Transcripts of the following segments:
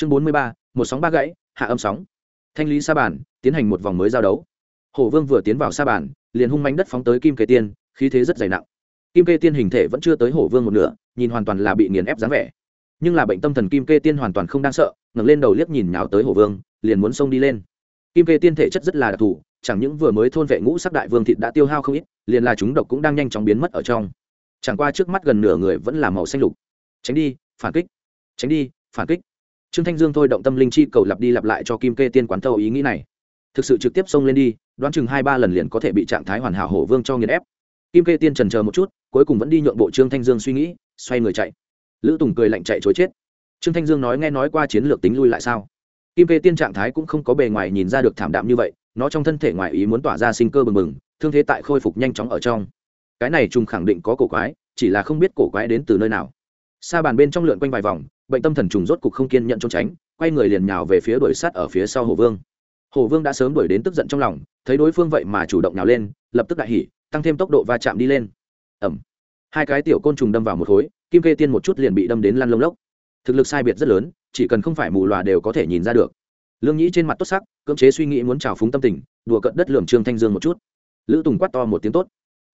chương bốn mươi ba, một sóng ba gãy, hạ âm sóng. Thanh lý sa bàn, tiến hành một vòng mới giao đấu. Hổ vương vừa tiến vào sa bàn, liền hung mánh đất phóng tới kim kê tiên, khí thế rất dày nặng. Kim kê tiên hình thể vẫn chưa tới hổ vương một nửa, nhìn hoàn toàn là bị nghiền ép dáng vẻ. Nhưng là bệnh tâm thần kim kê tiên hoàn toàn không đang sợ, ngẩng lên đầu liếc nhìn nhào tới hổ vương, liền muốn xông đi lên. Kim kê tiên thể chất rất là đặc thù, chẳng những vừa mới thôn vệ ngũ sắc đại vương thịt đã tiêu hao không ít, liền là chúng độc cũng đang nhanh chóng biến mất ở trong. Chẳng qua trước mắt gần nửa người vẫn là màu xanh lục. Tránh đi, phản kích. Tránh đi, phản kích trương thanh dương thôi động tâm linh chi cầu lặp đi lặp lại cho kim kê tiên quán thâu ý nghĩ này. Thực sự trực tiếp xông lên đi, đoán chừng hai ba lần liền có thể bị trạng thái hoàn hảo hổ vương cho nghiền ép. Kim kê tiên trần chờ một chút, cuối cùng vẫn đi nhượng bộ trương thanh dương suy nghĩ, xoay người chạy. Lữ tùng cười lạnh chạy chối chết. Trương thanh dương nói nghe nói qua chiến lược tính lui lại sao? Kim kê tiên trạng thái cũng không có bề ngoài nhìn ra được thảm đạm như vậy, nó trong thân thể ngoài ý muốn tỏa ra sinh cơ bừng bừng, thương thế tại khôi phục nhanh chóng ở trong. Cái này trùng khẳng định có cổ quái, chỉ là không biết cổ quái đến từ nơi nào. Sa bàn bên trong lượn quanh vài vòng bệnh tâm thần trùng rốt cục không kiên nhận trốn tránh, quay người liền nhào về phía đuổi sát ở phía sau hồ vương. Hồ vương đã sớm đuổi đến tức giận trong lòng, thấy đối phương vậy mà chủ động nhào lên, lập tức đại hỉ, tăng thêm tốc độ va chạm đi lên. Ẩm hai cái tiểu côn trùng đâm vào một khối, kim kê tiên một chút liền bị đâm đến lăn lông lốc. Thực lực sai biệt rất lớn, chỉ cần không phải mù lòa đều có thể nhìn ra được. Lương nhĩ trên mặt tốt sắc, cưỡng chế suy nghĩ muốn trào phúng tâm tình, đùa cận đất lường trương thanh dương một chút. Lữ tùng quát to một tiếng tốt.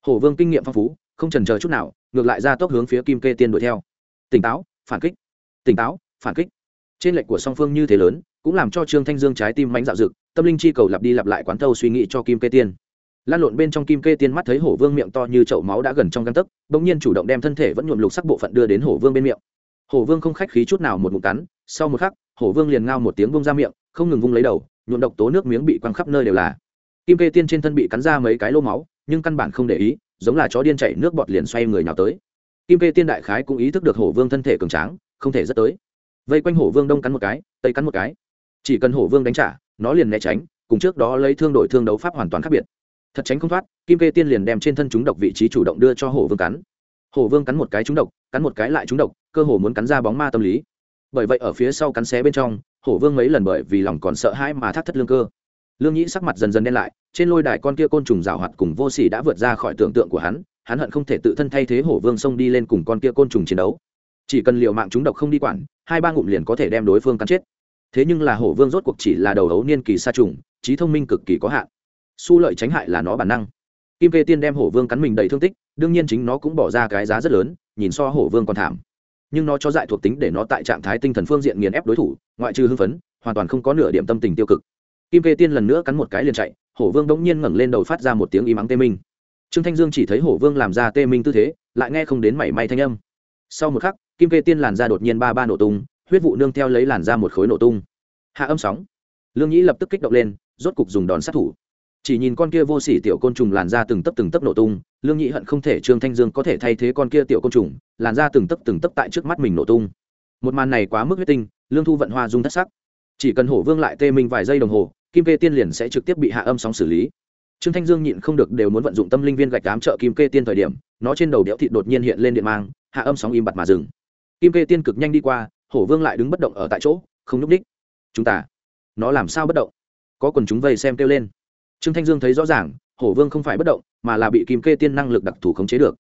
Hồ vương kinh nghiệm phong phú, không trần chờ chút nào, ngược lại ra tốc hướng phía kim kê tiên đuổi theo. Tỉnh táo, phản kích tỉnh táo, phản kích. Trên lệnh của song phương như thế lớn, cũng làm cho trương thanh dương trái tim mánh dạo dực tâm linh chi cầu lặp đi lặp lại quán thâu suy nghĩ cho kim kê tiên. Lan lộn bên trong kim kê tiên mắt thấy hổ vương miệng to như chậu máu đã gần trong găng tấc, bỗng nhiên chủ động đem thân thể vẫn nhuộm lục sắc bộ phận đưa đến hổ vương bên miệng. Hổ vương không khách khí chút nào một ngụm cắn, sau một khắc, hổ vương liền ngao một tiếng bông ra miệng, không ngừng vung lấy đầu, nhuộm độc tố nước miếng bị quăng khắp nơi đều là. Kim kê tiên trên thân bị cắn ra mấy cái lô máu, nhưng căn bản không để ý, giống là chó điên chảy nước bọt liền xoay người nào tới. Kim kê tiên đại khái cũng ý thức được hổ vương thân thể cường tráng không thể rất tới. Vây quanh hổ vương đông cắn một cái, tây cắn một cái. Chỉ cần hổ vương đánh trả, nó liền né tránh, cùng trước đó lấy thương đổi thương đấu pháp hoàn toàn khác biệt. Thật tránh không thoát, kim kê tiên liền đem trên thân chúng độc vị trí chủ động đưa cho hổ vương cắn. Hổ vương cắn một cái trúng độc, cắn một cái lại trúng độc, cơ hồ muốn cắn ra bóng ma tâm lý. Bởi vậy ở phía sau cắn xé bên trong, hổ vương mấy lần bởi vì lòng còn sợ hãi mà thắt thất lương cơ. Lương nhĩ sắc mặt dần dần đen lại, trên lôi đài con kia côn trùng rào hoạt cùng vô sỉ đã vượt ra khỏi tưởng tượng của hắn hắn hận không thể tự thân thay thế hổ vương xông đi lên cùng con kia côn trùng chiến đấu chỉ cần liệu mạng chúng độc không đi quản, hai ba ngụm liền có thể đem đối phương cắn chết. Thế nhưng là hổ vương rốt cuộc chỉ là đầu hấu niên kỳ sa trùng, trí thông minh cực kỳ có hạn. Su lợi tránh hại là nó bản năng. Kim kê tiên đem hổ vương cắn mình đầy thương tích, đương nhiên chính nó cũng bỏ ra cái giá rất lớn, nhìn so hổ vương còn thảm. Nhưng nó cho dại thuộc tính để nó tại trạng thái tinh thần phương diện nghiền ép đối thủ, ngoại trừ hưng phấn, hoàn toàn không có nửa điểm tâm tình tiêu cực. Kim kê tiên lần nữa cắn một cái liền chạy, hổ vương bỗng nhiên ngẩng lên đầu phát ra một tiếng im ắng tê minh. Trương thanh dương chỉ thấy hổ vương làm ra tê minh tư thế, lại nghe không đến mảy may thanh âm. Sau một khắc kim kê tiên làn da đột nhiên ba ba nổ tung, huyết vụ nương theo lấy làn da một khối nổ tung. Hạ âm sóng. Lương nhĩ lập tức kích động lên, rốt cục dùng đòn sát thủ. Chỉ nhìn con kia vô sỉ tiểu côn trùng làn da từng tấp từng tấp nổ tung, lương nhĩ hận không thể trương thanh dương có thể thay thế con kia tiểu côn trùng, làn da từng tấp từng tấp tại trước mắt mình nổ tung. Một màn này quá mức huyết tinh, lương thu vận hoa dung thất sắc. Chỉ cần hổ vương lại tê minh vài giây đồng hồ, kim kê tiên liền sẽ trực tiếp bị hạ âm sóng xử lý. Trương thanh dương nhịn không được đều muốn vận dụng tâm linh viên gạch đám trợ kim kê tiên thời điểm, nó trên đầu đẽo thịt đột nhiên hiện lên điện mang, hạ âm sóng im bặt mà dừng kim kê tiên cực nhanh đi qua, hổ vương lại đứng bất động ở tại chỗ, không nhúc ních chúng ta, nó làm sao bất động? Có quần chúng vây xem kêu lên. Trương thanh dương thấy rõ ràng, hổ vương không phải bất động, mà là bị kim kê tiên năng lực đặc thù khống chế được.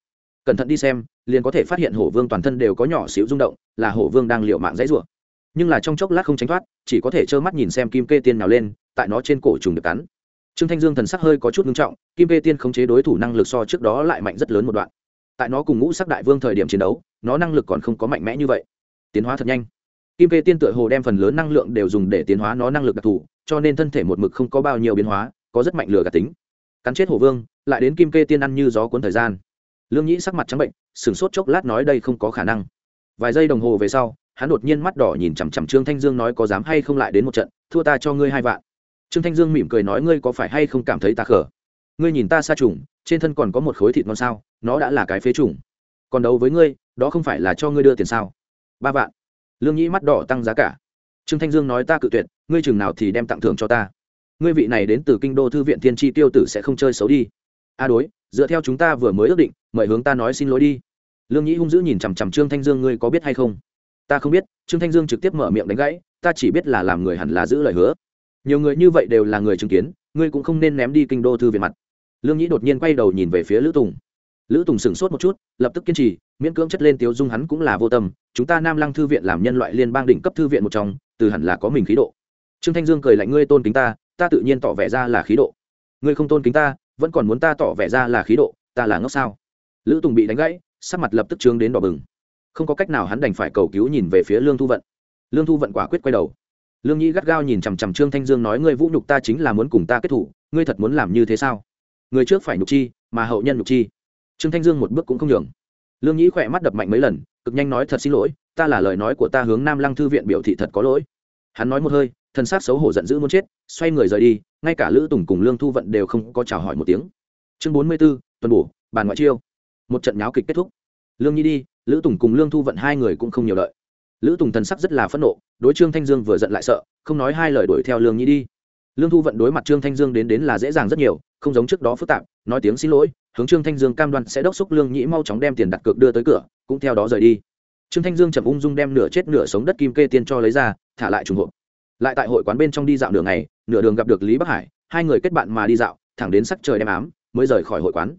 Cẩn thận đi xem, liền có thể phát hiện hổ vương toàn thân đều có nhỏ xíu rung động, là hổ vương đang liệu mạng dãy rủa. Nhưng là trong chốc lát không tránh thoát, chỉ có thể trơ mắt nhìn xem kim kê tiên nào lên, tại nó trên cổ trùng được cắn. Trương thanh dương thần sắc hơi có chút ngưng trọng, kim kê tiên khống chế đối thủ năng lực so trước đó lại mạnh rất lớn một đoạn tại nó cùng ngũ sắc đại vương thời điểm chiến đấu, nó năng lực còn không có mạnh mẽ như vậy. Tiến hóa thật nhanh. Kim kê tiên tựa hồ đem phần lớn năng lượng đều dùng để tiến hóa nó năng lực đặc thù, cho nên thân thể một mực không có bao nhiêu biến hóa, có rất mạnh lửa cả tính. Cắn chết hổ vương, lại đến kim kê tiên ăn như gió cuốn thời gian. Lương nhĩ sắc mặt trắng bệnh, sửng sốt chốc lát nói đây không có khả năng. Vài giây đồng hồ về sau, hắn đột nhiên mắt đỏ nhìn chằm chằm trương thanh dương nói có dám hay không lại đến một trận, thua ta cho ngươi hai vạn. Trương thanh dương mỉm cười nói ngươi có phải hay không cảm thấy ta khở ngươi nhìn ta xa trùng trên thân còn có một khối thịt ngon sao, nó đã là cái phế trùng. Còn đấu với ngươi, đó không phải là cho ngươi đưa tiền sao? Ba vạn. Lương nhĩ mắt đỏ tăng giá cả. Trương thanh dương nói ta cự tuyệt, ngươi chừng nào thì đem tặng thưởng cho ta. Ngươi vị này đến từ kinh đô thư viện thiên tri tiêu tử sẽ không chơi xấu đi. A đối, dựa theo chúng ta vừa mới ước định, mời hướng ta nói xin lỗi đi. Lương nhĩ hung dữ nhìn chằm chằm trương thanh dương, ngươi có biết hay không? Ta không biết, trương thanh dương trực tiếp mở miệng đánh gãy, ta chỉ biết là làm người hẳn là giữ lời hứa. Nhiều người như vậy đều là người chứng kiến, ngươi cũng không nên ném đi kinh đô thư viện mặt lương nhĩ đột nhiên quay đầu nhìn về phía lữ tùng lữ tùng sửng sốt một chút lập tức kiên trì miễn cưỡng chất lên tiếu dung hắn cũng là vô tâm chúng ta nam lăng thư viện làm nhân loại liên bang đỉnh cấp thư viện một trong từ hẳn là có mình khí độ trương thanh dương cười lạnh ngươi tôn kính ta ta tự nhiên tỏ vẻ ra là khí độ ngươi không tôn kính ta vẫn còn muốn ta tỏ vẻ ra là khí độ ta là ngốc sao lữ tùng bị đánh gãy sắc mặt lập tức trướng đến đỏ bừng không có cách nào hắn đành phải cầu cứu nhìn về phía lương thu vận lương thu vận quả quyết quay đầu lương nhĩ gắt gao nhìn chằm chằm trương thanh dương nói ngươi vũ nhục ta chính là muốn cùng ta kết thủ ngươi thật muốn làm như thế sao người trước phải nhục chi, mà hậu nhân nhục chi. Trương thanh dương một bước cũng không nhường. Lương nhĩ khỏe mắt đập mạnh mấy lần, cực nhanh nói, thật xin lỗi, ta là lời nói của ta hướng nam lăng thư viện biểu thị thật có lỗi. Hắn nói một hơi thân xác xấu hổ giận dữ muốn chết, xoay người rời đi, ngay cả lữ tùng cùng lương thu vận đều không có chào hỏi một tiếng. Chương bốn mươi b ố tuần bổ bàn ngoại chiêu. Một trận nháo kịch kết thúc. Lương nhi đi, lữ tùng cùng lương thu vận hai người cũng không nhiều lợi lữ tùng thần sắc rất là phẫn nộ, đối trương thanh dương vừa giận lại sợ, không nói hai lời đuổi theo lương nhi đi. Lương thu vận đối mặt trương thanh dương đến đến là dễ dàng rất nhiều không giống trước đó phức tạp, nói tiếng xin lỗi, hướng trương thanh dương cam đoan sẽ đốc xúc lương nhĩ mau chóng đem tiền đặt cược đưa tới cửa, cũng theo đó rời đi. Trương thanh dương chậm ung dung đem nửa chết nửa sống đất kim kê tiên cho lấy ra, thả lại trùng hộp. Lại tại hội quán bên trong đi dạo nửa ngày, nửa đường gặp được lý bắc hải, hai người kết bạn mà đi dạo, thẳng đến sắc trời đem ám, mới rời khỏi hội quán.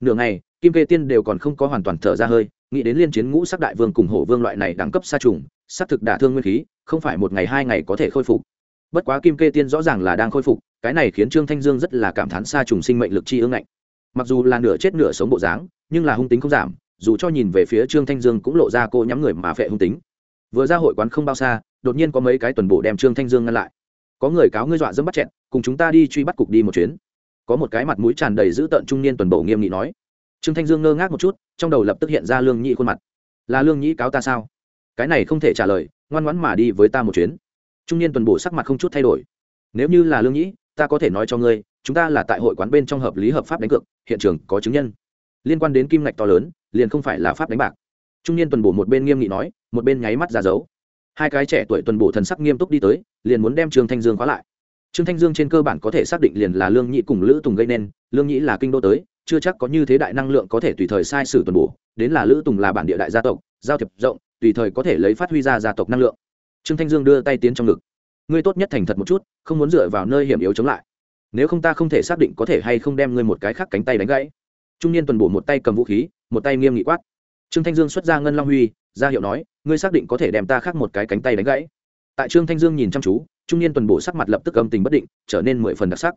Nửa ngày, kim kê tiên đều còn không có hoàn toàn thở ra hơi, nghĩ đến liên chiến ngũ sắc đại vương cùng hổ vương loại này đẳng cấp xa trùng, xác thực đả thương nguyên khí, không phải một ngày hai ngày có thể khôi phục bất quá kim kê tiên rõ ràng là đang khôi phục, cái này khiến trương thanh dương rất là cảm thán xa trùng sinh mệnh lực chi ương ngạnh. Mặc dù là nửa chết nửa sống bộ dáng, nhưng là hung tính không giảm, dù cho nhìn về phía trương thanh dương cũng lộ ra cô nhắm người mà phệ hung tính. Vừa ra hội quán không bao xa, đột nhiên có mấy cái tuần bộ đem trương thanh dương ngăn lại. Có người cáo ngươi dọa dẫm bắt chẹn, cùng chúng ta đi truy bắt cục đi một chuyến. Có một cái mặt mũi tràn đầy dữ tợn trung niên tuần bộ nghiêm nghị nói. Trương thanh dương ngơ ngác một chút, trong đầu lập tức hiện ra lương nhị khuôn mặt. Là lương nhị cáo ta sao? Cái này không thể trả lời, ngoan ngoãn mà đi với ta một chuyến trung niên tuần bổ sắc mặt không chút thay đổi. Nếu như là lương nhĩ, ta có thể nói cho ngươi chúng ta là tại hội quán bên trong hợp lý hợp pháp đánh cược hiện trường có chứng nhân. Liên quan đến kim ngạch to lớn liền không phải là pháp đánh bạc. Trung niên tuần bổ một bên nghiêm nghị nói một bên nháy mắt ra dấu. Hai cái trẻ tuổi tuần bổ thần sắc nghiêm túc đi tới liền muốn đem trương thanh dương khóa lại. Trương thanh dương trên cơ bản có thể xác định liền là lương nhĩ cùng lữ tùng gây nên lương nhĩ là kinh đô tới chưa chắc có như thế đại năng lượng có thể tùy thời sai sử tuần bổ đến là lữ tùng là bản địa đại gia tộc giao thiệp rộng tùy thời có thể lấy phát huy ra gia tộc năng lượng trương thanh dương đưa tay tiến trong ngực. Ngươi tốt nhất thành thật một chút, không muốn dựa vào nơi hiểm yếu chống lại. Nếu không ta không thể xác định có thể hay không đem ngươi một cái khác cánh tay đánh gãy. Trung niên tuần bổ một tay cầm vũ khí, một tay nghiêm nghị quát. Trương thanh dương xuất ra ngân long huy, ra hiệu nói, ngươi xác định có thể đem ta khác một cái cánh tay đánh gãy. Tại trương thanh dương nhìn chăm chú, trung niên tuần bổ sắc mặt lập tức âm tình bất định, trở nên mười phần đặc sắc.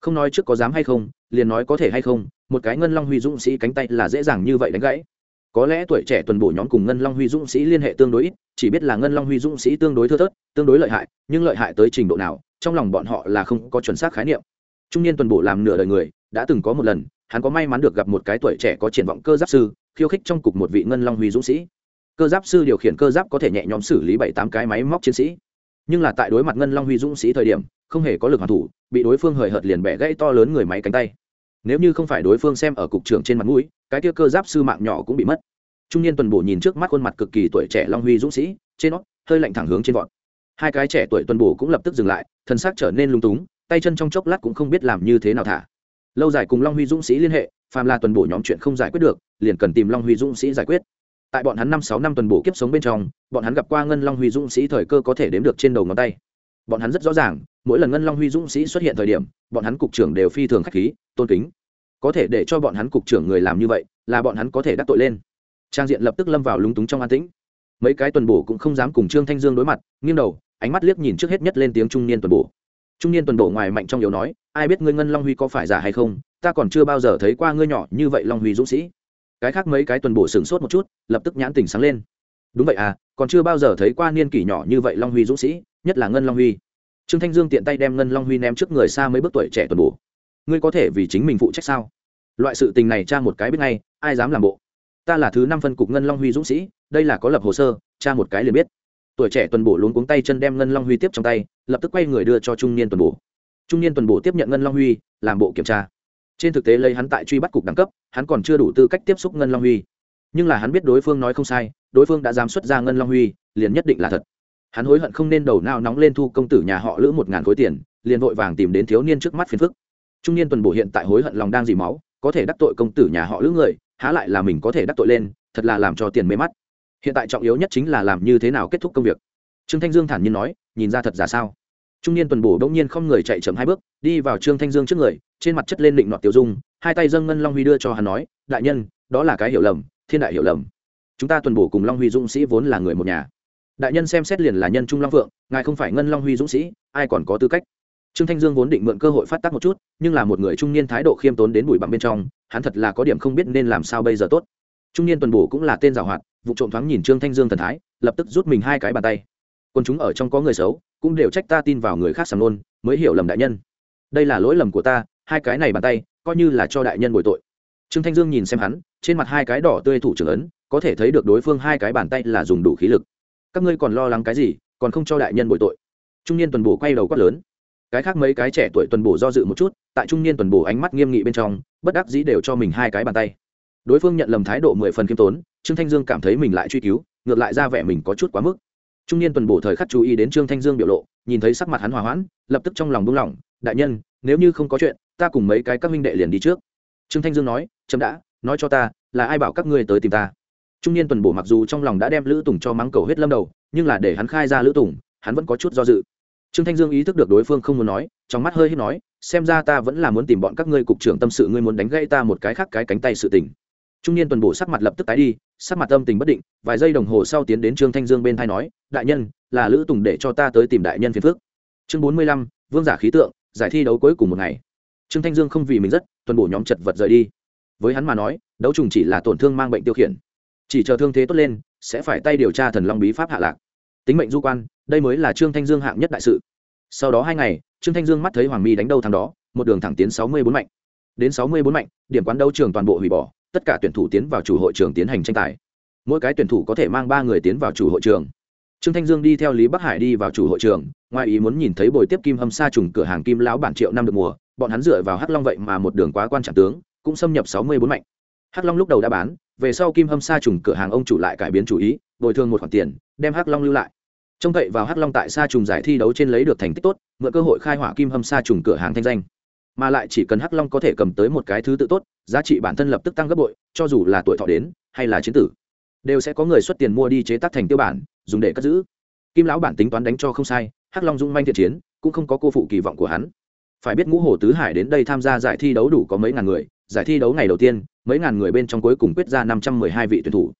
Không nói trước có dám hay không, liền nói có thể hay không, một cái ngân long huy dũng sĩ cánh tay là dễ dàng như vậy đánh gãy có lẽ tuổi trẻ tuần bổ nhóm cùng ngân long huy dũng sĩ liên hệ tương đối ít, chỉ biết là ngân long huy dũng sĩ tương đối thưa thớt, tương đối lợi hại, nhưng lợi hại tới trình độ nào, trong lòng bọn họ là không có chuẩn xác khái niệm. Trung niên tuần bổ làm nửa đời người, đã từng có một lần, hắn có may mắn được gặp một cái tuổi trẻ có triển vọng cơ giáp sư, khiêu khích trong cục một vị ngân long huy dũng sĩ. Cơ giáp sư điều khiển cơ giáp có thể nhẹ nhõm xử lý bảy tám cái máy móc chiến sĩ. Nhưng là tại đối mặt ngân long huy dũng sĩ thời điểm, không hề có lực hoàn thủ, bị đối phương hời hợt liền bẻ gãy to lớn người máy cánh tay nếu như không phải đối phương xem ở cục trưởng trên mặt mũi, cái kia cơ giáp sư mạng nhỏ cũng bị mất. Trung niên tuần bổ nhìn trước mắt khuôn mặt cực kỳ tuổi trẻ long huy dũng sĩ, trên nó hơi lạnh thẳng hướng trên vọt. Hai cái trẻ tuổi tuần bổ cũng lập tức dừng lại, thân xác trở nên lung túng, tay chân trong chốc lát cũng không biết làm như thế nào thả. Lâu dài cùng long huy dũng sĩ liên hệ, phàm là tuần bổ nhóm chuyện không giải quyết được, liền cần tìm long huy dũng sĩ giải quyết. Tại bọn hắn năm sáu năm tuần bổ kiếp sống bên trong, bọn hắn gặp qua ngân long huy dũng sĩ thời cơ có thể đếm được trên đầu ngón tay. Bọn hắn rất rõ ràng mỗi lần ngân long huy dũng sĩ xuất hiện thời điểm, bọn hắn cục trưởng đều phi thường k h á c h khí, tôn kính. Có thể để cho bọn hắn cục trưởng người làm như vậy, là bọn hắn có thể đắc tội lên. Trang diện lập tức lâm vào lúng túng trong an tĩnh. Mấy cái tuần bổ cũng không dám cùng trương thanh dương đối mặt, nghiêng đầu, ánh mắt liếc nhìn trước hết nhất lên tiếng trung niên tuần bổ. Trung niên tuần bổ ngoài mạnh trong yếu nói, ai biết ngươi ngân long huy có phải giả hay không? Ta còn chưa bao giờ thấy qua ngươi nhỏ như vậy long huy dũng sĩ. Cái khác mấy cái tuần bổ sửng sốt một chút, lập tức nhãn tình sáng lên. Đúng vậy à còn chưa bao giờ thấy qua niên kỷ nhỏ như vậy long huy dũng sĩ, nhất là ngân long huy trương thanh dương tiện tay đem ngân long huy ném trước người xa mấy bước tuổi trẻ tuần bổ ngươi có thể vì chính mình phụ trách sao? Loại sự tình này cha một cái biết ngay, ai dám làm bộ? Ta là thứ năm phân cục ngân long huy dũng sĩ, đây là có lập hồ sơ, cha một cái liền biết. Tuổi trẻ tuần bổ luống cuống tay chân đem ngân long huy tiếp trong tay, lập tức quay người đưa cho trung niên tuần bổ trung niên tuần bổ tiếp nhận ngân long huy, làm bộ kiểm tra. Trên thực tế lấy hắn tại truy bắt cục đẳng cấp, hắn còn chưa đủ tư cách tiếp xúc ngân long huy. Nhưng là hắn biết đối phương nói không sai, đối phương đã dám xuất ra ngân long huy, liền nhất định là thật hắn hối hận không nên đầu nào nóng lên thu công tử nhà họ lữ một ngàn khối tiền, liền vội vàng tìm đến thiếu niên trước mắt phiền phức. Trung niên tuần bổ hiện tại hối hận lòng đang dì máu, có thể đắc tội công tử nhà họ lữ người, há lại là mình có thể đắc tội lên, thật là làm cho tiền mê mắt. Hiện tại trọng yếu nhất chính là làm như thế nào kết thúc công việc. Trương thanh dương thản nhiên nói, nhìn ra thật giả sao? Trung niên tuần bổ đ ỗ n g nhiên không người chạy chậm hai bước, đi vào trương thanh dương trước người, trên mặt chất lên định nọt tiêu dung, hai tay dâng ngân long huy đưa cho hắn nói, đại nhân, đó là cái hiểu lầm, thiên đại hiểu lầm. Chúng ta tuần bổ cùng long huy dũng sĩ vốn là người một nhà đại nhân xem xét liền là nhân trung long vượng ngài không phải ngân long huy dũng sĩ, ai còn có tư cách? Trương thanh dương vốn định mượn cơ hội phát tác một chút, nhưng là một người trung niên thái độ khiêm tốn đến bụi bặm bên trong, hắn thật là có điểm không biết nên làm sao bây giờ tốt. Trung niên tuần bổ cũng là tên giảo hoạt, vụ trộm thoáng nhìn trương thanh dương thần thái, lập tức rút mình hai cái bàn tay. Quân chúng ở trong có người xấu, cũng đều trách ta tin vào người khác sầm nôn mới hiểu lầm đại nhân. Đây là lỗi lầm của ta, hai cái này bàn tay, coi như là cho đại nhân bồi tội. Trương thanh dương nhìn xem hắn, trên mặt hai cái đỏ tươi thủ trưởng ấn, có thể thấy được đối phương hai cái bàn tay là dùng đủ khí lực các ngươi còn lo lắng cái gì, còn không cho đại nhân bồi tội. Trung niên tuần bổ quay đầu quát lớn. Cái khác mấy cái trẻ tuổi tuần bổ do dự một chút, tại trung niên tuần bổ ánh mắt nghiêm nghị bên trong, bất đắc dĩ đều cho mình hai cái bàn tay. Đối phương nhận lầm thái độ mười phần khiêm tốn, trương thanh dương cảm thấy mình lại truy cứu, ngược lại ra vẻ mình có chút quá mức. Trung niên tuần bổ thời khắc chú ý đến trương thanh dương biểu lộ, nhìn thấy sắc mặt hắn hòa hoãn, lập tức trong lòng buông lỏng, đại nhân, nếu như không có chuyện, ta cùng mấy cái các minh đệ liền đi trước. Trương thanh dương nói, chấm đã, nói cho ta, là ai bảo các ngươi tới tìm ta? Trung niên tuần bổ mặc dù trong lòng đã đem lữ tùng cho mắng cầu hết lâm đầu, nhưng là để hắn khai ra lữ tùng, hắn vẫn có chút do dự. Trương thanh dương ý thức được đối phương không muốn nói, trong mắt hơi hít nói, xem ra ta vẫn là muốn tìm bọn các ngươi cục trưởng tâm sự, ngươi muốn đánh gãy ta một cái khác cái cánh tay sự tình. Trung niên tuần bổ sắc mặt lập tức tái đi, sắc mặt âm tình bất định, vài giây đồng hồ sau tiến đến trương thanh dương bên thai nói, đại nhân, là lữ tùng để cho ta tới tìm đại nhân phiền phước chương bốn mươi lăm, vương giả khí tượng, giải thi đấu cuối cùng một ngày. Trương thanh dương không vì mình rất, tuần bổ nhóm chật vật rời đi. Với hắn mà nói, đấu trùng chỉ là tổn thương mang bệnh tiêu khiển chỉ chờ thương thế tốt lên, sẽ phải tay điều tra thần long bí pháp hạ lạc. Tính mệnh du quan, đây mới là trương thanh dương hạng nhất đại sự. Sau đó hai ngày, trương thanh dương mắt thấy hoàng mi đánh đâu thằng đó, một đường thẳng tiến sáu mươi bốn mạnh. Đến sáu mươi bốn mạnh, điểm quán đấu trường toàn bộ hủy bỏ, tất cả tuyển thủ tiến vào chủ hội trường tiến hành tranh tài. Mỗi cái tuyển thủ có thể mang ba người tiến vào chủ hội trường. Trương thanh dương đi theo lý bắc hải đi vào chủ hội trường, ngoài ý muốn nhìn thấy bồi tiếp kim hâm sa trùng cửa hàng kim lão bản triệu năm được mùa, bọn hắn dựa vào hắc long vậy mà một đường quá quan trạng tướng, cũng xâm nhập sáu mươi bốn mạnh. Hắc long lúc đầu đã bán về sau kim hâm sa trùng cửa hàng ông chủ lại cải biến chủ ý, bồi thường một khoản tiền, đem hắc long lưu lại. Trông cậy vào hắc long tại sa trùng giải thi đấu trên lấy được thành tích tốt, mượn cơ hội khai hỏa kim hâm sa trùng cửa hàng thanh danh. Mà lại chỉ cần hắc long có thể cầm tới một cái thứ tự tốt, giá trị bản thân lập tức tăng gấp bội, cho dù là tuổi thọ đến, hay là chiến tử, đều sẽ có người xuất tiền mua đi chế tác thành tiêu bản, dùng để cất giữ. Kim lão bản tính toán đánh cho không sai, hắc long dung manh thiện chiến, cũng không có cô phụ kỳ vọng của hắn. Phải biết ngũ hồ tứ hải đến đây tham gia giải thi đấu đủ có mấy ngàn người, giải thi đấu ngày đầu tiên mấy ngàn người bên trong cuối cùng quyết ra năm trăm mười hai vị tuyển thủ.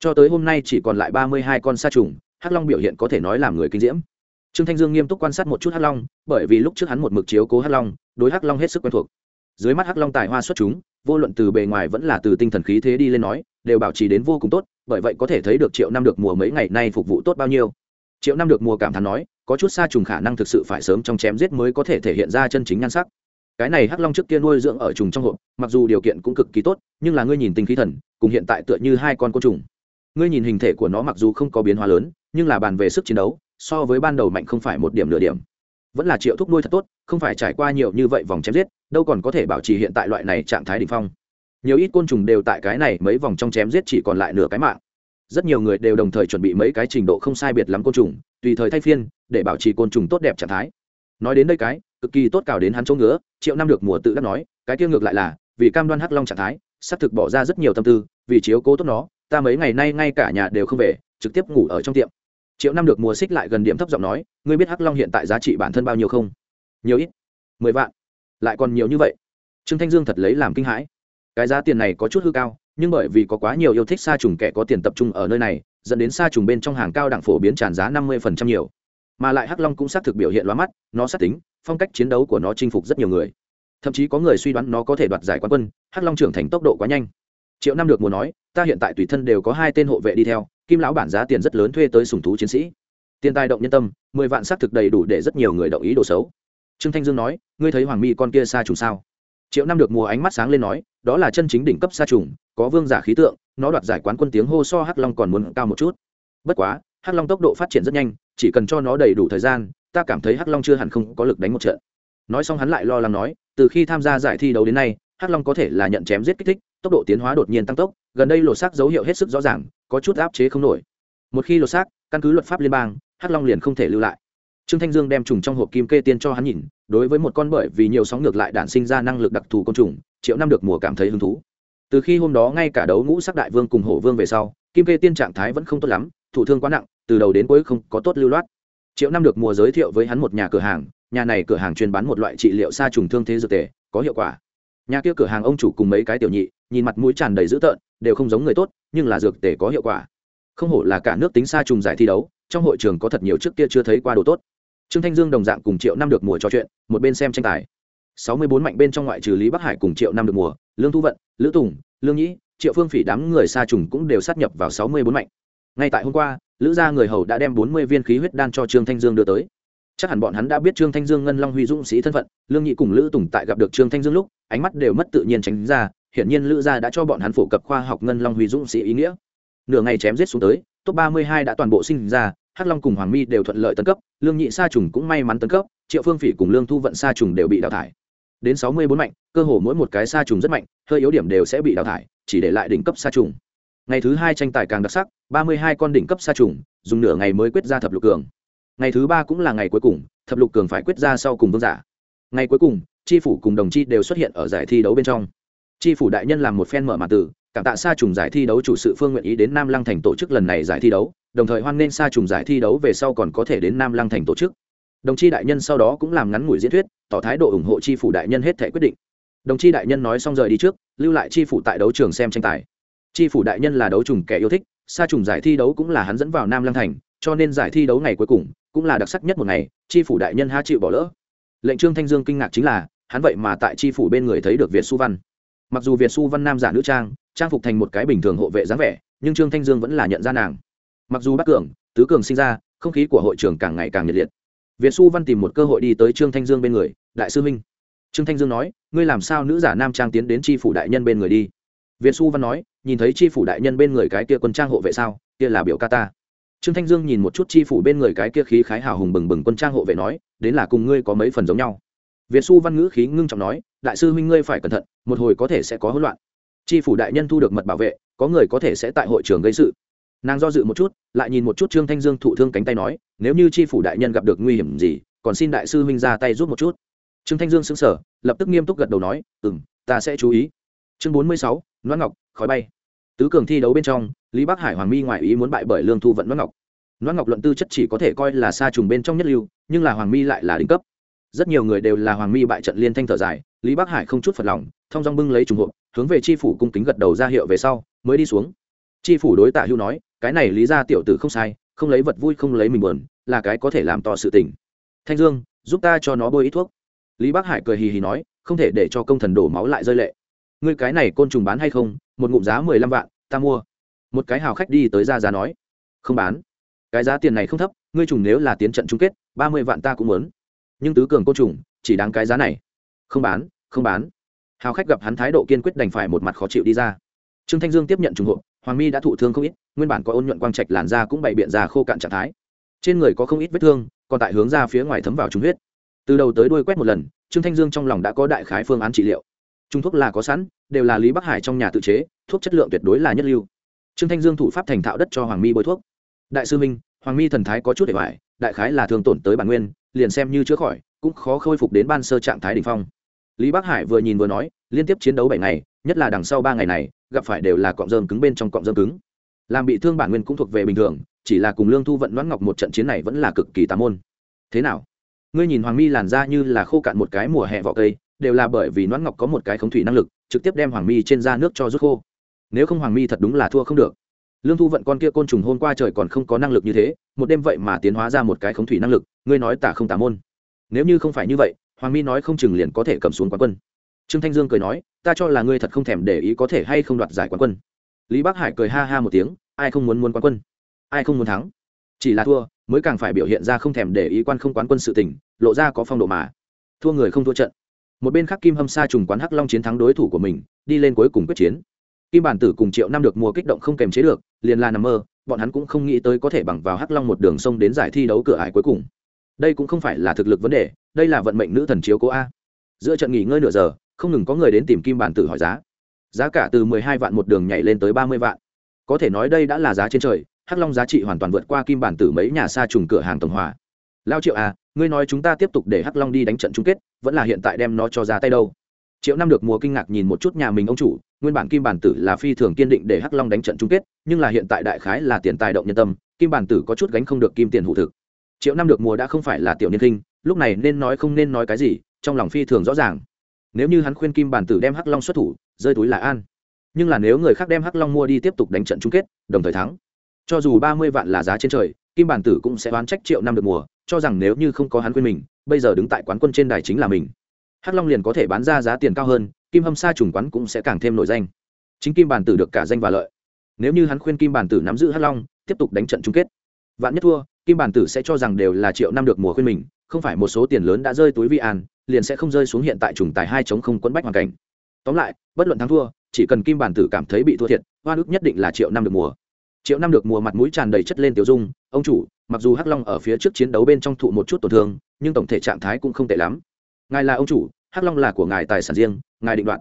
Cho tới hôm nay chỉ còn lại ba mươi hai con sa trùng, hắc long biểu hiện có thể nói làm người kinh diễm. Trương thanh dương nghiêm túc quan sát một chút hắc long, bởi vì lúc trước hắn một mực chiếu cố hắc long, đối hắc long hết sức quen thuộc. Dưới mắt hắc long tài hoa xuất chúng, vô luận từ bề ngoài vẫn là từ tinh thần khí thế đi lên nói, đều bảo trì đến vô cùng tốt, bởi vậy có thể thấy được triệu năm được mùa mấy ngày nay phục vụ tốt bao nhiêu. Triệu năm được mùa cảm thán nói, có chút xa trùng khả năng thực sự phải sớm trong chém giết mới có thể thể hiện ra chân chính nhan sắc cái này hắc long trước kia nuôi dưỡng ở trùng trong hộp, mặc dù điều kiện cũng cực kỳ tốt, nhưng là ngươi nhìn tinh khí thần, cùng hiện tại tựa như hai con côn trùng. Ngươi nhìn hình thể của nó mặc dù không có biến hóa lớn, nhưng là bàn về sức chiến đấu, so với ban đầu mạnh không phải một điểm nửa điểm. Vẫn là triệu thúc nuôi thật tốt, không phải trải qua nhiều như vậy vòng chém giết, đâu còn có thể bảo trì hiện tại loại này trạng thái đ ỉ n h phong. Nhiều ít côn trùng đều tại cái này mấy vòng trong chém giết chỉ còn lại nửa cái mạng. Rất nhiều người đều đồng thời chuẩn bị mấy cái trình độ không sai biệt lắm côn trùng, tùy thời thay phiên, để bảo trì côn trùng tốt đẹp trạng thái nói đến đây cái, cực kỳ tốt cào đến hắn chỗ ngứa, triệu năm được mùa tự đắc nói, cái kia ngược lại là, vì cam đoan hắc long trạng thái, xác thực bỏ ra rất nhiều tâm tư, vì chiếu cố tốt nó, ta mấy ngày nay ngay cả nhà đều không về, trực tiếp ngủ ở trong tiệm. Triệu năm được mùa xích lại gần điểm thấp giọng nói, ngươi biết hắc long hiện tại giá trị bản thân bao nhiêu không? Nhiều ít. Mười vạn. Lại còn nhiều như vậy. Trương thanh dương thật lấy làm kinh hãi. Cái giá tiền này có chút hư cao, nhưng bởi vì có quá nhiều yêu thích sa trùng kẻ có tiền tập trung ở nơi này, dẫn đến sa trùng bên trong hàng cao đẳng phổ biến tràn giá năm mươi phần trăm nhiều mà lại hắc long cũng xác thực biểu hiện loa mắt, nó sát tính, phong cách chiến đấu của nó chinh phục rất nhiều người. Thậm chí có người suy đoán nó có thể đoạt giải quán quân, hắc long trưởng thành tốc độ quá nhanh. Triệu năm được mùa nói, ta hiện tại tùy thân đều có hai tên hộ vệ đi theo, kim lão bản giá tiền rất lớn thuê tới sùng thú chiến sĩ. Tiền tài động nhân tâm, mười vạn xác thực đầy đủ để rất nhiều người động ý đồ xấu. Trương thanh dương nói, ngươi thấy hoàng mi con kia xa trùng sao? Triệu năm được mùa ánh mắt sáng lên nói, đó là chân chính đỉnh cấp xa trùng, có vương giả khí tượng, nó đoạt giải quán quân tiếng hô so hắc long còn muốn cao một chút. Bất quá hắc long tốc độ phát triển rất nhanh, chỉ cần cho nó đầy đủ thời gian, ta cảm thấy hắc long chưa hẳn không có lực đánh một trận. Nói xong hắn lại lo lắng nói, từ khi tham gia giải thi đấu đến nay, hắc long có thể là nhận chém giết kích thích, tốc độ tiến hóa đột nhiên tăng tốc, gần đây lột xác dấu hiệu hết sức rõ ràng, có chút áp chế không nổi. Một khi lột xác, căn cứ luật pháp liên bang, hắc long liền không thể lưu lại. Trương thanh dương đem trùng trong hộp kim kê tiên cho hắn nhìn, đối với một con bởi vì nhiều sóng ngược lại đản sinh ra năng lực đặc thù côn trùng, triệu năm được mùa cảm thấy hứng thú. Từ khi hôm đó ngay cả đấu ngũ sắc đại vương cùng hổ vương về sau, kim kê tiên trạng thái vẫn không tốt lắm thủ thương quá nặng, từ đầu đến cuối không có tốt lưu loát. Triệu năm được mùa giới thiệu với hắn một nhà cửa hàng, nhà này cửa hàng chuyên bán một loại trị liệu xa trùng thương thế dược tề, có hiệu quả. Nhà kia cửa hàng ông chủ cùng mấy cái tiểu nhị, nhìn mặt mũi tràn đầy dữ tợn, đều không giống người tốt, nhưng là dược tề có hiệu quả. Không hổ là cả nước tính xa trùng giải thi đấu, trong hội trường có thật nhiều trước kia chưa thấy qua đồ tốt. Trương thanh dương đồng dạng cùng triệu năm được mùa trò chuyện, một bên xem tranh tài. Sáu mươi bốn mạnh bên trong ngoại trừ lý bắc hải cùng triệu năm được mùa, lương thu vận, lữ tùng, lương nhĩ, triệu phương phỉ đám người xa trùng cũng đều sát nhập vào sáu mươi bốn mạnh ngay tại hôm qua, lữ gia người hầu đã đem bốn mươi viên khí huyết đan cho trương thanh dương đưa tới. Chắc hẳn bọn hắn đã biết trương thanh dương ngân long huy dũng sĩ thân phận, lương nhị cùng lữ tùng tại gặp được trương thanh dương lúc, ánh mắt đều mất tự nhiên tránh ra, hiển nhiên lữ gia đã cho bọn hắn phổ cập khoa học ngân long huy dũng sĩ ý nghĩa. Nửa ngày chém giết xuống tới, top ba mươi hai đã toàn bộ sinh ra, hắc long cùng hoàng mi đều thuận lợi tấn cấp, lương nhị sa trùng cũng may mắn tấn cấp, triệu phương phỉ cùng lương thu vận sa trùng đều bị đào thải. Đến sáu mươi bốn mạnh, cơ hồ mỗi một cái sa trùng rất mạnh, hơi yếu điểm đều sẽ bị đào thải, chỉ để lại đỉnh cấp sa trùng ngày thứ hai tranh tài càng đặc sắc, ba mươi hai con đỉnh cấp sa trùng, dùng nửa ngày mới quyết ra thập lục cường. Ngày thứ ba cũng là ngày cuối cùng, thập lục cường phải quyết ra sau cùng vương giả. Ngày cuối cùng tri phủ cùng đồng chi đều xuất hiện ở giải thi đấu bên trong. Tri phủ đại nhân làm một phen mở màn tử cảm tạ sa trùng giải thi đấu chủ sự phương nguyện ý đến nam lăng thành tổ chức lần này giải thi đấu, đồng thời hoan nghênh sa trùng giải thi đấu về sau còn có thể đến nam lăng thành tổ chức. Đồng chi đại nhân sau đó cũng làm ngắn ngủi diễn thuyết, tỏ thái độ ủng hộ tri phủ đại nhân hết thể quyết định. Đồng chi đại nhân nói xong rời đi trước, lưu lại tri phủ tại đấu trường xem tranh tài tri phủ đại nhân là đấu trùng kẻ yêu thích, sa trùng giải thi đấu cũng là hắn dẫn vào nam lăng thành, cho nên giải thi đấu ngày cuối cùng cũng là đặc sắc nhất một ngày tri phủ đại nhân ha chịu bỏ lỡ. Lệnh trương thanh dương kinh ngạc chính là, hắn vậy mà tại tri phủ bên người thấy được việt su văn. Mặc dù việt su văn nam giả nữ trang trang phục thành một cái bình thường hộ vệ dáng vẻ, nhưng trương thanh dương vẫn là nhận ra nàng. Mặc dù bắc cường, tứ cường sinh ra, không khí của hội trường càng ngày càng nhiệt liệt. Việt Su văn tìm một cơ hội đi tới trương thanh dương bên người, đại sư minh trương thanh dương nói, ngươi làm sao nữ giả nam trang tiến đến tri phủ đại nhân bên người đi? Việt xu văn nói, nhìn thấy tri phủ đại nhân bên người cái kia quân trang hộ vệ sao? Kia là biểu ca ta. Trương thanh dương nhìn một chút tri phủ bên người cái kia khí khái hào hùng bừng bừng quân trang hộ vệ nói, đến là cùng ngươi có mấy phần giống nhau. Việt xu văn ngữ khí ngưng trọng nói, đại sư huynh ngươi phải cẩn thận, một hồi có thể sẽ có hỗn loạn. Tri phủ đại nhân thu được mật bảo vệ, có người có thể sẽ tại hội trường gây sự. Nàng do dự một chút, lại nhìn một chút trương thanh dương thụ thương cánh tay nói, nếu như tri phủ đại nhân gặp được nguy hiểm gì, còn xin đại sư huynh ra tay giúp một chút. Trương thanh dương xứng sở lập tức nghiêm túc gật đầu nói ừ m ta sẽ chú ý. Chương bốn mươi sáu noãn ngọc, khói bay. Tứ cường thi đấu bên trong, lý bắc hải hoàng mi ngoại ý muốn bại bởi lương thu vận noãn ngọc. Noãn ngọc luận tư chất chỉ có thể coi là xa trùng bên trong nhất lưu, nhưng là hoàng mi lại là đỉnh cấp. Rất nhiều người đều là hoàng mi bại trận liên thanh thở dài, lý bắc hải không chút phật lòng, thong dong bưng lấy trùng hộp, hướng về tri phủ cung kính gật đầu ra hiệu về sau, mới đi xuống. Tri phủ đối tạ hưu nói, cái này lý ra tiểu tử không sai, không lấy vật vui không lấy mình buồn, là cái có thể làm to sự tình. Thanh dương, giúp ta cho nó bôi ít thuốc. Lý bắc hải cười hì hì nói, không thể để cho công thần đổ máu lại rơi lệ ngươi cái này côn trùng bán hay không, một ngụm giá mười lăm vạn, ta mua. Một cái hào khách đi tới ra giá nói. Không bán. Cái giá tiền này không thấp, ngươi trùng nếu là tiến trận chung kết, ba mươi vạn ta cũng muốn. Nhưng tứ cường côn trùng, chỉ đáng cái giá này. Không bán không bán. Hào khách gặp hắn thái độ kiên quyết đành phải một mặt khó chịu đi ra. Trương thanh dương tiếp nhận trùng hộ, hoàng mi đã thụ thương không ít, nguyên bản có ôn nhuận quang trạch làn da cũng bày biện ra khô cạn trạng thái. Trên người có không ít vết thương, còn tại hướng ra phía ngoài thấm vào trùng huyết. Từ đầu tới đuôi quét một lần, trương thanh dương trong lòng đã có đại khái phương án trị liệu trung thuốc là có sẵn, đều là lý bắc hải trong nhà tự chế, thuốc chất lượng tuyệt đối là nhất lưu. Trương thanh dương thủ pháp thành thạo đất cho hoàng mi bôi thuốc. Đại sư minh, hoàng mi thần thái có chút để hoài đại khái là thường tổn tới bản nguyên, liền xem như chữa khỏi, cũng khó khôi phục đến ban sơ trạng thái đ ỉ n h phong. Lý bắc hải vừa nhìn vừa nói, liên tiếp chiến đấu bảy ngày, nhất là đằng sau ba ngày này, gặp phải đều là cọng rơm cứng bên trong cọng rơm cứng. Làm bị thương bản nguyên cũng thuộc về bình thường, chỉ là cùng lương thu vận đoán ngọc một trận chiến này vẫn là cực kỳ tà môn. Thế nào? Ngươi nhìn hoàng mi làn ra như là khô cạn một cái mùa hè vỏ cây đều là bởi vì noãn ngọc có một cái khống thủy năng lực, trực tiếp đem hoàng mi trên da nước cho rút khô. Nếu không hoàng mi thật đúng là thua không được. Lương thu vận con kia côn trùng hôm qua trời còn không có năng lực như thế, một đêm vậy mà tiến hóa ra một cái khống thủy năng lực, ngươi nói tả không tả môn. Nếu như không phải như vậy, hoàng mi nói không chừng liền có thể cầm xuống quán quân. Trương thanh dương cười nói, ta cho là ngươi thật không thèm để ý có thể hay không đoạt giải quán quân. Lý bắc hải cười ha ha một tiếng, ai không muốn muốn quán quân? Ai không muốn thắng? Chỉ là thua, mới càng phải biểu hiện ra không thèm để ý quan không quán quân sự tình, lộ ra có phong độ mà. Thua người không thua trận một bên khác kim hâm sa trùng quán hắc long chiến thắng đối thủ của mình, đi lên cuối cùng quyết chiến. Kim bản tử cùng triệu năm được mua kích động không kềm chế được, liền là nằm mơ, bọn hắn cũng không nghĩ tới có thể bằng vào hắc long một đường sông đến giải thi đấu cửa ải cuối cùng. Đây cũng không phải là thực lực vấn đề, đây là vận mệnh nữ thần chiếu cố a. Giữa trận nghỉ ngơi nửa giờ, không ngừng có người đến tìm kim bản tử hỏi giá. Giá cả từ mười hai vạn một đường nhảy lên tới ba mươi vạn. Có thể nói đây đã là giá trên trời, hắc long giá trị hoàn toàn vượt qua kim bản tử mấy nhà xa trùng cửa hàng tổng hòa lao triệu à ngươi nói chúng ta tiếp tục để hắc long đi đánh trận chung kết, vẫn là hiện tại đem nó cho ra tay đâu? Triệu năm được mùa kinh ngạc nhìn một chút nhà mình ông chủ, nguyên bản kim bản tử là phi thường kiên định để hắc long đánh trận chung kết, nhưng là hiện tại đại khái là tiền tài động nhân tâm, kim bản tử có chút gánh không được kim tiền hụ thực. Triệu năm được mùa đã không phải là tiểu niên kinh lúc này nên nói không nên nói cái gì, trong lòng phi thường rõ ràng. Nếu như hắn khuyên kim bản tử đem hắc long xuất thủ, rơi túi là an. Nhưng là nếu người khác đem hắc long mua đi tiếp tục đánh trận chung kết, đồng thời thắng. Cho dù ba mươi vạn là giá trên trời kim bản tử cũng sẽ oán trách triệu năm được mùa, cho rằng nếu như không có hắn quên mình, bây giờ đứng tại quán quân trên đài chính là mình. Hắc long liền có thể bán ra giá tiền cao hơn, kim hâm sa trùng quán cũng sẽ càng thêm nổi danh. Chính kim bản tử được cả danh và lợi. Nếu như hắn khuyên kim bản tử nắm giữ hắc long, tiếp tục đánh trận chung kết. Vạn nhất thua, kim bản tử sẽ cho rằng đều là triệu năm được mùa khuyên mình, không phải một số tiền lớn đã rơi túi vi an, liền sẽ không rơi xuống hiện tại trùng tài hai chống không quấn bách hoàn cảnh. Tóm lại, bất luận thắng thua, chỉ cần kim bản tử cảm thấy bị thua thiệt hoa ước nhất định là triệu năm được mùa. Triệu năm được mùa mặt mũi tràn đầy chất lên tiểu dung ông chủ, mặc dù hắc long ở phía trước chiến đấu bên trong thụ một chút tổn thương, nhưng tổng thể trạng thái cũng không tệ lắm. Ngài là ông chủ, hắc long là của ngài tài sản riêng, ngài định đoạt.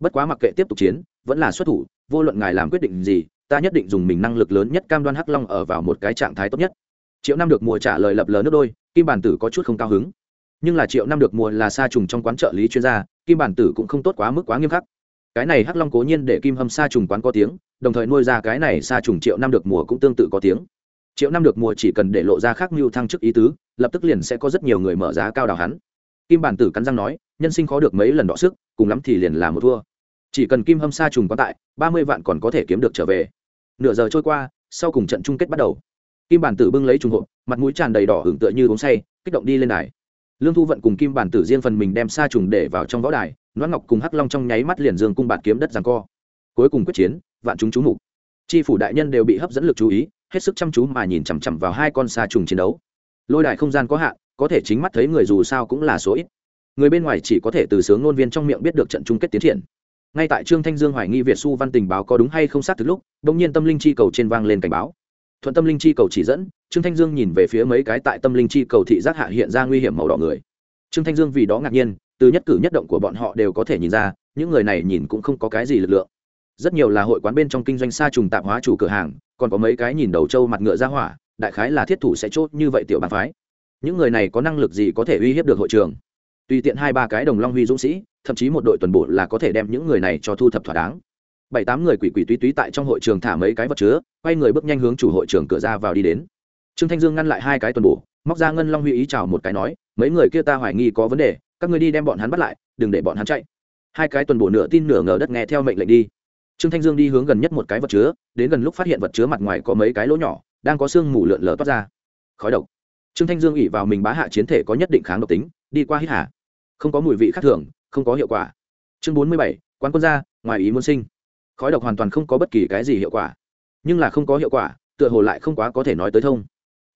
Bất quá mặc kệ tiếp tục chiến, vẫn là xuất thủ, vô luận ngài làm quyết định gì, ta nhất định dùng mình năng lực lớn nhất cam đoan hắc long ở vào một cái trạng thái tốt nhất. Triệu năm được mùa trả lời lập lờ nước đôi, kim bản tử có chút không cao hứng. Nhưng là triệu năm được mùa là sa trùng trong quán trợ lý chuyên gia, kim bản tử cũng không tốt quá mức quá nghiêm khắc. Cái này hắc long cố nhiên để kim hâm sa trùng quán có tiếng, đồng thời nuôi ra cái này sa trùng triệu năm được mùa cũng tương tự có tiếng triệu năm được mùa chỉ cần để lộ ra khác mưu thăng chức ý tứ, lập tức liền sẽ có rất nhiều người mở giá cao đào hắn. Kim bản tử cắn răng nói, nhân sinh khó được mấy lần đọ sức, cùng lắm thì liền là một thua. Chỉ cần kim hâm sa trùng quá tại, ba mươi vạn còn có thể kiếm được trở về. Nửa giờ trôi qua, sau cùng trận chung kết bắt đầu. Kim bản tử bưng lấy trùng hộp, mặt mũi tràn đầy đỏ hưởng tựa như uống say, kích động đi lên đài. Lương thu vận cùng kim bản tử riêng phần mình đem sa trùng để vào trong võ đài, noãn ngọc cùng hắc long trong nháy mắt liền dương cung bạt kiếm đất rằng co. Cuối cùng quyết chiến, vạn chúng chú mục. Tri phủ đại nhân đều bị hấp dẫn lực chú ý hết sức chăm chú mà nhìn chằm chằm vào hai con sa trùng chiến đấu. Lôi đài không gian có hạn, có thể chính mắt thấy người dù sao cũng là số ít. Người bên ngoài chỉ có thể từ sướng ngôn viên trong miệng biết được trận chung kết tiến triển. Ngay tại trương thanh dương hoài nghi việt su văn tình báo có đúng hay không xác thực lúc đ ỗ n g nhiên tâm linh chi cầu trên vang lên cảnh báo. Thuận tâm linh chi cầu chỉ dẫn, trương thanh dương nhìn về phía mấy cái tại tâm linh chi cầu thị giác hạ hiện ra nguy hiểm màu đỏ người. Trương thanh dương vì đó ngạc nhiên, từ nhất cử nhất động của bọn họ đều có thể nhìn ra, những người này nhìn cũng không có cái gì lực lượng rất nhiều là hội quán bên trong kinh doanh xa trùng tạp hóa chủ cửa hàng, còn có mấy cái nhìn đầu trâu mặt ngựa ra hỏa, đại khái là thiết thủ sẽ chốt như vậy tiểu bàn phái. Những người này có năng lực gì có thể uy hiếp được hội trường? Tùy tiện hai ba cái đồng long huy dũng sĩ, thậm chí một đội tuần bộ là có thể đem những người này cho thu thập thỏa đáng. Bảy tám người quỷ quỷ túy túy tại trong hội trường thả mấy cái vật chứa, quay người bước nhanh hướng chủ hội trường cửa ra vào đi đến. Trương thanh dương ngăn lại hai cái tuần bổ móc ra ngân long huy ý chào một cái nói, mấy người kia ta hoài nghi có vấn đề, các người đi đem bọn hắn bắt lại, đừng để bọn hắn chạy. Hai cái tuần bổ nửa tin nửa ngờ đất nghe theo mệnh lệnh đi trương thanh dương đi hướng gần nhất một cái vật chứa, đến gần lúc phát hiện vật chứa mặt ngoài có mấy cái lỗ nhỏ, đang có sương mù lượn lờ toát ra. Khói độc. Trương thanh dương ỉ vào mình bá hạ chiến thể có nhất định kháng độc tính, đi qua hít hà. Không có mùi vị khác thường, không có hiệu quả. Chương bốn mươi bảy, quán quân gia, ngoài ý muốn sinh. Khói độc hoàn toàn không có bất kỳ cái gì hiệu quả. Nhưng là không có hiệu quả, tựa hồ lại không quá có thể nói tới thông.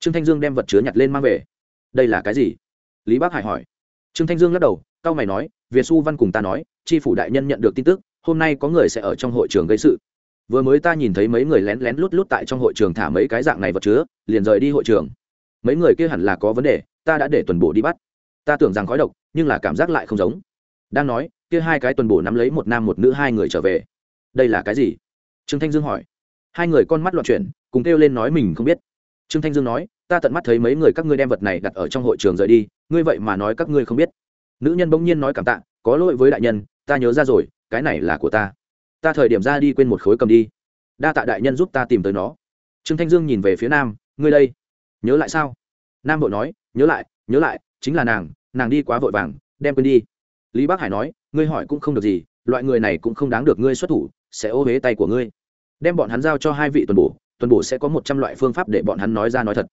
Trương thanh dương đem vật chứa nhặt lên mang về. Đây là cái gì? Lý bác hải hỏi. Trương thanh dương lắc đầu cao mày nói, việt xu văn cùng ta nói tri phủ đại nhân nhận được tin tức hôm nay có người sẽ ở trong hội trường gây sự. Vừa mới ta nhìn thấy mấy người lén lén lút lút tại trong hội trường thả mấy cái dạng này vật chứa, liền rời đi hội trường. Mấy người kia hẳn là có vấn đề, ta đã để tuần bộ đi bắt. Ta tưởng rằng khói độc, nhưng là cảm giác lại không giống. Đang nói, kia hai cái tuần bổ nắm lấy một nam một nữ hai người trở về. Đây là cái gì? Trương thanh dương hỏi. Hai người con mắt loạn chuyển, cùng kêu lên nói mình không biết. Trương thanh dương nói, ta tận mắt thấy mấy người các ngươi đem vật này đặt ở trong hội trường rời đi, ngươi vậy mà nói các ngươi không biết. Nữ nhân bỗng nhiên nói cảm tạ, có lỗi với đại nhân, ta nhớ ra rồi cái này là của ta. Ta thời điểm ra đi quên một khối cầm đi. Đa tạ đại nhân giúp ta tìm tới nó. Trương thanh dương nhìn về phía nam, ngươi đây. Nhớ lại sao? Nam bộ nói, nhớ lại nhớ lại, chính là nàng nàng đi quá vội vàng, đem quên đi. Lý bác hải nói, ngươi hỏi cũng không được gì, loại người này cũng không đáng được ngươi xuất thủ, sẽ ô huế tay của ngươi. Đem bọn hắn giao cho hai vị tuần bổ tuần bổ sẽ có một trăm loại phương pháp để bọn hắn nói ra nói thật.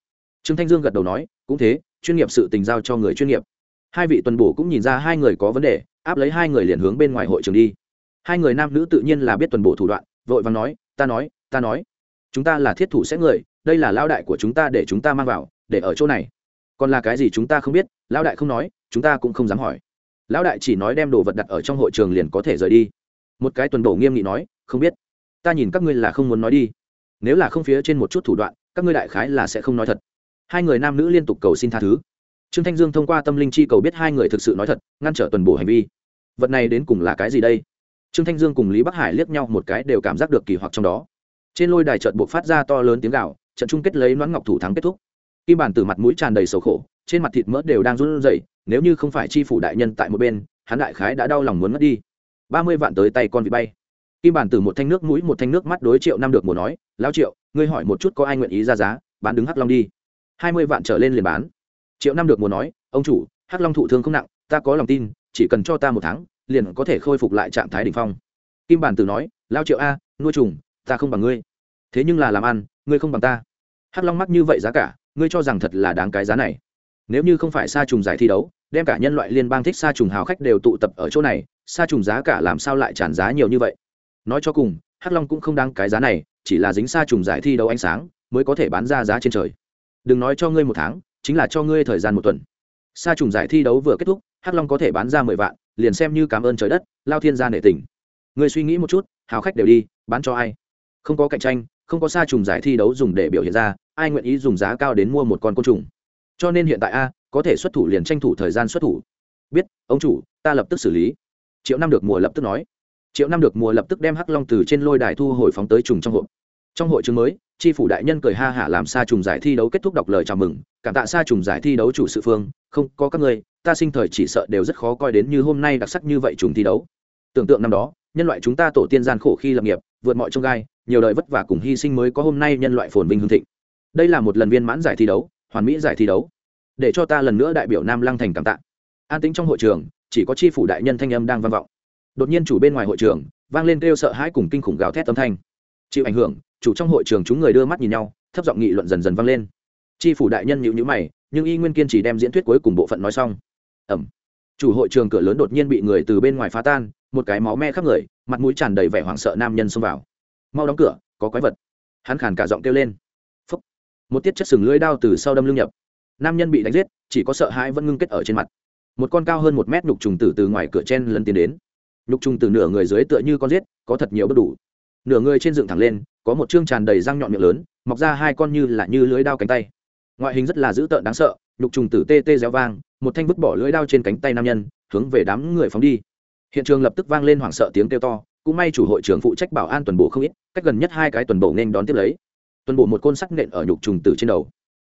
Trương thanh dương gật đầu nói, cũng thế, chuyên nghiệp sự tình giao cho người chuyên nghiệp. Hai vị tuần bổ cũng nhìn ra hai người có vấn đề, áp lấy hai người liền hướng bên ngoài hội trường đi hai người nam nữ tự nhiên là biết tuần bộ thủ đoạn, vội vàng nói, ta nói ta nói, chúng ta là thiết thủ sẽ người, đây là lao đại của chúng ta để chúng ta mang vào, để ở chỗ này. Còn là cái gì chúng ta không biết lao đại không nói, chúng ta cũng không dám hỏi. Lão đại chỉ nói đem đồ vật đặt ở trong hội trường liền có thể rời đi. Một cái tuần bổ nghiêm nghị nói, không biết. Ta nhìn các ngươi là không muốn nói đi. Nếu là không phía trên một chút thủ đoạn, các ngươi đại khái là sẽ không nói thật. Hai người nam nữ liên tục cầu xin tha thứ. Trương thanh dương thông qua tâm linh chi cầu biết hai người thực sự nói thật, ngăn trở tuần bổ hành vi. Vật này đến cùng là cái gì đây? Trương thanh dương cùng lý bắc hải liếc nhau một cái đều cảm giác được kỳ hoặc trong đó. Trên lôi đài trận buộc phát ra to lớn tiếng gạo trận chung kết lấy noãn ngọc thủ thắng kết thúc. Kim bản từ mặt mũi tràn đầy sầu khổ, trên mặt thịt mỡ đều đang run rẩy, nếu như không phải chi phủ đại nhân tại một bên, hắn đại khái đã đau lòng muốn mất đi. Ba mươi vạn tới tay con vị bay. Kim bản từ một thanh nước mũi một thanh nước mắt đối triệu năm được mùa nói, lão triệu, ngươi hỏi một chút có ai nguyện ý ra giá, bán đứng hắc long đi. Hai mươi vạn trở lên liền bán. Triệu năm được mùa nói, ông chủ, hắc long thụ thương không nặng, ta có lòng tin, chỉ cần cho ta một tháng liền có thể khôi phục lại trạng thái đ ỉ n h phong. Kim bản tử nói, lao triệu a, nuôi trùng, ta không bằng ngươi. Thế nhưng là làm ăn, ngươi không bằng ta. Hắc long mắc như vậy giá cả, ngươi cho rằng thật là đáng cái giá này. Nếu như không phải sa trùng giải thi đấu, đem cả nhân loại liên bang thích sa trùng hào khách đều tụ tập ở chỗ này, sa trùng giá cả làm sao lại tràn giá nhiều như vậy? Nói cho cùng, hắc long cũng không đáng cái giá này, chỉ là dính sa trùng giải thi đấu ánh sáng, mới có thể bán ra giá trên trời. Đừng nói cho ngươi một tháng, chính là cho ngươi thời gian một tuần. Sa trùng giải thi đấu vừa kết thúc, hắc long có thể bán ra mười vạn liền xem như cảm ơn trời đất, lao thiên gia nệ tình. Ngươi suy nghĩ một chút, hào khách đều đi, bán cho ai? Không có cạnh tranh, không có sa trùng giải thi đấu dùng để biểu hiện ra, ai nguyện ý dùng giá cao đến mua một con côn trùng? Cho nên hiện tại a, có thể xuất thủ liền tranh thủ thời gian xuất thủ. Biết, ông chủ, ta lập tức xử lý. Triệu năm được mùa lập tức nói. Triệu năm được mùa lập tức đem hắc long từ trên lôi đài thu hồi phóng tới trùng trong hộp trong hội trường mới, tri phủ đại nhân cười ha hả làm sa trùng giải thi đấu kết thúc đọc lời chào mừng, cảm tạ sa trùng giải thi đấu chủ sự phương, không, có các người ta sinh thời chỉ sợ đều rất khó coi đến như hôm nay đặc sắc như vậy trùng thi đấu. Tưởng tượng năm đó, nhân loại chúng ta tổ tiên gian khổ khi lập nghiệp, vượt mọi trông gai, nhiều đời vất vả cùng hy sinh mới có hôm nay nhân loại phồn vinh hương thịnh. Đây là một lần viên mãn giải thi đấu, hoàn mỹ giải thi đấu. Để cho ta lần nữa đại biểu nam lăng thành cảm tạ. An tính trong hội trường, chỉ có tri phủ đại nhân thanh âm đang vang vọng. Đột nhiên chủ bên ngoài hội trường, vang lên kêu sợ hãi cùng kinh khủng gào thét âm thanh. Chịu ảnh hưởng chủ trong hội trường chúng người đưa mắt nhìn nhau, thấp giọng nghị luận dần dần vang lên. Chi phủ đại nhân nhịu nhữ mày, nhưng y nguyên kiên chỉ đem diễn thuyết cuối cùng bộ phận nói xong. Ẩm. Chủ hội trường cửa lớn đột nhiên bị người từ bên ngoài phá tan, một cái máu me khắp người, mặt mũi tràn đầy vẻ hoảng sợ nam nhân xông vào. Mau đóng cửa, có quái vật. Hắn khàn cả giọng kêu lên. Phúc. một tiết chất sừng lưỡi đao từ sau đâm lưng nhập. Nam nhân bị đánh giết, chỉ có sợ hãi vẫn ngưng kết ở trên mặt. Một con cao hơn một mét nhục trùng tử từ ngoài cửa chen lần tiến đến. Nhục trùng từ nửa người dưới tựa như con giết, có thật nhiều bất đủ nửa người trên dựng thẳng lên, có một chương tràn đầy răng nhọn miệng lớn, mọc ra hai con như là như lưới đao cánh tay. Ngoại hình rất là dữ tợn đáng sợ, nhục trùng tử tê tê réo vang, một thanh vứt bỏ lưới đao trên cánh tay nam nhân, hướng về đám người phóng đi. Hiện trường lập tức vang lên hoảng sợ tiếng kêu to, cũng may chủ hội trưởng phụ trách bảo an tuần bộ không ít, cách gần nhất hai cái tuần bộ nên đón tiếp lấy. Tuần bộ một côn sắc nện ở nhục trùng tử trên đầu.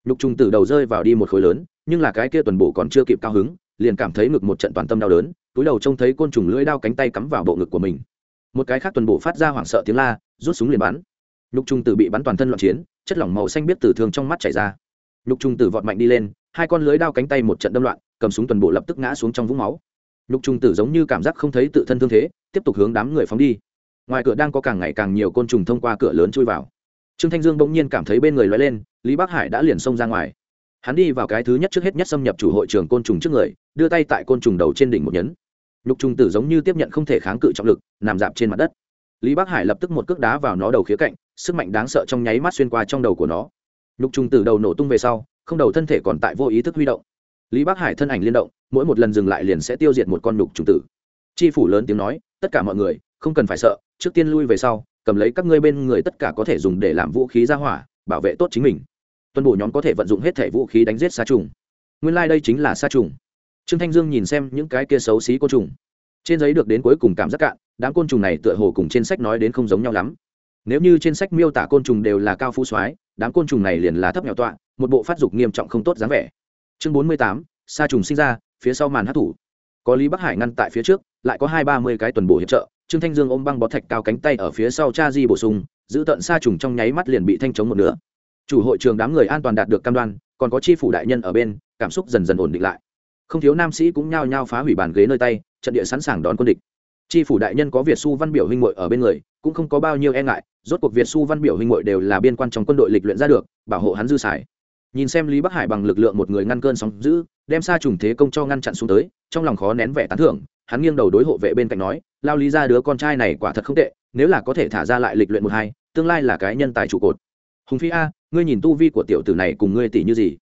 Nhục trùng tử đầu rơi vào đi một khối lớn, nhưng là cái kia tuần bộ còn chưa kịp cao hứng, liền cảm thấy ngực một trận toàn tâm đau đớn, túi đầu trông thấy côn trùng lưỡi đao cánh tay cắm vào bộ ngực của mình một cái khác tuần bộ phát ra hoảng sợ tiếng la, rút súng liền bắn. Nhục Trung tử bị bắn toàn thân loạn chiến, chất lỏng màu xanh biết tử thương trong mắt chảy ra. Nhục Trung tử vọt mạnh đi lên, hai con lưới đao cánh tay một trận đâm loạn, cầm súng tuần bộ lập tức ngã xuống trong vũng máu. Nhục Trung tử giống như cảm giác không thấy tự thân thương thế, tiếp tục hướng đám người phóng đi. Ngoài cửa đang có càng ngày càng nhiều côn trùng thông qua cửa lớn chui vào. Trương thanh dương bỗng nhiên cảm thấy bên người loay lên, lý bắc hải đã liền xông ra ngoài. Hắn đi vào cái thứ nhất trước hết nhất xâm nhập chủ hội trường côn trùng trước người, đưa tay tại côn trùng đầu trên đỉnh một nhấn nhục trùng tử giống như tiếp nhận không thể kháng cự trọng lực, nằm dạp trên mặt đất. Lý bắc hải lập tức một cước đá vào nó đầu khía cạnh, sức mạnh đáng sợ trong nháy mắt xuyên qua trong đầu của nó. Nhục trùng tử đầu nổ tung về sau, không đầu thân thể còn tại vô ý thức huy động. Lý bắc hải thân ảnh liên động, mỗi một lần dừng lại liền sẽ tiêu diệt một con nhục trùng tử. Chi phủ lớn tiếng nói, tất cả mọi người, không cần phải sợ, trước tiên lui về sau, cầm lấy các ngươi bên người tất cả có thể dùng để làm vũ khí ra hỏa, bảo vệ tốt chính mình. Tuân bổ nhóm có thể vận dụng hết thể vũ khí đánh giết xa trùng. Nguyên lai、like、đây chính là xa trùng trương thanh dương nhìn xem những cái kia xấu xí côn trùng. Trên giấy được đến cuối cùng cảm giác cạn, đám côn trùng này tựa hồ cùng trên sách nói đến không giống nhau lắm. Nếu như trên sách miêu tả côn trùng đều là cao phú soái, đám côn trùng này liền là thấp nhỏ tọa, một bộ phát dục nghiêm trọng không tốt dáng vẻ. Chương bốn mươi tám, sa trùng sinh ra, phía sau màn hát thủ có lý bắc hải ngăn tại phía trước, lại có hai ba mươi cái tuần bổ hiệp trợ, trương thanh dương ôm băng bó thạch cao cánh tay ở phía sau cha di bổ sung, giữ tận sa trùng trong nháy mắt liền bị thanh chống một nửa. Chủ hội trường đám người an toàn đạt được cam đoan, còn có chi phủ đại nhân ở bên, cảm xúc dần dần ổn định lại không thiếu nam sĩ cũng nhao nhao phá hủy bàn ghế nơi tay, trận địa sẵn sàng đón quân địch. Chi phủ đại nhân có việt su văn biểu huynh hội ở bên người, cũng không có bao nhiêu e ngại, rốt cuộc việt su văn biểu huynh hội đều là biên quan trong quân đội lịch luyện ra được, bảo hộ hắn dư xài. Nhìn xem lý bắc hải bằng lực lượng một người ngăn cơn sóng giữ đem xa trùng thế công cho ngăn chặn xuống tới, trong lòng khó nén vẻ tán thưởng, hắn nghiêng đầu đối hộ vệ bên cạnh nói, lao lý ra đứa con trai này quả thật không tệ, nếu là có thể thả ra lại lịch luyện một hai, tương lai là cái nhân tài trụ cột. Hùng phi a, ngươi nhìn tu vi của tiểu tử này cùng ngươi tỷ như gì?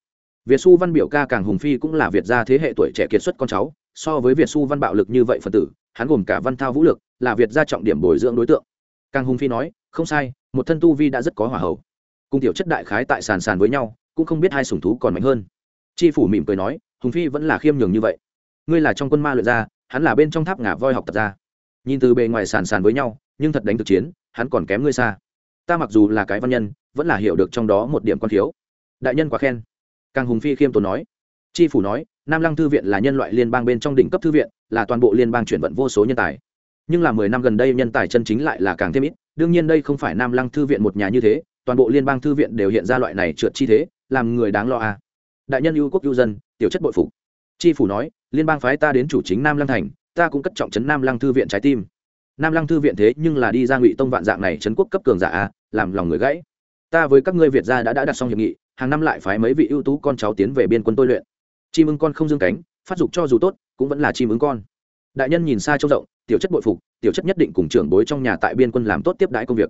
Việt xu văn biểu ca càng hùng phi cũng là việt gia thế hệ tuổi trẻ kiệt xuất con cháu, so với việt xu văn bạo lực như vậy phần tử, hắn gồm cả văn thao vũ lực, là việt gia trọng điểm bồi dưỡng đối tượng. Càng hùng phi nói, không sai, một thân tu vi đã rất có hỏa hậu. Cùng tiểu chất đại khái tại sàn sàn với nhau, cũng không biết hai sủng thú còn mạnh hơn. Chi phủ mỉm cười nói, hùng phi vẫn là khiêm nhường như vậy. Ngươi là trong quân ma luyện ra hắn là bên trong tháp ngả voi học tập ra nhìn từ bề ngoài sàn sàn với nhau, nhưng thật đánh thực chiến, hắn còn kém ngươi xa. Ta mặc dù là cái văn nhân, vẫn là hiểu được trong đó một điểm quan thiếu. Đại nhân quá khen càng hùng phi khiêm tốn nói. Tri phủ nói, nam lăng thư viện là nhân loại liên bang bên trong đỉnh cấp thư viện, là toàn bộ liên bang chuyển vận vô số nhân tài. Nhưng là mười năm gần đây nhân tài chân chính lại là càng thêm ít, đương nhiên đây không phải nam lăng thư viện một nhà như thế, toàn bộ liên bang thư viện đều hiện ra loại này trượt chi thế, làm người đáng lo à. đại nhân ưu quốc ưu dân, tiểu chất bội phục. Tri phủ nói, liên bang phái ta đến chủ chính nam lăng thành, ta cũng cất trọng trấn nam lăng thư viện trái tim. Nam lăng thư viện thế nhưng là đi ra ngụy tông vạn dạng này trấn quốc cấp cường giả a, làm lòng người gãy. Ta với các ngươi việt gia đã đã đặt xong hiệp nghị hàng năm lại phái mấy vị ưu tú con cháu tiến về biên quân tôi luyện. Chim ưng con không dương cánh, phát dục cho dù tốt, cũng vẫn là chim ưng con. Đại nhân nhìn xa trông rộng, tiểu chất bội phục, tiểu chất nhất định cùng trưởng bối trong nhà tại biên quân làm tốt tiếp đãi công việc.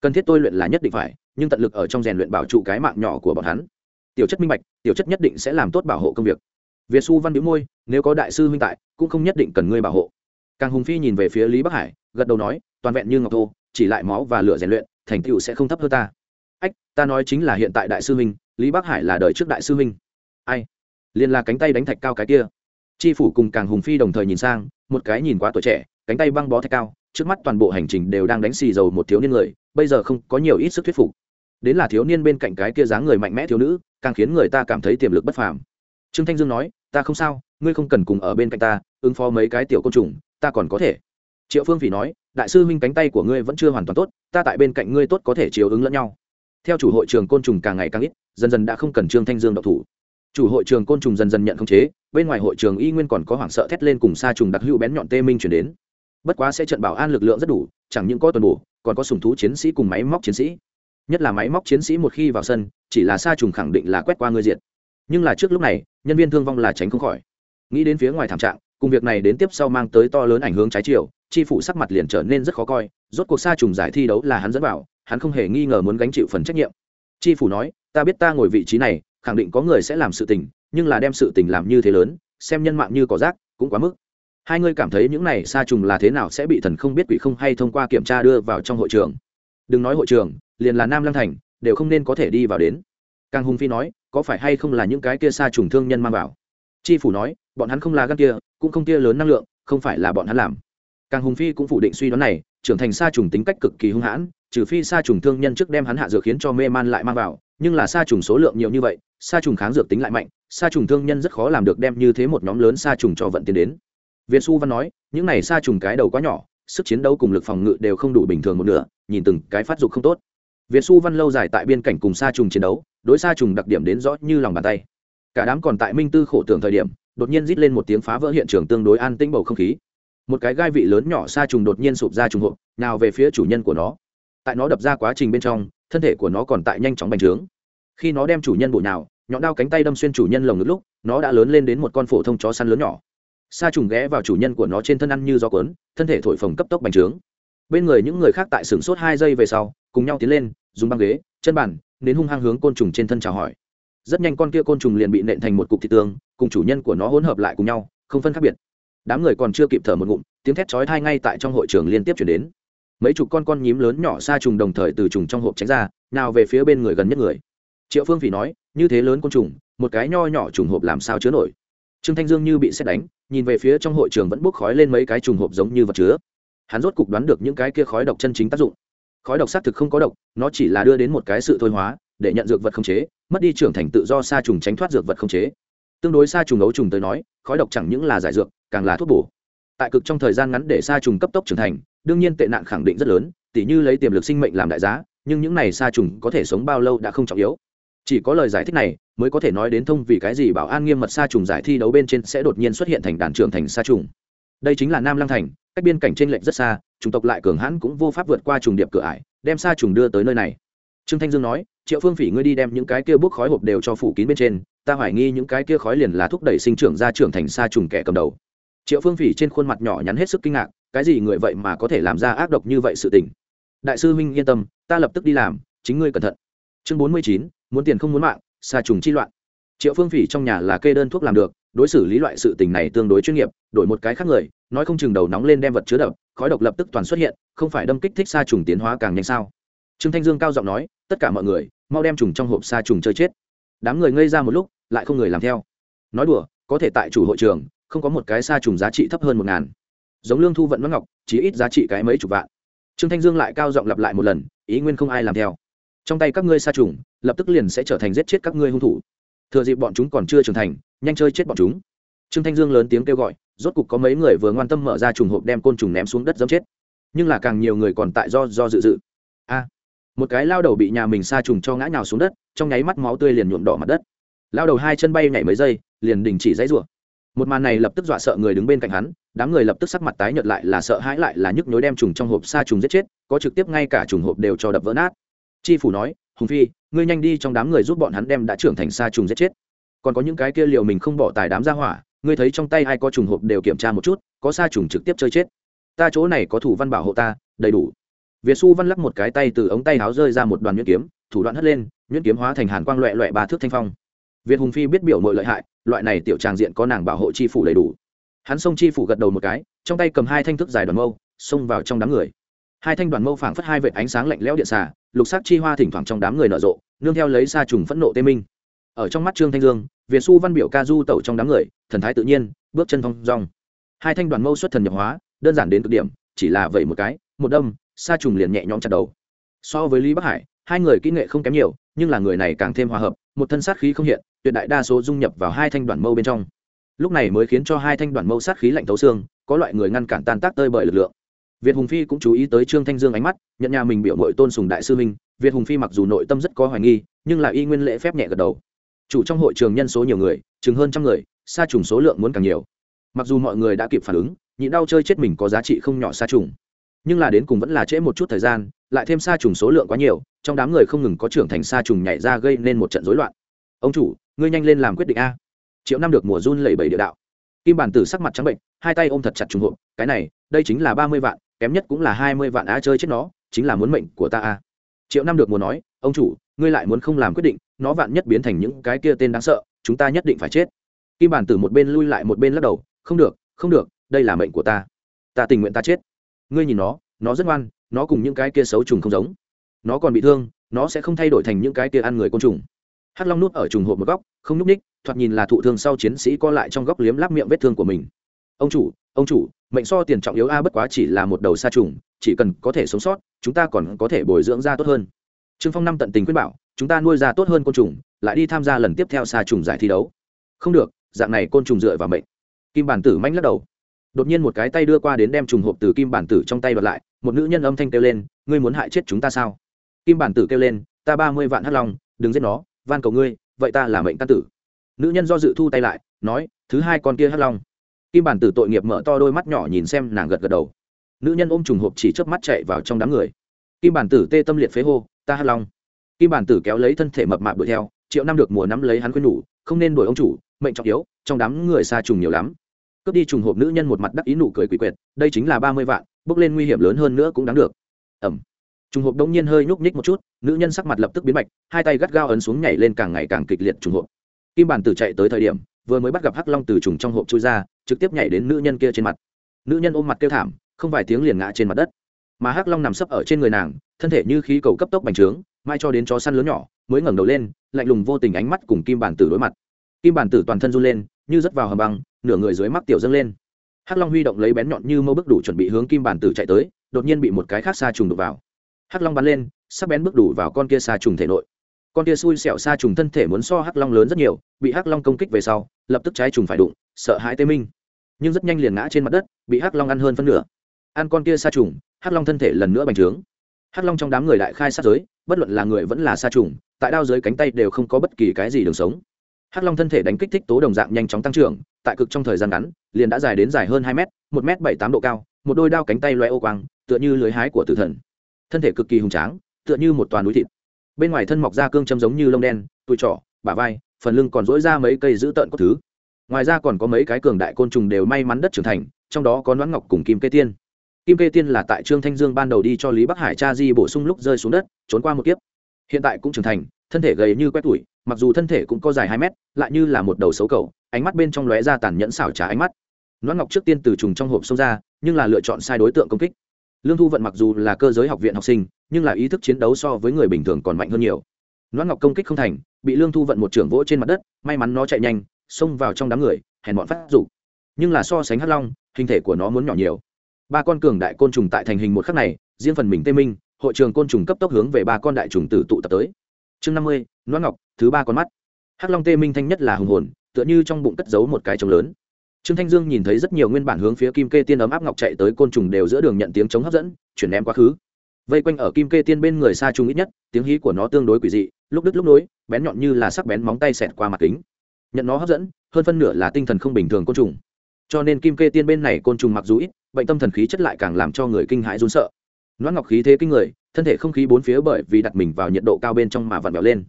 Cần thiết tôi luyện là nhất định phải, nhưng tận lực ở trong rèn luyện bảo trụ cái mạng nhỏ của bọn hắn. Tiểu chất minh bạch, tiểu chất nhất định sẽ làm tốt bảo hộ công việc. Việt xu văn biếu môi, nếu có đại sư huynh tại, cũng không nhất định cần ngươi bảo hộ. Càng hùng phi nhìn về phía lý bắc hải, gật đầu nói, toàn vẹn như ngọc thô, chỉ lại máu và lửa rèn luyện, thành tựu sẽ không thấp hơn ta ta nói chính là hiện tại đại sư huynh, lý bắc hải là đời trước đại sư huynh. Ai? Liền là cánh tay đánh thạch cao cái kia. Tri phủ cùng càng hùng phi đồng thời nhìn sang, một cái nhìn quá tuổi trẻ, cánh tay băng bó thạch cao, trước mắt toàn bộ hành trình đều đang đánh xì dầu một thiếu niên người, bây giờ không có nhiều ít sức thuyết phục. Đến là thiếu niên bên cạnh cái kia dáng người mạnh mẽ thiếu nữ, càng khiến người ta cảm thấy tiềm lực bất phàm. Trương thanh dương nói, ta không sao, ngươi không cần cùng ở bên cạnh ta, ứng phó mấy cái tiểu côn trùng, ta còn có thể. Triệu phương phỉ nói, đại sư huynh cánh tay của ngươi vẫn chưa hoàn toàn tốt, ta tại bên cạnh ngươi tốt có thể chiều ứng lẫn nhau theo chủ hội trường côn trùng càng ngày càng ít, dần dần đã không cần trương thanh dương độc thủ. Chủ hội trường côn trùng dần dần nhận khống chế, bên ngoài hội trường y nguyên còn có hoảng sợ thét lên cùng xa trùng đặc hữu bén nhọn tê minh chuyển đến. Bất quá sẽ trận bảo an lực lượng rất đủ, chẳng những có tuần bổ, còn có sùng thú chiến sĩ cùng máy móc chiến sĩ. Nhất là máy móc chiến sĩ một khi vào sân, chỉ là xa trùng khẳng định là quét qua người diện. nhưng là trước lúc này, nhân viên thương vong là tránh không khỏi. Nghĩ đến phía ngoài thảm trạng, cùng việc này đến tiếp sau mang tới to lớn ảnh hưởng trái chiều, chi phủ sắc mặt liền trở nên rất khó coi, rốt cuộc xa trùng giải thi đấu là hắn dẫn vào hắn không hề nghi ngờ muốn gánh chịu phần trách nhiệm. Chi phủ nói, ta biết ta ngồi vị trí này, khẳng định có người sẽ làm sự tình, nhưng là đem sự tình làm như thế lớn, xem nhân mạng như cỏ rác, cũng quá mức. Hai ngươi cảm thấy những này xa trùng là thế nào sẽ bị thần không biết quỷ không hay thông qua kiểm tra đưa vào trong hội trường. Đừng nói hội trường, liền là nam lăng thành, đều không nên có thể đi vào đến. Càng hùng phi nói, có phải hay không là những cái kia xa trùng thương nhân mang vào? Chi phủ nói, bọn hắn không là gan kia, cũng không kia lớn năng lượng, không phải là bọn hắn làm. Càng hùng phi cũng phủ định suy đoán này, trưởng thành sa trùng tính cách cực kỳ hung hãn trừ phi sa trùng thương nhân trước đem hắn hạ dược khiến cho mê man lại mang vào, nhưng là sa trùng số lượng nhiều như vậy, sa trùng kháng dược tính lại mạnh, sa trùng thương nhân rất khó làm được đem như thế một nhóm lớn sa trùng cho vận tiến đến. Việt xu văn nói, những này sa trùng cái đầu quá nhỏ, sức chiến đấu cùng lực phòng ngự đều không đủ bình thường một nửa, nhìn từng cái phát dục không tốt. Việt xu văn lâu dài tại biên cảnh cùng sa trùng chiến đấu, đối sa trùng đặc điểm đến rõ như lòng bàn tay. Cả đám còn tại minh tư khổ tưởng thời điểm, đột nhiên rít lên một tiếng phá vỡ hiện trường tương đối an tĩnh bầu không khí. Một cái gai vị lớn nhỏ sa trùng đột nhiên sụp ra trùng hộ, nào về phía chủ nhân của nó tại nó đập ra quá trình bên trong, thân thể của nó còn tại nhanh chóng bành trướng. Khi nó đem chủ nhân bổ nào nhọn đao cánh tay đâm xuyên chủ nhân lồng ngực lúc, nó đã lớn lên đến một con phổ thông chó săn lớn nhỏ. Sa trùng ghé vào chủ nhân của nó trên thân ăn như gió cuốn, thân thể thổi phồng cấp tốc bành trướng. Bên người những người khác tại sửng sốt hai giây về sau, cùng nhau tiến lên, dùng băng ghế, chân bàn đến hung hăng hướng côn trùng trên thân chào hỏi. Rất nhanh con kia côn trùng liền bị nện thành một cục thị tương, cùng chủ nhân của nó hỗn hợp lại cùng nhau, không phân khác biệt. Đám người còn chưa kịp thở một ngụm, tiếng thét chói thai ngay tại trong hội trường liên tiếp chuyển đến mấy chục con con nhím lớn nhỏ xa trùng đồng thời từ trùng trong hộp tránh ra, nào về phía bên người gần nhất người. Triệu phương phỉ nói, như thế lớn côn trùng, một cái nho nhỏ trùng hộp làm sao chứa nổi? Trương thanh dương như bị xét đánh, nhìn về phía trong hội trường vẫn bốc khói lên mấy cái trùng hộp giống như vật chứa. Hắn rốt cục đoán được những cái kia khói độc chân chính tác dụng. Khói độc xác thực không có độc, nó chỉ là đưa đến một cái sự thôi hóa, để nhận dược vật không chế, mất đi trưởng thành tự do sa trùng tránh thoát dược vật không chế. Tương đối sa trùng ấu trùng tới nói, khói độc chẳng những là giải dược, càng là thuốc bổ. Tại cực trong thời gian ngắn để sa trùng cấp tốc trưởng thành đương nhiên tệ nạn khẳng định rất lớn, tỉ như lấy tiềm lực sinh mệnh làm đại giá, nhưng những này sa trùng có thể sống bao lâu đã không trọng yếu. Chỉ có lời giải thích này mới có thể nói đến thông vì cái gì bảo an nghiêm mật sa trùng giải thi đấu bên trên sẽ đột nhiên xuất hiện thành đàn trưởng thành sa trùng. Đây chính là nam lăng thành, cách biên cảnh trên lệnh rất xa, chủng tộc lại cường hãn cũng vô pháp vượt qua trùng điệp cửa ải, đem sa trùng đưa tới nơi này. Trương thanh dương nói, triệu phương phỉ, ngươi đi đem những cái kia bốc khói hộp đều cho phủ kín bên trên, ta hoài nghi những cái kia khói liền là thúc đẩy sinh trưởng ra trưởng thành sa trùng kẻ cầm đầu. Triệu phương phỉ trên khuôn mặt nhỏ nhắn hết sức kinh ngạc cái gì người vậy mà có thể làm ra ác độc như vậy sự tình? Đại sư huynh, yên tâm, ta lập tức đi làm, chính ngươi cẩn thận. Chương bốn mươi chín, muốn tiền không muốn mạng, sa trùng chi loạn. Triệu phương phỉ trong nhà là kê đơn thuốc làm được, đối xử lý loại sự tình này tương đối chuyên nghiệp, đổi một cái khác người, nói không chừng đầu nóng lên đem vật chứa độc khói độc lập tức toàn xuất hiện, không phải đâm kích thích sa trùng tiến hóa càng nhanh sao? Trương thanh dương cao giọng nói, tất cả mọi người, mau đem trùng trong hộp sa trùng chơi chết. Đám người ngây ra một lúc, lại không người làm theo. Nói đùa, có thể tại chủ hội trường, không có một cái sa trùng giá trị thấp hơn một ngàn giống lương thu vận mất ngọc, chỉ ít giá trị cái mấy chục vạn. Trương thanh dương lại cao giọng lặp lại một lần, ý nguyên không ai làm theo. Trong tay các ngươi sa trùng, lập tức liền sẽ trở thành giết chết các ngươi hung thủ. Thừa dịp bọn chúng còn chưa trưởng thành, nhanh chơi chết bọn chúng. Trương thanh dương lớn tiếng kêu gọi, rốt cục có mấy người vừa ngoan tâm mở ra trùng hộp đem côn trùng ném xuống đất dẫm chết. Nhưng là càng nhiều người còn tại do do dự dự. A! Một cái lao đầu bị nhà mình sa trùng cho ngã nhào xuống đất, trong nháy mắt máu tươi liền nhuộm đỏ mặt đất. Lao đầu hai chân bay nhảy mấy giây, liền đình chỉ dãy rủa một màn này lập tức dọa sợ người đứng bên cạnh hắn, đám người lập tức sắc mặt tái nhợt lại là sợ hãi lại là nhức nhối đem trùng trong hộp sa trùng giết chết, có trực tiếp ngay cả trùng hộp đều cho đập vỡ nát. Chi phủ nói, hùng phi, ngươi nhanh đi trong đám người giúp bọn hắn đem đã trưởng thành sa trùng giết chết. Còn có những cái kia liệu mình không bỏ tài đám ra hỏa, ngươi thấy trong tay ai có trùng hộp đều kiểm tra một chút, có sa trùng trực tiếp chơi chết. Ta chỗ này có thủ văn bảo hộ ta, đầy đủ. Việt xu văn lắc một cái tay từ ống tay áo rơi ra một đoàn nhuyễn kiếm, thủ đoạn hất lên, nhuyễn kiếm hóa thành hàn quang loẹ loẹ ba thước thanh phong. Việt hùng phi biết biểu mội lợi hại loại này tiểu tràng diện có nàng bảo hộ chi phủ đầy đủ. Hắn xông chi phủ gật đầu một cái, trong tay cầm hai thanh thức dài đoàn mâu, xông vào trong đám người. Hai thanh đoàn mâu phảng phất hai vệt ánh sáng lạnh lẽo điện xà, lục sắc chi hoa thỉnh thoảng trong đám người nở rộ, nương theo lấy xa trùng phẫn nộ tê minh. Ở trong mắt trương thanh dương, việt xu văn biểu ca du tẩu trong đám người, thần thái tự nhiên, bước chân thong dong. Hai thanh đoàn mâu xuất thần nhập hóa, đơn giản đến cực điểm, chỉ là vậy một cái, một đâm, sa trùng liền nhẹ nhõm chặt đầu. So với lý bắc hải, hai người kỹ nghệ không kém nhiều nhưng là người này càng thêm hòa hợp, một thân sát khí không hiện, tuyệt đại đa số dung nhập vào hai thanh đoàn mâu bên trong. Lúc này mới khiến cho hai thanh đoàn mâu sát khí lạnh thấu xương, có loại người ngăn cản tan tác tơi bởi lực lượng. Việt hùng phi cũng chú ý tới trương thanh dương ánh mắt, nhận nhà mình biểu mội tôn sùng đại sư minh việt hùng phi mặc dù nội tâm rất có hoài nghi, nhưng là y nguyên lễ phép nhẹ gật đầu. Chủ trong hội trường nhân số nhiều người, chừng hơn trăm người xa trùng số lượng muốn càng nhiều. Mặc dù mọi người đã kịp phản ứng, nhịn đau chơi chết mình có giá trị không nhỏ xa trùng nhưng là đến cùng vẫn là trễ một chút thời gian, lại thêm xa trùng số lượng quá nhiều, trong đám người không ngừng có trưởng thành xa trùng nhảy ra gây nên một trận rối loạn. Ông chủ, ngươi nhanh lên làm quyết định a. Triệu năm được mùa run lẩy bẩy địa đạo. Kim bản tử sắc mặt trắng bệnh, hai tay ôm thật chặt trùng hộ cái này, đây chính là ba mươi vạn, kém nhất cũng là hai mươi vạn a chơi chết nó, chính là muốn mệnh của ta a. Triệu năm được mùa nói, ông chủ, ngươi lại muốn không làm quyết định, nó vạn nhất biến thành những cái kia tên đáng sợ, chúng ta nhất định phải chết. Kim bản tử một bên lui lại một bên lắc đầu, không được không được, đây là mệnh của ta. Ta tình nguyện ta chết ngươi nhìn nó nó rất ngoan, nó cùng những cái kia xấu trùng không giống. Nó còn bị thương, nó sẽ không thay đổi thành những cái kia ăn người côn trùng. Hắc long nút ở trùng hộp một góc, không núp ních thoạt nhìn là thụ thương sau chiến sĩ co lại trong góc liếm láp miệng vết thương của mình. Ông chủ ông chủ, mệnh so tiền trọng yếu a, bất quá chỉ là một đầu sa trùng, chỉ cần có thể sống sót, chúng ta còn có thể bồi dưỡng ra tốt hơn. Trương phong năm tận tình khuyên bảo, chúng ta nuôi ra tốt hơn côn trùng, lại đi tham gia lần tiếp theo sa trùng giải thi đấu. Không được, dạng này côn trùng dựa vào mệnh. Kim bản tử manh lắc đầu đột nhiên một cái tay đưa qua đến đem trùng hộp từ kim bản tử trong tay đoạt lại, một nữ nhân âm thanh kêu lên, ngươi muốn hại chết chúng ta sao? Kim bản tử kêu lên, ta ba mươi vạn hắc long, đừng giết nó, van cầu ngươi, vậy ta là mệnh tan tử. Nữ nhân do dự thu tay lại, nói, thứ hai con kia hắc long. Kim bản tử tội nghiệp mở to đôi mắt nhỏ nhìn xem nàng gật gật đầu. Nữ nhân ôm trùng hộp chỉ chớp mắt chạy vào trong đám người. Kim bản tử tê tâm liệt phế hô, ta hắc long. Kim bản tử kéo lấy thân thể mập mạp đuổi theo, triệu năm được mùa nắm lấy hắn quên nhủ, không nên đuổi ông chủ, mệnh trọng yếu, trong đám người xa trùng nhiều lắm cướp đi trùng hộp nữ nhân một mặt đắc ý nụ cười quỷ quyệt đây chính là ba mươi vạn, bước lên nguy hiểm lớn hơn nữa cũng đáng được. Ẩm. Trùng hộp đông nhiên hơi nhúc nhích một chút, nữ nhân sắc mặt lập tức biến bạch hai tay gắt gao ấn xuống nhảy lên càng ngày càng kịch liệt trùng hộp. Kim bản tử chạy tới thời điểm, vừa mới bắt gặp hắc long từ trùng trong hộp chui ra, trực tiếp nhảy đến nữ nhân kia trên mặt. Nữ nhân ôm mặt kêu thảm, không vài tiếng liền ngã trên mặt đất. Mà hắc long nằm sấp ở trên người nàng, thân thể như khí cầu cấp tốc bành trướng mai cho đến chó săn lớn nhỏ, mới ngẩng đầu lên, lạnh lùng vô tình ánh mắt cùng kim bản tử đối mặt. Kim bản tử toàn thân run lên như rớt vào hầm băng, nửa người dưới mắc tiểu dâng lên. Hắc long huy động lấy bén nhọn như mâu bước đủ chuẩn bị hướng kim bản tử chạy tới, đột nhiên bị một cái khác xa trùng đục vào. Hắc long bắn lên, sắc bén bước đủ vào con kia xa trùng thể nội. Con kia xui xẻo xa trùng thân thể muốn so hắc long lớn rất nhiều, bị hắc long công kích về sau, lập tức trái trùng phải đụng, sợ hãi tê minh. Nhưng rất nhanh liền ngã trên mặt đất, bị hắc long ăn hơn phân nửa. Ăn con kia xa trùng, hắc long thân thể lần nữa bành trướng. Hắc long trong đám người đại khai sát giới, bất luận là người vẫn là xa trùng, tại đao dưới cánh tay đều không có bất kỳ cái gì đường sống hắc long thân thể đánh kích thích tố đồng dạng nhanh chóng tăng trưởng, tại cực trong thời gian ngắn, liền đã dài đến dài hơn hai m một m bảy tám độ cao, một đôi đao cánh tay loe ô quang, tựa như lưới hái của tử thần. Thân thể cực kỳ hùng tráng, tựa như một toàn núi thịt. Bên ngoài thân mọc ra cương châm giống như lông đen tụi trỏ bả vai, phần lưng còn dỗi ra mấy cây giữ tợn cốt thứ. Ngoài ra còn có mấy cái cường đại côn trùng đều may mắn đất trưởng thành, trong đó có noãn ngọc cùng kim kê tiên. Kim kê tiên là tại trương thanh dương ban đầu đi cho lý bắc hải cha di bổ sung lúc rơi xuống đất, trốn qua một kiếp. Hiện tại cũng trưởng thành thân thể gầy như quét tủi, mặc dù thân thể cũng có dài hai mét, lại như là một đầu xấu cầu, ánh mắt bên trong lóe ra tàn nhẫn xảo trá ánh mắt. Noãn ngọc trước tiên từ trùng trong hộp xông ra, nhưng là lựa chọn sai đối tượng công kích. Lương thu vận mặc dù là cơ giới học viện học sinh, nhưng là ý thức chiến đấu so với người bình thường còn mạnh hơn nhiều. Noãn ngọc công kích không thành, bị lương thu vận một trưởng vỗ trên mặt đất, may mắn nó chạy nhanh, xông vào trong đám người, hèn bọn phát rủ nhưng là so sánh hắc long, hình thể của nó muốn nhỏ nhiều. Ba con cường đại côn trùng tại thành hình một khắc này, riêng phần mình tê minh, hội trường côn trùng cấp tốc hướng về ba con đại trùng tử tụ tập tới chương năm mươi, noãn ngọc, thứ ba con mắt. Hắc long tê minh thanh nhất là hùng hồn, tựa như trong bụng cất giấu một cái trống lớn. Trương thanh dương nhìn thấy rất nhiều nguyên bản hướng phía kim kê tiên ấm áp ngọc chạy tới côn trùng đều giữa đường nhận tiếng chống hấp dẫn, chuyển ném quá khứ. Vây quanh ở kim kê tiên bên người xa trung ít nhất, tiếng hí của nó tương đối quỷ dị, lúc đứt lúc nối, bén nhọn như là sắc bén móng tay xẹt qua mặt kính. Nhận nó hấp dẫn, hơn phân nửa là tinh thần không bình thường côn trùng. Cho nên kim kê tiên bên này côn trùng mặc dù ít, bệnh tâm thần khí chất lại càng làm cho người kinh hãi run sợ. Loan ngọc khí thế kinh người thân thể không khí bốn phía bởi vì đặt mình vào nhiệt độ cao bên trong mà vặn vẹo lên.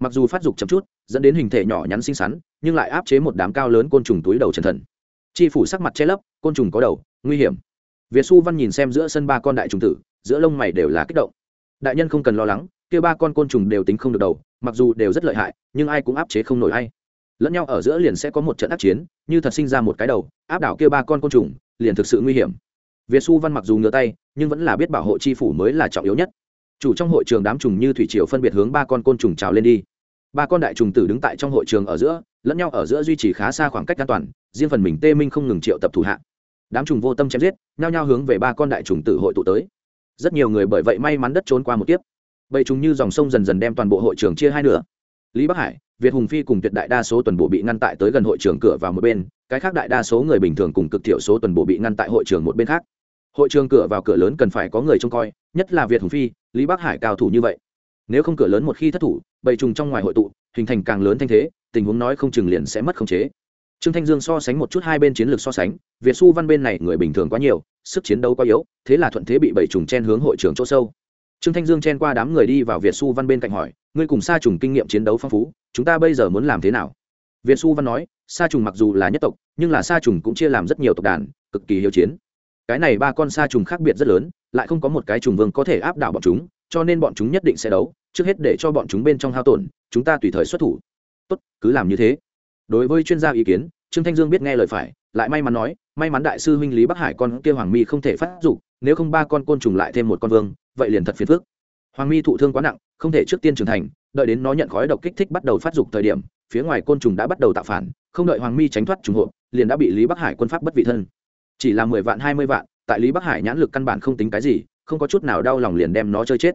Mặc dù phát dục chậm chút, dẫn đến hình thể nhỏ nhắn xinh xắn, nhưng lại áp chế một đám cao lớn côn trùng túi đầu trần thần. Chi phủ sắc mặt che lấp, côn trùng có đầu, nguy hiểm. Việt xu văn nhìn xem giữa sân ba con đại trùng tử, giữa lông mày đều là kích động. Đại nhân không cần lo lắng, kia ba con côn trùng đều tính không được đầu, mặc dù đều rất lợi hại, nhưng ai cũng áp chế không nổi ai. Lẫn nhau ở giữa liền sẽ có một trận ác chiến, như thật sinh ra một cái đầu, áp đảo kia ba con côn trùng, liền thực sự nguy hiểm việt xu văn mặc dù ngửa tay, nhưng vẫn là biết bảo hộ chi phủ mới là trọng yếu nhất. Chủ trong hội trường đám trùng như thủy triều phân biệt hướng ba con côn trùng trào lên đi. Ba con đại trùng tử đứng tại trong hội trường ở giữa, lẫn nhau ở giữa duy trì khá xa khoảng cách an toàn, riêng phần mình tê minh không ngừng triệu tập thủ hạ. Đám trùng vô tâm chém giết, nhao nhao hướng về ba con đại trùng tử hội tụ tới. Rất nhiều người bởi vậy may mắn đất trốn qua một tiếp bầy trùng như dòng sông dần dần đem toàn bộ hội trường chia hai nửa. Lý bắc hải, việt hùng phi cùng tuyệt đại đa số tuần bộ bị ngăn tại tới gần hội trường cửa vào một bên, cái khác đại đa số người bình thường cùng cực thiểu số tuần bộ bị ngăn tại hội trường một bên khác hội trường cửa vào cửa lớn cần phải có người trông coi, nhất là việt hùng phi, lý bắc hải cao thủ như vậy. Nếu không cửa lớn một khi thất thủ, bầy trùng trong ngoài hội tụ, hình thành càng lớn thanh thế, tình huống nói không chừng liền sẽ mất khống chế. Trương thanh dương so sánh một chút hai bên chiến lược so sánh, việt Su văn bên này người bình thường quá nhiều, sức chiến đấu quá yếu, thế là thuận thế bị bầy trùng chen hướng hội trường chỗ sâu. Trương thanh dương chen qua đám người đi vào việt Su văn bên cạnh hỏi, ngươi cùng sa trùng kinh nghiệm chiến đấu phong phú, chúng ta bây giờ muốn làm thế nào? Việt Su văn nói, sa trùng mặc dù là nhất tộc, nhưng là sa trùng cũng chia làm rất nhiều tộc đàn, cực kỳ hiếu chiến cái này ba con sa trùng khác biệt rất lớn, lại không có một cái trùng vương có thể áp đảo bọn chúng, cho nên bọn chúng nhất định sẽ đấu, trước hết để cho bọn chúng bên trong hao tổn, chúng ta tùy thời xuất thủ. Tốt, cứ làm như thế. Đối với chuyên gia ý kiến, trương thanh dương biết nghe lời phải, lại may mắn nói, may mắn đại sư huynh lý bắc hải con kia hoàng mi không thể phát dục, nếu không ba con côn trùng lại thêm một con vương, vậy liền thật phiền phức. Hoàng mi thụ thương quá nặng, không thể trước tiên trưởng thành, đợi đến nó nhận khói độc kích thích bắt đầu phát dục thời điểm, phía ngoài côn trùng đã bắt đầu tạo phản, không đợi hoàng mi tránh thoát trùng hộ, liền đã bị lý bắc hải quân pháp bất vị thân chỉ là mười vạn, hai mươi vạn, tại lý bắc hải nhãn lực căn bản không tính cái gì, không có chút nào đau lòng liền đem nó chơi chết.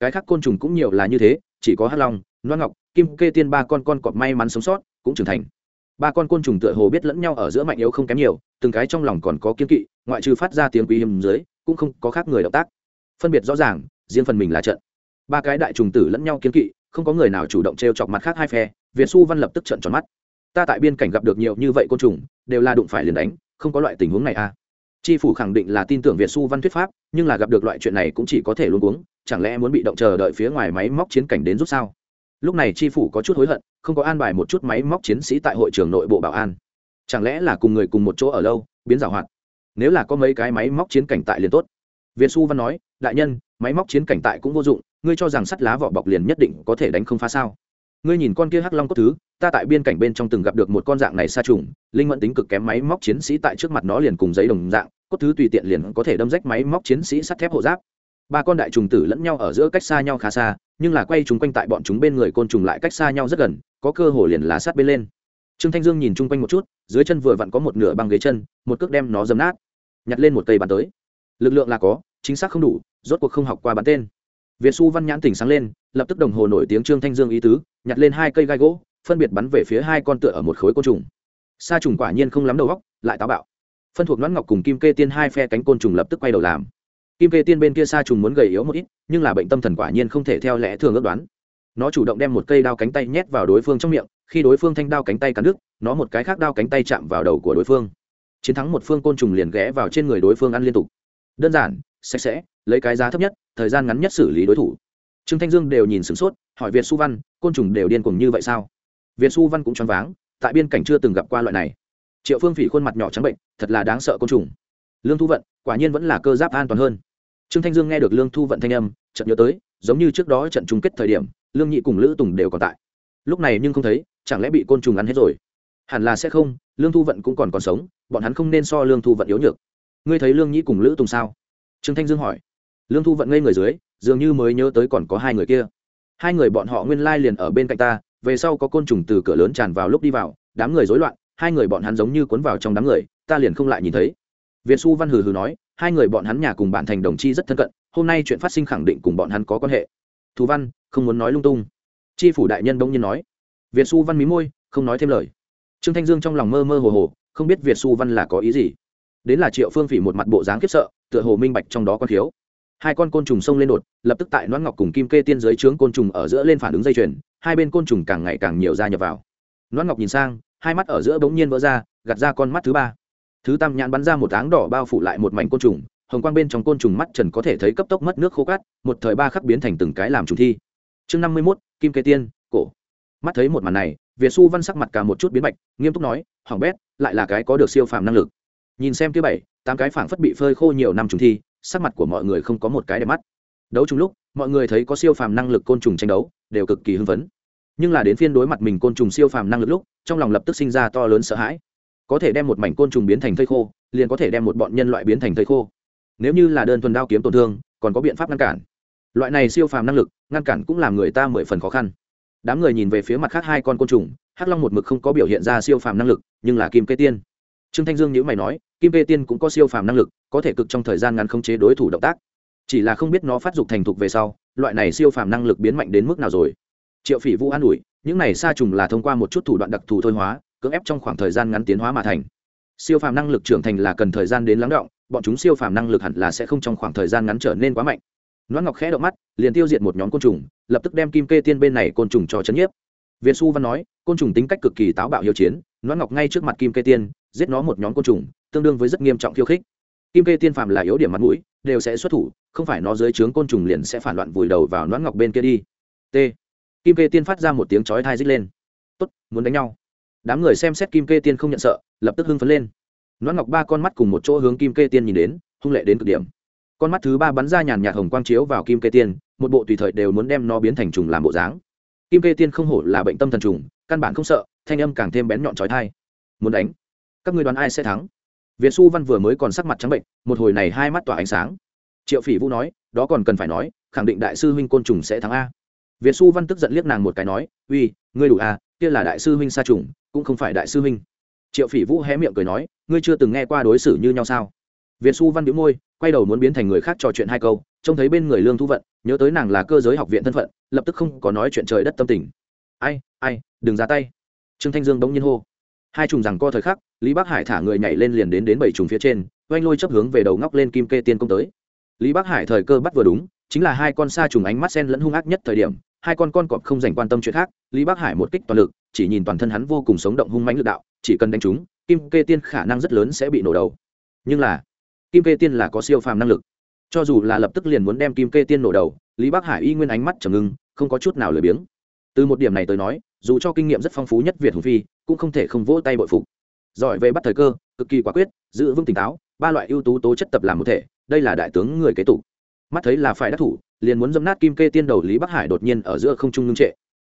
Cái khác côn trùng cũng nhiều là như thế, chỉ có hắc long, loan ngọc, kim kê tiên ba con con cọp may mắn sống sót, cũng trưởng thành. Ba con côn trùng tựa hồ biết lẫn nhau ở giữa mạnh yếu không kém nhiều, từng cái trong lòng còn có kiên kỵ, ngoại trừ phát ra tiếng quý hiếm dưới, cũng không có khác người động tác. Phân biệt rõ ràng, riêng phần mình là trận. Ba cái đại trùng tử lẫn nhau kiên kỵ, không có người nào chủ động t chọc mặt khác hai phe, việt xu văn lập tức trận tròn mắt. Ta tại biên cảnh gặp được nhiều như vậy côn trùng, đều là đụng phải liền đánh không có loại tình huống này à. Tri phủ khẳng định là tin tưởng việt xu văn thuyết pháp, nhưng là gặp được loại chuyện này cũng chỉ có thể luôn uống chẳng lẽ muốn bị động chờ đợi phía ngoài máy móc chiến cảnh đến rút sao? Lúc này tri phủ có chút hối hận, không có an bài một chút máy móc chiến sĩ tại hội trường nội bộ bảo an. Chẳng lẽ là cùng người cùng một chỗ ở lâu, biến giảo hoạt? Nếu là có mấy cái máy móc chiến cảnh tại liền tốt. Việt xu văn nói, đại nhân, máy móc chiến cảnh tại cũng vô dụng, ngươi cho rằng sắt lá vỏ bọc liền nhất định có thể đánh không phá sao? Ngươi nhìn con kia hắc long cốt thứ, ta tại biên cảnh bên trong từng gặp được một con dạng này xa trùng, linh mẫn tính cực kém máy móc chiến sĩ tại trước mặt nó liền cùng giấy đồng dạng, cốt thứ tùy tiện liền có thể đâm rách máy móc chiến sĩ sắt thép hộ giáp. Ba con đại trùng tử lẫn nhau ở giữa cách xa nhau khá xa, nhưng là quay chúng quanh tại bọn chúng bên người côn trùng lại cách xa nhau rất gần, có cơ hội liền lá sát bên lên. Trương thanh dương nhìn chung quanh một chút, dưới chân vừa vặn có một nửa băng ghế chân, một cước đem nó dấm nát, nhặt lên một cây bàn tới. Lực lượng là có, chính xác không đủ, rốt cuộc không học qua bắn tên việt xu văn nhãn tỉnh sáng lên, lập tức đồng hồ nổi tiếng trương thanh dương ý tứ, nhặt lên hai cây gai gỗ, phân biệt bắn về phía hai con tựa ở một khối côn trùng. Sa trùng quả nhiên không lắm đầu góc lại táo bạo. Phân thuộc đoán ngọc cùng kim kê tiên hai phe cánh côn trùng lập tức quay đầu làm. Kim kê tiên bên kia sa trùng muốn gầy yếu một ít, nhưng là bệnh tâm thần quả nhiên không thể theo lẽ thường ước đoán. Nó chủ động đem một cây đao cánh tay nhét vào đối phương trong miệng, khi đối phương thanh đao cánh tay cắn đứt, nó một cái khác đao cánh tay chạm vào đầu của đối phương. Chiến thắng một phương côn trùng liền ghé vào trên người đối phương ăn liên tục. Đơn giản, sạch sẽ, lấy cái giá thấp nhất thời gian ngắn nhất xử lý đối thủ. Trương thanh dương đều nhìn sửng sốt, hỏi việt su văn, côn trùng đều điên cuồng như vậy sao? Việt su văn cũng choáng váng, tại biên cảnh chưa từng gặp qua loại này. Triệu phương phỉ khuôn mặt nhỏ trắng bệnh, thật là đáng sợ côn trùng. Lương thu vận, quả nhiên vẫn là cơ giáp an toàn hơn. Trương thanh dương nghe được lương thu vận thanh âm, chợt nhớ tới, giống như trước đó trận chung kết thời điểm, lương nhị cùng lữ tùng đều còn tại. Lúc này nhưng không thấy, chẳng lẽ bị côn trùng ăn hết rồi? Hẳn là sẽ không, lương thu vận cũng còn còn sống, bọn hắn không nên so lương thu vận yếu nhược. Ngươi thấy lương nhị cùng lữ tùng sao? Trương thanh dương hỏi lương thu vận ngây người dưới, dường như mới nhớ tới còn có hai người kia. Hai người bọn họ nguyên lai liền ở bên cạnh ta, về sau có côn trùng từ cửa lớn tràn vào lúc đi vào, đám người rối loạn, hai người bọn hắn giống như cuốn vào trong đám người, ta liền không lại nhìn thấy. Việt xu văn hừ hừ nói, hai người bọn hắn nhà cùng bạn thành đồng chi rất thân cận, hôm nay chuyện phát sinh khẳng định cùng bọn hắn có quan hệ. Thù văn, không muốn nói lung tung. Chi phủ đại nhân bỗng nhiên nói. Việt xu văn mí môi, không nói thêm lời. Trương thanh dương trong lòng mơ mơ hồ hồ, không biết việt xu văn là có ý gì. Đến là triệu phương phỉ một mặt bộ dáng khiếp sợ, tựa hồ minh bạch trong đó con thiếu hai con côn trùng xông lên đột, lập tức tại noãn ngọc cùng kim kê tiên giới trướng côn trùng ở giữa lên phản ứng dây chuyền, hai bên côn trùng càng ngày càng nhiều ra nhập vào. Noãn ngọc nhìn sang, hai mắt ở giữa bỗng nhiên vỡ ra, gạt ra con mắt thứ ba. Thứ tam nhãn bắn ra một áng đỏ bao phủ lại một mảnh côn trùng, hồng quang bên trong côn trùng mắt trần có thể thấy cấp tốc mất nước khô cát, một thời ba khắc biến thành từng cái làm trùng thi. Chương năm mươi mốt, kim kê tiên, cổ. Mắt thấy một màn này, việt xu văn sắc mặt cả một chút biến bạch nghiêm túc nói hỏng bét, lại là cái có được siêu phàm năng lực. Nhìn xem kia bảy, tám cái phảng phất bị phơi khô nhiều năm trùng thi sắc mặt của mọi người không có một cái đẹp mắt. Đấu chung lúc, mọi người thấy có siêu phàm năng lực côn trùng tranh đấu, đều cực kỳ hưng phấn. Nhưng là đến phiên đối mặt mình côn trùng siêu phàm năng lực lúc, trong lòng lập tức sinh ra to lớn sợ hãi. Có thể đem một mảnh côn trùng biến thành thây khô, liền có thể đem một bọn nhân loại biến thành thây khô. Nếu như là đơn thuần đao kiếm tổn thương, còn có biện pháp ngăn cản. Loại này siêu phàm năng lực, ngăn cản cũng làm người ta mười phần khó khăn. Đám người nhìn về phía mặt khác hai con côn trùng, hắc long một mực không có biểu hiện ra siêu phàm năng lực, nhưng là kim kê tiên trương thanh dương nhữ mày nói kim kê tiên cũng có siêu phàm năng lực có thể cực trong thời gian ngắn khống chế đối thủ động tác. Chỉ là không biết nó phát dục thành thục về sau loại này siêu phàm năng lực biến mạnh đến mức nào rồi. Triệu phỉ vũ an ủi những này sa trùng là thông qua một chút thủ đoạn đặc thù thôi hóa cưỡng ép trong khoảng thời gian ngắn tiến hóa mà thành. Siêu phàm năng lực trưởng thành là cần thời gian đến lắng động bọn chúng siêu phàm năng lực hẳn là sẽ không trong khoảng thời gian ngắn trở nên quá mạnh. Loan Ngọc khẽ động mắt, liền tiêu diệt một nhóm côn trùng, lập tức đem Kim Kê Tiên bên này côn trùng cho chấn nhiếp. Viên Su Văn nói, côn trùng tính cách cực kỳ táo bạo hiếu chiến, Loan Ngọc ngay trước mặt Kim Kê Tiên, giết nó một nhóm côn trùng, tương đương với rất nghiêm trọng khiêu khích. Kim Kê Tiên phạm là yếu điểm mặt mũi, đều sẽ xuất thủ, không phải nó dưới trướng côn trùng liền sẽ phản loạn vùi đầu vào nón Ngọc bên kia đi. T. Kim Kê Tiên phát ra một tiếng chói tai rít lên. "Tốt, muốn đánh nhau." Đám người xem xét Kim Kê Tiên không nhận sợ, lập tức hưng phấn lên. nón Ngọc ba con mắt cùng một chỗ hướng Kim Kê Tiên nhìn đến, hung lệ đến cực điểm con mắt thứ ba bắn ra nhàn nhạt hồng quang chiếu vào kim kê tiên một bộ tùy thời đều muốn đem nó biến thành trùng làm bộ dáng kim kê tiên không hổ là bệnh tâm thần trùng căn bản không sợ thanh âm càng thêm bén nhọn trói thai muốn đánh các ngươi đoán ai sẽ thắng? Việt xu văn vừa mới còn sắc mặt trắng bệnh, một hồi này hai mắt tỏa ánh sáng. Triệu phỉ vũ nói, đó còn cần phải nói, khẳng định đại sư huynh côn trùng sẽ thắng a. Việt xu văn tức giận liếc nàng một cái nói, uy, ngươi đủ a, kia là đại sư huynh sa trùng, cũng không phải đại sư huynh. Triệu phỉ vũ hé miệng cười nói, ngươi chưa từng nghe qua đối xử như nhau sao? Việt xu văn đĩu môi, quay đầu muốn biến thành người khác trò chuyện hai câu, trông thấy bên người lương thu vận, nhớ tới nàng là cơ giới học viện thân phận, lập tức không có nói chuyện trời đất tâm tình. Ai ai, đừng ra tay. Trương thanh dương bỗng nhiên hô hai trùng rằng co thời khắc, lý bắc hải thả người nhảy lên liền đến đến bảy trùng phía trên, oanh lôi chấp hướng về đầu ngóc lên kim kê tiên công tới. Lý bắc hải thời cơ bắt vừa đúng, chính là hai con sa trùng ánh mắt sen lẫn hung ác nhất thời điểm, hai con con cọp không dành quan tâm chuyện khác, lý bắc hải một kích toàn lực, chỉ nhìn toàn thân hắn vô cùng sống động hung mãnh lực đạo, chỉ cần đánh chúng kim kê tiên khả năng rất lớn sẽ bị nổ đầu. Nhưng là, kim kê tiên là có siêu phàm năng lực. Cho dù là lập tức liền muốn đem kim kê tiên nổ đầu, lý bắc hải y nguyên ánh mắt trầm ngưng, không có chút nào lười biếng. Từ một điểm này tới nói dù cho kinh nghiệm rất phong phú nhất việt hùng phi, cũng không thể không vỗ tay bội phục. Giỏi về bắt thời cơ, cực kỳ quả quyết, giữ vững tỉnh táo, ba loại ưu tú tố chất tập làm một thể, đây là đại tướng người kế tục. Mắt thấy là phải đắc thủ, liền muốn dâm nát kim kê tiên đầu lý bắc hải đột nhiên ở giữa không trung ngưng trệ.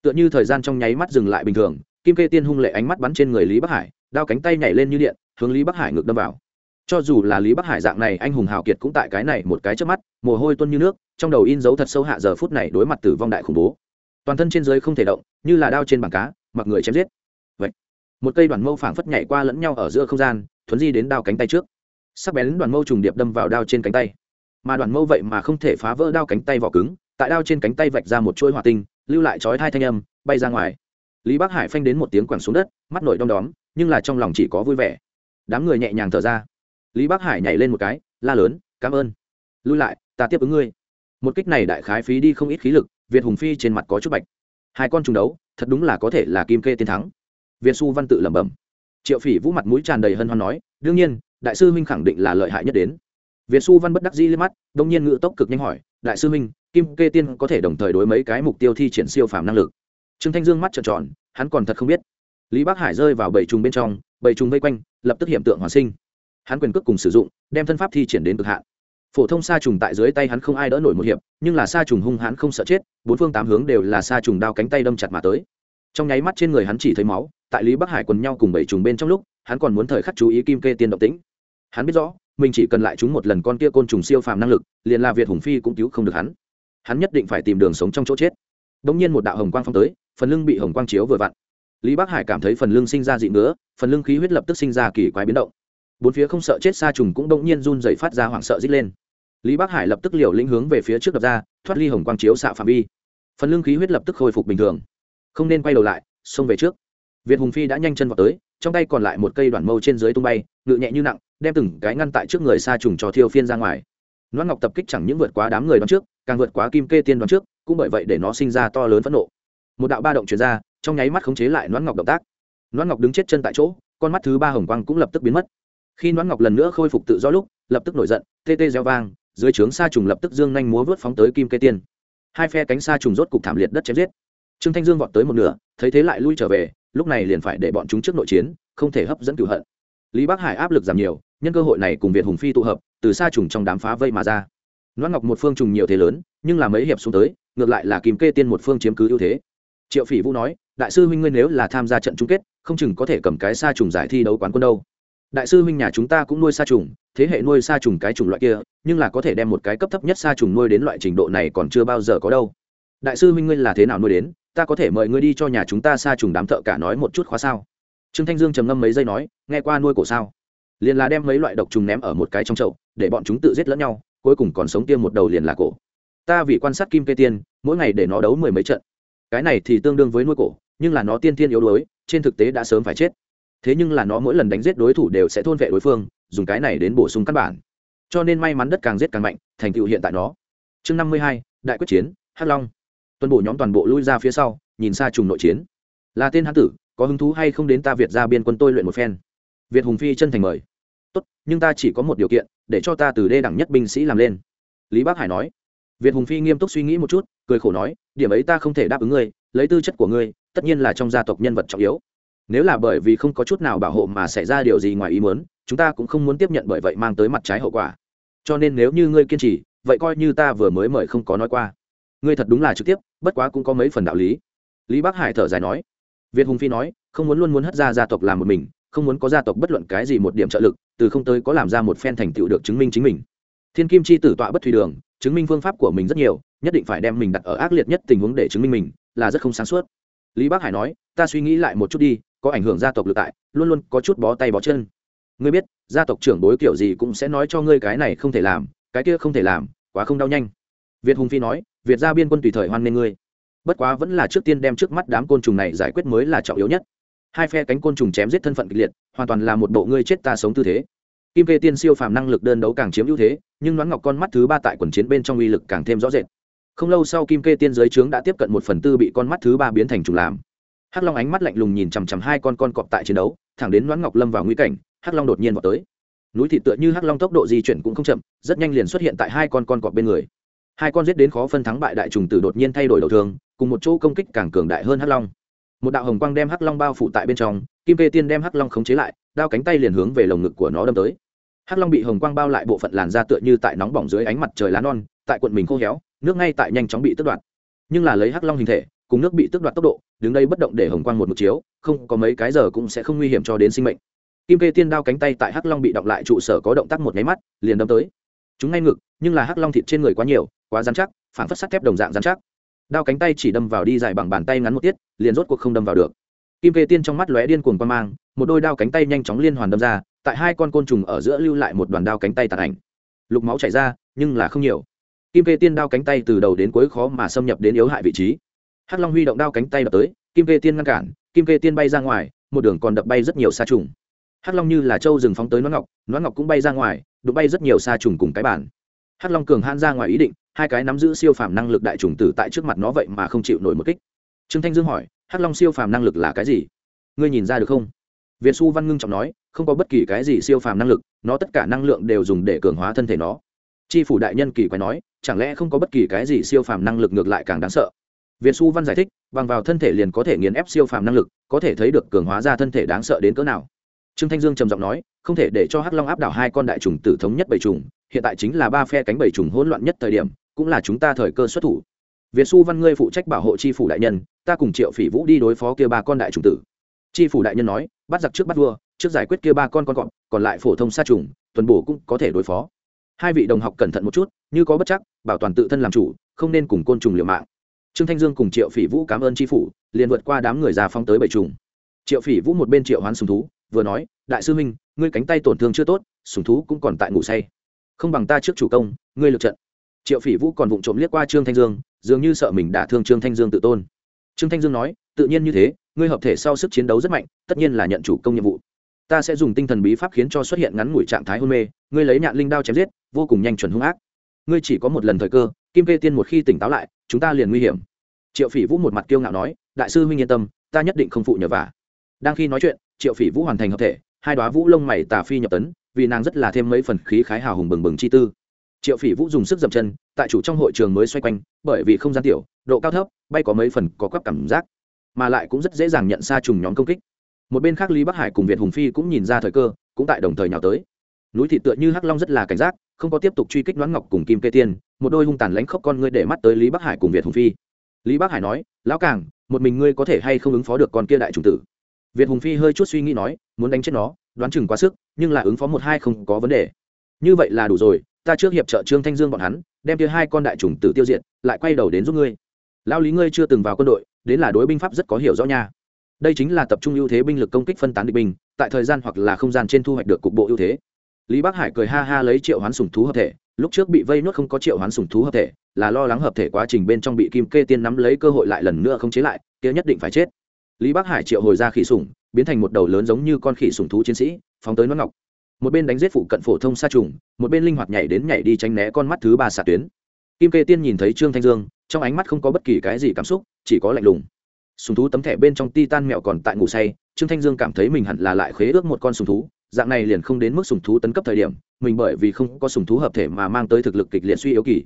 Tựa như thời gian trong nháy mắt dừng lại bình thường, kim kê tiên hung lệ ánh mắt bắn trên người lý bắc hải, đao cánh tay nhảy lên như điện, hướng lý bắc hải ngược đâm vào. Cho dù là lý bắc hải dạng này, anh hùng hào kiệt cũng tại cái này một cái trước mắt, mồ hôi tuân như nước, trong đầu in dấu thật sâu hạ giờ phút này đối mặt tử vong đại khủng bố toàn thân trên dưới không thể động, như là đao trên bảng cá, mặc người chém giết. Vậy, một cây đoàn mâu phảng phất nhảy qua lẫn nhau ở giữa không gian, thuấn di đến đao cánh tay trước. Sắc bén đoàn mâu trùng điệp đâm vào đao trên cánh tay. Mà đoàn mâu vậy mà không thể phá vỡ đao cánh tay vỏ cứng, tại đao trên cánh tay vạch ra một chuỗi hỏa tinh, lưu lại chói hai thanh âm, bay ra ngoài. Lý bắc hải phanh đến một tiếng quẳng xuống đất, mắt nổi đom đóm, nhưng là trong lòng chỉ có vui vẻ. Đám người nhẹ nhàng thở ra. Lý bắc hải nhảy lên một cái, la lớn, cảm ơn. Lưu lại, ta tiếp ứng ngươi. Một kích này đại khái phí đi không ít khí lực việt hùng phi trên mặt có chút bạch. Hai con trùng đấu, thật đúng là có thể là kim kê tiến thắng. Việt su văn tự lẩm bẩm. Triệu phỉ vũ mặt mũi tràn đầy hân hoan nói, đương nhiên, đại sư huynh khẳng định là lợi hại nhất đến. Việt su văn bất đắc dĩ lên mắt, đông nhiên ngự tốc cực nhanh hỏi, đại sư huynh, kim kê tiên có thể đồng thời đối mấy cái mục tiêu thi triển siêu phàm năng lực? Trương thanh dương mắt trợn tròn, hắn còn thật không biết. Lý bắc hải rơi vào bảy trùng bên trong, bảy trùng vây quanh, lập tức hiện tượng hoàn sinh. Hắn quyền cước cùng sử dụng, đem thân pháp thi triển đến cực hạn phổ thông sa trùng tại dưới tay hắn không ai đỡ nổi một hiệp, nhưng là sa trùng hung hãn không sợ chết, bốn phương tám hướng đều là sa trùng đao cánh tay đâm chặt mà tới. Trong nháy mắt trên người hắn chỉ thấy máu, tại lý bắc hải quần nhau cùng bảy trùng bên trong lúc, hắn còn muốn thời khắc chú ý kim kê tiên động tĩnh. Hắn biết rõ, mình chỉ cần lại chúng một lần con kia côn trùng siêu phàm năng lực, liền là việt hùng phi cũng cứu không được hắn. Hắn nhất định phải tìm đường sống trong chỗ chết. Đống nhiên một đạo hồng quang phong tới, phần lưng bị hồng quang chiếu vừa vặn. Lý bắc hải cảm thấy phần lưng sinh ra dị ngứa, phần lưng khí huyết lập tức sinh ra kỳ quái biến động. Bốn phía không sợ chết xa trùng cũng đống nhiên run dày phát ra hoảng sợ d lên lý bắc hải lập tức liều lĩnh hướng về phía trước đập ra thoát ly hồng quang chiếu xạ phạm vi. Phần lương khí huyết lập tức khôi phục bình thường. Không nên quay đầu lại xông về trước. Việt hùng phi đã nhanh chân vào tới trong tay còn lại một cây đoàn mâu trên dưới tung bay ngự nhẹ như nặng đem từng cái ngăn tại trước người xa trùng cho thiêu phiên ra ngoài. Loan Ngọc tập kích chẳng những vượt quá đám người đoán trước, càng vượt quá Kim Kê Tiên đoán trước, cũng bởi vậy để nó sinh ra to lớn phẫn nộ. Một đạo ba động truyền ra, trong nháy mắt khống chế lại Loan Ngọc động tác. noãn ngọc đứng chết chân tại chỗ con mắt thứ ba hồng quang cũng lập tức biến mất. Khi noãn ngọc lần nữa khôi phục tự do lúc lập tức nổi giận tê tê reo vang dưới trướng sa trùng lập tức dương nhanh múa vớt phóng tới kim kê tiên. Hai phe cánh sa trùng rốt cục thảm liệt đất chém giết. Trương thanh dương vọt tới một nửa, thấy thế lại lui trở về, lúc này liền phải để bọn chúng trước nội chiến, không thể hấp dẫn cửu hận. Lý bắc hải áp lực giảm nhiều, nhân cơ hội này cùng việt hùng phi tụ hợp, từ sa trùng trong đám phá vây mà ra. Noan ngọc một phương trùng nhiều thế lớn, nhưng là mấy hiệp xuống tới, ngược lại là kim kê tiên một phương chiếm cứ ưu thế. Triệu phỉ vũ nói, đại sư huynh ngươi nếu là tham gia trận chung kết, không chừng có thể cầm cái sa trùng giải thi đấu quán quân đâu đại sư huynh nhà chúng ta cũng nuôi sa trùng, thế hệ nuôi sa trùng cái trùng loại kia, nhưng là có thể đem một cái cấp thấp nhất sa trùng nuôi đến loại trình độ này còn chưa bao giờ có đâu. Đại sư huynh ngươi là thế nào nuôi đến, ta có thể mời ngươi đi cho nhà chúng ta sa trùng đám thợ cả nói một chút khóa sao? Trương thanh dương trầm ngâm mấy giây nói, nghe qua nuôi cổ sao? Liền là đem mấy loại độc trùng ném ở một cái trong chậu, để bọn chúng tự giết lẫn nhau, cuối cùng còn sống tiêm một đầu liền là cổ. Ta vì quan sát kim kê tiên, mỗi ngày để nó đấu mười mấy trận. Cái này thì tương đương với nuôi cổ, nhưng là nó tiên tiên yếu đuối, trên thực tế đã sớm phải chết thế nhưng là nó mỗi lần đánh giết đối thủ đều sẽ thôn vệ đối phương, dùng cái này đến bổ sung căn bản. Cho nên may mắn đất càng giết càng mạnh, thành tựu hiện tại nó. Chương năm mươi hai, đại quyết chiến, hắc long. Tuân bộ nhóm toàn bộ lui ra phía sau, nhìn xa trùng nội chiến. Là tên hán tử, có hứng thú hay không đến ta việt ra biên quân tôi luyện một phen. Việt hùng phi chân thành mời. Tốt, nhưng ta chỉ có một điều kiện, để cho ta từ đê đẳng nhất binh sĩ làm lên. Lý Bác hải nói. Việt hùng phi nghiêm túc suy nghĩ một chút, cười khổ nói, điểm ấy ta không thể đáp ứng ngươi, lấy tư chất của ngươi, tất nhiên là trong gia tộc nhân vật trọng yếu nếu là bởi vì không có chút nào bảo hộ mà xảy ra điều gì ngoài ý muốn, chúng ta cũng không muốn tiếp nhận bởi vậy mang tới mặt trái hậu quả. Cho nên nếu như ngươi kiên trì, vậy coi như ta vừa mới mời không có nói qua. Ngươi thật đúng là trực tiếp, bất quá cũng có mấy phần đạo lý. Lý bắc hải thở dài nói. Việt hùng phi nói, không muốn luôn muốn hất ra gia tộc làm một mình, không muốn có gia tộc bất luận cái gì một điểm trợ lực, từ không tới có làm ra một phen thành tựu được chứng minh chính mình. Thiên kim chi tử tọa bất thủy đường, chứng minh phương pháp của mình rất nhiều, nhất định phải đem mình đặt ở ác liệt nhất tình huống để chứng minh mình, là rất không sáng suốt. Lý bắc hải nói, ta suy nghĩ lại một chút đi có ảnh hưởng gia tộc lực tại, luôn luôn có chút bó tay bó chân. Ngươi biết, gia tộc trưởng bối kiểu gì cũng sẽ nói cho ngươi cái này không thể làm, cái kia không thể làm, quá không đau nhanh. Việt hùng phi nói, việt gia biên quân tùy thời hoan nghênh ngươi. Bất quá vẫn là trước tiên đem trước mắt đám côn trùng này giải quyết mới là trọng yếu nhất. Hai phe cánh côn trùng chém giết thân phận kịch liệt, hoàn toàn là một bộ ngươi chết ta sống tư thế. Kim kê tiên siêu phàm năng lực đơn đấu càng chiếm ưu thế, nhưng đoán ngọc con mắt thứ ba tại quần chiến bên trong uy lực càng thêm rõ rệt. Không lâu sau kim kê tiên giới trướng đã tiếp cận một phần tư bị con mắt thứ ba biến thành trùng làm hắc long ánh mắt lạnh lùng nhìn chằm chằm hai con con cọp tại chiến đấu, thẳng đến đoán ngọc lâm vào nguy cảnh, hắc long đột nhiên vào tới. Núi thịt tựa như hắc long tốc độ di chuyển cũng không chậm, rất nhanh liền xuất hiện tại hai con con cọp bên người. Hai con giết đến khó phân thắng bại đại trùng tử đột nhiên thay đổi đầu thường, cùng một chỗ công kích càng cường đại hơn hắc long. Một đạo hồng quang đem hắc long bao phủ tại bên trong, kim kê tiên đem hắc long khống chế lại, đao cánh tay liền hướng về lồng ngực của nó đâm tới. Hắc long bị hồng quang bao lại bộ phận làn da tựa như tại nóng bỏng dưới ánh mặt trời lá non, tại quận mình khô héo, nước ngay tại nhanh chóng bị tước đoạt. Nhưng là lấy hắc long hình thể cùng nước bị tước đoạt tốc độ, đứng đây bất động để hồng quang một một chiếu, không có mấy cái giờ cũng sẽ không nguy hiểm cho đến sinh mệnh. Kim kê tiên đao cánh tay tại hắc long bị động lại trụ sở có động tác một nháy mắt, liền đâm tới. Chúng ngay ngực, nhưng là hắc long thịt trên người quá nhiều, quá dán chắc phản phất sắt thép đồng dạng dán chắc. Đao cánh tay chỉ đâm vào đi dài bằng bàn tay ngắn một tiết, liền rốt cuộc không đâm vào được. Kim kê tiên trong mắt lóe điên cuồng quan mang, một đôi đao cánh tay nhanh chóng liên hoàn đâm ra, tại hai con côn trùng ở giữa lưu lại một đoàn đao cánh tay tàn ảnh. Lục máu chảy ra, nhưng là không nhiều. Kim kê tiên đao cánh tay từ đầu đến cuối khó mà xâm nhập đến yếu hại vị trí hắc long huy động đao cánh tay đập tới, kim kê tiên ngăn cản, kim kê tiên bay ra ngoài, một đường còn đập bay rất nhiều sa trùng. Hắc long như là trâu rừng phóng tới nón ngọc nón ngọc cũng bay ra ngoài, đụng bay rất nhiều sa trùng cùng cái bản. Hắc long cường hãn ra ngoài ý định, hai cái nắm giữ siêu phàm năng lực đại trùng tử tại trước mặt nó vậy mà không chịu nổi một kích. Trương thanh dương hỏi, hắc long siêu phàm năng lực là cái gì? Ngươi nhìn ra được không? Việt xu văn ngưng trọng nói, không có bất kỳ cái gì siêu phàm năng lực, nó tất cả năng lượng đều dùng để cường hóa thân thể nó. Tri phủ đại nhân kỳ quái nói, chẳng lẽ không có bất kỳ cái gì siêu phàm năng lực ngược lại càng đáng sợ? Việt xu văn giải thích, bằng vào thân thể liền có thể nghiền ép siêu phàm năng lực, có thể thấy được cường hóa ra thân thể đáng sợ đến cỡ nào. Trương thanh dương trầm giọng nói, không thể để cho hắc long áp đảo hai con đại trùng tử thống nhất bảy trùng, hiện tại chính là ba phe cánh bảy trùng hỗn loạn nhất thời điểm, cũng là chúng ta thời cơ xuất thủ. Việt xu văn ngươi phụ trách bảo hộ chi phủ đại nhân, ta cùng triệu phỉ vũ đi đối phó kia ba con đại trùng tử. Chi phủ đại nhân nói, bắt giặc trước bắt vua, trước giải quyết kia ba con con cọp, còn lại phổ thông sa trùng, tuần bổ cũng có thể đối phó. Hai vị đồng học cẩn thận một chút, như có bất chắc, bảo toàn tự thân làm chủ, không nên cùng côn trùng liều mạng trương thanh dương cùng triệu phỉ vũ cảm ơn tri phủ, liền vượt qua đám người già phong tới bảy trùng. Triệu phỉ vũ một bên triệu hoán sùng thú, vừa nói, đại sư huynh, ngươi cánh tay tổn thương chưa tốt, sùng thú cũng còn tại ngủ say. Không bằng ta trước chủ công, ngươi lượt trận. Triệu phỉ vũ còn vụng trộm liếc qua trương thanh dương, dường như sợ mình đã thương trương thanh dương tự tôn. Trương thanh dương nói, tự nhiên như thế, ngươi hợp thể sau sức chiến đấu rất mạnh, tất nhiên là nhận chủ công nhiệm vụ. Ta sẽ dùng tinh thần bí pháp khiến cho xuất hiện ngắn ngủi trạng thái hôn mê, ngươi lấy nhạn linh đao chém giết, vô cùng nhanh chuẩn hung ác ngươi chỉ có một lần thời cơ, kim kê tiên một khi tỉnh táo lại, chúng ta liền nguy hiểm. Triệu phỉ vũ một mặt kiêu ngạo nói, đại sư huynh yên tâm, ta nhất định không phụ nhờ vả. Đang khi nói chuyện, triệu phỉ vũ hoàn thành hợp thể, hai đoá vũ lông mày tà phi nhập tấn, vì nàng rất là thêm mấy phần khí khái hào hùng bừng bừng chi tư. Triệu phỉ vũ dùng sức dậm chân, tại chủ trong hội trường mới xoay quanh, bởi vì không gian tiểu, độ cao thấp, bay có mấy phần có quắp cảm giác, mà lại cũng rất dễ dàng nhận xa trùng nhóm công kích. Một bên khác lý bắc hải cùng việt hùng phi cũng nhìn ra thời cơ, cũng tại đồng thời nhào tới núi thị tựa như hắc long rất là cảnh giác, không có tiếp tục truy kích đoán ngọc cùng kim kê tiên, một đôi hung tàn lãnh khóc con ngươi để mắt tới lý bắc hải cùng việt hùng phi. Lý bắc hải nói, lão càng một mình ngươi có thể hay không ứng phó được con kia đại trùng tử? Việt hùng phi hơi chút suy nghĩ nói, muốn đánh chết nó, đoán chừng quá sức, nhưng là ứng phó một hai không có vấn đề. Như vậy là đủ rồi, ta trước hiệp trợ trương thanh dương bọn hắn, đem kia hai con đại trùng tử tiêu diệt, lại quay đầu đến giúp ngươi. Lao lý ngươi chưa từng vào quân đội, đến là đối binh pháp rất có hiểu rõ nha. Đây chính là tập trung ưu thế binh lực công kích phân tán địch binh, tại thời gian hoặc là không gian trên thu hoạch được cục bộ ưu thế lý bắc hải cười ha ha lấy triệu hoán sùng thú hợp thể. Lúc trước bị vây nuốt không có triệu hoán sùng thú hợp thể, là lo lắng hợp thể quá trình bên trong bị kim kê tiên nắm lấy cơ hội lại lần nữa không chế lại, kia nhất định phải chết. Lý bắc hải triệu hồi ra khỉ sùng biến thành một đầu lớn giống như con khỉ sùng thú chiến sĩ, phóng tới nó ngọc. Một bên đánh giết phụ cận phổ thông sa trùng, một bên linh hoạt nhảy đến nhảy đi tránh né con mắt thứ ba xạ tuyến. Kim kê tiên nhìn thấy trương thanh dương, trong ánh mắt không có bất kỳ cái gì cảm xúc, chỉ có lạnh lùng. Sùng thú tấm thẻ bên trong ti tan mẹo còn tại ngủ say, trương thanh dương cảm thấy mình hẳn là lại khế ước một con sùng thú dạng này liền không đến mức sùng thú tấn cấp thời điểm, mình bởi vì không có sùng thú hợp thể mà mang tới thực lực kịch liệt suy yếu kỳ.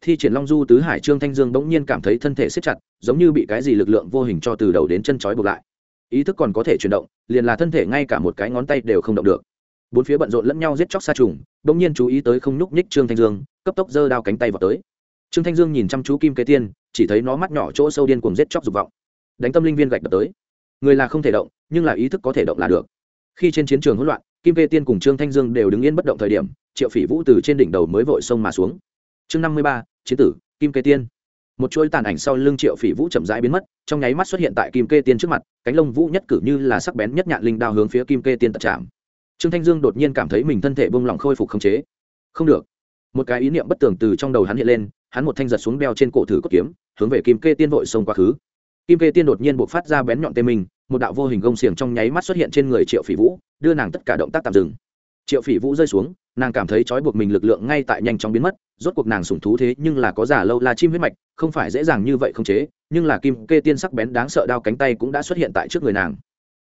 Thi triển long du tứ hải trương thanh dương bỗng nhiên cảm thấy thân thể siết chặt, giống như bị cái gì lực lượng vô hình cho từ đầu đến chân trói buộc lại. Ý thức còn có thể chuyển động, liền là thân thể ngay cả một cái ngón tay đều không động được. Bốn phía bận rộn lẫn nhau giết chóc xa trùng, bỗng nhiên chú ý tới không nhúc nhích trương thanh dương, cấp tốc giơ đao cánh tay vào tới. Trương thanh dương nhìn chăm chú kim kế tiên, chỉ thấy nó mắt nhỏ chỗ sâu điên cùng giết chóc dục vọng. Đánh tâm linh viên gạch đập tới. Người là không thể động, nhưng là ý thức có thể động là được khi trên chiến trường hỗn loạn, kim kê tiên cùng trương thanh dương đều đứng yên bất động thời điểm, triệu phỉ vũ từ trên đỉnh đầu mới vội sông mà xuống. Chương năm mươi ba, chiến tử, kim kê tiên. Một chuỗi tàn ảnh sau lưng triệu phỉ vũ chậm rãi biến mất, trong nháy mắt xuất hiện tại kim kê tiên trước mặt, cánh lông vũ nhất cử như là sắc bén nhất nhạn linh đao hướng phía kim kê tiên tật chạm. Trương thanh dương đột nhiên cảm thấy mình thân thể bông lỏng khôi phục khống chế. Không được. Một cái ý niệm bất tường từ trong đầu hắn hiện lên, hắn một thanh giật xuống đeo trên cổ thử cốt kiếm, hướng về kim kê tiên vội xông quá khứ kim kê tiên đột nhiên buộc phát ra bén nhọn tê mình một đạo vô hình gông xiềng trong nháy mắt xuất hiện trên người triệu phỉ vũ, đưa nàng tất cả động tác tạm dừng. Triệu phỉ vũ rơi xuống, nàng cảm thấy trói buộc mình lực lượng ngay tại nhanh chóng biến mất, rốt cuộc nàng sủng thú thế nhưng là có giả lâu là chim huyết mạch, không phải dễ dàng như vậy không chế, nhưng là kim kê tiên sắc bén đáng sợ đao cánh tay cũng đã xuất hiện tại trước người nàng.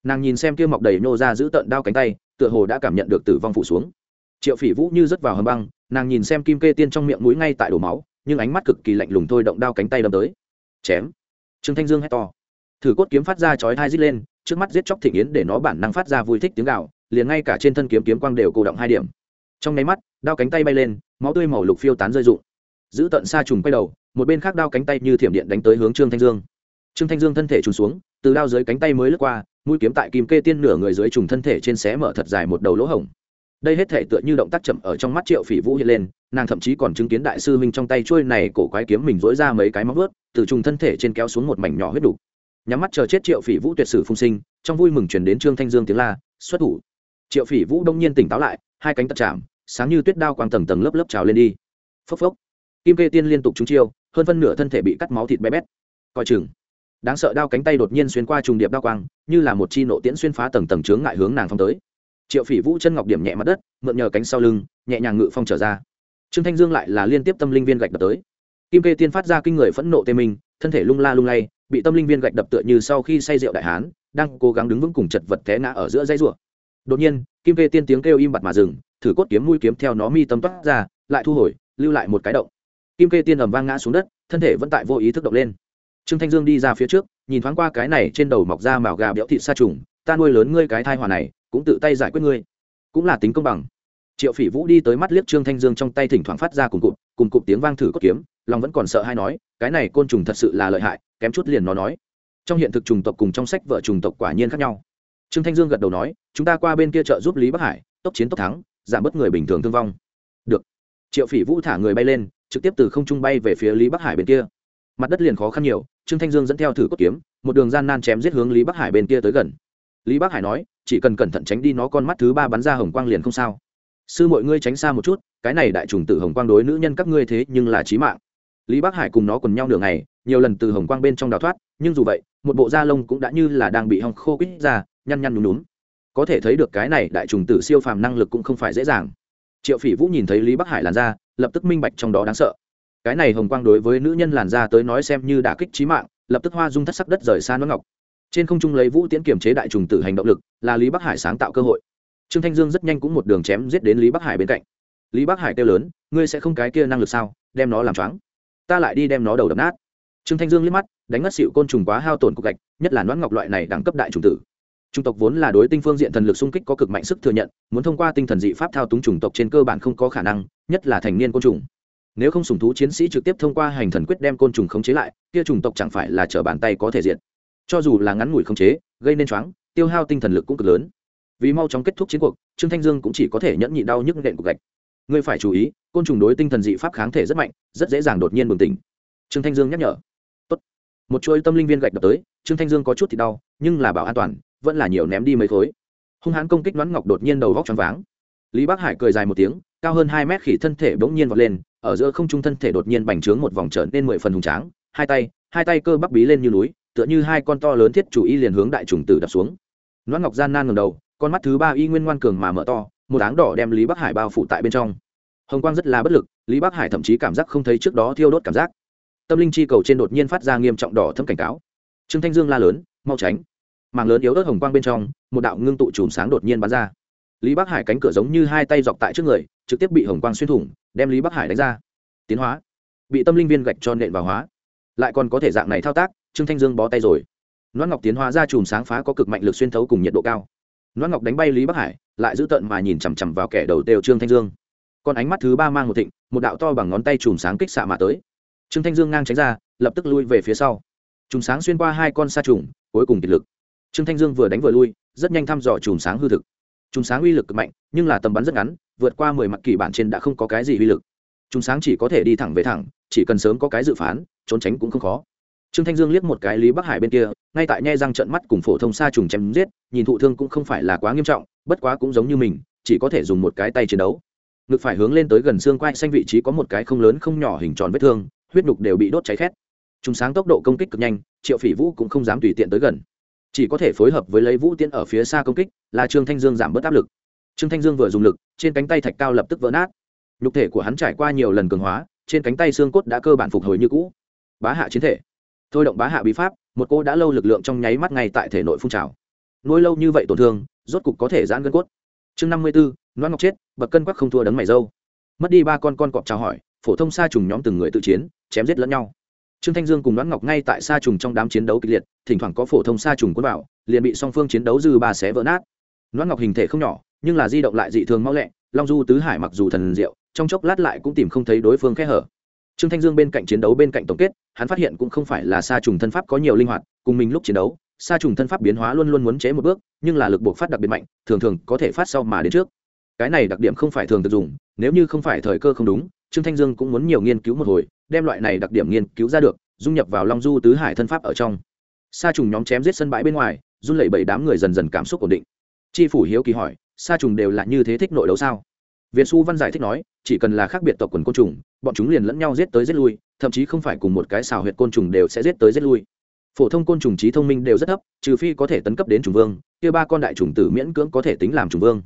Nàng nhìn xem kia mọc đầy nhô ra giữ tợn đao cánh tay, tựa hồ đã cảm nhận được tử vong phủ xuống. Triệu phỉ vũ như rớt vào hầm băng, nàng nhìn xem kim kê tiên trong miệng mũi ngay tại đổ máu, nhưng ánh mắt cực kỳ lạnh lùng thôi động đao cánh tay đâm tới. Chém trương thanh dương hét to. Thử cốt kiếm phát ra chói thai rít lên, trước mắt giết chóc thịnh yến để nó bản năng phát ra vui thích tiếng gạo liền ngay cả trên thân kiếm kiếm quang đều cổ động hai điểm. Trong nháy mắt, đao cánh tay bay lên, máu tươi màu lục phiêu tán rơi rụng. Giữ tận xa trùng quay đầu, một bên khác đao cánh tay như thiểm điện đánh tới hướng trương thanh dương. Trương thanh dương thân thể trùng xuống, từ đao dưới cánh tay mới lướt qua, mũi kiếm tại kim kê tiên nửa người dưới trùng thân thể trên xé mở thật dài một đầu lỗ hổng đây hết thể tựa như động tác chậm ở trong mắt triệu phỉ vũ hiện lên, nàng thậm chí còn chứng kiến đại sư minh trong tay trôi này cổ quái kiếm mình dỗi ra mấy cái móc vớt từ trùng thân thể trên kéo xuống một mảnh nhỏ huyết đủ. Nhắm mắt chờ chết triệu phỉ vũ tuyệt sử phung sinh, trong vui mừng chuyển đến trương thanh dương tiếng la, xuất thủ. Triệu phỉ vũ đông nhiên tỉnh táo lại, hai cánh tật chạm, sáng như tuyết đao quang tầng tầng lớp lớp trào lên đi. Phốc phốc. Kim kê tiên liên tục trúng chiêu, hơn phân nửa thân thể bị cắt máu thịt bé bét. Coi chừng. Đáng sợ đao cánh tay đột nhiên xuyên qua trùng điệp đao quang, như là một chi nộ tiễn xuyên phá tầng tầng chướng ngại hướng nàng phong tới triệu phỉ vũ chân ngọc điểm nhẹ mặt đất, mượn nhờ cánh sau lưng, nhẹ nhàng ngự phong trở ra. Trương thanh dương lại là liên tiếp tâm linh viên gạch đập tới. Kim kê tiên phát ra kinh người phẫn nộ tê minh, thân thể lung la lung lay, bị tâm linh viên gạch đập tựa như sau khi say rượu đại hán, đang cố gắng đứng vững cùng chật vật té ngã ở giữa dây rùa đột nhiên, kim kê tiên tiếng kêu im bặt mà dừng, thử cốt kiếm mũi kiếm theo nó mi tâm toát ra, lại thu hồi, lưu lại một cái động. Kim kê tiên ầm vang ngã xuống đất, thân thể vẫn tại vô ý thức động lên. Trương thanh dương đi ra phía trước, nhìn thoáng qua cái này trên đầu mọc ra màu gà béo thịt sa trùng, ta nuôi lớn ngươi cái thai hòa này cũng tự tay giải quyết ngươi. Cũng là tính công bằng. Triệu phỉ vũ đi tới mắt liếc trương thanh dương trong tay thỉnh thoảng phát ra cùng cụt cùng cụt tiếng vang thử cốt kiếm, lòng vẫn còn sợ hay nói, cái này côn trùng thật sự là lợi hại, kém chút liền nó nói. Trong hiện thực trùng tộc cùng trong sách vợ trùng tộc quả nhiên khác nhau. Trương thanh dương gật đầu nói, chúng ta qua bên kia trợ giúp lý bắc hải, tốc chiến tốc thắng, giảm bớt người bình thường thương vong. Được. Triệu phỉ vũ thả người bay lên, trực tiếp từ không trung bay về phía lý bắc hải bên kia. Mặt đất liền khó khăn nhiều, trương thanh dương dẫn theo thử cốt kiếm, một đường gian nan chém giết hướng lý bắc hải bên kia tới gần. Lý bắc hải nói chỉ cần cẩn thận tránh đi nó con mắt thứ ba bắn ra hồng quang liền không sao. Sư mọi ngươi tránh xa một chút, cái này đại trùng tử hồng quang đối nữ nhân các ngươi thế nhưng là trí mạng. Lý bắc hải cùng nó quần nhau nửa ngày, nhiều lần từ hồng quang bên trong đào thoát, nhưng dù vậy, một bộ da lông cũng đã như là đang bị hong khô quýt ra, nhăn nhăn nhúm nhúm có thể thấy được cái này đại trùng tử siêu phàm năng lực cũng không phải dễ dàng. Triệu phỉ vũ nhìn thấy lý bắc hải làn da, lập tức minh bạch trong đó đáng sợ. Cái này hồng quang đối với nữ nhân làn da tới nói xem như đả kích trí mạng, lập tức hoa dung thất sắc đất rời xa nó ngọc trên không trung lấy vũ tiễn kiểm chế đại trùng tử hành động lực, là lý bắc hải sáng tạo cơ hội. Trương thanh dương rất nhanh cũng một đường chém giết đến lý bắc hải bên cạnh. Lý bắc hải kêu lớn, ngươi sẽ không cái kia năng lực sao? Đem nó làm choáng. Ta lại đi đem nó đầu đập nát. Trương thanh dương liếc mắt, đánh mất xịu côn trùng quá hao tổn cục gạch, nhất là noãn ngọc loại này đẳng cấp đại trùng tử. Chủng tộc vốn là đối tinh phương diện thần lực xung kích có cực mạnh sức thừa nhận, muốn thông qua tinh thần dị pháp thao túng chủng tộc trên cơ bản không có khả năng, nhất là thành niên côn trùng. Nếu không sùng thú chiến sĩ trực tiếp thông qua hành thần quyết đem côn trùng khống chế lại, kia chủng tộc chẳng phải là trở bàn tay có thể diện cho dù là ngắn ngủi không chế, gây nên choáng, tiêu hao tinh thần lực cũng cực lớn. Vì mau chóng kết thúc chiến cuộc, trương thanh dương cũng chỉ có thể nhẫn nhịn đau nhức nện cục gạch. Ngươi phải chú ý, côn trùng đối tinh thần dị pháp kháng thể rất mạnh, rất dễ dàng đột nhiên bừng tỉnh. Trương thanh dương nhắc nhở. Tốt. một chuỗi tâm linh viên gạch đập tới, trương thanh dương có chút thì đau, nhưng là bảo an toàn, vẫn là nhiều ném đi mấy khối. Hung hãn công kích đoán ngọc đột nhiên đầu vóc choáng váng. Lý bắc hải cười dài một tiếng, cao hơn hai mét khỉ thân thể bỗng nhiên vọt lên, ở giữa không trung thân thể đột nhiên bành trướng một vòng trở nên mười phần hùng tráng, hai tay hai tay cơ bắp bí lên như núi tựa như hai con to lớn thiết chủ y liền hướng đại trùng tử đập xuống. Loan ngọc gian nan ngầm đầu, con mắt thứ ba y nguyên ngoan cường mà mở to, một áng đỏ đem lý bắc hải bao phủ tại bên trong. Hồng quang rất là bất lực, lý bắc hải thậm chí cảm giác không thấy trước đó thiêu đốt cảm giác. Tâm linh chi cầu trên đột nhiên phát ra nghiêm trọng đỏ thâm cảnh cáo. Trương thanh dương la lớn, mau tránh. Màng lớn yếu ớt hồng quang bên trong, một đạo ngưng tụ chùm sáng đột nhiên bắn ra. Lý bắc hải cánh cửa giống như hai tay dọc tại trước người, trực tiếp bị hồng quang xuyên thủng, đem lý bắc hải đánh ra. Tiến hóa. Bị tâm linh viên gạch cho nện vào hóa. Lại còn có thể dạng này thao tác trương thanh dương bó tay rồi. Noan ngọc tiến hóa ra chùm sáng phá có cực mạnh lực xuyên thấu cùng nhiệt độ cao. Noan ngọc đánh bay lý bắc hải, lại giữ tận mà nhìn chằm chằm vào kẻ đầu têu trương thanh dương. Còn ánh mắt thứ ba mang một thịnh, một đạo to bằng ngón tay chùm sáng kích xạ mà tới. Trương thanh dương ngang tránh ra, lập tức lui về phía sau. Chùm sáng xuyên qua hai con sa trùng, cuối cùng kiệt lực. Trương thanh dương vừa đánh vừa lui, rất nhanh thăm dò chùm sáng hư thực. Chùm sáng uy lực cực mạnh, nhưng là tầm bắn rất ngắn, vượt qua mười mặt kỳ bản trên đã không có cái gì uy lực. Chùm sáng chỉ có thể đi thẳng về thẳng, chỉ cần sớm có cái dự phán, trốn tránh cũng không khó trương thanh dương liếc một cái lý bắc hải bên kia, ngay tại nhe răng trận mắt cùng phổ thông sa trùng chém giết, nhìn thụ thương cũng không phải là quá nghiêm trọng, bất quá cũng giống như mình, chỉ có thể dùng một cái tay chiến đấu. Ngực phải hướng lên tới gần xương quai xanh vị trí có một cái không lớn không nhỏ hình tròn vết thương, huyết nhục đều bị đốt cháy khét. Chúng sáng tốc độ công kích cực nhanh, triệu phỉ vũ cũng không dám tùy tiện tới gần. Chỉ có thể phối hợp với lấy vũ tiễn ở phía xa công kích, là trương thanh dương giảm bớt áp lực. Trương thanh dương vừa dùng lực, trên cánh tay thạch cao lập tức vỡ nát. Nhục thể của hắn trải qua nhiều lần cường hóa, trên cánh tay xương cốt đã cơ bản phục hồi như cũ. Bá hạ chiến thể thôi động bá hạ bí pháp, một cô đã lâu lực lượng trong nháy mắt ngay tại thể nội phun trào. Nuôi lâu như vậy tổn thương, rốt cục có thể giãn gân cốt. Chương năm mươi bốn loan ngọc chết, bậc cân quắc không thua đấng mày dâu. Mất đi ba con con cọp chào hỏi, phổ thông sa trùng nhóm từng người tự chiến, chém giết lẫn nhau. Trương thanh dương cùng đoán ngọc ngay tại sa trùng trong đám chiến đấu kịch liệt, thỉnh thoảng có phổ thông sa trùng quân bảo liền bị song phương chiến đấu dư ba xé vỡ nát. Đoán ngọc hình thể không nhỏ, nhưng là di động lại dị thường mau lẹ, long du tứ hải mặc dù thần diệu, trong chốc lát lại cũng tìm không thấy đối phương khe hở trương thanh dương bên cạnh chiến đấu bên cạnh tổng kết, hắn phát hiện cũng không phải là sa trùng thân pháp có nhiều linh hoạt, cùng mình lúc chiến đấu, sa trùng thân pháp biến hóa luôn luôn muốn chế một bước, nhưng là lực buộc phát đặc biệt mạnh, thường thường có thể phát sau mà đến trước. Cái này đặc điểm không phải thường tự dùng nếu như không phải thời cơ không đúng, trương thanh dương cũng muốn nhiều nghiên cứu một hồi, đem loại này đặc điểm nghiên cứu ra được, dung nhập vào long du tứ hải thân pháp ở trong. Sa trùng nhóm chém giết sân bãi bên ngoài, run lẩy bẩy đám người dần dần cảm xúc ổn định. Tri phủ hiếu kỳ hỏi, sa trùng đều là như thế thích nội đấu sao? Việt xu văn giải thích nói, chỉ cần là khác biệt tộc quần côn trùng, bọn chúng liền lẫn nhau giết tới giết lui, thậm chí không phải cùng một cái xào huyệt côn trùng đều sẽ giết tới giết lui. Phổ thông côn trùng trí thông minh đều rất thấp, trừ phi có thể tấn cấp đến trùng vương, kia ba con đại trùng tử miễn cưỡng có thể tính làm trùng vương.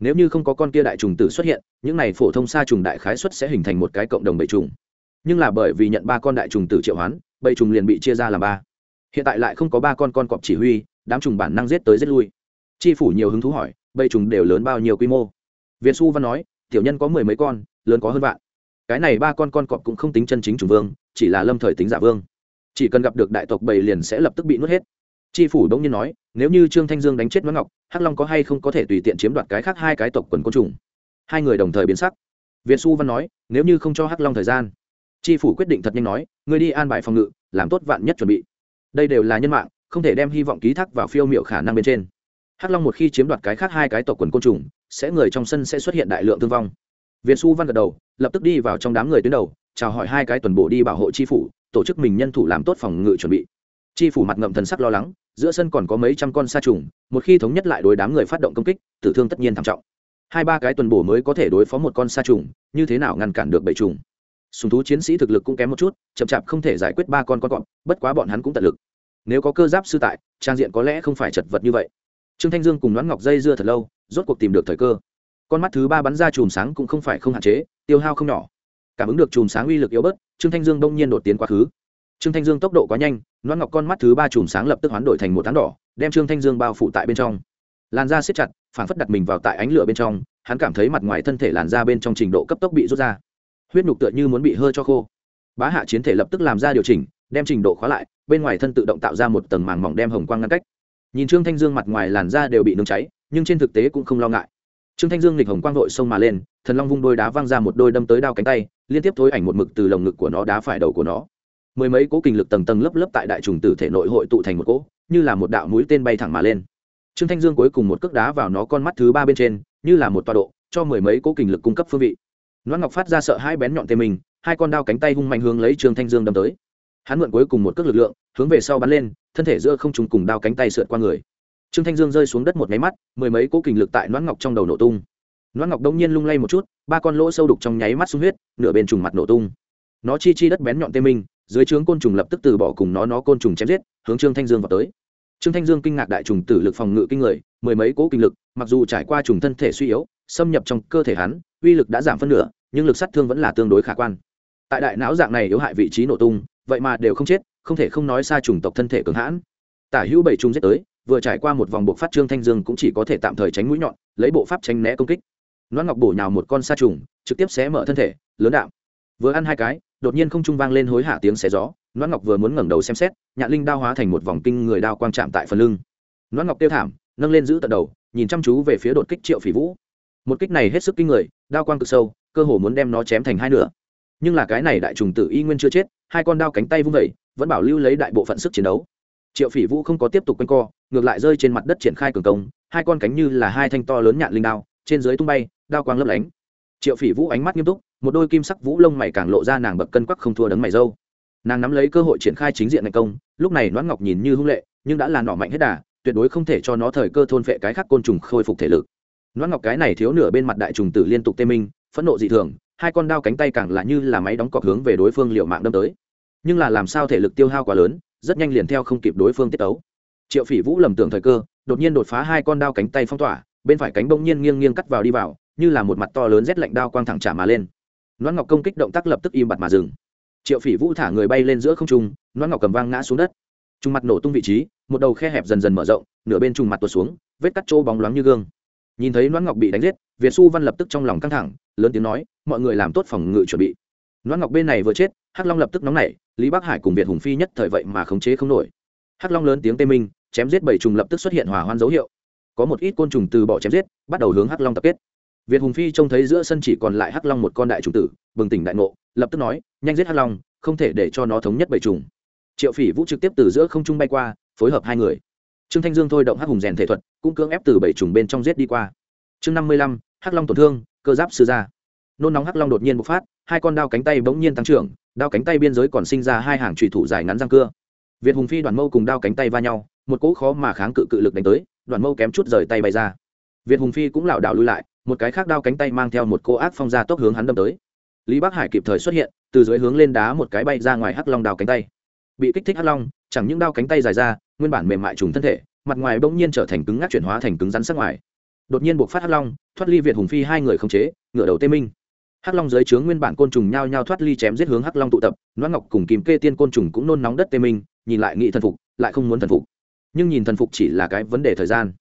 Nếu như không có con kia đại trùng tử xuất hiện, những này phổ thông sa trùng đại khái xuất sẽ hình thành một cái cộng đồng bầy trùng. Nhưng là bởi vì nhận ba con đại trùng tử triệu hoán, bầy trùng liền bị chia ra làm ba. Hiện tại lại không có ba con con cọp chỉ huy, đám trùng bản năng giết tới giết lui. Chi phủ nhiều hứng thú hỏi, bầy trùng đều lớn bao nhiêu quy mô? Việt xu văn nói, tiểu nhân có mười mấy con, lớn có hơn vạn. Cái này ba con con cọp cũng không tính chân chính chủ vương, chỉ là lâm thời tính giả vương. Chỉ cần gặp được đại tộc bầy liền sẽ lập tức bị nuốt hết. Tri phủ đông nhiên nói, nếu như trương thanh dương đánh chết nguyễn ngọc, hắc long có hay không có thể tùy tiện chiếm đoạt cái khác hai cái tộc quần côn trùng? Hai người đồng thời biến sắc. Việt xu văn nói, nếu như không cho hắc long thời gian. Tri phủ quyết định thật nhanh nói người đi an bài phòng ngự, làm tốt vạn nhất chuẩn bị. Đây đều là nhân mạng, không thể đem hy vọng ký thác vào phiêu miệu khả năng bên trên. Hắc long một khi chiếm đoạt cái khác hai cái tộc quần côn trùng sẽ người trong sân sẽ xuất hiện đại lượng thương vong. Viên Su văn gật đầu, lập tức đi vào trong đám người tuyến đầu, chào hỏi hai cái tuần bộ đi bảo hộ tri phủ, tổ chức mình nhân thủ làm tốt phòng ngự chuẩn bị. Tri phủ mặt ngậm thần sắc lo lắng, giữa sân còn có mấy trăm con sa trùng, một khi thống nhất lại đối đám người phát động công kích, tử thương tất nhiên thảm trọng. Hai ba cái tuần bổ mới có thể đối phó một con sa trùng, như thế nào ngăn cản được bầy trùng? Sùng thú chiến sĩ thực lực cũng kém một chút, chậm chạp không thể giải quyết ba con con cọp, bất quá bọn hắn cũng tận lực. Nếu có cơ giáp sư tại, trang diện có lẽ không phải chật vật như vậy trương thanh dương cùng đoán ngọc dây dưa thật lâu, rốt cuộc tìm được thời cơ. Con mắt thứ ba bắn ra chùm sáng cũng không phải không hạn chế, tiêu hao không nhỏ. Cảm ứng được chùm sáng uy lực yếu bớt, trương thanh dương đông nhiên đột tiến quá khứ. Trương thanh dương tốc độ quá nhanh đoán ngọc con mắt thứ ba chùm sáng lập tức hoán đổi thành một tháng đỏ, đem trương thanh dương bao phủ tại bên trong. Làn da siết chặt, phản phất đặt mình vào tại ánh lửa bên trong, hắn cảm thấy mặt ngoài thân thể làn da bên trong trình độ cấp tốc bị rút ra. Huyết nhục tựa như muốn bị hơi cho khô. Bá hạ chiến thể lập tức làm ra điều chỉnh, đem trình độ khóa lại, bên ngoài thân tự động tạo ra một tầng màng mỏng đem hồng quang ngăn cách nhìn trương thanh dương mặt ngoài làn da đều bị nướng cháy, nhưng trên thực tế cũng không lo ngại. Trương thanh dương nghịch hồng quang vội xông mà lên, thần long vung đôi đá văng ra một đôi đâm tới đao cánh tay, liên tiếp thối ảnh một mực từ lồng ngực của nó đá phải đầu của nó. Mười mấy cố kinh lực tầng tầng lớp lớp tại đại trùng tử thể nội hội tụ thành một cỗ, như là một đạo mũi tên bay thẳng mà lên. Trương thanh dương cuối cùng một cước đá vào nó con mắt thứ ba bên trên, như là một tọa độ, cho mười mấy cố kinh lực cung cấp phương vị. Loan ngọc phát ra sợ hai bén nhọn tê mình, hai con đao cánh tay hung mạnh hướng lấy trương thanh dương đâm tới hắn mượn cuối cùng một cước lực lượng, hướng về sau bắn lên, thân thể giữa không trùng cùng đao cánh tay sượt qua người. Trương thanh dương rơi xuống đất một máy mắt, mười mấy cỗ kình lực tại loan ngọc trong đầu nổ tung. Loan ngọc đông nhiên lung lay một chút, ba con lỗ sâu đục trong nháy mắt sung huyết, nửa bên trùng mặt nổ tung. Nó chi chi đất bén nhọn tê minh, dưới trướng côn trùng lập tức từ bỏ cùng nó nó côn trùng chém giết, hướng trương thanh dương vào tới. Trương thanh dương kinh ngạc đại trùng tử lực phòng ngự kinh người, mười mấy cỗ kinh lực, mặc dù trải qua trùng thân thể suy yếu, xâm nhập trong cơ thể hắn, uy lực đã giảm phân nửa, nhưng lực sát thương vẫn là tương đối khả quan. Tại đại não dạng này yếu hại vị trí nổ tung vậy mà đều không chết, không thể không nói xa trùng tộc thân thể cường hãn. Tả hữu bảy trùng giết tới, vừa trải qua một vòng buộc phát trương thanh dương cũng chỉ có thể tạm thời tránh mũi nhọn, lấy bộ pháp tránh né công kích. Loan ngọc bổ nhào một con sa trùng, trực tiếp xé mở thân thể, lớn đạm. Vừa ăn hai cái, đột nhiên không trung vang lên hối hạ tiếng xé gió, loan ngọc vừa muốn ngẩng đầu xem xét, nhạn linh đao hóa thành một vòng kinh người đao quang chạm tại phần lưng. Loan ngọc tiêu thảm, nâng lên giữ tận đầu, nhìn chăm chú về phía đột kích triệu phỉ vũ. Một kích này hết sức kinh người, đao quang cực sâu, cơ hồ muốn đem nó chém thành hai nửa. Nhưng là cái này đại trùng tử y nguyên chưa chết hai con đao cánh tay vung vẩy, vẫn bảo lưu lấy đại bộ phận sức chiến đấu. Triệu phỉ vũ không có tiếp tục quanh co, ngược lại rơi trên mặt đất triển khai cường công, hai con cánh như là hai thanh to lớn nhạn linh đao, trên dưới tung bay, đao quang lấp lánh. Triệu phỉ vũ ánh mắt nghiêm túc, một đôi kim sắc vũ lông mày càng lộ ra nàng bậc cân quắc không thua đấng mày dâu. Nàng nắm lấy cơ hội triển khai chính diện ngày công, lúc này noãn ngọc nhìn như hung lệ, nhưng đã là nỏ mạnh hết đà, tuyệt đối không thể cho nó thời cơ thôn phệ cái khác côn trùng khôi phục thể lực. Noãn ngọc cái này thiếu nửa bên mặt đại trùng tử liên tục tê minh, phẫn nộ dị thường, hai con đao cánh tay càng là như là máy đóng cọc hướng về đối phương liệu mạng đâm tới nhưng là làm sao thể lực tiêu hao quá lớn, rất nhanh liền theo không kịp đối phương tiết tấu. Triệu phỉ vũ lầm tưởng thời cơ, đột nhiên đột phá hai con đao cánh tay phong tỏa, bên phải cánh bỗng nhiên nghiêng nghiêng cắt vào đi vào, như là một mặt to lớn rét lạnh đao quang thẳng trả mà lên. Loan ngọc công kích động tác lập tức im bặt mà dừng. Triệu phỉ vũ thả người bay lên giữa không trung, loan ngọc cầm vang ngã xuống đất. Trung mặt nổ tung vị trí, một đầu khe hẹp dần dần mở rộng, nửa bên trùng mặt tuột xuống, vết cắt trô bóng loáng như gương. Nhìn thấy loan ngọc bị đánh giết, việt xu văn lập tức trong lòng căng thẳng, lớn tiếng nói, mọi người làm tốt phòng ngự chuẩn bị loan ngọc bên này vừa chết, hắc long lập tức nóng nảy, lý bắc hải cùng việt hùng phi nhất thời vậy mà khống chế không nổi. Hắc long lớn tiếng tê minh, chém giết bảy trùng lập tức xuất hiện hỏa hoan dấu hiệu. Có một ít côn trùng từ bỏ chém giết, bắt đầu hướng hắc long tập kết. Việt hùng phi trông thấy giữa sân chỉ còn lại hắc long một con đại trùng tử, bừng tỉnh đại ngộ, lập tức nói, nhanh giết hắc long, không thể để cho nó thống nhất bảy trùng. Triệu phỉ vũ trực tiếp từ giữa không trung bay qua, phối hợp hai người. Trương thanh dương thôi động hắc hùng rèn thể thuật, cũng cưỡng ép từ bảy trùng bên trong giết đi qua. Chương năm mươi lăm, hắc long tổn thương, cơ giáp sư ra nôn nóng hắc long đột nhiên bộc phát, hai con đao cánh tay bỗng nhiên tăng trưởng, đao cánh tay biên giới còn sinh ra hai hàng trùy thủ dài ngắn răng cưa. Việt hùng phi đoàn mâu cùng đao cánh tay va nhau, một cỗ khó mà kháng cự cự lực đánh tới, đoàn mâu kém chút rời tay bay ra. Việt hùng phi cũng lảo đảo lui lại, một cái khác đao cánh tay mang theo một cô ác phong ra tốc hướng hắn đâm tới. Lý bắc hải kịp thời xuất hiện, từ dưới hướng lên đá một cái bay ra ngoài hắc long đao cánh tay. Bị kích thích hắc long, chẳng những đao cánh tay dài ra, nguyên bản mềm mại trùng thân thể, mặt ngoài bỗng nhiên trở thành cứng ngắc chuyển hóa thành cứng rắn sắc ngoài. Đột nhiên buộc phát hắc long, thoát ly việt hùng phi hai người không chế, ngựa đầu tê minh hắc long dưới trướng nguyên bản côn trùng nhao nhao thoát ly chém giết hướng hắc long tụ tập Nõn ngọc cùng kìm kê tiên côn trùng cũng nôn nóng đất tê minh, nhìn lại nghị thần phục, lại không muốn thần phục. Nhưng nhìn thần phục chỉ là cái vấn đề thời gian.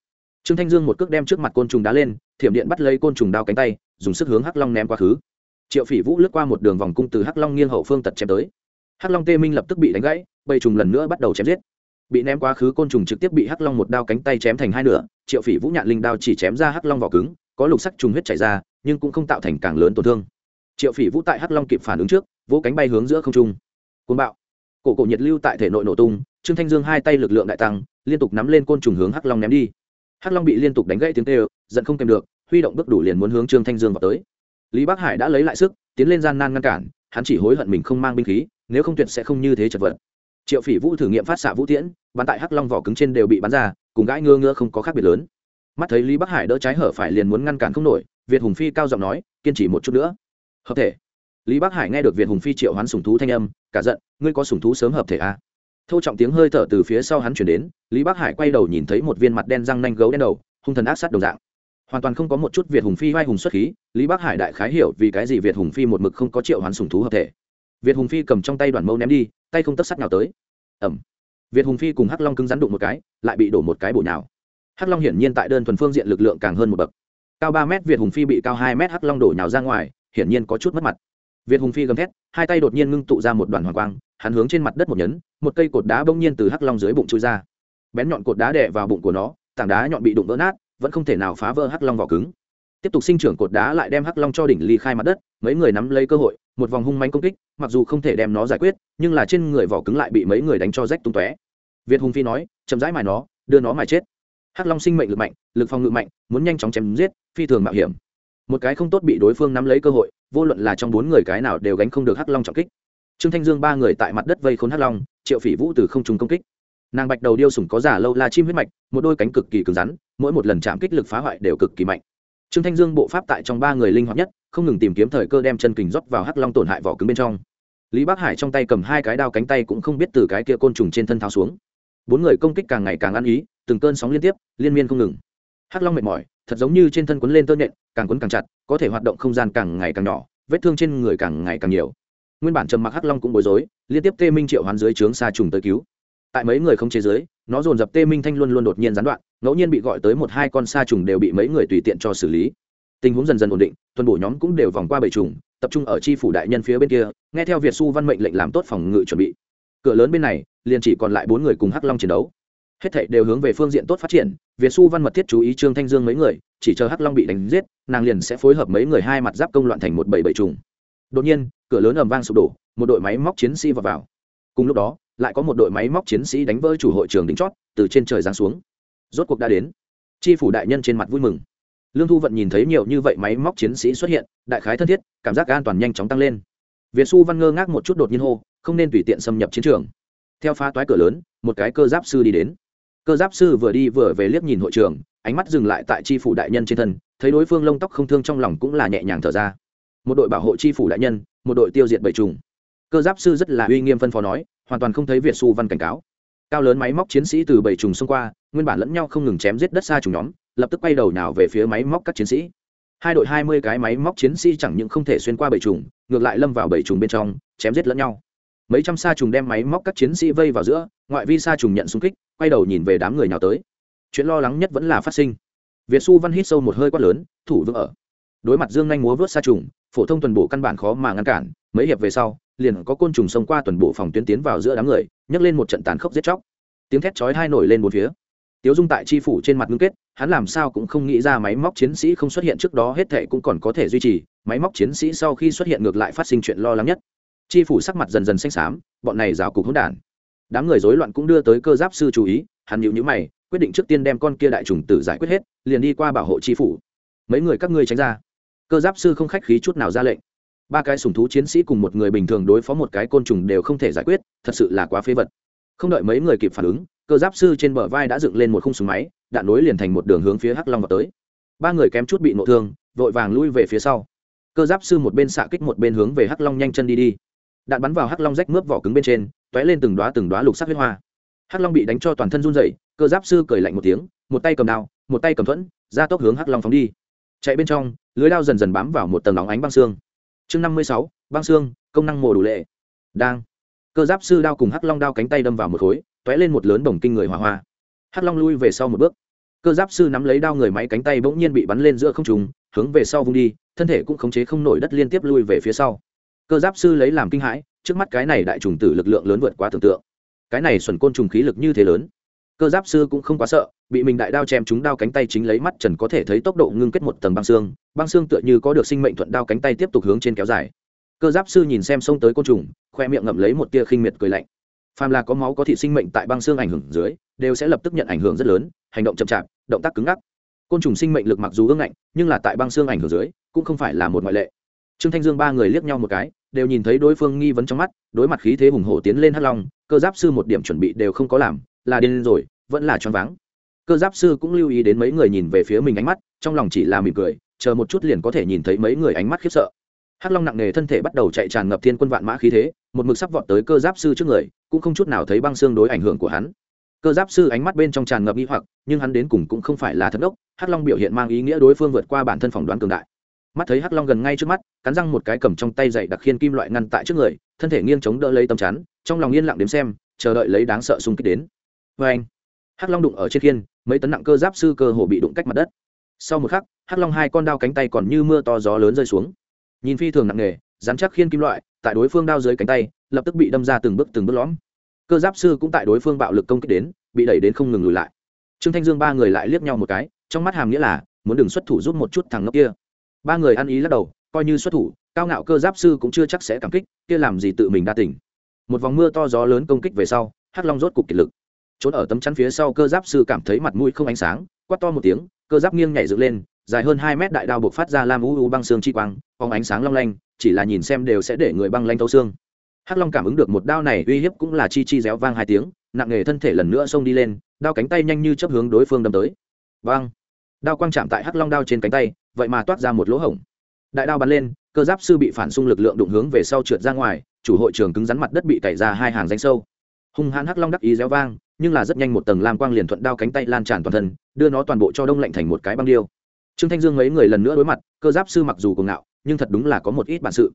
Trương thanh dương một cước đem trước mặt côn trùng đá lên, thiểm điện bắt lấy côn trùng đao cánh tay, dùng sức hướng hắc long ném quá khứ. Triệu phỉ vũ lướt qua một đường vòng cung từ hắc long nghiêng hậu phương tật chém tới. Hắc long tê minh lập tức bị đánh gãy, bầy trùng lần nữa bắt đầu chém giết. Bị ném quá khứ côn trùng trực tiếp bị hắc long một đao cánh tay chém thành hai nửa, triệu phỉ vũ nhạn linh đao chỉ chém ra hắc long vỏ cứng, có lục sắc trùng huyết chảy ra, nhưng cũng không tạo thành càng lớn tổn thương triệu phỉ vũ tại hắc long kịp phản ứng trước, vỗ cánh bay hướng giữa không trung. Côn bạo. Cổ cổ nhiệt lưu tại thể nội nổ tung, trương thanh dương hai tay lực lượng đại tăng, liên tục nắm lên côn trùng hướng hắc long ném đi. Hắc long bị liên tục đánh gãy tiếng kêu, giận không kèm được, huy động bước đủ liền muốn hướng trương thanh dương vào tới. Lý bắc hải đã lấy lại sức, tiến lên gian nan ngăn cản, hắn chỉ hối hận mình không mang binh khí, nếu không tuyệt sẽ không như thế chật vật. Triệu phỉ vũ thử nghiệm phát xạ vũ tiễn, bắn tại hắc long vỏ cứng trên đều bị bắn ra, cùng gãi ngơ ngơ không có khác biệt lớn. Mắt thấy lý bắc hải đỡ trái hở phải liền muốn ngăn cản không nổi, việt hùng phi cao giọng nói, kiên trì một chút nữa hợp thể. Lý bắc hải nghe được việt hùng phi triệu hoán sùng thú thanh âm, cả giận, ngươi có sùng thú sớm hợp thể à? thâu trọng tiếng hơi thở từ phía sau hắn chuyển đến, lý bắc hải quay đầu nhìn thấy một viên mặt đen răng nanh gấu đen đầu, hung thần ác sát đồng dạng. Hoàn toàn không có một chút việt hùng phi vai hùng xuất khí, lý bắc hải đại khái hiểu vì cái gì việt hùng phi một mực không có triệu hoán sùng thú hợp thể. Việt hùng phi cầm trong tay đoàn mâu ném đi, tay không tất sắt nào tới. Ẩm việt hùng phi cùng hắc long cứng rắn đụng một cái, lại bị đổ một cái bụi nhào. Hắc long hiển nhiên tại đơn thuần phương diện lực lượng càng hơn một bậc. Cao ba mét việt hùng phi bị cao hai mét hắc long đổ nhào ra ngoài hiển nhiên có chút mất mặt. Việt hùng phi gầm thét, hai tay đột nhiên ngưng tụ ra một đoàn hoàng quang, hắn hướng trên mặt đất một nhấn, một cây cột đá bỗng nhiên từ hắc long dưới bụng chui ra. Bén nhọn cột đá đè vào bụng của nó, tảng đá nhọn bị đụng vỡ nát, vẫn không thể nào phá vỡ hắc long vỏ cứng. Tiếp tục sinh trưởng cột đá lại đem hắc long cho đỉnh ly khai mặt đất, mấy người nắm lấy cơ hội, một vòng hung manh công kích, mặc dù không thể đem nó giải quyết, nhưng là trên người vỏ cứng lại bị mấy người đánh cho rách tung tóe. Việt hùng phi nói, chậm rãi mài nó, đưa nó mài chết. Hắc long sinh mệnh lực mạnh, lực phòng ngự mạnh, muốn nhanh chóng chém giết, phi thường mạo hiểm một cái không tốt bị đối phương nắm lấy cơ hội, vô luận là trong bốn người cái nào đều gánh không được hắc long trọng kích. Trương thanh dương ba người tại mặt đất vây khốn hắc long, triệu phỉ vũ từ không trùng công kích. Nàng bạch đầu điêu sủng có giả lâu la chim huyết mạch, một đôi cánh cực kỳ cứng rắn, mỗi một lần chạm kích lực phá hoại đều cực kỳ mạnh. Trương thanh dương bộ pháp tại trong ba người linh hoạt nhất, không ngừng tìm kiếm thời cơ đem chân kình rót vào hắc long tổn hại vỏ cứng bên trong. Lý bắc hải trong tay cầm hai cái đao cánh tay cũng không biết từ cái kia côn trùng trên thân tháo xuống. Bốn người công kích càng ngày càng ăn ý, từng cơn sóng liên tiếp, liên miên không ngừng hắc long mệt mỏi, thật giống như trên thân quấn lên tơ nhện, càng quấn càng chặt, có thể hoạt động không gian càng ngày càng nhỏ, vết thương trên người càng ngày càng nhiều. Nguyên bản trầm mặc hắc long cũng bối rối, liên tiếp tê minh triệu hoán dưới trướng xa trùng tới cứu. Tại mấy người không chế giới nó dồn dập tê minh thanh luôn luôn đột nhiên gián đoạn, ngẫu nhiên bị gọi tới một hai con sa trùng đều bị mấy người tùy tiện cho xử lý. Tình huống dần dần ổn định, tuần bổ nhóm cũng đều vòng qua bầy trùng, tập trung ở chi phủ đại nhân phía bên kia, nghe theo việt su văn mệnh lệnh làm tốt phòng ngự chuẩn bị. Cửa lớn bên này, liền chỉ còn lại bốn người cùng hắc long chiến đấu hết thảy đều hướng về phương diện tốt phát triển, việt su văn mật thiết chú ý trương thanh dương mấy người, chỉ chờ hắc long bị đánh giết, nàng liền sẽ phối hợp mấy người hai mặt giáp công loạn thành một bảy bảy trùng. Đột nhiên, cửa lớn ầm vang sụp đổ, một đội máy móc chiến sĩ vào vào. Cùng lúc đó, lại có một đội máy móc chiến sĩ đánh vỡ chủ hội trường đính chót, từ trên trời giáng xuống. Rốt cuộc đã đến. Tri phủ đại nhân trên mặt vui mừng. Lương thu vận nhìn thấy nhiều như vậy máy móc chiến sĩ xuất hiện, đại khái thân thiết, cảm giác an toàn nhanh chóng tăng lên. Việt xu văn ngơ ngác một chút đột nhiên hô, không nên tùy tiện xâm nhập chiến trường. Theo phá toái cửa lớn, một cái cơ giáp sư đi đến cơ giáp sư vừa đi vừa về liếc nhìn hội trường, ánh mắt dừng lại tại tri phủ đại nhân trên thân, thấy đối phương lông tóc không thương trong lòng cũng là nhẹ nhàng thở ra. Một đội bảo hộ tri phủ đại nhân, một đội tiêu diệt bảy trùng cơ giáp sư rất là uy nghiêm phân phó nói, hoàn toàn không thấy việt xu văn cảnh cáo. Cao lớn máy móc chiến sĩ từ bảy trùng xông qua, nguyên bản lẫn nhau không ngừng chém giết đất xa trùng nhóm, lập tức quay đầu nào về phía máy móc các chiến sĩ. Hai đội hai mươi cái máy móc chiến sĩ chẳng những không thể xuyên qua bảy trùng ngược lại lâm vào bảy trùng bên trong, chém giết lẫn nhau mấy trăm sa trùng đem máy móc các chiến sĩ vây vào giữa, ngoại vi sa trùng nhận xung kích, quay đầu nhìn về đám người nào tới. Chuyện lo lắng nhất vẫn là phát sinh. Việt xu văn hít sâu một hơi quát lớn, thủ vững ở. Đối mặt dương nhanh múa vớt sa trùng, phổ thông tuần bộ căn bản khó mà ngăn cản, mấy hiệp về sau, liền có côn trùng xông qua tuần bộ phòng tuyến tiến vào giữa đám người, nhấc lên một trận tàn khốc giết chóc. Tiếng thét chói hai nổi lên một phía. Tiếu dung tại chi phủ trên mặt ngưng kết, hắn làm sao cũng không nghĩ ra máy móc chiến sĩ không xuất hiện trước đó hết thệ cũng còn có thể duy trì, máy móc chiến sĩ sau khi xuất hiện ngược lại phát sinh chuyện lo lắng nhất chi phủ sắc mặt dần dần xanh xám, bọn này rào cục hỗn đản. Đám người rối loạn cũng đưa tới cơ giáp sư chú ý, hắn nhịu nhữ mày, quyết định trước tiên đem con kia đại trùng tử giải quyết hết, liền đi qua bảo hộ chi phủ. Mấy người các ngươi tránh ra. Cơ giáp sư không khách khí chút nào ra lệnh. Ba cái sùng thú chiến sĩ cùng một người bình thường đối phó một cái côn trùng đều không thể giải quyết, thật sự là quá phế vật. Không đợi mấy người kịp phản ứng, cơ giáp sư trên bờ vai đã dựng lên một khung súng máy, đạn nối liền thành một đường hướng phía hắc long vào tới. Ba người kém chút bị nộ thương, vội vàng lui về phía sau. Cơ giáp sư một bên xạ kích một bên hướng về hắc long nhanh chân đi đi đạn bắn vào hắc long rách mướp vỏ cứng bên trên t ó é lên từng đoá từng đoá lục sắc huyết hoa. Hắc long bị đánh cho toàn thân run dậy cơ giáp sư cười lạnh một tiếng, một tay cầm đao, một tay cầm thuẫn, ra tốc hướng hắc long phóng đi. Chạy bên trong, lưới đao dần dần bám vào một tầng nóng ánh băng xương. Chương năm mươi sáu, băng xương, công năng mồ đủ lệ. Đang. Cơ giáp sư đao cùng hắc long đao cánh tay đâm vào một khối t ó é lên một lớn bồng kinh người hỏa hoa. Hắc long lui về sau một bước. Cơ giáp sư nắm lấy đao người máy cánh tay bỗng nhiên bị bắn lên giữa không trùng hướng về sau vung đi, thân thể cũng khống chế không nổi đất liên tiếp lui về phía sau cơ giáp sư lấy làm kinh hãi, trước mắt cái này đại trùng tử lực lượng lớn vượt quá tưởng tượng. Cái này xuẩn côn trùng khí lực như thế lớn. Cơ giáp sư cũng không quá sợ, bị mình đại đao chém chúng đao cánh tay chính lấy mắt trần có thể thấy tốc độ ngưng kết một tầng băng xương băng xương tựa như có được sinh mệnh thuận đao cánh tay tiếp tục hướng trên kéo dài. Cơ giáp sư nhìn xem xông tới côn trùng, khoe miệng ngậm lấy một tia khinh miệt cười lạnh. Phàm là có máu có thị sinh mệnh tại băng xương ảnh hưởng dưới, đều sẽ lập tức nhận ảnh hưởng rất lớn, hành động chậm chạp, động tác cứng ngắc. Côn trùng sinh mệnh lực mặc dù ương ngạnh, nhưng là tại băng xương ảnh hưởng dưới, cũng không phải là một ngoại lệ trương thanh dương ba người liếc nhau một cái, đều nhìn thấy đối phương nghi vấn trong mắt, đối mặt khí thế hùng hổ tiến lên hắt long, cơ giáp sư một điểm chuẩn bị đều không có làm, là điên rồi, vẫn là choáng váng. Cơ giáp sư cũng lưu ý đến mấy người nhìn về phía mình ánh mắt, trong lòng chỉ là mỉm cười, chờ một chút liền có thể nhìn thấy mấy người ánh mắt khiếp sợ. Hắc long nặng nề thân thể bắt đầu chạy tràn ngập thiên quân vạn mã khí thế, một mực sắp vọt tới cơ giáp sư trước người, cũng không chút nào thấy băng xương đối ảnh hưởng của hắn. Cơ giáp sư ánh mắt bên trong tràn ngập nghi hoặc, nhưng hắn đến cùng cũng không phải là thất ốc hắc long biểu hiện mang ý nghĩa đối phương vượt qua bản thân phỏng đoán cường đại mắt thấy hắc long gần ngay trước mắt, cắn răng một cái cầm trong tay dậy đặc khiên kim loại ngăn tại trước người, thân thể nghiêng chống đỡ lấy tầm chắn, trong lòng yên lặng đếm xem, chờ đợi lấy đáng sợ xung kích đến. Vê anh, hắc long đụng ở trên khiên, mấy tấn nặng cơ giáp sư cơ hồ bị đụng cách mặt đất. Sau một khắc, hắc long hai con đao cánh tay còn như mưa to gió lớn rơi xuống. Nhìn phi thường nặng nề dán chắc khiên kim loại, tại đối phương đao dưới cánh tay, lập tức bị đâm ra từng bước từng bước lõm. Cơ giáp sư cũng tại đối phương bạo lực công kích đến, bị đẩy đến không ngừng lùi lại. Trương thanh dương ba người lại liếc nhau một cái, trong mắt hàm nghĩa là, muốn đừng xuất thủ giúp một chút thằng ngốc kia ba người ăn ý lắc đầu, coi như xuất thủ, cao ngạo cơ giáp sư cũng chưa chắc sẽ cảm kích, kia làm gì tự mình đa tỉnh một vòng mưa to gió lớn công kích về sau, hắc long rốt cục kiệt lực. Trốn ở tấm chắn phía sau cơ giáp sư cảm thấy mặt mũi không ánh sáng, quát to một tiếng, cơ giáp nghiêng nhảy dựng lên, dài hơn hai mét đại đao buộc phát ra lam u u băng xương chi quang, phóng ánh sáng long lanh, chỉ là nhìn xem đều sẽ để người băng lanh thấu xương. Hắc long cảm ứng được một đao này uy hiếp cũng là chi chi réo vang hai tiếng, nặng nghề thân thể lần nữa xông đi lên, đao cánh tay nhanh như chấp hướng đối phương đâm tới. Vang đao quang chạm tại hắc long đao trên cánh tay vậy mà toát ra một lỗ hổng. Đại đao bắn lên, cơ giáp sư bị phản xung lực lượng đụng hướng về sau trượt ra ngoài, chủ hội trường cứng rắn mặt đất bị cày ra hai hàng danh sâu. Hung hãn hắc long đắc ý réo vang, nhưng là rất nhanh một tầng lam quang liền thuận đao cánh tay lan tràn toàn thân, đưa nó toàn bộ cho đông lạnh thành một cái băng điêu. Trương thanh dương mấy người lần nữa đối mặt, cơ giáp sư mặc dù cuồng ngạo, nhưng thật đúng là có một ít bản sự.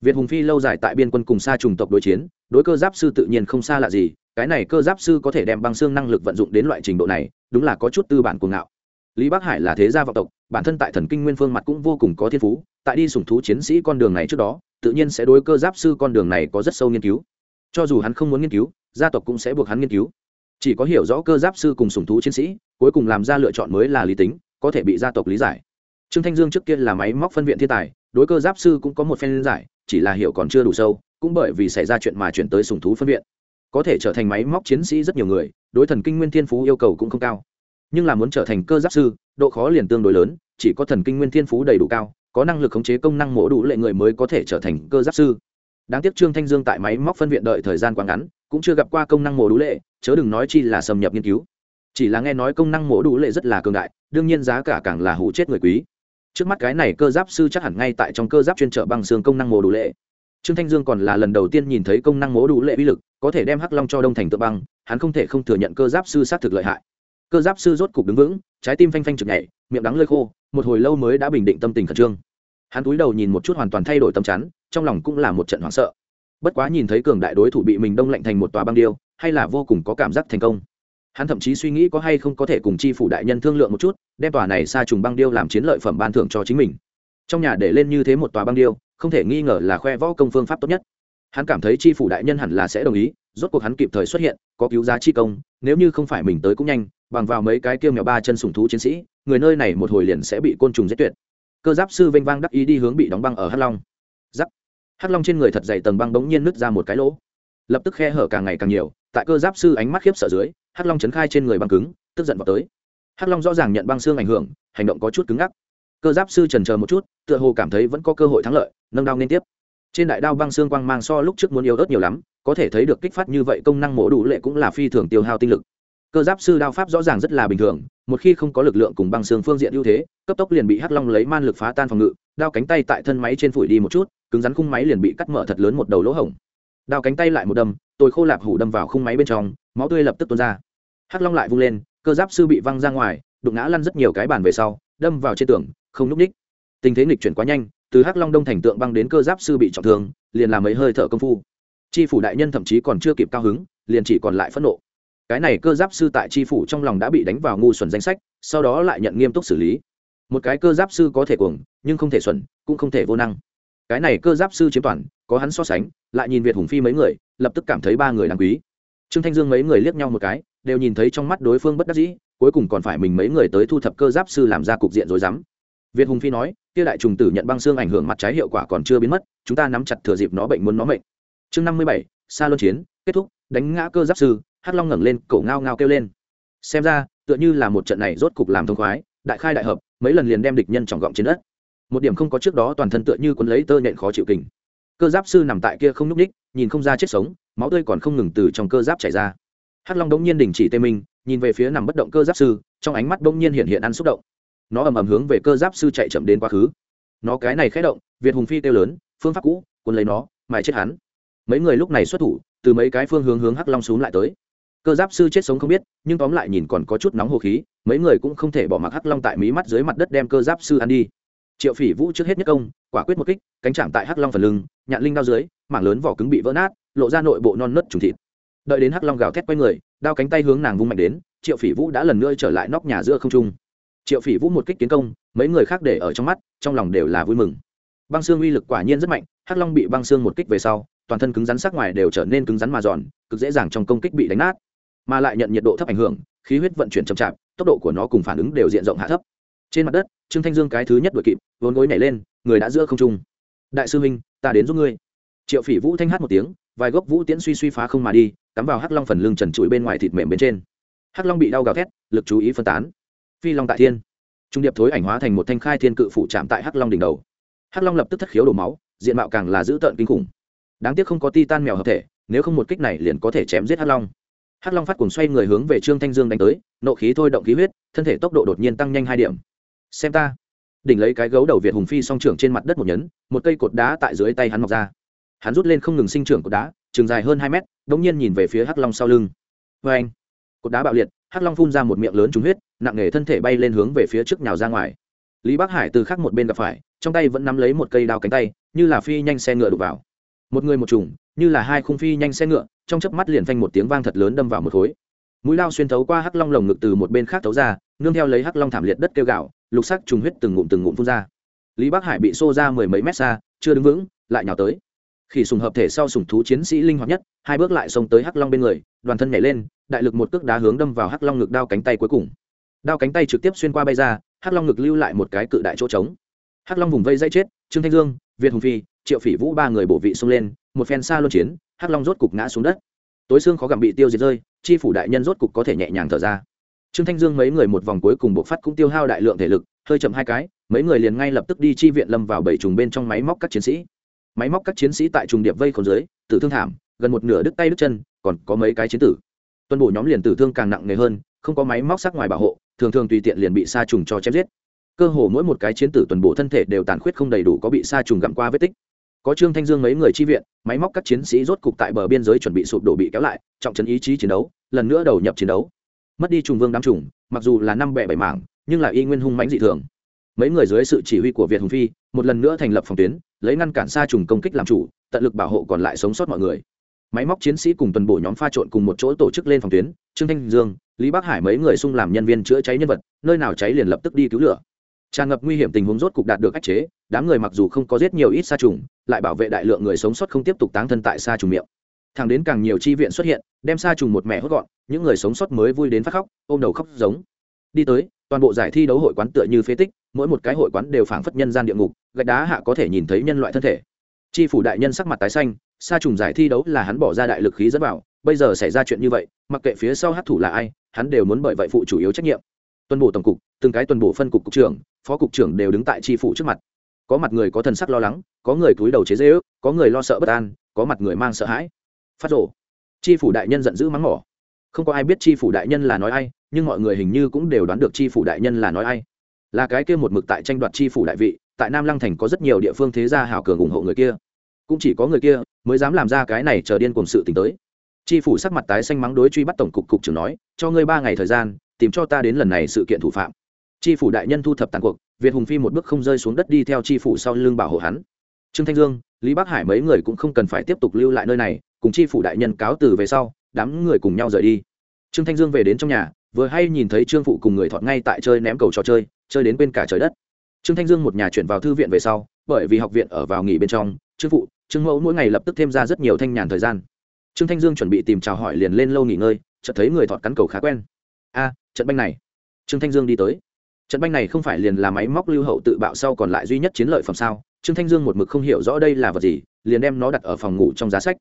Việt hùng phi lâu dài tại biên quân cùng xa trùng tộc đối chiến, đối cơ giáp sư tự nhiên không xa lạ gì, cái này cơ giáp sư có thể đem băng xương năng lực vận dụng đến loại trình độ này, đúng là có chút tư bản cuồng ngạo lý bắc hải là thế gia vọng tộc, bản thân tại thần kinh nguyên phương mặt cũng vô cùng có thiên phú, tại đi sủng thú chiến sĩ con đường này trước đó, tự nhiên sẽ đối cơ giáp sư con đường này có rất sâu nghiên cứu. Cho dù hắn không muốn nghiên cứu, gia tộc cũng sẽ buộc hắn nghiên cứu. Chỉ có hiểu rõ cơ giáp sư cùng sủng thú chiến sĩ, cuối cùng làm ra lựa chọn mới là lý tính, có thể bị gia tộc lý giải. Trương thanh dương trước kia là máy móc phân viện thiên tài, đối cơ giáp sư cũng có một phen giải, chỉ là hiểu còn chưa đủ sâu, cũng bởi vì xảy ra chuyện mà chuyển tới sủng thú phân viện. Có thể trở thành máy móc chiến sĩ rất nhiều người, đối thần kinh nguyên thiên phú yêu cầu cũng không cao nhưng là muốn trở thành cơ giáp sư, độ khó liền tương đối lớn, chỉ có thần kinh nguyên thiên phú đầy đủ cao, có năng lực khống chế công năng mổ đủ lệ người mới có thể trở thành cơ giáp sư. Đáng tiếc trương thanh dương tại máy móc phân viện đợi thời gian quá ngắn, cũng chưa gặp qua công năng mổ đủ lệ, chớ đừng nói chi là xâm nhập nghiên cứu. Chỉ là nghe nói công năng mổ đủ lệ rất là cường đại, đương nhiên giá cả càng là hủ chết người quý. Trước mắt cái này cơ giáp sư chắc hẳn ngay tại trong cơ giáp chuyên trở bằng xương công năng mổ đủ lệ. Trương thanh dương còn là lần đầu tiên nhìn thấy công năng mổ đủ lệ uy lực, có thể đem hắc long cho đông thành tự băng, hắn không thể không thừa nhận cơ giáp sư xác thực lợi hại cơ giáp sư rốt cục đứng vững, trái tim phanh phanh chực nhảy, miệng đắng lơi khô, một hồi lâu mới đã bình định tâm tình khẩn trương. Hắn cúi đầu nhìn một chút hoàn toàn thay đổi tâm chắn, trong lòng cũng là một trận hoảng sợ. Bất quá nhìn thấy cường đại đối thủ bị mình đông lạnh thành một tòa băng điêu, hay là vô cùng có cảm giác thành công. Hắn thậm chí suy nghĩ có hay không có thể cùng chi phủ đại nhân thương lượng một chút, đem tòa này xa trùng băng điêu làm chiến lợi phẩm ban thưởng cho chính mình. Trong nhà để lên như thế một tòa băng điêu, không thể nghi ngờ là khoe võ công phương pháp tốt nhất. Hắn cảm thấy chi phủ đại nhân hẳn là sẽ đồng ý rốt cuộc hắn kịp thời xuất hiện có cứu giá chi công nếu như không phải mình tới cũng nhanh bằng vào mấy cái kêu mèo ba chân sủng thú chiến sĩ người nơi này một hồi liền sẽ bị côn trùng giết tuyệt. Cơ giáp sư vênh vang đắc ý đi hướng bị đóng băng ở hắc long. Giáp, hắc long trên người thật dày tầng băng bỗng nhiên nứt ra một cái lỗ. Lập tức khe hở càng ngày càng nhiều tại cơ giáp sư ánh mắt khiếp sợ dưới hắc long chấn khai trên người băng cứng tức giận vào tới. Hắc long rõ ràng nhận băng xương ảnh hưởng hành động có chút cứng ngắc. Cơ giáp sư trần chờ một chút tựa hồ cảm thấy vẫn có cơ hội thắng lợi nâng đao liên tiếp trên đại đao băng xương quang mang so lúc trước muốn yếu ớt nhiều lắm, có thể thấy được kích phát như vậy công năng mổ đủ lệ cũng là phi thường tiêu hao tinh lực. Cơ giáp sư đao pháp rõ ràng rất là bình thường, một khi không có lực lượng cùng băng xương phương diện ưu thế, cấp tốc liền bị hắc long lấy man lực phá tan phòng ngự, đao cánh tay tại thân máy trên phủi đi một chút, cứng rắn khung máy liền bị cắt mở thật lớn một đầu lỗ hổng. Đao cánh tay lại một đâm, tôi khô lạp hủ đâm vào khung máy bên trong, máu tươi lập tức tuôn ra. Hắc long lại vung lên, cơ giáp sư bị văng ra ngoài, đụng ngã lăn rất nhiều cái bàn về sau, đâm vào trên tường, không núp ních tình thế nghịch chuyển quá nhanh từ hắc long đông thành tượng băng đến cơ giáp sư bị trọng thương, liền làm mấy hơi thở công phu. Tri phủ đại nhân thậm chí còn chưa kịp cao hứng, liền chỉ còn lại phẫn nộ. Cái này cơ giáp sư tại tri phủ trong lòng đã bị đánh vào ngu xuẩn danh sách, sau đó lại nhận nghiêm túc xử lý. Một cái cơ giáp sư có thể cuồng, nhưng không thể xuẩn, cũng không thể vô năng. Cái này cơ giáp sư chiếm toàn, có hắn so sánh, lại nhìn việt hùng phi mấy người, lập tức cảm thấy ba người đáng quý. Trương thanh dương mấy người liếc nhau một cái, đều nhìn thấy trong mắt đối phương bất đắc dĩ, cuối cùng còn phải mình mấy người tới thu thập cơ giáp sư làm ra cục diện rồi dám việt hùng phi nói, kia đại trùng tử nhận băng xương ảnh hưởng mặt trái hiệu quả còn chưa biến mất, chúng ta nắm chặt thừa dịp nó bệnh muốn nó mệnh. Chương năm mươi bảy xa luân chiến, kết thúc, đánh ngã cơ giáp sư, hắc long ngẩng lên, cổ ngao ngao kêu lên. Xem ra, tựa như là một trận này rốt cục làm thông khoái, đại khai đại hợp, mấy lần liền đem địch nhân trọng gọng trên đất. Một điểm không có trước đó toàn thân tựa như quấn lấy tơ nhện khó chịu kình. Cơ giáp sư nằm tại kia không nhúc ních nhìn không ra chết sống, máu tươi còn không ngừng từ trong cơ giáp chảy ra. Hắc long đống nhiên đình chỉ tê minh, nhìn về phía nằm bất động cơ giáp sư, trong ánh mắt đống nhiên hiện hiện ăn xúc động nó ầm ầm hướng về cơ giáp sư chạy chậm đến quá khứ. Nó cái này khé động, việt hùng phi kêu lớn, phương pháp cũ quân lấy nó, mài chết hắn. Mấy người lúc này xuất thủ, từ mấy cái phương hướng hướng hắc long xuống lại tới. Cơ giáp sư chết sống không biết, nhưng tóm lại nhìn còn có chút nóng hồ khí, mấy người cũng không thể bỏ mặc hắc long tại mí mắt dưới mặt đất đem cơ giáp sư ăn đi. Triệu phỉ vũ trước hết nhất công, quả quyết một kích, cánh chạm tại hắc long phần lưng, nhạn linh đao dưới, mảng lớn vỏ cứng bị vỡ nát, lộ ra nội bộ non nớt trùng thịt. Đợi đến hắc long gào thét quay người, đao cánh tay hướng nàng vung mạnh đến, triệu phỉ vũ đã lần nữa trở lại nóc nhà giữa không trung triệu phỉ vũ một kích tiến công, mấy người khác để ở trong mắt, trong lòng đều là vui mừng. Băng xương uy lực quả nhiên rất mạnh, hắc long bị băng xương một kích về sau, toàn thân cứng rắn sắc ngoài đều trở nên cứng rắn mà giòn, cực dễ dàng trong công kích bị đánh nát. Mà lại nhận nhiệt độ thấp ảnh hưởng, khí huyết vận chuyển chậm chạp, tốc độ của nó cùng phản ứng đều diện rộng hạ thấp. Trên mặt đất, trương thanh dương cái thứ nhất đuổi kịp, vốn gối nhảy lên, người đã giữa không trung. Đại sư huynh, ta đến giúp ngươi. Triệu phỉ vũ thanh hát một tiếng, vài gốc vũ tiễn suy suy phá không mà đi, cắm vào hắc long phần lưng trần trụi bên ngoài thịt mềm bên trên. Hắc long bị đau gào thét, lực chú ý phân tán phi long tại thiên. Trung điệp thối ảnh hóa thành một thanh khai thiên cự phủ chạm tại hắc long đỉnh đầu. Hắc long lập tức thất khiếu đổ máu, diện mạo càng là dữ tợn kinh khủng. Đáng tiếc không có ti tan mèo hợp thể, nếu không một kích này liền có thể chém giết hắc long. Hắc long phát cùng xoay người hướng về trương thanh dương đánh tới, nộ khí thôi động khí huyết, thân thể tốc độ đột nhiên tăng nhanh hai điểm. Xem ta. Đỉnh lấy cái gấu đầu việt hùng phi song trưởng trên mặt đất một nhấn, một cây cột đá tại dưới tay hắn mọc ra. Hắn rút lên không ngừng sinh trưởng cột đá chừng dài hơn hai mét đ ỗ n g nhiên nhìn về phía hắc long sau lưng. Vê anh cột đá bạo liệt, hắc long phun ra một miệng lớn trúng huyết nặng nề thân thể bay lên hướng về phía trước nhào ra ngoài. Lý bắc hải từ khắc một bên gặp phải, trong tay vẫn nắm lấy một cây đao cánh tay, như là phi nhanh xe ngựa đục vào. Một người một trùng như là hai khung phi nhanh xe ngựa, trong chớp mắt liền phanh một tiếng vang thật lớn đâm vào một khối. Mũi lao xuyên thấu qua hắc long lồng ngực từ một bên khác thấu ra, nương theo lấy hắc long thảm liệt đất kêu gạo lục sắc trùng huyết từng ngụm từng ngụm phun ra. Lý bắc hải bị xô ra mười mấy mét xa, chưa đứng vững, lại nhào tới. Khi sùng hợp thể sau sùng thú chiến sĩ linh hoạt nhất, hai bước lại xông tới hắc long bên người, đoàn thân nhảy lên, đại lực một cước đá hướng đâm vào hắc long ngực đao cánh tay cuối cùng đao cánh tay trực tiếp xuyên qua bay ra, hắc long ngực lưu lại một cái cự đại chỗ trống. Hắc long vùng vây dây chết, trương thanh dương, việt hùng phi, triệu phỉ vũ ba người bổ vị xông lên, một phen xa luân chiến, hắc long rốt cục ngã xuống đất. Tối xương khó gặm bị tiêu diệt rơi, chi phủ đại nhân rốt cục có thể nhẹ nhàng thở ra. Trương thanh dương mấy người một vòng cuối cùng bộ phát cũng tiêu hao đại lượng thể lực, hơi chậm hai cái, mấy người liền ngay lập tức đi chi viện lâm vào bảy trùng bên trong máy móc các chiến sĩ. Máy móc các chiến sĩ tại trùng điệp vây khốn dưới, tử thương thảm, gần một nửa đứt tay đứt chân, còn có mấy cái chiến tử. Tuân bổ nhóm liền tử thương càng nặng nề hơn, không có máy móc sắc ngoài bảo hộ thường thường tùy tiện liền bị sa trùng cho chém giết. Cơ hồ mỗi một cái chiến tử tuần bộ thân thể đều tàn khuyết không đầy đủ có bị sa trùng gặm qua vết tích. Có trương thanh dương mấy người chi viện, máy móc các chiến sĩ rốt cục tại bờ biên giới chuẩn bị sụp đổ bị kéo lại, trọng trấn ý chí chiến đấu, lần nữa đầu nhập chiến đấu. Mất đi trùng vương đám trùng, mặc dù là năm bẻ bảy mảng, nhưng là y nguyên hung mãnh dị thường. Mấy người dưới sự chỉ huy của việt hùng phi, một lần nữa thành lập phòng tuyến, lấy ngăn cản xa trùng công kích làm chủ, tận lực bảo hộ còn lại sống sót mọi người máy móc chiến sĩ cùng tuần bổ nhóm pha trộn cùng một chỗ tổ chức lên phòng tuyến, trương thanh dương, lý bắc hải mấy người xung làm nhân viên chữa cháy nhân vật, nơi nào cháy liền lập tức đi cứu lửa. Tràn ngập nguy hiểm tình huống rốt cục đạt được ách chế, đám người mặc dù không có giết nhiều ít sa trùng, lại bảo vệ đại lượng người sống sót không tiếp tục táng thân tại sa trùng miệng. Thẳng đến càng nhiều chi viện xuất hiện, đem sa trùng một mẹ hốt gọn, những người sống sót mới vui đến phát khóc, ôm đầu khóc giống. Đi tới, toàn bộ giải thi đấu hội quán tựa như phế tích, mỗi một cái hội quán đều phảng phất nhân gian địa ngục, gạch đá hạ có thể nhìn thấy nhân loại thân thể. Chi phủ đại nhân sắc mặt tái xanh sa trùng giải thi đấu là hắn bỏ ra đại lực khí dẫn vào, bây giờ xảy ra chuyện như vậy, mặc kệ phía sau hát thủ là ai, hắn đều muốn bởi vậy phụ chủ yếu trách nhiệm. Tuần bổ tổng cục, từng cái tuần bổ phân cục cục trưởng, phó cục trưởng đều đứng tại tri phủ trước mặt. Có mặt người có thần sắc lo lắng, có người cúi đầu chế dễ ước có người lo sợ bất an, có mặt người mang sợ hãi. Phát rổ tri phủ đại nhân giận dữ mắng mỏ. Không có ai biết tri phủ đại nhân là nói ai, nhưng mọi người hình như cũng đều đoán được tri phủ đại nhân là nói ai. Là cái kia một mực tại tranh đoạt tri phủ đại vị, tại nam lăng thành có rất nhiều địa phương thế gia hảo cường ủng hộ người kia cũng chỉ có người kia mới dám làm ra cái này chờ điên cùng sự t tới. Tri phủ sắc mặt tái xanh mắng đối truy bắt tổng cục cục trưởng nói, cho ngươi ba ngày thời gian, tìm cho ta đến lần này sự kiện thủ phạm. Tri phủ đại nhân thu thập tàn cuộc, việt hùng phi một bước không rơi xuống đất đi theo tri phủ sau lưng bảo hộ hắn. Trương thanh dương, lý bắc hải mấy người cũng không cần phải tiếp tục lưu lại nơi này, cùng tri phủ đại nhân cáo từ về sau, đám người cùng nhau rời đi. Trương thanh dương về đến trong nhà, vừa hay nhìn thấy trương phụ cùng người thọt ngay tại chơi ném cầu trò chơi chơi đến bên cả trời đất. Trương thanh dương một nhà chuyển vào thư viện về sau, bởi vì học viện ở vào nghỉ bên trong trương phụ, trương mẫu mỗi ngày lập tức thêm ra rất nhiều thanh nhàn thời gian. Trương thanh dương chuẩn bị tìm chào hỏi liền lên lâu nghỉ ngơi, chợt thấy người thọt cắn cầu khá quen. A, trận banh này. Trương thanh dương đi tới. Trận banh này không phải liền là máy móc lưu hậu tự bạo sau còn lại duy nhất chiến lợi phẩm sao? Trương thanh dương một mực không hiểu rõ đây là vật gì, liền đem nó đặt ở phòng ngủ trong giá sách.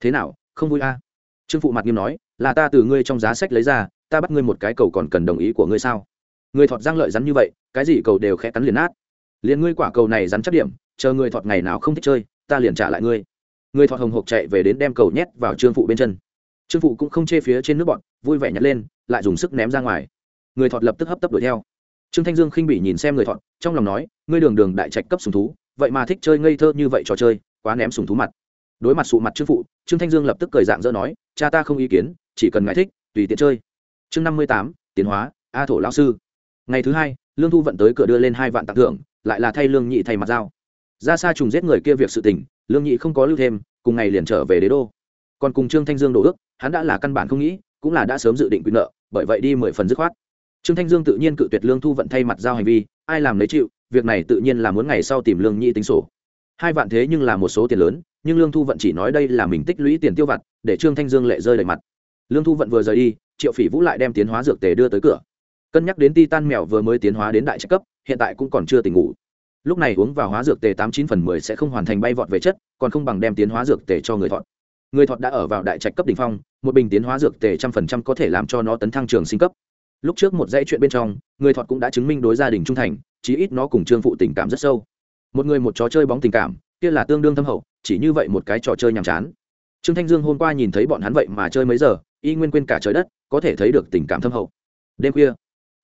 Thế nào, không vui a? Trương phụ mặt nghiêm nói, là ta từ ngươi trong giá sách lấy ra, ta bắt ngươi một cái cầu còn cần đồng ý của ngươi sao? Người thọt giang lợi rắn như vậy, cái gì cầu đều khẽ cắn liền nát. Liền ngươi quả cầu này rắn chắc điểm, chờ người thọt ngày nào không thích chơi ta liền trả lại ngươi. Người thọ hồng hộc chạy về đến đem cầu nhét vào trương phụ bên chân. Trương phụ cũng không chê phía trên nước bọn, vui vẻ nhặt lên, lại dùng sức ném ra ngoài. Người thọt lập tức hấp tấp đuổi theo. Trương thanh dương khinh bỉ nhìn xem người thọt, trong lòng nói, ngươi đường đường đại trạch cấp sùng thú, vậy mà thích chơi ngây thơ như vậy trò chơi, quá ném sùng thú mặt. Đối mặt sụ mặt trương phụ, trương thanh dương lập tức cười dạng dỡ nói, cha ta không ý kiến, chỉ cần ngài thích, tùy tiện chơi. Chương năm mươi tám, tiến hóa, a thổ lão sư. Ngày thứ hai, lương thu vận tới cửa đưa lên hai vạn tặng thưởng, lại là thay lương nhị thay mặt dao ra xa trùng giết người kia việc sự tình, lương nhị không có lưu thêm, cùng ngày liền trở về đế đô. Còn cùng trương thanh dương đổ ước, hắn đã là căn bản không nghĩ, cũng là đã sớm dự định quyền nợ, bởi vậy đi mười phần dứt khoát. Trương thanh dương tự nhiên cự tuyệt lương thu vận thay mặt giao hành vi, ai làm lấy chịu, việc này tự nhiên là muốn ngày sau tìm lương nhị tính sổ. Hai vạn thế nhưng là một số tiền lớn, nhưng lương thu vận chỉ nói đây là mình tích lũy tiền tiêu vặt, để trương thanh dương lệ rơi đầy mặt. Lương thu vận vừa rời đi, triệu phỉ vũ lại đem tiến hóa dược tề đưa tới cửa. Cân nhắc đến ti tan mèo vừa mới tiến hóa đến đại trạch cấp, hiện tại cũng còn chưa tỉnh ngủ lúc này uống vào hóa dược tề tám chín phần mười sẽ không hoàn thành bay vọt về chất, còn không bằng đem tiến hóa dược tề cho người thọt người thọt đã ở vào đại trạch cấp đ ỉ n h phong, một bình tiến hóa dược tề trăm phần trăm có thể làm cho nó tấn thăng trường sinh cấp. Lúc trước một dãy chuyện bên trong, người thọt cũng đã chứng minh đối gia đình trung thành, chí ít nó cùng trương phụ tình cảm rất sâu. Một người một trò chơi bóng tình cảm, kia là tương đương thâm hậu, chỉ như vậy một cái trò chơi nhàm chán. Trương thanh dương hôm qua nhìn thấy bọn hắn vậy mà chơi mấy giờ, y nguyên quên cả trời đất, có thể thấy được tình cảm thâm hậu. Đêm khuya,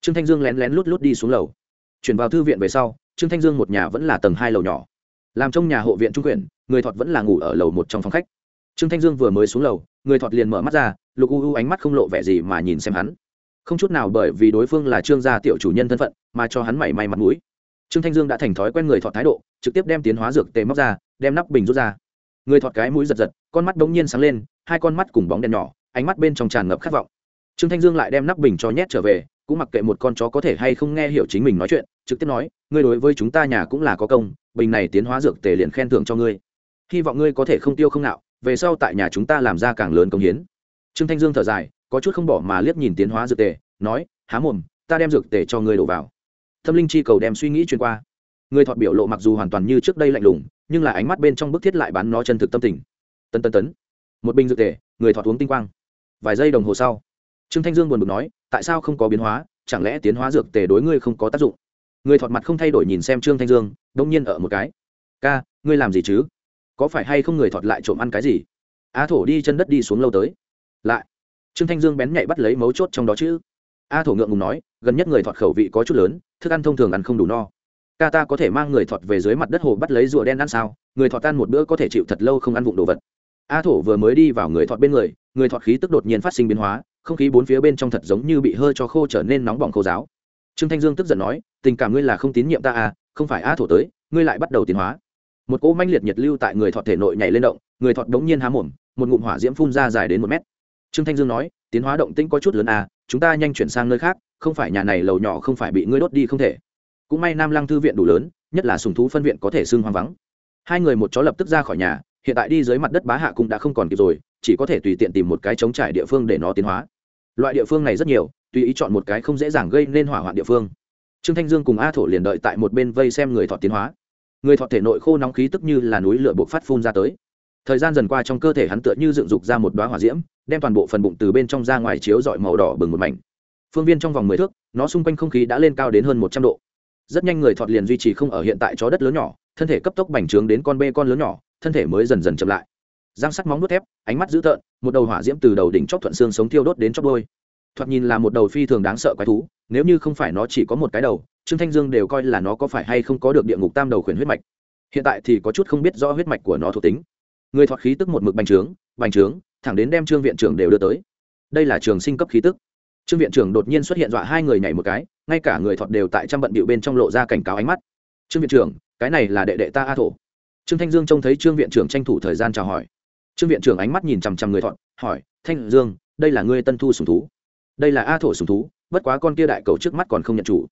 trương thanh dương lén lén lút lút đi xuống lầu. Chuyển vào thư viện về sau trương thanh dương một nhà vẫn là tầng hai lầu nhỏ. Làm trong nhà hộ viện trung quyển, người thọt vẫn là ngủ ở lầu một trong phòng khách. Trương thanh dương vừa mới xuống lầu, người thọt liền mở mắt ra, lục u u ánh mắt không lộ vẻ gì mà nhìn xem hắn. Không chút nào bởi vì đối phương là trương gia tiểu chủ nhân thân phận, mà cho hắn mảy may mặt mũi. Trương thanh dương đã thành thói quen người thọt thái độ, trực tiếp đem tiến hóa dược tề móc ra, đem nắp bình rút ra. Người thọt cái mũi giật giật, con mắt đống nhiên sáng lên, hai con mắt cùng bóng đèn nhỏ, ánh mắt bên trong tràn ngập khát vọng. Trương thanh dương lại đem nắp bình cho nhét trở về cũng mặc kệ một con chó có thể hay không nghe hiểu chính mình nói chuyện, trực tiếp nói, ngươi đối với chúng ta nhà cũng là có công, bình này tiến hóa dược tề liền khen thưởng cho ngươi. Hy vọng ngươi có thể không tiêu không nạo, về sau tại nhà chúng ta làm ra càng lớn công hiến. Trương thanh dương thở dài, có chút không bỏ mà liếc nhìn tiến hóa dược tề, nói, há mồm, ta đem dược tề cho ngươi đổ vào. Thâm linh chi cầu đem suy nghĩ truyền qua. Người thọt biểu lộ mặc dù hoàn toàn như trước đây lạnh lùng, nhưng là ánh mắt bên trong bức thiết lại bán nó chân thực tâm tình. Tân tân tấn. Một bình dược tề, người thọt uống tinh quang. Vài giây đồng hồ sau trương thanh dương buồn bực nói, tại sao không có biến hóa? Chẳng lẽ tiến hóa dược tề đối ngươi không có tác dụng? Người thọt mặt không thay đổi nhìn xem trương thanh dương, đông nhiên ở một cái. Ca, ngươi làm gì chứ? Có phải hay không người thọt lại trộm ăn cái gì? A thổ đi chân đất đi xuống lâu tới. Lại. Trương thanh dương bén nhạy bắt lấy mấu chốt trong đó chứ. A thổ ngượng ngùng nói, gần nhất người thọt khẩu vị có chút lớn, thức ăn thông thường ăn không đủ no. Ca ta có thể mang người thọt về dưới mặt đất hồ bắt lấy rùa đen ăn sao? Người thọt ăn một bữa có thể chịu thật lâu không ăn vụng đồ vật. A thổ vừa mới đi vào người thọt bên người người thọt khí tức đột nhiên phát sinh biến hóa không khí bốn phía bên trong thật giống như bị hơi cho khô trở nên nóng bỏng khô giáo trương thanh dương tức giận nói, tình cảm ngươi là không tín nhiệm ta à không phải a thổ tới, ngươi lại bắt đầu tiến hóa. Một cỗ manh liệt nhiệt lưu tại người thọt thể nội nhảy lên động, người thọt đống nhiên há mồm, một ngụm hỏa diễm phun ra dài đến một mét. Trương thanh dương nói, tiến hóa động tĩnh có chút lớn à chúng ta nhanh chuyển sang nơi khác, không phải nhà này lầu nhỏ không phải bị ngươi đốt đi không thể. Cũng may nam lăng thư viện đủ lớn, nhất là sùng thú phân viện có thể xưng hoang vắng. Hai người một chó lập tức ra khỏi nhà, hiện tại đi dưới mặt đất bá hạ cũng đã không còn kịp rồi chỉ có thể tùy tiện tìm một cái chống trải địa phương để nó tiến hóa. Loại địa phương này rất nhiều, tùy ý chọn một cái không dễ dàng gây nên hỏa hoạn địa phương. Trương thanh dương cùng a thổ liền đợi tại một bên vây xem người thọ tiến hóa. Người thọ thể nội khô nóng khí tức như là núi lửa buộc phát phun ra tới. Thời gian dần qua trong cơ thể hắn tựa như dựng dục ra một đoá hỏa diễm, đem toàn bộ phần bụng từ bên trong ra ngoài chiếu dọi màu đỏ bừng một mảnh. Phương viên trong vòng mười thước, nó xung quanh không khí đã lên cao đến hơn một trăm độ. Rất nhanh người thọt liền duy trì không ở hiện tại chó đất lớn nhỏ, thân thể cấp tốc bành trướng đến con bê con lớn nhỏ, thân thể mới dần dần chậm lại răng sắt móng đốt thép, ánh mắt dữ tợn, một đầu hỏa diễm từ đầu đỉnh chóp thuận xương sống thiêu đốt đến chóp đôi thoạt nhìn là một đầu phi thường đáng sợ quái thú, nếu như không phải nó chỉ có một cái đầu, trương thanh dương đều coi là nó có phải hay không có được địa ngục tam đầu khuyển huyết mạch. Hiện tại thì có chút không biết rõ huyết mạch của nó thuộc tính. Người thọt khí tức một mực bành trướng bành trướng, thẳng đến đem trương viện trưởng đều đưa tới. Đây là trường sinh cấp khí tức. Trương viện trưởng đột nhiên xuất hiện dọa hai người nhảy một cái, ngay cả người thọt đều tại trăm bận bịu bên trong lộ ra cảnh cáo ánh mắt. Trương viện trưởng, cái này là đệ đệ ta a thổ. Trương thanh dương trông thấy trương viện trưởng tranh thủ thời gian chào hỏi trương viện trưởng ánh mắt nhìn chằm chằm người thọn hỏi, thanh dương, đây là ngươi tân thu sùng thú? Đây là a thổ sùng thú, bất quá con kia đại cầu trước mắt còn không nhận chủ.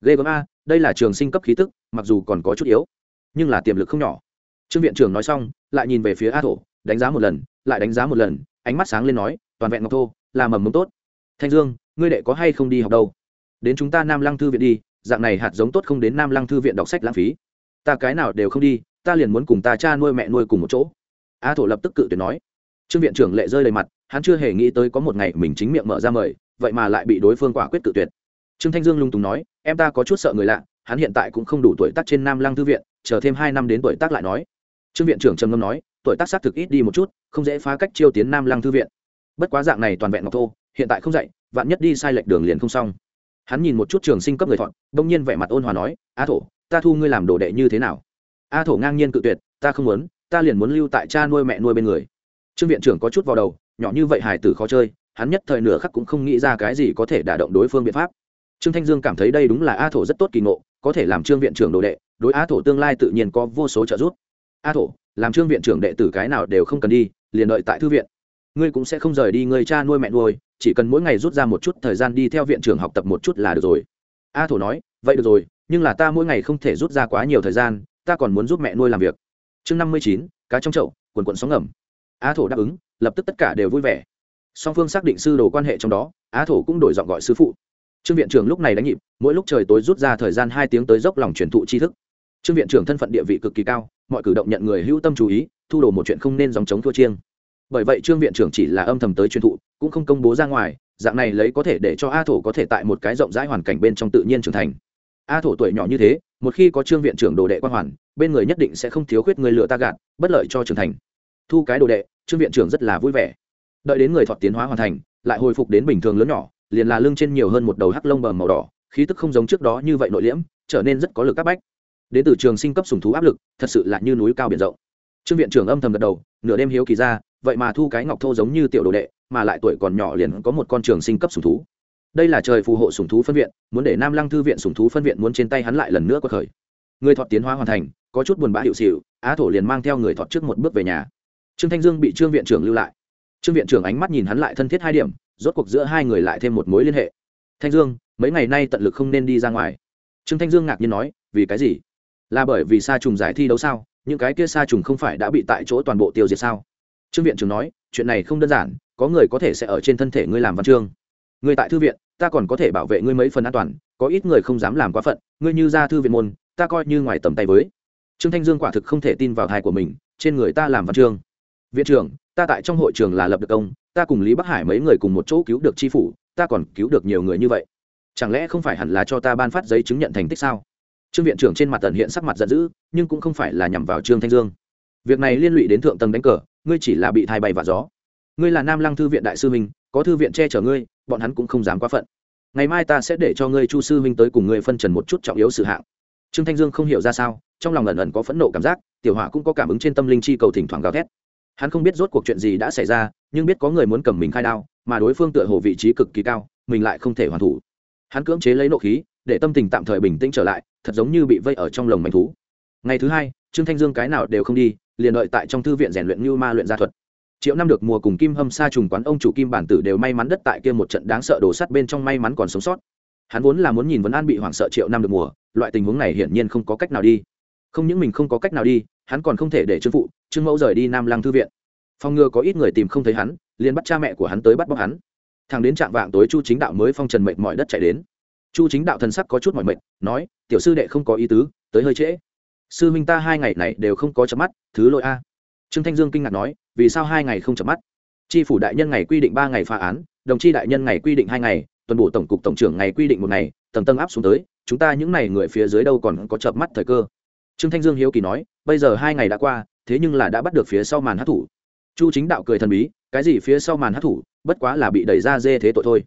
Ghê gớm a, đây là trường sinh cấp khí tức, mặc dù còn có chút yếu, nhưng là tiềm lực không nhỏ. Trương viện trưởng nói xong, lại nhìn về phía a thổ, đánh giá một lần, lại đánh giá một lần, ánh mắt sáng lên nói, toàn vẹn ngọc thô, là mầm mống tốt. Thanh dương, ngươi đệ có hay không đi học đâu? Đến chúng ta nam lăng thư viện đi, dạng này hạt giống tốt không đến nam lăng thư viện đọc sách lãng phí. Ta cái nào đều không đi, ta liền muốn cùng ta cha nuôi mẹ nuôi cùng một chỗ a thổ lập tức cự tuyệt nói. Trương viện trưởng lệ rơi đầy mặt, hắn chưa hề nghĩ tới có một ngày mình chính miệng mở ra mời, vậy mà lại bị đối phương quả quyết cự tuyệt. Trương thanh dương lung tùng nói, em ta có chút sợ người lạ, hắn hiện tại cũng không đủ tuổi tác trên nam lăng thư viện, chờ thêm hai năm đến tuổi tác lại nói. Trương viện trưởng trầm ngâm nói, tuổi tác xác thực ít đi một chút, không dễ phá cách chiêu tiến nam lăng thư viện. Bất quá dạng này toàn vẹn ngọc thô hiện tại không dạy, vạn nhất đi sai lệch đường liền không xong. Hắn nhìn một chút trường sinh cấp người thọn bỗng nhiên vẻ mặt ôn hòa nói, a thổ, ta thu ngươi làm đồ đệ như thế nào? A thổ ngang nhiên cự tuyệt, ta không muốn ta liền muốn lưu tại cha nuôi mẹ nuôi bên người. Trương viện trưởng có chút vào đầu, nhỏ như vậy hải tử khó chơi, hắn nhất thời nửa khắc cũng không nghĩ ra cái gì có thể đả động đối phương biện pháp. Trương thanh dương cảm thấy đây đúng là a thổ rất tốt kỳ ngộ, có thể làm trương viện trưởng đồ đệ, đối a thổ tương lai tự nhiên có vô số trợ giúp. A thổ, làm trương viện trưởng đệ tử cái nào đều không cần đi, liền đợi tại thư viện. Ngươi cũng sẽ không rời đi người cha nuôi mẹ nuôi, chỉ cần mỗi ngày rút ra một chút thời gian đi theo viện trưởng học tập một chút là được rồi. A thổ nói, vậy được rồi, nhưng là ta mỗi ngày không thể rút ra quá nhiều thời gian, ta còn muốn giúp mẹ nuôi làm việc chương năm mươi chín, cá trong chậu, quần quần sóng ngầm. A thổ đáp ứng, lập tức tất cả đều vui vẻ. Song phương xác định sư đồ quan hệ trong đó a thổ cũng đổi giọng gọi sư phụ. Trương viện trưởng lúc này đánh nhịp, mỗi lúc trời tối rút ra thời gian hai tiếng tới dốc lòng truyền thụ tri thức. Trương viện trưởng thân phận địa vị cực kỳ cao, mọi cử động nhận người hữu tâm chú ý, thu đồ một chuyện không nên dòng chống thua chiêng. Bởi vậy trương viện trưởng chỉ là âm thầm tới truyền thụ, cũng không công bố ra ngoài, dạng này lấy có thể để cho a thổ có thể tại một cái rộng rãi hoàn cảnh bên trong tự nhiên trưởng thành. A thổ tuổi nhỏ như thế, một khi có trương viện trưởng đồ đệ quan hoàn bên người nhất định sẽ không thiếu khuyết người lựa ta gạt, bất lợi cho trưởng thành. Thu cái đồ đệ, trương viện trưởng rất là vui vẻ. Đợi đến người thọt tiến hóa hoàn thành, lại hồi phục đến bình thường lớn nhỏ, liền là lưng trên nhiều hơn một đầu hắc lông bờm màu đỏ, khí tức không giống trước đó như vậy nội liễm, trở nên rất có lực áp bách. Đến từ trường sinh cấp sùng thú áp lực, thật sự là như núi cao biển rộng. Trương viện trưởng âm thầm gật đầu, nửa đêm hiếu kỳ ra, vậy mà thu cái ngọc thô giống như tiểu đồ đệ, mà lại tuổi còn nhỏ liền có một con trường sinh cấp sùng thú. Đây là trời phù hộ sùng thú phân viện, muốn để nam lăng thư viện sùng thú phân viện muốn trên tay hắn lại lần nữa có khởi người thọt tiến hóa hoàn thành, có chút buồn bã hiệu xịu á thổ liền mang theo người thọt trước một bước về nhà. Trương thanh dương bị trương viện trưởng lưu lại. Trương viện trưởng ánh mắt nhìn hắn lại thân thiết hai điểm, rốt cuộc giữa hai người lại thêm một mối liên hệ. Thanh dương, mấy ngày nay tận lực không nên đi ra ngoài. Trương thanh dương ngạc nhiên nói, vì cái gì? Là bởi vì sa trùng giải thi đấu sao? Những cái kia sa trùng không phải đã bị tại chỗ toàn bộ tiêu diệt sao? Trương viện trưởng nói, chuyện này không đơn giản, có người có thể sẽ ở trên thân thể ngươi làm văn chương. Ngươi tại thư viện, ta còn có thể bảo vệ ngươi mấy phần an toàn, có ít người không dám làm quá phận, ngươi như ra thư viện môn ta coi như ngoài tầm tay với. Trương thanh dương quả thực không thể tin vào thai của mình, trên người ta làm văn chương. Viện trưởng, ta tại trong hội trường là lập được công, ta cùng lý bắc hải mấy người cùng một chỗ cứu được tri phủ, ta còn cứu được nhiều người như vậy. Chẳng lẽ không phải hẳn là cho ta ban phát giấy chứng nhận thành tích sao? Trương viện trưởng trên mặt tần hiện sắc mặt giận dữ, nhưng cũng không phải là nhằm vào trương thanh dương. Việc này liên lụy đến thượng tầng đánh cờ, ngươi chỉ là bị thai bay và gió. Ngươi là nam lăng thư viện đại sư minh, có thư viện che chở ngươi, bọn hắn cũng không dám quá phận. Ngày mai ta sẽ để cho ngươi chu sư minh tới cùng ngươi phân trần một chút trọng yếu sự hạng trương thanh dương không hiểu ra sao, trong lòng ẩn ẩn có phẫn nộ cảm giác, tiểu hỏa cũng có cảm ứng trên tâm linh chi cầu thỉnh thoảng gào thét. Hắn không biết rốt cuộc chuyện gì đã xảy ra, nhưng biết có người muốn cầm mình khai đao, mà đối phương tựa hồ vị trí cực kỳ cao, mình lại không thể hoàn thủ. Hắn cưỡng chế lấy nộ khí, để tâm tình tạm thời bình tĩnh trở lại, thật giống như bị vây ở trong lồng mảnh thú. Ngày thứ hai, trương thanh dương cái nào đều không đi, liền đợi tại trong thư viện rèn luyện như ma luyện gia thuật. Triệu năm được mùa cùng kim hâm sa trùng quán ông chủ kim bản tử đều may mắn đất tại kia một trận đáng sợ đổ sắt bên trong may mắn còn sống sót. Hắn vốn là muốn nhìn vấn an bị hoảng sợ triệu năm được mùa loại tình huống này hiển nhiên không có cách nào đi. Không những mình không có cách nào đi, hắn còn không thể để trương phụ, trương mẫu rời đi nam lăng thư viện. Phòng ngừa có ít người tìm không thấy hắn, liền bắt cha mẹ của hắn tới bắt bóc hắn. Thằng đến trạng vạng tối chu chính đạo mới phong trần mệnh mọi đất chạy đến. Chu chính đạo thần sắc có chút mọi mệnh nói, tiểu sư đệ không có ý tứ, tới hơi trễ. Sư minh ta hai ngày này đều không có chấm mắt, thứ lỗi a. Trương thanh dương kinh ngạc nói, vì sao hai ngày không chấm mắt? Tri phủ đại nhân ngày quy định ba ngày phá án, đồng tri đại nhân ngày quy định hai ngày, tuần bổ tổng cục tổng trưởng ngày quy định một ngày, tầng tân áp xuống tới chúng ta những n à y người phía dưới đâu còn có chợp mắt thời cơ. Trương thanh dương hiếu kỳ nói, bây giờ hai ngày đã qua, thế nhưng là đã bắt được phía sau màn hát thủ. Chu chính đạo cười thần bí, cái gì phía sau màn hát thủ, bất quá là bị đẩy ra dê thế tội thôi.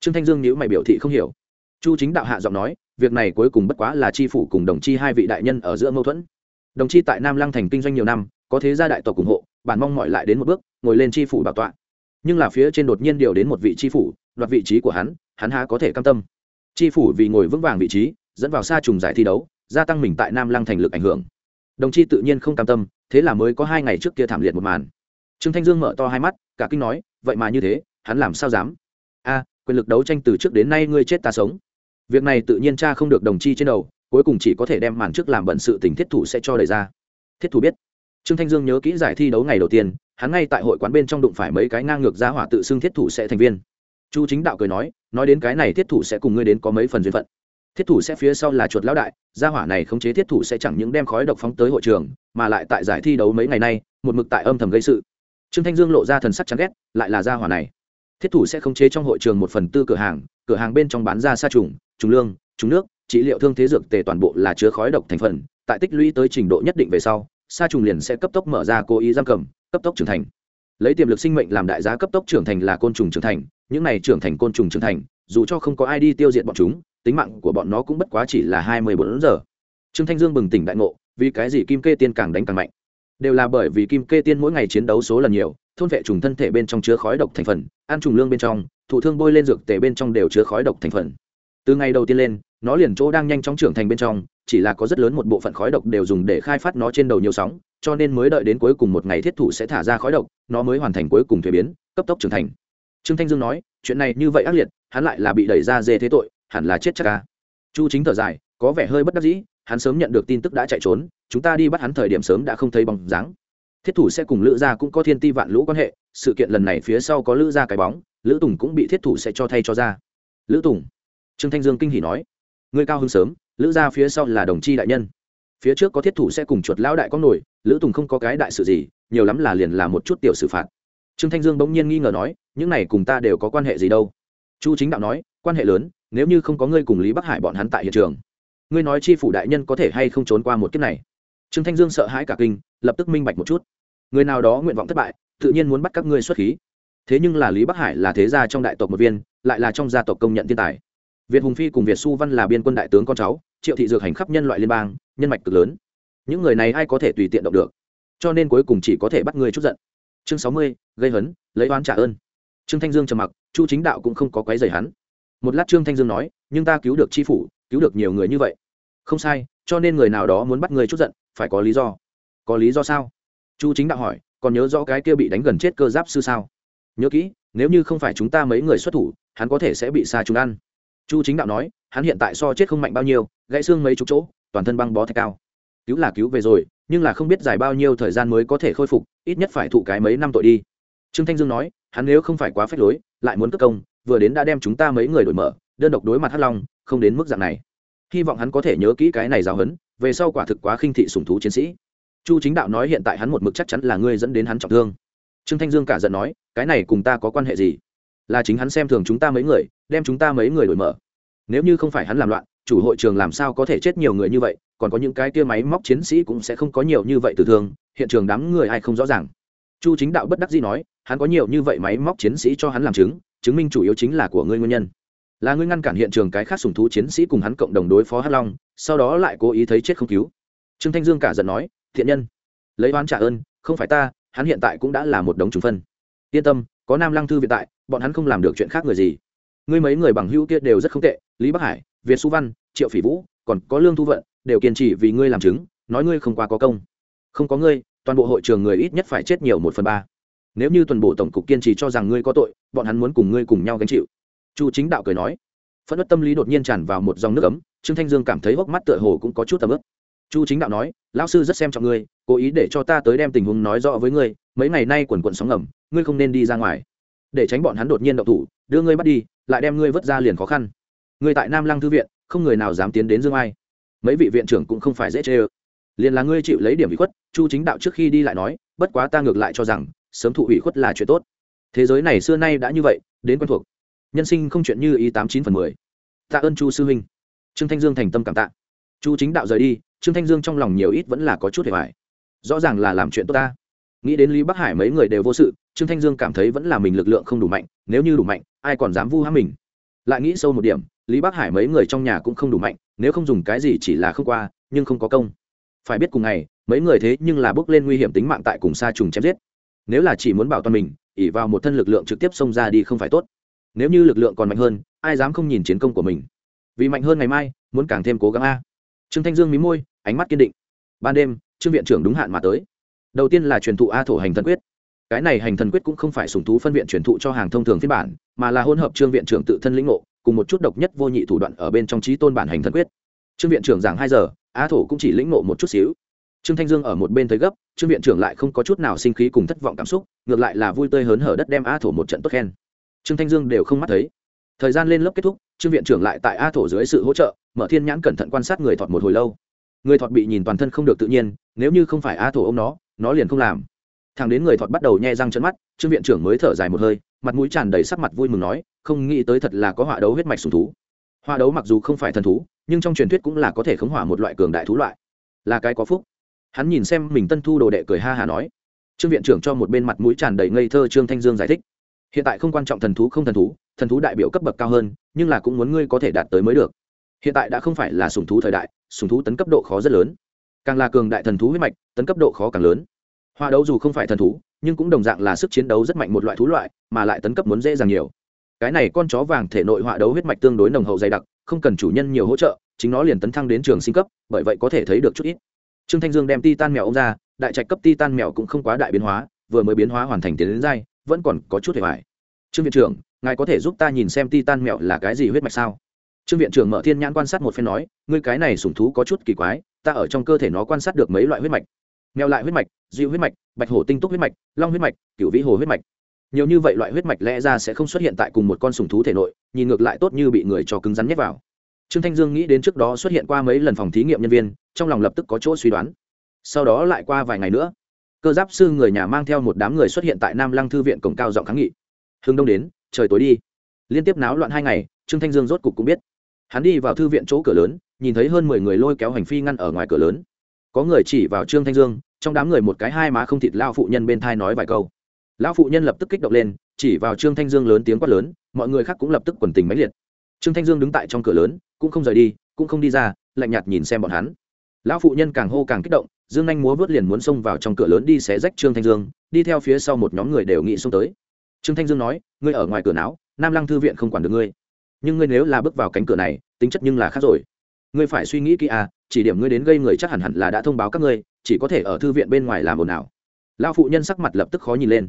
Trương thanh dương nhữ mày biểu thị không hiểu. Chu chính đạo hạ giọng nói, việc này cuối cùng bất quá là tri phủ cùng đồng chi hai vị đại nhân ở giữa mâu thuẫn. Đồng chi tại nam lăng thành kinh doanh nhiều năm, có thế gia đại tộc ủng hộ, bản mong mọi lại đến một bước, ngồi lên tri phủ bảo tọa. Nhưng là phía trên đột nhiên điều đến một vị tri phủ, đoạt vị trí của hắn hắn há có thể cam tâm tri phủ vì ngồi vững vàng vị trí, dẫn vào xa trùng giải thi đấu, gia tăng mình tại nam lăng thành lực ảnh hưởng. Đồng chi tự nhiên không cam tâm, thế là mới có hai ngày trước kia thảm liệt một màn. Trương thanh dương mở to hai mắt, cả kinh nói, vậy mà như thế, hắn làm sao dám? A, quyền lực đấu tranh từ trước đến nay ngươi chết ta sống. Việc này tự nhiên cha không được đồng chi trên đầu, cuối cùng chỉ có thể đem màn trước làm bận sự tình thiết thủ sẽ cho đẩy ra. Thiết thủ biết. Trương thanh dương nhớ kỹ giải thi đấu ngày đầu tiên, hắn ngay tại hội quán bên trong đụng phải mấy cái ngang ngược giá hỏa tự xưng thiết thủ sẽ thành viên chu chính đạo cười nói nói đến cái này thiết thủ sẽ cùng ngươi đến có mấy phần duyên phận. Thiết thủ sẽ phía sau là chuột lão đại, gia hỏa này khống chế thiết thủ sẽ chẳng những đem khói độc phóng tới hội trường, mà lại tại giải thi đấu mấy ngày nay, một mực tại âm thầm gây sự. Trương thanh dương lộ ra thần sắc chán ghét, lại là gia hỏa này. Thiết thủ sẽ khống chế trong hội trường một phần tư cửa hàng cửa hàng bên trong bán ra sa trùng trùng lương, trùng nước, trị liệu thương thế dược tề toàn bộ là chứa khói độc thành phần, tại tích lũy tới trình độ nhất định về sau, sa trùng liền sẽ cấp tốc mở ra cố ý giam cầm, cấp tốc trưởng thành. Lấy tiềm lực sinh mệnh làm đại giá cấp tốc trưởng thành là côn trùng trưởng thành những này trưởng thành côn trùng trưởng thành, dù cho không có ai đi tiêu diệt bọn chúng, tính mạng của bọn nó cũng bất quá chỉ là hai mươi bốn giờ. Trương thanh dương bừng tỉnh đại ngộ, vì cái gì kim kê tiên càng đánh càng mạnh? Đều là bởi vì kim kê tiên mỗi ngày chiến đấu số lần nhiều, thôn vệ trùng thân thể bên trong chứa khói độc thành phần, ăn trùng lương bên trong, thụ thương bôi lên dược tề bên trong đều chứa khói độc thành phần. Từ ngày đầu tiên lên, nó liền chỗ đang nhanh chóng trưởng thành bên trong, chỉ là có rất lớn một bộ phận khói độc đều dùng để khai phát nó trên đầu nhiều sóng, cho nên mới đợi đến cuối cùng một ngày thiết thủ sẽ thả ra khói độc, nó mới hoàn thành cuối cùng thuế biến, cấp tốc trưởng thành trương thanh dương nói, chuyện này như vậy ác liệt, hắn lại là bị đẩy ra dê thế tội, hẳn là chết chắc ca chu chính thở dài, có vẻ hơi bất đắc dĩ, hắn sớm nhận được tin tức đã chạy trốn, chúng ta đi bắt hắn thời điểm sớm đã không thấy bóng dáng. Thiết thủ sẽ cùng lữ gia cũng có thiên ti vạn lũ quan hệ, sự kiện lần này phía sau có lữ gia cái bóng, lữ tùng cũng bị thiết thủ sẽ cho thay cho ra. Lữ tùng, trương thanh dương kinh hỉ nói, người cao hơn sớm, lữ gia phía sau là đồng chi đại nhân. Phía trước có thiết thủ sẽ cùng chuột lão đại có nổi, lữ tùng không có cái đại sự gì, nhiều lắm là liền là một chút tiểu xử phạt trương thanh dương bỗng nhiên nghi ngờ nói, những này cùng ta đều có quan hệ gì đâu? Chu chính đạo nói, quan hệ lớn, nếu như không có ngươi cùng lý bắc hải bọn hắn tại hiện trường, ngươi nói chi phủ đại nhân có thể hay không trốn qua một kiếp này? Trương thanh dương sợ hãi cả kinh, lập tức minh bạch một chút. Người nào đó nguyện vọng thất bại, tự nhiên muốn bắt các ngươi xuất khí. Thế nhưng là lý bắc hải là thế gia trong đại tộc một viên, lại là trong gia tộc công nhận thiên tài. Việt hùng phi cùng việt su văn là biên quân đại tướng con cháu, triệu thị dược hành khắp nhân loại liên bang, nhân mạch cực lớn. Những người này ai có thể tùy tiện động được? Cho nên cuối cùng chỉ có thể bắt người chút giận chương sáu mươi, gây hấn, lấy oán trả ơn. Trương thanh dương trầm mặc, chu chính đạo cũng không có quái dày hắn. Một lát trương thanh dương nói, nhưng ta cứu được tri phủ, cứu được nhiều người như vậy. Không sai, cho nên người nào đó muốn bắt người chút giận, phải có lý do. Có lý do sao? Chu chính đạo hỏi, còn nhớ rõ cái kia bị đánh gần chết cơ giáp sư sao? Nhớ kỹ, nếu như không phải chúng ta mấy người xuất thủ, hắn có thể sẽ bị xa chúng ăn. Chu chính đạo nói, hắn hiện tại so chết không mạnh bao nhiêu, gãy xương mấy chục chỗ, toàn thân băng bó thạch cao cứu là cứu về rồi, nhưng là không biết dài bao nhiêu thời gian mới có thể khôi phục, ít nhất phải thụ cái mấy năm tội đi. Trương thanh dương nói, hắn nếu không phải quá phép lối, lại muốn cất công, vừa đến đã đem chúng ta mấy người đổi mở, đơn độc đối mặt hắc long, không đến mức dạng này. Hy vọng hắn có thể nhớ kỹ cái này giáo hấn về sau quả thực quá khinh thị sùng thú chiến sĩ. Chu chính đạo nói hiện tại hắn một mực chắc chắn là ngươi dẫn đến hắn trọng thương. Trương thanh dương cả giận nói, cái này cùng ta có quan hệ gì? Là chính hắn xem thường chúng ta mấy người, đem chúng ta mấy người đổi mở. Nếu như không phải hắn làm loạn, chủ hội trường làm sao có thể chết nhiều người như vậy? Còn có những cái kia máy móc chiến sĩ cũng sẽ không có nhiều như vậy từ thương hiện trường đám người ai không rõ ràng. Chu chính đạo bất đắc dĩ nói, hắn có nhiều như vậy máy móc chiến sĩ cho hắn làm chứng chứng minh chủ yếu chính là của ngươi nguyên nhân. Là ngươi ngăn cản hiện trường cái khác sùng thú chiến sĩ cùng hắn cộng đồng đối phó hắc long, sau đó lại cố ý thấy chết không cứu. Trương thanh dương cả giận nói, thiện nhân, lấy oán trả ơn, không phải ta, hắn hiện tại cũng đã là một đống trùng phân. Yên tâm, có nam lăng thư viện tại, bọn hắn không làm được chuyện khác người gì. Ngươi mấy người bằng hữu kia đều rất không tệ, lý bắc hải, việt su văn triệu phỉ vũ, còn có lương thu vận, đều kiên trì vì ngươi làm chứng, nói ngươi không qua có công. Không có ngươi, toàn bộ hội trường người ít nhất phải chết nhiều một phần ba. Nếu như toàn bộ tổng cục kiên trì cho rằng ngươi có tội, bọn hắn muốn cùng ngươi cùng nhau gánh chịu. Chu chính đạo cười nói. Phẫn nộ tâm lý đột nhiên tràn vào một dòng nước ấm, trương thanh dương cảm thấy hốc mắt tựa hồ cũng có chút tầm ướp chu chính đạo nói, lão sư rất xem trọng ngươi, cố ý để cho ta tới đem tình huống nói rõ với ngươi, mấy ngày nay quần quần sóng ngầm, ngươi không nên đi ra ngoài. Để tránh bọn hắn đột nhiên động thủ, đưa ngươi bắt đi, lại đem ngươi vứt ra liền khó khăn. Ngươi tại nam lăng thư viện không người nào dám tiến đến dương ai. Mấy vị viện trưởng cũng không phải dễ chê ơ. Liền là ngươi chịu lấy điểm ủy khuất, chu chính đạo trước khi đi lại nói, bất quá ta ngược lại cho rằng, sớm thụ ủy khuất là chuyện tốt. Thế giới này xưa nay đã như vậy, đến quen thuộc. Nhân sinh không chuyện như ý tám chín phần mười. Tạ ơn chu sư huynh. Trương thanh dương thành tâm cảm tạ. Chu chính đạo rời đi, trương thanh dương trong lòng nhiều ít vẫn là có chút hề hoài. Rõ ràng là làm chuyện tốt ta. Nghĩ đến lý bắc hải mấy người đều vô sự, trương thanh dương cảm thấy vẫn là mình lực lượng không đủ mạnh, nếu như đủ mạnh, ai còn dám vu hãm mình? Lại nghĩ sâu một điểm lý bắc hải mấy người trong nhà cũng không đủ mạnh, nếu không dùng cái gì chỉ là không qua, nhưng không có công. Phải biết cùng ngày, mấy người thế nhưng là bước lên nguy hiểm tính mạng tại cùng xa trùng chém giết. Nếu là chỉ muốn bảo toàn mình ỉ vào một thân lực lượng trực tiếp xông ra đi không phải tốt. Nếu như lực lượng còn mạnh hơn, ai dám không nhìn chiến công của mình? Vì mạnh hơn ngày mai, muốn càng thêm cố gắng a. Trương thanh dương mí môi, ánh mắt kiên định. Ban đêm, trương viện trưởng đúng hạn mà tới. Đầu tiên là truyền thụ a thổ hành thần quyết. Cái này hành thần quyết cũng không phải sùng thú phân viện truyền thụ cho hàng thông thường phiên bản, mà là hỗn hợp trương viện trưởng tự thân lĩnh ngộ cùng một chút độc nhất vô nhị thủ đoạn ở bên trong trí tôn bản hành thần quyết. Trương viện trưởng giảng hai giờ a thổ cũng chỉ lĩnh ngộ một chút xíu. Trương thanh dương ở một bên thấy gấp, trương viện trưởng lại không có chút nào sinh khí cùng thất vọng cảm xúc, ngược lại là vui tươi hớn hở đất đem a thổ một trận tốt khen. Trương thanh dương đều không mắt thấy. Thời gian lên lớp kết thúc, trương viện trưởng lại tại a thổ dưới sự hỗ trợ, mở thiên nhãn cẩn thận quan sát người thọt một hồi lâu. Người thọt bị nhìn toàn thân không được tự nhiên, nếu như không phải a thổ ô m nó nó liền không làm thằng đến người thọt bắt đầu nhe răng chân mắt, trương viện trưởng mới thở dài một hơi, mặt mũi tràn đầy sắc mặt vui mừng nói, không nghĩ tới thật là có họa đấu huyết mạch sùng thú. Họa đấu mặc dù không phải thần thú, nhưng trong truyền thuyết cũng là có thể khống hỏa một loại cường đại thú loại. Là cái có phúc. Hắn nhìn xem mình tân thu đồ đệ cười ha hà nói. Trương viện trưởng cho một bên mặt mũi tràn đầy ngây thơ trương thanh dương giải thích. Hiện tại không quan trọng thần thú không thần thú thần thú đại biểu cấp bậc cao hơn, nhưng là cũng muốn ngươi có thể đạt tới mới được. Hiện tại đã không phải là sùng thú thời đại, sùng thú tấn cấp độ khó rất lớn. Càng là cường đại thần thú huyết mạch, tấn cấp độ khó càng lớn hoa đấu dù không phải thần thú, nhưng cũng đồng dạng là sức chiến đấu rất mạnh một loại thú loại, mà lại tấn cấp muốn dễ dàng nhiều. Cái này con chó vàng thể nội họa đấu huyết mạch tương đối nồng hậu dày đặc, không cần chủ nhân nhiều hỗ trợ, chính nó liền tấn thăng đến trường sinh cấp, bởi vậy có thể thấy được chút ít. Trương thanh dương đem ti tan mèo ông ra, đại trạch cấp ti tan mèo cũng không quá đại biến hóa, vừa mới biến hóa hoàn thành tiến đến dai vẫn còn có chút hề hoài. Trương viện trưởng, ngài có thể giúp ta nhìn xem ti tan mèo là cái gì huyết mạch sao? Trương viện trưởng mở thiên nhãn quan sát một phen nói, ngươi cái này sủng thú có chút kỳ quái, ta ở trong cơ thể nó quan sát được mấy loại huyết mạch mèo lại huyết mạch dịu huyết mạch, bạch hổ tinh túc huyết mạch, long huyết mạch cựu vĩ hồ huyết mạch. Nhiều như vậy loại huyết mạch lẽ ra sẽ không xuất hiện tại cùng một con sùng thú thể nội, nhìn ngược lại tốt như bị người cho cứng rắn nhét vào. Trương thanh dương nghĩ đến trước đó xuất hiện qua mấy lần phòng thí nghiệm nhân viên, trong lòng lập tức có chỗ suy đoán. Sau đó lại qua vài ngày nữa, cơ giáp sư người nhà mang theo một đám người xuất hiện tại nam lăng thư viện cổng cao giọng kháng nghị. Hưng đông đến, trời tối đi. Liên tiếp náo loạn hai ngày, trương thanh dương rốt cục cũng biết. Hắn đi vào thư viện chỗ cửa lớn, nhìn thấy hơn mười người lôi kéo hành phi ngăn ở ngoài cửa lớn có người chỉ vào trương thanh dương, trong đám người một cái hai má không thịt lao phụ nhân bên thai nói vài câu. Lão phụ nhân lập tức kích động lên, chỉ vào trương thanh dương lớn tiếng quát lớn, mọi người khác cũng lập tức quần tình máy liệt. Trương thanh dương đứng tại trong cửa lớn, cũng không rời đi, cũng không đi ra, lạnh nhạt nhìn xem bọn hắn. Lão phụ nhân càng hô càng kích động, dương anh múa vớt liền muốn xông vào trong cửa lớn đi xé rách trương thanh dương, đi theo phía sau một nhóm người đều nghĩ xông tới. Trương thanh dương nói, ngươi ở ngoài cửa não nam lăng thư viện không quản được ngươi. Nhưng ngươi nếu là bước vào cánh cửa này, tính chất nhưng là khác rồi. Ngươi phải suy nghĩ kỹ à chỉ điểm ngươi đến gây người chắc hẳn hẳn là đã thông báo các ngươi, chỉ có thể ở thư viện bên ngoài làm ồn ào. Lão phụ nhân sắc mặt lập tức khó nhìn lên.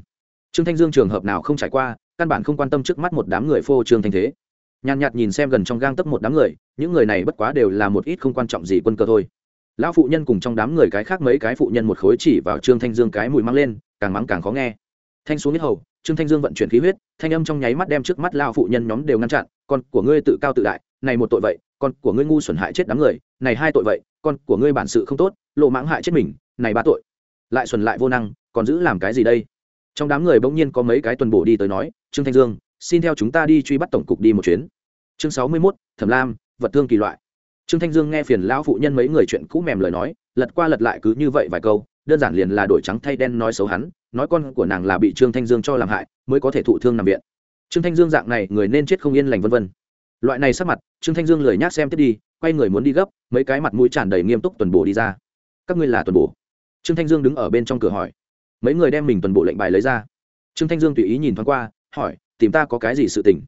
Trương thanh dương trường hợp nào không trải qua, căn bản không quan tâm trước mắt một đám người phô trương thanh thế. Nhàn nhạt nhìn xem gần trong gang tấp một đám người, những người này bất quá đều là một ít không quan trọng gì quân cơ thôi. Lão phụ nhân cùng trong đám người cái khác mấy cái phụ nhân một khối chỉ vào trương thanh dương cái mùi mang lên, càng mắng càng khó nghe. Thanh xuống nhất hầu, trương thanh dương vận chuyển khí huyết, thanh âm trong nháy mắt đem trước mắt lao phụ nhân nhóm đều ngăn chặn, con của ngươi tự cao tự đại, này một tội vậy, con của ngươi ngu xuẩn hại chết đám người này hai tội vậy, con của ngươi bản sự không tốt, lộ mãng hại chết mình, này ba tội. Lại xuẩn lại vô năng, còn giữ làm cái gì đây? Trong đám người bỗng nhiên có mấy cái tuần bổ đi tới nói, trương thanh dương, xin theo chúng ta đi truy bắt tổng cục đi một chuyến. Chương sáu mươi mốt, thẩm lam, vật thương kỳ loại. Trương thanh dương nghe phiền lão phụ nhân mấy người chuyện cũ mềm lời nói, lật qua lật lại cứ như vậy vài câu, đơn giản liền là đổi trắng thay đen nói xấu hắn, nói con của nàng là bị trương thanh dương cho làm hại, mới có thể thụ thương nằm viện. Trương thanh dương dạng này, người nên chết không yên lành vân vân. Loại này sắc mặt, trương thanh dương lười nhác xem tiếp đi quay người muốn đi gấp, mấy cái mặt mũi tràn đầy nghiêm túc tuần bổ đi ra. Các ngươi là tuần bổ? Trương thanh dương đứng ở bên trong cửa hỏi. Mấy người đem mình tuần bộ lệnh bài lấy ra. Trương thanh dương tùy ý nhìn thoáng qua, hỏi, tìm ta có cái gì sự tình?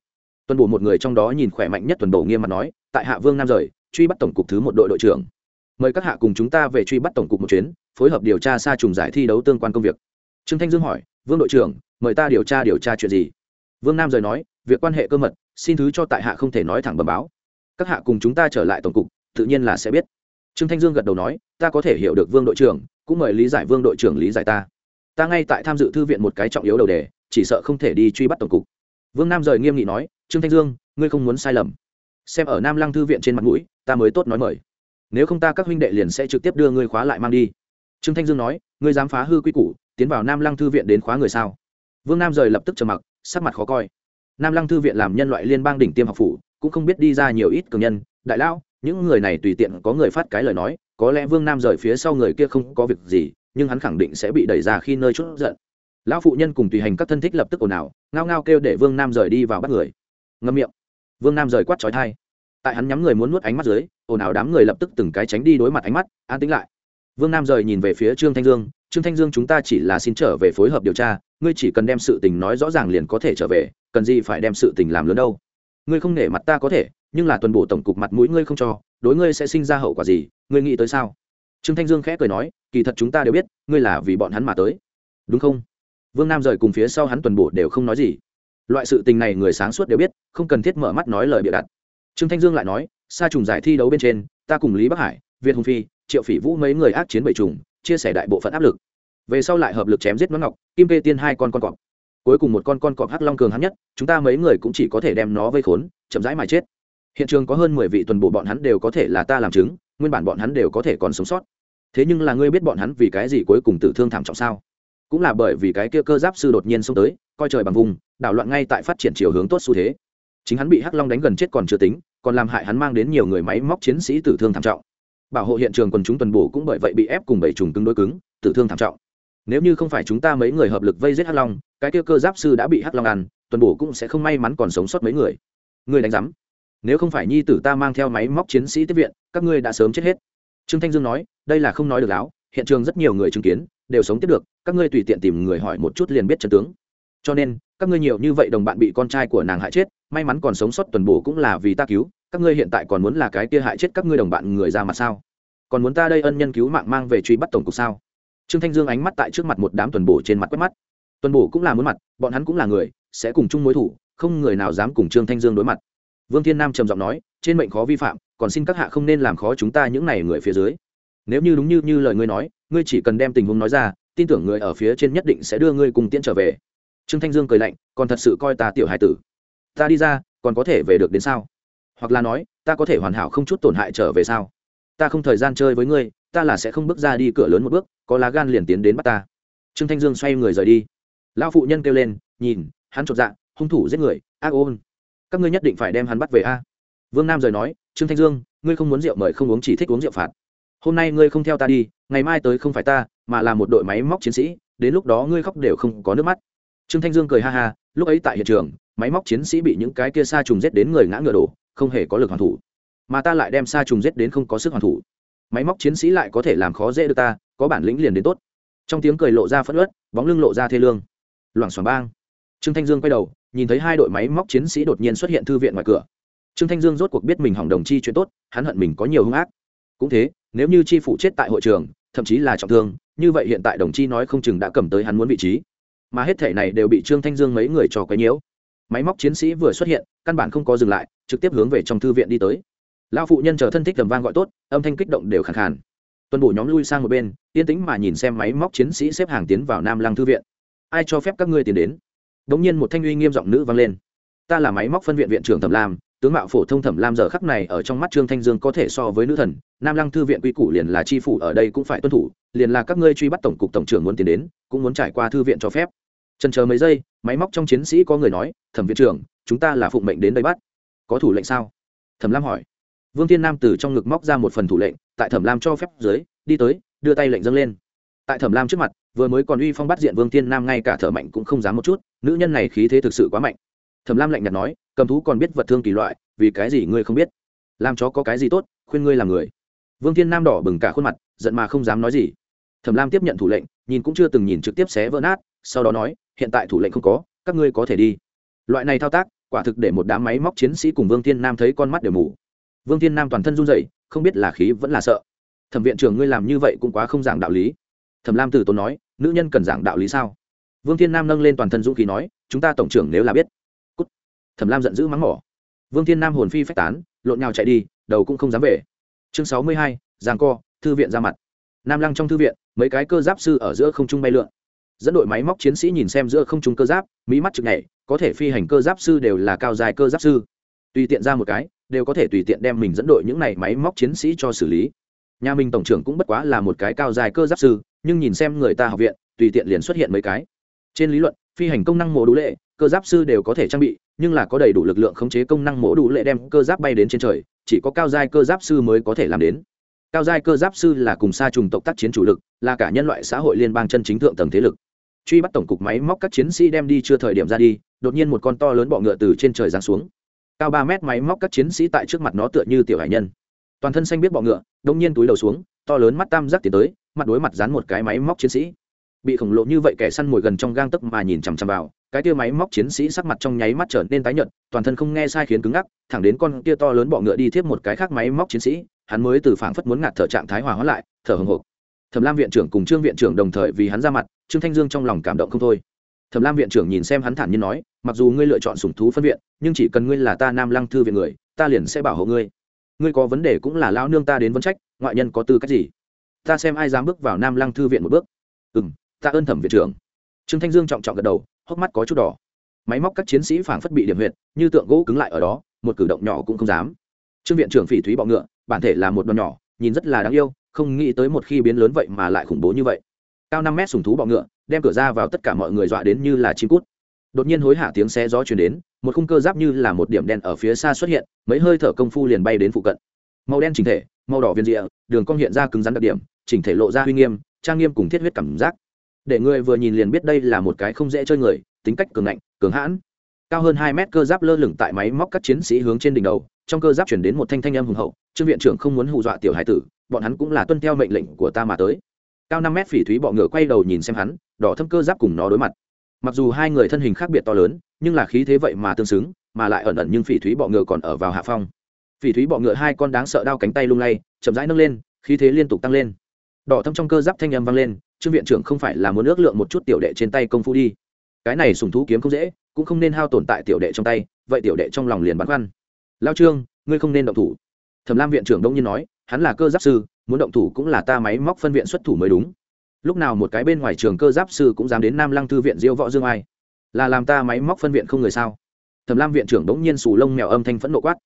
Tuần bộ một người trong đó nhìn khỏe mạnh nhất tuần bộ nghiêm mặt nói, tại hạ vương nam rời, truy bắt tổng cục thứ một đội đội trưởng. Mời các hạ cùng chúng ta về truy bắt tổng cục một chuyến, phối hợp điều tra xa trùng giải thi đấu tương quan công việc. Trương thanh dương hỏi, vương đội trưởng, mời ta điều tra điều tra chuyện gì? Vương nam rời nói, việc quan hệ cơ mật, xin thứ cho tại hạ không thể nói thẳng bẩm báo các hạ cùng chúng ta trở lại tổng cục, tự nhiên là sẽ biết. Trương thanh dương gật đầu nói, ta có thể hiểu được vương đội trưởng, cũng mời lý giải vương đội trưởng lý giải ta. Ta ngay tại tham dự thư viện một cái trọng yếu đầu đề, chỉ sợ không thể đi truy bắt tổng cục. Vương nam rời nghiêm nghị nói, trương thanh dương, ngươi không muốn sai lầm. Xem ở nam lăng thư viện trên mặt mũi, ta mới tốt nói mời. Nếu không ta các huynh đệ liền sẽ trực tiếp đưa ngươi khóa lại mang đi. Trương thanh dương nói, ngươi dám phá hư quy củ, tiến vào nam lăng thư viện đến khóa người sao? Vương nam rời lập tức trầm mặc, sắc mặt khó coi. Nam lăng thư viện làm nhân loại liên bang đỉnh tiêm học phủ cũng không biết đi ra nhiều ít cường nhân, đại lao những người này tùy tiện có người phát cái lời nói, có lẽ vương nam rời phía sau người kia không có việc gì, nhưng hắn khẳng định sẽ bị đẩy ra khi nơi chút giận. Lão phụ nhân cùng tùy hành các thân thích lập tức ồn ào, ngao ngao kêu để vương nam rời đi vào bắt người. Ngâm miệng. Vương nam rời quát trói thai tại hắn nhắm người muốn nuốt ánh mắt dưới, ồn ào đám người lập tức từng cái tránh đi đối mặt ánh mắt, an tính lại. Vương nam rời nhìn về phía trương thanh dương, trương thanh dương chúng ta chỉ là xin trở về phối hợp điều tra, ngươi chỉ cần đem sự tình nói rõ ràng liền có thể trở về, cần gì phải đem sự tình làm lớn đâu? Ngươi không nể mặt ta có thể, nhưng là tuần bổ tổng cục mặt mũi ngươi không cho, đối ngươi sẽ sinh ra hậu quả gì, ngươi nghĩ tới sao? Trương thanh dương khẽ cười nói, kỳ thật chúng ta đều biết, ngươi là vì bọn hắn mà tới. Đúng không? Vương nam rời cùng phía sau hắn tuần bổ đều không nói gì. Loại sự tình này người sáng suốt đều biết, không cần thiết mở mắt nói lời bịa đặt. Trương thanh dương lại nói, sa trùng giải thi đấu bên trên, ta cùng lý bắc hải, việt hùng phi, triệu phỉ vũ mấy người ác chiến bảy trùng chia sẻ đại bộ phận áp lực. Về sau lại hợp lực chém giết nó ngọc, kim kê tiên hai con con cọp cuối cùng một con con cọp hắc long cường hắn nhất, chúng ta mấy người cũng chỉ có thể đem nó vây khốn, chậm rãi mà chết. Hiện trường có hơn mười vị tuần bộ bọn hắn đều có thể là ta làm chứng, nguyên bản bọn hắn đều có thể còn sống sót. Thế nhưng là ngươi biết bọn hắn vì cái gì cuối cùng tử thương thảm trọng sao? Cũng là bởi vì cái kia cơ giáp sư đột nhiên xông tới, coi trời bằng vùng, đảo loạn ngay tại phát triển chiều hướng tốt xu thế. Chính hắn bị hắc long đánh gần chết còn chưa tính, còn làm hại hắn mang đến nhiều người máy móc chiến sĩ tử thương thảm trọng. Bảo hộ hiện trường quần chúng tuần bổ cũng bởi vậy bị ép cùng bảy trùng cứng đối cứng, tử thương thảm trọng nếu như không phải chúng ta mấy người hợp lực vây giết hắc long, cái kia cơ giáp sư đã bị hắc long ăn, tuần bổ cũng sẽ không may mắn còn sống sót mấy người. Người đánh giám. Nếu không phải nhi tử ta mang theo máy móc chiến sĩ tiếp viện, các ngươi đã sớm chết hết. Trương thanh dương nói, đây là không nói được láo, hiện trường rất nhiều người chứng kiến, đều sống tiếp được, các ngươi tùy tiện tìm người hỏi một chút liền biết trận tướng. Cho nên, các ngươi nhiều như vậy đồng bạn bị con trai của nàng hại chết, may mắn còn sống sót tuần bổ cũng là vì ta cứu, các ngươi hiện tại còn muốn là cái kia hại chết các ngươi đồng bạn người ra mặt sao? Còn muốn ta đây ân nhân cứu mạng mang về truy bắt tổng cục sao? Trương thanh dương ánh mắt tại trước mặt một đám tuần bổ trên mặt quét mắt. Tuần bổ cũng là muốn mặt, bọn hắn cũng là người, sẽ cùng chung mối thủ, không người nào dám cùng trương thanh dương đối mặt. Vương thiên nam trầm giọng nói, trên mệnh khó vi phạm, còn xin các hạ không nên làm khó chúng ta những này người phía dưới. Nếu như đúng như như lời ngươi nói, ngươi chỉ cần đem tình huống nói ra, tin tưởng người ở phía trên nhất định sẽ đưa ngươi cùng tiễn trở về. Trương thanh dương cười lạnh, còn thật sự coi ta tiểu hải tử. Ta đi ra, còn có thể về được đến sao? Hoặc là nói, ta có thể hoàn hảo không chút tổn hại trở về sao? Ta không thời gian chơi với ngươi ta là sẽ không bước ra đi cửa lớn một bước, có lá gan liền tiến đến bắt ta. Trương thanh dương xoay người rời đi. Lão phụ nhân kêu lên, nhìn, hắn chột dạ hung thủ giết người, ác ôn. Các ngươi nhất định phải đem hắn bắt về a. Vương nam rời nói, trương thanh dương, ngươi không muốn rượu mời không uống chỉ thích uống rượu phạt. Hôm nay ngươi không theo ta đi, ngày mai tới không phải ta, mà là một đội máy móc chiến sĩ, đến lúc đó ngươi khóc đều không có nước mắt. Trương thanh dương cười ha ha, lúc ấy tại hiện trường, máy móc chiến sĩ bị những cái kia sa trùng giết đến người ngã ngựa đổ, không hề có lực hoàn thủ. Mà ta lại đem sa trùng giết đến không có sức hoàn thủ máy móc chiến sĩ lại có thể làm khó dễ được ta, có bản lĩnh liền đến tốt. Trong tiếng cười lộ ra phất ớt bóng lưng lộ ra thê lương. Loảng xoảng bang. Trương thanh dương quay đầu, nhìn thấy hai đội máy móc chiến sĩ đột nhiên xuất hiện thư viện ngoài cửa. Trương thanh dương rốt cuộc biết mình hỏng đồng chi chuyện tốt, hắn hận mình có nhiều hung ác. Cũng thế, nếu như chi phụ chết tại hội trường, thậm chí là trọng thương, như vậy hiện tại đồng chi nói không chừng đã cầm tới hắn muốn vị trí. Mà hết thể này đều bị trương thanh dương mấy người trò quấy nhiễu. Máy móc chiến sĩ vừa xuất hiện, căn bản không có dừng lại, trực tiếp hướng về trong thư viện đi tới lão phụ nhân chờ thân thích tầm vang gọi tốt, âm thanh kích động đều khẳng khàn. Tuần bổ nhóm lui sang một bên, yên tĩnh mà nhìn xem máy móc chiến sĩ xếp hàng tiến vào nam lăng thư viện. Ai cho phép các ngươi tiến đến? Đ ỗ n g nhiên một thanh uy nghiêm giọng nữ vang lên. Ta là máy móc phân viện viện trưởng thẩm lam, tướng mạo phổ thông thẩm lam giờ khắc này ở trong mắt trương thanh dương có thể so với nữ thần, nam lăng thư viện quy củ liền là tri phủ ở đây cũng phải tuân thủ, liền là các ngươi truy bắt tổng cục tổng trưởng muốn tiến đến, cũng muốn trải qua thư viện cho phép. Trần chờ mấy giây, máy móc trong chiến sĩ có người nói, thẩm viện trưởng, chúng ta là phụng mệnh đến đây bắt. Có thủ lệnh sao? Thẩm lam hỏi vương thiên nam từ trong ngực móc ra một phần thủ lệnh, tại thẩm lam cho phép dưới, đi tới, đưa tay lệnh dâng lên. Tại thẩm lam trước mặt, vừa mới còn uy phong bắt diện vương thiên nam ngay cả thở mạnh cũng không dám một chút, nữ nhân này khí thế thực sự quá mạnh. Thẩm lam lạnh nhạt nói, cầm thú còn biết vật thương kỳ loại, vì cái gì ngươi không biết? Làm chó có cái gì tốt, khuyên ngươi làm người. Vương thiên nam đỏ bừng cả khuôn mặt, giận mà không dám nói gì. Thẩm lam tiếp nhận thủ lệnh, nhìn cũng chưa từng nhìn trực tiếp xé vỡ nát, sau đó nói, hiện tại thủ lệnh không có, các ngươi có thể đi. Loại này thao tác, quả thực để một đám máy móc chiến sĩ cùng vương thiên nam thấy con mắt đều mù vương thiên nam toàn thân run rẩy, không biết là khí vẫn là sợ. Thẩm viện trưởng, ngươi làm như vậy cũng quá không giảng đạo lý. Thẩm lam từ tốn nói, nữ nhân cần giảng đạo lý sao? Vương thiên nam nâng lên toàn thân dũng khí nói, chúng ta tổng trưởng nếu là biết. Cút. thẩm lam giận dữ mắng mỏ. Vương thiên nam hồn phi phách tán, lộn nhào chạy đi, đầu cũng không dám về. Chương sáu mươi hai, giang co, thư viện ra mặt. Nam lăng trong thư viện, mấy cái cơ giáp sư ở giữa không trung bay lượn. Dẫn đội máy móc chiến sĩ nhìn xem giữa không trung cơ giáp mỹ mắt chực nhảy, có thể phi hành cơ giáp sư đều là cao dài cơ giáp sư tùy tiện ra một cái, đều có thể tùy tiện đem mình dẫn đội những này máy móc chiến sĩ cho xử lý. Nhà mình tổng trưởng cũng bất quá là một cái cao dài cơ giáp sư, nhưng nhìn xem người ta học viện, tùy tiện liền xuất hiện mấy cái. Trên lý luận, phi hành công năng mổ đủ lệ, cơ giáp sư đều có thể trang bị, nhưng là có đầy đủ lực lượng khống chế công năng mổ đủ lệ đem cơ giáp bay đến trên trời, chỉ có cao giai cơ giáp sư mới có thể làm đến. Cao giai cơ giáp sư là cùng xa trùng tộc tác chiến chủ lực, là cả nhân loại xã hội liên bang chân chính thượng tầng thế lực. Truy bắt tổng cục máy móc các chiến sĩ đem đi chưa thời điểm ra đi, đột nhiên một con to lớn bọ ngựa từ trên trời giáng xuống cao ba mét máy móc các chiến sĩ tại trước mặt nó tựa như tiểu hải nhân. Toàn thân xanh biết bọ ngựa, đông nhiên túi đầu xuống, to lớn mắt tam giác tiến tới, mặt đối mặt dán một cái máy móc chiến sĩ. Bị khổng lồ như vậy kẻ săn mồi gần trong gang tấc mà nhìn chằm chằm vào, cái tia máy móc chiến sĩ sắc mặt trong nháy mắt trở nên tái nhợt, toàn thân không nghe sai khiến cứng ngắc, thẳng đến con tia to lớn bọ ngựa đi tiếp một cái khác máy móc chiến sĩ, hắn mới từ phảng phất muốn ngạt thở trạng thái hòa hóa lại, thở hồng hộc. Thẩm lam viện trưởng cùng trương viện trưởng đồng thời vì hắn ra mặt, trương thanh dương trong lòng cảm động không thôi thẩm lam viện trưởng nhìn xem hắn thản nhiên nói, mặc dù ngươi lựa chọn sủng thú phân viện, nhưng chỉ cần ngươi là ta nam lăng thư viện người, ta liền sẽ bảo hộ ngươi. Ngươi có vấn đề cũng là lao nương ta đến vấn trách, ngoại nhân có tư cách gì? Ta xem ai dám bước vào nam lăng thư viện một bước. Ừ m ta ơn thẩm viện trưởng. Trương thanh dương trọng trọng gật đầu, hốc mắt có chút đỏ. Máy móc các chiến sĩ phảng phất bị điểm huyệt, như tượng gỗ cứng lại ở đó, một cử động nhỏ cũng không dám. Trương viện trưởng phỉ thúy bọ ngựa, bản thể là một đòn nhỏ, nhìn rất là đáng yêu, không nghĩ tới một khi biến lớn vậy mà lại khủng bố như vậy cao năm mét sùng thú bọ ngựa, đem cửa ra vào tất cả mọi người dọa đến như là chim cút. Đột nhiên hối hả tiếng xe gió chuyển đến, một khung cơ giáp như là một điểm đen ở phía xa xuất hiện, mấy hơi thở công phu liền bay đến phụ cận. Màu đen chỉnh thể, màu đỏ viên rịa đường cong hiện ra cứng rắn đặc điểm, chỉnh thể lộ ra uy nghiêm, trang nghiêm cùng thiết huyết cảm giác. Để người vừa nhìn liền biết đây là một cái không dễ chơi người, tính cách cường ngạnh, cường hãn. Cao hơn hai mét cơ giáp lơ lửng tại máy móc các chiến sĩ hướng trên đỉnh đầu, trong cơ giáp chuyển đến một thanh thanh âm hùng hậu, trương viện trưởng không muốn hù dọa tiểu hải tử, bọn hắn cũng là tuân theo mệnh lệnh của ta mà tới cao năm mét phỉ thúy bọ ngựa quay đầu nhìn xem hắn, đỏ thâm cơ giáp cùng nó đối mặt. Mặc dù hai người thân hình khác biệt to lớn, nhưng là khí thế vậy mà tương xứng, mà lại ẩn ẩn nhưng phỉ thúy bọ ngựa còn ở vào hạ phong. Phỉ thúy bọ ngựa hai con đáng sợ đao cánh tay lung lay, chậm rãi nâng lên, khí thế liên tục tăng lên. Đỏ thâm trong cơ giáp thanh âm vang lên, trương viện trưởng không phải là muốn ước lượng một chút tiểu đệ trên tay công phu đi. Cái này sùng thú kiếm không dễ, cũng không nên hao tồn tại tiểu đệ trong tay, vậy tiểu đệ trong lòng liền băn khoăn. Lao trương, ngươi không nên động thủ thẩm lam viện trưởng đông nhiên nói, hắn là cơ giáp sư, muốn động thủ cũng là ta máy móc phân viện xuất thủ mới đúng. Lúc nào một cái bên ngoài trường cơ giáp sư cũng dám đến nam lăng thư viện diêu võ dương ai. Là làm ta máy móc phân viện không người sao? Thẩm lam viện trưởng đống nhiên xù lông mèo âm thanh phẫn nộ quát.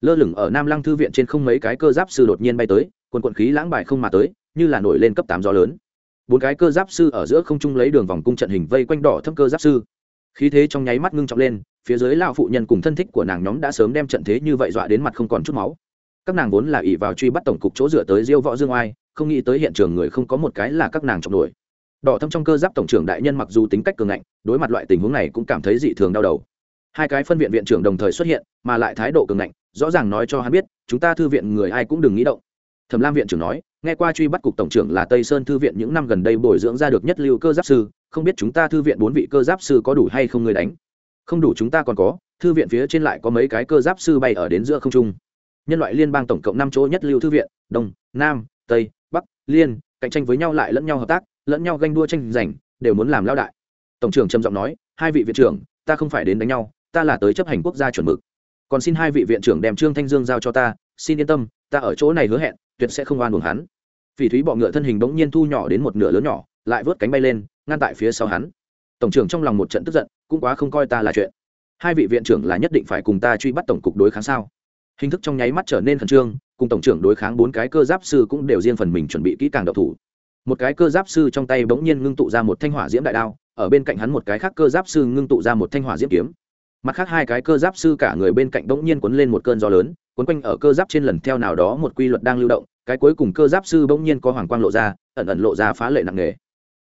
Lơ lửng ở nam lăng thư viện trên không mấy cái cơ giáp sư đột nhiên bay tới, quần quận khí lãng bài không mà tới, như là nổi lên cấp tám gió lớn. Bốn cái cơ giáp sư ở giữa không trung lấy đường vòng cung trận hình vây quanh đỏ thâm cơ giáp sư. Khí thế trong nháy mắt ngưng trọng lên, phía dưới lao phụ nhân cùng thân thích của nàng nhóm đã sớm đem trận thế như vậy dọa đến mặt không còn chút máu các nàng vốn là ỷ vào truy bắt tổng cục chỗ dựa tới diêu võ dương oai, không nghĩ tới hiện trường người không có một cái là các nàng trọng đuổi đỏ thâm trong cơ giáp tổng trưởng đại nhân mặc dù tính cách cường ngạnh, đối mặt loại tình huống này cũng cảm thấy dị thường đau đầu. Hai cái phân viện viện trưởng đồng thời xuất hiện, mà lại thái độ cường ngạnh, rõ ràng nói cho hắn biết, chúng ta thư viện người ai cũng đừng nghĩ động. Thẩm lam viện trưởng nói, nghe qua truy bắt cục tổng trưởng là tây sơn thư viện những năm gần đây bồi dưỡng ra được nhất lưu cơ giáp sư, không biết chúng ta thư viện bốn vị cơ giáp sư có đủ hay không người đánh. Không đủ chúng ta còn có, thư viện phía trên lại có mấy cái cơ giáp sư bay ở đến giữa không trung nhân loại liên bang tổng cộng năm chỗ nhất lưu thư viện, đông, nam, tây, bắc, liên, cạnh tranh với nhau lại lẫn nhau hợp tác, lẫn nhau ganh đua tranh giành, đều muốn làm lao đại. Tổng trưởng trầm giọng nói, hai vị viện trưởng, ta không phải đến đánh nhau, ta là tới chấp hành quốc gia chuẩn mực. Còn xin hai vị viện trưởng đem trương thanh dương giao cho ta, xin yên tâm, ta ở chỗ này hứa hẹn, tuyệt sẽ không oan uổng hắn. Phỉ thúy bọ ngựa thân hình bỗng nhiên thu nhỏ đến một nửa lớn nhỏ, lại vớt cánh bay lên, ngăn tại phía sau hắn. Tổng trưởng trong lòng một trận tức giận, cũng quá không coi ta là chuyện. Hai vị viện trưởng là nhất định phải cùng ta truy bắt tổng cục đối kháng sao? Hình thức trong nháy mắt trở nên khẩn trương, cùng tổng trưởng đối kháng bốn cái cơ giáp sư cũng đều riêng phần mình chuẩn bị kỹ càng đậu thủ. Một cái cơ giáp sư trong tay bỗng nhiên ngưng tụ ra một thanh hỏa diễm đại đao, ở bên cạnh hắn một cái khác cơ giáp sư ngưng tụ ra một thanh hỏa diễm kiếm. Mặt khác hai cái cơ giáp sư cả người bên cạnh bỗng nhiên quấn lên một cơn gió lớn quấn quanh ở cơ giáp trên lần theo nào đó một quy luật đang lưu động, cái cuối cùng cơ giáp sư bỗng nhiên có hoàng quang lộ ra, ẩn ẩn lộ ra phá lệ nặng nề.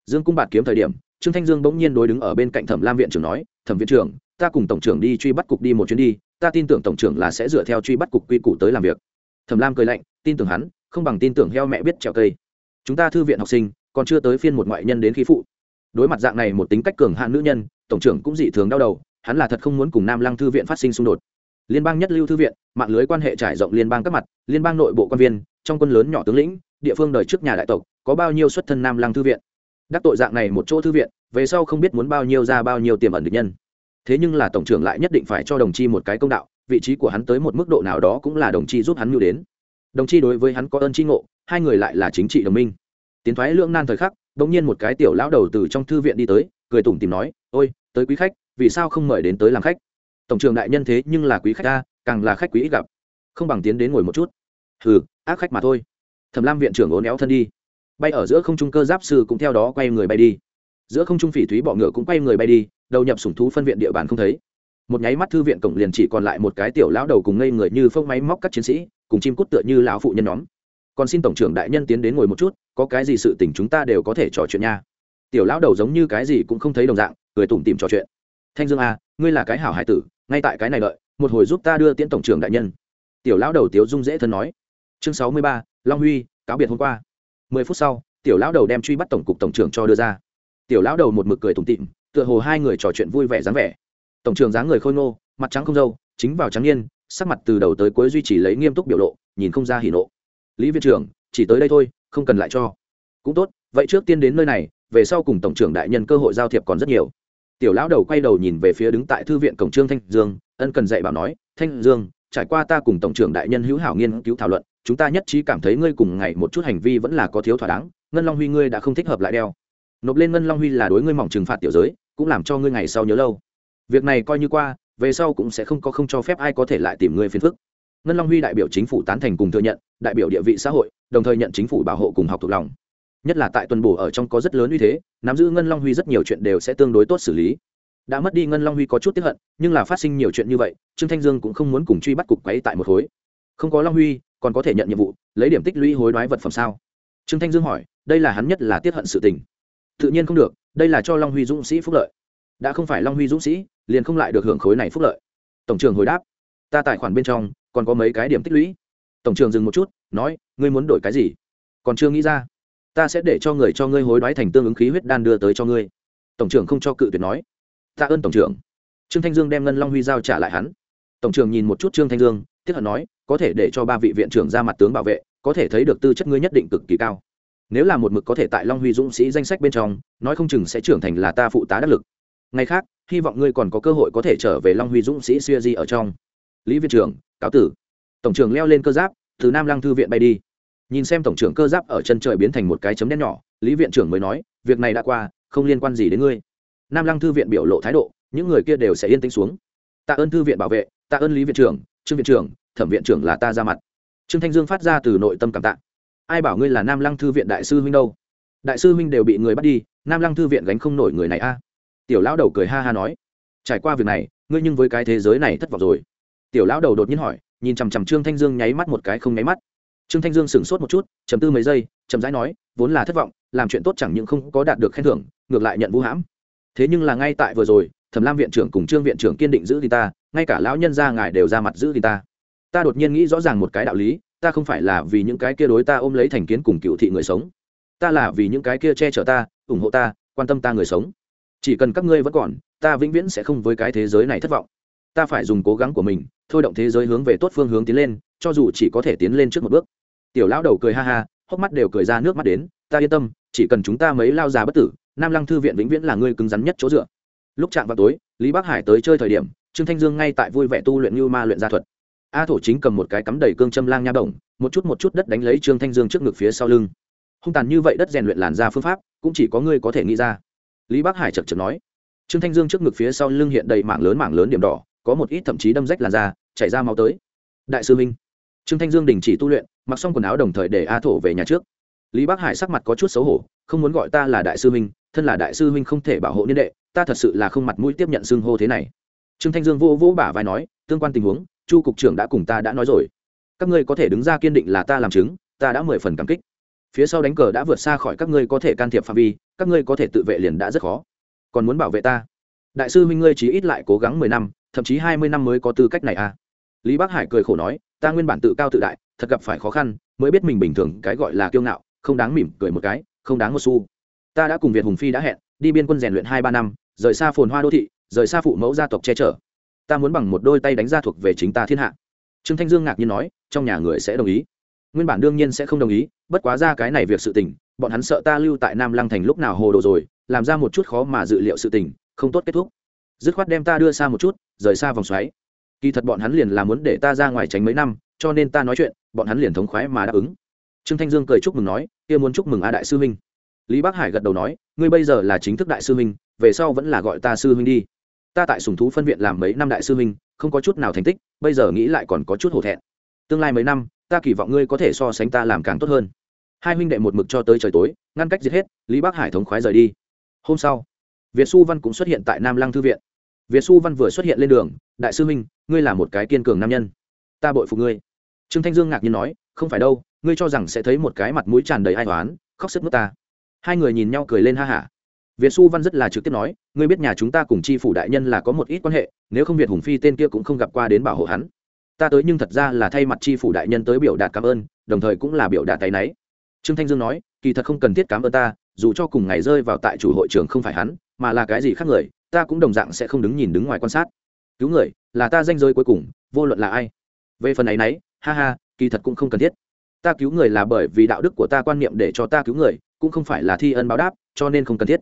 Dương cung bạt kiếm thời điểm, trương thanh dương bỗng nhiên đối đứng ở bên cạnh thẩm lam viện trưởng nói, thẩm viện trưởng, ta cùng tổng trưởng đi truy bắt cục đi một chuyến đi ta tin tưởng tổng trưởng là sẽ dựa theo truy bắt cục quy củ tới làm việc. Thẩm lam cười lạnh, tin tưởng hắn, không bằng tin tưởng heo mẹ biết trèo cây. Chúng ta thư viện học sinh, còn chưa tới phiên một ngoại nhân đến khí phụ. Đối mặt dạng này một tính cách cường hạn nữ nhân, tổng trưởng cũng dị thường đau đầu, hắn là thật không muốn cùng nam lăng thư viện phát sinh xung đột. Liên bang nhất lưu thư viện, mạng lưới quan hệ trải rộng liên bang các mặt, liên bang nội bộ quan viên, trong quân lớn nhỏ tướng lĩnh, địa phương đời trước nhà đại tộc, có bao nhiêu xuất thân nam lăng thư viện. Đắc tội dạng này một chỗ thư viện, về sau không biết muốn bao nhiêu ra bao nhiêu tiềm ẩn được nhân thế nhưng là tổng trưởng lại nhất định phải cho đồng chi một cái công đạo, vị trí của hắn tới một mức độ nào đó cũng là đồng chi giúp hắn mưu đến. Đồng chi đối với hắn có ơn tri ngộ, hai người lại là chính trị đồng minh. Tiến thoái lưỡng nan thời khắc đ ỗ n g nhiên một cái tiểu lão đầu từ trong thư viện đi tới, cười tủm tìm nói, ôi, tới quý khách, vì sao không mời đến tới làm khách? Tổng trưởng đại nhân thế nhưng là quý khách ta càng là khách quý ít gặp. Không bằng tiến đến ngồi một chút. Hừ, ác khách mà thôi. Thẩm lam viện trưởng ố néo thân đi. Bay ở giữa không trung cơ giáp sư cũng theo đó quay người bay đi. Giữa không trung phỉ thúy bọ ngựa cũng quay người bay đi đầu nhập sủng thú phân viện địa bàn không thấy. Một nháy mắt thư viện cổng liền chỉ còn lại một cái tiểu lão đầu cùng ngây người như phông máy móc các chiến sĩ cùng chim cút tựa như lão phụ nhân nhóm. Còn xin tổng trưởng đại nhân tiến đến ngồi một chút có cái gì sự tình chúng ta đều có thể trò chuyện nha. Tiểu lão đầu giống như cái gì cũng không thấy đồng dạng cười tủm tìm trò chuyện. Thanh dương a à, ngươi là cái hảo hải tử ngay tại cái này đợi một hồi giúp ta đưa tiễn tổng trưởng đại nhân. Tiểu lão đầu tiếu dung dễ thân nói. Chương sáu mươi ba long huy cáo biệt hôm qua. Mười phút sau tiểu lão đầu đem truy bắt tổng cục tổng trưởng cho đưa ra. Tiểu lão đầu một mực cười tủm tịm tựa hồ hai người trò chuyện vui vẻ dáng vẻ. Tổng trưởng dáng người khôi ngô, mặt trắng không dâu chính vào trắng niên, sắc mặt từ đầu tới cuối duy trì lấy nghiêm túc biểu lộ, nhìn không ra hỉ nộ. Lý viện trưởng, chỉ tới đây thôi, không cần lại cho. Cũng tốt, vậy trước tiên đến nơi này, về sau cùng tổng trưởng đại nhân cơ hội giao thiệp còn rất nhiều. Tiểu lão đầu quay đầu nhìn về phía đứng tại thư viện cổng trương thanh dương, ân cần dạy bảo nói, thanh dương, trải qua ta cùng tổng trưởng đại nhân hữu hảo nghiên cứu thảo luận, chúng ta nhất trí cảm thấy ngươi cùng ngày một chút hành vi vẫn là có thiếu thỏa đáng, ngân long huy ngươi đã không thích hợp lại đeo. Nộp lên ngân long huy là đối ngươi mỏng trừng phạt tiểu giới cũng làm cho ngươi ngày sau nhớ lâu. Việc này coi như qua, về sau cũng sẽ không có không cho phép ai có thể lại tìm ngươi phiền phức. Ngân long huy đại biểu chính phủ tán thành cùng thừa nhận, đại biểu địa vị xã hội, đồng thời nhận chính phủ bảo hộ cùng học thuộc lòng. Nhất là tại tuần bổ ở trong có rất lớn uy thế, nắm giữ ngân long huy rất nhiều chuyện đều sẽ tương đối tốt xử lý. Đã mất đi ngân long huy có chút tiếp hận, nhưng là phát sinh nhiều chuyện như vậy, trương thanh dương cũng không muốn cùng truy bắt cục quấy tại một khối. Không có long huy, còn có thể nhận nhiệm vụ, lấy điểm tích lũy hối đoái vật phẩm sao? Trương thanh dương hỏi, đây là hắn nhất là tiếc hận sự tình. Tự nhiên không được đây là cho long huy dũng sĩ phúc lợi. Đã không phải long huy dũng sĩ, liền không lại được hưởng khối này phúc lợi. Tổng trưởng hồi đáp, ta tài khoản bên trong còn có mấy cái điểm tích lũy. Tổng trưởng dừng một chút, nói, ngươi muốn đổi cái gì? Còn chưa nghĩ ra. Ta sẽ để cho người cho ngươi hối đoái thành tương ứng khí huyết đan đưa tới cho ngươi. Tổng trưởng không cho cự tuyệt nói. Tạ ơn tổng trưởng. Trương thanh dương đem ngân long huy giao trả lại hắn. Tổng trưởng nhìn một chút trương thanh dương tiếp hận nói, có thể để cho ba vị viện trưởng ra mặt tướng bảo vệ, có thể thấy được tư chất ngươi nhất định cực kỳ cao nếu là một mực có thể tại long huy dũng sĩ danh sách bên trong, nói không chừng sẽ trưởng thành là ta phụ tá đắc lực. Ngày khác, hy vọng ngươi còn có cơ hội có thể trở về long huy dũng sĩ xuya di ở trong. Lý viện trưởng, cáo tử. Tổng trưởng leo lên cơ giáp, từ nam lăng thư viện bay đi. Nhìn xem tổng trưởng cơ giáp ở chân trời biến thành một cái chấm đen nhỏ, lý viện trưởng mới nói, việc này đã qua, không liên quan gì đến ngươi. Nam lăng thư viện biểu lộ thái độ, những người kia đều sẽ yên tĩnh xuống. Tạ ơn thư viện bảo vệ, tạ ơn lý viện trưởng, trương viện trưởng, thẩm viện trưởng là ta ra mặt. Trương thanh dương phát ra từ nội tâm cảm tạ ai bảo ngươi là nam lăng thư viện đại sư huynh đâu? Đại sư huynh đều bị người bắt đi, nam lăng thư viện gánh không nổi người này a. Tiểu lão đầu cười ha ha nói, trải qua việc này, ngươi nhưng với cái thế giới này thất vọng rồi. Tiểu lão đầu đột nhiên hỏi, nhìn chằm chằm trương thanh dương nháy mắt một cái không nháy mắt. Trương thanh dương sửng sốt một chút chầm tư mấy giây, chậm rãi nói, vốn là thất vọng, làm chuyện tốt chẳng những không có đạt được khen thưởng, ngược lại nhận vũ hãm. Thế nhưng là ngay tại vừa rồi, thẩm lam viện trưởng cùng trương viện trưởng kiên định giữ thì ta, ngay cả lão nhân gia ngài đều ra mặt giữ thì ta. Ta đột nhiên nghĩ rõ ràng một cái đạo lý ta không phải là vì những cái kia đối ta ôm lấy thành kiến cùng cựu thị người sống. Ta là vì những cái kia che chở ta, ủng hộ ta, quan tâm ta người sống. Chỉ cần các ngươi vẫn còn, ta vĩnh viễn sẽ không với cái thế giới này thất vọng. Ta phải dùng cố gắng của mình, thôi động thế giới hướng về tốt phương hướng tiến lên, cho dù chỉ có thể tiến lên trước một bước. Tiểu lão đầu cười ha ha, hốc mắt đều cười ra nước mắt đến, ta yên tâm, chỉ cần chúng ta mấy lao già bất tử, nam lăng thư viện vĩnh viễn là ngươi cứng rắn nhất chỗ dựa. Lúc chạm vào tối, lý bắc hải tới chơi thời điểm, trương thanh dương ngay tại vui vẻ tu luyện như ma luyện gia thuật a thổ chính cầm một cái cắm đầy cương châm lang nha động, một chút một chút đất đánh lấy trương thanh dương trước ngực phía sau lưng. Hung tàn như vậy đất rèn luyện làn ra phương pháp cũng chỉ có ngươi có thể nghĩ ra. Lý bắc hải chật chật nói. Trương thanh dương trước ngực phía sau lưng hiện đầy mảng lớn mảng lớn điểm đỏ có một ít thậm chí đâm rách làn da chảy ra máu tới. Đại sư minh. Trương thanh dương đình chỉ tu luyện mặc xong quần áo đồng thời để a thổ về nhà trước. Lý bắc hải sắc mặt có chút xấu hổ không muốn gọi ta là đại sư minh thân là đại sư minh không thể bảo hộ niên đệ ta thật sự là không mặt mũi tiếp nhận xưng hô thế này. Trương thanh dương vô vỗ bả vai nói tương quan tình huống chu cục trưởng đã cùng ta đã nói rồi. Các ngươi có thể đứng ra kiên định là ta làm chứng, ta đã mười phần cảm kích. Phía sau đánh cờ đã vượt xa khỏi các ngươi có thể can thiệp phạm vi, các ngươi có thể tự vệ liền đã rất khó. Còn muốn bảo vệ ta? Đại sư minh ngươi chỉ ít lại cố gắng mười năm, thậm chí hai mươi năm mới có tư cách này à? Lý bắc hải cười khổ nói, ta nguyên bản tự cao tự đại, thật gặp phải khó khăn, mới biết mình bình thường cái gọi là kiêu ngạo, không đáng mỉm cười một cái, không đáng một xu. Ta đã cùng việt hùng phi đã hẹn, đi biên quân rèn luyện hai ba năm, rời xa phồn hoa đô thị, rời xa phụ mẫu gia tộc che chở ta muốn bằng một đôi tay đánh ra thuộc về chính ta thiên hạ. Trương thanh dương ngạc nhiên nói, trong nhà người sẽ đồng ý. Nguyên bản đương nhiên sẽ không đồng ý, bất quá ra cái này việc sự tình, bọn hắn sợ ta lưu tại nam lăng thành lúc nào hồ đồ rồi, làm ra một chút khó mà dự liệu sự tình, không tốt kết thúc. Dứt khoát đem ta đưa xa một chút, rời xa vòng xoáy. Kỳ thật bọn hắn liền là muốn để ta ra ngoài tránh mấy năm, cho nên ta nói chuyện, bọn hắn liền thống khoái mà đáp ứng. Trương thanh dương cười chúc mừng nói, kia muốn chúc mừng a đại sư huynh. Lý bắc hải gật đầu nói, ngươi bây giờ là chính thức đại sư huynh, về sau vẫn là gọi ta sư huynh đi ta tại sùng thú phân viện làm mấy năm đại sư huynh, không có chút nào thành tích, bây giờ nghĩ lại còn có chút hổ thẹn. Tương lai mấy năm, ta kỳ vọng ngươi có thể so sánh ta làm càng tốt hơn. Hai huynh đệ một mực cho tới trời tối, ngăn cách giết hết, lý bắc hải thống khoái rời đi. Hôm sau, việt xu văn cũng xuất hiện tại nam lăng thư viện. Việt xu văn vừa xuất hiện lên đường, đại sư huynh, ngươi là một cái kiên cường nam nhân. Ta bội phục ngươi. Trương thanh dương ngạc nhiên nói, không phải đâu, ngươi cho rằng sẽ thấy một cái mặt mũi tràn đầy ai toán khóc sức nước ta. Hai người nhìn nhau cười lên ha hả việt xu văn rất là trực tiếp nói, ngươi biết nhà chúng ta cùng chi phủ đại nhân là có một ít quan hệ, nếu không việt hùng phi tên kia cũng không gặp qua đến bảo hộ hắn. Ta tới nhưng thật ra là thay mặt chi phủ đại nhân tới biểu đạt cảm ơn, đồng thời cũng là biểu đạt tay náy. Trương thanh dương nói, kỳ thật không cần thiết cảm ơn ta, dù cho cùng ngày rơi vào tại chủ hội trường không phải hắn, mà là cái gì khác người, ta cũng đồng dạng sẽ không đứng nhìn đứng ngoài quan sát. Cứu người, là ta danh giới cuối cùng, vô luận là ai. Về phần ấy nấy, ha ha, kỳ thật cũng không cần thiết. Ta cứu người là bởi vì đạo đức của ta quan niệm để cho ta cứu người, cũng không phải là thi ân báo đáp, cho nên không cần thiết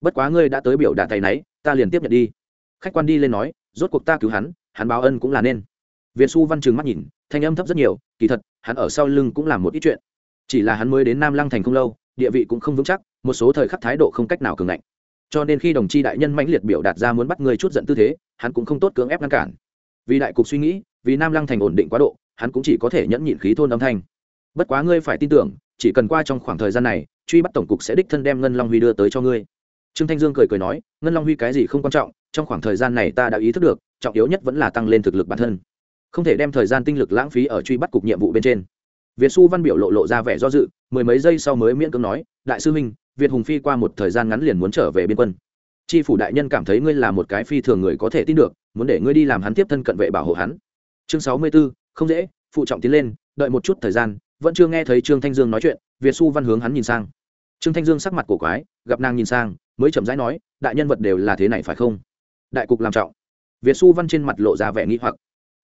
bất quá ngươi đã tới biểu đạt tay náy, ta liền tiếp nhận đi. Khách quan đi lên nói, rốt cuộc ta cứu hắn hắn báo ân cũng là nên. Việt xu văn trừng mắt nhìn, thanh âm thấp rất nhiều, kỳ thật, hắn ở sau lưng cũng làm một ít chuyện. Chỉ là hắn mới đến nam lăng thành không lâu, địa vị cũng không vững chắc, một số thời khắc thái độ không cách nào cường ngạnh. Cho nên khi đồng chi đại nhân mãnh liệt biểu đạt ra muốn bắt người chút giận tư thế, hắn cũng không tốt cưỡng ép ngăn cản. Vì đại cục suy nghĩ, vì nam lăng thành ổn định quá độ, hắn cũng chỉ có thể nhẫn nhịn khí thôn âm thanh. Bất quá ngươi phải tin tưởng, chỉ cần qua trong khoảng thời gian này, truy bắt tổng cục sẽ đích thân đem ngân long huy đưa tới cho ngươi trương thanh dương cười cười nói, ngân long huy cái gì không quan trọng, trong khoảng thời gian này ta đã ý thức được, trọng yếu nhất vẫn là tăng lên thực lực bản thân. Không thể đem thời gian tinh lực lãng phí ở truy bắt cục nhiệm vụ bên trên. Việt xu văn biểu lộ lộ ra vẻ do dự, mười mấy giây sau mới miễn cưỡng nói, đại sư huynh, việt hùng phi qua một thời gian ngắn liền muốn trở về biên quân. Tri phủ đại nhân cảm thấy ngươi là một cái phi thường người có thể tin được, muốn để ngươi đi làm hắn tiếp thân cận vệ bảo hộ hắn. Chương sáu mươi b ố không dễ, phụ trọng tiến lên, đợi một chút thời gian, vẫn chưa nghe thấy trương thanh dương nói chuyện, việt xu văn hướng hắn nhìn sang trương thanh dương sắc mặt cổ quái, gặp nàng nhìn sang, mới chậm rãi nói, đại nhân vật đều là thế này phải không? Đại cục làm trọng. Việt xu văn trên mặt lộ ra vẻ nghĩ hoặc.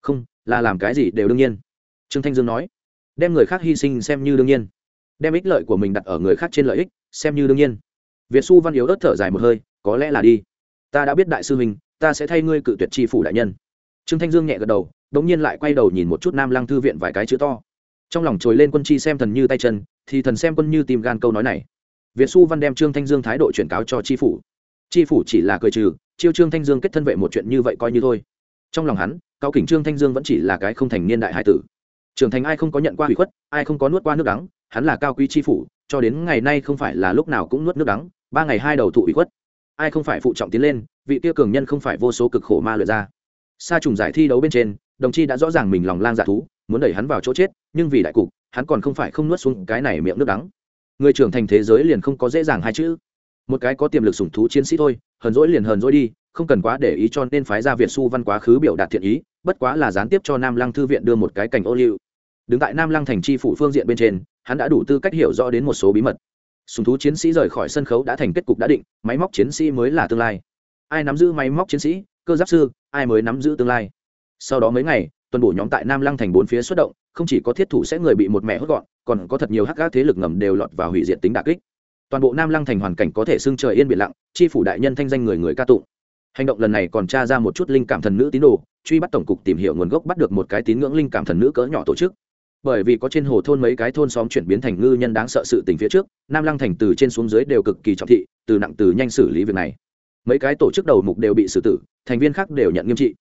Không, là làm cái gì đều đương nhiên. Trương thanh dương nói. Đem người khác hy sinh xem như đương nhiên. Đem ích lợi của mình đặt ở người khác trên lợi ích, xem như đương nhiên. Việt xu văn yếu ớt thở dài một hơi, có lẽ là đi. Ta đã biết đại sư huynh, ta sẽ thay ngươi cự tuyệt tri phủ đại nhân. Trương thanh dương nhẹ gật đầu đ ỗ n g nhiên lại quay đầu nhìn một chút nam lăng thư viện vài cái chữ to. Trong lòng trồi lên quân chi xem thần như tay chân, thì thần xem quân như tìm gan câu nói này việt xu văn đem trương thanh dương thái độ chuyển cáo cho tri phủ. Tri phủ chỉ là cười trừ, chiêu trương thanh dương kết thân vệ một chuyện như vậy coi như thôi. Trong lòng hắn cao kỉnh trương thanh dương vẫn chỉ là cái không thành niên đại hải tử. Trưởng thành ai không có nhận qua hủy khuất, ai không có nuốt qua nước đắng, hắn là cao quý tri phủ, cho đến ngày nay không phải là lúc nào cũng nuốt nước đắng, ba ngày hai đầu thụ ủy khuất. Ai không phải phụ trọng tiến lên, vị kia cường nhân không phải vô số cực khổ ma luyện ra. Sa trùng giải thi đấu bên trên, đồng chi đã rõ ràng mình lòng lang dạ thú, muốn đẩy hắn vào chỗ chết, nhưng vì đại cục, hắn còn không phải không nuốt xuống cái này miệng nước đắng người trưởng thành thế giới liền không có dễ dàng hai chữ. Một cái có tiềm lực sủng thú chiến sĩ thôi, hờn dỗi liền hờn dỗi đi, không cần quá để ý cho nên phái ra việt su văn quá khứ biểu đạt thiện ý, bất quá là gián tiếp cho nam lăng thư viện đưa một cái cảnh ô liu. Đứng tại nam lăng thành tri phủ phương diện bên trên, hắn đã đủ tư cách hiểu rõ đến một số bí mật. Sùng thú chiến sĩ rời khỏi sân khấu đã thành kết cục đã định, máy móc chiến sĩ mới là tương lai. Ai nắm giữ máy móc chiến sĩ, cơ giáp sư, ai mới nắm giữ tương lai. Sau đó mấy ngày, tuần bổ nhóm tại nam lăng thành bốn phía xuất động không chỉ có thiết thủ sẽ người bị một mẹ hốt gọn, còn có thật nhiều hắc gác thế lực ngầm đều lọt vào hủy diệt tính đà kích. Toàn bộ nam lăng thành hoàn cảnh có thể xưng trời yên biển lặng, chi phủ đại nhân thanh danh người người ca tụng. Hành động lần này còn tra ra một chút linh cảm thần nữ tín đồ, truy bắt tổng cục tìm hiểu nguồn gốc bắt được một cái tín ngưỡng linh cảm thần nữ cỡ nhỏ tổ chức. Bởi vì có trên hồ thôn mấy cái thôn xóm chuyển biến thành ngư nhân đáng sợ sự tình phía trước, nam lăng thành từ trên xuống dưới đều cực kỳ trọng thị, từ nặng từ nhanh xử lý việc này. Mấy cái tổ chức đầu mục đều bị xử tử, thành viên khác đều nhận nghiêm trị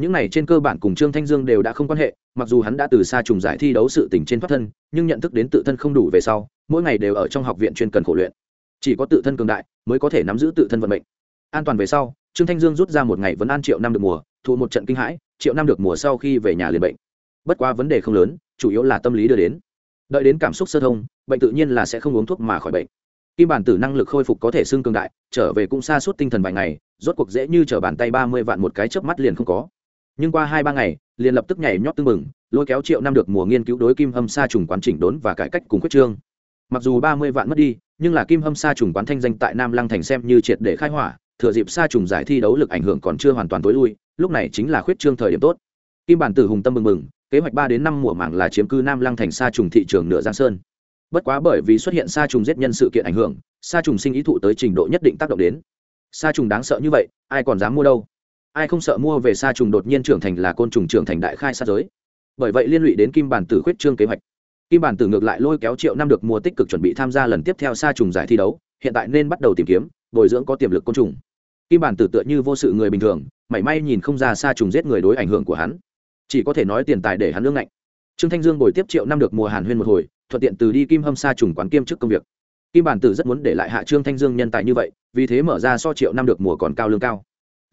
những này trên cơ bản cùng trương thanh dương đều đã không quan hệ, mặc dù hắn đã từ xa trùng giải thi đấu sự tình trên thoát thân, nhưng nhận thức đến tự thân không đủ về sau, mỗi ngày đều ở trong học viện chuyên cần khổ luyện. Chỉ có tự thân cường đại mới có thể nắm giữ tự thân vận mệnh. An toàn về sau, trương thanh dương rút ra một ngày vẫn an triệu năm được mùa thụ một trận kinh hãi, triệu năm được mùa sau khi về nhà liền bệnh. Bất quá vấn đề không lớn, chủ yếu là tâm lý đưa đến. Đợi đến cảm xúc sơ thông, bệnh tự nhiên là sẽ không uống thuốc mà khỏi bệnh. Kim bản tử năng lực khôi phục có thể xưng cường đại, trở về cũng xa suốt tinh thần vài ngày, rốt cuộc dễ như t r ở bàn tay ba mươi vạn một cái chớp mắt liền không có nhưng qua hai ba ngày, liền lập tức nhảy nhót tưng mừng lôi kéo triệu năm được mùa nghiên cứu đối kim hâm sa trùng quán chỉnh đốn và cải cách cùng quyết trương. Mặc dù ba mươi vạn mất đi, nhưng là kim hâm sa trùng quán thanh danh tại nam lăng thành xem như triệt để khai hỏa, thừa dịp sa trùng giải thi đấu lực ảnh hưởng còn chưa hoàn toàn tối lui, lúc này chính là khuyết trương thời điểm tốt. Kim bản tử hùng tâm mừng mừng kế hoạch ba đến năm mùa mảng là chiếm cư nam lăng thành sa trùng thị trường nửa giang sơn. Bất quá bởi vì xuất hiện sa trùng giết nhân sự kiện ảnh hưởng, sa trùng sinh ý thụ tới trình độ nhất định tác động đến. Sa trùng đáng sợ như vậy, ai còn dám mua đâu? Ai không sợ mua về sa trùng đột nhiên trưởng thành là côn trùng trưởng thành đại khai sát giới. Bởi vậy liên lụy đến kim bản tử khuyết trương kế hoạch. Kim bản tử ngược lại lôi kéo triệu năm được mua tích cực chuẩn bị tham gia lần tiếp theo sa trùng giải thi đấu, hiện tại nên bắt đầu tìm kiếm, bồi dưỡng có tiềm lực côn trùng. Kim bản tử tựa như vô sự người bình thường, mảy may nhìn không ra sa trùng giết người đối ảnh hưởng của hắn. Chỉ có thể nói tiền tài để hắn lương ngạnh. Trương thanh dương bồi tiếp triệu năm được mùa hàn huyên một hồi, thuận tiện từ đi kim hâm sa trùng quán kiêm chức công việc. Kim bản tử rất muốn để lại hạ trương thanh dương nhân tài như vậy, vì thế mở ra so triệu năm được mùa còn cao lương cao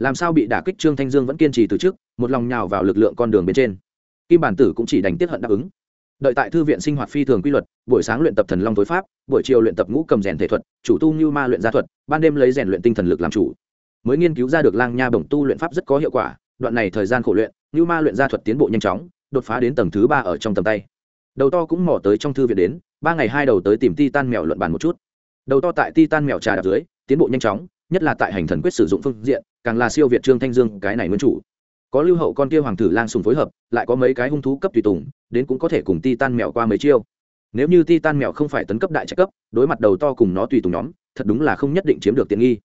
làm sao bị đả kích trương thanh dương vẫn kiên trì từ trước, một lòng nhào vào lực lượng con đường bên trên. Kim bản tử cũng chỉ đành tiếp hận đáp ứng. Đợi tại thư viện sinh hoạt phi thường quy luật, buổi sáng luyện tập thần long tối pháp, buổi chiều luyện tập ngũ cầm rèn thể thuật, chủ tu như ma luyện gia thuật, ban đêm lấy rèn luyện tinh thần lực làm chủ. Mới nghiên cứu ra được lang nha bổng tu luyện pháp rất có hiệu quả, đoạn này thời gian khổ luyện, như ma luyện gia thuật tiến bộ nhanh chóng, đột phá đến tầng thứ ba ở trong tầm tay. Đầu to cũng mò tới trong thư viện đến, ba ngày hai đầu tới tìm ti tan mèo luận bàn một chút. Đầu to tại ti tan mèo trà đạp dưới, tiến bộ nhanh chóng, nhất là tại hành thần quyết sử dụng phương diện càng là siêu việt trương thanh dương, cái này nguyên chủ. Có lưu hậu con kia hoàng tử lang sùng phối hợp, lại có mấy cái hung thú cấp tùy tùng, đến cũng có thể cùng ti tan mèo qua mấy chiêu. Nếu như ti tan mèo không phải tấn cấp đại trạch cấp, đối mặt đầu to cùng nó tùy tùng nhóm, thật đúng là không nhất định chiếm được tiện nghi.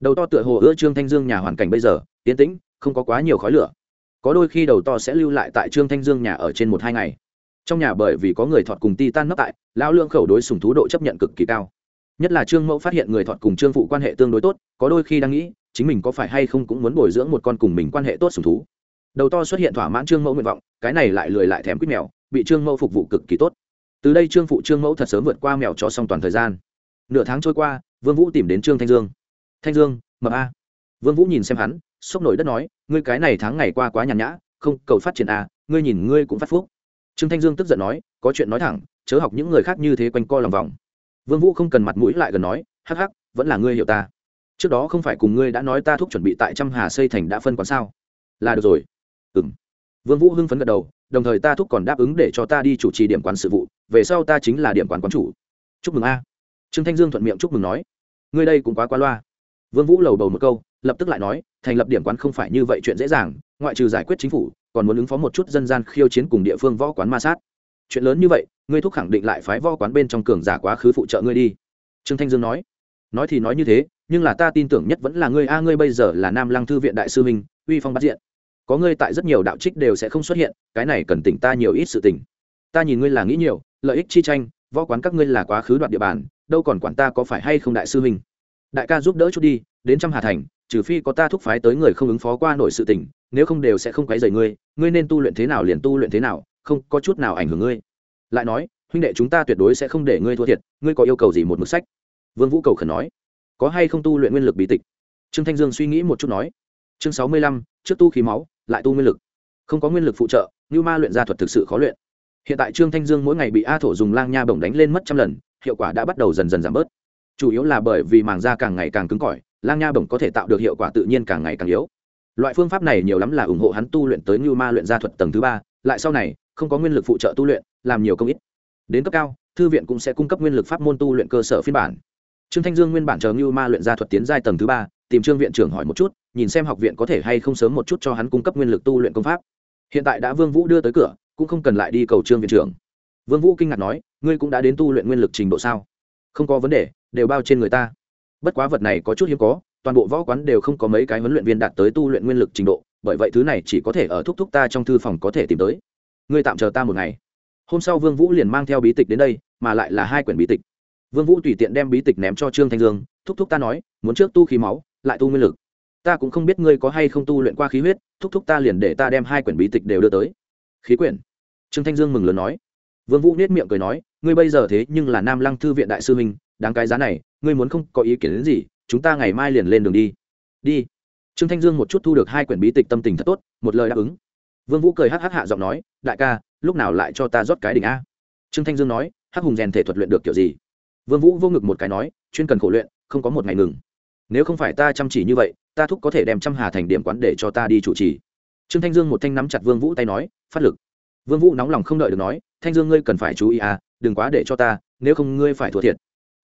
Đầu to tựa hồ ưa trương thanh dương nhà hoàn cảnh bây giờ tiến tĩnh, không có quá nhiều khói lửa. Có đôi khi đầu to sẽ lưu lại tại trương thanh dương nhà ở trên một hai ngày. Trong nhà bởi vì có người thọt cùng ti tan nấp tại, lão lương khẩu đối sùng thú độ chấp nhận cực kỳ cao. Nhất là trương mẫu phát hiện người thọt cùng trương phụ quan hệ tương đối tốt, có đôi khi đang nghĩ chính mình có phải hay không cũng muốn bồi dưỡng một con cùng mình quan hệ tốt sùng thú. Đầu to xuất hiện thỏa mãn trương mẫu nguyện vọng, cái này lại lười lại thèm quýt mèo, bị trương mẫu phục vụ cực kỳ tốt. Từ đây trương phụ trương mẫu thật sớm vượt qua mèo cho xong toàn thời gian. Nửa tháng trôi qua, vương vũ tìm đến trương thanh dương. Thanh dương, mập a. Vương vũ nhìn xem hắn, sốc nổi đất nói, ngươi cái này tháng ngày qua quá nhàn nhã, không, cầu phát triển a, ngươi nhìn ngươi cũng phát phúc. Trương thanh dương tức giận nói, có chuyện nói thẳng, chớ học những người khác như thế quanh co lòng vòng. Vương vũ không cần mặt mũi lại gần nói, hắc hắc, vẫn là ngươi hiểu ta trước đó không phải cùng ngươi đã nói ta thúc chuẩn bị tại trăm hà xây thành đã phân quán sao? Là được rồi. Ừm. Vương vũ hưng phấn gật đầu, đồng thời ta thúc còn đáp ứng để cho ta đi chủ trì điểm quán sự vụ, về sau ta chính là điểm quán quán chủ. Chúc mừng a. Trương thanh dương thuận miệng chúc mừng nói. Ngươi đây cũng quá quá loa. Vương vũ lầu bầu một câu, lập tức lại nói, thành lập điểm quán không phải như vậy chuyện dễ dàng, ngoại trừ giải quyết chính phủ, còn muốn ứng phó một chút dân gian khiêu chiến cùng địa phương võ quán ma sát. Chuyện lớn như vậy, ngươi thúc khẳng định lại phái võ quán bên trong cường giả quá khứ phụ trợ ngươi đi. Trương thanh dương nói nói thì nói như thế, nhưng là ta tin tưởng nhất vẫn là ngươi. A, ngươi bây giờ là nam lăng thư viện đại sư minh, uy phong bắt diện. Có ngươi tại rất nhiều đạo trích đều sẽ không xuất hiện, cái này cần tỉnh ta nhiều ít sự tỉnh ta nhìn ngươi là nghĩ nhiều, lợi ích chi tranh, võ quán các ngươi là quá khứ đoạt địa bàn, đâu còn quản ta có phải hay không đại sư minh. Đại ca giúp đỡ chút đi, đến trăm hà thành, trừ phi có ta thúc phái tới người không ứng phó qua nổi sự tình, nếu không đều sẽ không quấy rầy ngươi. Ngươi nên tu luyện thế nào liền tu luyện thế nào, không có chút nào ảnh hưởng ngươi. Lại nói, huynh đệ chúng ta tuyệt đối sẽ không để ngươi thua thiệt, ngươi có yêu cầu gì một mực sách? Vương vũ cầu khẩn nói, có hay không tu luyện nguyên lực bí tịch? Trương thanh dương suy nghĩ một chút nói, chương sáu mươi lăm, trước tu khí máu, lại tu nguyên lực. Không có nguyên lực phụ trợ như ma luyện gia thuật thực sự khó luyện. Hiện tại trương thanh dương mỗi ngày bị a thổ dùng lang nha bổng đánh lên mất trăm lần, hiệu quả đã bắt đầu dần dần giảm bớt. Chủ yếu là bởi vì màng da càng ngày càng cứng cỏi, lang nha bổng có thể tạo được hiệu quả tự nhiên càng ngày càng yếu. Loại phương pháp này nhiều lắm là ủng hộ hắn tu luyện tới như ma luyện gia thuật tầng thứ ba, lại sau này, không có nguyên lực phụ trợ tu luyện, làm nhiều công ít. Đến cấp cao, thư viện cũng sẽ cung cấp nguyên lực pháp môn tu luyện cơ sở phiên bản trương thanh dương nguyên bản chờ như ma luyện ra thuật tiến giai tầng thứ ba, tìm trương viện trưởng hỏi một chút, nhìn xem học viện có thể hay không sớm một chút cho hắn cung cấp nguyên lực tu luyện công pháp. Hiện tại đã vương vũ đưa tới cửa, cũng không cần lại đi cầu trương viện trưởng. Vương vũ kinh ngạc nói, ngươi cũng đã đến tu luyện nguyên lực trình độ sao? Không có vấn đề, đều bao trên người ta. Bất quá vật này có chút hiếm có, toàn bộ võ quán đều không có mấy cái huấn luyện viên đạt tới tu luyện nguyên lực trình độ, bởi vậy thứ này chỉ có thể ở thúc thúc ta trong thư phòng có thể tìm tới. Ngươi tạm chờ ta một ngày. Hôm sau vương vũ liền mang theo bí tịch đến đây, mà lại là hai quyển bí tịch vương vũ tùy tiện đem bí tịch ném cho trương thanh dương, thúc thúc ta nói, muốn trước tu khí máu, lại tu nguyên lực. Ta cũng không biết ngươi có hay không tu luyện qua khí huyết, thúc thúc ta liền để ta đem hai quyển bí tịch đều đưa tới. Khí quyển? Trương thanh dương mừng lớn nói. Vương vũ nết miệng cười nói, ngươi bây giờ thế nhưng là nam lăng thư viện đại sư huynh đáng cái giá này, ngươi muốn không có ý kiến đến gì, chúng ta ngày mai liền lên đường đi. Đi. Trương thanh dương một chút thu được hai quyển bí tịch tâm tình thật tốt, một lời đáp ứng. Vương vũ cười hắc hắc hạ giọng nói, đại ca, lúc nào lại cho ta rót cái đỉnh a? Trương thanh dương nói, hắc hùng rèn thể thuật luyện được kiểu gì? Vương vũ vô ngực một cái nói, chuyên cần khổ luyện, không có một ngày ngừng. Nếu không phải ta chăm chỉ như vậy, ta thúc có thể đem trăm hà thành điểm quán để cho ta đi chủ trì. Trương thanh dương một thanh nắm chặt vương vũ tay nói, phát lực. Vương vũ nóng lòng không đợi được nói, thanh dương ngươi cần phải chú ý à đừng quá để cho ta, nếu không ngươi phải thua thiệt.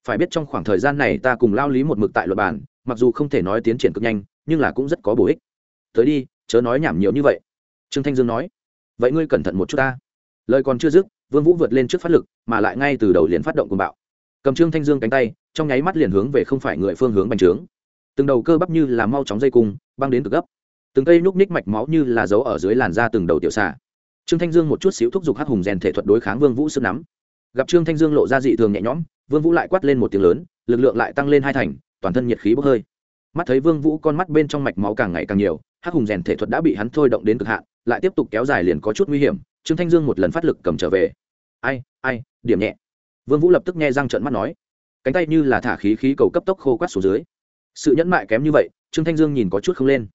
Phải biết trong khoảng thời gian này ta cùng lao lý một mực tại luật bản mặc dù không thể nói tiến triển cực nhanh, nhưng là cũng rất có bổ ích. Tới đi, chớ nói nhảm nhiều như vậy. Trương thanh dương nói, vậy ngươi cẩn thận một chút ta. Lời còn chưa dứt, vương vũ vượt lên trước phát lực, mà lại ngay từ đầu liền phát động cùng bạo cầm trương thanh dương cánh tay, trong nháy mắt liền hướng về không phải người phương hướng bành trướng. Từng đầu cơ bắp như là mau chóng dây cung, băng đến cực gấp. Từng cây nhúc ních mạch máu như là dấu ở dưới làn da từng đầu tiểu xà. Trương thanh dương một chút xíu thúc giục hắc hùng rèn thể thuật đối kháng vương vũ sức nắm. Gặp trương thanh dương lộ ra dị thường nhẹ nhõm, vương vũ lại quát lên một tiếng lớn, lực lượng lại tăng lên hai thành, toàn thân nhiệt khí bốc hơi. Mắt thấy vương vũ con mắt bên trong mạch máu càng ngày càng nhiều, hắc hùng rèn thể thuật đã bị hắn thôi động đến cực hạn, lại tiếp tục kéo dài liền có chút nguy hiểm, trương thanh dương một lần phát lực cầm trở về. Ai ai, điểm nhẹ vương vũ lập tức nghe răng trợn mắt nói, cánh tay như là thả khí khí cầu cấp tốc khô quát xuống dưới. Sự nhẫn mại kém như vậy, trương thanh dương nhìn có chút không lên.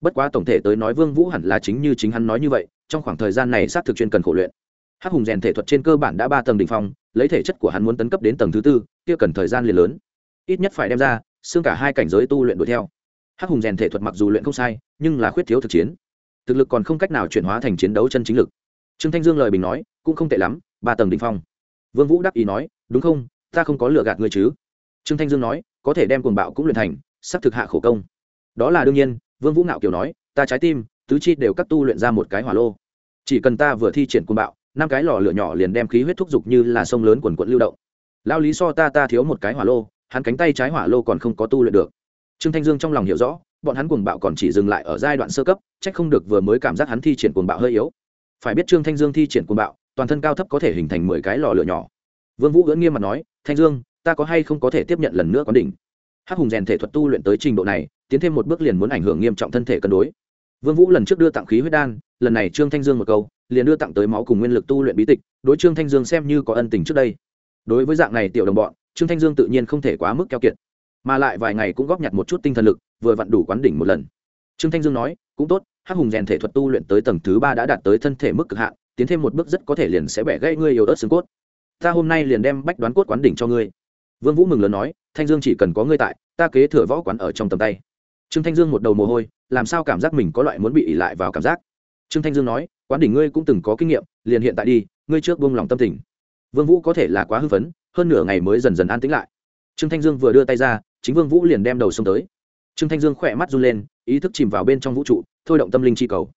Bất quá tổng thể tới nói vương vũ hẳn là chính như chính hắn nói như vậy, trong khoảng thời gian này sát thực chuyên cần khổ luyện. Hắc hùng rèn thể thuật trên cơ bản đã ba tầng đỉnh phong, lấy thể chất của hắn muốn tấn cấp đến tầng thứ tư, kia cần thời gian liền lớn. Ít nhất phải đem ra, xương cả hai cảnh giới tu luyện đuổi theo. Hắc hùng rèn thể thuật mặc dù luyện không sai, nhưng là khuyết thiếu thực chiến. Thực lực còn không cách nào chuyển hóa thành chiến đấu chân chính lực. Trương thanh dương lời bình nói, cũng không tệ lắm, ba tầng đỉnh phong vương vũ đáp ý nói, đúng không? Ta không có lừa gạt ngươi chứ. Trương thanh dương nói, có thể đem cuồng bạo cũng luyện thành, sắp thực hạ khổ công. Đó là đương nhiên, vương vũ ngạo kiều nói, ta trái tim, tứ chi đều cắt tu luyện ra một cái hỏa lô. Chỉ cần ta vừa thi triển cuồng bạo, năm cái lò lửa nhỏ liền đem khí huyết thúc dục như là sông lớn quần quận lưu động. Lao lý so ta ta thiếu một cái hỏa lô, hắn cánh tay trái hỏa lô còn không có tu luyện được. Trương thanh dương trong lòng hiểu rõ, bọn hắn cuồng bạo còn chỉ dừng lại ở giai đoạn sơ cấp trách không được vừa mới cảm giác hắn thi triển cuồng bạo hơi yếu. Phải biết trương thanh dương thi triển cuồng bạo toàn thân cao thấp có thể hình thành mười cái lò lửa nhỏ. Vương vũ ưỡn nghiêm mặt nói, thanh dương, ta có hay không có thể tiếp nhận lần nữa quán đỉnh? Hắc hùng rèn thể thuật tu luyện tới trình độ này, tiến thêm một bước liền muốn ảnh hưởng nghiêm trọng thân thể cân đối. Vương vũ lần trước đưa tặng khí huyết đan, lần này trương thanh dương một câu, liền đưa tặng tới máu cùng nguyên lực tu luyện bí tịch, đối trương thanh dương xem như có ân tình trước đây. Đối với dạng này tiểu đồng bọn, trương thanh dương tự nhiên không thể quá mức keo kiệt, mà lại vài ngày cũng góp nhặt một chút tinh thần lực, vừa vặn đủ quán đỉnh một lần. Trương thanh dương nói, cũng tốt, hắc hùng rèn thể thuật tu luyện tới tầng thứ ba đã đạt tới thân thể mức cực hạn tiến thêm một bước rất có thể liền sẽ bẻ gãy ngươi yếu ớt xương cốt. Ta hôm nay liền đem bách đoán cốt quán đỉnh cho ngươi. Vương vũ mừng lớn nói, thanh dương chỉ cần có ngươi tại, ta kế thừa võ quán ở trong tầm tay. Trương thanh dương một đầu mồ hôi, làm sao cảm giác mình có loại muốn bị ỉ lại vào cảm giác? Trương thanh dương nói, quán đỉnh ngươi cũng từng có kinh nghiệm, liền hiện tại đi, ngươi trước buông lòng tâm tình. Vương vũ có thể là quá hư phấn, hơn nửa ngày mới dần dần an tĩnh lại. Trương thanh dương vừa đưa tay ra, chính vương vũ liền đem đầu xông tới. Trương thanh dương khỏe mắt run lên, ý thức chìm vào bên trong vũ trụ, thôi động tâm linh chi cầu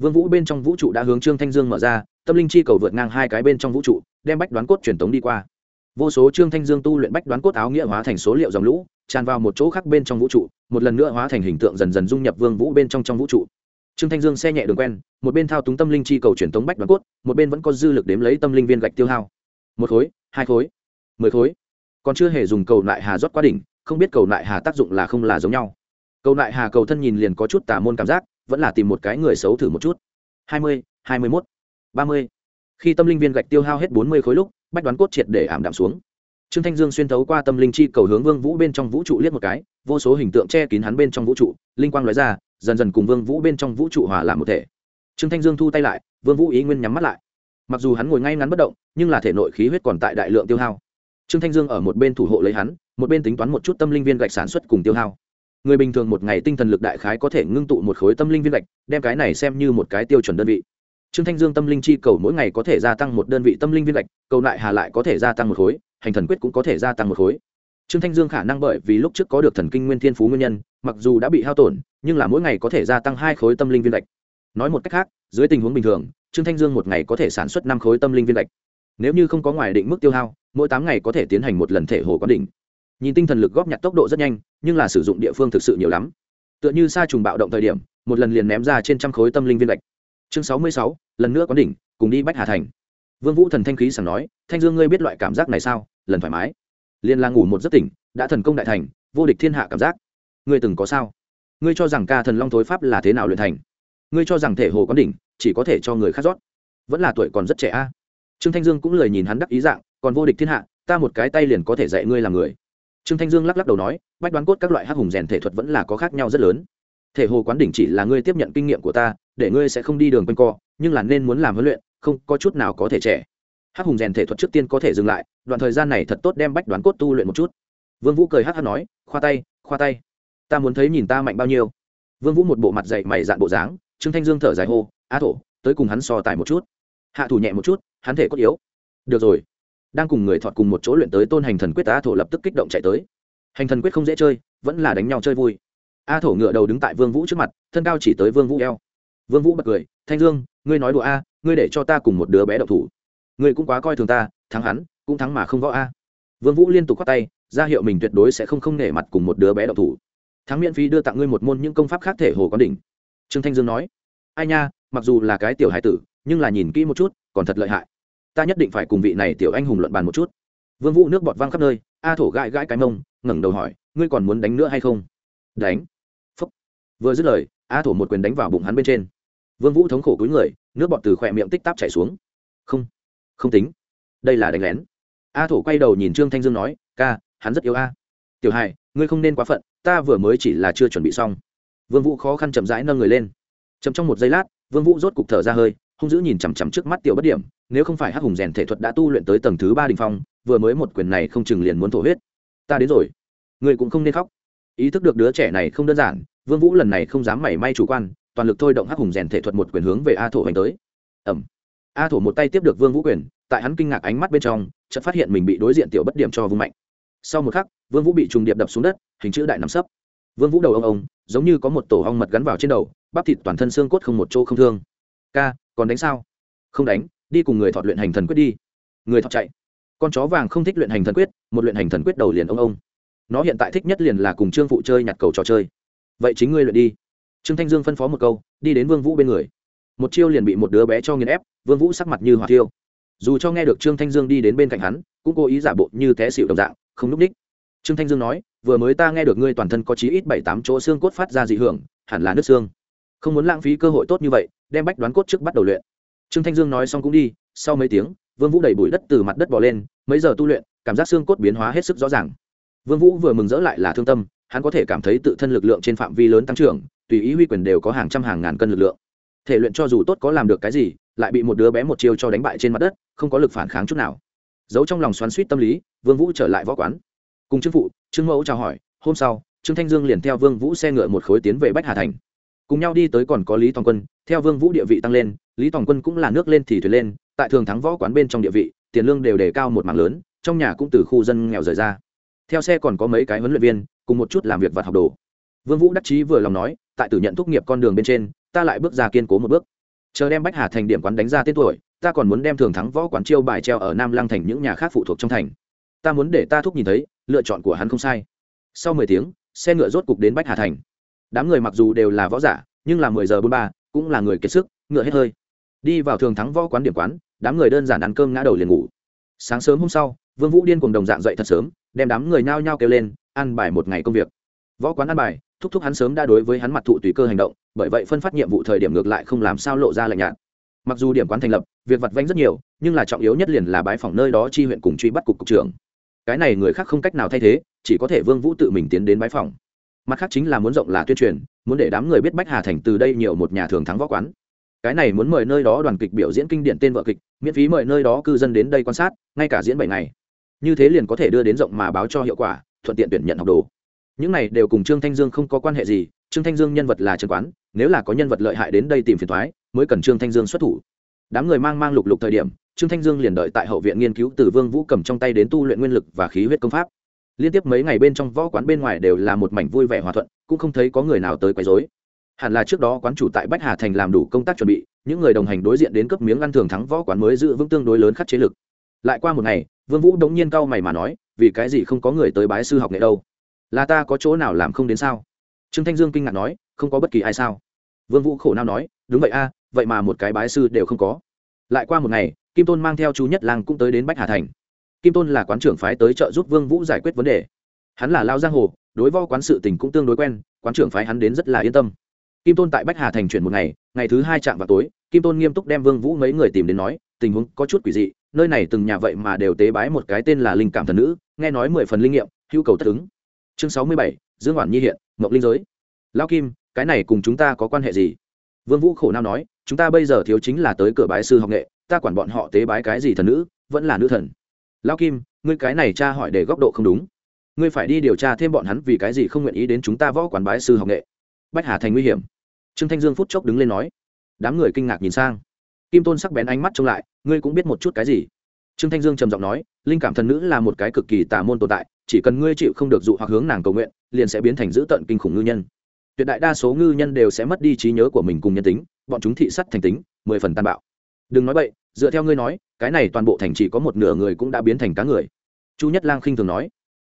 vương vũ bên trong vũ trụ đã hướng trương thanh dương mở ra, tâm linh chi cầu vượt ngang hai cái bên trong vũ trụ, đem bách đoán cốt truyền tống đi qua. Vô số trương thanh dương tu luyện bách đoán cốt áo nghĩa hóa thành số liệu dòng lũ, tràn vào một chỗ khác bên trong vũ trụ, một lần nữa hóa thành hình tượng dần dần dung nhập vương vũ bên trong trong vũ trụ. Trương thanh dương xe nhẹ đường quen, một bên thao túng tâm linh chi cầu truyền tống bách đoán cốt, một bên vẫn có dư lực đếm lấy tâm linh viên gạch tiêu hao. Một khối, hai khối, mười khối. Còn chưa hề dùng cầu lại hà rót qua đỉnh, không biết cầu lại hà tác dụng là không là giống nhau. Cầu lại hà cầu thân nhìn liền có chút tả môn cảm giác vẫn là tìm một cái người xấu thử một chút. Hai mươi hai mươi mốt, ba mươi. Khi tâm linh viên gạch tiêu hao hết bốn mươi khối lúc, bách đoán cốt triệt để ảm đạm xuống. Trương thanh dương xuyên thấu qua tâm linh chi cầu hướng vương vũ bên trong vũ trụ liếc một cái, vô số hình tượng che kín hắn bên trong vũ trụ, linh quang lóe ra, dần dần cùng vương vũ bên trong vũ trụ hòa làm một thể. Trương thanh dương thu tay lại, vương vũ ý nguyên nhắm mắt lại. Mặc dù hắn ngồi ngay ngắn bất động, nhưng là thể nội khí huyết còn tại đại lượng tiêu hao. Trương thanh dương ở một bên thủ hộ lấy hắn, một bên tính toán một chút tâm linh viên gạch sản xuất cùng tiêu hao người bình thường một ngày tinh thần lực đại khái có thể ngưng tụ một khối tâm linh viên gạch, đem cái này xem như một cái tiêu chuẩn đơn vị. Trương thanh dương tâm linh chi cầu mỗi ngày có thể gia tăng một đơn vị tâm linh viên gạch, cầu lại hà lại có thể gia tăng một khối, hành thần quyết cũng có thể gia tăng một khối. Trương thanh dương khả năng bởi vì lúc trước có được thần kinh nguyên thiên phú nguyên nhân, mặc dù đã bị hao tổn, nhưng là mỗi ngày có thể gia tăng hai khối tâm linh viên gạch. Nói một cách khác, dưới tình huống bình thường, trương thanh dương một ngày có thể sản xuất năm khối tâm linh viên gạch. Nếu như không có ngoài định mức tiêu hao, mỗi tám ngày có thể tiến hành một lần thể hồ quán đỉnh nhìn tinh thần lực góp nhặt tốc độ rất nhanh, nhưng là sử dụng địa phương thực sự nhiều lắm. Tựa như sa trùng bạo động thời điểm, một lần liền ném ra trên trăm khối tâm linh viên gạch. Chương sáu mươi sáu, lần nữa có đỉnh, cùng đi bách hà thành. Vương vũ thần thanh khí sẵn nói, thanh dương ngươi biết loại cảm giác này sao? Lần thoải mái. Liền là ngủ một giấc tỉnh, đã thần công đại thành, vô địch thiên hạ cảm giác. Ngươi từng có sao? Ngươi cho rằng ca thần long thối pháp là thế nào luyện thành? Ngươi cho rằng thể hồ có đỉnh, chỉ có thể cho người khác rót? Vẫn là tuổi còn rất trẻ a. Trương thanh dương cũng lời nhìn hắn đắc ý dạng, còn vô địch thiên hạ, ta một cái tay liền có thể dạy ngươi làm người trương thanh dương lắc lắc đầu nói, bách đoán cốt các loại hắc hùng rèn thể thuật vẫn là có khác nhau rất lớn. Thể hồ quán đỉnh chỉ là ngươi tiếp nhận kinh nghiệm của ta, để ngươi sẽ không đi đường quanh co, nhưng là nên muốn làm huấn luyện, không có chút nào có thể trẻ. Hắc hùng rèn thể thuật trước tiên có thể dừng lại, đoạn thời gian này thật tốt đem bách đoán cốt tu luyện một chút. Vương vũ cười hắc hắc nói, khoa tay khoa tay. Ta muốn thấy nhìn ta mạnh bao nhiêu. Vương vũ một bộ mặt dày mày dạn bộ dáng, trương thanh dương thở dài hô, á thổ, tới cùng hắn so tài một chút. Hạ thủ nhẹ một chút, hắn thể cốt yếu. Được rồi đang cùng người thọt cùng một chỗ luyện tới tôn hành thần quyết, a thổ lập tức kích động chạy tới. Hành thần quyết không dễ chơi, vẫn là đánh nhau chơi vui. A thổ ngựa đầu đứng tại vương vũ trước mặt, thân cao chỉ tới vương vũ eo. Vương vũ bật cười, thanh dương, ngươi nói đùa a, ngươi để cho ta cùng một đứa bé đậu thủ. Ngươi cũng quá coi thường ta, thắng hắn, cũng thắng mà không võ a. Vương vũ liên tục quát tay, ra hiệu mình tuyệt đối sẽ không không nể mặt cùng một đứa bé đậu thủ. Thắng miễn phí đưa tặng ngươi một môn những công pháp khác thể hồ có đỉnh. Trương thanh dương nói. Ai nha, mặc dù là cái tiểu hải tử, nhưng là nhìn kỹ một chút, còn thật lợi hại ta nhất định phải cùng vị này tiểu anh hùng luận bàn một chút. Vương vũ nước bọt văng khắp nơi, a thổ gãi gãi cái mông, ngẩng đầu hỏi, ngươi còn muốn đánh nữa hay không? Đánh. Phúc. Vừa dứt lời, a thổ một quyền đánh vào bụng hắn bên trên. Vương vũ thống khổ cúi người, nước bọt từ khỏe miệng tích tắp chảy xuống. Không. Không tính. Đây là đánh lén. A thổ quay đầu nhìn trương thanh dương nói, ca, hắn rất yêu a. Tiểu hài ngươi không nên quá phận, ta vừa mới chỉ là chưa chuẩn bị xong. Vương vũ khó khăn chậm rãi nâng người lên. Chậm trong một giây lát, vương vũ rốt cục thở ra hơi hung dữ nhìn chằm chằm trước mắt tiểu bất điểm, nếu không phải hắc hùng rèn thể thuật đã tu luyện tới tầng thứ ba đình phong, vừa mới một quyền này không chừng liền muốn thổ huyết. Ta đến rồi. Người cũng không nên khóc. Ý thức được đứa trẻ này không đơn giản, vương vũ lần này không dám mảy may chủ quan, toàn lực thôi động hắc hùng rèn thể thuật một quyền hướng về a thổ hành tới. Ẩm a thổ một tay tiếp được vương vũ quyền, tại hắn kinh ngạc ánh mắt bên trong, chợt phát hiện mình bị đối diện tiểu bất điểm cho vung mạnh. Sau một khắc, vương vũ bị trùng điệp đập xuống đất, hình chữ đại nằm sấp. Vương vũ đầu ông ông, giống như có một tổ ong mật gắn vào trên đầu, bắp thịt toàn thân xương cốt không một chỗ không thương ca, còn đánh sao? Không đánh, đi cùng người thọt luyện hành thần quyết đi. Người thọt chạy. Con chó vàng không thích luyện hành thần quyết, một luyện hành thần quyết đầu liền ông ông. Nó hiện tại thích nhất liền là cùng trương phụ chơi nhặt cầu trò chơi. Vậy chính ngươi luyện đi. Trương thanh dương phân phó một câu, đi đến vương vũ bên người. Một chiêu liền bị một đứa bé cho nghiền ép, vương vũ sắc mặt như hỏa tiêu dù cho nghe được trương thanh dương đi đến bên cạnh hắn, cũng cố ý giả bộ như té xịu đồng dạng, không núp ních. Trương thanh dương nói, vừa mới ta nghe được ngươi toàn thân có chí ít bảy tám chỗ xương cốt phát ra dị hưởng, hẳn là nước xương. Không muốn lãng phí cơ hội tốt như vậy đem bách đoán cốt trước bắt đầu luyện. Trương thanh dương nói xong cũng đi, sau mấy tiếng, vương vũ đẩy bụi đất từ mặt đất bỏ lên, mấy giờ tu luyện, cảm giác xương cốt biến hóa hết sức rõ ràng. Vương vũ vừa mừng rỡ lại là thương tâm, hắn có thể cảm thấy tự thân lực lượng trên phạm vi lớn tăng trưởng, tùy ý huy quyền đều có hàng trăm hàng ngàn cân lực lượng. Thể luyện cho dù tốt có làm được cái gì, lại bị một đứa bé một chiêu cho đánh bại trên mặt đất, không có lực phản kháng chút nào. Giấu trong lòng xoắn suýt tâm lý, vương vũ trở lại võ quán. Cùng chức phụ, trương mẫu chào hỏi, hôm sau, trương thanh dương liền theo vương vũ xe ngựa một khối tiến về bách hà thành cùng nhau đi tới còn có lý tòng quân, theo vương vũ địa vị tăng lên, lý tòng quân cũng là nước lên thì thuyền lên, tại thường thắng võ quán bên trong địa vị, tiền lương đều đề cao một mảng lớn, trong nhà cũng từ khu dân nghèo rời ra. Theo xe còn có mấy cái huấn luyện viên, cùng một chút làm việc vặt học đồ. Vương vũ đắc chí vừa lòng nói, tại tử nhận thúc nghiệp con đường bên trên, ta lại bước ra kiên cố một bước. Chờ đem bách hà thành điểm quán đánh ra tên tuổi, ta còn muốn đem thường thắng võ quán chiêu bài treo ở nam lăng thành những nhà khác phụ thuộc trong thành. Ta muốn để ta thúc nhìn thấy, lựa chọn của hắn không sai. Sau mười tiếng, xe ngựa rốt cục đến bách hà thành đám người mặc dù đều là võ giả, nhưng là mười giờ bốn ba, cũng là người kiệt sức, ngựa hết hơi. Đi vào thường thắng võ quán điểm quán, đám người đơn giản ăn cơm ngã đầu liền ngủ. Sáng sớm hôm sau, vương vũ điên cùng đồng dạng dậy thật sớm, đem đám người nhao nhao kêu lên, ăn bài một ngày công việc. Võ quán ăn bài, thúc thúc hắn sớm đã đối với hắn mặt thụ tùy cơ hành động, bởi vậy phân phát nhiệm vụ thời điểm ngược lại không làm sao lộ ra lạnh nhạt. Mặc dù điểm quán thành lập, việc vặt vanh rất nhiều, nhưng là trọng yếu nhất liền là bái phòng nơi đó chi huyện cùng truy bắt cục cục trưởng. Cái này người khác không cách nào thay thế, chỉ có thể vương vũ tự mình tiến đến bái phòng mặt khác chính là muốn rộng là tuyên truyền, muốn để đám người biết bách hà thành từ đây nhiều một nhà thường thắng võ quán. Cái này muốn mời nơi đó đoàn kịch biểu diễn kinh điển tên vợ kịch, miễn phí mời nơi đó cư dân đến đây quan sát, ngay cả diễn bảy ngày. Như thế liền có thể đưa đến rộng mà báo cho hiệu quả, thuận tiện tuyển nhận học đồ. Những này đều cùng trương thanh dương không có quan hệ gì, trương thanh dương nhân vật là trần quán, nếu là có nhân vật lợi hại đến đây tìm phiền thoái, mới cần trương thanh dương xuất thủ. Đám người mang mang lục lục thời điểm, trương thanh dương liền đợi tại hậu viện nghiên cứu từ vương vũ cầm trong tay đến tu luyện nguyên lực và khí huyết công pháp liên tiếp mấy ngày bên trong võ quán bên ngoài đều là một mảnh vui vẻ hòa thuận, cũng không thấy có người nào tới quấy rối. Hẳn là trước đó quán chủ tại bách hà thành làm đủ công tác chuẩn bị, những người đồng hành đối diện đến cấp miếng ăn thường thắng võ quán mới giữ vững tương đối lớn khắc chế lực. Lại qua một ngày, vương vũ đống nhiên cau mày mà nói, vì cái gì không có người tới bái sư học nghệ đâu? Là ta có chỗ nào làm không đến sao? Trương thanh dương kinh ngạc nói, không có bất kỳ ai sao? Vương vũ khổ não nói, đúng vậy a, vậy mà một cái bái sư đều không có. Lại qua một ngày, kim tôn mang theo chú nhất lang cũng tới đến bách hà thành kim tôn là quán trưởng phái tới trợ giúp vương vũ giải quyết vấn đề. Hắn là lao giang hồ, đối võ quán sự tình cũng tương đối quen, quán trưởng phái hắn đến rất là yên tâm. Kim tôn tại bách hà thành chuyển một ngày ngày thứ hai chạm vào tối, kim tôn nghiêm túc đem vương vũ mấy người tìm đến nói, tình huống có chút quỷ dị, nơi này từng nhà vậy mà đều tế bái một cái tên là linh cảm thần nữ, nghe nói mười phần linh nghiệm, hữu cầu tất ứng. Chương sáu mươi bảy, dương hoàn nhi hiện mộng linh giới. Lao kim, cái này cùng chúng ta có quan hệ gì? Vương vũ khổ não nói, chúng ta bây giờ thiếu chính là tới cửa bái sư học nghệ, ta quản bọn họ tế bái cái gì thần nữ, vẫn là nữ thần lao kim, ngươi cái này cha hỏi để góc độ không đúng. Ngươi phải đi điều tra thêm bọn hắn vì cái gì không nguyện ý đến chúng ta võ quán bái sư học nghệ. Bách hà thành nguy hiểm. Trương thanh dương phút chốc đứng lên nói. Đám người kinh ngạc nhìn sang. Kim tôn sắc bén ánh mắt trông lại, ngươi cũng biết một chút cái gì? Trương thanh dương trầm giọng nói, linh cảm thần nữ là một cái cực kỳ tà môn tồn tại, chỉ cần ngươi chịu không được dụ hoặc hướng nàng cầu nguyện, liền sẽ biến thành dữ tận kinh khủng ngư nhân. Tuyệt đại đa số ngư nhân đều sẽ mất đi trí nhớ của mình cùng nhân tính, bọn chúng thị sắt thành tính, mười phần tàn bạo. Đừng nói vậy dựa theo ngươi nói, cái này toàn bộ thành chỉ có một nửa người cũng đã biến thành cá người. Chu nhất lang khinh thường nói.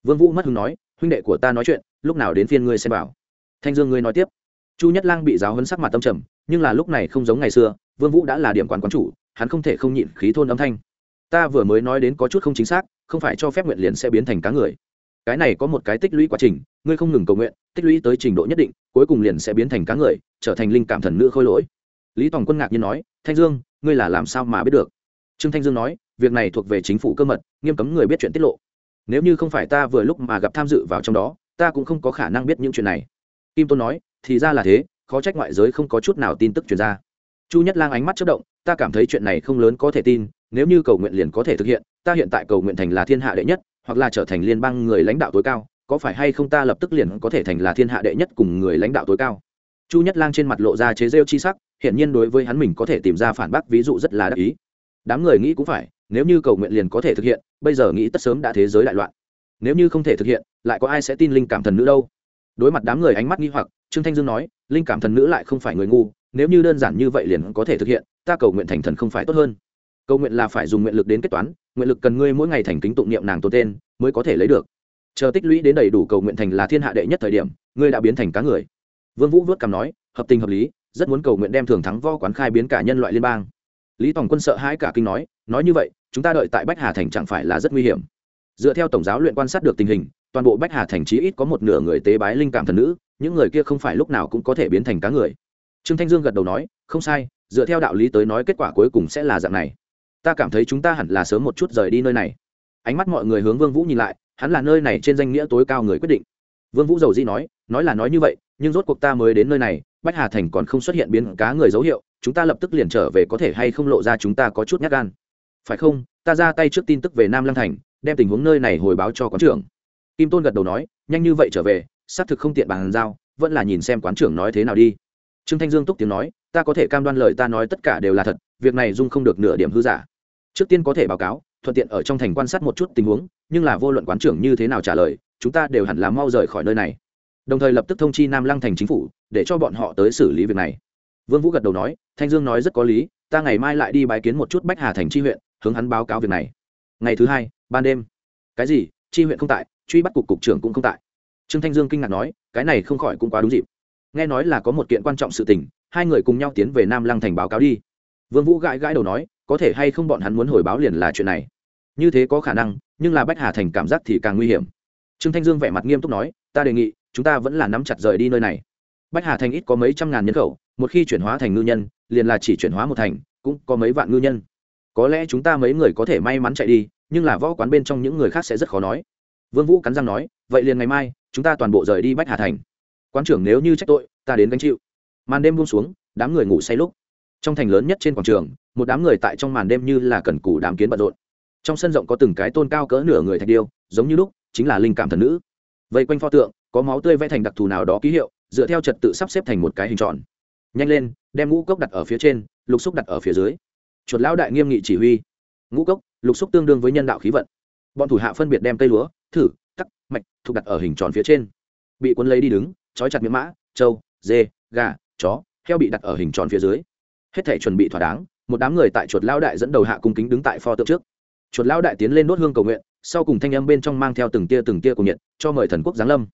Vương vũ mất hứng nói, huynh đệ của ta nói chuyện, lúc nào đến phiên ngươi xem bảo. Thanh dương ngươi nói tiếp. Chu nhất lang bị giáo huấn sắc mặt tâm trầm, nhưng là lúc này không giống ngày xưa, vương vũ đã là điểm quán quán chủ, hắn không thể không nhịn khí thôn âm thanh. Ta vừa mới nói đến có chút không chính xác, không phải cho phép nguyện liền sẽ biến thành cá người. Cái này có một cái tích lũy quá trình, ngươi không ngừng cầu nguyện, tích lũy tới trình độ nhất định, cuối cùng liền sẽ biến thành cá người, trở thành linh cảm thần nữ khôi lỗi. Lý tòng quân ngạc nhiên nói, thanh dương ngươi là làm sao mà biết được? Trương thanh dương nói, việc này thuộc về chính phủ cơ mật, nghiêm cấm người biết chuyện tiết lộ. Nếu như không phải ta vừa lúc mà gặp tham dự vào trong đó, ta cũng không có khả năng biết những chuyện này. Kim tôn nói, thì ra là thế, khó trách ngoại giới không có chút nào tin tức truyền ra. Chu nhất lang ánh mắt chất động, ta cảm thấy chuyện này không lớn có thể tin, nếu như cầu nguyện liền có thể thực hiện, ta hiện tại cầu nguyện thành là thiên hạ đệ nhất, hoặc là trở thành liên bang người lãnh đạo tối cao, có phải hay không ta lập tức liền có thể thành là thiên hạ đệ nhất cùng người lãnh đạo tối cao? Chu nhất lang trên mặt lộ ra chế rêu chi sắc hiện nhiên đối với hắn mình có thể tìm ra phản bác ví dụ rất là đắc ý. Đám người nghĩ cũng phải, nếu như cầu nguyện liền có thể thực hiện, bây giờ nghĩ tất sớm đã thế giới đại loạn. Nếu như không thể thực hiện, lại có ai sẽ tin linh cảm thần nữ đâu? Đối mặt đám người ánh mắt nghi hoặc, trương thanh dương nói, linh cảm thần nữ lại không phải người ngu, nếu như đơn giản như vậy liền có thể thực hiện, ta cầu nguyện thành thần không phải tốt hơn. Cầu nguyện là phải dùng nguyện lực đến kết toán, nguyện lực cần ngươi mỗi ngày thành kính tụng niệm nàng tôn tên, mới có thể lấy được. Chờ tích lũy đến đầy đủ cầu nguyện thành là thiên hạ đệ nhất thời điểm, ngươi đã biến thành cá người. Vương vũ vớt cằm nói, hợp tình hợp lý rất muốn cầu nguyện đem thường thắng võ quán khai biến cả nhân loại liên bang. Lý tòng quân sợ hãi cả kinh nói nói như vậy, chúng ta đợi tại bách hà thành chẳng phải là rất nguy hiểm. Dựa theo tổng giáo luyện quan sát được tình hình, toàn bộ bách hà thành chí ít có một nửa người tế bái linh cảm thần nữ, những người kia không phải lúc nào cũng có thể biến thành cá người. Trương thanh dương gật đầu nói, không sai, dựa theo đạo lý tới nói kết quả cuối cùng sẽ là dạng này. Ta cảm thấy chúng ta hẳn là sớm một chút rời đi nơi này. Ánh mắt mọi người hướng vương vũ nhìn lại, hắn là nơi này trên danh nghĩa tối cao người quyết định. Vương vũ dầu di nói nói là nói như vậy, nhưng rốt cuộc ta mới đến nơi này bách hà thành còn không xuất hiện biến cá người dấu hiệu, chúng ta lập tức liền trở về có thể hay không lộ ra chúng ta có chút nhát gan. Phải không? Ta ra tay trước tin tức về nam lăng thành, đem tình huống nơi này hồi báo cho quán trưởng. Kim tôn gật đầu nói, nhanh như vậy trở về, xác thực không tiện bàn giao, vẫn là nhìn xem quán trưởng nói thế nào đi. Trương thanh dương túc tiếng nói, ta có thể cam đoan lời ta nói tất cả đều là thật, việc này dung không được nửa điểm hư giả. Trước tiên có thể báo cáo, thuận tiện ở trong thành quan sát một chút tình huống, nhưng là vô luận quán trưởng như thế nào trả lời, chúng ta đều hẳn là mau rời khỏi nơi này đồng thời lập tức thông chi nam lăng thành chính phủ, để cho bọn họ tới xử lý việc này. Vương vũ gật đầu nói, thanh dương nói rất có lý, ta ngày mai lại đi bái kiến một chút bách hà thành tri huyện, hướng hắn báo cáo việc này. Ngày thứ hai, ban đêm. Cái gì? Tri huyện không tại, truy bắt cục cục trưởng cũng không tại. Trương thanh dương kinh ngạc nói, cái này không khỏi cũng quá đúng dịp. Nghe nói là có một kiện quan trọng sự tình, hai người cùng nhau tiến về nam lăng thành báo cáo đi. Vương vũ gãi gãi đầu nói, có thể hay không bọn hắn muốn hồi báo liền là chuyện này. Như thế có khả năng, nhưng là bách hà thành cảm giác thì càng nguy hiểm. Trương thanh dương vẻ mặt nghiêm túc nói, ta đề nghị chúng ta vẫn là nắm chặt rời đi nơi này. Bách hà thành ít có mấy trăm ngàn nhân khẩu, một khi chuyển hóa thành ngư nhân, liền là chỉ chuyển hóa một thành, cũng có mấy vạn ngư nhân. Có lẽ chúng ta mấy người có thể may mắn chạy đi, nhưng là võ quán bên trong những người khác sẽ rất khó nói. Vương vũ cắn răng nói, vậy liền ngày mai, chúng ta toàn bộ rời đi bách hà thành. Quán trưởng nếu như trách tội, ta đến gánh chịu. Màn đêm buông xuống, đám người ngủ say lúc. Trong thành lớn nhất trên quảng trường, một đám người tại trong màn đêm như là cần cù đám kiến bận rộn. Trong sân rộng có từng cái tôn cao cỡ nửa người thạch điêu, giống như lúc, chính là linh cảm thần nữ. Vây quanh pho tượng có máu tươi vẽ thành đặc thù nào đó ký hiệu, dựa theo trật tự sắp xếp thành một cái hình tròn. Nhanh lên, đem ngũ cốc đặt ở phía trên, lục xúc đặt ở phía dưới. Chuột lão đại nghiêm nghị chỉ huy. Ngũ cốc, lục xúc tương đương với nhân đạo khí vận. Bọn thủ hạ phân biệt đem cây lúa, thử, tắc, mạch thuộc đặt ở hình tròn phía trên. Bị quân lấy đi đứng, trói chặt miếng mã, trâu, dê, gà, chó, heo bị đặt ở hình tròn phía dưới. Hết thể chuẩn bị thỏa đáng, một đám người tại chuột lão đại dẫn đầu hạ cung kính đứng tại pho tượng trước. Chuột lão đại tiến lên đốt hương cầu nguyện, sau cùng thanh âm bên trong mang theo từng tia từng tia của nhiệt, cho mời thần quốc giáng lâm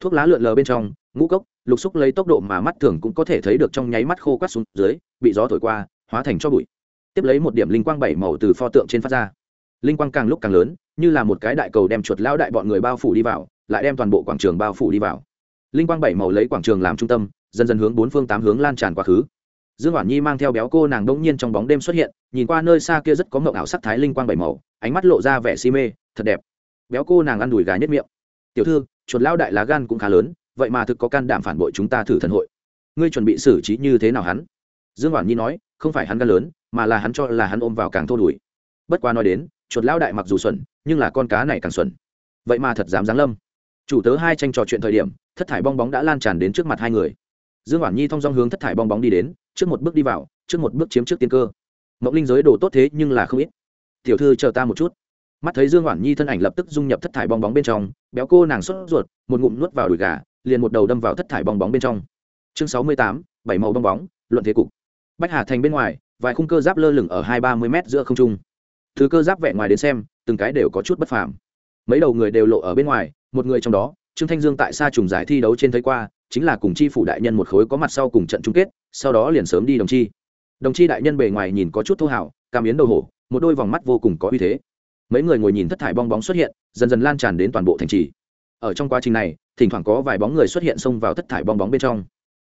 thuốc lá lượn lờ bên trong, ngũ cốc, lục xúc lấy tốc độ mà mắt thường cũng có thể thấy được trong nháy mắt khô quát xuống dưới, bị gió thổi qua, hóa thành cho bụi. Tiếp lấy một điểm linh quang bảy màu từ pho tượng trên phát ra. Linh quang càng lúc càng lớn, như là một cái đại cầu đem chuột lão đại bọn người bao phủ đi vào, lại đem toàn bộ quảng trường bao phủ đi vào. Linh quang bảy màu lấy quảng trường làm trung tâm, dần dần hướng bốn phương tám hướng lan tràn quá khứ. Dương hoàn nhi mang theo béo cô nàng đông nhiên trong bóng đêm xuất hiện, nhìn qua nơi xa kia rất có ngậu ảo sắc thái linh quang bảy màu, ánh mắt lộ ra vẻ si mê, thật đẹp. Béo cô nàng ăn đùi gà nhất miệng. Tiểu thư chuột lao đại lá gan cũng khá lớn, vậy mà thực có can đảm phản bội chúng ta thử thần hội. Ngươi chuẩn bị xử trí như thế nào hắn? Dương hoàn nhi nói, không phải hắn gan lớn, mà là hắn cho là hắn ôm vào càng thô đùi. Bất qua nói đến, chuột lao đại mặc dù xuẩn, nhưng là con cá này càng xuẩn. Vậy mà thật dám giáng lâm. Chủ tớ hai tranh trò chuyện thời điểm, thất thải bong bóng đã lan tràn đến trước mặt hai người. Dương hoàn nhi thong dong hướng thất thải bong bóng đi đến, trước một bước đi vào, trước một bước chiếm trước tiên cơ. Mộng linh giới đồ tốt thế nhưng là không ít. Tiểu thư chờ ta một chút mắt thấy dương Hoản nhi thân ảnh lập tức dung nhập thất thải bong bóng bên trong, béo cô nàng sốt ruột, một ngụm nuốt vào đùi gà, liền một đầu đâm vào thất thải bong bóng bên trong. Chương sáu mươi tám, bảy màu bong bóng, luận thế cục. Bách hà thành bên ngoài, vài khung cơ giáp lơ lửng ở hai ba mươi m giữa không trung. Thứ cơ giáp vẽ ngoài đến xem, từng cái đều có chút bất phàm. Mấy đầu người đều lộ ở bên ngoài, một người trong đó, trương thanh dương tại xa trùng giải thi đấu trên thấy qua, chính là cùng chi phủ đại nhân một khối có mặt sau cùng trận chung kết, sau đó liền sớm đi đồng chi. Đồng chi đại nhân bề ngoài nhìn có chút thô hảo, cảm yến đầu hổ, một đôi vòng mắt vô cùng có uy thế mấy người ngồi nhìn thất thải bong bóng xuất hiện, dần dần lan tràn đến toàn bộ thành trì. Ở trong quá trình này, thỉnh thoảng có vài bóng người xuất hiện xông vào thất thải bong bóng bên trong.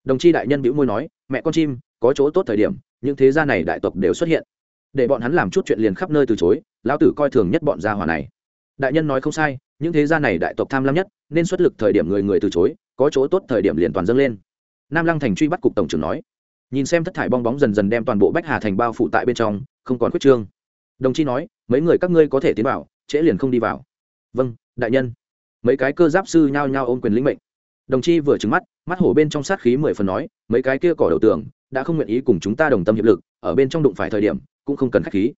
Đồng chi đại nhân bĩu môi nói, mẹ con chim, có chỗ tốt thời điểm, những thế gia này đại tộc đều xuất hiện. Để bọn hắn làm chút chuyện liền khắp nơi từ chối, lão tử coi thường nhất bọn gia hỏa này. Đại nhân nói không sai, những thế gia này đại tộc tham lam nhất, nên xuất lực thời điểm người người từ chối, có chỗ tốt thời điểm liền toàn dâng lên. Nam lăng thành truy bắt cục tổng trưởng nói. Nhìn xem thất thải bong bóng dần dần đem toàn bộ bách hà thành bao phủ tại bên trong, không còn khuyết trương đồng chí nói, mấy người các ngươi có thể tiến vào, trễ liền không đi vào. Vâng đại nhân. Mấy cái cơ giáp sư nhao nhao ôm quyền lĩnh mệnh. Đồng chí vừa trứng mắt mắt hổ bên trong sát khí mười phần nói, mấy cái kia cỏ đầu tường, đã không nguyện ý cùng chúng ta đồng tâm hiệp lực, ở bên trong đụng phải thời điểm, cũng không cần khách khí.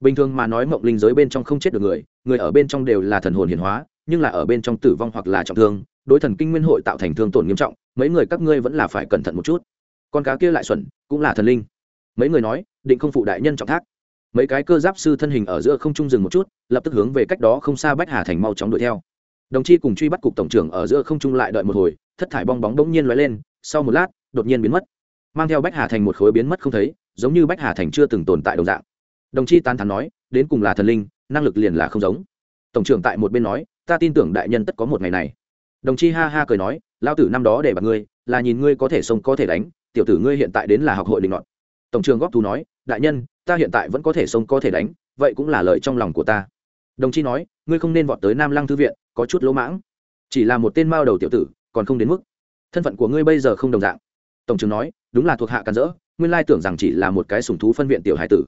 Bình thường mà nói mộng linh giới bên trong không chết được người người ở bên trong đều là thần hồn hiển hóa, nhưng là ở bên trong tử vong hoặc là trọng thương, đối thần kinh nguyên hội tạo thành thương tổn nghiêm trọng, mấy người các ngươi vẫn là phải cẩn thận một chút. Con cá kia lại xuẩn, cũng là thần linh. Mấy người nói, định không phụ đại nhân trọng thác mấy cái cơ giáp sư thân hình ở giữa không trung dừng một chút, lập tức hướng về cách đó không xa bách hà thành mau chóng đuổi theo. Đồng chi cùng truy bắt cục tổng trưởng ở giữa không trung lại đợi một hồi, thất thải bong bóng bỗng nhiên lóe lên, sau một lát, đột nhiên biến mất. Mang theo bách hà thành một khối biến mất không thấy, giống như bách hà thành chưa từng tồn tại đồng dạng. Đồng chi tán thắn nói, đến cùng là thần linh, năng lực liền là không giống. Tổng trưởng tại một bên nói, ta tin tưởng đại nhân tất có một ngày này. Đồng chi ha ha cười nói lao tử năm đó để bạc ngươi, là nhìn ngươi có thể sông có thể đánh, tiểu tử ngươi hiện tại đến là học hội định luận tổng trưởng góp thú nói đại nhân, ta hiện tại vẫn có thể sống có thể đánh, vậy cũng là lợi trong lòng của ta. Đồng chí nói, ngươi không nên vọt tới nam lăng thư viện, có chút lỗ mãng. Chỉ là một tên mao đầu tiểu tử, còn không đến mức. Thân phận của ngươi bây giờ không đồng dạng. Tổng trưởng nói, đúng là thuộc hạ càn rỡ, nguyên lai tưởng rằng chỉ là một cái sùng thú phân viện tiểu hải tử.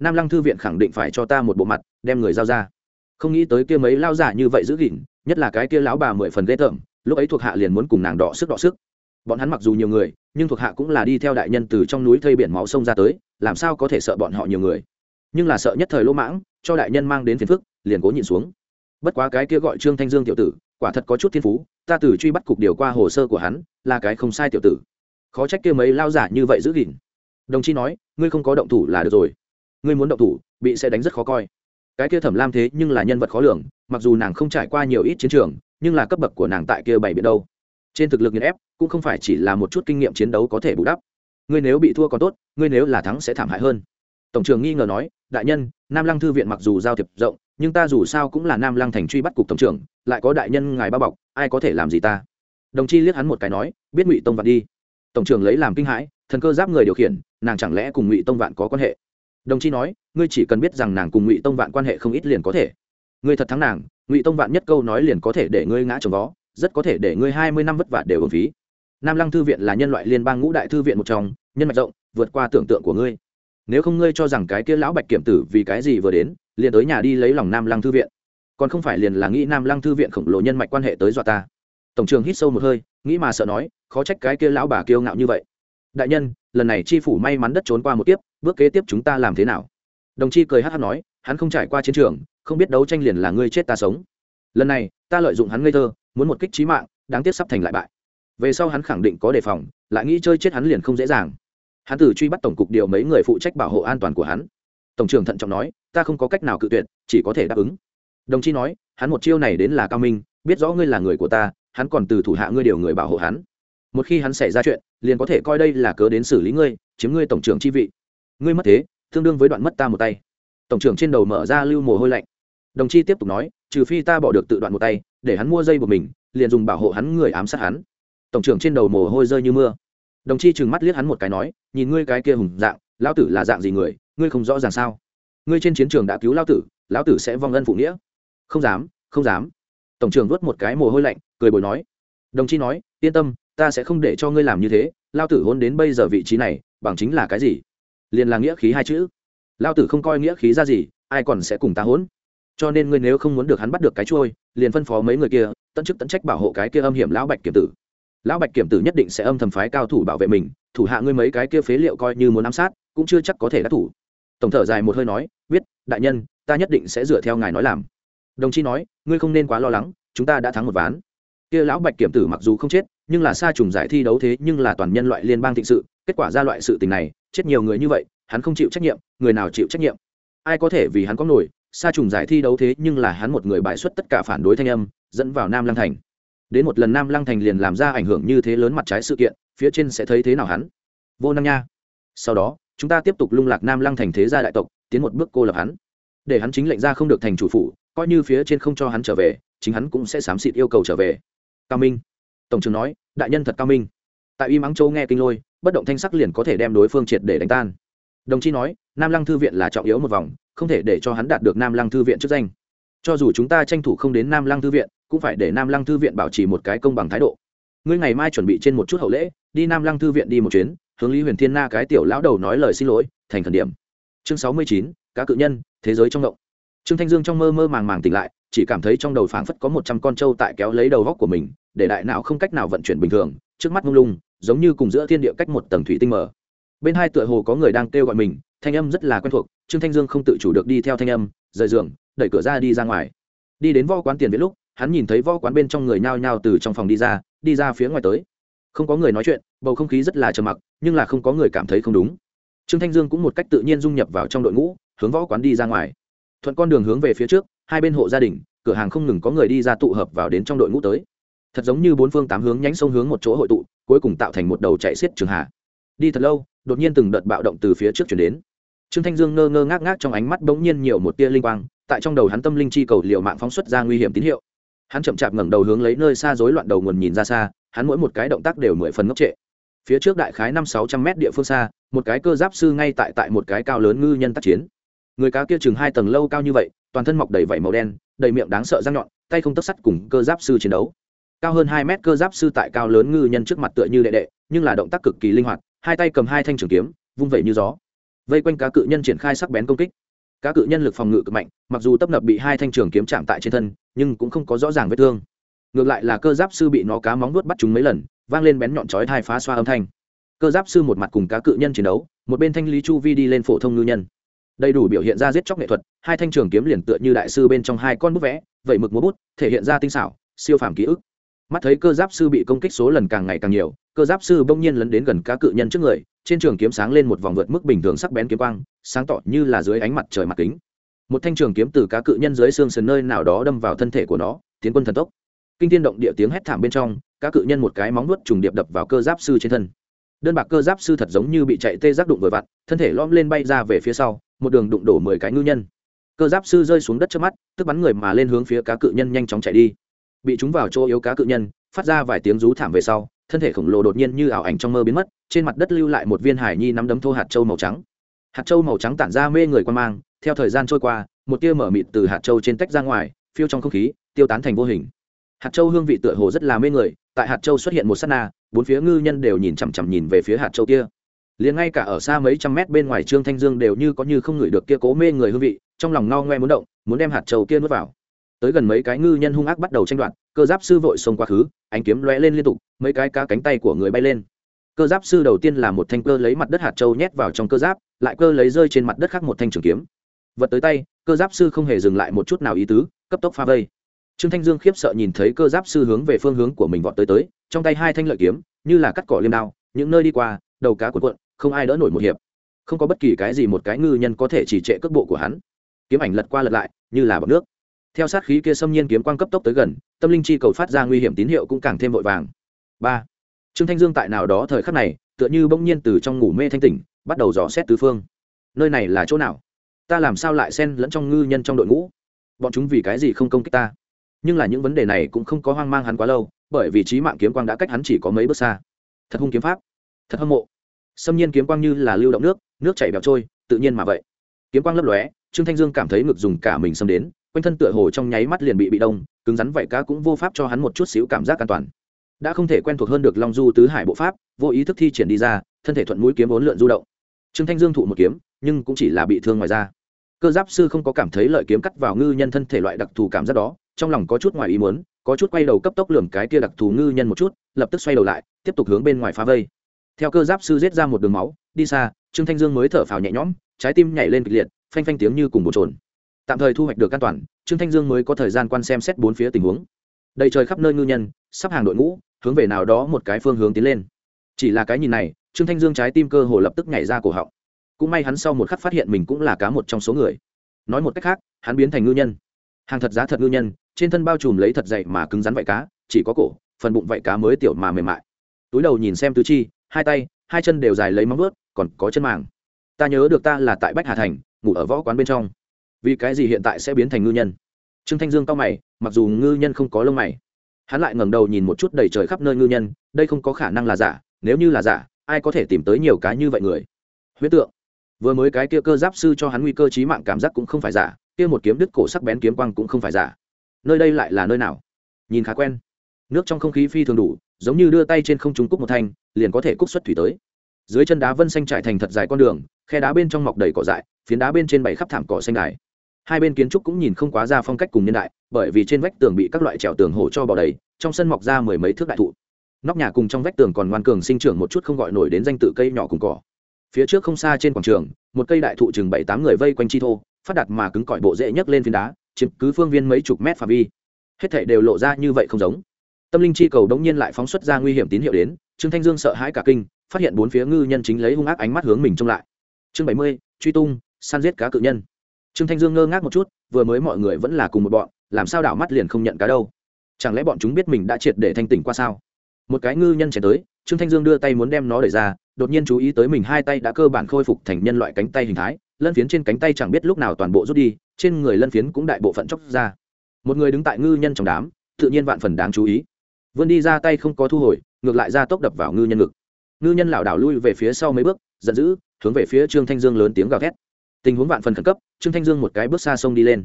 Nam lăng thư viện khẳng định phải cho ta một bộ mặt, đem người giao ra. Không nghĩ tới kia mấy lao giả như vậy giữ gìn, nhất là cái kia lão bà mười phần ghê tởm, lúc ấy thuộc hạ liền muốn cùng nàng đọ sức đọ sức bọn hắn mặc dù nhiều người, nhưng thuộc hạ cũng là đi theo đại nhân từ trong núi thây biển máu sông ra tới, làm sao có thể sợ bọn họ nhiều người? Nhưng là sợ nhất thời lỗ mãng, cho đại nhân mang đến phiền phức, liền cố nhịn xuống. Bất quá cái kia gọi trương thanh dương tiểu tử, quả thật có chút thiên phú, ta từ truy bắt cục điều qua hồ sơ của hắn, là cái không sai tiểu tử. Khó trách kia mấy lao giả như vậy giữ gìn. Đồng chí nói, ngươi không có động thủ là được rồi. Ngươi muốn động thủ, bị sẽ đánh rất khó coi. Cái kia thẩm lam thế nhưng là nhân vật khó lường, mặc dù nàng không trải qua nhiều ít chiến trường, nhưng là cấp bậc của nàng tại kia bảy biển đâu trên thực lực nghiền ép, cũng không phải chỉ là một chút kinh nghiệm chiến đấu có thể bù đắp. Ngươi nếu bị thua còn tốt, ngươi nếu là thắng sẽ thảm hại hơn. Tổng trưởng nghi ngờ nói, đại nhân, nam lăng thư viện mặc dù giao thiệp rộng, nhưng ta dù sao cũng là nam lăng thành truy bắt cục tổng trưởng, lại có đại nhân ngài bao bọc, ai có thể làm gì ta? Đồng chi liếc hắn một cái nói, biết ngụy tông vạn đi. Tổng trưởng lấy làm kinh hãi, thần cơ giáp người điều khiển, nàng chẳng lẽ cùng ngụy tông vạn có quan hệ? Đồng chi nói, ngươi chỉ cần biết rằng nàng cùng ngụy tông vạn quan hệ không ít liền có thể. Ngươi thật thắng nàng, ngụy tông vạn nhất câu nói liền có thể để ngươi ngã trồng vó rất có thể để ngươi hai mươi năm vất vả đều ổn phí. Nam lăng thư viện là nhân loại liên bang ngũ đại thư viện một trong, nhân mạch rộng, vượt qua tưởng tượng của ngươi. Nếu không ngươi cho rằng cái kia lão bạch kiểm tử vì cái gì vừa đến, liền tới nhà đi lấy lòng nam lăng thư viện. Còn không phải liền là nghĩ nam lăng thư viện khổng lồ nhân mạch quan hệ tới dọa ta. Tổng trường hít sâu một hơi, nghĩ mà sợ nói, khó trách cái kia lão bà kiêu ngạo như vậy. Đại nhân, lần này chi phủ may mắn đất trốn qua một tiếp bước kế tiếp chúng ta làm thế nào? Đồng chi cười hát hát nói, hắn không trải qua chiến trường, không biết đấu tranh liền là ngươi chết ta sống. Lần này ta lợi dụng hắn ngây thơ, muốn một kích trí mạng, đáng tiếc sắp thành lại bại. Về sau hắn khẳng định có đề phòng, lại nghĩ chơi chết hắn liền không dễ dàng. Hắn từ truy bắt tổng cục điều mấy người phụ trách bảo hộ an toàn của hắn. Tổng trưởng thận trọng nói, ta không có cách nào cự tuyệt, chỉ có thể đáp ứng. Đồng chi nói, hắn một chiêu này đến là cao minh, biết rõ ngươi là người của ta, hắn còn từ thủ hạ ngươi điều người bảo hộ hắn. Một khi hắn xảy ra chuyện, liền có thể coi đây là cớ đến xử lý ngươi, chiếm ngươi tổng trưởng chi vị. Ngươi mất thế, tương đương với đoạn mất ta một tay. Tổng trưởng trên đầu mở ra lưu mồ hôi lạnh. Đồng chi tiếp tục nói trừ phi ta bỏ được tự đoạn một tay, để hắn mua dây của mình, liền dùng bảo hộ hắn người ám sát hắn. Tổng trưởng trên đầu mồ hôi rơi như mưa. Đồng chi trừng mắt liếc hắn một cái nói, nhìn ngươi cái kia hùng dạng, lão tử là dạng gì người, ngươi không rõ ràng sao? Ngươi trên chiến trường đã cứu lão tử lão tử sẽ vong ân phụ nghĩa. Không dám không dám. Tổng trưởng vớt một cái mồ hôi lạnh, cười bồi nói. Đồng chi nói, yên tâm, ta sẽ không để cho ngươi làm như thế lao tử hôn đến bây giờ vị trí này, bằng chính là cái gì? Liền là nghĩa khí hai chữ. Lao tử không coi nghĩa khí ra gì, ai còn sẽ cùng ta hôn? Cho nên ngươi nếu không muốn được hắn bắt được cái trôi liền phân phó mấy người kia, tận chức tận trách bảo hộ cái kia âm hiểm lão bạch kiểm tử. Lão bạch kiểm tử nhất định sẽ âm thầm phái cao thủ bảo vệ mình, thủ hạ ngươi mấy cái kia phế liệu coi như muốn ám sát, cũng chưa chắc có thể đắc thủ. Tổng thở dài một hơi nói, biết, đại nhân, ta nhất định sẽ dựa theo ngài nói làm. Đồng chi nói, ngươi không nên quá lo lắng, chúng ta đã thắng một ván. Kia lão bạch kiểm tử mặc dù không chết, nhưng là xa trùng giải thi đấu thế nhưng là toàn nhân loại liên bang thịnh sự, kết quả ra loại sự tình này, chết nhiều người như vậy, hắn không chịu trách nhiệm, người nào chịu trách nhiệm? Ai có thể vì hắn có nổi sa trùng giải thi đấu thế nhưng là hắn một người bại xuất tất cả phản đối thanh âm, dẫn vào nam lăng thành. Đến một lần nam lăng thành liền làm ra ảnh hưởng như thế lớn mặt trái sự kiện, phía trên sẽ thấy thế nào hắn? Vô năng nha. Sau đó, chúng ta tiếp tục lung lạc nam lăng thành thế gia đại tộc, tiến một bước cô lập hắn. Để hắn chính lệnh ra không được thành chủ phủ, coi như phía trên không cho hắn trở về, chính hắn cũng sẽ xám xịt yêu cầu trở về. Cao minh. Tổng trưởng nói, đại nhân thật cao minh. Tại y mắng châu nghe kinh lôi, bất động thanh sắc liền có thể đem đối phương triệt để đánh tan. Đồng chí nói, nam lăng thư viện là trọng yếu một vòng không thể để cho hắn đạt được nam lăng thư viện chức danh. Cho dù chúng ta tranh thủ không đến nam lăng thư viện, cũng phải để nam lăng thư viện bảo trì một cái công bằng thái độ. Ngươi ngày mai chuẩn bị trên một chút hậu lễ, đi nam lăng thư viện đi một chuyến, hướng lý huyền thiên na cái tiểu lão đầu nói lời xin lỗi, thành thần điểm. Chương sáu mươi chín, cá cự nhân, thế giới trong động. Trương thanh dương trong mơ mơ màng màng tỉnh lại, chỉ cảm thấy trong đầu phảng phất có một trăm con trâu tại kéo lấy đầu góc của mình, để đại não không cách nào vận chuyển bình thường, trước mắt mông lung, giống như cùng giữa thiên địa cách một tầng thủy tinh mờ. Bên hai tựa hồ có người đang kêu gọi mình, thanh âm rất là quen thuộc trương thanh dương không tự chủ được đi theo thanh âm, rời giường, đẩy cửa ra đi ra ngoài. Đi đến võ quán tiền viết lúc, hắn nhìn thấy võ quán bên trong người nhao nhao từ trong phòng đi ra đi ra phía ngoài tới. Không có người nói chuyện, bầu không khí rất là trầm mặc, nhưng là không có người cảm thấy không đúng. Trương thanh dương cũng một cách tự nhiên dung nhập vào trong đội ngũ, hướng võ quán đi ra ngoài. Thuận con đường hướng về phía trước, hai bên hộ gia đình, cửa hàng không ngừng có người đi ra tụ hợp vào đến trong đội ngũ tới. Thật giống như bốn phương tám hướng nhánh sông hướng một chỗ hội tụ, cuối cùng tạo thành một đầu chạy xiết trường hạ. Đi thật lâu, đột nhiên từng đợt bạo động từ phía trước chuyển đến trương thanh dương ngơ ngơ ngác ngác trong ánh mắt bỗng nhiên nhiều một tia linh quang, tại trong đầu hắn tâm linh chi cầu liệu mạng phóng xuất ra nguy hiểm tín hiệu. Hắn chậm chạp ngẩng đầu hướng lấy nơi xa rối loạn đầu nguồn nhìn ra xa, hắn mỗi một cái động tác đều mười phần ngốc trệ. Phía trước đại khái năm sáu trăm mét địa phương xa, một cái cơ giáp sư ngay tại tại một cái cao lớn ngư nhân tác chiến. Người cá kia chừng hai tầng lâu cao như vậy, toàn thân mọc đầy vảy màu đen, đầy miệng đáng sợ răng nhọn, tay không tất sắt cùng cơ giáp sư chiến đấu. Cao hơn hai mét cơ giáp sư tại cao lớn ngư nhân trước mặt tựa như đệ đệ, nhưng là động tác cực kỳ linh hoạt, hai tay cầm hai thanh trường kiếm, vung vẩy như gió vây quanh cá cự nhân triển khai sắc bén công kích. Cá cự nhân lực phòng ngự cực mạnh, mặc dù tấp nập bị hai thanh trường kiếm chạm tại trên thân, nhưng cũng không có rõ ràng vết thương. Ngược lại là cơ giáp sư bị nó cá móng vuốt bắt chúng mấy lần, vang lên bén nhọn chói thai phá xoa âm thanh. Cơ giáp sư một mặt cùng cá cự nhân chiến đấu, một bên thanh lý chu vi đi lên phổ thông ngư nhân. Đầy đủ biểu hiện ra giết chóc nghệ thuật, hai thanh trường kiếm liền tựa như đại sư bên trong hai con bút vẽ, vậy mực múa bút, thể hiện ra tinh xảo, siêu phàm ký ức. Mắt thấy cơ giáp sư bị công kích số lần càng ngày càng nhiều, cơ giáp sư bỗng nhiên lấn đến gần cá cự nhân trước người trên trường kiếm sáng lên một vòng vượt mức bình thường sắc bén kiếm quang, sáng tỏ như là dưới ánh mặt trời mặt kính. Một thanh trường kiếm từ cá cự nhân dưới xương sườn nơi nào đó đâm vào thân thể của nó, tiến quân thần tốc. Kinh tiên động địa tiếng hét thảm bên trong, cá cự nhân một cái móng nuốt trùng điệp đập vào cơ giáp sư trên thân. Đơn bạc cơ giáp sư thật giống như bị chạy tê giác đụng vừa vặn, thân thể lom lên bay ra về phía sau, một đường đụng đổ mười cái ngư nhân. Cơ giáp sư rơi xuống đất trước mắt, tức bắn người mà lên hướng phía cá cự nhân nhanh chóng chạy đi. Bị chúng vào chỗ yếu cá cự nhân, phát ra vài tiếng rú thảm về sau thân thể khổng lồ đột nhiên như ảo ảnh trong mơ biến mất, trên mặt đất lưu lại một viên hải nhi nắm đấm thô hạt trâu màu trắng. Hạt trâu màu trắng tản ra mê người quan mang, theo thời gian trôi qua, một tia mở mịt từ hạt trâu trên tách ra ngoài, phiêu trong không khí, tiêu tán thành vô hình. Hạt trâu hương vị tựa hồ rất là mê người, tại hạt trâu xuất hiện một s á t na, bốn phía ngư nhân đều nhìn chằm chằm nhìn về phía hạt trâu kia. Liền ngay cả ở xa mấy trăm mét bên ngoài trương thanh dương đều như có như không ngửi được kia cố mê người hương vị, trong lòng no ngoe muốn động, muốn đem hạt trâu kia nuốt vào tới gần mấy cái ngư nhân hung ác bắt đầu tranh đoạt, cơ giáp sư vội xông quá khứ, ánh kiếm lóe lên liên tục, mấy cái cá cánh tay của người bay lên. Cơ giáp sư đầu tiên là một thanh cơ lấy mặt đất hạt trâu nhét vào trong cơ giáp, lại cơ lấy rơi trên mặt đất khác một thanh trường kiếm. Vật tới tay, cơ giáp sư không hề dừng lại một chút nào ý tứ, cấp tốc pha vây. Trương thanh dương khiếp sợ nhìn thấy cơ giáp sư hướng về phương hướng của mình vọt tới tới, trong tay hai thanh lợi kiếm, như là cắt cỏ liêm đao, những nơi đi qua, đầu cá cuộn cuộn, không ai đỡ nổi một hiệp. Không có bất kỳ cái gì một cái ngư nhân có thể chỉ trệ cước bộ của hắn. Kiếm ảnh lật qua lật lại, như là bọc nước theo sát khí kia xâm nhiên kiếm quang cấp tốc tới gần, tâm linh chi cầu phát ra nguy hiểm tín hiệu cũng càng thêm vội vàng. Ba. Trương thanh dương tại nào đó thời khắc này, tựa như bỗng nhiên từ trong ngủ mê thanh tỉnh, bắt đầu dò xét tứ phương. Nơi này là chỗ nào? Ta làm sao lại xen lẫn trong ngư nhân trong đội ngũ? Bọn chúng vì cái gì không công kích ta? Nhưng là những vấn đề này cũng không có hoang mang hắn quá lâu, bởi vì trí mạng kiếm quang đã cách hắn chỉ có mấy bước xa. Thật hung kiếm pháp. Thật hâm mộ. Xâm nhiên kiếm quang như là lưu động nước nước chảy bẹo trôi, tự nhiên mà vậy. Kiếm quang lấp lóe, trương thanh dương cảm thấy ngực dùng cả mình xâm đến quanh thân tựa hồ trong nháy mắt liền bị bị đông, cứng rắn vậy cá cũng vô pháp cho hắn một chút xíu cảm giác an toàn. Đã không thể quen thuộc hơn được long du tứ hải bộ pháp, vô ý thức thi triển đi ra, thân thể thuận mũi kiếm bốn lượn du động. Trương thanh dương thụ một kiếm, nhưng cũng chỉ là bị thương ngoài ra cơ giáp sư không có cảm thấy lợi kiếm cắt vào ngư nhân thân thể loại đặc thù cảm giác đó, trong lòng có chút ngoài ý muốn, có chút quay đầu cấp tốc lường cái kia đặc thù ngư nhân một chút, lập tức xoay đầu lại, tiếp tục hướng bên ngoài phá vây. Theo cơ giáp sư giết ra một đường máu, đi xa, trương thanh dương mới thở phào nhẹ nhõm, trái tim nhảy lên kịch liệt, phanh phanh tiếng như cùng bột trồn tạm thời thu hoạch được an toàn, trương thanh dương mới có thời gian quan xem xét bốn phía tình huống. Đầy trời khắp nơi ngư nhân, sắp hàng đội ngũ, hướng về nào đó một cái phương hướng tiến lên. Chỉ là cái nhìn này, trương thanh dương trái tim cơ hồ lập tức nhảy ra cổ họng. Cũng may hắn sau một khắc phát hiện mình cũng là cá một trong số người. Nói một cách khác, hắn biến thành ngư nhân. Hàng thật giá thật ngư nhân, trên thân bao trùm lấy thật dậy mà cứng rắn vạy cá, chỉ có cổ, phần bụng vạy cá mới tiểu mà mềm mại. Túi đầu nhìn xem tứ chi, hai tay, hai chân đều dài lấy móng vớt còn có chân màng. Ta nhớ được ta là tại bách hà thành, ngủ ở võ quán bên trong vì cái gì hiện tại sẽ biến thành ngư nhân? Trương thanh dương cao mày, mặc dù ngư nhân không có lông mày, hắn lại ngẩng đầu nhìn một chút đầy trời khắp nơi ngư nhân, đây không có khả năng là giả, nếu như là giả, ai có thể tìm tới nhiều cái như vậy người? Huyết tượng, vừa mới cái kia cơ giáp sư cho hắn nguy cơ trí mạng cảm giác cũng không phải giả, kia một kiếm đứt cổ sắc bén kiếm quang cũng không phải giả. Nơi đây lại là nơi nào? Nhìn khá quen. Nước trong không khí phi thường đủ, giống như đưa tay trên không trung cúc một thanh, liền có thể cúc xuất thủy tới. Dưới chân đá vân xanh trải thành thật dài con đường, khe đá bên trong mọc đầy cỏ dại, phiến đá bên trên bảy khắp thảm cỏ xanh đài hai bên kiến trúc cũng nhìn không quá ra phong cách cùng nhân đại, bởi vì trên vách tường bị các loại trèo tường hổ cho bò đầy, trong sân mọc ra mười mấy thước đại thụ. Nóc nhà cùng trong vách tường còn ngoan cường sinh trưởng một chút không gọi nổi đến danh tự cây nhỏ cùng cỏ. Phía trước không xa trên quảng trường, một cây đại thụ chừng bảy tám người vây quanh chi thô, phát đặt mà cứng cỏi bộ dễ nhấc lên phiến đá, chiếm cứ phương viên mấy chục mét phạm vi. Hết thảy đều lộ ra như vậy không giống. Tâm linh chi cầu đống nhiên lại phóng xuất ra nguy hiểm tín hiệu đến, trương thanh dương sợ hãi cả kinh, phát hiện bốn phía ngư nhân chính lấy hung ác ánh mắt hướng mình trông lại. Chương bảy mươi, truy tung, săn giết cá cự nhân trương thanh dương ngơ ngác một chút, vừa mới mọi người vẫn là cùng một bọn, làm sao đảo mắt liền không nhận cá đâu? Chẳng lẽ bọn chúng biết mình đã triệt để thanh tỉnh qua sao? Một cái ngư nhân chèn tới, trương thanh dương đưa tay muốn đem nó đẩy ra, đột nhiên chú ý tới mình hai tay đã cơ bản khôi phục thành nhân loại cánh tay hình thái, lân phiến trên cánh tay chẳng biết lúc nào toàn bộ rút đi, trên người lân phiến cũng đại bộ phận chóc ra. Một người đứng tại ngư nhân trong đám, tự nhiên vạn phần đáng chú ý. Vươn đi ra tay không có thu hồi, ngược lại ra tốc đập vào ngư nhân ngực. Ngư nhân lảo đảo lui về phía sau mấy bước, giận dữ, hướng về phía trương thanh dương lớn tiếng gào thét tình huống vạn phần khẩn cấp, trương thanh dương một cái bước xa sông đi lên.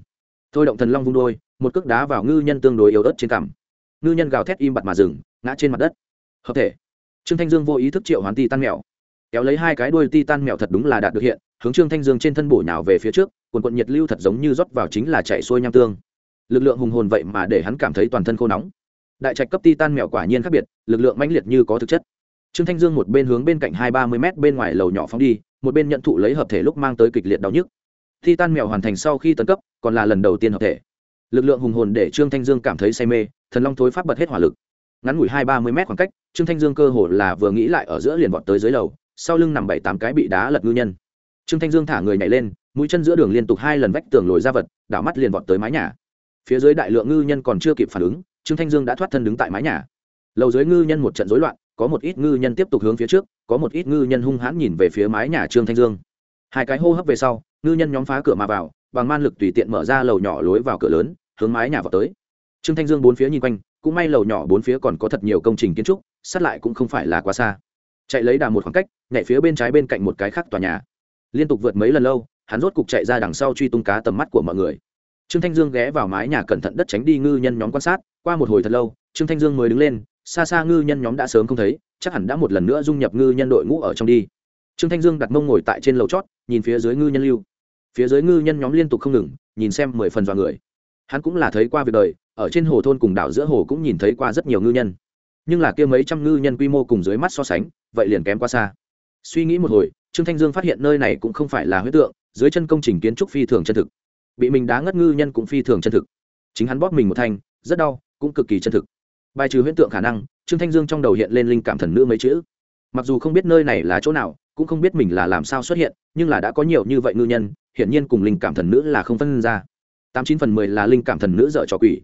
Thôi động thần long vung đôi, một cước đá vào ngư nhân tương đối yếu ớt trên cằm. Ngư nhân gào thét im bặt mà dừng, ngã trên mặt đất. Hợp thể. Trương thanh dương vô ý thức triệu hoán ti tan mèo. Kéo lấy hai cái đuôi ti tan mèo thật đúng là đạt được hiện, hướng trương thanh dương trên thân bổ nhào về phía trước, quần quận nhiệt lưu thật giống như rót vào chính là chạy xuôi nham tương. Lực lượng hùng hồn vậy mà để hắn cảm thấy toàn thân khô nóng. Đại trạch cấp ti tan mèo quả nhiên khác biệt, lực lượng mãnh liệt như có thực chất. Trương thanh dương một bên hướng bên cạnh hai ba mươi m bên ngoài lầu nhỏ phóng đi một bên nhận thụ lấy hợp thể lúc mang tới kịch liệt đau nhức. Thi tan mèo hoàn thành sau khi tấn cấp, còn là lần đầu tiên hợp thể. Lực lượng hùng hồn để trương thanh dương cảm thấy say mê, thần long thối pháp bật hết hỏa lực. Ngắn ngủi hai ba mươi mét khoảng cách, trương thanh dương cơ hồ là vừa nghĩ lại ở giữa liền vọt tới dưới lầu, sau lưng nằm bảy tám cái bị đá lật ngư nhân. Trương thanh dương thả người nhảy lên, mũi chân giữa đường liên tục hai lần vách tường lồi ra vật, đảo mắt liền vọt tới mái nhà. Phía dưới đại lượng ngư nhân còn chưa kịp phản ứng, trương thanh dương đã thoát thân đứng tại mái nhà. Lầu dưới ngư nhân một trận rối loạn, có một ít ngư nhân tiếp tục hướng phía trước có một ít ngư nhân hung hãn nhìn về phía mái nhà trương thanh dương. Hai cái hô hấp về sau, ngư nhân nhóm phá cửa mà vào, bằng man lực tùy tiện mở ra lầu nhỏ lối vào cửa lớn, hướng mái nhà vào tới. Trương thanh dương bốn phía nhìn quanh, cũng may lầu nhỏ bốn phía còn có thật nhiều công trình kiến trúc sát lại cũng không phải là quá xa. Chạy lấy đà một khoảng cách, nhảy phía bên trái bên cạnh một cái khác tòa nhà. Liên tục vượt mấy lần lâu, hắn rốt cục chạy ra đằng sau truy tung cá tầm mắt của mọi người. Trương thanh dương ghé vào mái nhà cẩn thận đất tránh đi ngư nhân nhóm quan sát, qua một hồi thật lâu, trương thanh dương mới đứng lên xa xa ngư nhân nhóm đã sớm không thấy, chắc hẳn đã một lần nữa dung nhập ngư nhân đội ngũ ở trong đi. Trương thanh dương đặt mông ngồi tại trên lầu chót, nhìn phía dưới ngư nhân lưu. Phía dưới ngư nhân nhóm liên tục không ngừng, nhìn xem mười phần dọa người. Hắn cũng là thấy qua việc đời, ở trên hồ thôn cùng đảo giữa hồ cũng nhìn thấy qua rất nhiều ngư nhân. Nhưng là kia mấy trăm ngư nhân quy mô cùng dưới mắt so sánh, vậy liền kém quá xa. Suy nghĩ một hồi, trương thanh dương phát hiện nơi này cũng không phải là huyết tượng, dưới chân công trình kiến trúc phi thường chân thực. Bị mình đá ngất ngư nhân cũng phi thường chân thực. Chính hắn bóp mình một thanh, rất đau, cũng cực kỳ chân thực bài trừ huyễn tượng khả năng, trương thanh dương trong đầu hiện lên linh cảm thần nữ mấy chữ. Mặc dù không biết nơi này là chỗ nào, cũng không biết mình là làm sao xuất hiện, nhưng là đã có nhiều như vậy ngư nhân, hiển nhiên cùng linh cảm thần nữ là không phân ra. Tám chín phần mười là linh cảm thần nữ dợ trò quỷ.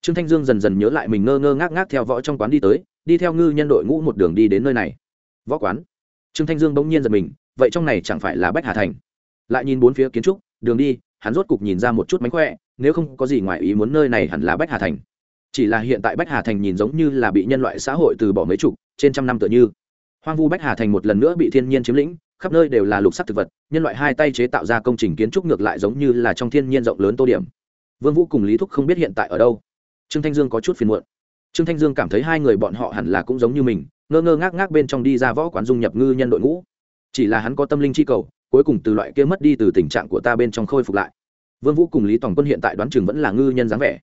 Trương thanh dương dần dần nhớ lại mình ngơ ngơ ngác ngác theo võ trong quán đi tới, đi theo ngư nhân đội ngũ một đường đi đến nơi này. Võ quán. Trương thanh dương bỗng nhiên giật mình, vậy trong này chẳng phải là bách hà thành? Lại nhìn bốn phía kiến trúc, đường đi, hắn rốt cục nhìn ra một chút mánh khỏe, nếu không có gì ngoài ý muốn nơi này hẳn là bách hà thành chỉ là hiện tại bách hà thành nhìn giống như là bị nhân loại xã hội từ bỏ mấy chục, trên trăm năm tựa như. Hoang vu bách hà thành một lần nữa bị thiên nhiên chiếm lĩnh, khắp nơi đều là lục sắc thực vật, nhân loại hai tay chế tạo ra công trình kiến trúc ngược lại giống như là trong thiên nhiên rộng lớn tô điểm. Vương vũ cùng lý thúc không biết hiện tại ở đâu. Trương thanh dương có chút phiền muộn. Trương thanh dương cảm thấy hai người bọn họ hẳn là cũng giống như mình, ngơ ngơ ngác ngác bên trong đi ra võ quán dung nhập ngư nhân đội ngũ. Chỉ là hắn có tâm linh chi cầu, cuối cùng từ loại kia mất đi từ tình trạng của ta bên trong khôi phục lại. Vương vũ cùng lý toàn quân hiện tại đoán chừng vẫn là ngư nhân dáng vẻ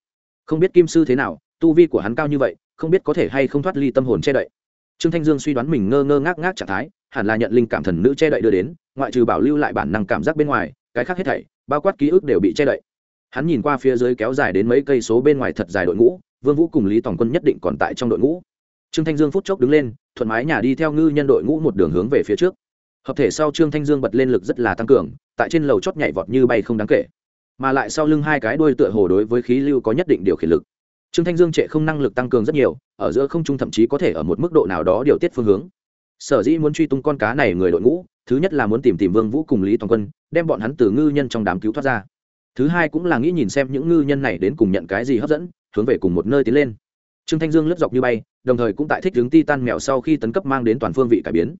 không biết kim sư thế nào, tu vi của hắn cao như vậy, không biết có thể hay không thoát ly tâm hồn che đậy. Trương thanh dương suy đoán mình ngơ ngơ ngác ngác trạng thái, hẳn là nhận linh cảm thần nữ che đậy đưa đến, ngoại trừ bảo lưu lại bản năng cảm giác bên ngoài, cái khác hết thảy, bao quát ký ức đều bị che đậy. Hắn nhìn qua phía dưới kéo dài đến mấy cây số bên ngoài thật dài đội ngũ, vương vũ cùng lý tòng quân nhất định còn tại trong đội ngũ. Trương thanh dương phút chốc đứng lên, thuận mái nhà đi theo ngư nhân đội ngũ một đường hướng về phía trước. Hợp thể sau trương thanh dương bật lên lực rất là tăng cường, tại trên lầu chót nhảy vọt như bay không đáng kể mà lại sau lưng hai cái đuôi tựa hồ đối với khí lưu có nhất định điều khiển lực. Trương thanh dương trệ không năng lực tăng cường rất nhiều, ở giữa không trung thậm chí có thể ở một mức độ nào đó điều tiết phương hướng. Sở dĩ muốn truy tung con cá này người đội ngũ, thứ nhất là muốn tìm tìm vương vũ cùng lý toàn quân, đem bọn hắn từ ngư nhân trong đám cứu thoát ra. Thứ hai cũng là nghĩ nhìn xem những ngư nhân này đến cùng nhận cái gì hấp dẫn, hướng về cùng một nơi tiến lên. Trương thanh dương lướt dọc như bay, đồng thời cũng tại thích hướng ti tan mèo sau khi tấn cấp mang đến toàn phương vị cải biến.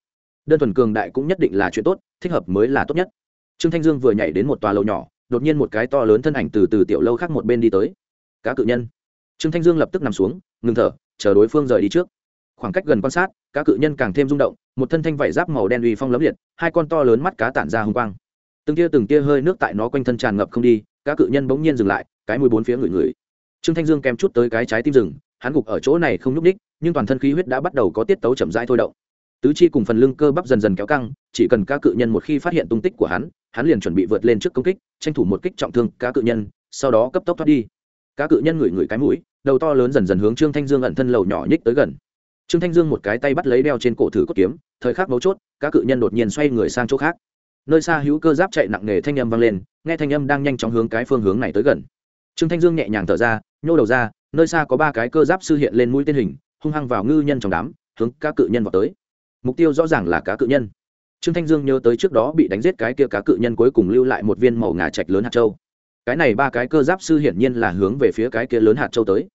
Đơn thuần cường đại cũng nhất định là chuyện tốt, thích hợp mới là tốt nhất. Trương thanh dương vừa nhảy đến một tòa lầu nhỏ đột nhiên một cái to lớn thân ảnh từ từ tiểu lâu khác một bên đi tới. Cá cự nhân. Trương thanh dương lập tức nằm xuống, ngừng thở, chờ đối phương rời đi trước. Khoảng cách gần quan sát, cá cự nhân càng thêm rung động, một thân thanh vải giáp màu đen uy phong lấm liệt, hai con to lớn mắt cá tản ra hung quang. Từng tia từng tia hơi nước tại nó quanh thân tràn ngập không đi, cá cự nhân bỗng nhiên dừng lại, cái mùi bốn phía ngửi ngửi. Trương thanh dương kèm chút tới cái trái tim rừng, hắn gục ở chỗ này không nhúc ních nhưng toàn thân khí huyết đã bắt đầu có tiết tấu chậm rãi thôi động tứ chi cùng phần lưng cơ bắp dần dần kéo căng, chỉ cần cá cự nhân một khi phát hiện tung tích của hắn hắn liền chuẩn bị vượt lên trước công kích, tranh thủ một kích trọng thương cá cự nhân, sau đó cấp tốc thoát đi. Cá cự nhân ngửi ngửi cái mũi, đầu to lớn dần dần hướng trương thanh dương ẩn thân lầu nhỏ nhích tới gần. Trương thanh dương một cái tay bắt lấy đeo trên cổ thử cốt kiếm, thời khắc mấu chốt, cá cự nhân đột nhiên xoay người sang chỗ khác. Nơi xa hữu cơ giáp chạy nặng nề thanh âm vang lên, nghe thanh âm đang nhanh chóng hướng cái phương hướng này tới gần. Trương thanh dương nhẹ nhàng thở ra, nhô đầu ra, nơi xa có ba cái cơ giáp sư hiện lên mũi tên hình, hung hăng vào ngư nhân trong đám, hướng cá cự nhân vào tới mục tiêu rõ ràng là cá cự nhân. Trương thanh dương nhớ tới trước đó bị đánh giết cái kia cá cự nhân cuối cùng lưu lại một viên màu ngà trạch lớn hạt châu. Cái này ba cái cơ giáp sư hiển nhiên là hướng về phía cái kia lớn hạt châu tới.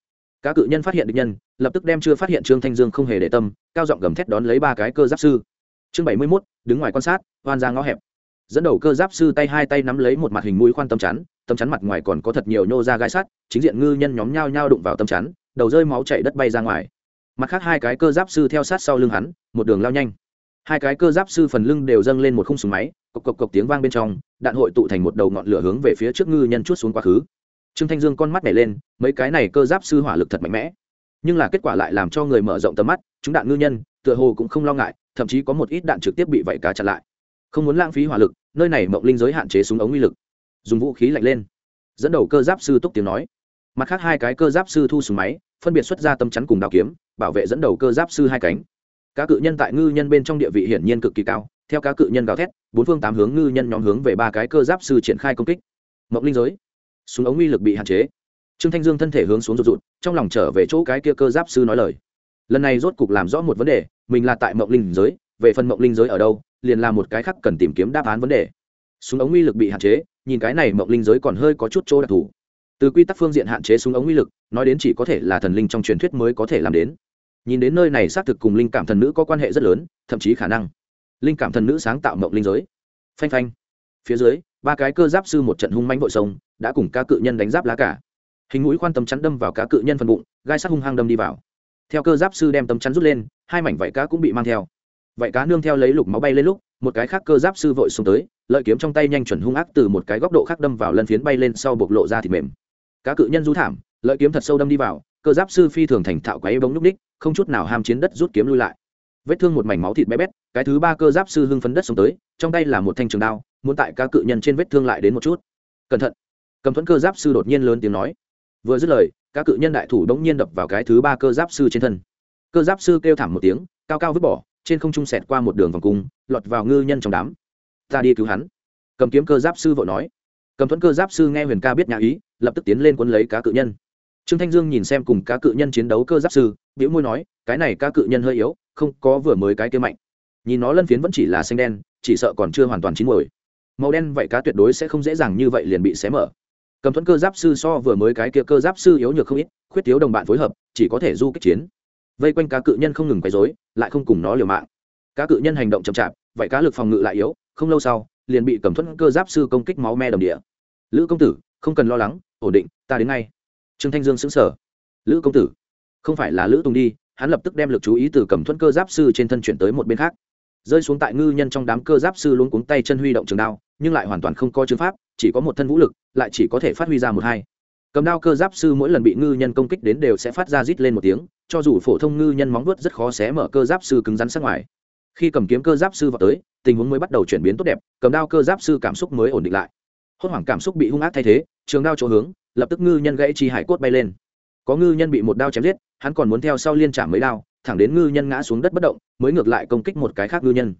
Cá cự nhân phát hiện địch nhân, lập tức đem chưa phát hiện trương thanh dương không hề để tâm, cao giọng gầm thét đón lấy ba cái cơ giáp sư. Chương bảy mươi mốt, đứng ngoài quan sát, hoan ra ngõ hẹp. Dẫn đầu cơ giáp sư tay hai tay nắm lấy một mặt hình mũi khoan tâm chắn tâm chắn mặt ngoài còn có thật nhiều nhô ra gai sắt, chính diện ngư nhân nhóm nhao nhao đụng vào tâm chắn, đầu rơi máu chảy đất bay ra ngoài mặt khác hai cái cơ giáp sư theo sát sau lưng hắn, một đường lao nhanh. Hai cái cơ giáp sư phần lưng đều dâng lên một khung súng máy, cộc cộc cộc tiếng vang bên trong, đạn hội tụ thành một đầu ngọn lửa hướng về phía trước ngư nhân chút xuống quá khứ. Trương thanh dương con mắt nhảy lên, mấy cái này cơ giáp sư hỏa lực thật mạnh mẽ. Nhưng là kết quả lại làm cho người mở rộng tầm mắt, chúng đạn ngư nhân, tựa hồ cũng không lo ngại, thậm chí có một ít đạn trực tiếp bị vảy cá chặn lại. Không muốn lãng phí hỏa lực, nơi này mộng linh giới hạn chế súng ống uy lực. Dùng vũ khí lạnh lên. Dẫn đầu cơ giáp sư túc tiếng nói. Mặt khác hai cái cơ giáp sư thu súng máy phân biệt xuất ra tâm chắn cùng đao kiếm, bảo vệ dẫn đầu cơ giáp sư hai cánh. Cá cự nhân tại ngư nhân bên trong địa vị hiển nhiên cực kỳ cao, theo cá cự nhân gào thét, bốn phương tám hướng ngư nhân nhóm hướng về ba cái cơ giáp sư triển khai công kích. Mộng linh giới. Súng ống uy lực bị hạn chế. Trương thanh dương thân thể hướng xuống rụt rụt, trong lòng trở về chỗ cái kia cơ giáp sư nói lời. Lần này rốt cục làm rõ một vấn đề, mình là tại mộng linh giới, về phần mộng linh giới ở đâu, liền là một cái khác cần tìm kiếm đáp án vấn đề. Súng ống uy lực bị hạn chế, nhìn cái này mộng linh giới còn hơi có chút chỗ đặc thù từ quy tắc phương diện hạn chế súng ống uy lực, nói đến chỉ có thể là thần linh trong truyền thuyết mới có thể làm đến. Nhìn đến nơi này xác thực cùng linh cảm thần nữ có quan hệ rất lớn, thậm chí khả năng. Linh cảm thần nữ sáng tạo mộng linh giới. Phanh phanh. Phía dưới, ba cái cơ giáp sư một trận hung manh vội sông đã cùng cá cự nhân đánh giáp lá cả. Hình mũi khoan tấm chắn đâm vào cá cự nhân phần bụng, gai sắt hung hăng đâm đi vào. Theo cơ giáp sư đem tấm chắn rút lên, hai mảnh vảy cá cũng bị mang theo. Vảy cá nương theo lấy lục máu bay lên lúc, một cái khác cơ giáp sư vội xuống tới, lợi kiếm trong tay nhanh chuẩn hung ác từ một cái góc độ khác đâm vào lân phiến bay lên sau bộc lộ ra thịt mềm cá cự nhân du thảm, lợi kiếm thật sâu đâm đi vào, cơ giáp sư phi thường thành thạo quáy bóng núc ních, không chút nào ham chiến đất rút kiếm lui lại. Vết thương một mảnh máu thịt bé bét, cái thứ ba cơ giáp sư hưng phấn đất xuống tới, trong tay là một thanh trường đao, muốn tại cá cự nhân trên vết thương lại đến một chút. Cẩn thận. Cầm thuẫn cơ giáp sư đột nhiên lớn tiếng nói. Vừa dứt lời, cá cự nhân đại thủ đống nhiên đập vào cái thứ ba cơ giáp sư trên thân. Cơ giáp sư kêu thảm một tiếng, cao cao vứt bỏ, trên không trung sẹt qua một đường vòng cung, lọt vào ngư nhân trong đám. Ta đi cứu hắn. Cầm kiếm cơ giáp sư vội nói cầm thuẫn cơ giáp sư nghe huyền ca biết nhà ý, lập tức tiến lên quân lấy cá cự nhân. Trương thanh dương nhìn xem cùng cá cự nhân chiến đấu cơ giáp sư biểu môi nói, cái này cá cự nhân hơi yếu, không có vừa mới cái kia mạnh. Nhìn nó lân phiến vẫn chỉ là xanh đen, chỉ sợ còn chưa hoàn toàn chín mồi màu đen vậy cá tuyệt đối sẽ không dễ dàng như vậy liền bị xé mở. Cầm thuẫn cơ giáp sư so vừa mới cái kia cơ giáp sư yếu nhược không ít, khuyết thiếu đồng bạn phối hợp, chỉ có thể du kích chiến. Vây quanh cá cự nhân không ngừng quấy dối lại không cùng nó liều mạng. Cá cự nhân hành động chậm chạp, vậy cá lực phòng ngự lại yếu, không lâu sau, liền bị cầm thuẫn cơ giáp sư công kích máu me đồng địa lữ công tử, không cần lo lắng, ổn định, ta đến ngay. Trương thanh dương xứng sở lữ công tử, không phải là lữ tùng đi, hắn lập tức đem lực chú ý từ cầm thuẫn cơ giáp sư trên thân chuyển tới một bên khác. Rơi xuống tại ngư nhân trong đám cơ giáp sư luôn cuống tay chân huy động trường đao, nhưng lại hoàn toàn không có chứng pháp, chỉ có một thân vũ lực, lại chỉ có thể phát huy ra một hai. Cầm đao cơ giáp sư mỗi lần bị ngư nhân công kích đến đều sẽ phát ra rít lên một tiếng, cho dù phổ thông ngư nhân móng vuốt rất khó xé mở cơ giáp sư cứng rắn sát ngoài. Khi cầm kiếm cơ giáp sư vào tới, tình huống mới bắt đầu chuyển biến tốt đẹp, cầm đao cơ giáp sư cảm xúc mới ổn định lại hốt hoảng cảm xúc bị hung ác thay thế, trường đao chỗ hướng, lập tức ngư nhân gãy chi hải cốt bay lên. Có ngư nhân bị một đao chém giết, hắn còn muốn theo sau liên trả mấy đao, thẳng đến ngư nhân ngã xuống đất bất động, mới ngược lại công kích một cái khác ngư nhân.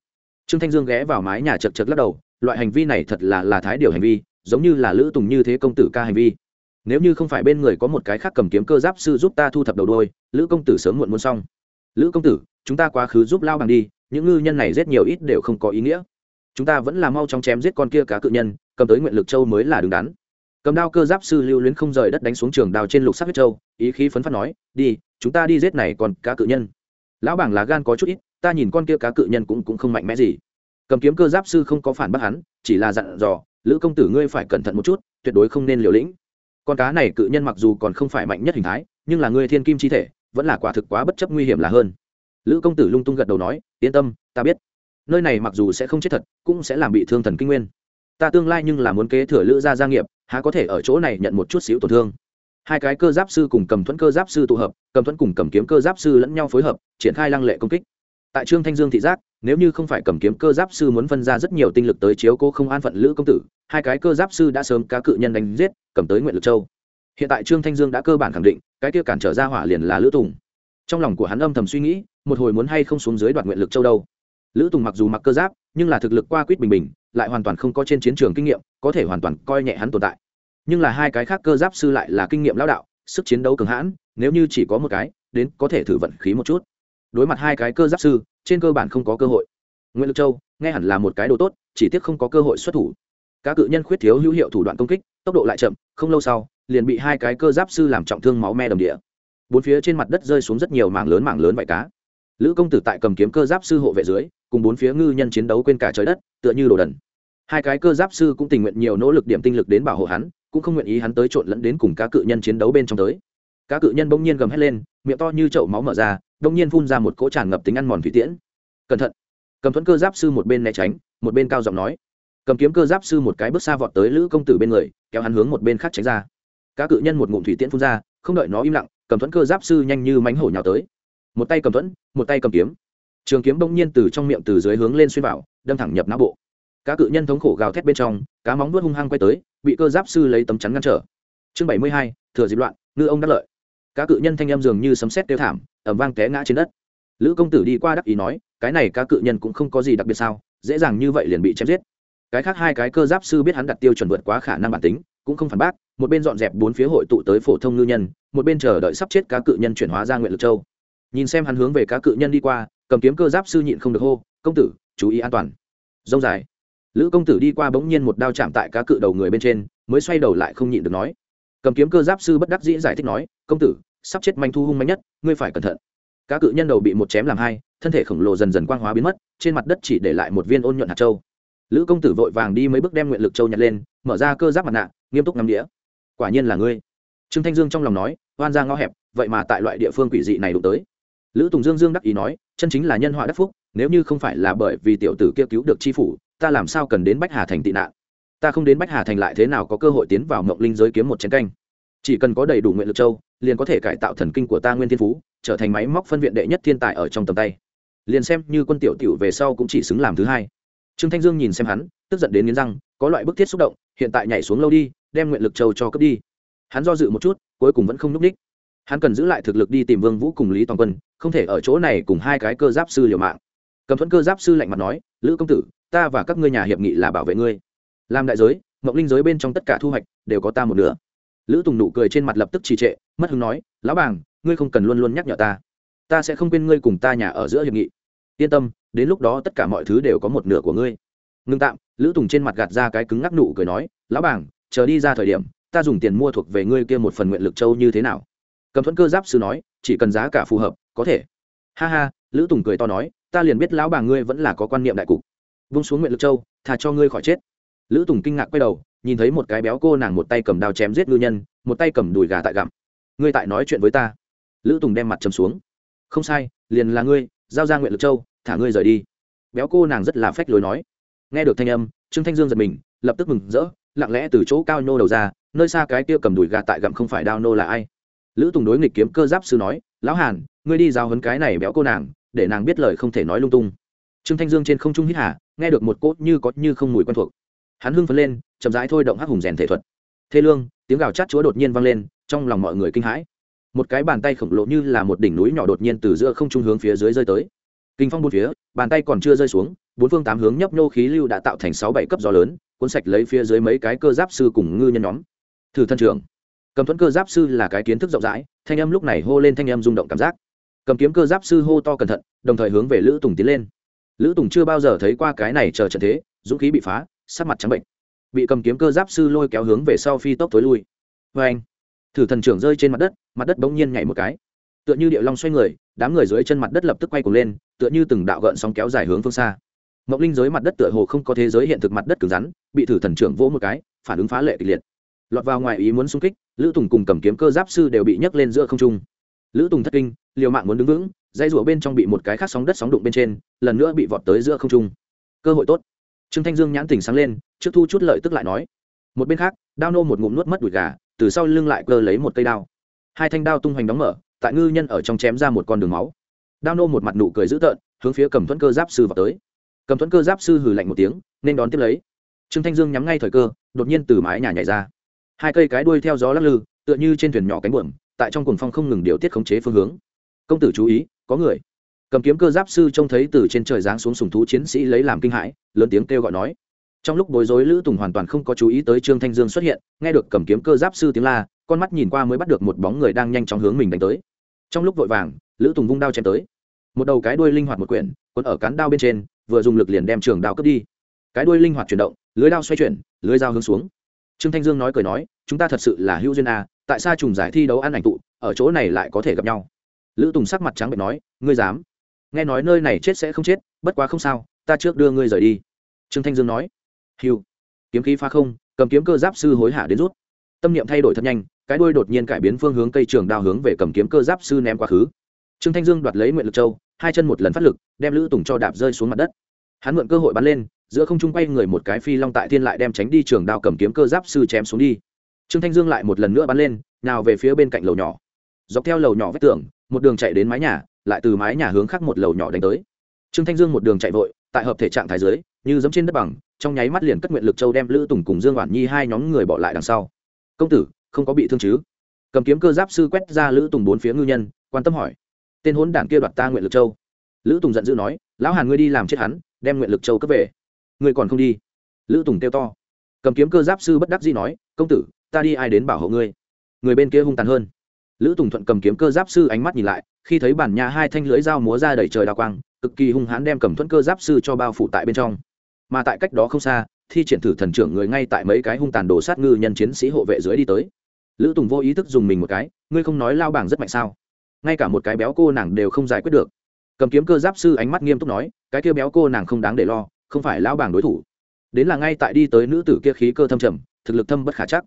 Trương thanh dương ghé vào mái nhà chật chật lắc đầu, loại hành vi này thật là là thái điều hành vi, giống như là lữ tùng như thế công tử ca hành vi. Nếu như không phải bên người có một cái khác cầm kiếm cơ giáp sư giúp ta thu thập đầu đôi, lữ công tử sớm muộn muốn xong. Lữ công tử, chúng ta quá khứ giúp lao bằng đi, những ngư nhân này rất nhiều ít đều không có ý nghĩa. Chúng ta vẫn là mau chóng chém giết con kia cá cự nhân cầm tới nguyện lực châu mới là đứng đắn. Cầm đao cơ giáp sư lưu luyến không rời đất đánh xuống trường đao trên lục sắc huyết châu, ý khí phấn phát nói, đi, chúng ta đi giết này còn cá cự nhân. Lão bảng là gan có chút ít, ta nhìn con kia cá cự nhân cũng cũng không mạnh mẽ gì. Cầm kiếm cơ giáp sư không có phản bác hắn, chỉ là dặn dò, lữ công tử ngươi phải cẩn thận một chút, tuyệt đối không nên liều lĩnh. Con cá này cự nhân mặc dù còn không phải mạnh nhất hình thái, nhưng là ngươi thiên kim chi thể, vẫn là quả thực quá bất chấp nguy hiểm là hơn. Lữ công tử lung tung gật đầu nói, yên tâm, ta biết. Nơi này mặc dù sẽ không chết thật, cũng sẽ làm bị thương thần kinh nguyên ta tương lai nhưng là muốn kế thừa lữ gia gia nghiệp, há có thể ở chỗ này nhận một chút xíu tổn thương. Hai cái cơ giáp sư cùng cầm thuẫn cơ giáp sư tụ hợp, cầm thuẫn cùng cầm kiếm cơ giáp sư lẫn nhau phối hợp, triển khai lăng lệ công kích. Tại trương thanh dương thị giác, nếu như không phải cầm kiếm cơ giáp sư muốn phân ra rất nhiều tinh lực tới chiếu cố không an phận lữ công tử, hai cái cơ giáp sư đã sớm cá cự nhân đánh giết, cầm tới nguyện lực châu. Hiện tại trương thanh dương đã cơ bản khẳng định, cái kia cản trở ra hỏa liền là lữ tùng. Trong lòng của hắn âm thầm suy nghĩ, một hồi muốn hay không xuống dưới đoạt nguyện lực châu đâu. Lữ tùng mặc dù mặc cơ giáp, nhưng là thực lực qua quýt bình bình lại hoàn toàn không có trên chiến trường kinh nghiệm, có thể hoàn toàn coi nhẹ hắn tồn tại. Nhưng là hai cái khác cơ giáp sư lại là kinh nghiệm lão đạo, sức chiến đấu cường hãn, nếu như chỉ có một cái, đến có thể thử vận khí một chút. Đối mặt hai cái cơ giáp sư, trên cơ bản không có cơ hội. Nguyễn lực châu, nghe hẳn là một cái đồ tốt, chỉ tiếc không có cơ hội xuất thủ. Các cự nhân khuyết thiếu hữu hiệu thủ đoạn công kích, tốc độ lại chậm, không lâu sau, liền bị hai cái cơ giáp sư làm trọng thương máu me đồng địa. Bốn phía trên mặt đất rơi xuống rất nhiều mảng lớn mảng lớn vải cá lữ công tử tại cầm kiếm cơ giáp sư hộ vệ dưới, cùng bốn phía ngư nhân chiến đấu quên cả trời đất, tựa như đồ đần. Hai cái cơ giáp sư cũng tình nguyện nhiều nỗ lực điểm tinh lực đến bảo hộ hắn, cũng không nguyện ý hắn tới trộn lẫn đến cùng cá cự nhân chiến đấu bên trong tới. Cá cự nhân bỗng nhiên gầm hét lên, miệng to như chậu máu mở ra, bỗng nhiên phun ra một cỗ tràn ngập tính ăn mòn thủy tiễn. Cẩn thận! Cầm thuẫn cơ giáp sư một bên né tránh, một bên cao giọng nói. Cầm kiếm cơ giáp sư một cái bước xa vọt tới lữ công tử bên người, kéo hắn hướng một bên khác tránh ra. Cá cự nhân một ngụm thủy tiễn phun ra, không đợi nó im lặng, cầm thuẫn cơ giáp sư nhanh như mánh hổ nhào tới một tay cầm thuẫn, một tay cầm kiếm. Trường kiếm bỗng nhiên từ trong miệng từ dưới hướng lên xuyên vào, đâm thẳng nhập não bộ. Cá cự nhân thống khổ gào thét bên trong, cá móng nuốt hung hăng quay tới, bị cơ giáp sư lấy tấm chắn ngăn trở. Chương bảy mươi hai, thừa dịp loạn, ngư ông đắc lợi. Cá cự nhân thanh em dường như sấm sét kêu thảm ẩm vang té ngã trên đất. Lữ công tử đi qua đắc ý nói, cái này cá cự nhân cũng không có gì đặc biệt sao, dễ dàng như vậy liền bị chém giết. Cái khác hai cái cơ giáp sư biết hắn đặt tiêu chuẩn vượt quá khả năng bản tính, cũng không phản bác, một bên dọn dẹp bốn phía hội tụ tới phổ thông ngư nhân, một bên chờ đợi sắp chết cá cự nhân chuyển hóa ra nguyện lực châu nhìn xem hắn hướng về cá cự nhân đi qua, cầm kiếm cơ giáp sư nhịn không được hô, công tử, chú ý an toàn. Dông dài. Lữ công tử đi qua bỗng nhiên một đao chạm tại cá cự đầu người bên trên, mới xoay đầu lại không nhịn được nói. Cầm kiếm cơ giáp sư bất đắc dĩ giải thích nói, công tử, sắp chết manh thu hung manh nhất, ngươi phải cẩn thận. Cá cự nhân đầu bị một chém làm hai, thân thể khổng lồ dần dần quang hóa biến mất, trên mặt đất chỉ để lại một viên ôn nhuận hạt châu. Lữ công tử vội vàng đi mấy bước đem nguyện lực châu nhặt lên, mở ra cơ giáp mặt nạ, nghiêm túc ngắm đĩa. Quả nhiên là ngươi. Trương thanh dương trong lòng nói, oan ra ngõ hẹp, vậy mà tại loại địa phương quỷ dị này đụng tới lữ tùng dương dương đắc ý nói, chân chính là nhân họa đắc phúc, nếu như không phải là bởi vì tiểu tử kia cứu được chi phủ, ta làm sao cần đến bách hà thành tị nạn? Ta không đến bách hà thành lại thế nào có cơ hội tiến vào mộng linh giới kiếm một chiến canh? Chỉ cần có đầy đủ nguyện lực châu, liền có thể cải tạo thần kinh của ta nguyên thiên phú, trở thành máy móc phân viện đệ nhất thiên tài ở trong tầm tay. Liền xem như quân tiểu tiểu về sau cũng chỉ xứng làm thứ hai. Trương thanh dương nhìn xem hắn, tức giận đến nghiến răng, có loại bức thiết xúc động, hiện tại nhảy xuống lâu đi, đem nguyện lực châu cho cấp đi. Hắn do dự một chút, cuối cùng vẫn không nhúc ních hắn cần giữ lại thực lực đi tìm vương vũ cùng lý toàn quân, không thể ở chỗ này cùng hai cái cơ giáp sư liều mạng. Cầm thuẫn cơ giáp sư lạnh mặt nói, lữ công tử, ta và các ngươi nhà hiệp nghị là bảo vệ ngươi. Làm đại giới mộng linh giới bên trong tất cả thu hoạch đều có ta một nửa. Lữ tùng nụ cười trên mặt lập tức trì trệ, mất hứng nói, lão bàng, ngươi không cần luôn luôn nhắc nhở ta. Ta sẽ không quên ngươi cùng ta nhà ở giữa hiệp nghị. Yên tâm, đến lúc đó tất cả mọi thứ đều có một nửa của ngươi. Ngưng tạm, lữ tùng trên mặt gạt ra cái cứng ngắc nụ cười nói, lão bàng, chờ đi ra thời điểm, ta dùng tiền mua thuộc về ngươi kia một phần nguyện lực châu như thế nào? Cầm thuẫn cơ giáp sư nói, chỉ cần giá cả phù hợp, có thể. Ha ha, lữ tùng cười to nói, ta liền biết lão bà ngươi vẫn là có quan niệm đại cục. Vung xuống nguyện lực châu thà cho ngươi khỏi chết. Lữ tùng kinh ngạc quay đầu, nhìn thấy một cái béo cô nàng một tay cầm đao chém giết ngư nhân, một tay cầm đùi gà tại gặm. Ngươi tại nói chuyện với ta. Lữ tùng đem mặt chầm xuống. Không sai, liền là ngươi, giao ra nguyện lực châu, thả ngươi rời đi. Béo cô nàng rất là phách lối nói. Nghe được thanh âm, trương thanh dương giật mình, lập tức mừng rỡ, lặng lẽ từ chỗ cao nhô đầu ra, nơi xa cái kia cầm đùi gà tại gặm không phải đao nô là ai? Lữ tùng đối nghịch kiếm cơ giáp sư nói, lão hàn, ngươi đi giao hấn cái này béo cô nàng, để nàng biết lời không thể nói lung tung. Trương thanh dương trên không trung hít hà, nghe được một cốt như có như không mùi quen thuộc. Hắn hưng phấn lên, chậm rãi thôi động hắc hùng rèn thể thuật. Thế lương, tiếng gào chát chúa đột nhiên vang lên, trong lòng mọi người kinh hãi. Một cái bàn tay khổng lồ như là một đỉnh núi nhỏ đột nhiên từ giữa không trung hướng phía dưới rơi tới. Kinh phong bốn phía, bàn tay còn chưa rơi xuống, bốn phương tám hướng nhấp nhô khí lưu đã tạo thành sáu bảy cấp gió lớn, cuốn sạch lấy phía dưới mấy cái cơ giáp sư cùng ngư nhân nhóm. Thử thân trưởng cầm thuẫn cơ giáp sư là cái kiến thức rộng rãi, thanh âm lúc này hô lên thanh âm rung động cảm giác. Cầm kiếm cơ giáp sư hô to cẩn thận, đồng thời hướng về lữ tùng tiến lên. Lữ tùng chưa bao giờ thấy qua cái này chờ trận thế, dũng khí bị phá, sắc mặt trắng bệnh. Bị cầm kiếm cơ giáp sư lôi kéo hướng về sau phi tốc tối lui. Vê anh, thử thần trưởng rơi trên mặt đất mặt đất bỗng nhiên nhảy một cái. Tựa như điệu long xoay người, đám người dưới chân mặt đất lập tức quay cuồng lên, tựa như từng đạo gợn sóng kéo dài hướng phương xa. Mộng linh giới mặt đất tựa hồ không có thế giới hiện thực mặt đất cứng rắn, bị thử thần trưởng vỗ một cái, phản ứng phá lệ kịch liệt lọt vào ngoài ý muốn xung kích, lữ tùng cùng cầm kiếm cơ giáp sư đều bị nhấc lên giữa không trung. Lữ tùng thất kinh, liều mạng muốn đứng vững dây rủa bên trong bị một cái khác sóng đất sóng đụng bên trên, lần nữa bị vọt tới giữa không trung. Cơ hội tốt. Trương thanh dương nhãn tỉnh sáng lên, trước thu chút lợi tức lại nói. Một bên khác, đao nô một ngụm nuốt mất đùi gà, từ sau lưng lại cơ lấy một cây đao. Hai thanh đao tung hoành đóng mở, tại ngư nhân ở trong chém ra một con đường máu. Đao nô một mặt nụ cười dữ tợn, hướng phía cầm thuẫn cơ giáp sư vào tới. Cầm thuẫn cơ giáp sư hừ lạnh một tiếng, nên đón tiếp lấy. Trương thanh dương nhắm ngay thời cơ, đột nhiên từ mái nhà nhảy ra hai cây cái đuôi theo gió lắc lư, tựa như trên thuyền nhỏ cánh buồm, tại trong cuồng phong không ngừng điều tiết khống chế phương hướng. Công tử chú ý, có người. Cầm kiếm cơ giáp sư trông thấy từ trên trời giáng xuống sùng thú chiến sĩ lấy làm kinh hãi, lớn tiếng kêu gọi nói. Trong lúc bối rối lữ tùng hoàn toàn không có chú ý tới trương thanh dương xuất hiện, nghe được cầm kiếm cơ giáp sư tiếng la, con mắt nhìn qua mới bắt được một bóng người đang nhanh chóng hướng mình đánh tới. Trong lúc vội vàng, lữ tùng vung đao chém tới. Một đầu cái đuôi linh hoạt một quyển còn ở cán đao bên trên, vừa dùng lực liền đem trường đao cướp đi. Cái đuôi linh hoạt chuyển động, lưới đao xoay chuyển, lưới dao hướng xuống trương thanh dương nói cười nói chúng ta thật sự là hữu duyên à, tại sao trùng giải thi đấu ăn ảnh tụ ở chỗ này lại có thể gặp nhau. Lữ tùng sắc mặt trắng bệnh nói ngươi dám? Nghe nói nơi này chết sẽ không chết bất quá không sao ta trước đưa ngươi rời đi. Trương thanh dương nói hiu kiếm khí phá không cầm kiếm cơ giáp sư hối hả đến rút. Tâm niệm thay đổi thật nhanh cái đuôi đột nhiên cải biến phương hướng cây trường đao hướng về cầm kiếm cơ giáp sư ném quá khứ. Trương thanh dương đoạt lấy nguyện lực châu hai chân một lần phát lực đem lữ tùng cho đạp rơi xuống mặt đất. Hắn mượn cơ hội bắn lên giữa không trung quay người một cái phi long tại thiên lại đem tránh đi trường đao cầm kiếm cơ giáp sư chém xuống đi. Trương thanh dương lại một lần nữa bắn lên, nào về phía bên cạnh lầu nhỏ. Dọc theo lầu nhỏ vách tường, một đường chạy đến mái nhà, lại từ mái nhà hướng khác một lầu nhỏ đánh tới. Trương thanh dương một đường chạy vội, tại hợp thể trạng thái dưới, như giống trên đất bằng, trong nháy mắt liền cất nguyện lực châu đem lữ tùng cùng dương oản nhi hai nhóm người bỏ lại đằng sau. Công tử, không có bị thương chứ? Cầm kiếm cơ giáp sư quét ra lữ tùng bốn phía ngư nhân, quan tâm hỏi. Tên hốn đảng kia đoạt ta nguyện lực châu? Lữ tùng giận dữ nói, lão hàn ngươi đi làm chết hắn, đem nguyện lực châu cấp về ngươi còn không đi? Lữ tùng kêu to. Cầm kiếm cơ giáp sư bất đắc dĩ nói, công tử, ta đi ai đến bảo hộ ngươi? Người bên kia hung tàn hơn. Lữ tùng thuận cầm kiếm cơ giáp sư ánh mắt nhìn lại, khi thấy bản nhà hai thanh lưới dao múa ra đẩy trời đào quang, cực kỳ hung hãn đem cầm thuẫn cơ giáp sư cho bao phủ tại bên trong. Mà tại cách đó không xa, thi triển thử thần trưởng người ngay tại mấy cái hung tàn đồ sát ngư nhân chiến sĩ hộ vệ dưới đi tới. Lữ tùng vô ý thức dùng mình một cái, ngươi không nói lao bảng rất mạnh sao? Ngay cả một cái béo cô nàng đều không giải quyết được. Cầm kiếm cơ giáp sư ánh mắt nghiêm túc nói, cái kia béo cô nàng không đáng để lo không phải lão bảng đối thủ. Đến là ngay tại đi tới nữ tử kia khí cơ thâm trầm, thực lực thâm bất khả chắc.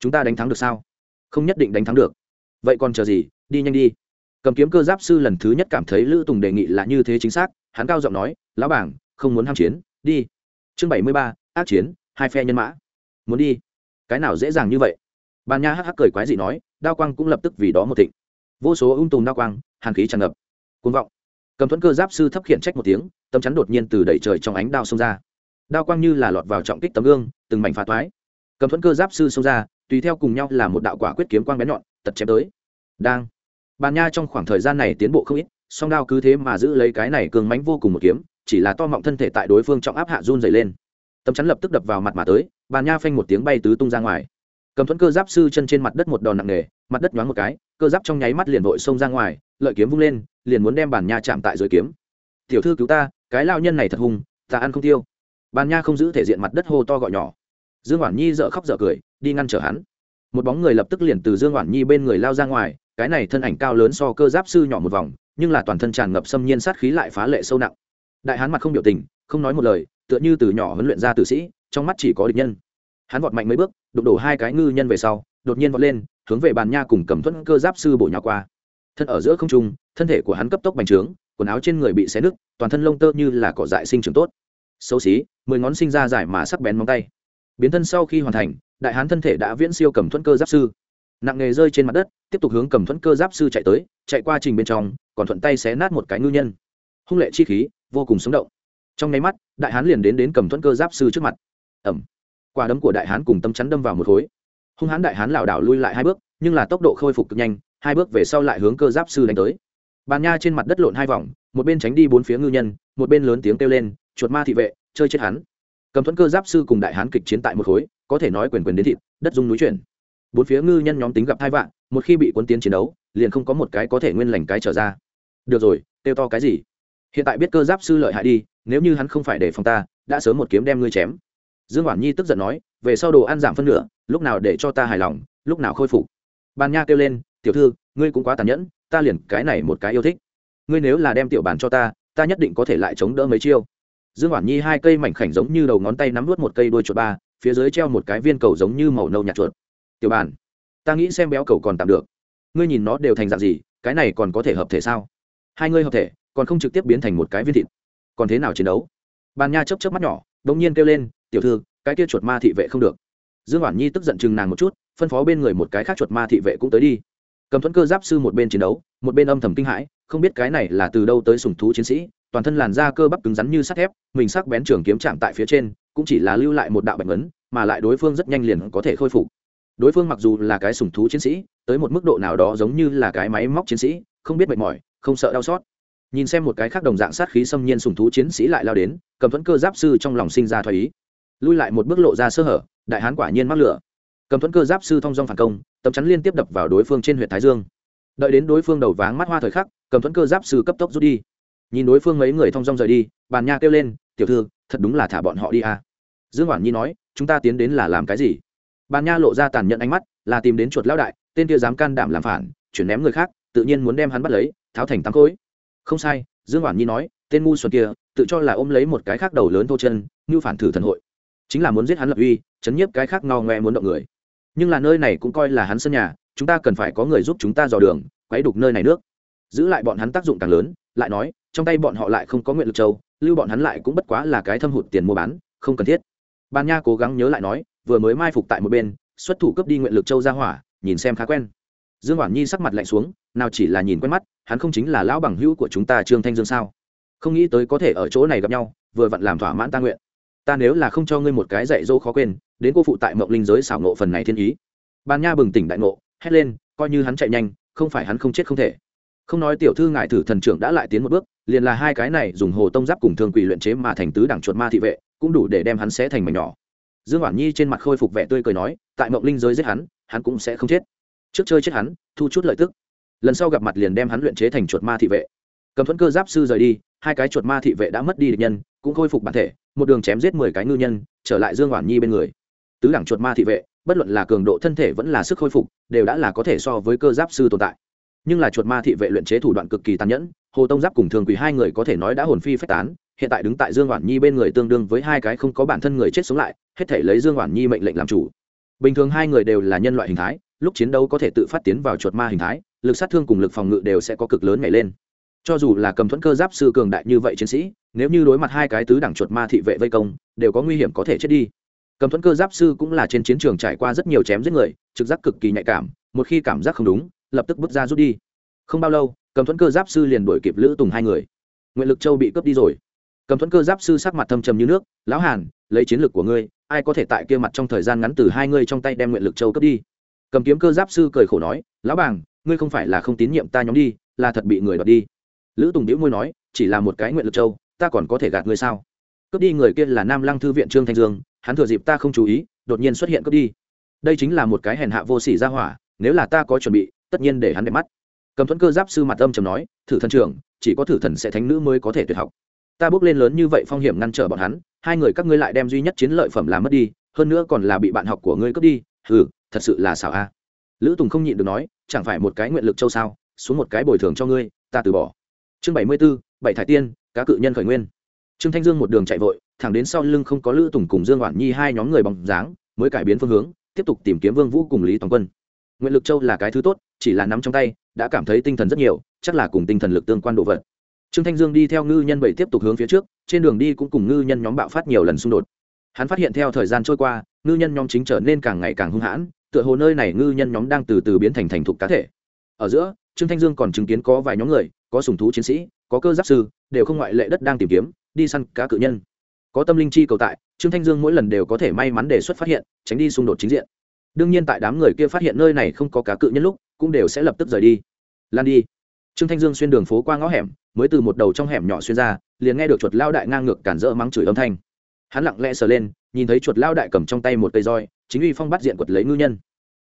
Chúng ta đánh thắng được sao? Không nhất định đánh thắng được. Vậy còn chờ gì? Đi nhanh đi. Cầm kiếm cơ giáp sư lần thứ nhất cảm thấy lữ tùng đề nghị là như thế chính xác, hắn cao giọng nói, lão bảng, không muốn ham chiến, đi. Chương bảy mươi ba, ác chiến, hai phe nhân mã. Muốn đi. Cái nào dễ dàng như vậy? Bàn nha hắc hắc cười quái dị nói, đao quang cũng lập tức vì đó một thịnh. Vô số ung tùm đao quang, hàn khí tràn ngập. Côn vọng cầm thuẫn cơ giáp sư thấp khiển trách một tiếng, tấm chắn đột nhiên từ đẩy trời trong ánh đao xông ra. Đao quang như là lọt vào trọng kích tấm gương, từng mảnh phá toái. Cầm thuẫn cơ giáp sư xông ra, tùy theo cùng nhau là một đạo quả quyết kiếm quang bén nhọn, tật chém tới. Đang. Bàn nha trong khoảng thời gian này tiến bộ không ít, song đao cứ thế mà giữ lấy cái này cường mánh vô cùng một kiếm, chỉ là to mọng thân thể tại đối phương trọng áp hạ run dày lên. Tấm chắn lập tức đập vào mặt mà tới, bàn nha phanh một tiếng bay tứ tung ra ngoài. Cầm thuẫn cơ giáp sư chân trên mặt đất một đòn nặng nề mặt đất nhoáng một cái, cơ giáp trong nháy mắt liền vội xông ra ngoài, lợi kiếm vung lên, liền muốn đem bàn nha chạm tại dưới kiếm. Tiểu thư cứu ta, cái lao nhân này thật hung, ta ăn không tiêu. Bàn nha không giữ thể diện mặt đất hô to gọi nhỏ. Dương hoản nhi dợ khóc dợ cười, đi ngăn trở hắn. Một bóng người lập tức liền từ dương hoản nhi bên người lao ra ngoài, cái này thân ảnh cao lớn so cơ giáp sư nhỏ một vòng, nhưng là toàn thân tràn ngập xâm nhiên sát khí lại phá lệ sâu nặng. Đại hán mặt không biểu tình, không nói một lời, tựa như từ nhỏ huấn luyện ra tử sĩ, trong mắt chỉ có địch nhân. Hắn vọt mạnh mấy bước, đụng đổ hai cái ngư nhân về sau, đột nhiên vọt lên hướng về bàn nha cùng cầm thuẫn cơ giáp sư bổ nhỏ qua. Thân ở giữa không trung, thân thể của hắn cấp tốc bành trướng, quần áo trên người bị xé nứt, toàn thân lông tơ như là cỏ dại sinh trưởng tốt. Xấu xí, mười ngón sinh ra dài mà sắc bén móng tay. Biến thân sau khi hoàn thành, đại hán thân thể đã viễn siêu cầm thuẫn cơ giáp sư. Nặng nghề rơi trên mặt đất, tiếp tục hướng cầm thuẫn cơ giáp sư chạy tới, chạy qua trình bên trong, còn thuận tay xé nát một cái ngư nhân. Hung lệ chi khí, vô cùng sống động. Trong nháy mắt, đại hán liền đến đến cầm thuẫn cơ giáp sư trước mặt. Ẩm. Quả đấm của đại hán cùng tâm chắn đâm vào một khối hung hãn đại hán lảo đảo lui lại hai bước, nhưng là tốc độ khôi phục cực nhanh, hai bước về sau lại hướng cơ giáp sư đánh tới. Bàn nha trên mặt đất lộn hai vòng, một bên tránh đi bốn phía ngư nhân, một bên lớn tiếng kêu lên, chuột ma thị vệ, chơi chết hắn. Cầm thuẫn cơ giáp sư cùng đại hán kịch chiến tại một khối, có thể nói quyền quyền đến thịt, đất dung núi chuyển. Bốn phía ngư nhân nhóm tính gặp hai vạn, một khi bị cuốn tiến chiến đấu, liền không có một cái có thể nguyên lành cái trở ra. Được rồi, kêu to cái gì? Hiện tại biết cơ giáp sư lợi hại đi, nếu như hắn không phải để phòng ta, đã sớm một kiếm đem ngươi chém. Dương hoàn nhi tức giận nói về sau đồ ăn giảm phân nửa, lúc nào để cho ta hài lòng, lúc nào khôi phục. Bàn nha kêu lên, tiểu thư, ngươi cũng quá tàn nhẫn, ta liền cái này một cái yêu thích. Ngươi nếu là đem tiểu bàn cho ta ta nhất định có thể lại chống đỡ mấy chiêu. Dương hoàn nhi hai cây mảnh khảnh giống như đầu ngón tay nắm nuốt một cây đuôi chuột ba, phía dưới treo một cái viên cầu giống như màu nâu nhạt chuột. Tiểu bàn, ta nghĩ xem béo cầu còn tạm được. Ngươi nhìn nó đều thành dạng gì, cái này còn có thể hợp thể sao? Hai ngươi hợp thể, còn không trực tiếp biến thành một cái viên thịt. Còn thế nào chiến đấu? Bàn nha chấp chấp mắt nhỏ đ ỗ n g nhiên kêu lên, tiểu thư cái kia chuột ma thị vệ không được. Dương hoàn nhi tức giận chừng nàng một chút, phân phó bên người một cái khác chuột ma thị vệ cũng tới đi. Cầm thuẫn cơ giáp sư một bên chiến đấu, một bên âm thầm kinh hãi, không biết cái này là từ đâu tới sùng thú chiến sĩ, toàn thân làn da cơ bắp cứng rắn như sắt thép, mình sắc bén trường kiếm chạm tại phía trên, cũng chỉ là lưu lại một đạo bệnh ấn mà lại đối phương rất nhanh liền có thể khôi phục. Đối phương mặc dù là cái sùng thú chiến sĩ, tới một mức độ nào đó giống như là cái máy móc chiến sĩ, không biết mệt mỏi, không sợ đau xót. Nhìn xem một cái khác đồng dạng sát khí xâm nhiên sùng thú chiến sĩ lại lao đến, cầm thuẫn cơ giáp sư trong lòng sinh ra thoái ý lui lại một bước lộ ra sơ hở, đại hán quả nhiên mắc lửa. Cầm thuẫn cơ giáp sư thong dong phản công, tấm chắn liên tiếp đập vào đối phương trên huyện thái dương. Đợi đến đối phương đầu váng mắt hoa thời khắc, cầm thuẫn cơ giáp sư cấp tốc rút đi. Nhìn đối phương mấy người thong dong rời đi, bàn nha kêu lên, tiểu thư, thật đúng là thả bọn họ đi à. dương hoàn nhi nói, chúng ta tiến đến là làm cái gì? Bàn nha lộ ra tàn nhẫn ánh mắt, là tìm đến chuột lão đại, tên kia dám can đảm làm phản, chuyển ném người khác, tự nhiên muốn đem hắn bắt lấy, tháo thành tám khối. Không sai, dương hoàn nhi nói, tên ngu xuẩn kia, tự cho là ôm lấy một cái khác đầu lớn thô chân, như phản thử thần hội chính là muốn giết hắn lập uy, chấn nhiếp cái khác ngao ngoe muốn động người. Nhưng là nơi này cũng coi là hắn sân nhà, chúng ta cần phải có người giúp chúng ta dò đường, quấy đục nơi này nước. Giữ lại bọn hắn tác dụng càng lớn, lại nói, trong tay bọn họ lại không có nguyện lực châu, lưu bọn hắn lại cũng bất quá là cái thâm hụt tiền mua bán, không cần thiết. Ban nha cố gắng nhớ lại nói, vừa mới mai phục tại một bên, xuất thủ cấp đi nguyện lực châu ra hỏa, nhìn xem khá quen. Dương hoàn nhi sắc mặt lạnh xuống, nào chỉ là nhìn quen mắt, hắn không chính là lão bằng hữu của chúng ta trương thanh dương sao? Không nghĩ tới có thể ở chỗ này gặp nhau, vừa vặn làm thỏa mãn ta nguyện ta nếu là không cho ngươi một cái dạy dỗ khó quên, đến cô phụ tại mộng linh giới xảo nộ phần này thiên ý. Ban nha bừng tỉnh đại ngộ, hét lên, coi như hắn chạy nhanh, không phải hắn không chết không thể. Không nói tiểu thư ngại thử thần trưởng đã lại tiến một bước, liền là hai cái này dùng hồ tông giáp cùng thương quỷ luyện chế mà thành tứ đẳng chuột ma thị vệ, cũng đủ để đem hắn xé thành mảnh nhỏ. Dương hoàn nhi trên mặt khôi phục vẻ tươi cười nói, tại mộng linh giới giết hắn hắn cũng sẽ không chết. Trước chơi chết hắn, thu chút lợi tức. Lần sau gặp mặt liền đem hắn luyện chế thành chuột ma thị vệ. Cầm thuẫn cơ giáp sư rời đi, hai cái chuột ma thị vệ đã mất đi địch nhân cũng khôi phục bản thể, một đường chém giết mười cái ngư nhân, trở lại dương hoàn nhi bên người. Tứ đẳng chuột ma thị vệ, bất luận là cường độ thân thể vẫn là sức khôi phục, đều đã là có thể so với cơ giáp sư tồn tại. Nhưng là chuột ma thị vệ luyện chế thủ đoạn cực kỳ tàn nhẫn, hồ tông giáp cùng thường quỳ hai người có thể nói đã hồn phi phách tán, hiện tại đứng tại dương hoàn nhi bên người tương đương với hai cái không có bản thân người chết sống lại, hết thể lấy dương hoàn nhi mệnh lệnh làm chủ. Bình thường hai người đều là nhân loại hình thái, lúc chiến đấu có thể tự phát tiến vào chuột ma hình thái, lực sát thương cùng lực phòng ngự đều sẽ có cực lớn nhảy lên cho dù là cầm thuẫn cơ giáp sư cường đại như vậy chiến sĩ, nếu như đối mặt hai cái tứ đẳng chuột ma thị vệ vây công, đều có nguy hiểm có thể chết đi. Cầm thuẫn cơ giáp sư cũng là trên chiến trường trải qua rất nhiều chém giết người, trực giác cực kỳ nhạy cảm, một khi cảm giác không đúng, lập tức bước ra rút đi. Không bao lâu, cầm thuẫn cơ giáp sư liền đuổi kịp lữ tùng hai người. Nguyện lực châu bị cướp đi rồi. Cầm thuẫn cơ giáp sư sắc mặt thâm trầm như nước, lão hàn, lấy chiến lược của ngươi, ai có thể tại kia mặt trong thời gian ngắn từ hai ngươi trong tay đem nguyện lực châu cướp đi? Cầm kiếm cơ giáp sư cười khổ nói, lão bàng, ngươi không phải là không tín nhiệm ta nhóm đi, là thật bị người đoạt đi lữ tùng đĩu môi nói, chỉ là một cái nguyện lực châu, ta còn có thể gạt ngươi sao? Cướp đi người kia là nam lăng thư viện trương thanh dương, hắn thừa dịp ta không chú ý, đột nhiên xuất hiện cướp đi. Đây chính là một cái hèn hạ vô sỉ ra hỏa, nếu là ta có chuẩn bị, tất nhiên để hắn đẹp mắt. Cầm thuẫn cơ giáp sư mặt âm trầm nói, thử thần trưởng, chỉ có thử thần sẽ thánh nữ mới có thể tuyệt học. Ta bước lên lớn như vậy phong hiểm ngăn trở bọn hắn, hai người các ngươi lại đem duy nhất chiến lợi phẩm làm mất đi, hơn nữa còn là bị bạn học của ngươi cướp đi. Ừ thật sự là xảo a. Lữ tùng không nhịn được nói, chẳng phải một cái nguyện lực châu sao, xuống một cái bồi thường cho ngươi, ta từ bỏ chương bảy mươi b ố bảy thải tiên, cá cự nhân khởi nguyên. Trương thanh dương một đường chạy vội, thẳng đến sau lưng không có lữ tùng cùng dương oản nhi hai nhóm người bằng dáng, mới cải biến phương hướng, tiếp tục tìm kiếm vương vũ cùng lý toàn quân. Nguyện lực châu là cái thứ tốt, chỉ là nắm trong tay, đã cảm thấy tinh thần rất nhiều, chắc là cùng tinh thần lực tương quan độ vật. Trương thanh dương đi theo ngư nhân bảy tiếp tục hướng phía trước, trên đường đi cũng cùng ngư nhân nhóm bạo phát nhiều lần xung đột. Hắn phát hiện theo thời gian trôi qua, ngư nhân nhóm chính trở nên càng ngày càng hung hãn, tựa hồ nơi này ngư nhân nhóm đang từ từ biến thành thành thục cá thể ở giữa, trương thanh dương còn chứng kiến có vài nhóm người, có sùng thú chiến sĩ, có cơ giáp sư, đều không ngoại lệ đất đang tìm kiếm, đi săn cá cự nhân. Có tâm linh chi cầu tại, trương thanh dương mỗi lần đều có thể may mắn đề xuất phát hiện, tránh đi xung đột chính diện. Đương nhiên tại đám người kia phát hiện nơi này không có cá cự nhân lúc, cũng đều sẽ lập tức rời đi. Lan đi. Trương thanh dương xuyên đường phố qua ngõ hẻm, mới từ một đầu trong hẻm nhỏ xuyên ra, liền nghe được chuột lao đại ngang ngược cản rỡ mắng chửi âm thanh. Hắn lặng lẽ sờ lên, nhìn thấy chuột lao đại cầm trong tay một cây roi, chính uy phong bắt diện quật lấy ngư nhân.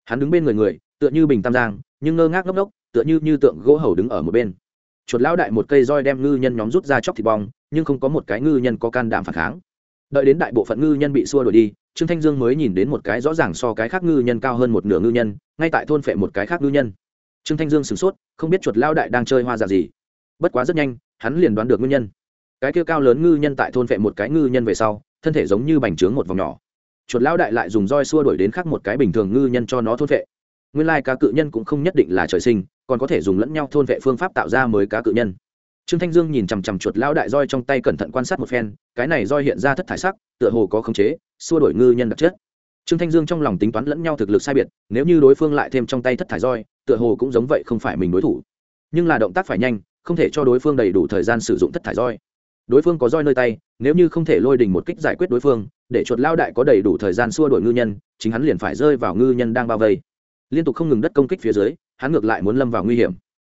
Hắn đứng bên người người tựa như bình tam giang, nhưng ngơ ngác ngốc ngốc, tựa như như tượng gỗ hầu đứng ở một bên. Chuột lao đại một cây roi đem ngư nhân nhóm rút ra chóc thịt bong, nhưng không có một cái ngư nhân có can đảm phản kháng. Đợi đến đại bộ phận ngư nhân bị xua đuổi đi, trương thanh dương mới nhìn đến một cái rõ ràng so cái khác ngư nhân cao hơn một nửa ngư nhân, ngay tại thôn phệ một cái khác ngư nhân. Trương thanh dương sửng sốt, không biết chuột lao đại đang chơi hoa giả gì. Bất quá rất nhanh, hắn liền đoán được nguyên nhân. Cái kia cao lớn ngư nhân tại thôn phệ một cái ngư nhân về sau, thân thể giống như bành trướng một vòng nhỏ. Chuột lao đại lại dùng roi xua đuổi đến khác một cái bình thường ngư nhân cho nó thôn phệ nguyên lai cá cự nhân cũng không nhất định là trời sinh, còn có thể dùng lẫn nhau thôn vệ phương pháp tạo ra mới cá cự nhân. Trương thanh dương nhìn chằm chằm chuột lao đại roi trong tay cẩn thận quan sát một phen, cái này roi hiện ra thất thải sắc, tựa hồ có khống chế, xua đổi ngư nhân đặc chất. Trương thanh dương trong lòng tính toán lẫn nhau thực lực sai biệt, nếu như đối phương lại thêm trong tay thất thải roi, tựa hồ cũng giống vậy không phải mình đối thủ. Nhưng là động tác phải nhanh, không thể cho đối phương đầy đủ thời gian sử dụng thất thải roi. Đối phương có roi nơi tay, nếu như không thể lôi đình một kích giải quyết đối phương, để chuột lao đại có đầy đủ thời gian xua đổi ngư nhân, chính hắn liền phải rơi vào ngư nhân đang bao vây liên tục không ngừng đất công kích phía dưới, hắn ngược lại muốn lâm vào nguy hiểm.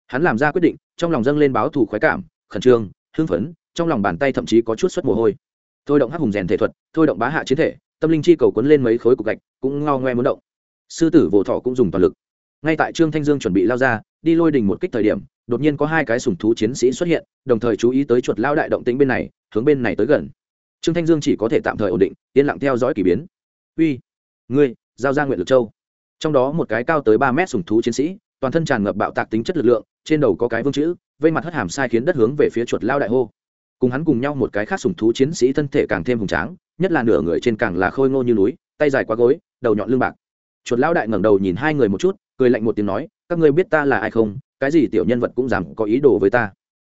Hắn làm ra quyết định, trong lòng dâng lên báo thù khoái cảm, khẩn trương, hưng phấn, trong lòng bàn tay thậm chí có chút suất mồ hôi. Thôi động hắc hùng rèn thể thuật, thôi động bá hạ chiến thể, tâm linh chi cầu quấn lên mấy khối cục gạch, cũng ngao ngoe muốn động. Sư tử vỗ thọ cũng dùng toàn lực. Ngay tại trương thanh dương chuẩn bị lao ra, đi lôi đình một kích thời điểm, đột nhiên có hai cái sùng thú chiến sĩ xuất hiện, đồng thời chú ý tới chuột lao đại động tĩnh bên này, hướng bên này tới gần. Trương thanh dương chỉ có thể tạm thời ổn định, yên lặng theo dõi k ỳ biến. Uy, ngươi, giao ra nguyện lực châu trong đó một cái cao tới ba mét sùng thú chiến sĩ, toàn thân tràn ngập bạo tạc tính chất lực lượng, trên đầu có cái vương chữ, vây mặt hất hàm sai khiến đất hướng về phía chuột lao đại hô. Cùng hắn cùng nhau một cái khác sùng thú chiến sĩ thân thể càng thêm hùng tráng, nhất là nửa người trên càng là khôi ngô như núi, tay dài quá gối, đầu nhọn lưng bạc. Chuột lao đại ngẩng đầu nhìn hai người một chút, cười lạnh một tiếng nói, các ngươi biết ta là ai không? Cái gì tiểu nhân vật cũng dám có ý đồ với ta.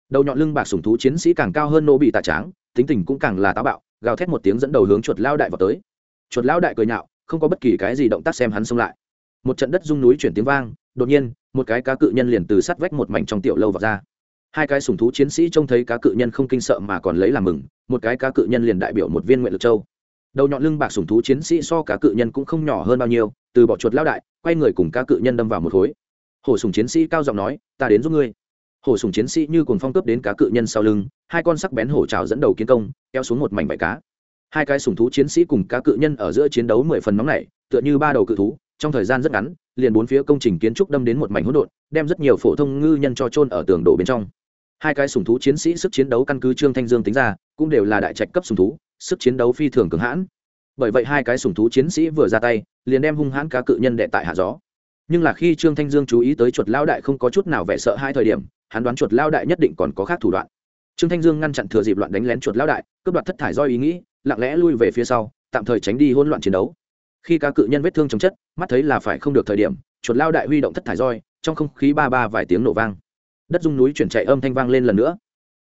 Đầu nhọn lưng bạc sùng thú chiến sĩ càng cao hơn nô bị tà tráng, tính tình cũng càng là táo bạo, gào thét một tiếng dẫn đầu hướng chuột lao đại vào tới. Chuột lao đại cười nhạo, không có bất kỳ cái gì động tác xem hắn xông lại một trận đất rung núi chuyển tiếng vang, đột nhiên, một cái cá cự nhân liền từ sát vách một mảnh trong tiểu lâu vào ra. Hai cái sùng thú chiến sĩ trông thấy cá cự nhân không kinh sợ mà còn lấy làm mừng, một cái cá cự nhân liền đại biểu một viên nguyện lực châu. Đầu nhọn lưng bạc sùng thú chiến sĩ so cá cự nhân cũng không nhỏ hơn bao nhiêu, từ bỏ chuột lao đại, quay người cùng cá cự nhân đâm vào một khối. Hổ sùng chiến sĩ cao giọng nói, ta đến giúp ngươi. Hổ sùng chiến sĩ như cùng phong cướp đến cá cự nhân sau lưng, hai con sắc bén hổ trào dẫn đầu kiến công, kéo xuống một mảnh vải cá. Hai cái sùng thú chiến sĩ cùng cá cự nhân ở giữa chiến đấu mười phần nóng này tựa như ba đầu cự thú trong thời gian rất ngắn, liền bốn phía công trình kiến trúc đâm đến một mảnh hỗn độn, đem rất nhiều phổ thông ngư nhân cho trôn ở tường đổ bên trong. Hai cái sùng thú chiến sĩ sức chiến đấu căn cứ trương thanh dương tính ra, cũng đều là đại trạch cấp sùng thú, sức chiến đấu phi thường cường hãn. Bởi vậy hai cái sùng thú chiến sĩ vừa ra tay, liền đem hung hãn cá cự nhân đệ tại hạ gió. Nhưng là khi trương thanh dương chú ý tới chuột lao đại không có chút nào vẻ sợ hai thời điểm, hắn đoán chuột lao đại nhất định còn có khác thủ đoạn. Trương thanh dương ngăn chặn thừa dịp loạn đánh lén chuột lao đại, cướp đoạt thất thải do ý nghĩ, lặng lẽ lui về phía sau, tạm thời tránh đi hỗn loạn chiến đấu. Khi cá cự nhân vết thương chống chất mắt thấy là phải không được thời điểm, chuột lao đại huy động thất thải roi, trong không khí ba ba vài tiếng nổ vang. Đất dung núi chuyển chạy âm thanh vang lên lần nữa.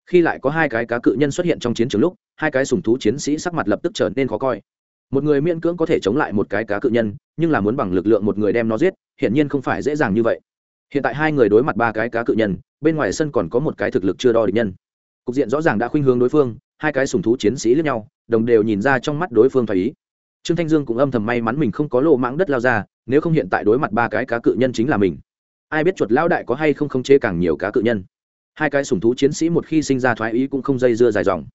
Khi lại có hai cái cá cự nhân xuất hiện trong chiến trường lúc, hai cái sùng thú chiến sĩ sắc mặt lập tức trở nên khó coi. Một người miễn cưỡng có thể chống lại một cái cá cự nhân, nhưng là muốn bằng lực lượng một người đem nó giết, hiển nhiên không phải dễ dàng như vậy. Hiện tại hai người đối mặt ba cái cá cự nhân, bên ngoài sân còn có một cái thực lực chưa đo địch nhân. Cục diện rõ ràng đã khuynh hướng đối phương, hai cái sùng thú chiến sĩ lẫn nhau, đồng đều nhìn ra trong mắt đối phương thoải ý trương thanh dương cũng âm thầm may mắn mình không có lộ mãng đất lao ra, nếu không hiện tại đối mặt ba cái cá cự nhân chính là mình. Ai biết chuột lao đại có hay không khống chế càng nhiều cá cự nhân. Hai cái sủng thú chiến sĩ một khi sinh ra thoái ý cũng không dây dưa dài dòng.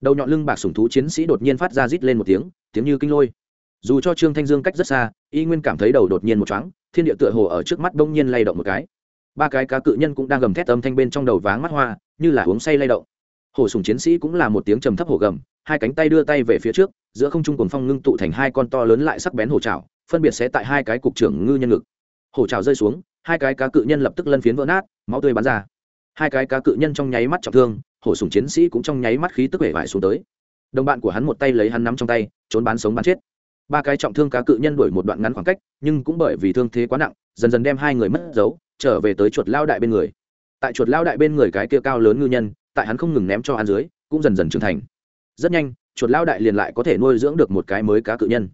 Đầu nhọn lưng bạc sủng thú chiến sĩ đột nhiên phát ra rít lên một tiếng tiếng như kinh lôi. Dù cho trương thanh dương cách rất xa, y nguyên cảm thấy đầu đột nhiên một chóng thiên địa tựa hồ ở trước mắt đông nhiên lay động một cái. Ba cái cá cự nhân cũng đang gầm thét âm thanh bên trong đầu váng mắt hoa, như là uống say lay động. Hổ sùng chiến sĩ cũng là một tiếng trầm thấp hổ gầm hai cánh tay đưa tay về phía trước, giữa không trung cuồng phong ngưng tụ thành hai con to lớn lại sắc bén hổ trào phân biệt sẽ tại hai cái cục trưởng ngư nhân ngực. Hổ trào rơi xuống, hai cái cá cự nhân lập tức lân phiến vỡ nát, máu tươi bắn ra. Hai cái cá cự nhân trong nháy mắt trọng thương, hổ sùng chiến sĩ cũng trong nháy mắt khí tức vẻ vải xuống tới. Đồng bạn của hắn một tay lấy hắn nắm trong tay, trốn bán sống bán chết. Ba cái trọng thương cá cự nhân đuổi một đoạn ngắn khoảng cách, nhưng cũng bởi vì thương thế quá nặng, dần dần đem hai người mất dấu, trở về tới chuột lao đại bên người. Tại chuột lao đại bên người cái kia cao lớn ngư nhân, tại hắn không ngừng ném cho hắn dưới, cũng dần dần trưởng thành rất nhanh, chuột lao đại liền lại có thể nuôi dưỡng được một cái mới cá cự nhân.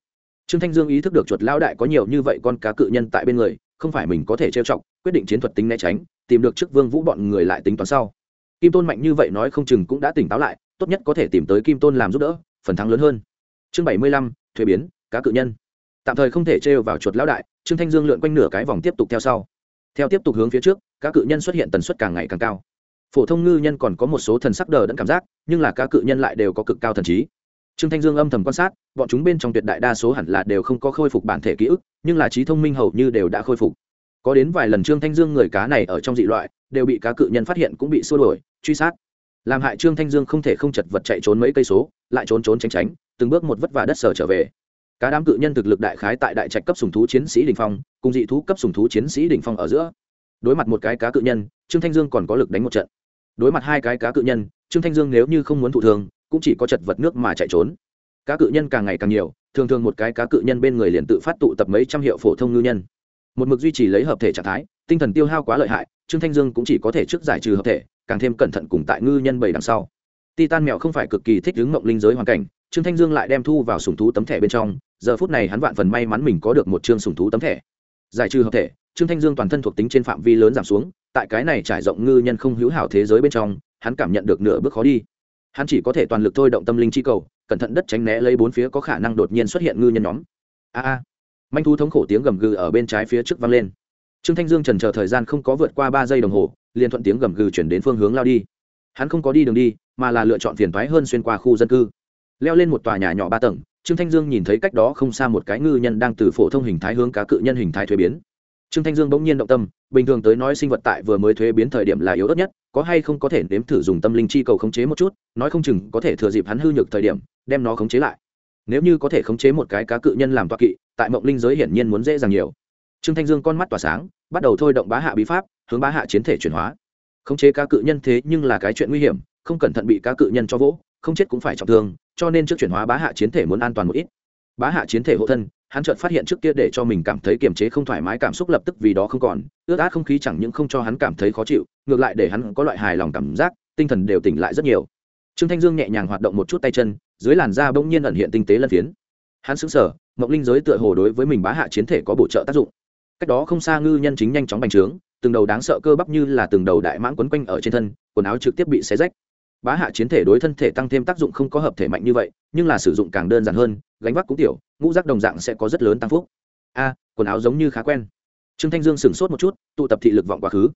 Trương thanh dương ý thức được chuột lao đại có nhiều như vậy con cá cự nhân tại bên người, không phải mình có thể trêu chọc, quyết định chiến thuật tính né tránh, tìm được trước vương vũ bọn người lại tính toán sau. Kim tôn mạnh như vậy nói không chừng cũng đã tỉnh táo lại, tốt nhất có thể tìm tới kim tôn làm giúp đỡ, phần thắng lớn hơn. Chương bảy mươi lăm, thuế biến, cá cự nhân. Tạm thời không thể trêu vào chuột lão đại, trương thanh dương lượn quanh nửa cái vòng tiếp tục theo sau. Theo tiếp tục hướng phía trước, cá cự nhân xuất hiện tần suất càng ngày càng cao phổ thông ngư nhân còn có một số thần sắc đờ đẫn cảm giác, nhưng là cá cự nhân lại đều có cực cao thần trí. Trương thanh dương âm thầm quan sát, bọn chúng bên trong tuyệt đại đa số hẳn là đều không có khôi phục bản thể ký ức, nhưng là trí thông minh hầu như đều đã khôi phục. Có đến vài lần trương thanh dương người cá này ở trong dị loại, đều bị cá cự nhân phát hiện cũng bị xua đổi truy sát. Làm hại trương thanh dương không thể không chật vật chạy trốn mấy cây số, lại trốn trốn tránh tránh, từng bước một vất vả đất sở trở về. Cá đám cự nhân thực lực đại khái tại đại trạch cấp sùng thú chiến sĩ đình phong, cùng dị thú cấp sùng thú chiến sĩ đình phong ở giữa. Đối mặt một cái cá cự nhân, trương thanh dương còn có lực đánh một trận đối mặt hai cái cá cự nhân, trương thanh dương nếu như không muốn thụ thường cũng chỉ có chật vật nước mà chạy trốn. Cá cự nhân càng ngày càng nhiều, thường thường một cái cá cự nhân bên người liền tự phát tụ tập mấy trăm hiệu phổ thông ngư nhân. Một mực duy trì lấy hợp thể trạng thái, tinh thần tiêu hao quá lợi hại, trương thanh dương cũng chỉ có thể trước giải trừ hợp thể, càng thêm cẩn thận cùng tại ngư nhân bảy đằng sau. Titan mèo không phải cực kỳ thích ứng mộng linh giới hoàn cảnh, trương thanh dương lại đem thu vào sùng thú tấm thẻ bên trong, giờ phút này hắn vạn phần may mắn mình có được một chương sùng thú tấm thẻ. Giải trừ hợp thể trương thanh dương toàn thân thuộc tính trên phạm vi lớn giảm xuống, tại cái này trải rộng ngư nhân không hữu hảo thế giới bên trong, hắn cảm nhận được nửa bước khó đi. Hắn chỉ có thể toàn lực thôi động tâm linh chi cầu, cẩn thận đất tránh né lấy bốn phía có khả năng đột nhiên xuất hiện ngư nhân nhóm. A a. Manh thu thống khổ tiếng gầm gừ ở bên trái phía trước vang lên. Trương thanh dương trần chờ thời gian không có vượt qua ba giây đồng hồ, liền thuận tiếng gầm gừ chuyển đến phương hướng lao đi. Hắn không có đi đường đi, mà là lựa chọn phiền thoái hơn xuyên qua khu dân cư. Leo lên một tòa nhà nhỏ ba tầng, trương thanh dương nhìn thấy cách đó không xa một cái ngư nhân đang từ phổ thông hình thái hướng cá cự nhân hình thái thuế biến trương thanh dương bỗng nhiên động tâm, bình thường tới nói sinh vật tại vừa mới thuế biến thời điểm là yếu ớt nhất, có hay không có thể nếm thử dùng tâm linh chi cầu khống chế một chút, nói không chừng có thể thừa dịp hắn hư nhược thời điểm, đem nó khống chế lại. Nếu như có thể khống chế một cái cá cự nhân làm toa kỵ, tại mộng linh giới hiển nhiên muốn dễ dàng nhiều. Trương thanh dương con mắt tỏa sáng, bắt đầu thôi động bá hạ bí pháp, hướng bá hạ chiến thể chuyển hóa. Khống chế cá cự nhân thế nhưng là cái chuyện nguy hiểm, không cẩn thận bị cá cự nhân cho vỗ, không chết cũng phải trọng thương, cho nên trước chuyển hóa bá hạ chiến thể muốn an toàn một ít bá hạ chiến thể hộ thân, hắn chợt phát hiện trước kia để cho mình cảm thấy kiềm chế không thoải mái cảm xúc lập tức vì đó không còn, ướt át không khí chẳng những không cho hắn cảm thấy khó chịu, ngược lại để hắn có loại hài lòng cảm giác, tinh thần đều tỉnh lại rất nhiều. Trương thanh dương nhẹ nhàng hoạt động một chút tay chân, dưới làn da bỗng nhiên ẩn hiện tinh tế lân phiến. Hắn sững sờ mộng linh giới tựa hồ đối với mình bá hạ chiến thể có bổ trợ tác dụng. Cách đó không xa ngư nhân chính nhanh chóng bành trướng, từng đầu đáng sợ cơ bắp như là từng đầu đại mãng quấn quanh ở trên thân, quần áo trực tiếp bị xé rách bá hạ chiến thể đối thân thể tăng thêm tác dụng không có hợp thể mạnh như vậy, nhưng là sử dụng càng đơn giản hơn, gánh vác cũng tiểu, ngũ rác đồng dạng sẽ có rất lớn tăng phúc. A, quần áo giống như khá quen. Trương thanh dương sửng sốt một chút, tụ tập thị lực vọng quá khứ.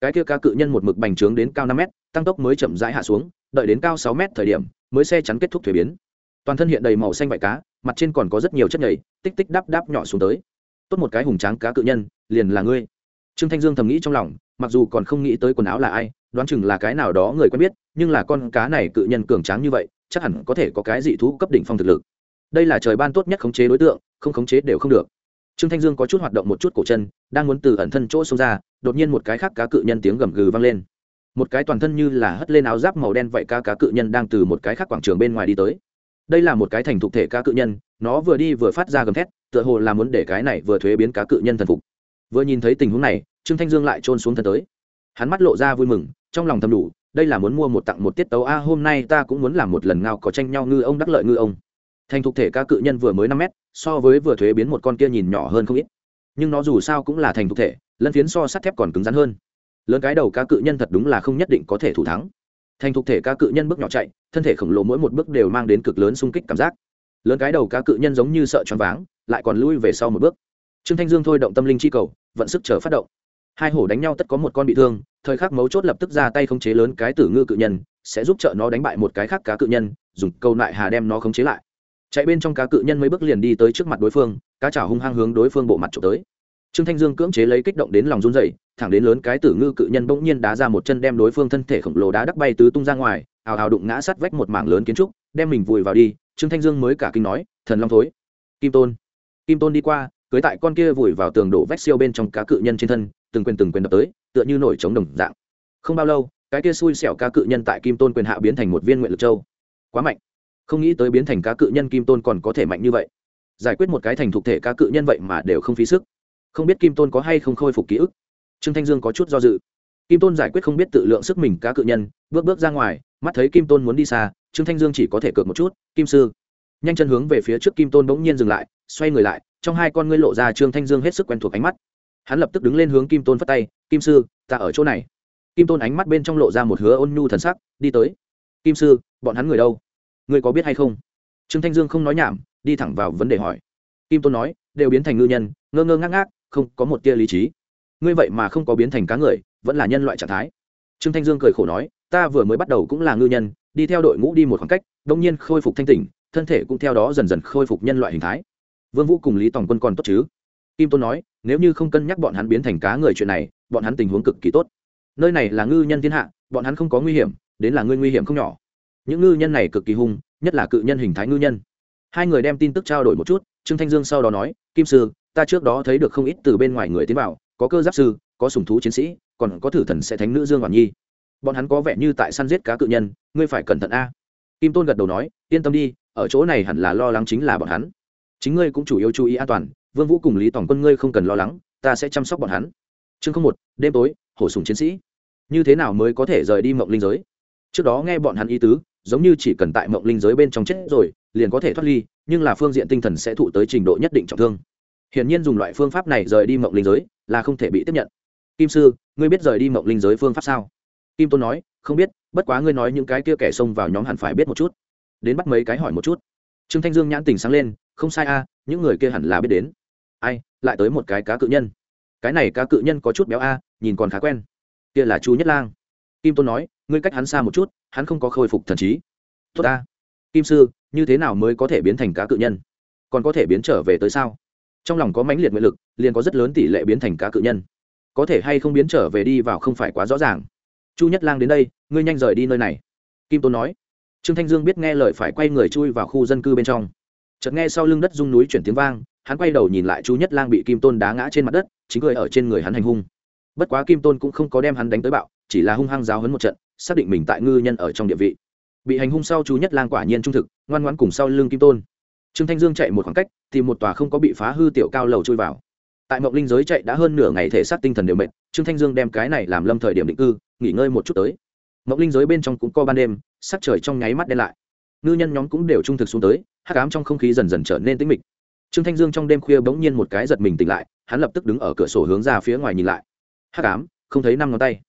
Cái kia cá cự nhân một mực bành trướng đến cao năm mét, tăng tốc mới chậm rãi hạ xuống, đợi đến cao sáu mét thời điểm, mới xe chắn kết thúc thuế biến. Toàn thân hiện đầy màu xanh vải cá, mặt trên còn có rất nhiều chất nhầy, tích tích đáp đáp nhỏ xuống tới. Tốt một cái hùng tráng cá cự nhân, liền là ngươi. Trương thanh dương thầm nghĩ trong lòng, mặc dù còn không nghĩ tới quần áo là ai đoán chừng là cái nào đó người quen biết, nhưng là con cá này cự nhân cường tráng như vậy, chắc hẳn có thể có cái dị thú cấp đỉnh phong thực lực. Đây là trời ban tốt nhất khống chế đối tượng, không khống chế đều không được. Trương thanh dương có chút hoạt động một chút cổ chân, đang muốn từ ẩn thân chỗ xông ra, đột nhiên một cái khác cá cự nhân tiếng gầm gừ vang lên. Một cái toàn thân như là hất lên áo giáp màu đen vậy cá cá cự nhân đang từ một cái khác quảng trường bên ngoài đi tới. Đây là một cái thành thục thể cá cự nhân, nó vừa đi vừa phát ra gầm thét, tựa hồ là muốn để cái này vừa thuế biến cá cự nhân thần phục. Vừa nhìn thấy tình huống này, trương thanh dương lại trôn xuống thân tới. Hắn mắt lộ ra vui mừng trong lòng thầm đủ, đây là muốn mua một tặng một tiết tấu, a, hôm nay ta cũng muốn làm một lần ngao có tranh nhau ngư ông đắc lợi ngư ông. Thành thục thể ca cự nhân vừa mới năm mét, so với vừa thuế biến một con kia nhìn nhỏ hơn không ít. Nhưng nó dù sao cũng là thành thục thể, lân phiến so sắt thép còn cứng rắn hơn. Lớn cái đầu ca cự nhân thật đúng là không nhất định có thể thủ thắng. Thành thục thể ca cự nhân bước nhỏ chạy, thân thể khổng lồ mỗi một bước đều mang đến cực lớn xung kích cảm giác. Lớn cái đầu ca cự nhân giống như sợ choáng váng, lại còn lui về sau một bước. Trương thanh dương thôi động tâm linh chi cầu, vận sức chờ phát động hai hổ đánh nhau tất có một con bị thương, thời khắc mấu chốt lập tức ra tay khống chế lớn cái tử ngư cự nhân, sẽ giúp trợ nó đánh bại một cái khác cá cự nhân, dùng câu nại hà đem nó khống chế lại. Chạy bên trong cá cự nhân mấy bước liền đi tới trước mặt đối phương, cá chảo hung hăng hướng đối phương bộ mặt trộm tới. Trương thanh dương cưỡng chế lấy kích động đến lòng run dậy thẳng đến lớn cái tử ngư cự nhân bỗng nhiên đá ra một chân đem đối phương thân thể khổng lồ đá đắc bay tứ tung ra ngoài ào ào đụng ngã sát vách một mảng lớn kiến trúc, đem mình vùi vào đi, trương thanh dương mới cả kinh nói, thần long thối, kim tôn. Kim tôn đi qua, cưới tại con kia vùi vào tường đổ vách siêu bên trong cá cự nhân trên thân từng quyền từng quyền đập tới, tựa như nổi trống đồng dạng. Không bao lâu, cái kia xui xẻo cá cự nhân tại kim tôn quyền hạ biến thành một viên nguyện lực châu. Quá mạnh. Không nghĩ tới biến thành cá cự nhân kim tôn còn có thể mạnh như vậy. Giải quyết một cái thành thuộc thể cá cự nhân vậy mà đều không phí sức. Không biết kim tôn có hay không khôi phục ký ức? Trương thanh dương có chút do dự. Kim tôn giải quyết không biết tự lượng sức mình cá cự nhân, bước bước ra ngoài, mắt thấy kim tôn muốn đi xa, trương thanh dương chỉ có thể cược một chút, kim sư. Nhanh chân hướng về phía trước kim tôn bỗng nhiên dừng lại, xoay người lại, trong hai con ngươi lộ ra trương thanh dương hết sức quen thuộc ánh mắt hắn lập tức đứng lên hướng kim tôn phất tay, kim sư, ta ở chỗ này. Kim tôn ánh mắt bên trong lộ ra một hứa ôn nhu thần sắc, đi tới. Kim sư, bọn hắn người đâu? Ngươi có biết hay không? Trương thanh dương không nói nhảm, đi thẳng vào vấn đề hỏi. Kim tôn nói, đều biến thành ngư nhân, ngơ ngơ ngác ngác, không có một tia lý trí. Ngươi vậy mà không có biến thành cá người, vẫn là nhân loại trạng thái. Trương thanh dương cười khổ nói, ta vừa mới bắt đầu cũng là ngư nhân, đi theo đội ngũ đi một khoảng cách đông nhiên khôi phục thanh tỉnh, thân thể cũng theo đó dần dần khôi phục nhân loại hình thái. Vương vũ cùng lý tòng quân còn tốt chứ? Kim tôn nói, nếu như không cân nhắc bọn hắn biến thành cá người chuyện này, bọn hắn tình huống cực kỳ tốt. Nơi này là ngư nhân thiên hạ, bọn hắn không có nguy hiểm, đến là ngươi nguy hiểm không nhỏ. Những ngư nhân này cực kỳ hung, nhất là cự nhân hình thái ngư nhân. Hai người đem tin tức trao đổi một chút, trương thanh dương sau đó nói, kim sư, ta trước đó thấy được không ít từ bên ngoài người tiến vào, có cơ giáp sư, có sùng thú chiến sĩ, còn có thử thần sẽ thánh nữ dương hoàn nhi. Bọn hắn có vẻ như tại săn giết cá cự nhân, ngươi phải cẩn thận a. Kim tôn gật đầu nói, yên tâm đi, ở chỗ này hẳn là lo lắng chính là bọn hắn. Chính ngươi cũng chủ yếu chú ý an toàn vương vũ cùng lý tổng quân ngươi không cần lo lắng, ta sẽ chăm sóc bọn hắn. Chương không một, đêm tối, hổ sùng chiến sĩ. Như thế nào mới có thể rời đi mộng linh giới? Trước đó nghe bọn hắn ý tứ, giống như chỉ cần tại mộng linh giới bên trong chết rồi, liền có thể thoát ly, nhưng là phương diện tinh thần sẽ thụ tới trình độ nhất định trọng thương. Hiển nhiên dùng loại phương pháp này rời đi mộng linh giới là không thể bị tiếp nhận. Kim sư, ngươi biết rời đi mộng linh giới phương pháp sao? Kim tôn nói, không biết, bất quá ngươi nói những cái kia kẻ xông vào nhóm hẳn phải biết một chút. Đến bắt mấy cái hỏi một chút. Trương thanh dương nhãn tình sáng lên, không sai a, những người kia hẳn là biết đến ai, lại tới một cái cá cự nhân. Cái này cá cự nhân có chút béo a, nhìn còn khá quen. Kia là chu nhất lang. Kim tôn nói, ngươi cách hắn xa một chút, hắn không có khôi phục thần trí. Tốt a. Kim sư, như thế nào mới có thể biến thành cá cự nhân? Còn có thể biến trở về tới sao? Trong lòng có mãnh liệt nguyện lực, liền có rất lớn tỷ lệ biến thành cá cự nhân. Có thể hay không biến trở về đi vào không phải quá rõ ràng. Chu nhất lang đến đây, ngươi nhanh rời đi nơi này. Kim tôn nói. Trương thanh dương biết nghe lời phải quay người chui vào khu dân cư bên trong. Chợt nghe sau lưng đất rung núi chuyển tiếng vang hắn quay đầu nhìn lại chu nhất lang bị kim tôn đá ngã trên mặt đất, chính người ở trên người hắn hành hung. Bất quá kim tôn cũng không có đem hắn đánh tới bạo, chỉ là hung hăng giáo hấn một trận, xác định mình tại ngư nhân ở trong địa vị. Bị hành hung sau chu nhất lang quả nhiên trung thực, ngoan ngoãn cùng sau lưng kim tôn. Trương thanh dương chạy một khoảng cách, thì một tòa không có bị phá hư tiểu cao lầu chui vào. Tại mộng linh giới chạy đã hơn nửa ngày thể xác tinh thần đều mệt, trương thanh dương đem cái này làm lâm thời điểm định cư, nghỉ ngơi một chút tới. Mộng linh giới bên trong cũng co ban đêm, sắc trời trong nháy mắt đen lại. Ngư nhân nhóm cũng đều trung thực xuống tới, hắc ám trong không khí dần dần trở nên tĩnh mịch trương thanh dương trong đêm khuya bỗng nhiên một cái giật mình tỉnh lại, hắn lập tức đứng ở cửa sổ hướng ra phía ngoài nhìn lại. Hắc ám, không thấy năm ngón tay.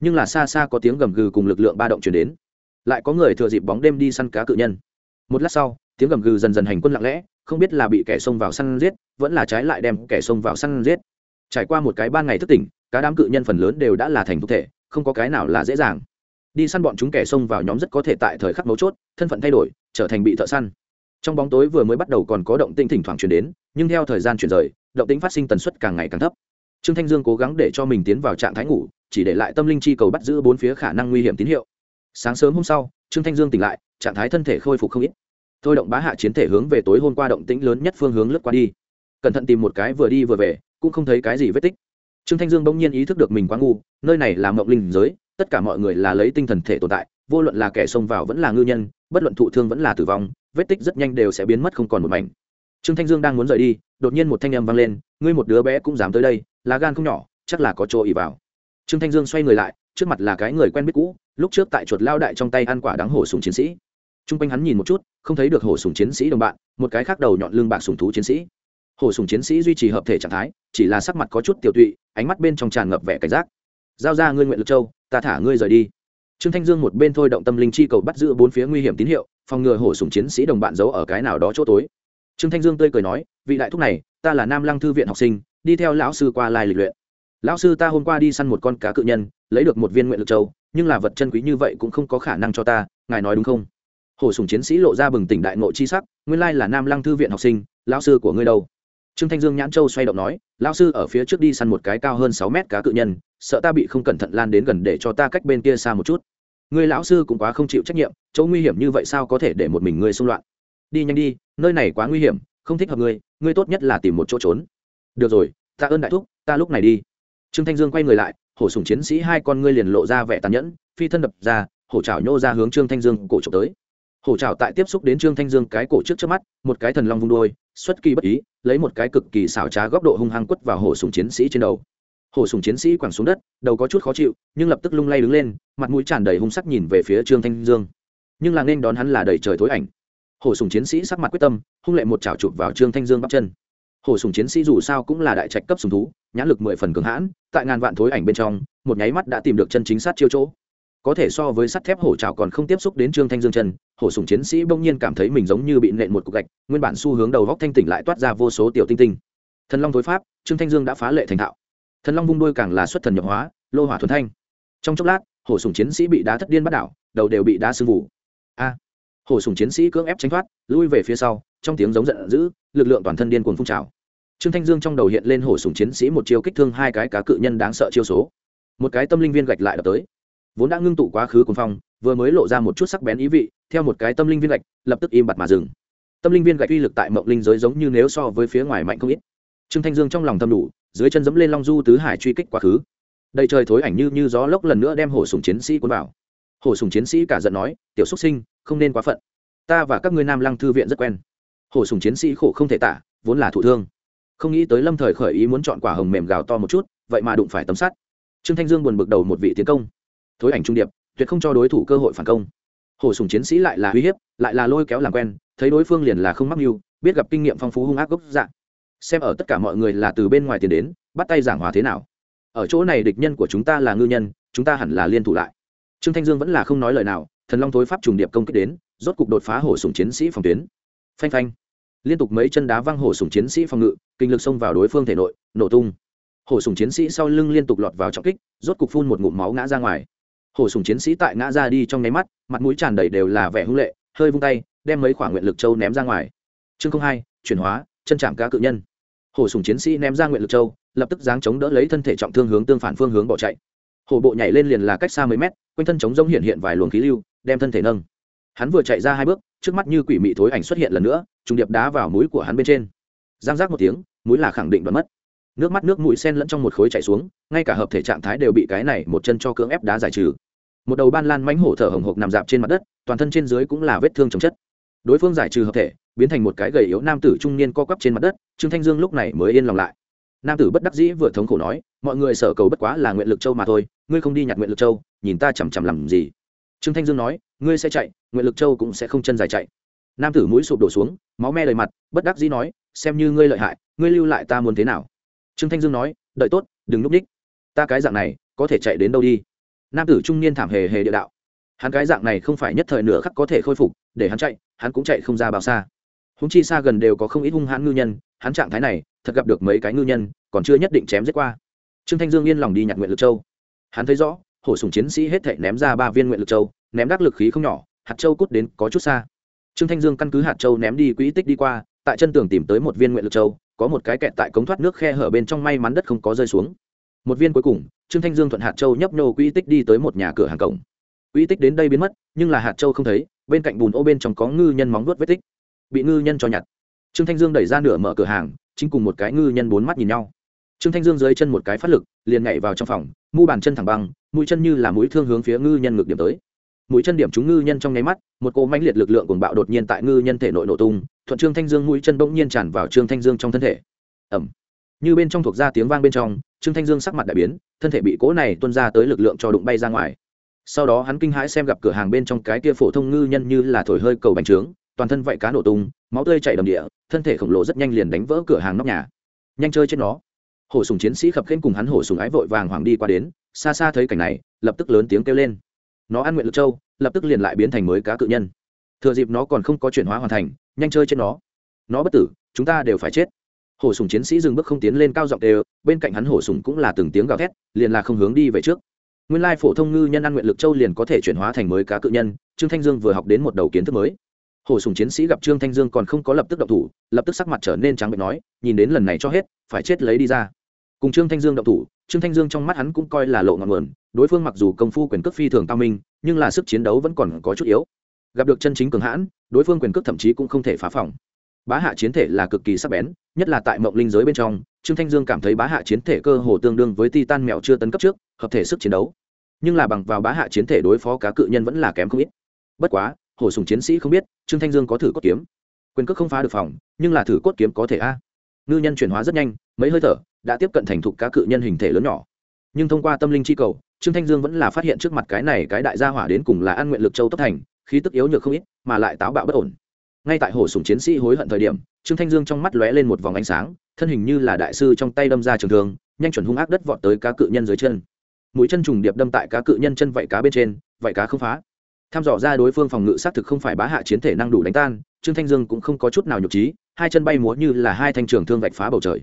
Nhưng là xa xa có tiếng gầm gừ cùng lực lượng ba động chuyển đến. Lại có người thừa dịp bóng đêm đi săn cá cự nhân. Một lát sau, tiếng gầm gừ dần dần hành quân lặng lẽ, không biết là bị kẻ xông vào săn giết, vẫn là trái lại đem kẻ xông vào săn giết. Trải qua một cái ban ngày thức tỉnh, cá đám cự nhân phần lớn đều đã là thành thực thể, không có cái nào là dễ dàng. Đi săn bọn chúng kẻ xông vào nhóm rất có thể tại thời khắc mấu chốt, thân phận thay đổi, trở thành bị thợ săn trong bóng tối vừa mới bắt đầu còn có động tĩnh thỉnh thoảng chuyển đến, nhưng theo thời gian chuyển rời, động tĩnh phát sinh tần suất càng ngày càng thấp. Trương thanh dương cố gắng để cho mình tiến vào trạng thái ngủ, chỉ để lại tâm linh chi cầu bắt giữ bốn phía khả năng nguy hiểm tín hiệu. Sáng sớm hôm sau, trương thanh dương tỉnh lại, trạng thái thân thể khôi phục không ít. Thôi động bá hạ chiến thể hướng về tối hôm qua động tĩnh lớn nhất phương hướng lướt qua đi. Cẩn thận tìm một cái vừa đi vừa về, cũng không thấy cái gì vết tích. Trương thanh dương bỗng nhiên ý thức được mình quá ngu, nơi này là mộng linh giới, tất cả mọi người là lấy tinh thần thể tồn tại, vô luận là kẻ xông vào vẫn là ngư nhân, bất luận thụ thương vẫn là tử vong vết tích rất nhanh đều sẽ biến mất không còn một mảnh. Trương thanh dương đang muốn rời đi, đột nhiên một thanh âm vang lên, ngươi một đứa bé cũng dám tới đây, lá gan không nhỏ, chắc là có chỗ ỉ vào. Trương thanh dương xoay người lại, trước mặt là cái người quen biết cũ, lúc trước tại chuột lao đại trong tay ăn quả đắng hổ sùng chiến sĩ. T r u n g quanh hắn nhìn một chút, không thấy được hổ sùng chiến sĩ đồng bạn, một cái khác đầu nhọn lưng bạc sùng thú chiến sĩ. Hổ sùng chiến sĩ duy trì hợp thể trạng thái, chỉ là sắc mặt có chút tiểu tụy, ánh mắt bên trong tràn ngập vẻ cảnh giác. Giao ra ngươi nguyện lực châu, ta thả ngươi rời đi trương thanh dương một bên thôi động tâm linh chi cầu bắt giữ bốn phía nguy hiểm tín hiệu, phòng ngừa hổ sùng chiến sĩ đồng bạn giấu ở cái nào đó chỗ tối. Trương thanh dương tươi cười nói, vị đại thúc này, ta là nam lăng thư viện học sinh, đi theo lão sư qua lai lịch luyện. Lão sư ta hôm qua đi săn một con cá cự nhân, lấy được một viên nguyện lực châu, nhưng là vật chân quý như vậy cũng không có khả năng cho ta, ngài nói đúng không? Hổ sùng chiến sĩ lộ ra bừng tỉnh đại ngộ chi sắc, nguyên lai là nam lăng thư viện học sinh, lão sư của ngươi đâu? Trương thanh dương nhãn châu xoay động nói, lão sư ở phía trước đi săn một cái cao hơn sáu mét cá cự nhân, sợ ta bị không cẩn thận lan đến gần để cho ta cách bên kia xa một chút người lão sư cũng quá không chịu trách nhiệm, chỗ nguy hiểm như vậy sao có thể để một mình ngươi xung loạn? Đi nhanh đi, nơi này quá nguy hiểm, không thích hợp ngươi ngươi tốt nhất là tìm một chỗ trốn. Được rồi ta ơn đại thúc, ta lúc này đi. Trương thanh dương quay người lại, hổ sùng chiến sĩ hai con ngươi liền lộ ra vẻ tàn nhẫn, phi thân đập ra, hổ trào nhô ra hướng trương thanh dương cổ trộm tới. Hổ trào tại tiếp xúc đến trương thanh dương cái cổ trước trước mắt, một cái thần long vung đôi, xuất kỳ bất ý, lấy một cái cực kỳ xảo trá góc độ hung hăng quất vào hổ sùng chiến sĩ trên đầu hổ sùng chiến sĩ quẳng xuống đất, đầu có chút khó chịu, nhưng lập tức lung lay đứng lên, mặt mũi tràn đầy hung sắc nhìn về phía trương thanh dương. Nhưng là nên đón hắn là đầy trời thối ảnh. Hổ sùng chiến sĩ sắc mặt quyết tâm, hung lệ một chảo chụp vào trương thanh dương bắp chân. Hổ sùng chiến sĩ dù sao cũng là đại trạch cấp sùng thú, nhãn lực mười phần cường hãn, tại ngàn vạn thối ảnh bên trong, một nháy mắt đã tìm được chân chính sát chiêu chỗ. Có thể so với sắt thép hổ trào còn không tiếp xúc đến trương thanh dương chân, hổ sùng chiến sĩ bỗng nhiên cảm thấy mình giống như bị nện một cục gạch, nguyên bản xu hướng đầu góc thanh tỉnh lại toát ra vô số tiểu tinh tinh. Thần long thối pháp, trương thanh dương đã phá lệ thành thạo thần long vung đôi càng là xuất thần nhập hóa, lô hỏa thuần thanh. Trong chốc lát, hổ sùng chiến sĩ bị đá thất điên bắt đảo, đầu đều bị đá sưng vụ a! Hổ sùng chiến sĩ cưỡng ép tránh thoát, lui về phía sau, trong tiếng giống giận dữ, lực lượng toàn thân điên cuồng phun trào. Trương thanh dương trong đầu hiện lên hổ sùng chiến sĩ một chiêu kích thương hai cái cá cự nhân đáng sợ chiêu số. Một cái tâm linh viên gạch lại đập tới. Vốn đã ngưng tụ quá khứ cuồng phong, vừa mới lộ ra một chút sắc bén ý vị, theo một cái tâm linh viên gạch, lập tức im bặt mà dừng. Tâm linh viên gạch uy lực tại mộng linh giới giống như nếu so với phía ngoài mạnh không ít. Trương thanh dương trong lòng thầm đủ dưới chân dẫm lên long du tứ hải truy kích quá khứ. Đầy trời thối ảnh như như gió lốc lần nữa đem hổ sùng chiến sĩ cuốn vào. Hổ sùng chiến sĩ cả giận nói, tiểu xúc sinh, không nên quá phận. Ta và các ngươi nam lăng thư viện rất quen. Hổ sùng chiến sĩ khổ không thể tả, vốn là thụ thương. Không nghĩ tới lâm thời khởi ý muốn chọn quả hồng mềm gào to một chút, vậy mà đụng phải tấm sắt. Trương thanh dương buồn bực đầu một vị tiến công. Thối ảnh trung điệp, tuyệt không cho đối thủ cơ hội phản công. Hổ sùng chiến sĩ lại là uy hiếp, lại là lôi kéo làm quen, thấy đối phương liền là không mắc mưu, biết gặp kinh nghiệm phong phú hung ác gốc dạng xem ở tất cả mọi người là từ bên ngoài tiền đến, bắt tay giảng hòa thế nào. Ở chỗ này địch nhân của chúng ta là ngư nhân, chúng ta hẳn là liên thủ lại. Trương thanh dương vẫn là không nói lời nào, thần long thối pháp trùng điệp công kích đến, rốt cục đột phá hổ sùng chiến sĩ phòng tuyến. Phanh phanh. Liên tục mấy chân đá văng hổ sùng chiến sĩ phòng ngự, kinh lực xông vào đối phương thể nội, nổ tung. Hổ sùng chiến sĩ sau lưng liên tục lọt vào trọng kích, rốt cục phun một ngụm máu ngã ra ngoài. Hổ sùng chiến sĩ tại ngã ra đi trong nháy mắt, mặt mũi tràn đầy đều là vẻ hung lệ, hơi vung tay, đem mấy khoản nguyện lực châu ném ra ngoài. Chương hai, chuyển hóa, chân chạm cá cự nhân hổ sùng chiến sĩ ném ra nguyện lực châu, lập tức giáng chống đỡ lấy thân thể trọng thương hướng tương phản phương hướng bỏ chạy. Hổ bộ nhảy lên liền là cách xa mấy mét, quanh thân chống rông hiện hiện vài luồng khí lưu, đem thân thể nâng. Hắn vừa chạy ra hai bước, trước mắt như quỷ mị thối ảnh xuất hiện lần nữa, trùng điệp đá vào mũi của hắn bên trên. Giang giác một tiếng, mũi là khẳng định đoán mất. Nước mắt nước mũi sen lẫn trong một khối chạy xuống, ngay cả hợp thể trạng thái đều bị cái này một chân cho cưỡng ép đá giải trừ. Một đầu ban lan mánh hổ thở hồng hộc nằm dạp trên mặt đất, toàn thân trên dưới cũng là vết thương chồng chất. Đối phương giải trừ hợp thể biến thành một cái gầy yếu nam tử trung niên co quắp trên mặt đất, trương thanh dương lúc này mới yên lòng lại. Nam tử bất đắc dĩ vừa thống khổ nói, mọi người sở cầu bất quá là nguyện lực châu mà thôi, ngươi không đi nhặt nguyện lực châu, nhìn ta chằm chằm làm gì? Trương thanh dương nói, ngươi sẽ chạy, nguyện lực châu cũng sẽ không chân dài chạy. Nam tử mũi sụp đổ xuống, máu me đầy mặt, bất đắc dĩ nói, xem như ngươi lợi hại, ngươi lưu lại ta muốn thế nào? Trương thanh dương nói, đợi tốt, đừng núp ních. Ta cái dạng này, có thể chạy đến đâu đi? Nam tử trung niên thảm hề hề địa đạo, hắn cái dạng này không phải nhất thời nửa khắc có thể khôi phục, để hắn chạy, hắn cũng chạy không ra bao xa húng chi xa gần đều có không ít hung hãn ngư nhân, hắn trạng thái này, thật gặp được mấy cái ngư nhân, còn chưa nhất định chém giết qua. Trương thanh dương yên lòng đi nhặt nguyện lực châu. Hắn thấy rõ, hổ sùng chiến sĩ hết thể ném ra ba viên nguyện lực châu, ném đắc lực khí không nhỏ, hạt châu cút đến có chút xa. Trương thanh dương căn cứ hạt châu ném đi quỹ tích đi qua, tại chân tường tìm tới một viên nguyện lực châu, có một cái kẹt tại cống thoát nước khe hở bên trong may mắn đất không có rơi xuống. Một viên cuối cùng, trương thanh dương thuận hạt châu nhấp nhô quỹ tích đi tới một nhà cửa hàng cổng. Quỹ tích đến đây biến mất, nhưng là hạt châu không thấy, bên cạnh bùn ô bên trong có ngư nhân móng vuốt vết tích bị ngư nhân cho nhặt. Trương thanh dương đẩy ra nửa mở cửa hàng, chính cùng một cái ngư nhân bốn mắt nhìn nhau. Trương thanh dương dưới chân một cái phát lực, liền nhảy vào trong phòng, mu bàn chân thẳng băng, mũi chân như là mũi thương hướng phía ngư nhân ngược điểm tới. Mũi chân điểm trúng ngư nhân trong nháy mắt, một cỗ mãnh liệt lực lượng cuồng bạo đột nhiên tại ngư nhân thể nội nổ tung, thuận trương thanh dương mũi chân bỗng nhiên tràn vào trương thanh dương trong thân thể. Ẩm như bên trong thuộc ra tiếng vang bên trong, trương thanh dương sắc mặt đại biến, thân thể bị cỗ này tuôn ra tới lực lượng cho đụng bay ra ngoài. Sau đó hắn kinh hãi xem gặp cửa hàng bên trong cái kia phổ thông ngư nhân như là thổi hơi cầu bánh trướng toàn thân vậy cá nổ tung, máu tươi chảy đầm địa, thân thể khổng lồ rất nhanh liền đánh vỡ cửa hàng nóc nhà. Nhanh chơi trên nó. Hổ sùng chiến sĩ khập khênh cùng hắn hổ sùng ái vội vàng hoàng đi qua đến, xa xa thấy cảnh này, lập tức lớn tiếng kêu lên. Nó ăn nguyện lực châu, lập tức liền lại biến thành mới cá cự nhân. Thừa dịp nó còn không có chuyển hóa hoàn thành, nhanh chơi trên nó. Nó bất tử, chúng ta đều phải chết. Hổ sùng chiến sĩ dừng bước không tiến lên cao giọng đều bên cạnh hắn hổ sùng cũng là từng tiếng gào thét, liền là không hướng đi về trước. Nguyên lai phổ thông ngư nhân ăn nguyện lực châu liền có thể chuyển hóa thành mới cá cự nhân, trương thanh dương vừa học đến một đầu kiến thức mới hổ sùng chiến sĩ gặp trương thanh dương còn không có lập tức động thủ, lập tức sắc mặt trở nên trắng bệnh nói, nhìn đến lần này cho hết, phải chết lấy đi ra. Cùng trương thanh dương động thủ, trương thanh dương trong mắt hắn cũng coi là lộ ngọn nguồn, đối phương mặc dù công phu quyền cước phi thường cao minh, nhưng là sức chiến đấu vẫn còn có chút yếu. Gặp được chân chính cường hãn, đối phương quyền cước thậm chí cũng không thể phá phòng. Bá hạ chiến thể là cực kỳ sắc bén, nhất là tại mộng linh giới bên trong, trương thanh dương cảm thấy bá hạ chiến thể cơ hồ tương đương với titan mèo chưa tấn cấp trước, hợp thể sức chiến đấu. Nhưng là bằng vào bá hạ chiến thể đối phó cá cự nhân vẫn là kém không ít. Bất quá, hổ sùng chiến sĩ không biết trương thanh dương có thử cốt kiếm. Quyền cước không phá được phòng, nhưng là thử cốt kiếm có thể a. Ngư nhân chuyển hóa rất nhanh, mấy hơi thở, đã tiếp cận thành thục cá cự nhân hình thể lớn nhỏ. Nhưng thông qua tâm linh chi cầu, trương thanh dương vẫn là phát hiện trước mặt cái này cái đại gia hỏa đến cùng là ăn nguyện lực châu tốc thành, khí tức yếu nhược không ít, mà lại táo bạo bất ổn. Ngay tại hồ sùng chiến sĩ hối hận thời điểm, trương thanh dương trong mắt lóe lên một vòng ánh sáng, thân hình như là đại sư trong tay đâm ra trường thường nhanh chuẩn hung ác đất vọt tới cá cự nhân dưới chân. Mũi chân trùng điệp đâm tại cá cự nhân chân vạy cá bên trên, vạy cá không phá tham dò ra đối phương phòng ngự xác thực không phải bá hạ chiến thể năng đủ đánh tan, trương thanh dương cũng không có chút nào nhục trí hai chân bay múa như là hai thanh trường thương vạch phá bầu trời.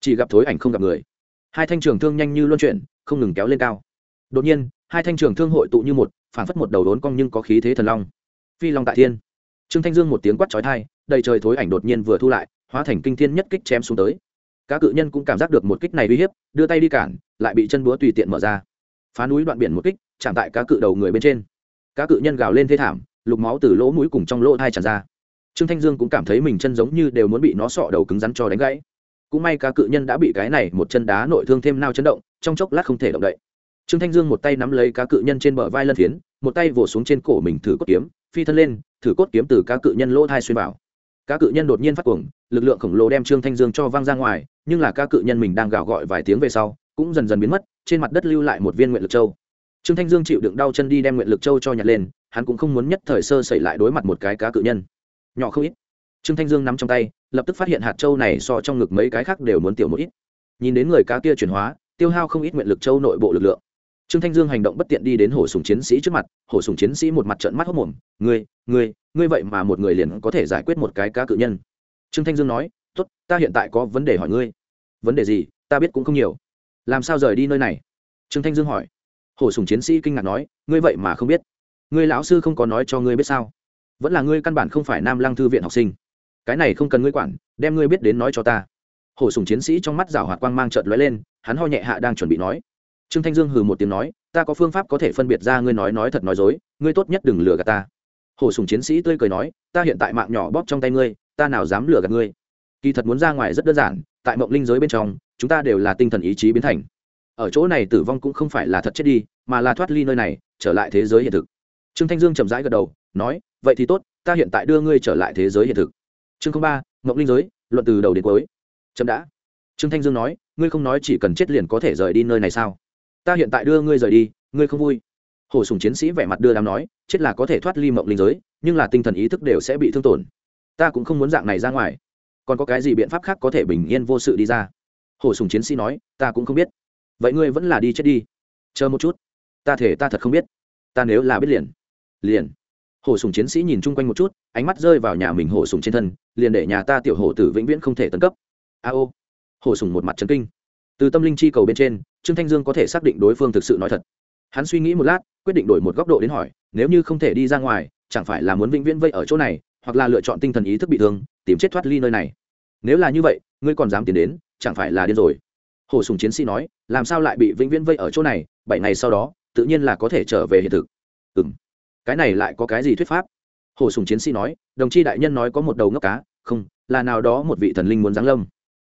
Chỉ gặp thối ảnh không gặp người. Hai thanh trường thương nhanh như luân chuyển, không ngừng kéo lên cao. Đột nhiên, hai thanh trường thương hội tụ như một phản phất một đầu đốn cong nhưng có khí thế thần long. Phi long tại thiên. Trương thanh dương một tiếng quát trói thai đầy trời thối ảnh đột nhiên vừa thu lại, hóa thành kinh thiên nhất kích chém xuống tới. Các cự nhân cũng cảm giác được một kích này uy hiếp, đưa tay đi cản, lại bị chân búa tùy tiện mở ra. Phá núi đoạn biển một kích, chạm tại cá cự đầu người bên trên cá cự nhân gào lên thê thảm, lục máu từ lỗ mũi cùng trong lỗ thai tràn ra. Trương thanh dương cũng cảm thấy mình chân giống như đều muốn bị nó sọ đầu cứng rắn cho đánh gãy. Cũng may cá cự nhân đã bị cái này một chân đá nội thương thêm nao chấn động, trong chốc lát không thể động đậy. Trương thanh dương một tay nắm lấy cá cự nhân trên bờ vai lân phiến một tay vỗ xuống trên cổ mình thử cốt kiếm, phi thân lên, thử cốt kiếm từ cá cự nhân lỗ thai xuyên vào. Cá cự nhân đột nhiên phát cuồng, lực lượng khổng lồ đem trương thanh dương cho văng ra ngoài, nhưng là cá cự nhân mình đang gào gọi vài tiếng về sau, cũng dần dần biến mất, trên mặt đất lưu lại một viên nguyện lực châu trương thanh dương chịu đựng đau chân đi đem nguyện lực châu cho nhặt lên, hắn cũng không muốn nhất thời sơ xảy lại đối mặt một cái cá cự nhân. Nhỏ không ít. Trương thanh dương nắm trong tay, lập tức phát hiện hạt châu này so trong ngực mấy cái khác đều muốn tiểu một ít. Nhìn đến người cá kia chuyển hóa, tiêu hao không ít nguyện lực châu nội bộ lực lượng. Trương thanh dương hành động bất tiện đi đến hổ sùng chiến sĩ trước mặt hổ sùng chiến sĩ một mặt trận mắt hốc mồm, ngươi ngươi ngươi vậy mà một người liền có thể giải quyết một cái cá cự nhân? Trương thanh dương nói, tốt, ta hiện tại có vấn đề hỏi ngươi. Vấn đề gì? Ta biết cũng không nhiều. Làm sao rời đi nơi này? Trương thanh dương hỏi hổ sùng chiến sĩ kinh ngạc nói, ngươi vậy mà không biết. Ngươi lão sư không có nói cho ngươi biết sao? Vẫn là ngươi căn bản không phải nam lăng thư viện học sinh. Cái này không cần ngươi quản, đem ngươi biết đến nói cho ta. Hổ sùng chiến sĩ trong mắt rào hoạt quang mang trợt lóe lên, hắn ho nhẹ hạ đang chuẩn bị nói. Trương thanh dương hừ một tiếng nói, ta có phương pháp có thể phân biệt ra ngươi nói nói thật nói dối, ngươi tốt nhất đừng lừa gạt ta. Hổ sùng chiến sĩ tươi cười nói, ta hiện tại mạng nhỏ bóp trong tay ngươi, ta nào dám lừa gạt ngươi? Kỳ thật muốn ra ngoài rất đơn giản, tại mộng linh giới bên trong, chúng ta đều là tinh thần ý chí biến thành ở chỗ này tử vong cũng không phải là thật chết đi, mà là thoát ly nơi này, trở lại thế giới hiện thực. Trương thanh dương chậm rãi gật đầu, nói, vậy thì tốt, ta hiện tại đưa ngươi trở lại thế giới hiện thực. Chương ba mộng linh giới, luận từ đầu đến cuối. Chậm đã. Trương thanh dương nói, ngươi không nói chỉ cần chết liền có thể rời đi nơi này sao? Ta hiện tại đưa ngươi rời đi, ngươi không vui. Hồ sùng chiến sĩ vẻ mặt đưa đám nói, chết là có thể thoát ly mộng linh giới, nhưng là tinh thần ý thức đều sẽ bị thương tổn. Ta cũng không muốn dạng này ra ngoài. Còn có cái gì biện pháp khác có thể bình yên vô sự đi ra? Hồ sùng chiến sĩ nói, ta cũng không biết vậy ngươi vẫn là đi chết đi. Chờ một chút. Ta thể ta thật không biết. Ta nếu là biết liền. Liền. Hổ sùng chiến sĩ nhìn chung quanh một chút, ánh mắt rơi vào nhà mình hổ sùng trên thân, liền để nhà ta tiểu hổ tử vĩnh viễn không thể tấn cấp. A ô. Hổ sùng một mặt trấn kinh. Từ tâm linh chi cầu bên trên, trương thanh dương có thể xác định đối phương thực sự nói thật. Hắn suy nghĩ một lát, quyết định đổi một góc độ đến hỏi, nếu như không thể đi ra ngoài, chẳng phải là muốn vĩnh viễn vây ở chỗ này, hoặc là lựa chọn tinh thần ý thức bị thương, tìm chết thoát ly nơi này. Nếu là như vậy, ngươi còn dám tiến đến, chẳng phải là điên rồi hồ sùng chiến sĩ nói, làm sao lại bị vĩnh viễn vây ở chỗ này, bảy ngày sau đó, tự nhiên là có thể trở về hiện thực. Ừ m cái này lại có cái gì thuyết pháp? Hồ sùng chiến sĩ nói, đồng chi đại nhân nói có một đầu ngốc cá, không, là nào đó một vị thần linh muốn giáng lâm.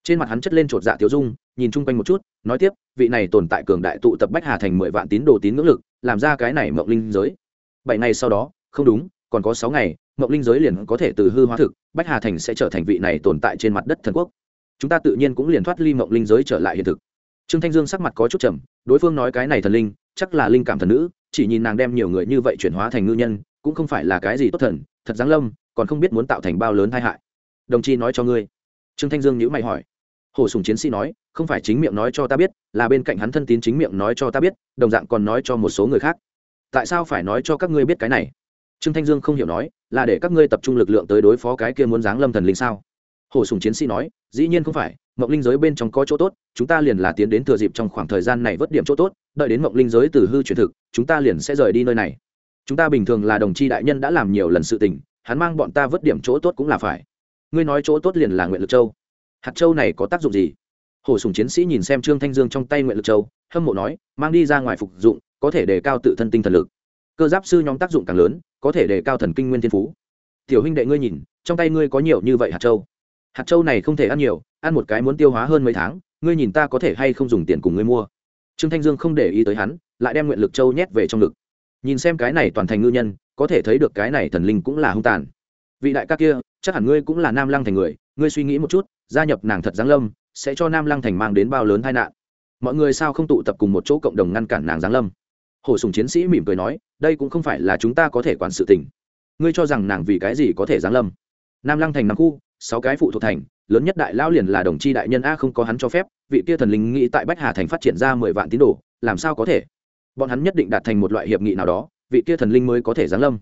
Trên mặt hắn chất lên chột dạ thiếu dung, nhìn chung quanh một chút, nói tiếp, vị này tồn tại cường đại tụ tập bách hà thành mười vạn tín đồ tín ngưỡng lực, làm ra cái này mộng linh giới. Bảy ngày sau đó, không đúng, còn có sáu ngày, mộng linh giới liền có thể từ hư hóa thực, bách hà thành sẽ trở thành vị này tồn tại trên mặt đất thần quốc chúng ta tự nhiên cũng liền thoát ly mộng linh giới trở lại hiện thực. Trương thanh dương sắc mặt có chút trầm, đối phương nói cái này thần linh, chắc là linh cảm thần nữ, chỉ nhìn nàng đem nhiều người như vậy chuyển hóa thành ngư nhân, cũng không phải là cái gì tốt thần, thật giáng lâm, còn không biết muốn tạo thành bao lớn tai hại. Đồng chi nói cho ngươi. Trương thanh dương nhữ mày hỏi. Hồ sùng chiến sĩ nói, không phải chính miệng nói cho ta biết, là bên cạnh hắn thân tín chính miệng nói cho ta biết, đồng dạng còn nói cho một số người khác. Tại sao phải nói cho các ngươi biết cái này? Trương thanh dương không hiểu nói, là để các ngươi tập trung lực lượng tới đối phó cái kia muốn giáng lâm thần linh sao? Hồ sùng chiến sĩ nói, dĩ nhiên không phải, mộng linh giới bên trong có chỗ tốt, chúng ta liền là tiến đến thừa dịp trong khoảng thời gian này vớt điểm chỗ tốt, đợi đến mộng linh giới từ hư truyền thực, chúng ta liền sẽ rời đi nơi này. Chúng ta bình thường là đồng chi đại nhân đã làm nhiều lần sự tình, hắn mang bọn ta vớt điểm chỗ tốt cũng là phải. Ngươi nói chỗ tốt liền là nguyện lực châu. Hạt châu này có tác dụng gì? Hồ sùng chiến sĩ nhìn xem trương thanh dương trong tay nguyện lực châu, hâm mộ nói, mang đi ra ngoài phục dụng, có thể đề cao tự thân tinh thần lực. Cơ giáp sư nhóm tác dụng càng lớn, có thể đề cao thần kinh nguyên thiên phú. Tiểu huynh đệ ngươi nhìn, trong tay ngươi có nhiều như vậy hạt châu? Hạt châu này không thể ăn nhiều, ăn một cái muốn tiêu hóa hơn mấy tháng, ngươi nhìn ta có thể hay không dùng tiền cùng ngươi mua. Trương thanh dương không để ý tới hắn, lại đem nguyện lực châu nhét về trong ngực. Nhìn xem cái này toàn thành ngư nhân, có thể thấy được cái này thần linh cũng là hung tàn. Vị đại ca kia, chắc hẳn ngươi cũng là nam lăng thành người, ngươi suy nghĩ một chút, gia nhập nàng thật giáng lâm, sẽ cho nam lăng thành mang đến bao lớn tai nạn. Mọi người sao không tụ tập cùng một chỗ cộng đồng ngăn cản nàng giáng lâm? Hồ sùng chiến sĩ mỉm cười nói, đây cũng không phải là chúng ta có thể quản sự tình. Ngươi cho rằng nàng vì cái gì có thể giáng lâm? Nam lăng thành năm khu sáu cái phụ thuộc thành, lớn nhất đại lao liền là đồng chi đại nhân a không có hắn cho phép, vị kia thần linh nghĩ tại bách hà thành phát triển ra mười vạn tín đồ, làm sao có thể? Bọn hắn nhất định đạt thành một loại hiệp nghị nào đó, vị kia thần linh mới có thể giáng lâm.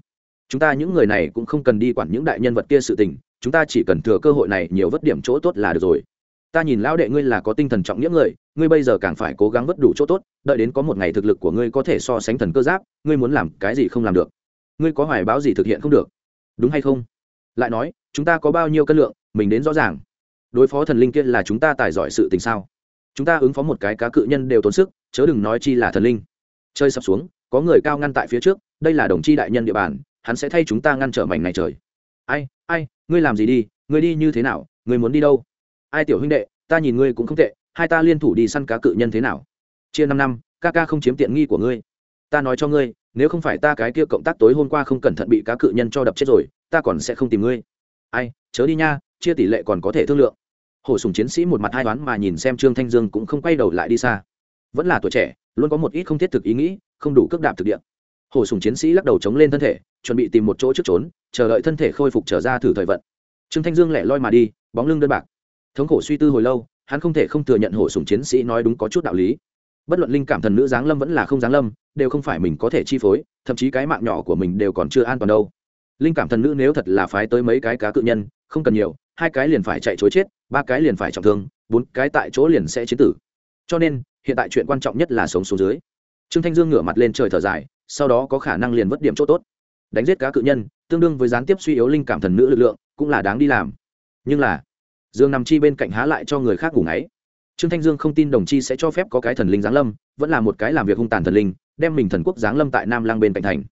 Chúng ta những người này cũng không cần đi quản những đại nhân vật kia sự tình, chúng ta chỉ cần thừa cơ hội này nhiều vất điểm chỗ tốt là được rồi. Ta nhìn lão đệ ngươi là có tinh thần trọng nghĩa người, ngươi bây giờ càng phải cố gắng vất đủ chỗ tốt, đợi đến có một ngày thực lực của ngươi có thể so sánh thần cơ giáp, ngươi muốn làm cái gì không làm được? Ngươi có hoài báo gì thực hiện không được? Đúng hay không? Lại nói chúng ta có bao nhiêu cân lượng, mình đến rõ ràng. Đối phó thần linh kia là chúng ta tài giỏi sự tình sao? Chúng ta ứng phó một cái cá cự nhân đều tốn sức, chớ đừng nói chi là thần linh. Chơi sập xuống, có người cao ngăn tại phía trước, đây là đồng chi đại nhân địa bàn, hắn sẽ thay chúng ta ngăn trở mảnh này trời. Ai ai, ngươi làm gì đi, ngươi đi như thế nào, ngươi muốn đi đâu? Ai tiểu huynh đệ, ta nhìn ngươi cũng không tệ, hai ta liên thủ đi săn cá cự nhân thế nào? Chia năm năm, ca ca không chiếm tiện nghi của ngươi. Ta nói cho ngươi, nếu không phải ta cái kia cộng tác tối hôm qua không cẩn thận bị cá cự nhân cho đập chết rồi, ta còn sẽ không tìm ngươi ai, chớ đi nha, chia tỷ lệ còn có thể thương lượng. Hổ sùng chiến sĩ một mặt hai đoán mà nhìn xem trương thanh dương cũng không quay đầu lại đi xa. Vẫn là tuổi trẻ, luôn có một ít không thiết thực ý nghĩ, không đủ cước đạp thực địa. Hổ sùng chiến sĩ lắc đầu chống lên thân thể, chuẩn bị tìm một chỗ trước trốn, chờ đợi thân thể khôi phục trở ra thử thời vận. Trương thanh dương lẻ loi mà đi, bóng lưng đơn bạc. Thống khổ suy tư hồi lâu, hắn không thể không thừa nhận hổ sùng chiến sĩ nói đúng có chút đạo lý. Bất luận linh cảm thần nữ giáng lâm vẫn là không giáng lâm, đều không phải mình có thể chi phối, thậm chí cái mạng nhỏ của mình đều còn chưa an toàn đâu linh cảm thần nữ nếu thật là phái tới mấy cái cá cự nhân, không cần nhiều, hai cái liền phải chạy chối chết, ba cái liền phải trọng thương, bốn cái tại chỗ liền sẽ chiến tử. Cho nên, hiện tại chuyện quan trọng nhất là sống xuống dưới. Trương thanh dương ngửa mặt lên trời thở dài, sau đó có khả năng liền vất điểm chỗ tốt. Đánh giết cá cự nhân, tương đương với gián tiếp suy yếu linh cảm thần nữ lực lượng, cũng là đáng đi làm. Nhưng là, dương nằm chi bên cạnh há lại cho người khác ngủ ngáy. Trương thanh dương không tin đồng chi sẽ cho phép có cái thần linh giáng lâm, vẫn là một cái làm việc hung tàn thần linh, đem mình thần quốc giáng lâm tại nam lang bên cạnh thành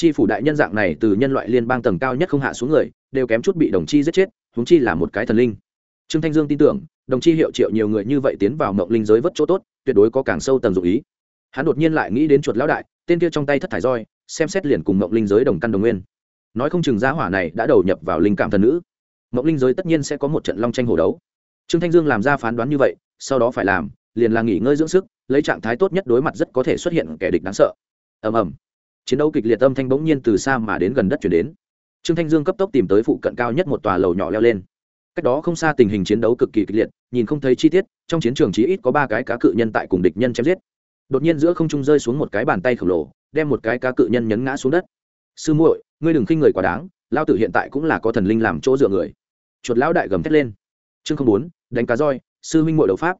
chi phủ đại nhân dạng này từ nhân loại liên bang tầng cao nhất không hạ xuống người, đều kém chút bị đồng chi giết chết, huống chi là một cái thần linh. Trương thanh dương tin tưởng, đồng chi hiệu triệu nhiều người như vậy tiến vào mộng linh giới vất chỗ tốt, tuyệt đối có càng sâu tầng dụng ý. Hắn đột nhiên lại nghĩ đến chuột lão đại, tên kia trong tay thất thải roi, xem xét liền cùng mộng linh giới đồng căn đồng nguyên. Nói không chừng giá hỏa này đã đầu nhập vào linh cảm thần nữ. Mộng linh giới tất nhiên sẽ có một trận long tranh hồ đấu. Trương thanh dương làm ra phán đoán như vậy, sau đó phải làm, liền là nghỉ ngơi dưỡng sức, lấy trạng thái tốt nhất đối mặt rất có thể xuất hiện kẻ địch đáng sợ. Ầm ầm chiến đấu kịch liệt âm thanh bỗng nhiên từ xa mà đến gần đất chuyển đến. Trương thanh dương cấp tốc tìm tới phụ cận cao nhất một tòa lầu nhỏ leo lên. Cách đó không xa tình hình chiến đấu cực kỳ kịch liệt, nhìn không thấy chi tiết, trong chiến trường chỉ ít có ba cái cá cự nhân tại cùng địch nhân chém giết. Đột nhiên giữa không trung rơi xuống một cái bàn tay khổng lồ, đem một cái cá cự nhân nhấn ngã xuống đất. Sư muội, ngươi đừng khinh người quá đáng lao tử hiện tại cũng là có thần linh làm chỗ dựa người. Chuột lão đại gầm thét lên. Chương không bốn, đánh cá roi, sư huynh muội đấu pháp.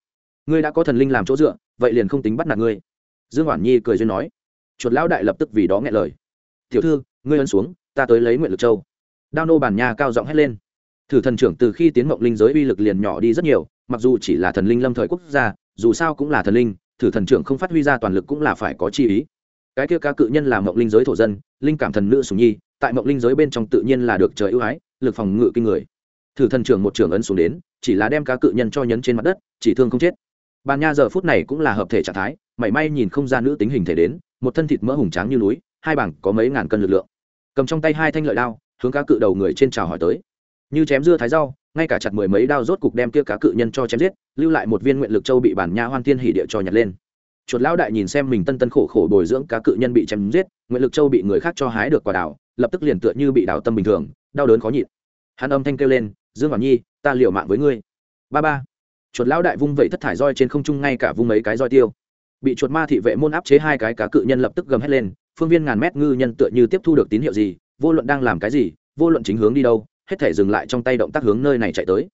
Ngươi đã có thần linh làm chỗ dựa, vậy liền không tính bắt nạt ngươi. Dương hoàn nhi cười duyên nói chuột lão đại lập tức vì đó nghe lời. Tiểu thư, ngươi ấn xuống, ta tới lấy nguyện lực châu. Đao nô bản nha cao giọng hét lên. Thử thần trưởng từ khi tiến mộng linh giới uy lực liền nhỏ đi rất nhiều, mặc dù chỉ là thần linh lâm thời quốc gia, dù sao cũng là thần linh, thử thần trưởng không phát huy ra toàn lực cũng là phải có chi ý. Cái kia ca cự nhân là mộng linh giới thổ dân, linh cảm thần nữ sùng nhi, tại mộng linh giới bên trong tự nhiên là được trời ưu ái, lực phòng ngự kinh người. Thử thần trưởng một trưởng ấn xuống đến, chỉ là đem cá cự nhân cho nhấn trên mặt đất, chỉ thương không chết. Bàn nha giờ phút này cũng là hợp thể trạng thái, mảy may nhìn không ra nữ tính hình thể đến một thân thịt mỡ hùng tráng như núi, hai bảng có mấy ngàn cân lực lượng. Cầm trong tay hai thanh lợi đao, hướng cá cự đầu người trên trào hỏi tới. Như chém dưa thái rau, ngay cả chặt mười mấy đao rốt cục đem kia cá cự nhân cho chém giết, lưu lại một viên nguyện lực châu bị bản nha hoan thiên hỉ địa cho nhặt lên. Chuột lão đại nhìn xem mình tân tân khổ khổ bồi dưỡng cá cự nhân bị chém giết, nguyện lực châu bị người khác cho hái được quả đảo lập tức liền tựa như bị đảo tâm bình thường, đau đớn khó nhịn. Hắn âm thanh kêu lên, dương hoàng nhi, ta liều mạng với ngươi. Ba ba. Chuột lão đại vung vẩy thất thải roi trên không trung ngay cả vung mấy cái roi tiêu bị chuột ma thị vệ môn áp chế hai cái cá cự nhân lập tức gầm hét lên, phương viên ngàn mét ngư nhân tựa như tiếp thu được tín hiệu gì, vô luận đang làm cái gì, vô luận chính hướng đi đâu, hết thể dừng lại trong tay động tác hướng nơi này chạy tới.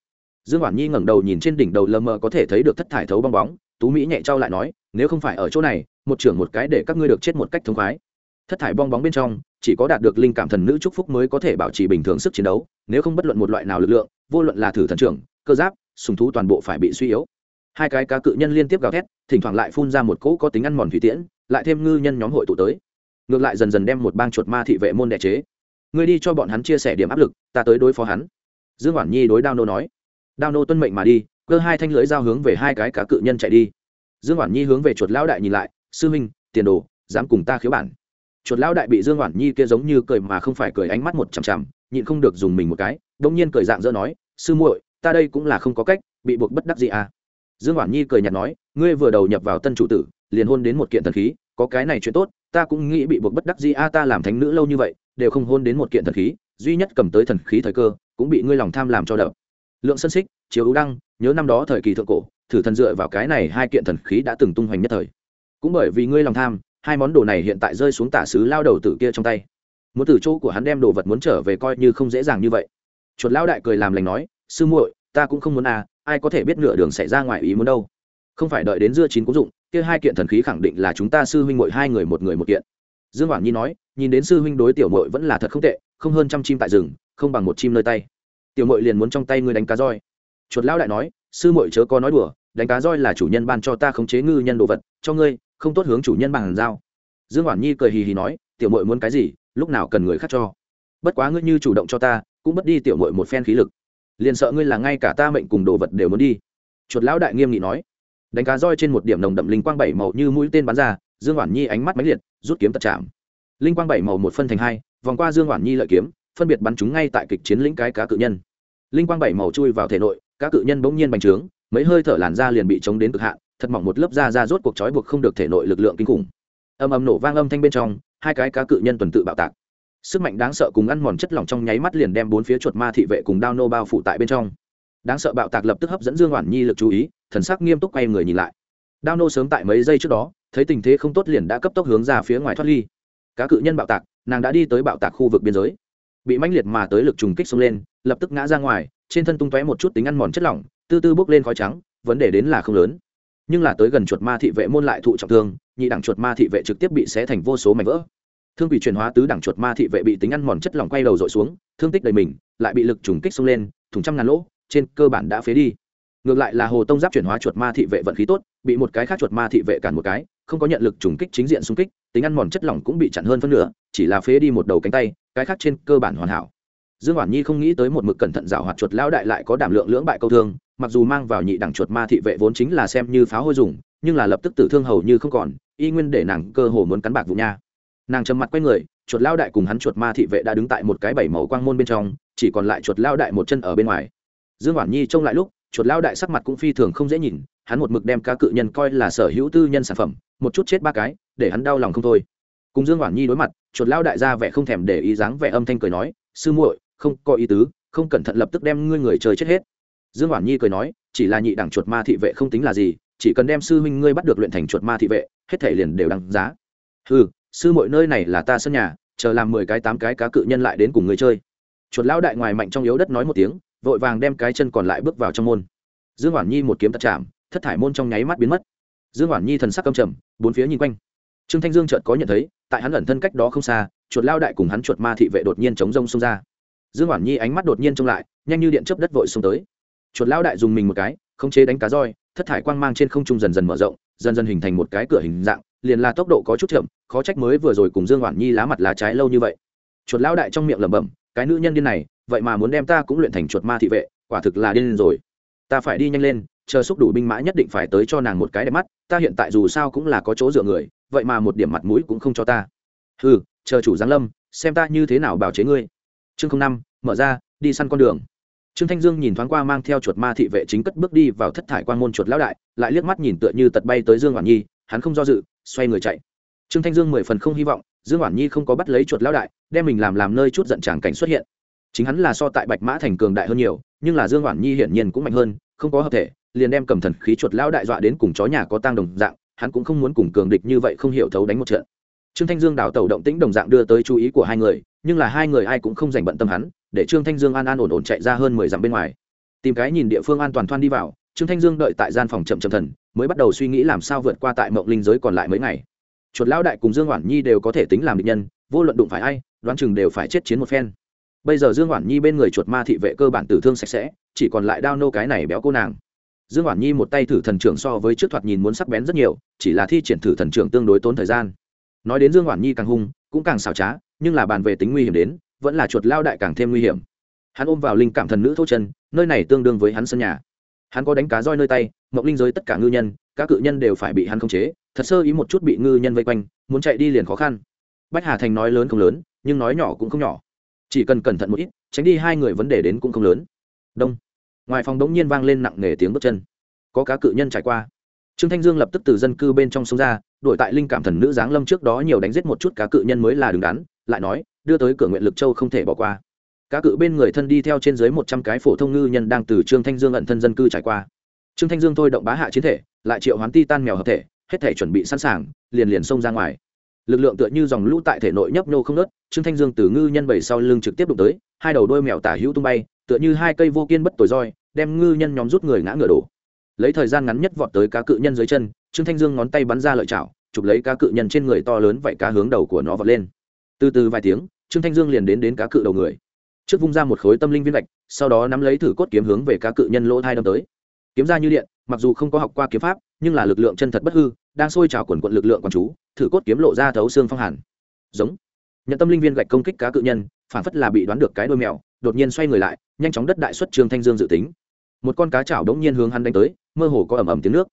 Dương hoàn nhi ngẩng đầu nhìn trên đỉnh đầu lờ mờ có thể thấy được thất thải thấu bong bóng, tú mỹ nhẹ trao lại nói, nếu không phải ở chỗ này, một trưởng một cái để các ngươi được chết một cách thống khoái. Thất thải bong bóng bên trong, chỉ có đạt được linh cảm thần nữ chúc phúc mới có thể bảo trì bình thường sức chiến đấu, nếu không bất luận một loại nào lực lượng, vô luận là thử thần trưởng, cơ giáp, sùng thú toàn bộ phải bị suy yếu hai cái cá cự nhân liên tiếp gào thét, thỉnh thoảng lại phun ra một cỗ có tính ăn mòn thủy tiễn, lại thêm ngư nhân nhóm hội tụ tới. Ngược lại dần dần đem một bang chuột ma thị vệ môn đệ chế. Ngươi đi cho bọn hắn chia sẻ điểm áp lực, ta tới đối phó hắn. Dương hoản nhi đối đao nô nói. Đao nô tuân mệnh mà đi, cơ hai thanh lưới giao hướng về hai cái cá cự nhân chạy đi. Dương hoản nhi hướng về chuột lão đại nhìn lại, sư huynh tiền đồ, dám cùng ta khiếu bản. Chuột lão đại bị dương hoản nhi kia giống như cười mà không phải cười ánh mắt một chằm chằm, nhịn không được dùng mình một cái đông nhiên cười dạng dỡ nói, sư muội, ta đây cũng là không có cách, bị buộc bất đắc gì à dương hoàn nhi cười nhạt nói, ngươi vừa đầu nhập vào tân chủ tử, liền hôn đến một kiện thần khí, có cái này chuyện tốt, ta cũng nghĩ bị buộc bất đắc gì a à ta làm thánh nữ lâu như vậy, đều không hôn đến một kiện thần khí, duy nhất cầm tới thần khí thời cơ, cũng bị ngươi lòng tham làm cho đập lượng sân xích, chiếu ưu đăng, nhớ năm đó thời kỳ thượng cổ, thử thần dựa vào cái này hai kiện thần khí đã từng tung hoành nhất thời. Cũng bởi vì ngươi lòng tham, hai món đồ này hiện tại rơi xuống tả sứ lao đầu tử kia trong tay. Muốn từ chỗ của hắn đem đồ vật muốn trở về coi như không dễ dàng như vậy. Chuột lão đại cười làm lành nói, sư muội, ta cũng không muốn à ai có thể biết nửa đường xảy ra ngoài ý muốn đâu. Không phải đợi đến dưa chín cũng dụng, kia hai kiện thần khí khẳng định là chúng ta sư huynh mội hai người một người một kiện. Dương hoàng nhi nói, nhìn đến sư huynh đối tiểu mội vẫn là thật không tệ, không hơn trăm chim tại rừng, không bằng một chim nơi tay. Tiểu mội liền muốn trong tay ngươi đánh cá roi. Chuột lão đại nói, sư mội chớ có nói đùa, đánh cá roi là chủ nhân ban cho ta khống chế ngư nhân đồ vật, cho ngươi, không tốt hướng chủ nhân bằng giao. Dương hoàn nhi cười hì hì nói, tiểu mội muốn cái gì, lúc nào cần người khác cho. Bất quá ngươi như chủ động cho ta, cũng mất đi tiểu mội một phen khí lực liền sợ ngươi là ngay cả ta mệnh cùng đồ vật đều muốn đi. Chuột lão đại nghiêm nghị nói. Đánh cá roi trên một điểm nồng đậm linh quang bảy màu như mũi tên bắn ra, dương hoàn nhi ánh mắt máy liệt, rút kiếm tật chạm. Linh quang bảy màu một phân thành hai, vòng qua dương hoàn nhi lợi kiếm, phân biệt bắn chúng ngay tại kịch chiến lĩnh cái cá cự nhân. Linh quang bảy màu chui vào thể nội, cá cự nhân bỗng nhiên bành trướng, mấy hơi thở làn da liền bị chống đến cực hạn, thật mỏng một lớp da da rốt cuộc trói buộc không được thể nội lực lượng kinh khủng. Âm âm nổ vang âm thanh bên trong, hai cái cá cự nhân tuần tự bạo tạc sức mạnh đáng sợ cùng ăn mòn chất lỏng trong nháy mắt liền đem bốn phía chuột ma thị vệ cùng đao nô bao phủ tại bên trong. Đáng sợ bạo tạc lập tức hấp dẫn dương oản nhi lực chú ý, thần sắc nghiêm túc quay người nhìn lại. Đao nô sớm tại mấy giây trước đó, thấy tình thế không tốt liền đã cấp tốc hướng ra phía ngoài thoát ly. Cá cự nhân bạo tạc, nàng đã đi tới bạo tạc khu vực biên giới. Bị mãnh liệt mà tới lực trùng kích xông lên, lập tức ngã ra ngoài, trên thân tung tóe một chút tính ăn mòn chất lỏng tư tư bốc lên khói trắng, vấn đề đến là không lớn. Nhưng là tới gần chuột ma thị vệ môn lại thụ trọng thương, nhị đẳng chuột ma thị vệ trực tiếp bị xé thành vô số mảnh vỡ thương bị chuyển hóa tứ đẳng chuột ma thị vệ bị tính ăn mòn chất lỏng quay đầu dội xuống, thương tích đầy mình, lại bị lực trùng kích xông lên thùng trăm ngàn lỗ, trên cơ bản đã phế đi. Ngược lại là hồ tông giáp chuyển hóa chuột ma thị vệ vận khí tốt, bị một cái khác chuột ma thị vệ cản một cái, không có nhận lực trùng kích chính diện xung kích, tính ăn mòn chất lỏng cũng bị chặn hơn phân nửa, chỉ là phế đi một đầu cánh tay, cái khác trên cơ bản hoàn hảo. Dương hoàn nhi không nghĩ tới một mực cẩn thận rào hoạt chuột lão đại lại có đảm lượng lưỡng bại câu thương, mặc dù mang vào nhị đẳng chuột ma thị vệ vốn chính là xem như pháo hôi dùng, nhưng là lập tức tử thương hầu như không còn, y nguyên để nàng cơ hồ muốn cắn bạc vụ nha nàng trầm mặt quay người, chuột lao đại cùng hắn chuột ma thị vệ đã đứng tại một cái bảy màu quang môn bên trong, chỉ còn lại chuột lao đại một chân ở bên ngoài. Dương hoản nhi trông lại lúc, chuột lao đại sắc mặt cũng phi thường không dễ nhìn, hắn một mực đem ca cự nhân coi là sở hữu tư nhân sản phẩm, một chút chết ba cái, để hắn đau lòng không thôi. Cùng dương hoản nhi đối mặt, chuột lao đại ra vẻ không thèm để ý dáng vẻ âm thanh cười nói, sư muội, không có ý tứ, không cẩn thận lập tức đem ngươi người chơi chết hết. Dương hoản nhi cười nói, chỉ là nhị đẳng chuột ma thị vệ không tính là gì, chỉ cần đem sư huynh ngươi bắt được luyện thành chuột ma thị vệ, hết thể liền đều đăng giá. Ừ sư mọi nơi này là ta sân nhà, chờ làm mười cái tám cái cá cự nhân lại đến cùng người chơi. Chuột lão đại ngoài mạnh trong yếu đất nói một tiếng, vội vàng đem cái chân còn lại bước vào trong môn. Dương hoàn nhi một kiếm tật chạm, thất thải môn trong nháy mắt biến mất. Dương hoàn nhi thần sắc căm trầm, bốn phía nhìn quanh. Trương thanh dương chợt có nhận thấy, tại hắn ẩn thân cách đó không xa, chuột lao đại cùng hắn chuột ma thị vệ đột nhiên chống rông xông ra. Dương hoàn nhi ánh mắt đột nhiên trông lại, nhanh như điện chớp đất vội xông tới. Chuột lao đại dùng mình một cái không chế đánh cá roi, thất thải quang mang trên không trung dần dần mở rộng, dần dần hình thành một cái cửa hình dạng liền là tốc độ có chút chậm, khó trách mới vừa rồi cùng dương hoàn nhi lá mặt lá trái lâu như vậy. Chuột Lão đại trong miệng lẩm bẩm, cái nữ nhân điên này, vậy mà muốn đem ta cũng luyện thành chuột ma thị vệ, quả thực là điên rồi. Ta phải đi nhanh lên, chờ xúc đủ binh mã nhất định phải tới cho nàng một cái đẹp mắt, ta hiện tại dù sao cũng là có chỗ dựa người, vậy mà một điểm mặt mũi cũng không cho ta. Ừ chờ chủ giáng lâm, xem ta như thế nào bảo chế ngươi. Chương năm, mở ra, đi săn con đường. Trương thanh dương nhìn thoáng qua mang theo chuột ma thị vệ chính cất bước đi vào thất thải quan môn chuột lão đại, lại liếc mắt nhìn tựa như tật bay tới dương hoàn nhi, hắn không do dự xoay người chạy. Trương thanh dương mười phần không hy vọng, dương hoàn nhi không có bắt lấy chuột lão đại, đem mình làm làm nơi chút giận tràng cảnh xuất hiện. Chính hắn là so tại bạch mã thành cường đại hơn nhiều, nhưng là dương hoàn nhi hiển nhiên cũng mạnh hơn, không có hợp thể, liền đem cầm thần khí chuột lão đại dọa đến cùng chó nhà có tang đồng dạng, hắn cũng không muốn cùng cường địch như vậy không hiểu thấu đánh một trận. Trương thanh dương đào tẩu động tĩnh đồng dạng đưa tới chú ý của hai người, nhưng là hai người ai cũng không dành bận tâm hắn, để trương thanh dương an an ổn ổn chạy ra hơn mười dặm bên ngoài. Tìm cái nhìn địa phương an toàn thoan đi vào, trương thanh dương đợi tại gian phòng chậm chậm thần mới bắt đầu suy nghĩ làm sao vượt qua tại mộng linh giới còn lại mấy ngày. Chuột lão đại cùng dương Hoản nhi đều có thể tính làm địch nhân, vô luận đụng phải ai, đoán chừng đều phải chết chiến một phen. Bây giờ dương Hoản nhi bên người chuột ma thị vệ cơ bản tử thương sạch sẽ, chỉ còn lại đao nô cái này béo cô nàng. Dương Hoản nhi một tay thử thần trưởng so với trước thoạt nhìn muốn sắc bén rất nhiều, chỉ là thi triển thử thần trưởng tương đối tốn thời gian. Nói đến dương Hoản nhi càng hung, cũng càng xảo trá, nhưng là bàn về tính nguy hiểm đến, vẫn là chuột lao đại càng thêm nguy hiểm. Hắn ôm vào linh cảm thần nữ thốt chân, nơi này tương đương với hắn sân nhà hắn có đánh cá roi nơi tay mộng linh giới tất cả ngư nhân các cự nhân đều phải bị hắn khống chế, thật sơ ý một chút bị ngư nhân vây quanh, muốn chạy đi liền khó khăn. Bách hà thành nói lớn không lớn, nhưng nói nhỏ cũng không nhỏ. Chỉ cần cẩn thận một ít, tránh đi hai người vấn đề đến cũng không lớn. Đông. Ngoài phòng đống nhiên vang lên nặng nề tiếng bước chân. Có cá cự nhân trải qua. Trương thanh dương lập tức từ dân cư bên trong sông ra, đổi tại linh cảm thần nữ giáng lâm trước đó nhiều đánh giết một chút cá cự nhân mới là đứng đắn, lại nói, đưa tới cửa nguyện lực châu không thể bỏ qua cá cự bên người thân đi theo trên dưới một trăm cái phổ thông ngư nhân đang từ trương thanh dương ẩn thân dân cư trải qua. Trương thanh dương thôi động bá hạ chiến thể, lại triệu hoán ti tan mèo hợp thể, hết thể chuẩn bị sẵn sàng, liền liền xông ra ngoài. Lực lượng tựa như dòng lũ tại thể nội nhấp nhô không nớt trương thanh dương từ ngư nhân bảy sau lưng trực tiếp đụng tới, hai đầu đôi mèo tả hữu tung bay, tựa như hai cây vô kiên bất tồi roi, đem ngư nhân nhóm rút người ngã ngựa đổ. Lấy thời gian ngắn nhất vọt tới cá cự nhân dưới chân, trương thanh dương ngón tay bắn ra lợi chảo, chụp lấy cá cự nhân trên người to lớn vậy cá hướng đầu của nó vọt lên. Từ từ vài tiếng, trương thanh dương liền đến đến cá cự đầu người trước vung ra một khối tâm linh viên gạch, sau đó nắm lấy thử cốt kiếm hướng về cá cự nhân lỗ thai đâm tới. Kiếm ra như điện, mặc dù không có học qua kiếm pháp, nhưng là lực lượng chân thật bất hư, đang sôi trào quần quận lực lượng quán chú, thử cốt kiếm lộ ra thấu xương phong hàn. Giống. Nhận tâm linh viên gạch công kích cá cự nhân, phản phất là bị đoán được cái đôi mèo, đột nhiên xoay người lại, nhanh chóng đất đại xuất trương thanh dương dự tính. Một con cá chảo đống nhiên hướng hắn đánh tới, mơ hồ có ẩm ẩm tiếng nước.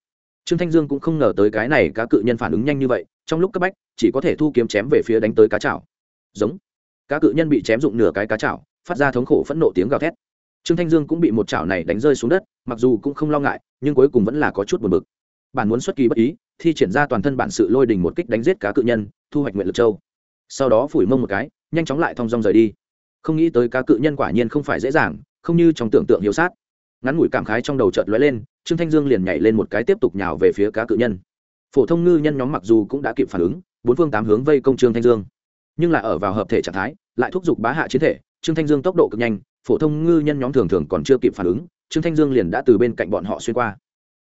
Trương thanh dương cũng không ngờ tới cái này cá cự nhân phản ứng nhanh như vậy, trong lúc cấp bách, chỉ có thể thu kiếm chém về phía đánh tới cá chảo. Giống. Cá cự nhân bị chém dụng nửa cái cá chảo phát ra thống khổ phẫn nộ tiếng gào thét. Trương thanh dương cũng bị một chảo này đánh rơi xuống đất, mặc dù cũng không lo ngại, nhưng cuối cùng vẫn là có chút buồn bực. Bản muốn xuất kỳ bất ý, thi triển ra toàn thân bản sự lôi đình một kích đánh giết cá cự nhân, thu hoạch nguyện lực châu. Sau đó phủi mông một cái, nhanh chóng lại thong dong rời đi. Không nghĩ tới cá cự nhân quả nhiên không phải dễ dàng, không như trong tưởng tượng hiếu sát. Ngắn ngủi cảm khái trong đầu chợt lóe lên, trương thanh dương liền nhảy lên một cái tiếp tục nhào về phía cá cự nhân. Phổ thông ngư nhân nhóm mặc dù cũng đã kịp phản ứng, bốn phương tám hướng vây công trương thanh dương, nhưng là ở vào hợp thể trạng thái, lại thúc giục bá hạ chiến thể trương thanh dương tốc độ cực nhanh, phổ thông ngư nhân nhóm thường thường còn chưa kịp phản ứng, trương thanh dương liền đã từ bên cạnh bọn họ xuyên qua.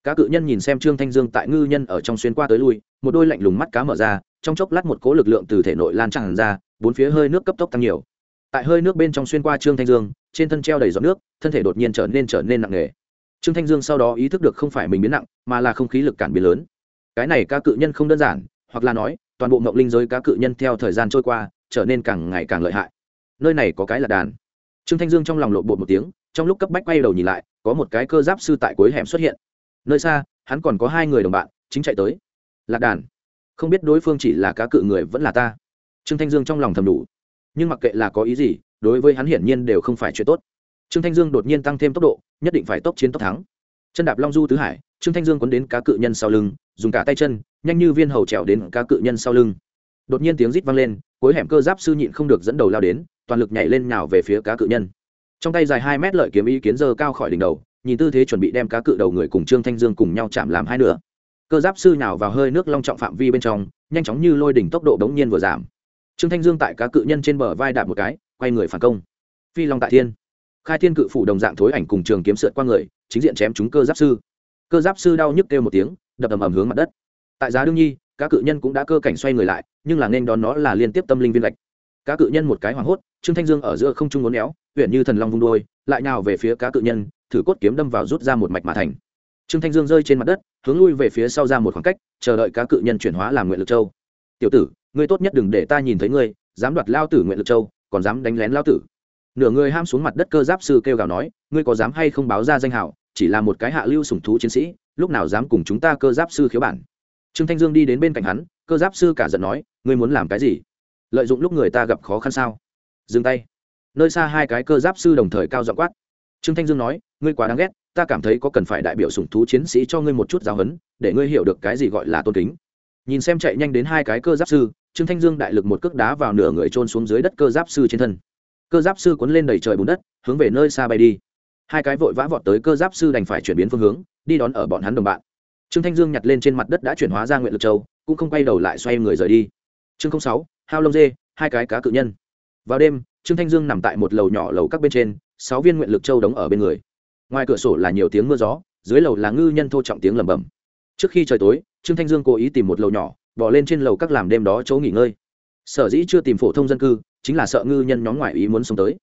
Cá cự nhân nhìn xem trương thanh dương tại ngư nhân ở trong xuyên qua tới lui, một đôi lạnh lùng mắt cá mở ra, trong chốc lát một cố lực lượng từ thể nội lan tràn ra, bốn phía hơi nước cấp tốc tăng nhiều. Tại hơi nước bên trong xuyên qua trương thanh dương, trên thân treo đầy giọt nước, thân thể đột nhiên trở nên trở nên nặng nề. Trương thanh dương sau đó ý thức được không phải mình biến nặng, mà là không khí lực cản biến lớn. Cái này cá cự nhân không đơn giản, hoặc là nói, toàn bộ mộng linh giới cá cự nhân theo thời gian trôi qua, trở nên càng ngày càng lợi hại nơi này có cái là đàn. Trương thanh dương trong lòng lộ bột một tiếng, trong lúc cấp bách quay đầu nhìn lại, có một cái cơ giáp sư tại cuối hẻm xuất hiện. Nơi xa, hắn còn có hai người đồng bạn, chính chạy tới. Lạc đàn. Không biết đối phương chỉ là cá cự người vẫn là ta. Trương thanh dương trong lòng thầm đủ. Nhưng mặc kệ là có ý gì, đối với hắn hiển nhiên đều không phải chuyện tốt. Trương thanh dương đột nhiên tăng thêm tốc độ, nhất định phải tốc chiến tốc thắng. Chân đạp long du tứ hải, trương thanh dương quấn đến cá cự nhân sau lưng, dùng cả tay chân, nhanh như viên hầu trèo đến cá cự nhân sau lưng. Đột nhiên tiếng rít vang lên, cuối hẻm cơ giáp sư nhịn không được dẫn đầu lao đến toàn lực nhảy lên nhào về phía cá cự nhân. Trong tay dài hai mét lợi kiếm ý kiến dơ cao khỏi đỉnh đầu, nhìn tư thế chuẩn bị đem cá cự đầu người cùng trương thanh dương cùng nhau chạm làm hai nửa. Cơ giáp sư nhào vào hơi nước long trọng phạm vi bên trong, nhanh chóng như lôi đỉnh tốc độ đống nhiên vừa giảm. Trương thanh dương tại cá cự nhân trên bờ vai đạp một cái, quay người phản công. Phi long tại thiên. Khai thiên cự phủ đồng dạng thối ảnh cùng trường kiếm sượt qua người, chính diện chém chúng cơ giáp sư. Cơ giáp sư đau nhức kêu một tiếng, đập ầm ầm hướng mặt đất. Tại giá đương nhi, cá cự nhân cũng đã cơ cảnh xoay người lại, nhưng là nên đón nó là liên tiếp tâm linh viên lệch cá cự nhân một cái hoảng hốt, trương thanh dương ở giữa không trung ngốn éo huyện như thần long vung đôi lại nào về phía cá cự nhân, thử cốt kiếm đâm vào rút ra một mạch mà thành. Trương thanh dương rơi trên mặt đất, hướng lui về phía sau ra một khoảng cách, chờ đợi cá cự nhân chuyển hóa làm nguyện lực châu. Tiểu tử, ngươi tốt nhất đừng để ta nhìn thấy ngươi, dám đoạt lao tử nguyện lực châu, còn dám đánh lén lao tử. Nửa người ham xuống mặt đất cơ giáp sư kêu gào nói, ngươi có dám hay không báo ra danh hảo, chỉ là một cái hạ lưu sủng thú chiến sĩ, lúc nào dám cùng chúng ta cơ giáp sư khiếu bản. Trương thanh dương đi đến bên cạnh hắn, cơ giáp sư cả giận nói, ngươi muốn làm cái gì? Lợi dụng lúc người ta gặp khó khăn sao? Dừng tay. Nơi xa hai cái cơ giáp sư đồng thời cao dọn quát. Trương thanh dương nói, ngươi quá đáng ghét, ta cảm thấy có cần phải đại biểu sủng thú chiến sĩ cho ngươi một chút giáo huấn, để ngươi hiểu được cái gì gọi là tôn kính. Nhìn xem chạy nhanh đến hai cái cơ giáp sư, trương thanh dương đại lực một cước đá vào nửa người trôn xuống dưới đất cơ giáp sư trên thân. Cơ giáp sư cuốn lên đầy trời bùn đất, hướng về nơi xa bay đi. Hai cái vội vã vọt tới cơ giáp sư đành phải chuyển biến phương hướng, đi đón ở bọn hắn đồng bạn. Trương thanh dương nhặt lên trên mặt đất đã chuyển hóa ra nguyện lực châu, cũng không quay đầu lại xoay người rời đi. Chương sáu hao lông dê, hai cái cá cự nhân. Vào đêm, trương thanh dương nằm tại một lầu nhỏ lầu các bên trên, sáu viên nguyện lực châu đóng ở bên người. Ngoài cửa sổ là nhiều tiếng mưa gió, dưới lầu là ngư nhân thô trọng tiếng lẩm bẩm. Trước khi trời tối, trương thanh dương cố ý tìm một lầu nhỏ, bỏ lên trên lầu các làm đêm đó chỗ nghỉ ngơi. Sở dĩ chưa tìm phổ thông dân cư, chính là sợ ngư nhân nhóm ngoại ý muốn sống tới.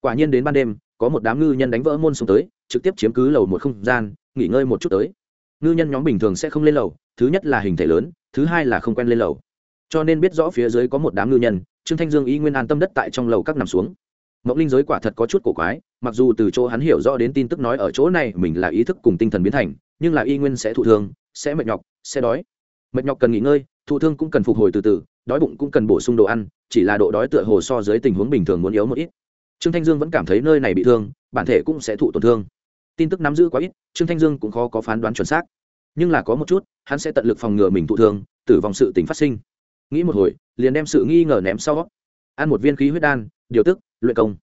Quả nhiên đến ban đêm, có một đám ngư nhân đánh vỡ môn sống tới, trực tiếp chiếm cứ lầu một không gian, nghỉ ngơi một chút tới. Ngư nhân nhóm bình thường sẽ không lên lầu, thứ nhất là hình thể lớn, thứ hai là không quen lên lầu cho nên biết rõ phía dưới có một đám ngư nhân, trương thanh dương ý nguyên an tâm đất tại trong lầu các nằm xuống. Mộng linh giới quả thật có chút cổ quái, mặc dù từ chỗ hắn hiểu rõ đến tin tức nói ở chỗ này mình là ý thức cùng tinh thần biến thành, nhưng là y nguyên sẽ thụ thương, sẽ mệt nhọc, sẽ đói. Mệt nhọc cần nghỉ ngơi, thụ thương cũng cần phục hồi từ từ, đói bụng cũng cần bổ sung đồ ăn, chỉ là độ đói tựa hồ so dưới tình huống bình thường muốn yếu một ít. Trương thanh dương vẫn cảm thấy nơi này bị thương, bản thể cũng sẽ thụ tổn thương. Tin tức nắm giữ quá ít, trương thanh dương cũng khó có phán đoán chuẩn xác. Nhưng là có một chút, hắn sẽ tận lực phòng ngừa mình thụ thương, tử vong sự tình phát sinh nghĩ một hồi, liền đem sự nghi ngờ ném sau. Ăn một viên khí huyết đan, điều tức, luyện công.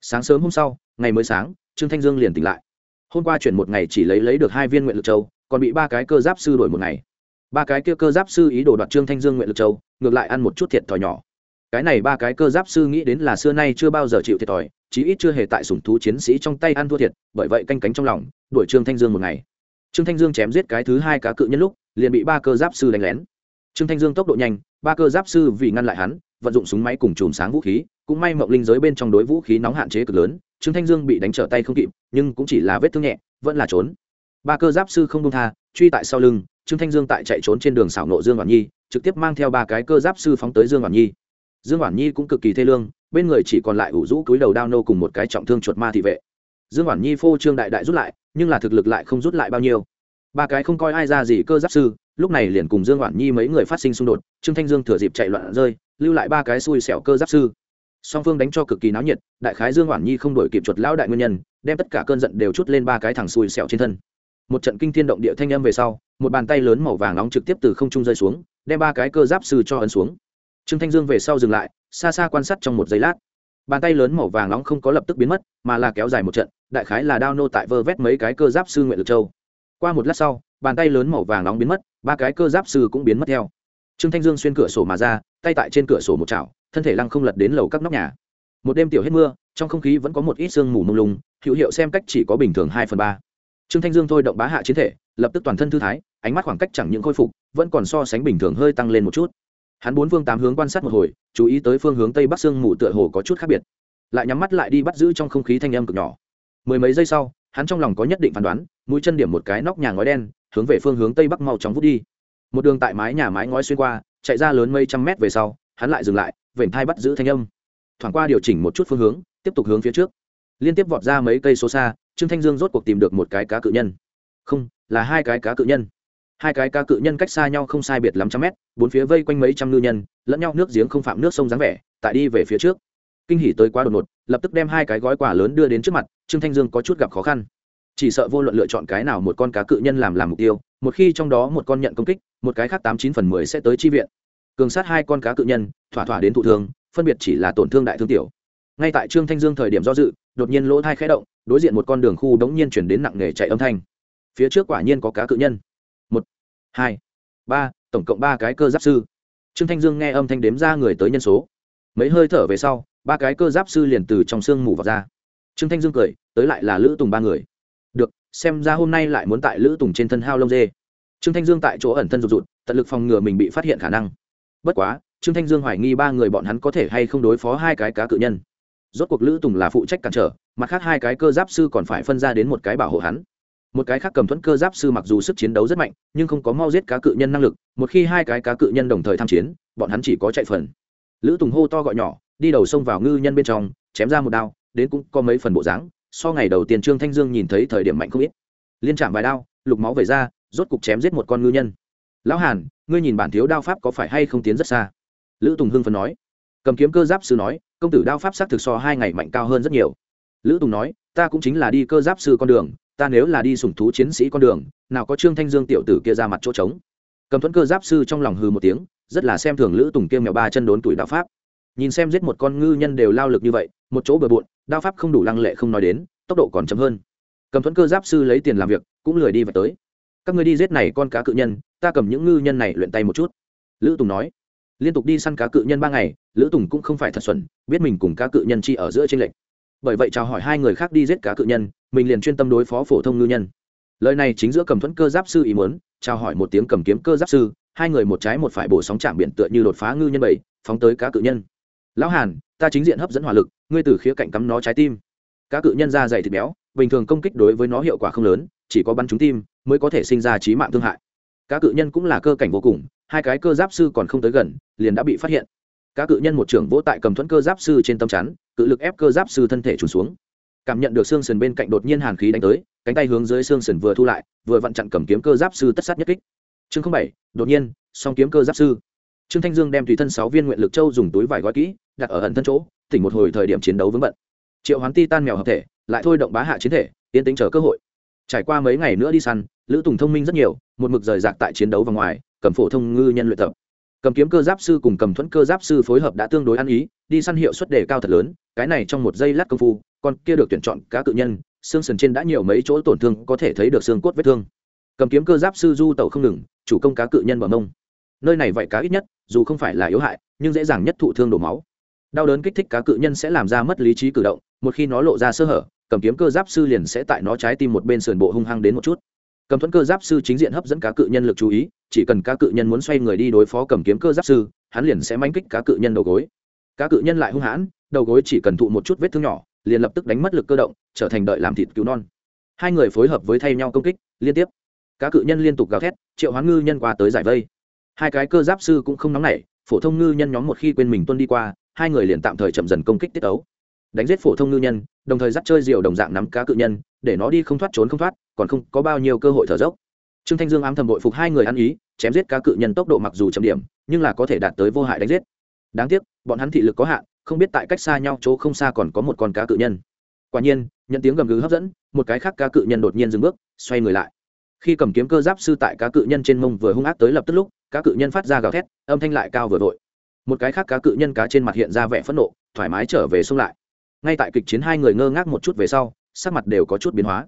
Sáng sớm hôm sau, ngày mới sáng, trương thanh dương liền tỉnh lại. Hôm qua chuyển một ngày chỉ lấy lấy được hai viên nguyện lực châu, còn bị ba cái cơ giáp sư đổi một ngày. Ba cái kia cơ giáp sư ý đồ đoạt trương thanh dương nguyện lực châu, ngược lại ăn một chút thiệt thòi nhỏ. Cái này ba cái cơ giáp sư nghĩ đến là xưa nay chưa bao giờ chịu thiệt thòi, chí ít chưa hề tại sủng thú chiến sĩ trong tay ăn thua thiệt, bởi vậy canh cánh trong lòng, đuổi trương thanh dương một ngày. Trương thanh dương chém giết cái thứ hai cá cự nhân lúc, liền bị ba cơ giáp sư đánh lén. Trương thanh dương tốc độ nhanh ba cơ giáp sư vì ngăn lại hắn, vận dụng súng máy cùng chùm sáng vũ khí, cũng may mộng linh giới bên trong đối vũ khí nóng hạn chế cực lớn, trương thanh dương bị đánh trở tay không kịp, nhưng cũng chỉ là vết thương nhẹ, vẫn là trốn. Ba cơ giáp sư không đông tha, truy tại sau lưng, trương thanh dương tại chạy trốn trên đường xảo nộ dương hoàn nhi, trực tiếp mang theo ba cái cơ giáp sư phóng tới dương hoàn nhi. Dương hoàn nhi cũng cực kỳ thê lương, bên người chỉ còn lại ủ rũ túi đầu đao nô cùng một cái trọng thương chuột ma thị vệ. Dương hoàn nhi phô trương đại đại rút lại, nhưng là thực lực lại không rút lại bao nhiêu. Ba cái không coi ai ra gì cơ giáp sư lúc này liền cùng dương Hoản nhi mấy người phát sinh xung đột, trương thanh dương thừa dịp chạy loạn rơi, lưu lại ba cái xui xẻo cơ giáp sư. Song phương đánh cho cực kỳ náo nhiệt, đại khái dương Hoản nhi không đổi kịp chuột lão đại nguyên nhân, đem tất cả cơn giận đều chút lên ba cái thằng xui xẻo trên thân. Một trận kinh thiên động địa thanh âm về sau, một bàn tay lớn màu vàng nóng trực tiếp từ không trung rơi xuống, đem ba cái cơ giáp sư cho ấn xuống. Trương thanh dương về sau dừng lại, xa xa quan sát trong một giây lát. Bàn tay lớn màu vàng nóng không có lập tức biến mất, mà là kéo dài một trận, đại khái là đao nô tại vơ vét mấy cái cơ giáp sư nguyện lực châu. Qua một lát sau bàn tay lớn màu vàng nóng biến mất, ba cái cơ giáp sư cũng biến mất theo. Trương thanh dương xuyên cửa sổ mà ra, tay tại trên cửa sổ một chảo, thân thể lăng không lật đến lầu các nóc nhà. Một đêm tiểu hết mưa, trong không khí vẫn có một ít sương mù mông lung, hữu hiệu xem cách chỉ có bình thường hai phần ba. Trương thanh dương thôi động bá hạ chiến thể, lập tức toàn thân thư thái, ánh mắt khoảng cách chẳng những khôi phục, vẫn còn so sánh bình thường hơi tăng lên một chút. Hắn bốn phương tám hướng quan sát một hồi, chú ý tới phương hướng tây bắc sương mù tựa hồ có chút khác biệt. Lại nhắm mắt lại đi bắt giữ trong không khí thanh âm cực nhỏ. Mười mấy giây sau, hắn trong lòng có nhất định phán đoán, mũi chân điểm một cái nóc nhà ngói đen hướng về phương hướng tây bắc mau chóng vút đi. Một đường tại mái nhà mái ngói xuyên qua, chạy ra lớn mấy trăm mét về sau, hắn lại dừng lại, vểnh thai bắt giữ thanh âm. Thoảng qua điều chỉnh một chút phương hướng, tiếp tục hướng phía trước. Liên tiếp vọt ra mấy cây số xa, trương thanh dương rốt cuộc tìm được một cái cá cự nhân. Không, là hai cái cá cự nhân. Hai cái cá cự nhân cách xa nhau không sai biệt lắm trăm mét, bốn phía vây quanh mấy trăm ngư nhân, lẫn nhau nước giếng không phạm nước sông dáng vẻ, tại đi về phía trước. Kinh hỉ tới quá đột ngột, lập tức đem hai cái gói quà lớn đưa đến trước mặt, trương thanh dương có chút gặp khó khăn chỉ sợ vô luận lựa chọn cái nào một con cá cự nhân làm làm mục tiêu, một khi trong đó một con nhận công kích, một cái khác tám chín phần mười sẽ tới chi viện. Cường sát hai con cá cự nhân, thỏa thỏa đến thụ thương, phân biệt chỉ là tổn thương đại thương tiểu. Ngay tại trương thanh dương thời điểm do dự, đột nhiên lỗ thai khẽ động, đối diện một con đường khu đống nhiên chuyển đến nặng nề chạy âm thanh. Phía trước quả nhiên có cá cự nhân. Một, hai, ba, tổng cộng ba cái cơ giáp sư. Trương thanh dương nghe âm thanh đếm ra người tới nhân số. Mấy hơi thở về sau, ba cái cơ giáp sư liền từ trong sương mù vào ra. Trương thanh dương cười, tới lại là lữ tùng ba người xem ra hôm nay lại muốn tại lữ tùng trên thân hao lông dê trương thanh dương tại chỗ ẩn thân rụt rụt tận lực phòng ngừa mình bị phát hiện khả năng bất quá trương thanh dương hoài nghi ba người bọn hắn có thể hay không đối phó hai cái cá cự nhân rốt cuộc lữ tùng là phụ trách cản trở mặt khác hai cái cơ giáp sư còn phải phân ra đến một cái bảo hộ hắn một cái khác cầm thuẫn cơ giáp sư mặc dù sức chiến đấu rất mạnh nhưng không có mau giết cá cự nhân năng lực một khi hai cái cá cự nhân đồng thời tham chiến bọn hắn chỉ có chạy phần lữ tùng hô to gọi nhỏ đi đầu xông vào ngư nhân bên trong chém ra một đao đến cũng có mấy phần bộ dáng so ngày đầu tiên trương thanh dương nhìn thấy thời điểm mạnh không ít. Liên chạm vài đao, lục máu về ra, rốt cục chém giết một con ngư nhân. Lão hàn, ngươi nhìn bản thiếu đao pháp có phải hay không tiến rất xa? Lữ tùng hưng phấn nói. Cầm kiếm cơ giáp sư nói, công tử đao pháp s á c thực so hai ngày mạnh cao hơn rất nhiều. Lữ tùng nói, ta cũng chính là đi cơ giáp sư con đường, ta nếu là đi sùng thú chiến sĩ con đường, nào có trương thanh dương tiểu tử kia ra mặt chỗ trống. Cầm thuẫn cơ giáp sư trong lòng hư một tiếng, rất là xem thường lữ tùng kia mèo ba chân đốn tuổi đạo pháp nhìn xem giết một con ngư nhân đều lao lực như vậy, một chỗ bừa bộn, đao pháp không đủ lăng lệ không nói đến, tốc độ còn chậm hơn. Cầm thuẫn cơ giáp sư lấy tiền làm việc, cũng lười đi và tới. Các người đi giết này con cá cự nhân, ta cầm những ngư nhân này luyện tay một chút. Lữ tùng nói. Liên tục đi săn cá cự nhân ba ngày, lữ tùng cũng không phải thật xuẩn, biết mình cùng cá cự nhân chi ở giữa tranh lệch. Bởi vậy chào hỏi hai người khác đi giết cá cự nhân, mình liền chuyên tâm đối phó phổ thông ngư nhân. Lời này chính giữa cầm thuẫn cơ giáp sư ý muốn, chào hỏi một tiếng cầm kiếm cơ giáp sư, hai người một trái một phải bổ sóng chạm biển tựa như đột phá ngư nhân bảy, phóng tới cá cự nhân lão hàn, ta chính diện hấp dẫn hỏa lực, ngươi từ khía cạnh cắm nó trái tim. Cá cự nhân da dày thịt béo, bình thường công kích đối với nó hiệu quả không lớn, chỉ có bắn trúng tim mới có thể sinh ra trí mạng thương hại. Cá cự nhân cũng là cơ cảnh vô cùng, hai cái cơ giáp sư còn không tới gần, liền đã bị phát hiện. Cá cự nhân một trưởng vỗ tại cầm thuẫn cơ giáp sư trên tâm chắn, cự lực ép cơ giáp sư thân thể trùn xuống. Cảm nhận được xương sườn bên cạnh đột nhiên hàn khí đánh tới, cánh tay hướng dưới xương sườn vừa thu lại, vừa vặn chặn cầm kiếm cơ giáp sư tất sát nhất kích. Chương không bảy, đột nhiên, song kiếm cơ giáp sư trương thanh dương đem tùy thân sáu viên nguyện lực châu dùng túi vải gói kỹ, đặt ở ẩn thân chỗ, tỉnh một hồi thời điểm chiến đấu vững bận. Triệu hoán ti tan mèo hợp thể, lại thôi động bá hạ chiến thể tiến tính chờ cơ hội. Trải qua mấy ngày nữa đi săn, lữ tùng thông minh rất nhiều, một mực rời rạc tại chiến đấu và ngoài, cầm phổ thông ngư nhân luyện tập. Cầm kiếm cơ giáp sư cùng cầm thuẫn cơ giáp sư phối hợp đã tương đối ăn ý, đi săn hiệu suất đề cao thật lớn, cái này trong một giây lát công phu, con kia được tuyển chọn cá cự nhân, xương sườn trên đã nhiều mấy chỗ tổn thương có thể thấy được xương cốt vết thương. Cầm kiếm cơ giáp sư du tẩu không ngừng, chủ công cá cự nhân bờ mông nơi này vậy cá ít nhất, dù không phải là yếu hại, nhưng dễ dàng nhất thụ thương đổ máu. Đau đớn kích thích cá cự nhân sẽ làm ra mất lý trí cử động, một khi nó lộ ra sơ hở, cầm kiếm cơ giáp sư liền sẽ tại nó trái tim một bên sườn bộ hung hăng đến một chút. Cầm thuẫn cơ giáp sư chính diện hấp dẫn cá cự nhân lực chú ý, chỉ cần cá cự nhân muốn xoay người đi đối phó cầm kiếm cơ giáp sư, hắn liền sẽ manh kích cá cự nhân đầu gối. Cá cự nhân lại hung hãn, đầu gối chỉ cần thụ một chút vết thương nhỏ, liền lập tức đánh mất lực cơ động, trở thành đợi làm thịt cứu non. Hai người phối hợp với thay nhau công kích, liên tiếp. Cá cự nhân liên tục gào thét, triệu hoán ngư nhân qua tới giải vây hai cái cơ giáp sư cũng không nóng nảy, phổ thông ngư nhân nhóm một khi quên mình tuân đi qua, hai người liền tạm thời chậm dần công kích tiết ấu đánh giết phổ thông ngư nhân, đồng thời dắt chơi diều đồng dạng nắm cá cự nhân, để nó đi không thoát trốn không thoát, còn không có bao nhiêu cơ hội thở dốc. Trương thanh dương ám thầm bội phục hai người ăn ý, chém giết cá cự nhân tốc độ mặc dù chậm điểm, nhưng là có thể đạt tới vô hại đánh giết. Đáng tiếc, bọn hắn thị lực có hạn, không biết tại cách xa nhau chỗ không xa còn có một con cá cự nhân. Quả nhiên, nhận tiếng gầm gừ hấp dẫn, một cái khác cá cự nhân đột nhiên dừng bước, xoay người lại. Khi cầm kiếm cơ giáp sư tại cá cự nhân trên mông vừa hung ác tới lập tức lúc cá cự nhân phát ra gào thét, âm thanh lại cao vừa vội. Một cái khác cá cự nhân cá trên mặt hiện ra vẻ phẫn nộ, thoải mái trở về xung lại. Ngay tại kịch chiến hai người ngơ ngác một chút về sau, sắc mặt đều có chút biến hóa.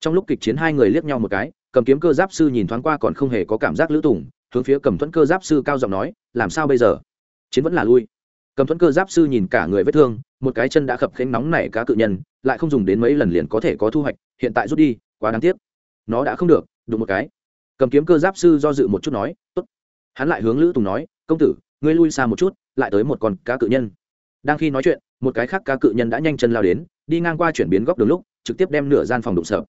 Trong lúc kịch chiến hai người liếc nhau một cái, cầm kiếm cơ giáp sư nhìn thoáng qua còn không hề có cảm giác lữ tùng, hướng phía cầm thuẫn cơ giáp sư cao giọng nói, làm sao bây giờ? Chiến vẫn là lui. Cầm thuẫn cơ giáp sư nhìn cả người vết thương, một cái chân đã khập khênh nóng nảy cá cự nhân, lại không dùng đến mấy lần liền có thể có thu hoạch, hiện tại rút đi, quá đáng tiếc. Nó đã không được, đụng một cái. Cầm kiếm cơ giáp sư do dự một chút nói, tốt hắn lại hướng lữ tùng nói, công tử, ngươi lui xa một chút, lại tới một con cá cự nhân. Đang khi nói chuyện, một cái khác cá cự nhân đã nhanh chân lao đến, đi ngang qua chuyển biến góc đường lúc, trực tiếp đem nửa gian phòng đụng sợ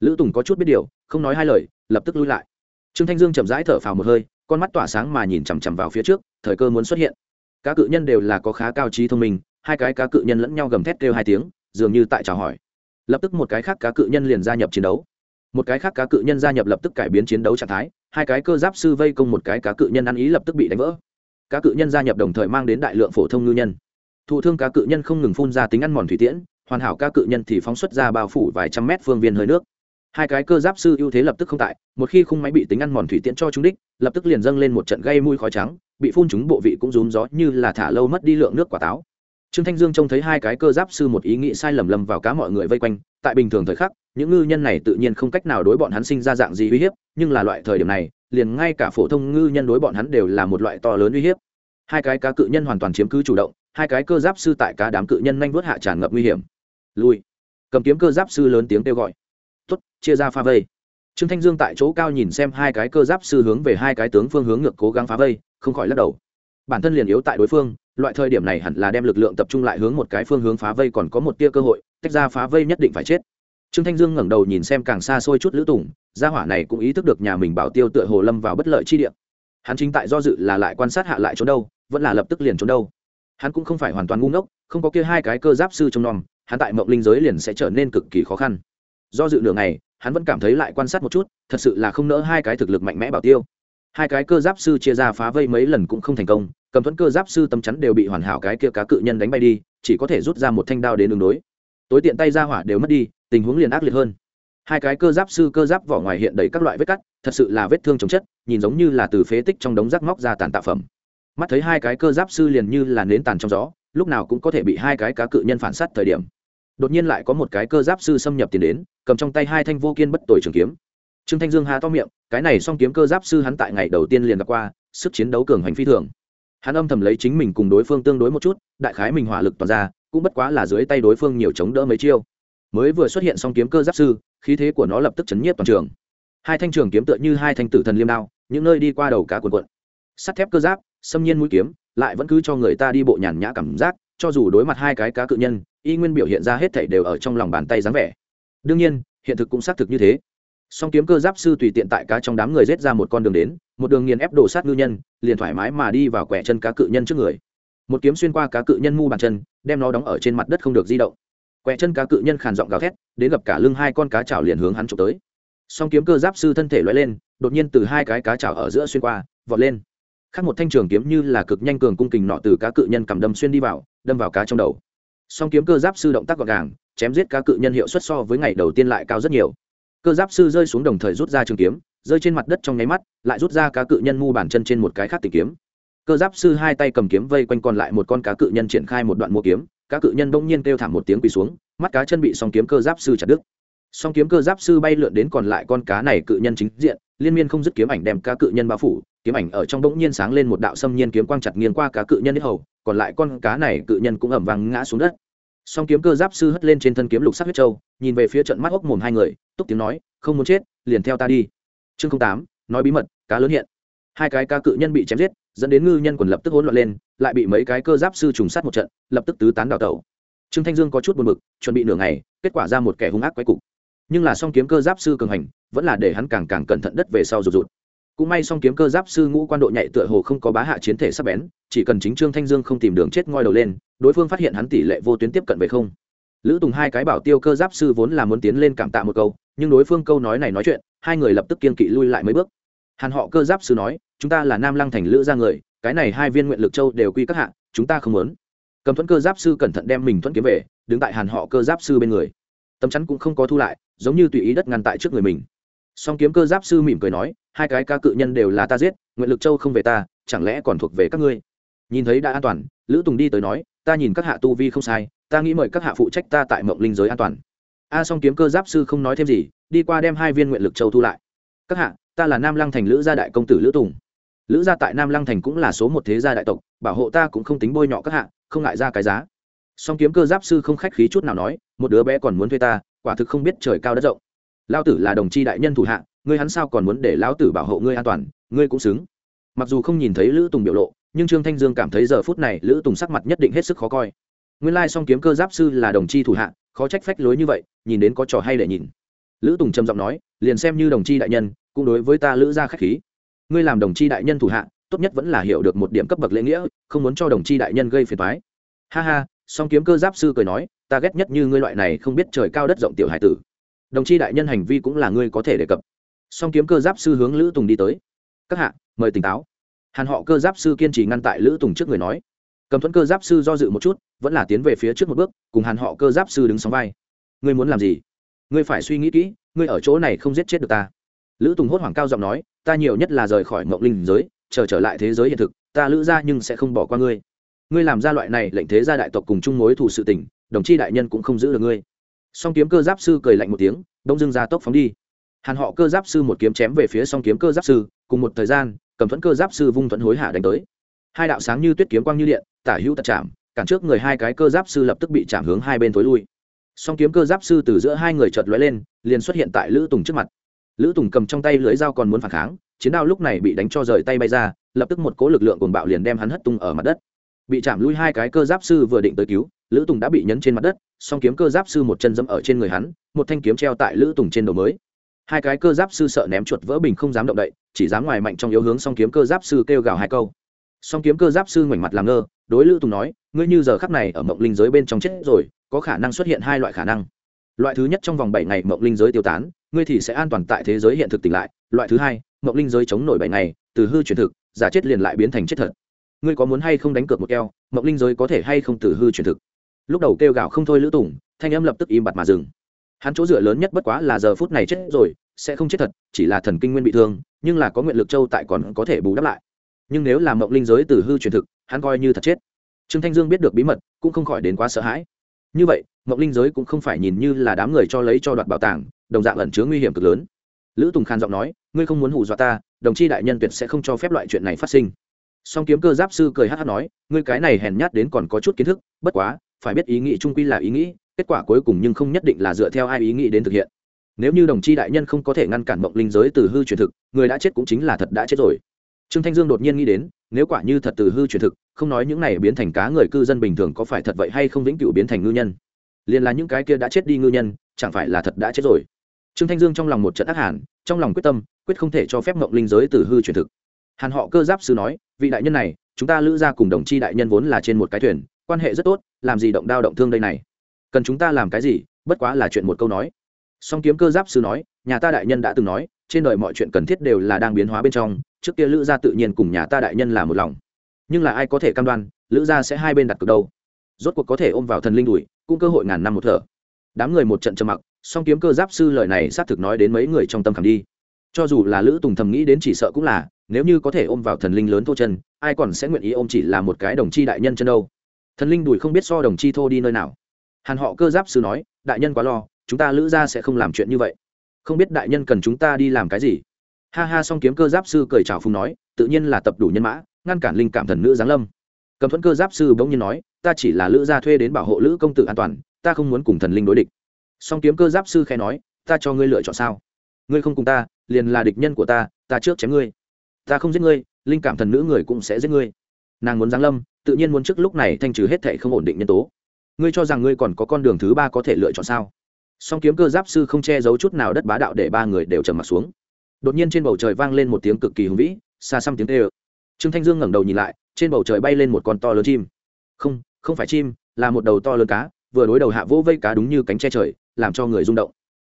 lữ tùng có chút biết điều, không nói hai lời, lập tức lui lại. Trương thanh dương chậm rãi thở phào một hơi, con mắt tỏa sáng mà nhìn chằm chằm vào phía trước, thời cơ muốn xuất hiện. Cá cự nhân đều là có khá cao trí thông minh, hai cái cá cự nhân lẫn nhau gầm thét kêu hai tiếng, dường như tại chào hỏi. Lập tức một cái khác cá cự nhân liền gia nhập chiến đấu một cái khác cá cự nhân gia nhập lập tức cải biến chiến đấu trạng thái, hai cái cơ giáp sư vây công một cái cá cự nhân ăn ý lập tức bị đánh vỡ. Cá cự nhân gia nhập đồng thời mang đến đại lượng phổ thông ngư nhân. Thụ thương cá cự nhân không ngừng phun ra tính ăn mòn thủy tiễn, hoàn hảo cá cự nhân thì phóng xuất ra bao phủ vài trăm mét phương viên hơi nước. Hai cái cơ giáp sư ưu thế lập tức không tại, một khi khung máy bị tính ăn mòn thủy tiễn cho chúng đích, lập tức liền dâng lên một trận gây mùi khói trắng, bị phun chúng bộ vị cũng rúm gió như là thả lâu mất đi lượng nước quả táo. Trương thanh dương trông thấy hai cái cơ giáp sư một ý nghĩ sai lầm lầm vào cá mọi người vây quanh tại bình thường thời khắc, những ngư nhân này tự nhiên không cách nào đối bọn hắn sinh ra dạng gì uy hiếp, nhưng là loại thời điểm này, liền ngay cả phổ thông ngư nhân đối bọn hắn đều là một loại to lớn uy hiếp. Hai cái cá cự nhân hoàn toàn chiếm cứ chủ động, hai cái cơ giáp sư tại cá đám cự nhân nhanh vớt hạ tràn ngập nguy hiểm. Lui. Cầm kiếm cơ giáp sư lớn tiếng kêu gọi. Tuất chia ra pha vây. Trương thanh dương tại chỗ cao nhìn xem hai cái cơ giáp sư hướng về hai cái tướng phương hướng ngược cố gắng phá vây, không khỏi lắc đầu. Bản thân liền yếu tại đối phương loại thời điểm này hẳn là đem lực lượng tập trung lại hướng một cái phương hướng phá vây còn có một tia cơ hội, tách ra phá vây nhất định phải chết. Trương thanh dương ngẩng đầu nhìn xem càng xa xôi chút lữ tùng, gia hỏa này cũng ý thức được nhà mình bảo tiêu tựa hồ lâm vào bất lợi chi địa. Hắn chính tại do dự là lại quan sát hạ lại trốn đâu, vẫn là lập tức liền trốn đâu. Hắn cũng không phải hoàn toàn ngu ngốc, không có kia hai cái cơ giáp sư trong nom, hắn tại mộng linh giới liền sẽ trở nên cực kỳ khó khăn. Do dự nửa ngày, hắn vẫn cảm thấy lại quan sát một chút, thật sự là không nỡ hai cái thực lực mạnh mẽ bảo tiêu. Hai cái cơ giáp sư chia ra phá vây mấy lần cũng không thành công cầm thuẫn cơ giáp sư tâm chắn đều bị hoàn hảo cái kia cá cự nhân đánh bay đi, chỉ có thể rút ra một thanh đao đến đường đối. Tối tiện tay ra hỏa đều mất đi, tình huống liền ác liệt hơn. Hai cái cơ giáp sư cơ giáp vỏ ngoài hiện đầy các loại vết cắt, thật sự là vết thương chống chất, nhìn giống như là từ phế tích trong đống rác móc ra tàn tạ phẩm. Mắt thấy hai cái cơ giáp sư liền như là nến tàn trong gió, lúc nào cũng có thể bị hai cái cá cự nhân phản s á t thời điểm. Đột nhiên lại có một cái cơ giáp sư xâm nhập tiền đến, cầm trong tay hai thanh vô kiên bất tội trường kiếm. Trương thanh dương hà to miệng, cái này song kiếm cơ giáp sư hắn tại ngày đầu tiên liền gặp qua, sức chiến đấu cường hành phi thường hắn âm thầm lấy chính mình cùng đối phương tương đối một chút, đại khái mình hỏa lực toàn ra, cũng bất quá là dưới tay đối phương nhiều chống đỡ mấy chiêu. Mới vừa xuất hiện song kiếm cơ giáp sư, khí thế của nó lập tức chấn nhiếp toàn trường. Hai thanh trường kiếm tựa như hai thanh tử thần liêm đao, những nơi đi qua đầu cá quần quận sắt thép cơ giáp, xâm nhiên mũi kiếm, lại vẫn cứ cho người ta đi bộ nhàn nhã cảm giác, cho dù đối mặt hai cái cá cự nhân, y nguyên biểu hiện ra hết thảy đều ở trong lòng bàn tay dáng vẻ. Đương nhiên, hiện thực cũng xác thực như thế song kiếm cơ giáp sư tùy tiện tại cá trong đám người rết ra một con đường đến, một đường nghiền ép đổ sát ngư nhân, liền thoải mái mà đi vào quẻ chân cá cự nhân trước người. Một kiếm xuyên qua cá cự nhân mu bàn chân, đem nó đóng ở trên mặt đất không được di động. Quẹ chân cá cự nhân khàn giọng gào thét, đến gặp cả lưng hai con cá chảo liền hướng hắn trộm tới. Song kiếm cơ giáp sư thân thể loay lên, đột nhiên từ hai cái cá chảo ở giữa xuyên qua, vọt lên. Khác một thanh trường kiếm như là cực nhanh cường cung kình nọ từ cá cự nhân cầm đâm xuyên đi vào, đâm vào cá trong đầu. Song kiếm cơ giáp sư động tác gọn gàng, chém giết cá cự nhân hiệu suất so với ngày đầu tiên lại cao rất nhiều cơ giáp sư rơi xuống đồng thời rút ra trường kiếm, rơi trên mặt đất trong nháy mắt, lại rút ra cá cự nhân mu bàn chân trên một cái khác tìm kiếm. Cơ giáp sư hai tay cầm kiếm vây quanh còn lại một con cá cự nhân triển khai một đoạn mua kiếm, cá cự nhân bỗng nhiên kêu thảm một tiếng quỳ xuống, mắt cá chân bị song kiếm cơ giáp sư chặt đứt. Song kiếm cơ giáp sư bay lượn đến còn lại con cá này cự nhân chính diện, liên miên không dứt kiếm ảnh đem cá cự nhân bao phủ, kiếm ảnh ở trong bỗng nhiên sáng lên một đạo xâm nhiên kiếm quang chặt nghiêng qua cá cự nhân hết hầu, còn lại con cá này cự nhân cũng ẩm vàng ngã xuống đất song kiếm cơ giáp sư hất lên trên thân kiếm lục sắc huyết châu, nhìn về phía trận mắt hốc mồm hai người, túc tiếng nói, không muốn chết, liền theo ta đi. Chương tám, nói bí mật, cá lớn hiện. Hai cái ca cự nhân bị chém giết, dẫn đến ngư nhân quần lập tức hỗn loạn lên, lại bị mấy cái cơ giáp sư trùng sát một trận, lập tức tứ tán đào tẩu. Trương thanh dương có chút buồn bực, chuẩn bị nửa ngày, kết quả ra một kẻ hung ác quái cục. Nhưng là song kiếm cơ giáp sư cường hành, vẫn là để hắn càng càng cẩn thận đất về sau rụt rụt. Cũng may song kiếm cơ giáp sư ngũ quan độ nhạy tựa hồ không có bá hạ chiến thể sắp bén chỉ cần chính trương thanh dương không tìm đường chết ngoi đầu lên, đối phương phát hiện hắn tỷ lệ vô tuyến tiếp cận về không. Lữ tùng hai cái bảo tiêu cơ giáp sư vốn là muốn tiến lên cảm tạ một câu, nhưng đối phương câu nói này nói chuyện, hai người lập tức kiên kỵ lui lại mấy bước. Hàn họ cơ giáp sư nói, chúng ta là nam lăng thành lữ ra người, cái này hai viên nguyện lực châu đều quy các hạ, chúng ta không muốn. Cầm thuẫn cơ giáp sư cẩn thận đem mình thuẫn kiếm về, đứng tại hàn họ cơ giáp sư bên người. Tấm chắn cũng không có thu lại, giống như tùy ý đất ngăn tại trước người mình. Song kiếm cơ giáp sư mỉm cười nói, hai cái ca cự nhân đều là ta giết, nguyện lực châu không về ta, chẳng lẽ còn thuộc về các ngươi? Nhìn thấy đã an toàn, lữ tùng đi tới nói, ta nhìn các hạ tu vi không sai, ta nghĩ mời các hạ phụ trách ta tại mộng linh giới an toàn. A song kiếm cơ giáp sư không nói thêm gì, đi qua đem hai viên nguyện lực châu thu lại. Các hạ, ta là nam lăng thành lữ gia đại công tử lữ tùng. Lữ gia tại nam lăng thành cũng là số một thế gia đại tộc, bảo hộ ta cũng không tính bôi nhọ các hạ, không ngại ra cái giá. Song kiếm cơ giáp sư không khách khí chút nào nói, một đứa bé còn muốn thuê ta, quả thực không biết trời cao đất rộng. Lao tử là đồng chi đại nhân thủ hạ, ngươi hắn sao còn muốn để lão tử bảo hộ ngươi an toàn, ngươi cũng xứng. Mặc dù không nhìn thấy lữ tùng biểu lộ nhưng trương thanh dương cảm thấy giờ phút này lữ tùng sắc mặt nhất định hết sức khó coi nguyên lai song kiếm cơ giáp sư là đồng chi thủ hạ khó trách phách lối như vậy nhìn đến có trò hay để nhìn lữ tùng trầm giọng nói liền xem như đồng chi đại nhân cũng đối với ta lữ ra k h á c h khí ngươi làm đồng chi đại nhân thủ hạ tốt nhất vẫn là hiểu được một điểm cấp bậc lễ nghĩa không muốn cho đồng chi đại nhân gây phiền thoái ha ha song kiếm cơ giáp sư cười nói ta ghét nhất như ngươi loại này không biết trời cao đất rộng tiểu hải tử đồng chi đại nhân hành vi cũng là ngươi có thể đề cập song kiếm cơ giáp sư hướng lữ tùng đi tới các hạ mời tỉnh táo hàn họ cơ giáp sư kiên trì ngăn tại lữ tùng trước người nói. Cầm thuẫn cơ giáp sư do dự một chút, vẫn là tiến về phía trước một bước, cùng hàn họ cơ giáp sư đứng sóng vai. Ngươi muốn làm gì? Ngươi phải suy nghĩ kỹ, ngươi ở chỗ này không giết chết được ta. Lữ tùng hốt hoảng cao giọng nói, ta nhiều nhất là rời khỏi mộng linh giới, chờ trở lại thế giới hiện thực, ta lữ ra nhưng sẽ không bỏ qua ngươi. Ngươi làm ra loại này lệnh thế gia đại tộc cùng chung mối thủ sự tình, đồng chi đại nhân cũng không giữ được ngươi. Song kiếm cơ giáp sư cười lạnh một tiếng, đông dưng ra tốc phóng đi. Hàn họ cơ giáp sư một kiếm chém về phía song kiếm cơ giáp sư, cùng một thời gian cầm thuẫn cơ giáp sư vung thuẫn hối hả đánh tới. Hai đạo sáng như tuyết kiếm quang như điện, tả hữu tật chạm, cản trước người hai cái cơ giáp sư lập tức bị chạm hướng hai bên tối lui. Song kiếm cơ giáp sư từ giữa hai người chợt lóe lên, liền xuất hiện tại lữ tùng trước mặt. Lữ tùng cầm trong tay lưỡi dao còn muốn phản kháng, chiến đao lúc này bị đánh cho rời tay bay ra, lập tức một cố lực lượng cuồng bạo liền đem hắn hất tung ở mặt đất. Bị chạm lui hai cái cơ giáp sư vừa định tới cứu, lữ tùng đã bị nhấn trên mặt đất, song kiếm cơ giáp sư một chân dẫm ở trên người hắn, một thanh kiếm treo tại lữ tùng trên đầu mới hai cái cơ giáp sư sợ ném chuột vỡ bình không dám động đậy, chỉ dám ngoài mạnh trong yếu hướng song kiếm cơ giáp sư kêu gào hai câu. Song kiếm cơ giáp sư ngoảnh mặt làm ngơ, đối lữ tùng nói, ngươi như giờ khắc này ở mộng linh giới bên trong chết rồi, có khả năng xuất hiện hai loại khả năng. Loại thứ nhất trong vòng bảy ngày mộng linh giới tiêu tán, ngươi thì sẽ an toàn tại thế giới hiện thực tỉnh lại. Loại thứ hai, mộng linh giới chống nổi bảy ngày, từ hư chuyển thực, giả chết liền lại biến thành chết thật. Ngươi có muốn hay không đánh cược một keo, mộng linh giới có thể hay không từ hư chuyển thực? Lúc đầu kêu gào không thôi lữ tùng, thanh âm lập tức im bặt mà dừng hắn chỗ dựa lớn nhất bất quá là giờ phút này chết rồi, sẽ không chết thật, chỉ là thần kinh nguyên bị thương, nhưng là có nguyện lực châu tại còn có thể bù đắp lại. Nhưng nếu là mộng linh giới từ hư truyền thực, hắn coi như thật chết. Trương thanh dương biết được bí mật, cũng không khỏi đến quá sợ hãi. Như vậy, mộng linh giới cũng không phải nhìn như là đám người cho lấy cho đoạt bảo tàng, đồng dạng ẩn chứa nguy hiểm cực lớn. Lữ tùng khan giọng nói, ngươi không muốn hù dọa ta, đồng chi đại nhân tuyệt sẽ không cho phép loại chuyện này phát sinh. Song kiếm cơ giáp sư cười hát hát nói, ngươi cái này hèn nhát đến còn có chút kiến thức, bất quá, phải biết ý nghĩ trung quy là ý nghĩ kết quả cuối cùng nhưng không nhất định là dựa theo ai ý nghĩ đến thực hiện. Nếu như đồng chi đại nhân không có thể ngăn cản mộng linh giới từ hư truyền thực, người đã chết cũng chính là thật đã chết rồi. Trương thanh dương đột nhiên nghĩ đến, nếu quả như thật từ hư truyền thực, không nói những này biến thành cá người cư dân bình thường có phải thật vậy hay không vĩnh cửu biến thành ngư nhân? Liền là những cái kia đã chết đi ngư nhân, chẳng phải là thật đã chết rồi? Trương thanh dương trong lòng một trận ác hàn, trong lòng quyết tâm, quyết không thể cho phép mộng linh giới từ hư truyền thực. Hàn họ cơ giáp sư nói, vị đại nhân này, chúng ta lữ ra cùng đồng chi đại nhân vốn là trên một cái thuyền, quan hệ rất tốt, làm gì động đao động thương đây này? Cần chúng ta làm cái gì, bất quá là chuyện một câu nói. Song kiếm cơ giáp sư nói, nhà ta đại nhân đã từng nói, trên đời mọi chuyện cần thiết đều là đang biến hóa bên trong, trước kia lữ gia tự nhiên cùng nhà ta đại nhân là một lòng. Nhưng là ai có thể cam đoan, lữ gia sẽ hai bên đặt cược đâu? Rốt cuộc có thể ôm vào thần linh đùi cũng cơ hội ngàn năm một thở. Đám người một trận trầm mặc, song kiếm cơ giáp sư lời này xác thực nói đến mấy người trong tâm khảm đi. Cho dù là lữ tùng thầm nghĩ đến chỉ sợ cũng là, nếu như có thể ôm vào thần linh lớn thô chân, ai còn sẽ nguyện ý ôm chỉ là một cái đồng chi đại nhân chân đâu? Thần linh đùi không biết so đồng chi thô đi nơi nào hàn họ cơ giáp sư nói, đại nhân quá lo, chúng ta lữ ra sẽ không làm chuyện như vậy. Không biết đại nhân cần chúng ta đi làm cái gì? Ha ha, song kiếm cơ giáp sư cười chào phùng nói, tự nhiên là tập đủ nhân mã, ngăn cản linh cảm thần nữ giáng lâm. Cầm thuẫn cơ giáp sư bỗng nhiên nói, ta chỉ là lữ gia thuê đến bảo hộ lữ công tử an toàn, ta không muốn cùng thần linh đối địch. Song kiếm cơ giáp sư khẽ nói, ta cho ngươi lựa chọn sao? Ngươi không cùng ta, liền là địch nhân của ta ta trước chém ngươi. Ta không giết ngươi, linh cảm thần nữ người cũng sẽ giết ngươi. Nàng muốn giáng lâm, tự nhiên muốn trước lúc này thanh trừ hết thệ không ổn định nhân tố ngươi cho rằng ngươi còn có con đường thứ ba có thể lựa chọn sao? Song kiếm cơ giáp sư không che giấu chút nào đất bá đạo để ba người đều trầm m ặ t xuống. Đột nhiên trên bầu trời vang lên một tiếng cực kỳ hùng vĩ, xa xăm tiếng tê ơ. Trương thanh dương ngẩng đầu nhìn lại, trên bầu trời bay lên một con to lớn chim. Không không phải chim, là một đầu to lớn cá, vừa đối đầu hạ vỗ vây cá đúng như cánh che trời, làm cho người rung động.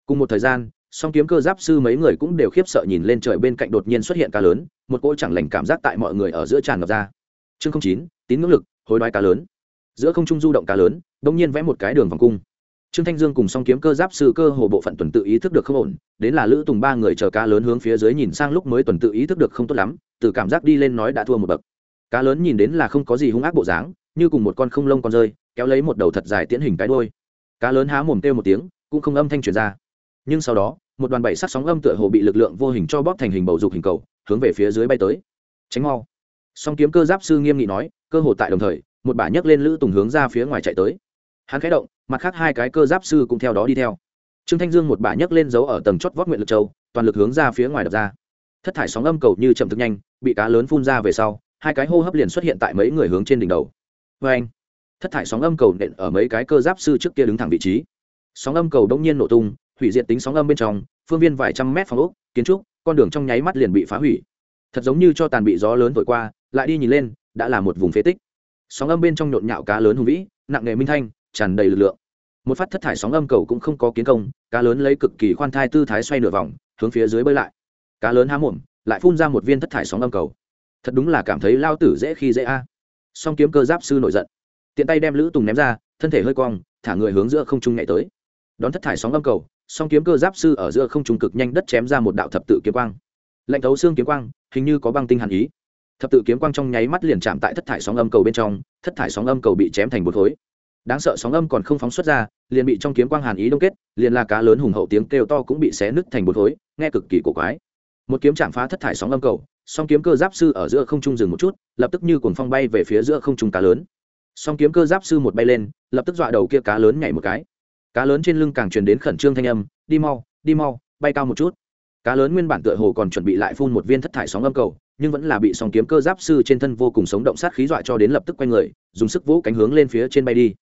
Cùng một thời gian, song kiếm cơ giáp sư mấy người cũng đều khiếp sợ nhìn lên trời bên cạnh đột nhiên xuất hiện cá lớn, một cỗ chẳng lành cảm giác tại mọi người ở giữa tràn ngập ra. Chương chín, tín ngưỡng lực, hối đoái cá lớn. Giữa không trung du động cá lớn đông nhiên vẽ một cái đường vòng cung. Trương thanh dương cùng song kiếm cơ giáp sư cơ hồ bộ phận tuần tự ý thức được không ổn, đến là lữ tùng ba người chờ cá lớn hướng phía dưới nhìn sang lúc mới tuần tự ý thức được không tốt lắm, từ cảm giác đi lên nói đã thua một bậc. Cá lớn nhìn đến là không có gì hung ác bộ dáng, như cùng một con không lông con rơi, kéo lấy một đầu thật dài tiễn hình cái đôi cá lớn há mồm kêu một tiếng, cũng không âm thanh truyền ra. Nhưng sau đó, một đoàn bảy sắc sóng âm tựa hồ bị lực lượng vô hình cho bóp thành hình bầu dục hình cầu, hướng về phía dưới bay tới. Tránh mau. Song kiếm cơ giáp sư nghiêm nghị nói, cơ hồ tại đồng thời, một bả nhấc lên lữ tùng hướng ra phía ngoài chạy tới hắn khẽ động, mặt khác hai cái cơ giáp sư cũng theo đó đi theo. Trương thanh dương một bà nhấc lên dấu ở tầng chót vót nguyện lực châu, toàn lực hướng ra phía ngoài đập ra. Thất thải sóng âm cầu như chậm thực nhanh, bị cá lớn phun ra về sau, hai cái hô hấp liền xuất hiện tại mấy người hướng trên đỉnh đầu. Vê anh. Thất thải sóng âm cầu nện ở mấy cái cơ giáp sư trước kia đứng thẳng vị trí. Sóng âm cầu đông nhiên nổ tung, hủy diệt tính sóng âm bên trong, phương viên vài trăm mét phòng ốc, kiến trúc, con đường trong nháy mắt liền bị phá hủy. Thật giống như cho tàn bị gió lớn thổi qua, lại đi nhìn lên, đã là một vùng phế tích. Sóng âm bên trong nhộn nhạo cá lớn hùng vĩ, nặng nề minh thanh tràn đầy lực lượng. Một phát thất thải sóng âm cầu cũng không có kiến công, cá lớn lấy cực kỳ khoan thai tư thái xoay nửa vòng, hướng phía dưới bơi lại. Cá lớn há mồm, lại phun ra một viên thất thải sóng âm cầu. Thật đúng là cảm thấy lao tử dễ khi dễ a. Song kiếm cơ giáp sư nổi giận. Tiện tay đem lữ tùng ném ra, thân thể hơi cong, thả người hướng giữa không trung nhảy tới. Đón thất thải sóng âm cầu, song kiếm cơ giáp sư ở giữa không trung cực nhanh đất chém ra một đạo thập tự kiếm quang. Lệnh thấu xương kiếm quang, hình như có băng tinh hàn ý. Thập tự kiếm quang trong nháy mắt liền chạm tại thất thải sóng âm cầu bên trong, thất thải sóng âm cầu bị chém thành một khối đáng sợ sóng âm còn không phóng xuất ra, liền bị trong kiếm quang hàn ý đông kết, liền là cá lớn hùng hậu tiếng kêu to cũng bị xé nứt thành bột khối, nghe cực kỳ cổ quái. Một kiếm chạm phá thất thải sóng âm cầu, song kiếm cơ giáp sư ở giữa không trung dừng một chút, lập tức như cuồng phong bay về phía giữa không trung cá lớn. Song kiếm cơ giáp sư một bay lên, lập tức dọa đầu kia cá lớn nhảy một cái. Cá lớn trên lưng càng truyền đến khẩn trương thanh âm, đi mau đi mau, bay cao một chút. Cá lớn nguyên bản tựa hồ còn chuẩn bị lại phun một viên thất thải sóng âm cầu, nhưng vẫn là bị song kiếm cơ giáp sư trên thân vô cùng sống động sát khí dọa cho đến lập tức quay người, dùng sức vỗ cánh hướng lên phía trên bay đi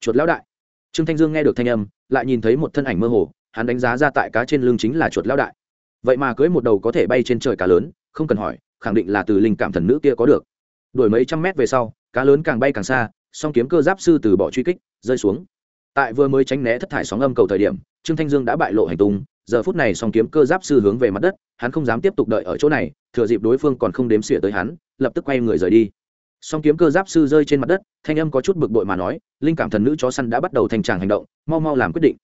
chuột lão đại. Trương thanh dương nghe được thanh âm, lại nhìn thấy một thân ảnh mơ hồ, hắn đánh giá ra tại cá trên lưng chính là chuột lão đại. Vậy mà cưới một đầu có thể bay trên trời cá lớn, không cần hỏi, khẳng định là từ linh cảm thần nữ kia có được. Đuổi mấy trăm mét về sau, cá lớn càng bay càng xa, song kiếm cơ giáp sư từ bỏ truy kích, rơi xuống. Tại vừa mới tránh né thất thải sóng âm cầu thời điểm, trương thanh dương đã bại lộ hành tung, giờ phút này song kiếm cơ giáp sư hướng về mặt đất, hắn không dám tiếp tục đợi ở chỗ này, thừa dịp đối phương còn không đếm xỉa tới hắn, lập tức quay người rời đi song kiếm cơ giáp sư rơi trên mặt đất, thanh âm có chút bực bội mà nói, linh cảm thần nữ chó săn đã bắt đầu thành tràng hành động, mau mau làm quyết định.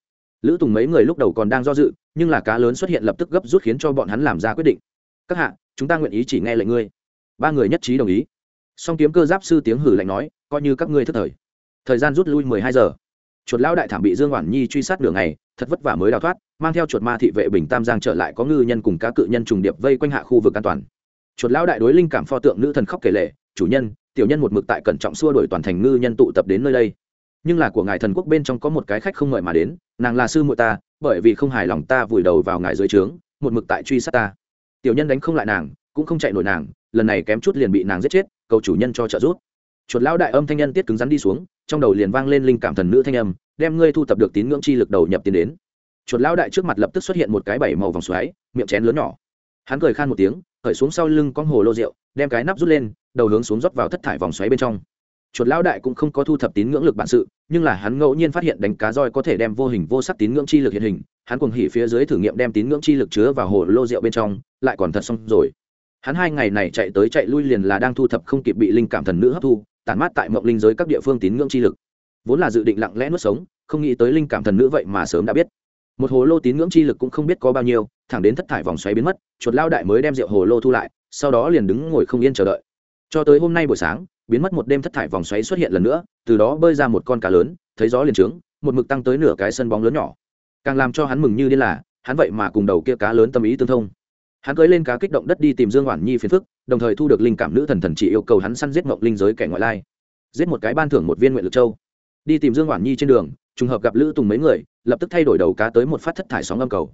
Lữ tùng mấy người lúc đầu còn đang do dự, nhưng là cá lớn xuất hiện lập tức gấp rút khiến cho bọn hắn làm ra quyết định. Các hạ, chúng ta nguyện ý chỉ nghe lệnh ngươi. Ba người nhất trí đồng ý. Song kiếm cơ giáp sư tiếng hử lạnh nói, coi như các ngươi thất thời. Thời gian rút lui mười hai giờ. Chuột lão đại thảm bị dương oản nhi truy sát đường này thật vất vả mới đào thoát, mang theo chuột ma thị vệ bình tam giang trở lại có ngư nhân cùng cá cự nhân trùng điệp vây quanh hạ khu vực an toàn. Chuột lão đại đối linh cảm pho tượng nữ thần khóc kể lệ chủ nhân tiểu nhân một mực tại cẩn trọng xua đuổi toàn thành ngư nhân tụ tập đến nơi đây. Nhưng là của ngài thần quốc bên trong có một cái khách không mời mà đến, nàng là sư muội ta, bởi vì không hài lòng ta vùi đầu vào ngài dưới trướng, một mực tại truy sát ta. Tiểu nhân đánh không lại nàng, cũng không chạy nổi nàng, lần này kém chút liền bị nàng giết chết, cầu chủ nhân cho trợ giúp. Chuột lão đại âm thanh nhân tiết cứng rắn đi xuống, trong đầu liền vang lên linh cảm thần nữ thanh âm, đem ngươi thu tập được tín ngưỡng chi lực đầu nhập tiến đến. Chuột lão đại trước mặt lập tức xuất hiện một cái bảy màu vòng xoáy, miệng chén lớn nhỏ. Hắn cười khan một tiếng khởi xuống sau lưng con hồ lô rượu, đem cái nắp rút lên, đầu hướng xuống rót vào thất thải vòng xoáy bên trong. Chuột lão đại cũng không có thu thập tín ngưỡng lực bản sự, nhưng là hắn ngẫu nhiên phát hiện đánh cá roi có thể đem vô hình vô sắc tín ngưỡng chi lực hiện hình, hắn cùng hỉ phía dưới thử nghiệm đem tín ngưỡng chi lực chứa vào hồ lô rượu bên trong, lại còn thật xong rồi. Hắn hai ngày này chạy tới chạy lui liền là đang thu thập không kịp bị linh cảm thần nữ hấp thu, tản mát tại mộng linh giới các địa phương tín ngưỡng chi lực. Vốn là dự định lặng lẽ nuốt sống, không nghĩ tới linh cảm thần nữ vậy mà sớm đã biết. Một hồ lô tín ngưỡng chi lực cũng không biết có bao nhiêu thẳng đến thất thải vòng xoáy biến mất, chuột lao đại mới đem rượu hồ lô thu lại, sau đó liền đứng ngồi không yên chờ đợi. Cho tới hôm nay buổi sáng, biến mất một đêm thất thải vòng xoáy xuất hiện lần nữa, từ đó bơi ra một con cá lớn, thấy gió liền trướng, một mực tăng tới nửa cái sân bóng lớn nhỏ. Càng làm cho hắn mừng như điên là, hắn vậy mà cùng đầu kia cá lớn tâm ý tương thông. Hắn cưới lên cá kích động đất đi tìm dương Hoàn nhi phiền phức, đồng thời thu được linh cảm nữ thần thần chỉ yêu cầu hắn săn giết mộng linh giới kẻ ngoại lai. Giết một cái ban thưởng một viên nguyện lực châu. Đi tìm dương Hoàn nhi trên đường, trùng hợp gặp lữ tùng mấy người, lập tức thay đổi đầu cá tới một phát thất thải sóng âm cầu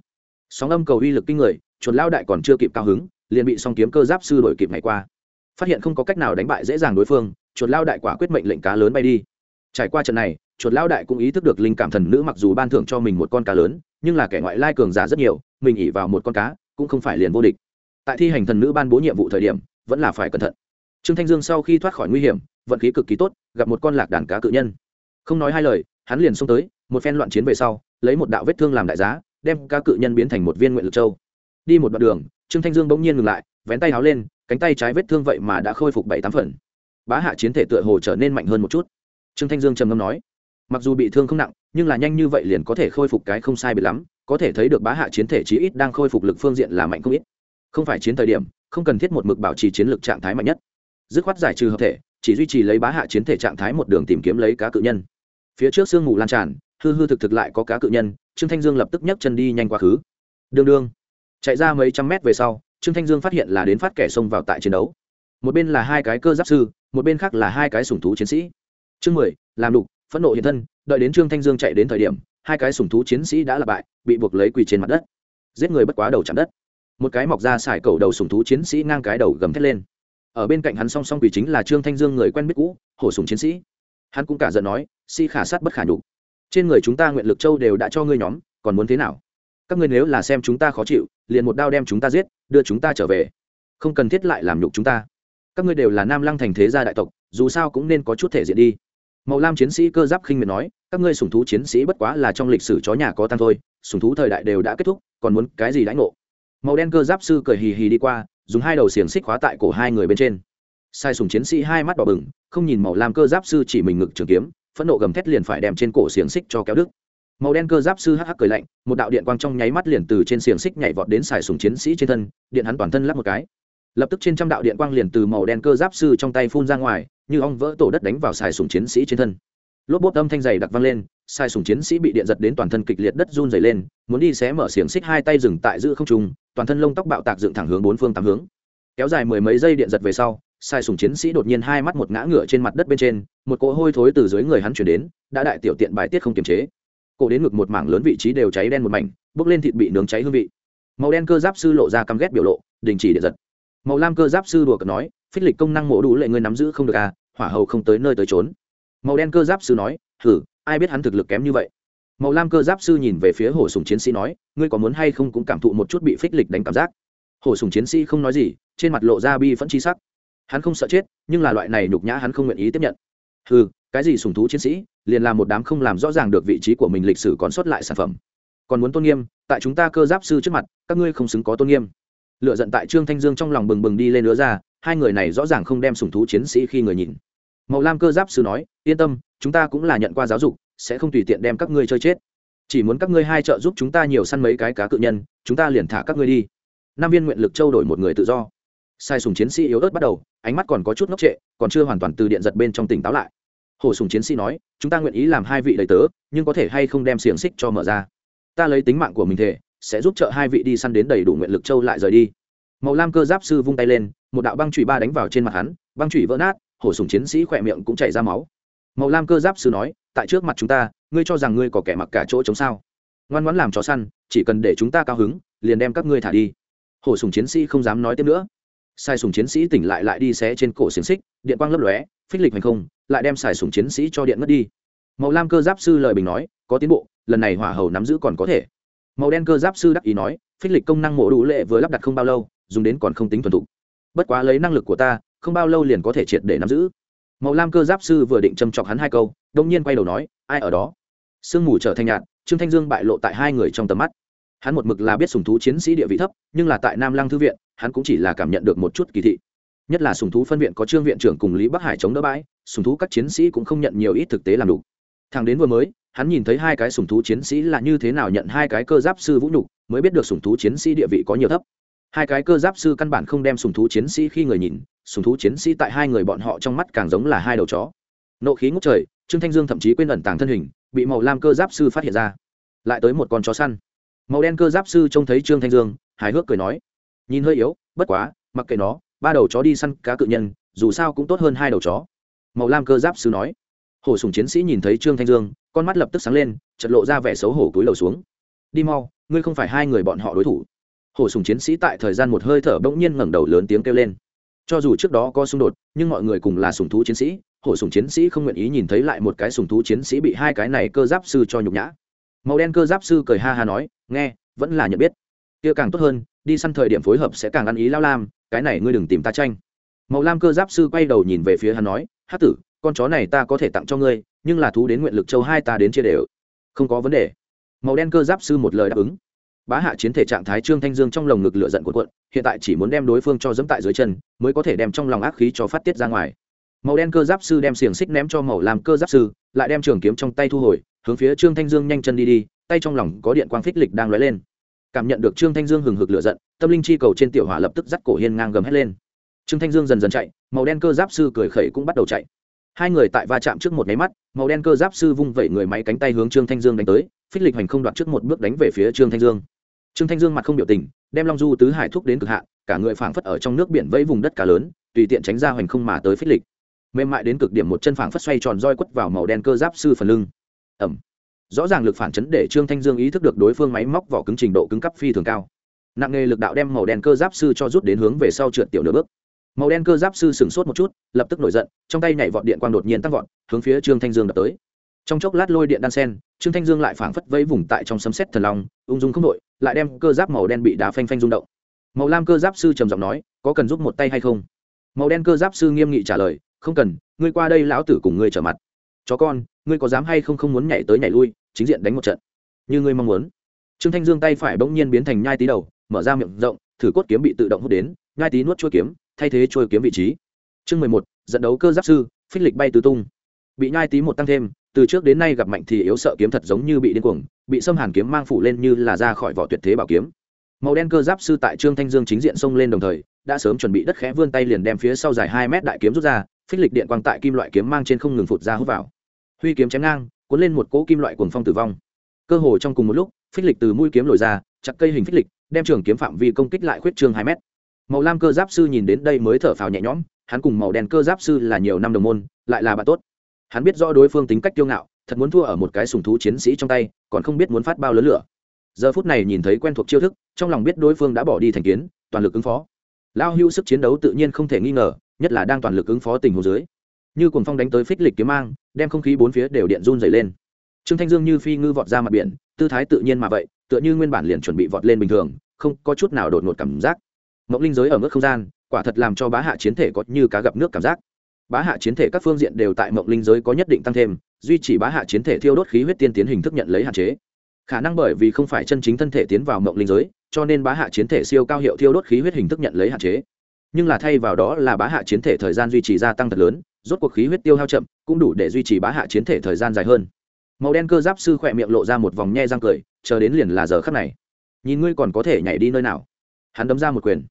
sóng âm cầu uy lực kinh người, chuột lao đại còn chưa kịp cao hứng, liền bị song kiếm cơ giáp sư đổi kịp ngày qua. Phát hiện không có cách nào đánh bại dễ dàng đối phương, chuột lao đại quả quyết mệnh lệnh cá lớn bay đi. Trải qua trận này, chuột lao đại cũng ý thức được linh cảm thần nữ mặc dù ban thưởng cho mình một con cá lớn, nhưng là kẻ ngoại lai cường giả rất nhiều, mình ỉ vào một con cá, cũng không phải liền vô địch. Tại thi hành thần nữ ban bố nhiệm vụ thời điểm, vẫn là phải cẩn thận. Trương thanh dương sau khi thoát khỏi nguy hiểm, vận khí cực kỳ tốt, gặp một con lạc đàn cá cự nhân. Không nói hai lời, hắn liền xông tới, một phen loạn chiến về sau, lấy một đạo vết thương làm đại giá đem cá cự nhân biến thành một viên nguyện lực châu. Đi một đoạn đường, trương thanh dương bỗng nhiên ngừng lại, vén tay háo lên, cánh tay trái vết thương vậy mà đã khôi phục bảy tám phần. Bá hạ chiến thể tựa hồ trở nên mạnh hơn một chút. Trương thanh dương trầm ngâm nói, mặc dù bị thương không nặng, nhưng là nhanh như vậy liền có thể khôi phục cái không sai bị lắm, có thể thấy được bá hạ chiến thể chí ít đang khôi phục lực phương diện là mạnh không ít. Không phải chiến thời điểm, không cần thiết một mực bảo trì chiến lược trạng thái mạnh nhất. Dứt khoát giải trừ hợp thể, chỉ duy trì lấy bá hạ chiến thể trạng thái một đường tìm kiếm lấy cá cự nhân. Phía trước sương mù lan tràn, hư hư thực thực lại có cá cự nhân trương thanh dương lập tức nhấc chân đi nhanh quá khứ. Đương đương. Chạy ra mấy trăm mét về sau, trương thanh dương phát hiện là đến phát kẻ xông vào tại chiến đấu. Một bên là hai cái cơ giáp sư, một bên khác là hai cái sủng thú chiến sĩ. Chương mười, làm đục, phẫn nộ hiện thân, đợi đến trương thanh dương chạy đến thời điểm, hai cái sủng thú chiến sĩ đã là bại, bị buộc lấy quỳ trên mặt đất. Giết người bất quá đầu chạm đất. Một cái mọc ra xài cầu đầu sủng thú chiến sĩ ngang cái đầu gầm thét lên. Ở bên cạnh hắn song song quỳ chính là trương thanh dương người quen biết cũ, hổ sùng chiến sĩ. Hắn cũng cả giận nói, si khả sát bất khả nhục trên người chúng ta nguyện lực châu đều đã cho ngươi nhóm, còn muốn thế nào? Các ngươi nếu là xem chúng ta khó chịu, liền một đao đem chúng ta giết, đưa chúng ta trở về. Không cần thiết lại làm nhục chúng ta. Các ngươi đều là nam lăng thành thế gia đại tộc, dù sao cũng nên có chút thể diện đi. Màu lam chiến sĩ cơ giáp khinh miệt nói, các ngươi sùng thú chiến sĩ bất quá là trong lịch sử chó nhà có tăng thôi sùng thú thời đại đều đã kết thúc, còn muốn cái gì đãi ngộ? Màu đen cơ giáp sư cười hì hì đi qua, dùng hai đầu xiềng xích khóa tại cổ hai người bên trên. Sai sùng chiến sĩ hai mắt đỏ bừng, không nhìn màu lam cơ giáp sư chỉ mình ngực trường kiếm phẫn nộ gầm thét liền phải đem trên cổ xiềng xích cho kéo đứt. Màu đen cơ giáp sư hắc hắc cười lạnh, một đạo điện quang trong nháy mắt liền từ trên xiềng xích nhảy vọt đến xài sùng chiến sĩ trên thân, điện hắn toàn thân lắp một cái. Lập tức trên trăm đạo điện quang liền từ màu đen cơ giáp sư trong tay phun ra ngoài, như ong vỡ tổ đất đánh vào xài sùng chiến sĩ trên thân. Lốp bốt âm thanh dày đặc vang lên, xài sùng chiến sĩ bị điện giật đến toàn thân kịch liệt đất run dày lên, muốn đi xé mở xiềng xích hai tay dừng tại giữ không trung, toàn thân lông tóc bạo tạc dựng thẳng hướng bốn phương tám hướng. Kéo dài mười mấy giây điện giật về sau sai sùng chiến sĩ đột nhiên hai mắt một ngã ngựa trên mặt đất bên trên, một cỗ hôi thối từ dưới người hắn chuyển đến, đã đại tiểu tiện bài tiết không kiềm chế. Cổ đến ngực một mảng lớn vị trí đều cháy đen một mảnh bốc lên thịt bị nướng cháy hương vị. Màu đen cơ giáp sư lộ ra căm ghét biểu lộ, đình chỉ điện giật. Màu lam cơ giáp sư đùa cợt nói, phích lịch công năng mổ đủ lệ ngươi nắm giữ không được à hỏa hầu không tới nơi tới trốn. Màu đen cơ giáp sư nói thử ai biết hắn thực lực kém như vậy? Màu lam cơ giáp sư nhìn về phía hổ sùng chiến sĩ nói, ngươi có muốn hay không cũng cảm thụ một chút bị phích lịch đánh cảm giác. Hổ sùng chiến sĩ không nói gì, trên mặt lộ ra bi phẫn chi sắc hắn không sợ chết, nhưng là loại này nhục nhã hắn không nguyện ý tiếp nhận. Ừ cái gì sùng thú chiến sĩ, liền là một đám không làm rõ ràng được vị trí của mình lịch sử còn sót lại sản phẩm. Còn muốn tôn nghiêm, tại chúng ta cơ giáp sư trước mặt, các ngươi không xứng có tôn nghiêm. Lựa giận tại trương thanh dương trong lòng bừng bừng đi lên nữa ra, hai người này rõ ràng không đem sùng thú chiến sĩ khi người nhìn. Màu lam cơ giáp sư nói, yên tâm, chúng ta cũng là nhận qua giáo dục, sẽ không tùy tiện đem các ngươi chơi chết. Chỉ muốn các ngươi hai trợ giúp chúng ta nhiều săn mấy cái cá cự nhân, chúng ta liền thả các ngươi đi. Nam viên nguyện lực trâu đổi một người tự do. Sai sùng chiến sĩ yếu ớt bắt đầu ánh mắt còn có chút ngốc trệ, còn chưa hoàn toàn từ điện giật bên trong tỉnh táo lại. Hồ sùng chiến sĩ nói, chúng ta nguyện ý làm hai vị đầy tớ, nhưng có thể hay không đem xiềng xích cho mở ra? Ta lấy tính mạng của mình thể, sẽ giúp trợ hai vị đi săn đến đầy đủ nguyện lực châu lại rời đi. Màu lam cơ giáp sư vung tay lên, một đạo băng trụy ba đánh vào trên mặt hắn, băng trụy vỡ nát hổ sùng chiến sĩ khỏe miệng cũng chảy ra máu. Màu lam cơ giáp sư nói, tại trước mặt chúng ta, ngươi cho rằng ngươi có kẻ mặc cả chỗ chống sao? Ngoan ngoãn làm chó săn, chỉ cần để chúng ta cao hứng, liền đem các ngươi thả đi. Hổ sùng chiến sĩ không dám nói tiếp nữa sai sùng chiến sĩ tỉnh lại lại đi xé trên cổ xiềng xích, điện quang lấp lóe, phích lịch hành không, lại đem sai sùng chiến sĩ cho điện mất đi. Màu lam cơ giáp sư lời bình nói, có tiến bộ, lần này hỏa hầu nắm giữ còn có thể. Màu đen cơ giáp sư đắc ý nói, phích lịch công năng mổ đủ lệ vừa lắp đặt không bao lâu, dùng đến còn không tính thuần thục. Bất quá lấy năng lực của ta, không bao lâu liền có thể triệt để nắm giữ. Màu lam cơ giáp sư vừa định châm chọc hắn hai câu đông nhiên quay đầu nói, ai ở đó? Sương mù trở thành nhạt, trương thanh dương bại lộ tại hai người trong tầm mắt hắn một mực là biết sùng thú chiến sĩ địa vị thấp, nhưng là tại nam lăng thư viện, hắn cũng chỉ là cảm nhận được một chút kỳ thị. Nhất là sùng thú phân viện có trương viện trưởng cùng lý bắc hải chống đỡ bãi, sùng thú các chiến sĩ cũng không nhận nhiều ít thực tế làm đủ. Thằng đến vừa mới, hắn nhìn thấy hai cái sùng thú chiến sĩ là như thế nào nhận hai cái cơ giáp sư vũ nhục, mới biết được sùng thú chiến sĩ địa vị có nhiều thấp. Hai cái cơ giáp sư căn bản không đem sùng thú chiến sĩ khi người nhìn, sùng thú chiến sĩ tại hai người bọn họ trong mắt càng giống là hai đầu chó. Nộ khí ngốc trời, trương thanh dương thậm chí quên ẩn tàng thân hình, bị màu lam cơ giáp sư phát hiện ra. Lại tới một con chó săn màu đen cơ giáp sư trông thấy trương thanh dương, hài hước cười nói, nhìn hơi yếu, bất quá, mặc kệ nó, ba đầu chó đi săn cá cự nhân, dù sao cũng tốt hơn hai đầu chó. Màu lam cơ giáp sư nói. Hổ sùng chiến sĩ nhìn thấy trương thanh dương, con mắt lập tức sáng lên chật lộ ra vẻ xấu hổ cúi đầu xuống. Đi mau, ngươi không phải hai người bọn họ đối thủ. Hổ sùng chiến sĩ tại thời gian một hơi thở bỗng nhiên ngẩng đầu lớn tiếng kêu lên. Cho dù trước đó có xung đột, nhưng mọi người cùng là sùng thú chiến sĩ hổ sùng chiến sĩ không nguyện ý nhìn thấy lại một cái sùng thú chiến sĩ bị hai cái này cơ giáp sư cho nhục nhã. Màu đen cơ giáp sư cười ha ha nói nghe, vẫn là nhận biết. Kia càng tốt hơn, đi săn thời điểm phối hợp sẽ càng ăn ý lao lam, cái này ngươi đừng tìm ta tranh. Màu lam cơ giáp sư quay đầu nhìn về phía hắn nói hát tử, con chó này ta có thể tặng cho ngươi, nhưng là thú đến nguyện lực châu hai ta đến chia đều. Không có vấn đề. Màu đen cơ giáp sư một lời đáp ứng. Bá hạ chiến thể trạng thái trương thanh dương trong lồng ngực lửa giận của quận hiện tại chỉ muốn đem đối phương cho dẫm tại dưới chân, mới có thể đem trong lòng ác khí cho phát tiết ra ngoài. Màu đen cơ giáp sư đem xiềng xích ném cho màu làm cơ giáp sư, lại đem trường kiếm trong tay thu hồi, hướng phía trương thanh dương nhanh chân đi đi tay trong lòng có điện quang phích lịch đang lóe lên. Cảm nhận được trương thanh dương hừng hực lửa giận, tâm linh chi cầu trên tiểu hỏa lập tức dắt cổ hiên ngang gầm hét lên. Trương thanh dương dần dần chạy, màu đen cơ giáp sư cười khẩy cũng bắt đầu chạy. Hai người tại va chạm trước một máy mắt, màu đen cơ giáp sư vung vẩy người máy cánh tay hướng trương thanh dương đánh tới, phích lịch hành không đoạt trước một bước đánh về phía trương thanh dương. Trương thanh dương mặt không biểu tình, đem long du tứ hải thúc đến cực hạn, cả người phảng phất ở trong nước biển vẫy vùng đất cá lớn, tùy tiện tránh ra hoành không mà tới phích lịch. Mềm mại đến cực điểm một chân phảng phất xoay tròn roi quất vào màu đen cơ giáp sư phần lưng. Ẩm rõ ràng lực phản chấn để trương thanh dương ý thức được đối phương máy móc vỏ cứng trình độ cứng cấp phi thường cao. Nặng nghề lực đạo đem màu đen cơ giáp sư cho rút đến hướng về sau trượt tiểu nửa bước. Màu đen cơ giáp sư sửng sốt một chút, lập tức nổi giận, trong tay nhảy vọt điện quang đột nhiên tăng vọt, hướng phía trương thanh dương đập tới. Trong chốc lát lôi điện đan sen, trương thanh dương lại phảng phất vẫy vùng tại trong sấm xét thần long, ung dung không đội lại đem cơ giáp màu đen bị đá phanh phanh rung động. Màu lam cơ giáp sư trầm giọng nói, có cần giúp một tay hay không? Màu đen cơ giáp sư nghiêm nghị trả lời, không cần, ngươi qua đây lão tử cùng ngươi trở mặt chó con, ngươi có dám hay không không muốn nhảy tới nhảy lui, chính diện đánh một trận? Như ngươi mong muốn. Trương thanh dương tay phải bỗng nhiên biến thành nhai tí đầu, mở ra miệng rộng, thử cốt kiếm bị tự động hút đến, nhai tí nuốt chuôi kiếm, thay thế trôi kiếm vị trí. Chương mười một, dẫn đấu cơ giáp sư, phích lịch bay tứ tung. Bị nhai tí một tăng thêm, từ trước đến nay gặp mạnh thì yếu sợ kiếm thật giống như bị điên cuồng, bị xâm hàn kiếm mang phủ lên như là ra khỏi vỏ tuyệt thế bảo kiếm. Màu đen cơ giáp sư tại trương thanh dương chính diện xông lên đồng thời, đã sớm chuẩn bị đất khẽ vươn tay liền đem phía sau dài hai mét đại kiếm rút ra phích lịch điện quang tại kim loại kiếm mang trên không ngừng phụt ra hút vào. Huy kiếm chém ngang, cuốn lên một cỗ kim loại cuồng phong tử vong. Cơ hồ trong cùng một lúc, phích lịch từ mũi kiếm lồi ra, chặt cây hình phích lịch, đem trường kiếm phạm vi công kích lại khuyết trương hai mét. Màu lam cơ giáp sư nhìn đến đây mới thở phào nhẹ nhõm, hắn cùng màu đen cơ giáp sư là nhiều năm đồng môn, lại là bạn tốt. Hắn biết rõ đối phương tính cách kiêu ngạo, thật muốn thua ở một cái sùng thú chiến sĩ trong tay, còn không biết muốn phát bao lớn lửa. Giờ phút này nhìn thấy quen thuộc chiêu thức, trong lòng biết đối phương đã bỏ đi thành kiến, toàn lực ứng phó. Lao hưu sức chiến đấu tự nhiên không thể nghi ngờ nhất là đang toàn lực ứng phó tình hồ dưới. Như cuồng phong đánh tới phích lịch kiếm mang, đem không khí bốn phía đều điện run dày lên. Trương thanh dương như phi ngư vọt ra mặt biển, tư thái tự nhiên mà vậy, tựa như nguyên bản liền chuẩn bị vọt lên bình thường, không có chút nào đột ngột cảm giác. Mộng linh giới ở mức không gian, quả thật làm cho bá hạ chiến thể có như cá gặp nước cảm giác. Bá hạ chiến thể các phương diện đều tại mộng linh giới có nhất định tăng thêm, duy trì bá hạ chiến thể thiêu đốt khí huyết tiên tiến hình thức nhận lấy hạn chế. Khả năng bởi vì không phải chân chính thân thể tiến vào mộng linh giới, cho nên bá hạ chiến thể siêu cao hiệu thiêu đốt khí huyết hình thức nhận lấy hạn chế nhưng là thay vào đó là bá hạ chiến thể thời gian duy trì gia tăng thật lớn, rốt cuộc khí huyết tiêu hao chậm, cũng đủ để duy trì bá hạ chiến thể thời gian dài hơn. Màu đen cơ giáp sư khỏe miệng lộ ra một vòng nhe răng cười, chờ đến liền là giờ khắc này. Nhìn ngươi còn có thể nhảy đi nơi nào? Hắn đấm ra một quyền.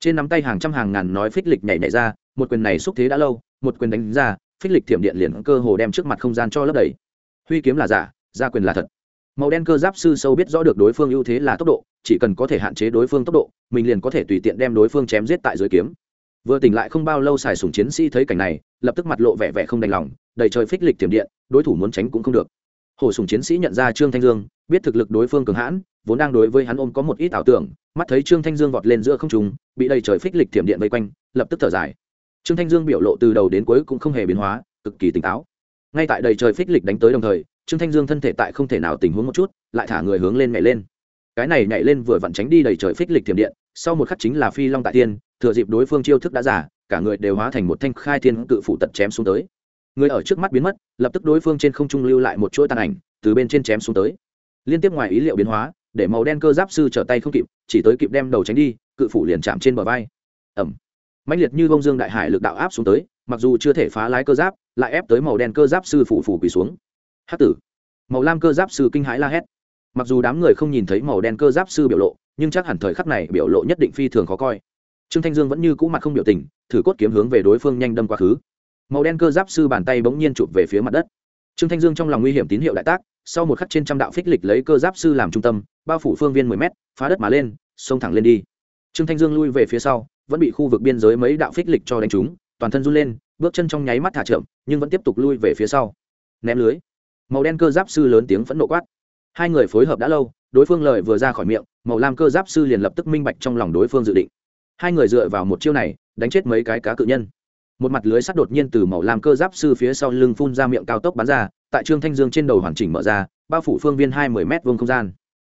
Trên nắm tay hàng trăm hàng ngàn nói phích lịch nhảy nhảy ra, một quyền này xúc thế đã lâu, một quyền đánh ra, phích lịch thiểm điện liền cơ hồ đem trước mặt không gian cho lấp đầy. Huy kiếm là giả, ra quyền là thật. Màu đen cơ giáp sư sâu biết rõ được đối phương ưu thế là tốc độ chỉ cần có thể hạn chế đối phương tốc độ, mình liền có thể tùy tiện đem đối phương chém giết tại dưới kiếm. Vừa tỉnh lại không bao lâu xài sùng chiến sĩ thấy cảnh này, lập tức mặt lộ vẻ vẻ không đành lòng, đầy trời phích lịch tiềm điện, đối thủ muốn tránh cũng không được. Hổ sùng chiến sĩ nhận ra trương thanh dương, biết thực lực đối phương cường hãn, vốn đang đối với hắn ôm có một ít ảo tưởng, mắt thấy trương thanh dương vọt lên giữa không trùng bị đầy trời phích lịch tiềm điện vây quanh, lập tức thở dài. Trương thanh dương biểu lộ từ đầu đến cuối cũng không hề biến hóa, cực kỳ tỉnh táo. Ngay tại đầy trời phích lịch đánh tới đồng thời, trương thanh dương thân thể tại không thể nào tình huống một chút, lại thả người hướng lên mẹ lên cái này nhảy lên vừa vặn tránh đi đầy trời phích lịch tiềm điện, sau một khắc chính là phi long tại tiên, thừa dịp đối phương chiêu thức đã giả, cả người đều hóa thành một thanh khai thiên cự phủ tật chém xuống tới. Người ở trước mắt biến mất, lập tức đối phương trên không trung lưu lại một chuỗi tàn ảnh, từ bên trên chém xuống tới. Liên tiếp ngoài ý liệu biến hóa, để màu đen cơ giáp sư trở tay không kịp, chỉ tới kịp đem đầu tránh đi, cự phủ liền chạm trên bờ vai. Ẩm mạnh liệt như bông dương đại hải lực đạo áp xuống tới, mặc dù chưa thể phá lái cơ giáp, lại ép tới màu đen cơ giáp sư phủ phủ quỳ xuống. Hát tử. Màu lam cơ giáp sư kinh hãi la hét mặc dù đám người không nhìn thấy màu đen cơ giáp sư biểu lộ, nhưng chắc hẳn thời khắc này biểu lộ nhất định phi thường khó coi. Trương thanh dương vẫn như cũ mặt không biểu tình, thử cốt kiếm hướng về đối phương nhanh đâm quá khứ. Màu đen cơ giáp sư bàn tay bỗng nhiên chụp về phía mặt đất. Trương thanh dương trong lòng nguy hiểm tín hiệu đại tác, sau một khắc trên trăm đạo phích lịch lấy cơ giáp sư làm trung tâm, bao phủ phương viên mười mét, phá đất mà lên, xông thẳng lên đi. Trương thanh dương lui về phía sau, vẫn bị khu vực biên giới mấy đạo phích lịch cho đánh trúng, toàn thân run lên, bước chân trong nháy mắt thả chậm, nhưng vẫn tiếp tục lui về phía sau. Ném lưới. Màu đen cơ giáp sư lớn tiếng phẫn nộ quát hai người phối hợp đã lâu, đối phương lời vừa ra khỏi miệng, màu lam cơ giáp sư liền lập tức minh bạch trong lòng đối phương dự định. Hai người dựa vào một chiêu này, đánh chết mấy cái cá cự nhân. Một mặt lưới sắt đột nhiên từ màu lam cơ giáp sư phía sau lưng phun ra miệng cao tốc bắn ra, tại trương thanh dương trên đầu hoàn chỉnh mở ra, bao phủ phương viên hai mươi m vuông không gian.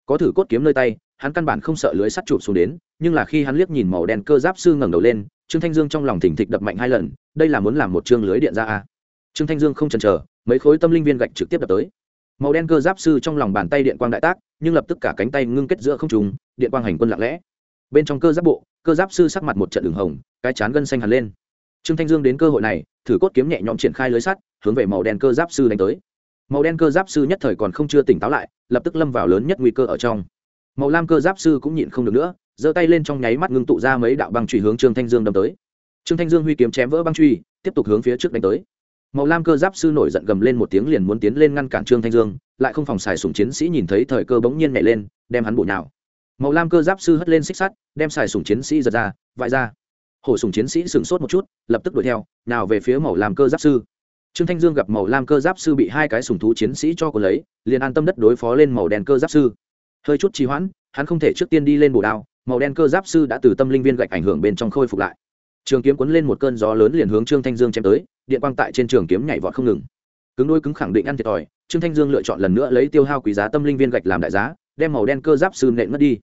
Có thử cốt kiếm nơi tay, hắn căn bản không sợ lưới sắt chụp xuống đến, nhưng là khi hắn liếc nhìn màu đen cơ giáp sư ngẩng đầu lên, trương thanh dương trong lòng thỉnh thịch đập mạnh hai lần, đây là muốn làm một chương lưới điện ra a. Trương thanh dương không chần chờ, mấy khối tâm linh viên gạch trực tiếp đập tới màu đen cơ giáp sư trong lòng bàn tay điện quang đại tác, nhưng lập tức cả cánh tay ngưng kết giữa không trùng điện quang hành quân lặng lẽ. Bên trong cơ giáp bộ, cơ giáp sư sắc mặt một trận đường hồng, cái chán gân xanh hẳn lên. Trương thanh dương đến cơ hội này, thử cốt kiếm nhẹ nhõm triển khai lưới sắt, hướng về màu đen cơ giáp sư đánh tới. Màu đen cơ giáp sư nhất thời còn không chưa tỉnh táo lại, lập tức lâm vào lớn nhất nguy cơ ở trong. Màu lam cơ giáp sư cũng nhịn không được nữa, giơ tay lên trong nháy mắt ngưng tụ ra mấy đạo băng truy hướng trương thanh dương đâm tới. Trương thanh dương huy kiếm chém vỡ băng truy tiếp tục hướng phía trước đánh tới màu lam cơ giáp sư nổi giận gầm lên một tiếng liền muốn tiến lên ngăn cản trương thanh dương, lại không phòng xài sùng chiến sĩ nhìn thấy thời cơ bỗng nhiên nhảy lên, đem hắn bổ nhào. Màu lam cơ giáp sư hất lên xích sắt, đem xài sùng chiến sĩ giật ra vại ra. Hổ sùng chiến sĩ sửng sốt một chút, lập tức đuổi theo, nào về phía màu lam cơ giáp sư. Trương thanh dương gặp màu lam cơ giáp sư bị hai cái sùng thú chiến sĩ cho cô lấy, liền an tâm đất đối phó lên màu đen cơ giáp sư. Hơi chút trì hoãn, hắn không thể trước tiên đi lên bổ đao, màu đen cơ giáp sư đã từ tâm linh viên gạch ảnh hưởng bên trong khôi phục lại trường kiếm cuốn lên một cơn gió lớn liền hướng trương thanh dương chém tới, điện quang tại trên trường kiếm nhảy vọt không ngừng. Cứng đôi cứng khẳng định ăn thiệt thòi, trương thanh dương lựa chọn lần nữa lấy tiêu hao quý giá tâm linh viên gạch làm đại giá, đem màu đen cơ giáp sư nện mất đi.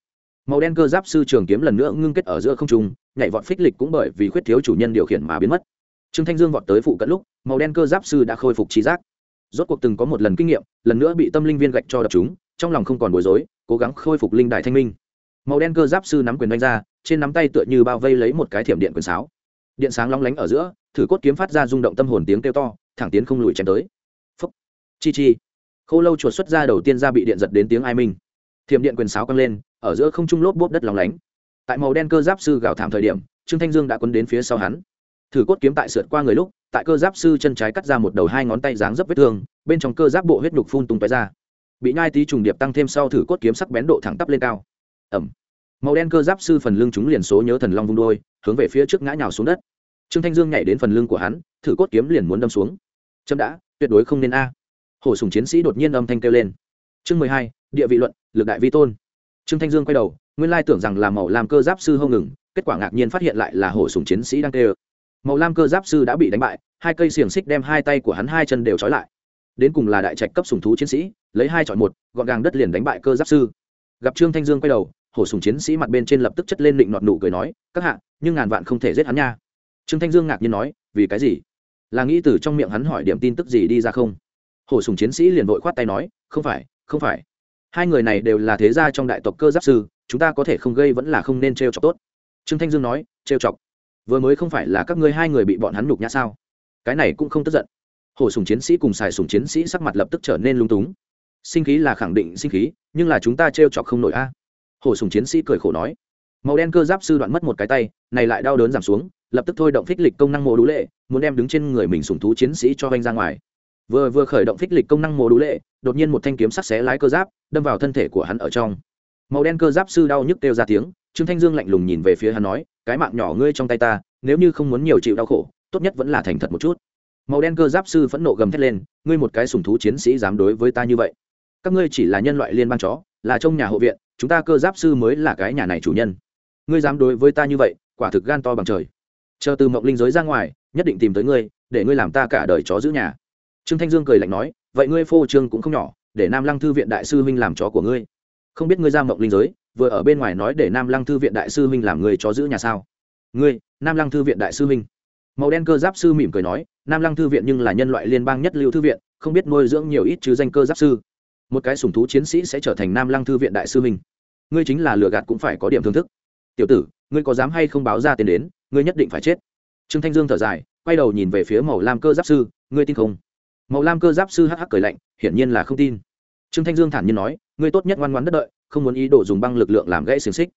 Màu đen cơ giáp sư trường kiếm lần nữa ngưng kết ở giữa không trung, nhảy vọt phích lịch cũng bởi vì khuyết thiếu chủ nhân điều khiển mà biến mất. Trương thanh dương vọt tới phụ cận lúc, màu đen cơ giáp sư đã khôi phục trí giác. Rốt cuộc từng có một lần kinh nghiệm, lần nữa bị tâm linh viên gạch cho đập chúng trong lòng không còn bối rối, cố gắng khôi phục linh đài thanh minh. Màu đen cơ giáp sư nắm quyền đánh ra trên nắm tay tựa như bao vây lấy một cái thiểm điện quyền sáo. Điện sáng long lánh ở giữa, thử cốt kiếm phát ra rung động tâm hồn tiếng kêu to, thẳng tiến không lùi chém tới. Phúc. Chi chi. Khô lâu chuột xuất ra đầu tiên ra bị điện giật đến tiếng ai minh. Thiểm điện quyền sáo căng lên, ở giữa không trung lốp bốp đất lóng lánh. Tại màu đen cơ giáp sư gào thảm thời điểm, trương thanh dương đã quấn đến phía sau hắn. Thử cốt kiếm tại sượt qua người lúc, tại cơ giáp sư chân trái cắt ra một đầu hai ngón tay dáng dấp vết thương, bên trong cơ giáp bộ huyết nhục phun tung tóe ra. Bị nhai tí trùng điệp tăng thêm sau thử cốt kiếm sắc bén độ thẳng tắp lên cao. Ẩm màu đen cơ giáp sư phần lưng chúng liền số nhớ thần long vung đôi, hướng về phía trước ngã nhào xuống đất. Trương thanh dương nhảy đến phần lưng của hắn, thử cốt kiếm liền muốn đâm xuống. Chấm đã, tuyệt đối không nên a. Hổ sùng chiến sĩ đột nhiên âm thanh kêu lên. Chương mười hai, địa vị luận, lực đại vi tôn. Trương thanh dương quay đầu, nguyên lai tưởng rằng là màu lam cơ giáp sư hông ngừng, kết quả ngạc nhiên phát hiện lại là hổ sùng chiến sĩ đang kêu. Màu lam cơ giáp sư đã bị đánh bại, hai cây xiềng xích đem hai tay của hắn hai chân đều trói lại. Đến cùng là đại trạch cấp sùng thú chiến sĩ, lấy hai chọn một, gọn gàng đất liền đánh bại cơ giáp sư. Gặp trương thanh dương quay đầu hổ sùng chiến sĩ mặt bên trên lập tức chất lên định nọt nụ cười nói, các hạ, nhưng ngàn vạn không thể giết hắn nha. Trương thanh dương ngạc nhiên nói, vì cái gì? Là nghĩ từ trong miệng hắn hỏi điểm tin tức gì đi ra không? Hổ sùng chiến sĩ liền vội khoát tay nói, không phải không phải. Hai người này đều là thế gia trong đại tộc cơ giáp sư, chúng ta có thể không gây vẫn là không nên trêu chọc tốt. Trương thanh dương nói, trêu chọc? Vừa mới không phải là các ngươi hai người bị bọn hắn nhục nhã sao? Cái này cũng không tức giận. Hổ sùng chiến sĩ cùng xài sùng chiến sĩ sắc mặt lập tức trở nên lung túng. Sinh khí là khẳng định sinh khí, nhưng là chúng ta trêu chọc không nổi a hổ sùng chiến sĩ cười khổ nói, màu đen cơ giáp sư đoạn mất một cái tay, này lại đau đớn giảm xuống, lập tức thôi động phích lịch công năng mô đũ lệ, muốn đem đứng trên người mình sùng thú chiến sĩ cho anh ra ngoài. Vừa vừa khởi động phích lịch công năng mô đũ lệ, đột nhiên một thanh kiếm sắc xé lái cơ giáp, đâm vào thân thể của hắn ở trong. Màu đen cơ giáp sư đau nhức kêu ra tiếng, trương thanh dương lạnh lùng nhìn về phía hắn nói, cái mạng nhỏ ngươi trong tay ta, nếu như không muốn nhiều chịu đau khổ, tốt nhất vẫn là thành thật một chút. Màu đen cơ giáp sư phẫn nộ gầm thét lên, ngươi một cái sùng thú chiến sĩ dám đối với ta như vậy? Các ngươi chỉ là nhân loại liên bang chó, là trong nhà hộ viện chúng ta cơ giáp sư mới là cái nhà này chủ nhân. Ngươi dám đối với ta như vậy, quả thực gan to bằng trời. Chờ từ mộng linh giới ra ngoài, nhất định tìm tới ngươi, để ngươi làm ta cả đời chó giữ nhà. Trương thanh dương cười lạnh nói, vậy ngươi phô trương cũng không nhỏ, để nam lăng thư viện đại sư huynh làm chó của ngươi. Không biết ngươi ra mộng linh giới, vừa ở bên ngoài nói để nam lăng thư viện đại sư huynh làm người chó giữ nhà sao? Ngươi, nam lăng thư viện đại sư huynh. Màu đen cơ giáp sư mỉm cười nói, nam lăng thư viện nhưng là nhân loại liên bang nhất lưu thư viện, không biết nuôi dưỡng nhiều ít chứ danh cơ giáp sư một cái sùng thú chiến sĩ sẽ trở thành nam lăng thư viện đại sư minh. Ngươi chính là lừa gạt cũng phải có điểm thương thức. Tiểu tử, ngươi có dám hay không báo ra tiền đến, ngươi nhất định phải chết. Trương thanh dương thở dài, quay đầu nhìn về phía màu lam cơ giáp sư, ngươi tin không? Màu lam cơ giáp sư hắc hắc cười lạnh, hiển nhiên là không tin. Trương thanh dương thản nhiên nói, ngươi tốt nhất ngoan ngoãn đất đợi, không muốn ý đồ dùng băng lực lượng làm gãy xiềng xích.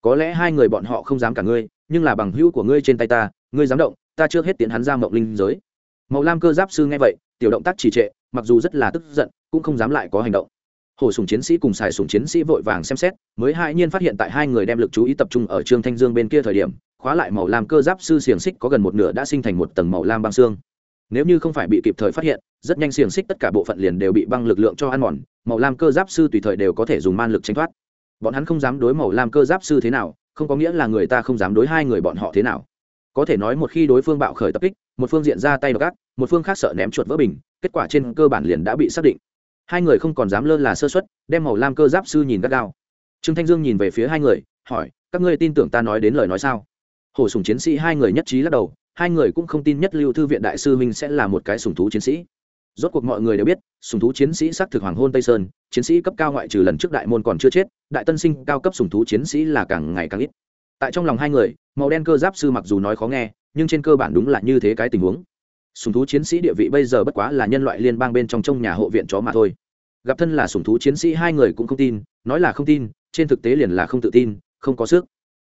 Có lẽ hai người bọn họ không dám cả ngươi, nhưng là bằng hữu của ngươi trên tay ta, ngươi dám động, ta chưa hết tiến hắn ra mộng linh giới. Màu lam cơ giáp sư nghe vậy, tiểu động tác trì trệ, mặc dù rất là tức giận cũng không dám lại có hành động. Hổ sùng chiến sĩ cùng xài sùng chiến sĩ vội vàng xem xét, mới hai nhiên phát hiện tại hai người đem lực chú ý tập trung ở trương thanh dương bên kia thời điểm, khóa lại màu lam cơ giáp sư xiềng xích có gần một nửa đã sinh thành một tầng màu lam băng xương. Nếu như không phải bị kịp thời phát hiện, rất nhanh xiềng xích tất cả bộ phận liền đều bị băng lực lượng cho ăn mòn, màu lam cơ giáp sư tùy thời đều có thể dùng man lực tránh thoát. Bọn hắn không dám đối màu lam cơ giáp sư thế nào, không có nghĩa là người ta không dám đối hai người bọn họ thế nào. Có thể nói một khi đối phương bạo khởi tập kích, một phương diện ra tay đ ộ gác một phương khác sợ ném chuột vỡ bình, kết quả trên cơ bản liền đã bị xác định hai người không còn dám lơ là sơ xuất đem màu lam cơ giáp sư nhìn gắt gao. Trương thanh dương nhìn về phía hai người, hỏi, các ngươi tin tưởng ta nói đến lời nói sao? Hổ sùng chiến sĩ hai người nhất trí lắc đầu, hai người cũng không tin nhất lưu thư viện đại sư minh sẽ là một cái sùng thú chiến sĩ. Rốt cuộc mọi người đều biết, sùng thú chiến sĩ xác thực hoàng hôn tây sơn, chiến sĩ cấp cao ngoại trừ lần trước đại môn còn chưa chết, đại tân sinh cao cấp sùng thú chiến sĩ là càng ngày càng ít. Tại trong lòng hai người, màu đen cơ giáp sư mặc dù nói khó nghe, nhưng trên cơ bản đúng là như thế cái tình huống sùng thú chiến sĩ địa vị bây giờ bất quá là nhân loại liên bang bên trong trong nhà hộ viện chó mà thôi. Gặp thân là sùng thú chiến sĩ hai người cũng không tin, nói là không tin, trên thực tế liền là không tự tin, không có sức.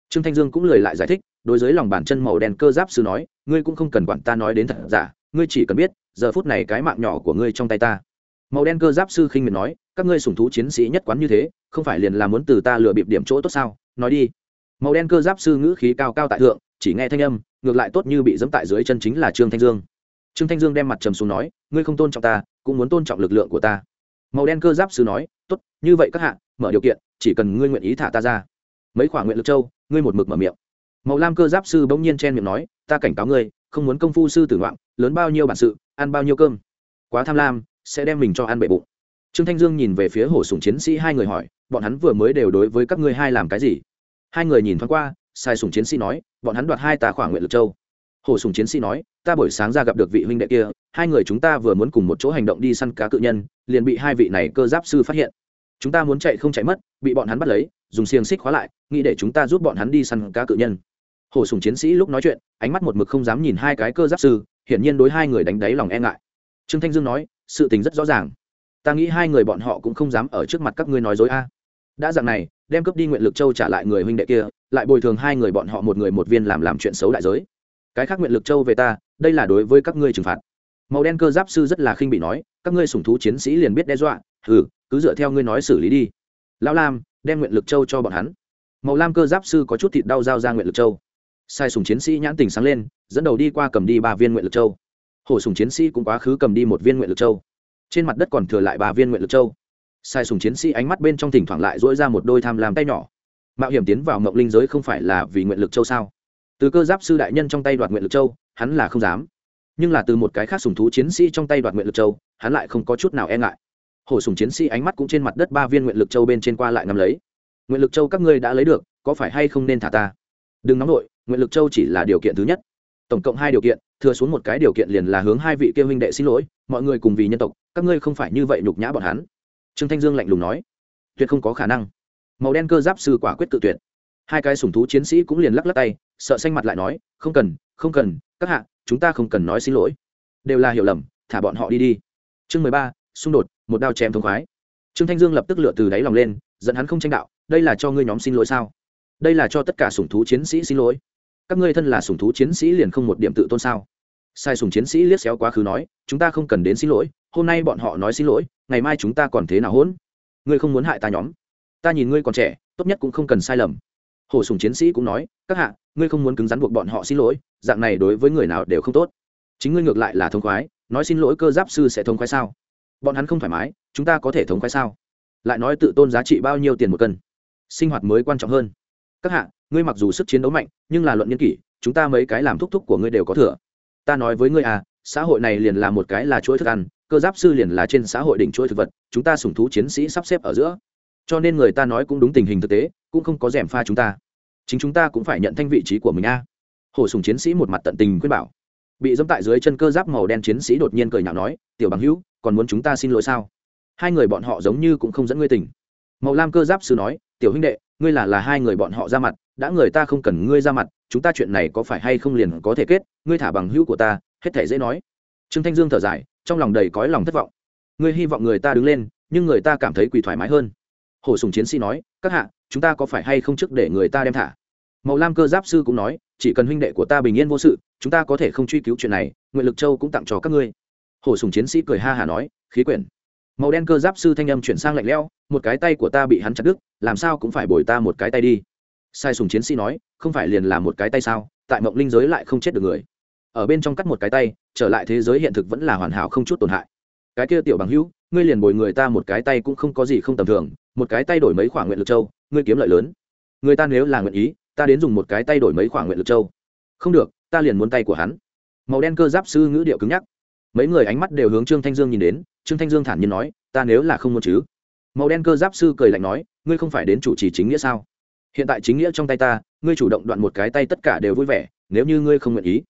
Trương thanh dương cũng lời lại giải thích, đối với lòng bàn chân màu đen cơ giáp sư nói, ngươi cũng không cần quản ta nói đến thật giả, ngươi chỉ cần biết, giờ phút này cái mạng nhỏ của ngươi trong tay ta. Màu đen cơ giáp sư khinh miệt nói, các ngươi sùng thú chiến sĩ nhất quán như thế, không phải liền là muốn từ ta lừa bịp điểm chỗ tốt sao? Nói đi. Màu đen cơ giáp sư ngữ khí cao cao tại thượng, chỉ nghe thanh âm, ngược lại tốt như bị dẫm tại dưới chân chính là trương thanh dương trương thanh dương đem mặt trầm xuống nói, ngươi không tôn trọng ta, cũng muốn tôn trọng lực lượng của ta. Màu đen cơ giáp sư nói, tốt, như vậy các hạ, mở điều kiện, chỉ cần ngươi nguyện ý thả ta ra. Mấy khoản nguyện lực châu, ngươi một mực mở miệng. Màu lam cơ giáp sư bỗng nhiên chen miệng nói, ta cảnh cáo ngươi, không muốn công phu sư tử ngoạn, lớn bao nhiêu bản sự, ăn bao nhiêu cơm. Quá tham lam, sẽ đem mình cho ăn bệ bụng. Trương thanh dương nhìn về phía hổ sùng chiến sĩ hai người hỏi, bọn hắn vừa mới đều đối với các ngươi hai làm cái gì? Hai người nhìn thoáng qua, sai sùng chiến sĩ nói, bọn hắn đoạt hai tà khoản nguyện lực châu hổ sùng chiến sĩ nói, ta buổi sáng ra gặp được vị huynh đệ kia, hai người chúng ta vừa muốn cùng một chỗ hành động đi săn cá cự nhân, liền bị hai vị này cơ giáp sư phát hiện. Chúng ta muốn chạy không chạy mất, bị bọn hắn bắt lấy, dùng xiềng xích khóa lại, nghĩ để chúng ta giúp bọn hắn đi săn cá cự nhân. Hổ sùng chiến sĩ lúc nói chuyện, ánh mắt một mực không dám nhìn hai cái cơ giáp sư, hiển nhiên đối hai người đánh đáy lòng e ngại. Trương thanh dương nói, sự tình rất rõ ràng. Ta nghĩ hai người bọn họ cũng không dám ở trước mặt các ngươi nói dối a. Đã dạng này, đem cướp đi nguyện lực châu trả lại người huynh đệ kia, lại bồi thường hai người bọn họ một người một viên làm làm chuyện xấu đại giới cái khác nguyện lực châu về ta, đây là đối với các ngươi trừng phạt. Màu đen cơ giáp sư rất là khinh bị nói, các ngươi sủng thú chiến sĩ liền biết đe dọa ừ cứ dựa theo ngươi nói xử lý đi. Lão lam, đem nguyện lực châu cho bọn hắn. Màu lam cơ giáp sư có chút thịt đau giao ra nguyện lực châu. Sai sùng chiến sĩ nhãn tình sáng lên, dẫn đầu đi qua cầm đi ba viên nguyện lực châu. Hổ sùng chiến sĩ cũng quá khứ cầm đi một viên nguyện lực châu. Trên mặt đất còn thừa lại ba viên nguyện lực châu. Sai sùng chiến sĩ ánh mắt bên trong thỉnh thoảng lại dỗi ra một đôi tham làm tay nhỏ. Mạo hiểm tiến vào mộng linh giới không phải là vì nguyện lực châu sao? Từ cơ giáp sư đại nhân trong tay đoạt nguyện lực châu, hắn là không dám. Nhưng là từ một cái khác sùng thú chiến sĩ trong tay đoạt nguyện lực châu, hắn lại không có chút nào e ngại. Hổ sùng chiến sĩ ánh mắt cũng trên mặt đất ba viên nguyện lực châu bên trên qua lại ngắm lấy. Nguyện lực châu các ngươi đã lấy được, có phải hay không nên thả ta? Đừng nóng nổi nguyện lực châu chỉ là điều kiện thứ nhất. Tổng cộng hai điều kiện, thừa xuống một cái điều kiện liền là hướng hai vị kia huynh đệ xin lỗi, mọi người cùng vì nhân tộc, các ngươi không phải như vậy nhục nhã bọn hắn. Trương thanh dương lạnh lùng nói. Tuyệt không có khả năng. Màu đen cơ giáp sư quả quyết tự tuyệt hai cái sùng thú chiến sĩ cũng liền lắc lắc tay, sợ xanh mặt lại nói, không cần không cần, các hạ, chúng ta không cần nói xin lỗi. Đều là hiểu lầm, thả bọn họ đi đi. Chương mười ba, xung đột, một đao chém thống khoái. Trương thanh dương lập tức lựa từ đáy lòng lên dẫn hắn không tranh đạo, đây là cho ngươi nhóm xin lỗi sao? Đây là cho tất cả sùng thú chiến sĩ xin lỗi. Các ngươi thân là sùng thú chiến sĩ liền không một điểm tự tôn sao? Sai sùng chiến sĩ liếc xéo quá khứ nói, chúng ta không cần đến xin lỗi, hôm nay bọn họ nói xin lỗi, ngày mai chúng ta còn thế nào hỗn? Ngươi không muốn hại ta nhóm. Ta nhìn ngươi còn trẻ, tốt nhất cũng không cần sai lầm hồ sùng chiến sĩ cũng nói, các hạ, ngươi không muốn cứng rắn buộc bọn họ xin lỗi, dạng này đối với người nào đều không tốt. Chính ngươi ngược lại là thông khoái, nói xin lỗi cơ giáp sư sẽ thông khoái sao? Bọn hắn không thoải mái, chúng ta có thể thống khoái sao? Lại nói tự tôn giá trị bao nhiêu tiền một cân? Sinh hoạt mới quan trọng hơn. Các hạ, ngươi mặc dù sức chiến đấu mạnh, nhưng là luận nhân kỷ, chúng ta mấy cái làm thúc thúc của ngươi đều có thừa. Ta nói với ngươi à xã hội này liền là một cái là chuỗi thức ăn, cơ giáp sư liền là trên xã hội đỉnh chuỗi thực vật, chúng ta sủng thú chiến sĩ sắp xếp ở giữa cho nên người ta nói cũng đúng tình hình thực tế, cũng không có rèm pha chúng ta. Chính chúng ta cũng phải nhận thanh vị trí của mình a. À. hổ sùng chiến sĩ một mặt tận tình khuyên bảo. Bị dẫm tại dưới chân cơ giáp màu đen chiến sĩ đột nhiên cười nhạo nói, tiểu bằng hữu, còn muốn chúng ta xin lỗi sao? Hai người bọn họ giống như cũng không dẫn ngươi tình màu lam cơ giáp sư nói, tiểu huynh đệ, ngươi là là hai người bọn họ ra mặt, đã người ta không cần ngươi ra mặt, chúng ta chuyện này có phải hay không liền có thể kết, ngươi thả bằng hữu của ta, hết thể dễ nói. Trương thanh dương thở dài, trong lòng đầy cõi lòng thất vọng. Ngươi hy vọng người ta đứng lên, nhưng người ta cảm thấy quỳ thoải mái hơn. Hổ sùng chiến sĩ nói, các hạ, chúng ta có phải hay không trước để người ta đem thả? Màu lam cơ giáp sư cũng nói, chỉ cần huynh đệ của ta bình yên vô sự, chúng ta có thể không truy cứu chuyện này, nguyện lực châu cũng tặng cho các ngươi. Hổ sùng chiến sĩ cười ha hả nói, khí quyển. Màu đen cơ giáp sư thanh âm chuyển sang lạnh lẽo, một cái tay của ta bị hắn chặt đứt, làm sao cũng phải bồi ta một cái tay đi. Sai sùng chiến sĩ nói, không phải liền là một cái tay sao? Tại mộng linh giới lại không chết được người. Ở bên trong cắt một cái tay, trở lại thế giới hiện thực vẫn là hoàn hảo không chút tổn hại. Cái kia tiểu bằng hữu, ngươi liền bồi người ta một cái tay cũng không có gì không tầm thường một cái tay đổi mấy khoản nguyện lực châu, ngươi kiếm lợi lớn. Người ta nếu là nguyện ý, ta đến dùng một cái tay đổi mấy khoản nguyện lực châu. Không được, ta liền muốn tay của hắn. Màu đen cơ giáp sư ngữ điệu cứng nhắc. Mấy người ánh mắt đều hướng trương thanh dương nhìn đến, trương thanh dương thản nhiên nói, ta nếu là không muốn chứ? Màu đen cơ giáp sư cười lạnh nói, ngươi không phải đến chủ trì chính nghĩa sao? Hiện tại chính nghĩa trong tay ta, ngươi chủ động đoạn một cái tay tất cả đều vui vẻ, nếu như ngươi không nguyện ý.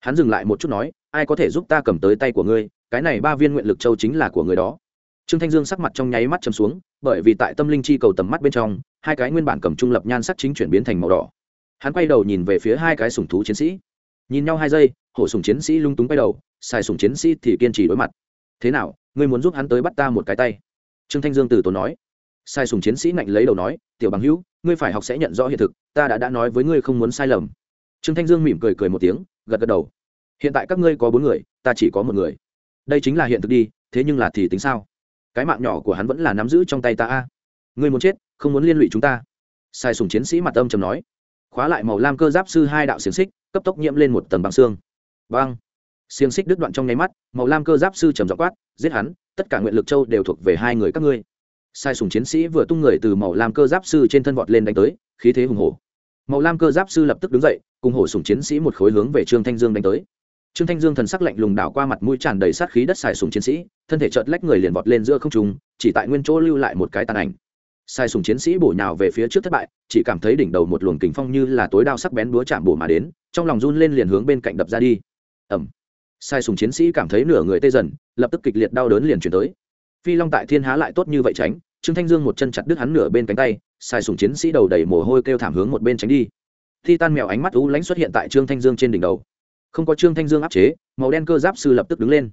Hắn dừng lại một chút nói, ai có thể giúp ta cầm tới tay của ngươi? Cái này ba viên nguyện lực châu chính là của người đó trương thanh dương sắc mặt trong nháy mắt chầm xuống, bởi vì tại tâm linh chi cầu tầm mắt bên trong, hai cái nguyên bản cầm trung lập nhan sắc chính chuyển biến thành màu đỏ. Hắn quay đầu nhìn về phía hai cái sùng thú chiến sĩ. Nhìn nhau hai giây, hổ sùng chiến sĩ lung túng quay đầu, sai sùng chiến sĩ thì kiên trì đối mặt. Thế nào, ngươi muốn giúp hắn tới bắt ta một cái tay? Trương thanh dương từ tốn nói. Sai sùng chiến sĩ ngạnh lấy đầu nói, tiểu bằng hữu, ngươi phải học sẽ nhận rõ hiện thực, ta đã đã nói với ngươi không muốn sai lầm. Trương thanh dương mỉm cười cười một tiếng, gật gật đầu. Hiện tại các ngươi có bốn người, ta chỉ có một người. Đây chính là hiện thực đi, thế nhưng là thì tính sao? Cái mạng nhỏ của hắn vẫn là nắm giữ trong tay ta a. Ngươi muốn chết, không muốn liên lụy chúng ta. Sai sùng chiến sĩ mặt âm trầm nói. Khóa lại màu lam cơ giáp sư hai đạo xiềng xích, cấp tốc nhiễm lên một tầng băng xương. Băng. Xiềng xích đứt đoạn trong nháy mắt, màu lam cơ giáp sư trầm dọ quát, giết hắn, tất cả nguyện lực châu đều thuộc về hai người các ngươi. Sai sùng chiến sĩ vừa tung người từ màu lam cơ giáp sư trên thân vọt lên đánh tới, khí thế hùng hổ. Màu lam cơ giáp sư lập tức đứng dậy, cùng hổ sùng chiến sĩ một khối hướng về trương thanh dương đánh tới trương thanh dương thần sắc lạnh lùng đảo qua mặt mũi tràn đầy sát khí đất xài sùng chiến sĩ, thân thể chợt lách người liền vọt lên giữa không trung, chỉ tại nguyên chỗ lưu lại một cái tàn ảnh. Sai sùng chiến sĩ bổ nhào về phía trước thất bại, chỉ cảm thấy đỉnh đầu một luồng kính phong như là tối đao sắc bén búa chạm bổ mà đến, trong lòng run lên liền hướng bên cạnh đập ra đi. Ẩm sai sùng chiến sĩ cảm thấy nửa người tê dần, lập tức kịch liệt đau đớn liền chuyển tới. Phi long tại thiên há lại tốt như vậy tránh, trương thanh dương một chân chặt đứt hắn nửa bên cánh tay sai sùng chiến sĩ đầu đầy mồ hôi kêu thảm hướng một bên tránh đi. Thi tan mèo ánh mắt u lãnh xuất hiện tại trương thanh dương trên đỉnh đầu không có trương thanh dương áp chế, màu đen cơ giáp sư lập tức đứng lên.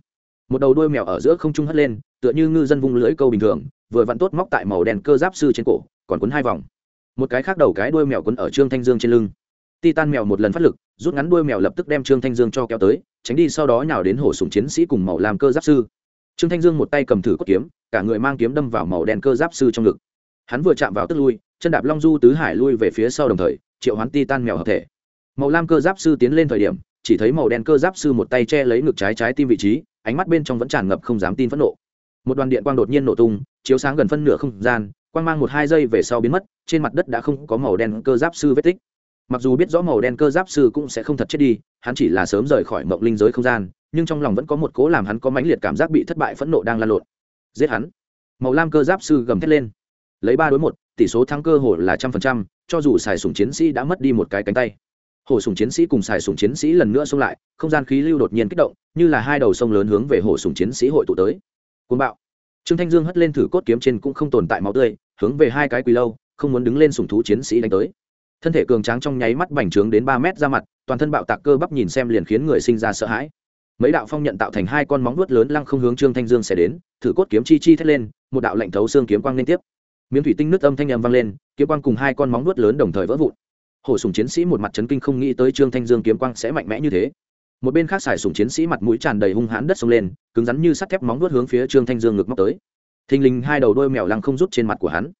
Một đầu đuôi mèo ở giữa không trung hất lên, tựa như ngư dân vung lưỡi câu bình thường, vừa vặn tốt móc tại màu đen cơ giáp sư trên cổ, còn quấn hai vòng. Một cái khác đầu cái đuôi mèo quấn ở trương thanh dương trên lưng. Titan mèo một lần phát lực, rút ngắn đuôi mèo lập tức đem trương thanh dương cho kéo tới, tránh đi sau đó nhào đến hổ sùng chiến sĩ cùng màu làm cơ giáp sư. Trương thanh dương một tay cầm thử cốt kiếm, cả người mang kiếm đâm vào màu đen cơ giáp sư trong ngực. Hắn vừa chạm vào tức lui, chân đạp long du tứ hải lui về phía sau đồng thời, triệu hoán titan mèo hợp thể. Màu lam cơ giáp sư tiến lên thời điểm chỉ thấy màu đen cơ giáp sư một tay che lấy ngực trái trái tim vị trí, ánh mắt bên trong vẫn tràn ngập không dám tin phẫn nộ. Một đoàn điện quang đột nhiên nổ tung, chiếu sáng gần phân nửa không gian, quang mang một hai giây về sau biến mất, trên mặt đất đã không có màu đen cơ giáp sư vết tích. Mặc dù biết rõ màu đen cơ giáp sư cũng sẽ không thật chết đi, hắn chỉ là sớm rời khỏi mộng linh giới không gian, nhưng trong lòng vẫn có một cố làm hắn có mãnh liệt cảm giác bị thất bại phẫn nộ đang lan lộn. Giết hắn. Màu lam cơ giáp sư gầm thét lên. Lấy ba đối một, tỷ số thắng cơ hồ là trăm phần trăm, cho dù xài sùng chiến sĩ đã mất đi một cái cánh tay hổ sùng chiến sĩ cùng xài sùng chiến sĩ lần nữa xông lại, không gian khí lưu đột nhiên kích động, như là hai đầu sông lớn hướng về hổ sùng chiến sĩ hội tụ tới. Côn bạo. Trương thanh dương hất lên thử cốt kiếm trên cũng không tồn tại máu tươi, hướng về hai cái quỳ lâu, không muốn đứng lên sùng thú chiến sĩ đánh tới. Thân thể cường tráng trong nháy mắt bành trướng đến ba mét ra mặt, toàn thân bạo tạc cơ bắp nhìn xem liền khiến người sinh ra sợ hãi. Mấy đạo phong nhận tạo thành hai con móng vuốt lớn lăng không hướng trương thanh dương sẽ đến, thử cốt kiếm chi chi thét lên, một đạo lạnh thấu xương kiếm quang liên tiếp. Miếng thủy tinh nước âm thanh âm vang lên, kiếm quang cùng hai con móng vuốt lớn đồng thời vỡ vụn hổ sùng chiến sĩ một mặt chấn kinh không nghĩ tới trương thanh dương kiếm quang sẽ mạnh mẽ như thế. Một bên khác xài sùng chiến sĩ mặt mũi tràn đầy hung hãn đất sông lên, cứng rắn như sắt thép móng vuốt hướng phía trương thanh dương ngực móc tới. Thình lình hai đầu đôi mèo lăng không rút trên mặt của hắn.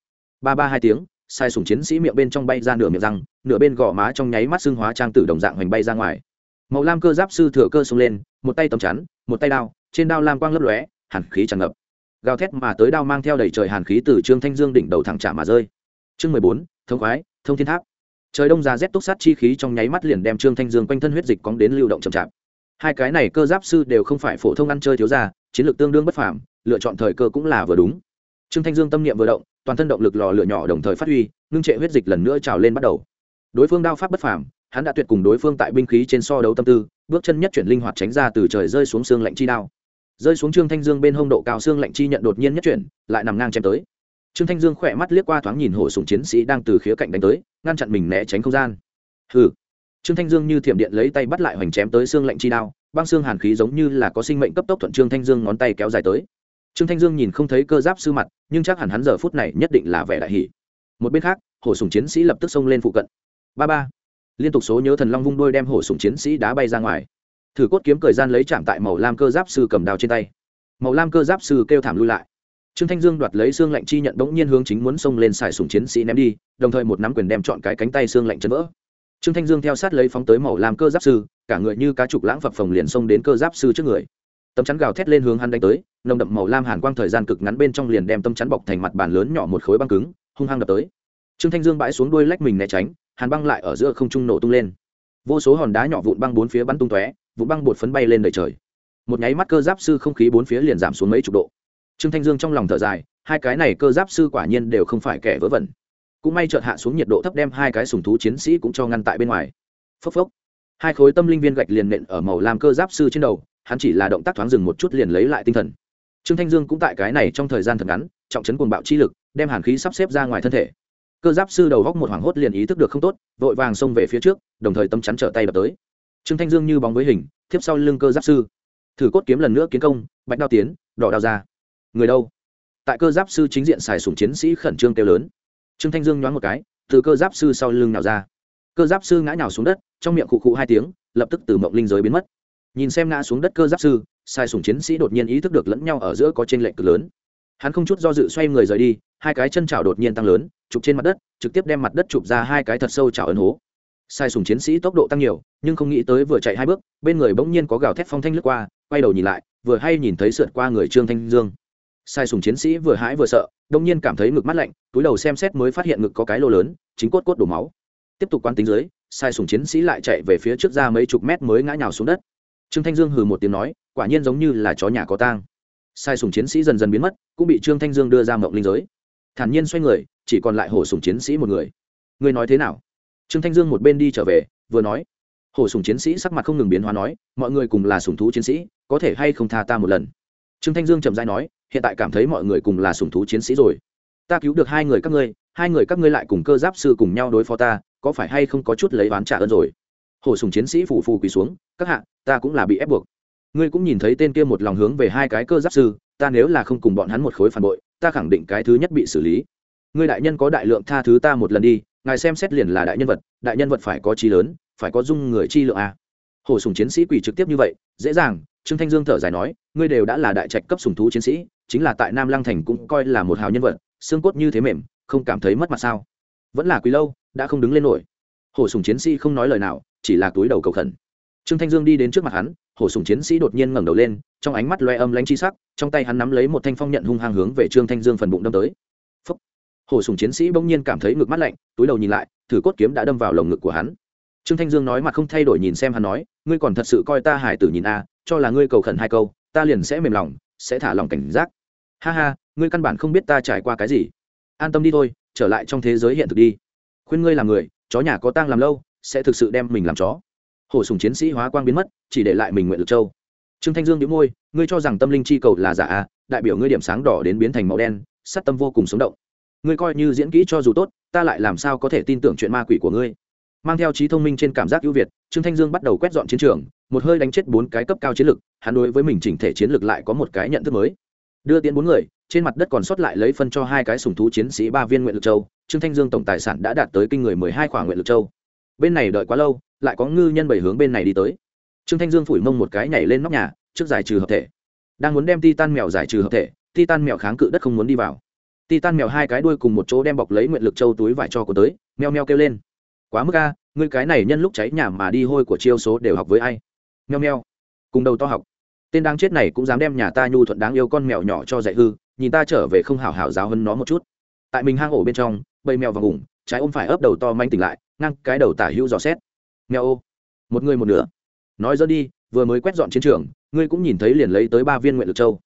Ba ba hai tiếng sai sùng chiến sĩ miệng bên trong bay ra nửa miệng răng, nửa bên gò má trong nháy mắt xương hóa trang tử đồng dạng hoành bay ra ngoài. Màu lam cơ giáp sư thừa cơ xông lên, một tay tầm chắn, một tay đao, trên đao lam quang lấp lóe, hàn khí tràn ngập. Gào thét mà tới đao mang theo đầy trời hàn khí từ trương thanh dương đỉnh đầu thẳng trả mà rơi. Chương mười bốn, thông khoái, thông thiên tháp trời đông ra rét túc sát chi khí trong nháy mắt liền đem trương thanh dương quanh thân huyết dịch cóng đến lưu động chậm chạp. Hai cái này cơ giáp sư đều không phải phổ thông ăn chơi thiếu ra chiến lược tương đương bất phàm, lựa chọn thời cơ cũng là vừa đúng. Trương thanh dương tâm niệm vừa động, toàn thân động lực lò lửa nhỏ đồng thời phát huy, ngưng trệ huyết dịch lần nữa trào lên bắt đầu. Đối phương đao pháp bất phàm, hắn đã tuyệt cùng đối phương tại binh khí trên so đấu tâm tư, bước chân nhất chuyển linh hoạt tránh ra từ trời rơi xuống xương lạnh chi đao. Rơi xuống trương thanh dương bên hông độ cao xương lạnh chi nhận đột nhiên nhất chuyển, lại nằm ngang chém tới trương thanh dương khỏe mắt liếc qua thoáng nhìn hổ sùng chiến sĩ đang từ khía cạnh đánh tới, ngăn chặn mình né tránh không gian. Hừ. Trương thanh dương như thiểm điện lấy tay bắt lại hoành chém tới xương lạnh chi đao, băng xương hàn khí giống như là có sinh mệnh cấp tốc thuận trương thanh dương ngón tay kéo dài tới. Trương thanh dương nhìn không thấy cơ giáp sư mặt, nhưng chắc hẳn hắn giờ phút này nhất định là vẻ đại hỷ một bên khác, hổ sùng chiến sĩ lập tức xông lên phụ cận. Ba ba. Liên tục số nhớ thần long vung đôi đem hổ sùng chiến sĩ đá bay ra ngoài. Thử cốt kiếm thời gian lấy chạm tại màu lam cơ giáp sư cầm đao trên tay. Màu lam cơ giáp sư kêu thảm lui lại trương thanh dương đoạt lấy xương lạnh chi nhận bỗng nhiên hướng chính muốn xông lên xài sùng chiến sĩ ném đi, đồng thời một nắm quyền đem chọn cái cánh tay xương lạnh chấn vỡ. Trương thanh dương theo sát lấy phóng tới màu lam cơ giáp sư, cả người như cá trục lãng phập phồng liền xông đến cơ giáp sư trước người. Tấm chắn gào thét lên hướng hắn đánh tới, nồng đậm màu lam hàn quang thời gian cực ngắn bên trong liền đem tấm chắn bọc thành mặt bàn lớn nhỏ một khối băng cứng, hung hăng đập tới. Trương thanh dương bãi xuống đuôi lách mình né tránh, hàn băng lại ở giữa không trung nổ tung lên. Vô số hòn đá nhỏ vụn băng bốn phía bắn tung tóe, vụn băng bột phấn bay lên đầy trời. Một nháy mắt cơ giáp sư không khí bốn phía liền giảm xuống mấy chục độ trương thanh dương trong lòng thở dài, hai cái này cơ giáp sư quả nhiên đều không phải kẻ vớ vẩn. Cũng may chợt hạ xuống nhiệt độ thấp đem hai cái sùng thú chiến sĩ cũng cho ngăn tại bên ngoài. Phốc phốc. Hai khối tâm linh viên gạch liền nện ở màu làm cơ giáp sư trên đầu, hắn chỉ là động tác thoáng dừng một chút liền lấy lại tinh thần. Trương thanh dương cũng tại cái này trong thời gian thật ngắn, trọng chấn cuồng bạo chi lực, đem hàn khí sắp xếp ra ngoài thân thể. Cơ giáp sư đầu góc một hoảng hốt liền ý thức được không tốt, vội vàng xông về phía trước, đồng thời tâm chắn trở tay đập tới. Trương thanh dương như bóng với hình tiếp sau lưng cơ giáp sư. Thử cốt kiếm lần nữa kiến công, bạch đao tiến, đỏ đao ra người đâu? Tại cơ giáp sư chính diện xài sùng chiến sĩ khẩn trương kêu lớn. Trương thanh dương nhoáng một cái, từ cơ giáp sư sau lưng nào ra. Cơ giáp sư ngã nhào xuống đất, trong miệng khụ khụ hai tiếng, lập tức từ mộng linh giới biến mất. Nhìn xem ngã xuống đất cơ giáp sư sai sùng chiến sĩ đột nhiên ý thức được lẫn nhau ở giữa có trên lệnh cực lớn. Hắn không chút do dự xoay người rời đi, hai cái chân chảo đột nhiên tăng lớn, chụp trên mặt đất, trực tiếp đem mặt đất chụp ra hai cái thật sâu chảo ấn hố. Sai sùng chiến sĩ tốc độ tăng nhiều, nhưng không nghĩ tới vừa chạy hai bước, bên người bỗng nhiên có gào thét phong thanh lướt qua, quay đầu nhìn lại, vừa hay nhìn thấy sượt qua người trương thanh dương sai sùng chiến sĩ vừa hãi vừa sợ, đông nhiên cảm thấy ngực mắt lạnh, túi đầu xem xét mới phát hiện ngực có cái lô lớn, chính cốt cốt đổ máu. Tiếp tục quan tính dưới, sai sùng chiến sĩ lại chạy về phía trước ra mấy chục mét mới ngã nhào xuống đất. Trương thanh dương hừ một tiếng nói, quả nhiên giống như là chó nhà có tang. Sai sùng chiến sĩ dần dần biến mất, cũng bị trương thanh dương đưa ra mộng linh giới. Thản nhiên xoay người, chỉ còn lại hổ sùng chiến sĩ một người. Người nói thế nào? Trương thanh dương một bên đi trở về, vừa nói. Hổ sùng chiến sĩ sắc mặt không ngừng biến hóa nói, mọi người cùng là sùng thú chiến sĩ, có thể hay không tha ta một lần? Trương thanh dương chậm dãi nói, hiện tại cảm thấy mọi người cùng là sùng thú chiến sĩ rồi. Ta cứu được hai người các ngươi, hai người các ngươi lại cùng cơ giáp sư cùng nhau đối phó ta, có phải hay không có chút lấy oán trả ơn rồi? Hổ sùng chiến sĩ phù phù quỳ xuống, các hạ, ta cũng là bị ép buộc. Ngươi cũng nhìn thấy tên kia một lòng hướng về hai cái cơ giáp sư, ta nếu là không cùng bọn hắn một khối phản bội, ta khẳng định cái thứ nhất bị xử lý. Ngươi đại nhân có đại lượng tha thứ ta một lần đi, ngài xem xét liền là đại nhân vật, đại nhân vật phải có trí lớn, phải có dung người chi lượng a. Hổ sùng chiến sĩ quỳ trực tiếp như vậy, dễ dàng trương thanh dương thở dài nói, ngươi đều đã là đại trạch cấp sùng thú chiến sĩ, chính là tại nam lăng thành cũng coi là một hào nhân vật, xương cốt như thế mềm, không cảm thấy mất mặt sao? Vẫn là quý lâu, đã không đứng lên nổi. Hổ sùng chiến sĩ không nói lời nào, chỉ là túi đầu cầu khẩn. Trương thanh dương đi đến trước mặt hắn, hổ sùng chiến sĩ đột nhiên ngẩng đầu lên, trong ánh mắt loe âm lánh chi sắc, trong tay hắn nắm lấy một thanh phong nhận hung hăng hướng về trương thanh dương phần bụng đâm tới. Phúc. hổ sùng chiến sĩ bỗng nhiên cảm thấy ngực mắt lạnh, túi đầu nhìn lại, thử cốt kiếm đã đâm vào lồng ngực của hắn trương thanh dương nói mặt không thay đổi nhìn xem hắn nói, ngươi còn thật sự coi ta hải tử nhìn a, cho là ngươi cầu khẩn hai câu, ta liền sẽ mềm lòng, sẽ thả lòng cảnh giác. Ha ha, ngươi căn bản không biết ta trải qua cái gì. An tâm đi thôi, trở lại trong thế giới hiện thực đi. Khuyên ngươi làm người, chó nhà có tang làm lâu, sẽ thực sự đem mình làm chó. Hổ sùng chiến sĩ hóa quang biến mất, chỉ để lại mình nguyện lực châu. Trương thanh dương đĩu môi, ngươi cho rằng tâm linh chi cầu là giả à đại biểu ngươi điểm sáng đỏ đến biến thành màu đen, sát tâm vô cùng sống động. Ngươi coi như diễn kỹ cho dù tốt, ta lại làm sao có thể tin tưởng chuyện ma quỷ của ngươi? Mang theo trí thông minh trên cảm giác ưu việt, trương thanh dương bắt đầu quét dọn chiến trường, một hơi đánh chết bốn cái cấp cao chiến lực hắn đối với mình chỉnh thể chiến lực lại có một cái nhận thức mới. Đưa tiến bốn người, trên mặt đất còn sót lại lấy phân cho hai cái sùng thú chiến sĩ ba viên nguyện lực châu, trương thanh dương tổng tài sản đã đạt tới kinh người mười hai khoản nguyện lực châu. Bên này đợi quá lâu, lại có ngư nhân bảy hướng bên này đi tới. Trương thanh dương phủi mông một cái nhảy lên nóc nhà, trước giải trừ hợp thể. Đang muốn đem ti tan mèo giải trừ hợp thể ti tan mèo kháng cự đất không muốn đi vào. Ti tan mèo hai cái đuôi cùng một chỗ đem bọc lấy nguyện lực châu túi vải cho của tới, meo meo kêu lên quá mức a, ngươi cái này nhân lúc cháy nhà mà đi hôi của chiêu số đều học với ai? Nheo nheo cùng đầu to học. Tên đáng chết này cũng dám đem nhà ta nhu thuận đáng yêu con mèo nhỏ cho dạy hư, nhìn ta trở về không hảo hảo giáo hơn nó một chút. Tại mình hang ổ bên trong, bầy mèo vòng ủng, trái ôm phải ấp đầu to manh tỉnh lại, ngang cái đầu tả hữu dò xét. Mèo ô. Một người một nửa. Nói dỡ đi, vừa mới quét dọn chiến trường, ngươi cũng nhìn thấy liền lấy tới ba viên nguyện lực châu.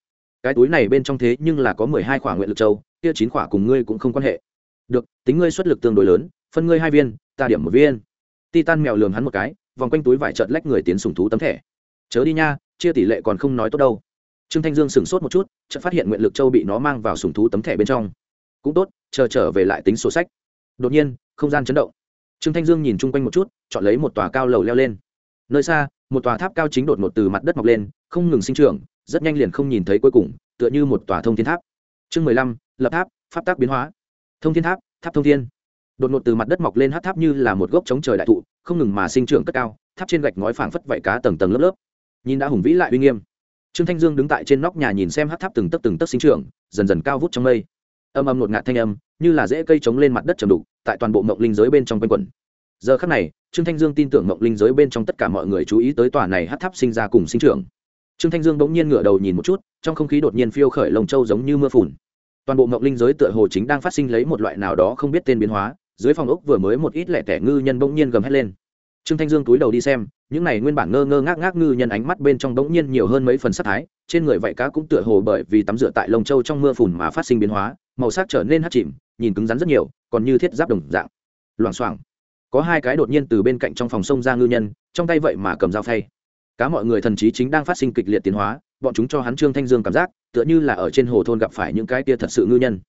Cái túi này bên trong thế nhưng là có mười hai khỏa nguyện lực châu, kia chín khỏa cùng ngươi cũng không quan hệ. Được, tính ngươi xuất lực tương đối lớn phân ngươi hai viên, ta điểm một viên. Titan mèo lường hắn một cái, vòng quanh túi vải trợt lách người tiến sùng thú tấm thẻ. Chớ đi nha, chia tỷ lệ còn không nói tốt đâu. Trương thanh dương sửng sốt một chút, chợt phát hiện nguyện lực châu bị nó mang vào sùng thú tấm thẻ bên trong. Cũng tốt, chờ trở về lại tính sổ sách. Đột nhiên, không gian chấn động. Trương thanh dương nhìn chung quanh một chút, chọn lấy một tòa cao lầu leo lên. Nơi xa, một tòa tháp cao chính đột ngột từ mặt đất mọc lên, không ngừng sinh trưởng, rất nhanh liền không nhìn thấy cuối cùng, tựa như một tòa thông thiên tháp. Chương mười lăm, lập tháp, pháp tác biến hóa. Thông thiên tháp tháp thông thiên đột ngột từ mặt đất mọc lên hát tháp như là một gốc chống trời đại thụ, không ngừng mà sinh trưởng cất cao, tháp trên gạch ngói phảng phất vạy cá tầng tầng lớp lớp. Nhìn đã hùng vĩ lại uy nghiêm. Trương thanh dương đứng tại trên nóc nhà nhìn xem hát tháp từng tấc từng tấc sinh trưởng, dần dần cao vút trong mây. Âm âm ngột ngạt thanh âm, như là dễ cây trống lên mặt đất trầm đục, tại toàn bộ mộng linh giới bên trong quanh quẩn. Giờ khắc này, trương thanh dương tin tưởng mộng linh giới bên trong tất cả mọi người chú ý tới tòa này hát tháp sinh ra cùng sinh trưởng. Trương thanh dương bỗng nhiên ngửa đầu nhìn một chút, trong không khí đột nhiên phiêu khởi lồng trâu giống như mưa phùn. Toàn bộ mộng linh giới tựa hồ chính đang phát sinh lấy một loại nào đó không biết tên biến hóa dưới phòng ốc vừa mới một ít lẻ tẻ ngư nhân bỗng nhiên gầm hét lên. Trương thanh dương túi đầu đi xem, những này nguyên bản ngơ ngơ ngác ngác ngư nhân ánh mắt bên trong bỗng nhiên nhiều hơn mấy phần sắc thái, trên người vậy cá cũng tựa hồ bởi vì tắm rửa tại lồng châu trong mưa phùn mà phát sinh biến hóa, màu sắc trở nên hắt chìm, nhìn cứng rắn rất nhiều, còn như thiết giáp đồng dạng. Loảng xoảng. Có hai cái đột nhiên từ bên cạnh trong phòng sông ra ngư nhân, trong tay vậy mà cầm dao phay. Cá mọi người thần trí chính đang phát sinh kịch liệt tiến hóa, bọn chúng cho hắn trương thanh dương cảm giác, tựa như là ở trên hồ thôn gặp phải những cái tia thật sự ngư nhân.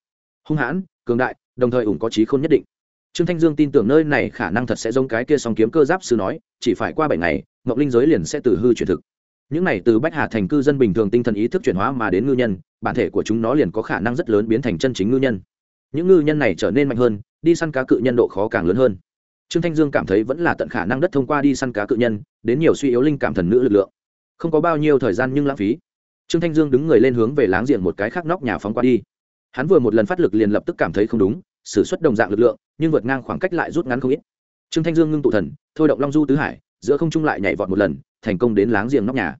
Hung hãn, cường đại, đồng thời ủng có trí khôn nhất định trương thanh dương tin tưởng nơi này khả năng thật sẽ giống cái kia song kiếm cơ giáp sư nói, chỉ phải qua bảy ngày, ngọc linh giới liền sẽ từ hư chuyển thực. Những này từ bách hà thành cư dân bình thường tinh thần ý thức chuyển hóa mà đến ngư nhân, bản thể của chúng nó liền có khả năng rất lớn biến thành chân chính ngư nhân. Những ngư nhân này trở nên mạnh hơn, đi săn cá cự nhân độ khó càng lớn hơn. Trương thanh dương cảm thấy vẫn là tận khả năng đất thông qua đi săn cá cự nhân, đến nhiều suy yếu linh cảm thần nữ lực lượng. Không có bao nhiêu thời gian nhưng lãng phí. Trương thanh dương đứng người lên hướng về láng giềng một cái khác nóc nhà phóng qua đi. Hắn vừa một lần phát lực liền lập tức cảm thấy không đúng s ử suất đồng dạng lực lượng, nhưng vượt ngang khoảng cách lại rút ngắn không ít. Trương thanh dương ngưng tụ thần, thôi động long du tứ hải, giữa không trung lại nhảy vọt một lần, thành công đến láng giềng nóc nhà.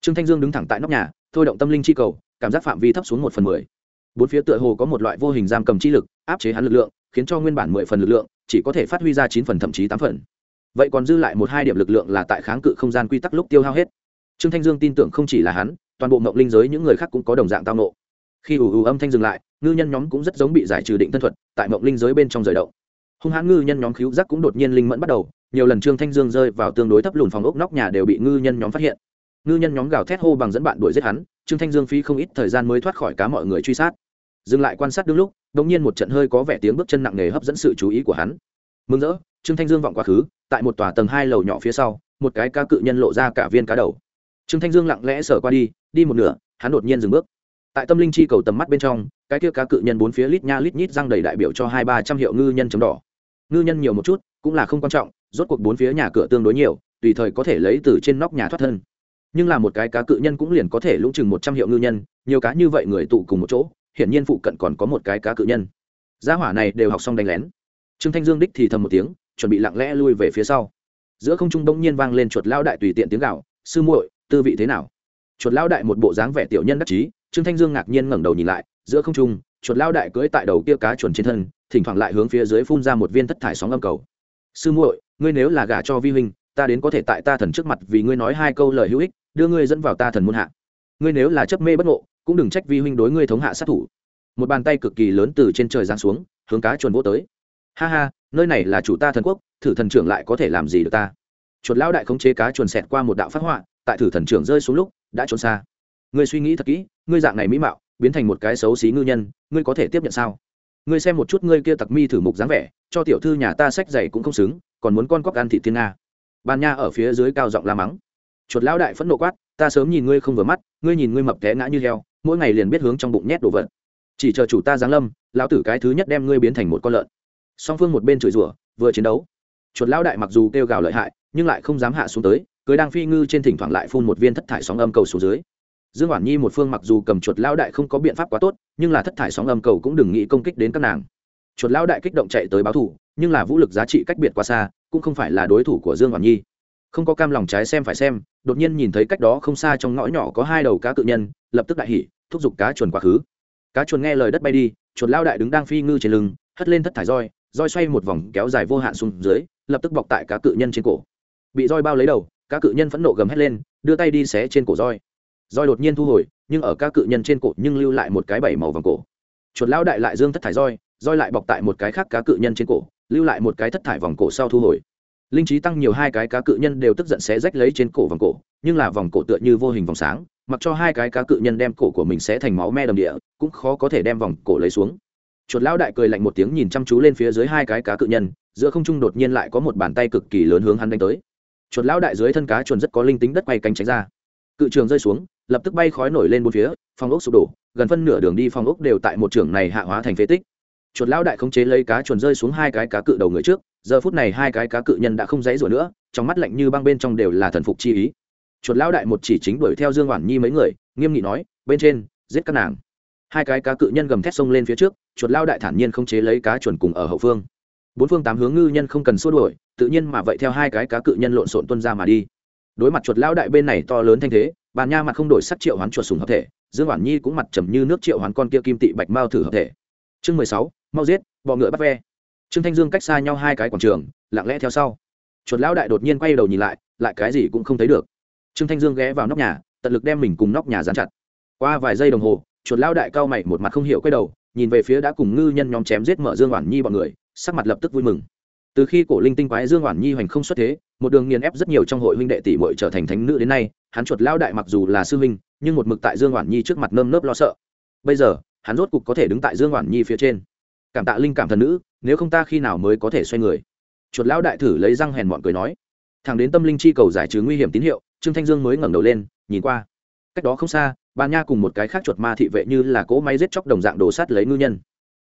Trương thanh dương đứng thẳng tại nóc nhà, thôi động tâm linh chi cầu, cảm giác phạm vi thấp xuống một phần mười. Bốn phía tựa hồ có một loại vô hình giam cầm chi lực, áp chế hắn lực lượng, khiến cho nguyên bản mười phần lực lượng, chỉ có thể phát huy ra chín phần thậm chí tám phần. Vậy còn dư lại một hai điểm lực lượng là tại kháng cự không gian quy tắc lúc tiêu hao hết. Trương thanh dương tin tưởng không chỉ là hắn, toàn bộ mộng linh giới những người khác cũng có đồng dạng tao nộ khi ù ù âm thanh dừng lại, ngư nhân nhóm cũng rất giống bị giải trừ định thân thuật, tại mộng linh giới bên trong rời động. Hung hãn ngư nhân nhóm cứu giác cũng đột nhiên linh mẫn bắt đầu, nhiều lần trương thanh dương rơi vào tương đối thấp lùn phòng ốc nóc nhà đều bị ngư nhân nhóm phát hiện. Ngư nhân nhóm gào thét hô bằng dẫn bạn đuổi giết hắn, trương thanh dương phí không ít thời gian mới thoát khỏi cá mọi người truy sát. Dừng lại quan sát đương lúc đ ỗ n g nhiên một trận hơi có vẻ tiếng bước chân nặng nề hấp dẫn sự chú ý của hắn. Mừng rỡ, trương thanh dương vọng quá khứ, tại một tòa tầng hai lầu nhỏ phía sau, một cái cá cự nhân lộ ra cả viên cá đầu. Trương thanh dương lặng lẽ sở qua đi đi một nửa, hắn đột nhiên dừng bước tại tâm linh chi cầu tầm mắt bên trong, cái kia cá cự nhân bốn phía lít nha lít nhít răng đầy đại biểu cho hai ba trăm hiệu ngư nhân chấm đỏ. Ngư nhân nhiều một chút, cũng là không quan trọng, rốt cuộc bốn phía nhà cửa tương đối nhiều, tùy thời có thể lấy từ trên nóc nhà thoát thân. Nhưng là một cái cá cự nhân cũng liền có thể lũng chừng một trăm hiệu ngư nhân, nhiều cá như vậy người tụ cùng một chỗ, hiển nhiên phụ cận còn có một cái cá cự nhân. Gia hỏa này đều học xong đánh lén. Trương thanh dương đích thì thầm một tiếng, chuẩn bị lặng lẽ lui về phía sau. Giữa không trung bỗng nhiên vang lên chuột lao đại tùy tiện tiếng gạo sư muội, tư vị thế nào? Chuột lao đại một bộ dáng vẻ tiểu nhân đắc chí trương thanh dương ngạc nhiên ngẩng đầu nhìn lại, giữa không trung, chuột lao đại cưỡi tại đầu kia cá chuẩn trên thân, thỉnh thoảng lại hướng phía dưới phun ra một viên thất thải sóng âm cầu. Sư muội, ngươi nếu là gả cho vi huynh, ta đến có thể tại ta thần trước mặt vì ngươi nói hai câu lời hữu ích, đưa ngươi dẫn vào ta thần muôn hạ. Ngươi nếu là chấp mê bất ngộ, cũng đừng trách vi huynh đối ngươi thống hạ sát thủ. Một bàn tay cực kỳ lớn từ trên trời giáng xuống, hướng cá chuồn vỗ tới. Ha ha, nơi này là chủ ta thần quốc, thử thần trưởng lại có thể làm gì được ta? Chuột lão đại khống chế cá chuồn xẹt qua một đạo phát họa, tại thử thần trưởng rơi xuống lúc, đã trốn xa ngươi suy nghĩ thật kỹ, ngươi dạng này mỹ mạo, biến thành một cái xấu xí ngư nhân, ngươi có thể tiếp nhận sao? Ngươi xem một chút ngươi kia tặc mi thử mục dáng vẻ, cho tiểu thư nhà ta sách giày cũng không xứng, còn muốn con cóc ăn thị thiên nga. Ban nha ở phía dưới cao giọng la mắng. Chuột lão đại phẫn nộ quát, ta sớm nhìn ngươi không vừa mắt, ngươi nhìn ngươi mập té ngã như heo, mỗi ngày liền biết hướng trong bụng nhét đồ vật. Chỉ chờ chủ ta giáng lâm, lão tử cái thứ nhất đem ngươi biến thành một con lợn. Song phương một bên chửi rủa, vừa chiến đấu. Chuột lão đại mặc dù kêu gào lợi hại, nhưng lại không dám hạ xuống tới, cưới đang phi ngư trên thỉnh thoảng lại phun một viên thất thải sóng âm cầu xuống dưới dương hoàn nhi một phương mặc dù cầm chuột lao đại không có biện pháp quá tốt, nhưng là thất thải sóng âm cầu cũng đừng nghĩ công kích đến các nàng. Chuột lao đại kích động chạy tới báo thủ nhưng là vũ lực giá trị cách biệt quá xa, cũng không phải là đối thủ của dương hoàn nhi. Không có cam lòng trái xem phải xem, đột nhiên nhìn thấy cách đó không xa trong ngõ nhỏ có hai đầu cá cự nhân, lập tức đại hỉ, thúc giục cá chuồn quá khứ. Cá chuồn nghe lời đất bay đi, chuột lao đại đứng đang phi ngư trên lưng, hất lên thất thải roi roi xoay một vòng kéo dài vô hạn xuống dưới, lập tức bọc tại cá cự nhân trên cổ. Bị roi bao lấy đầu, cá cự nhân phẫn nộ gầm hét lên, đưa tay đi xé trên cổ roi roi đột nhiên thu hồi, nhưng ở cá cự nhân trên cổ nhưng lưu lại một cái bảy màu vòng cổ. Chuột lao đại lại dương thất thải roi roi lại bọc tại một cái khác cá cự nhân trên cổ, lưu lại một cái thất thải vòng cổ sau thu hồi. Linh trí tăng nhiều hai cái cá cự nhân đều tức giận xé rách lấy trên cổ vòng cổ, nhưng là vòng cổ tựa như vô hình vòng sáng, mặc cho hai cái cá cự nhân đem cổ của mình xé thành máu me đầm địa, cũng khó có thể đem vòng cổ lấy xuống. Chuột lão đại cười lạnh một tiếng nhìn chăm chú lên phía dưới hai cái cá cự nhân, giữa không trung đột nhiên lại có một bàn tay cực kỳ lớn hướng hắn đánh tới. Chuột lão đại dưới thân cá chuồn rất có linh tính đất quay cánh tránh ra. Cự trường rơi xuống lập tức bay khói nổi lên bốn phía, phòng ốc sụp đổ, gần phân nửa đường đi phòng ốc đều tại một trường này hạ hóa thành phế tích. Chuột lão đại khống chế lấy cá chuồn rơi xuống hai cái cá cự đầu người trước, giờ phút này hai cái cá cự nhân đã không dãy rủa nữa, trong mắt lạnh như băng bên trong đều là thần phục chi ý. Chuột lão đại một chỉ chính đuổi theo dương hoàn nhi mấy người, nghiêm nghị nói, bên trên, giết các nàng. Hai cái cá cự nhân gầm thét xông lên phía trước, chuột lao đại thản nhiên không chế lấy cá chuồn cùng ở hậu phương. Bốn phương tám hướng ngư nhân không cần xua đuổi, tự nhiên mà vậy theo hai cái cá cự nhân lộn xộn tuân ra mà đi. Đối mặt chuột lao đại bên này to lớn thanh thế bàn nha mặt không đổi sắc triệu hoán chuột sùng hợp thể, dương hoàn nhi cũng mặt trầm như nước triệu hoán con kia kim tị bạch mao thử hợp thể. Chương mười sáu, mau giết, bọ ngựa bắt ve. Trương thanh dương cách xa nhau hai cái quảng trường, lặng lẽ theo sau. Chuột lão đại đột nhiên quay đầu nhìn lại lại cái gì cũng không thấy được. Trương thanh dương ghé vào nóc nhà, tận lực đem mình cùng nóc nhà dán chặt. Qua vài giây đồng hồ, chuột lão đại cao mày một mặt không hiểu quay đầu, nhìn về phía đã cùng ngư nhân nhóm chém giết mở dương oản nhi bọn người, sắc mặt lập tức vui mừng từ khi cổ linh tinh quái dương oản nhi hoành không xuất thế, một đường nghiền ép rất nhiều trong hội huynh đệ tỷ muội trở thành thánh nữ đến nay, hắn chuột lão đại mặc dù là sư huynh, nhưng một mực tại dương oản nhi trước mặt nơm nớp lo sợ. Bây giờ, hắn rốt cục có thể đứng tại dương oản nhi phía trên. Cảm tạ linh cảm thần nữ, nếu không ta khi nào mới có thể xoay người? Chuột lão đại thử lấy răng hèn mọn cười nói. Thằng đến tâm linh chi cầu giải trừ nguy hiểm tín hiệu, trương thanh dương mới ngẩng đầu lên, nhìn qua. Cách đó không xa bàn nha cùng một cái khác chuột ma thị vệ như là cỗ máy giết chóc đồng dạng đổ sát lấy ngư nhân.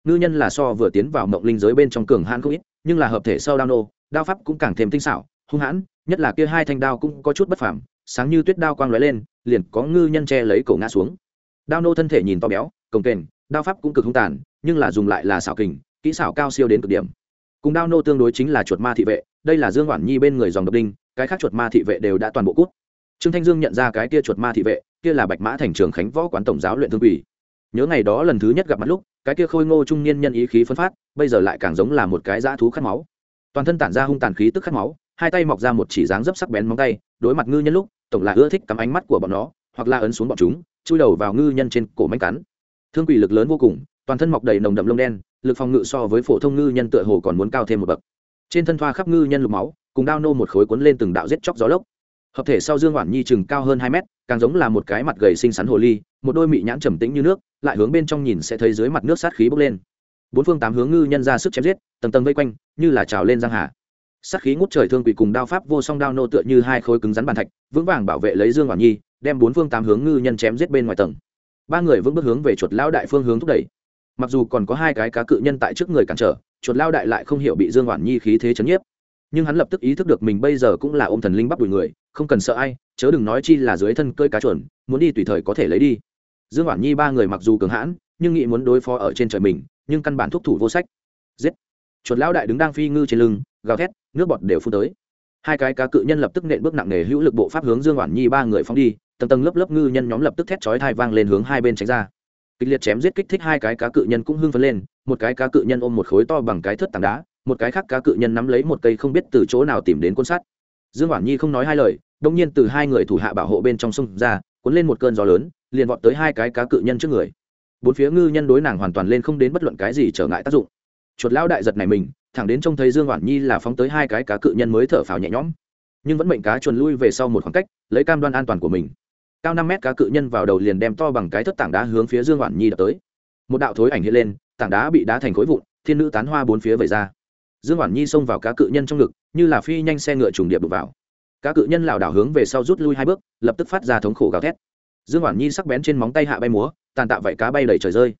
Ngư nhân là so vừa tiến vào mộng linh giới bên trong cường hãn không ít nhưng là hợp thể sau đao nô đao pháp cũng càng thêm tinh xảo hung hãn nhất là kia hai thanh đao cũng có chút bất phàm, sáng như tuyết đao quang lóe lên liền có ngư nhân che lấy cổ ngã xuống. Đao nô thân thể nhìn to béo cồng kềnh đao pháp cũng cực hung tàn nhưng là dùng lại là xảo kình kỹ xảo cao siêu đến cực điểm. Cùng đao nô tương đối chính là chuột ma thị vệ đây là dương oản nhi bên người dòng độc đinh cái khác chuột ma thị vệ đều đã toàn bộ cút. Trương thanh dương nhận ra cái kia chuột ma thị vệ kia là bạch mã thành trường khánh võ quán tổng giáo luyện thương quỷ. Nhớ ngày đó lần thứ nhất gặp mặt lúc cái kia khôi ngô trung niên nhân ý khí phân phát bây giờ lại càng giống là một cái dã thú khát máu. Toàn thân tản ra hung tàn khí tức khát máu, hai tay mọc ra một chỉ dáng dấp sắc bén móng tay, đối mặt ngư nhân lúc, tổng là ưa thích cắm ánh mắt của bọn nó, hoặc là ấn xuống bọn chúng, chui đầu vào ngư nhân trên cổ mánh cắn. Thương quỷ lực lớn vô cùng, toàn thân mọc đầy nồng đậm lông đen, lực phòng ngự so với phổ thông ngư nhân tựa hồ còn muốn cao thêm một bậc. Trên thân thoa khắp ngư nhân lục máu, cùng đao nô một khối cuốn lên từng đạo giết chóc gió lốc. Hợp thể sau dương hoản nhi chừng cao hơn hai mét, càng giống là một cái mặt gầy xinh xắn hồ ly, một đôi mị nhãn trầm tĩnh như nước, lại hướng bên trong nhìn sẽ thấy dưới mặt nước sát khí bốc lên bốn phương tám hướng ngư nhân ra sức chém giết, tầng tầng vây quanh, như là trào lên giang hà. Sát khí ngút trời thương quỷ cùng đao pháp vô song đao nô tựa như hai khối cứng rắn bàn thạch, vững vàng bảo vệ lấy dương hoàng nhi, đem bốn phương tám hướng ngư nhân chém giết bên ngoài tầng. Ba người vững bước hướng về chuột lão đại phương hướng thúc đẩy. Mặc dù còn có hai cái cá cự nhân tại trước người cản trở, chuột lao đại lại không hiểu bị dương hoàng nhi khí thế chấn nhiếp. Nhưng hắn lập tức ý thức được mình bây giờ cũng là ôm thần linh bắt đùi người, không cần sợ ai, chớ đừng nói chi là dưới thân cơi cá chuẩn muốn đi tùy thời có thể lấy đi. Dương hoàng nhi ba người mặc dù cường hãn, nhưng nghĩ muốn đối phó ở trên trời mình nhưng căn bản thúc thủ vô sách. Giết. Chuột lão đại đứng đang phi ngư trên lưng, gào thét, nước bọt đều phun tới. Hai cái cá cự nhân lập tức nện bước nặng nề hữu lực bộ pháp hướng dương oản nhi ba người phóng đi, tầng tầng lớp lớp ngư nhân nhóm lập tức thét chói thai vang lên hướng hai bên tránh ra. Kịch liệt chém giết kích thích hai cái cá cự nhân cũng hưng phấn lên, một cái cá cự nhân ôm một khối to bằng cái thớt tảng đá, một cái khác cá cự nhân nắm lấy một cây không biết từ chỗ nào tìm đến côn sắt. Dương oản nhi không nói hai lời đông nhiên từ hai người thủ hạ bảo hộ bên trong sông ra, cuốn lên một cơn gió lớn, liền vọt tới hai cái cá cự nhân trước người bốn phía ngư nhân đối nàng hoàn toàn lên không đến bất luận cái gì trở ngại tác dụng. Chuột lão đại giật này mình, thẳng đến trông thấy dương hoản nhi là phóng tới hai cái cá cự nhân mới thở phào nhẹ nhõm. Nhưng vẫn mệnh cá chuồn lui về sau một khoảng cách, lấy cam đoan an toàn của mình. Cao năm mét cá cự nhân vào đầu liền đem to bằng cái thất tảng đá hướng phía dương hoản nhi đập tới. Một đạo thối ảnh hiện lên, tảng đá bị đá thành khối vụn, thiên nữ tán hoa bốn phía vẩy ra. Dương hoản nhi xông vào cá cự nhân trong ngực, như là phi nhanh xe ngựa trùng điệp đục vào. Cá cự nhân lảo đảo hướng về sau rút lui hai bước, lập tức phát ra thống khổ gào thét. Dương hoản nhi sắc bén trên móng tay hạ bay múa tàn tạ vậy cá bay đầy trời rơi.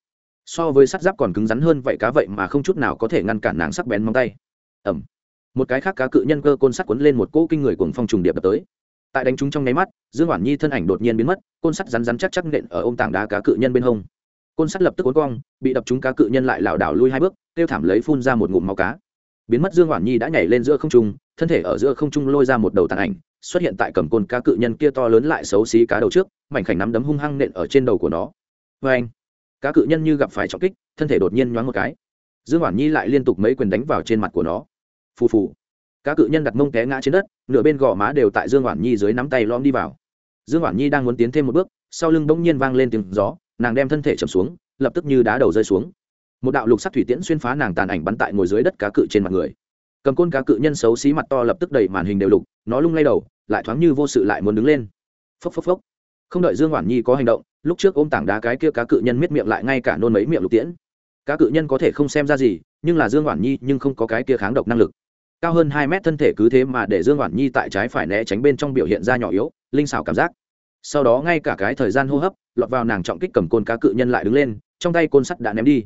So với sắt giáp còn cứng rắn hơn vậy cá vậy mà không chút nào có thể ngăn cản nàng sắc bén móng tay. Ẩm một cái khác cá cự nhân cơ côn sắt cuốn lên một cỗ kinh người cuồng phong trùng điệp đập tới. Tại đánh trúng trong nháy mắt, dương hoản nhi thân ảnh đột nhiên biến mất, côn sắt rắn rắn chắc chắc nện ở ôm tảng đá cá cự nhân bên hông. Côn sắt lập tức cuốn cong, bị đập trúng cá cự nhân lại lảo đảo lui hai bước, kêu thảm lấy phun ra một ngụm máu cá. Biến mất dương hoản nhi đã nhảy lên giữa không trung, thân thể ở giữa không trung lôi ra một đầu tàn ảnh, xuất hiện tại cầm côn cá cự nhân kia to lớn lại xấu xí cá đầu trước, mảnh khảnh nắm đấm hung hăng nện ở trên đầu của nó vê anh, cá cự nhân như gặp phải trọng kích, thân thể đột nhiên nhoáng một cái. Dương Hoản nhi lại liên tục mấy quyền đánh vào trên mặt của nó. Phù phù. Cá cự nhân đặt mông té ngã trên đất, nửa bên gò má đều tại dương Hoản nhi dưới nắm tay lom đi vào. Dương Hoản nhi đang muốn tiến thêm một bước, sau lưng bỗng nhiên vang lên tiếng gió, nàng đem thân thể chầm xuống, lập tức như đá đầu rơi xuống. Một đạo lục sắc thủy tiễn xuyên phá nàng tàn ảnh bắn tại ngồi dưới đất cá cự trên mặt người. Cầm côn cá cự nhân xấu xí mặt to lập tức đẩy màn hình đều lục, nó lung lay đầu, lại thoáng như vô sự lại muốn đứng lên. Phốc phốc phốc. Không đợi dương Hoản nhi có hành động lúc trước ôm tảng đá cái kia cá cự nhân miết miệng lại ngay cả nôn mấy miệng lục tiễn. Cá cự nhân có thể không xem ra gì, nhưng là dương oản nhi nhưng không có cái kia kháng độc năng lực. Cao hơn hai mét thân thể cứ thế mà để dương oản nhi tại trái phải né tránh bên trong biểu hiện ra nhỏ yếu, linh xảo cảm giác. Sau đó ngay cả cái thời gian hô hấp, lọt vào nàng trọng kích cầm côn cá cự nhân lại đứng lên, trong tay côn sắt đã ném đi.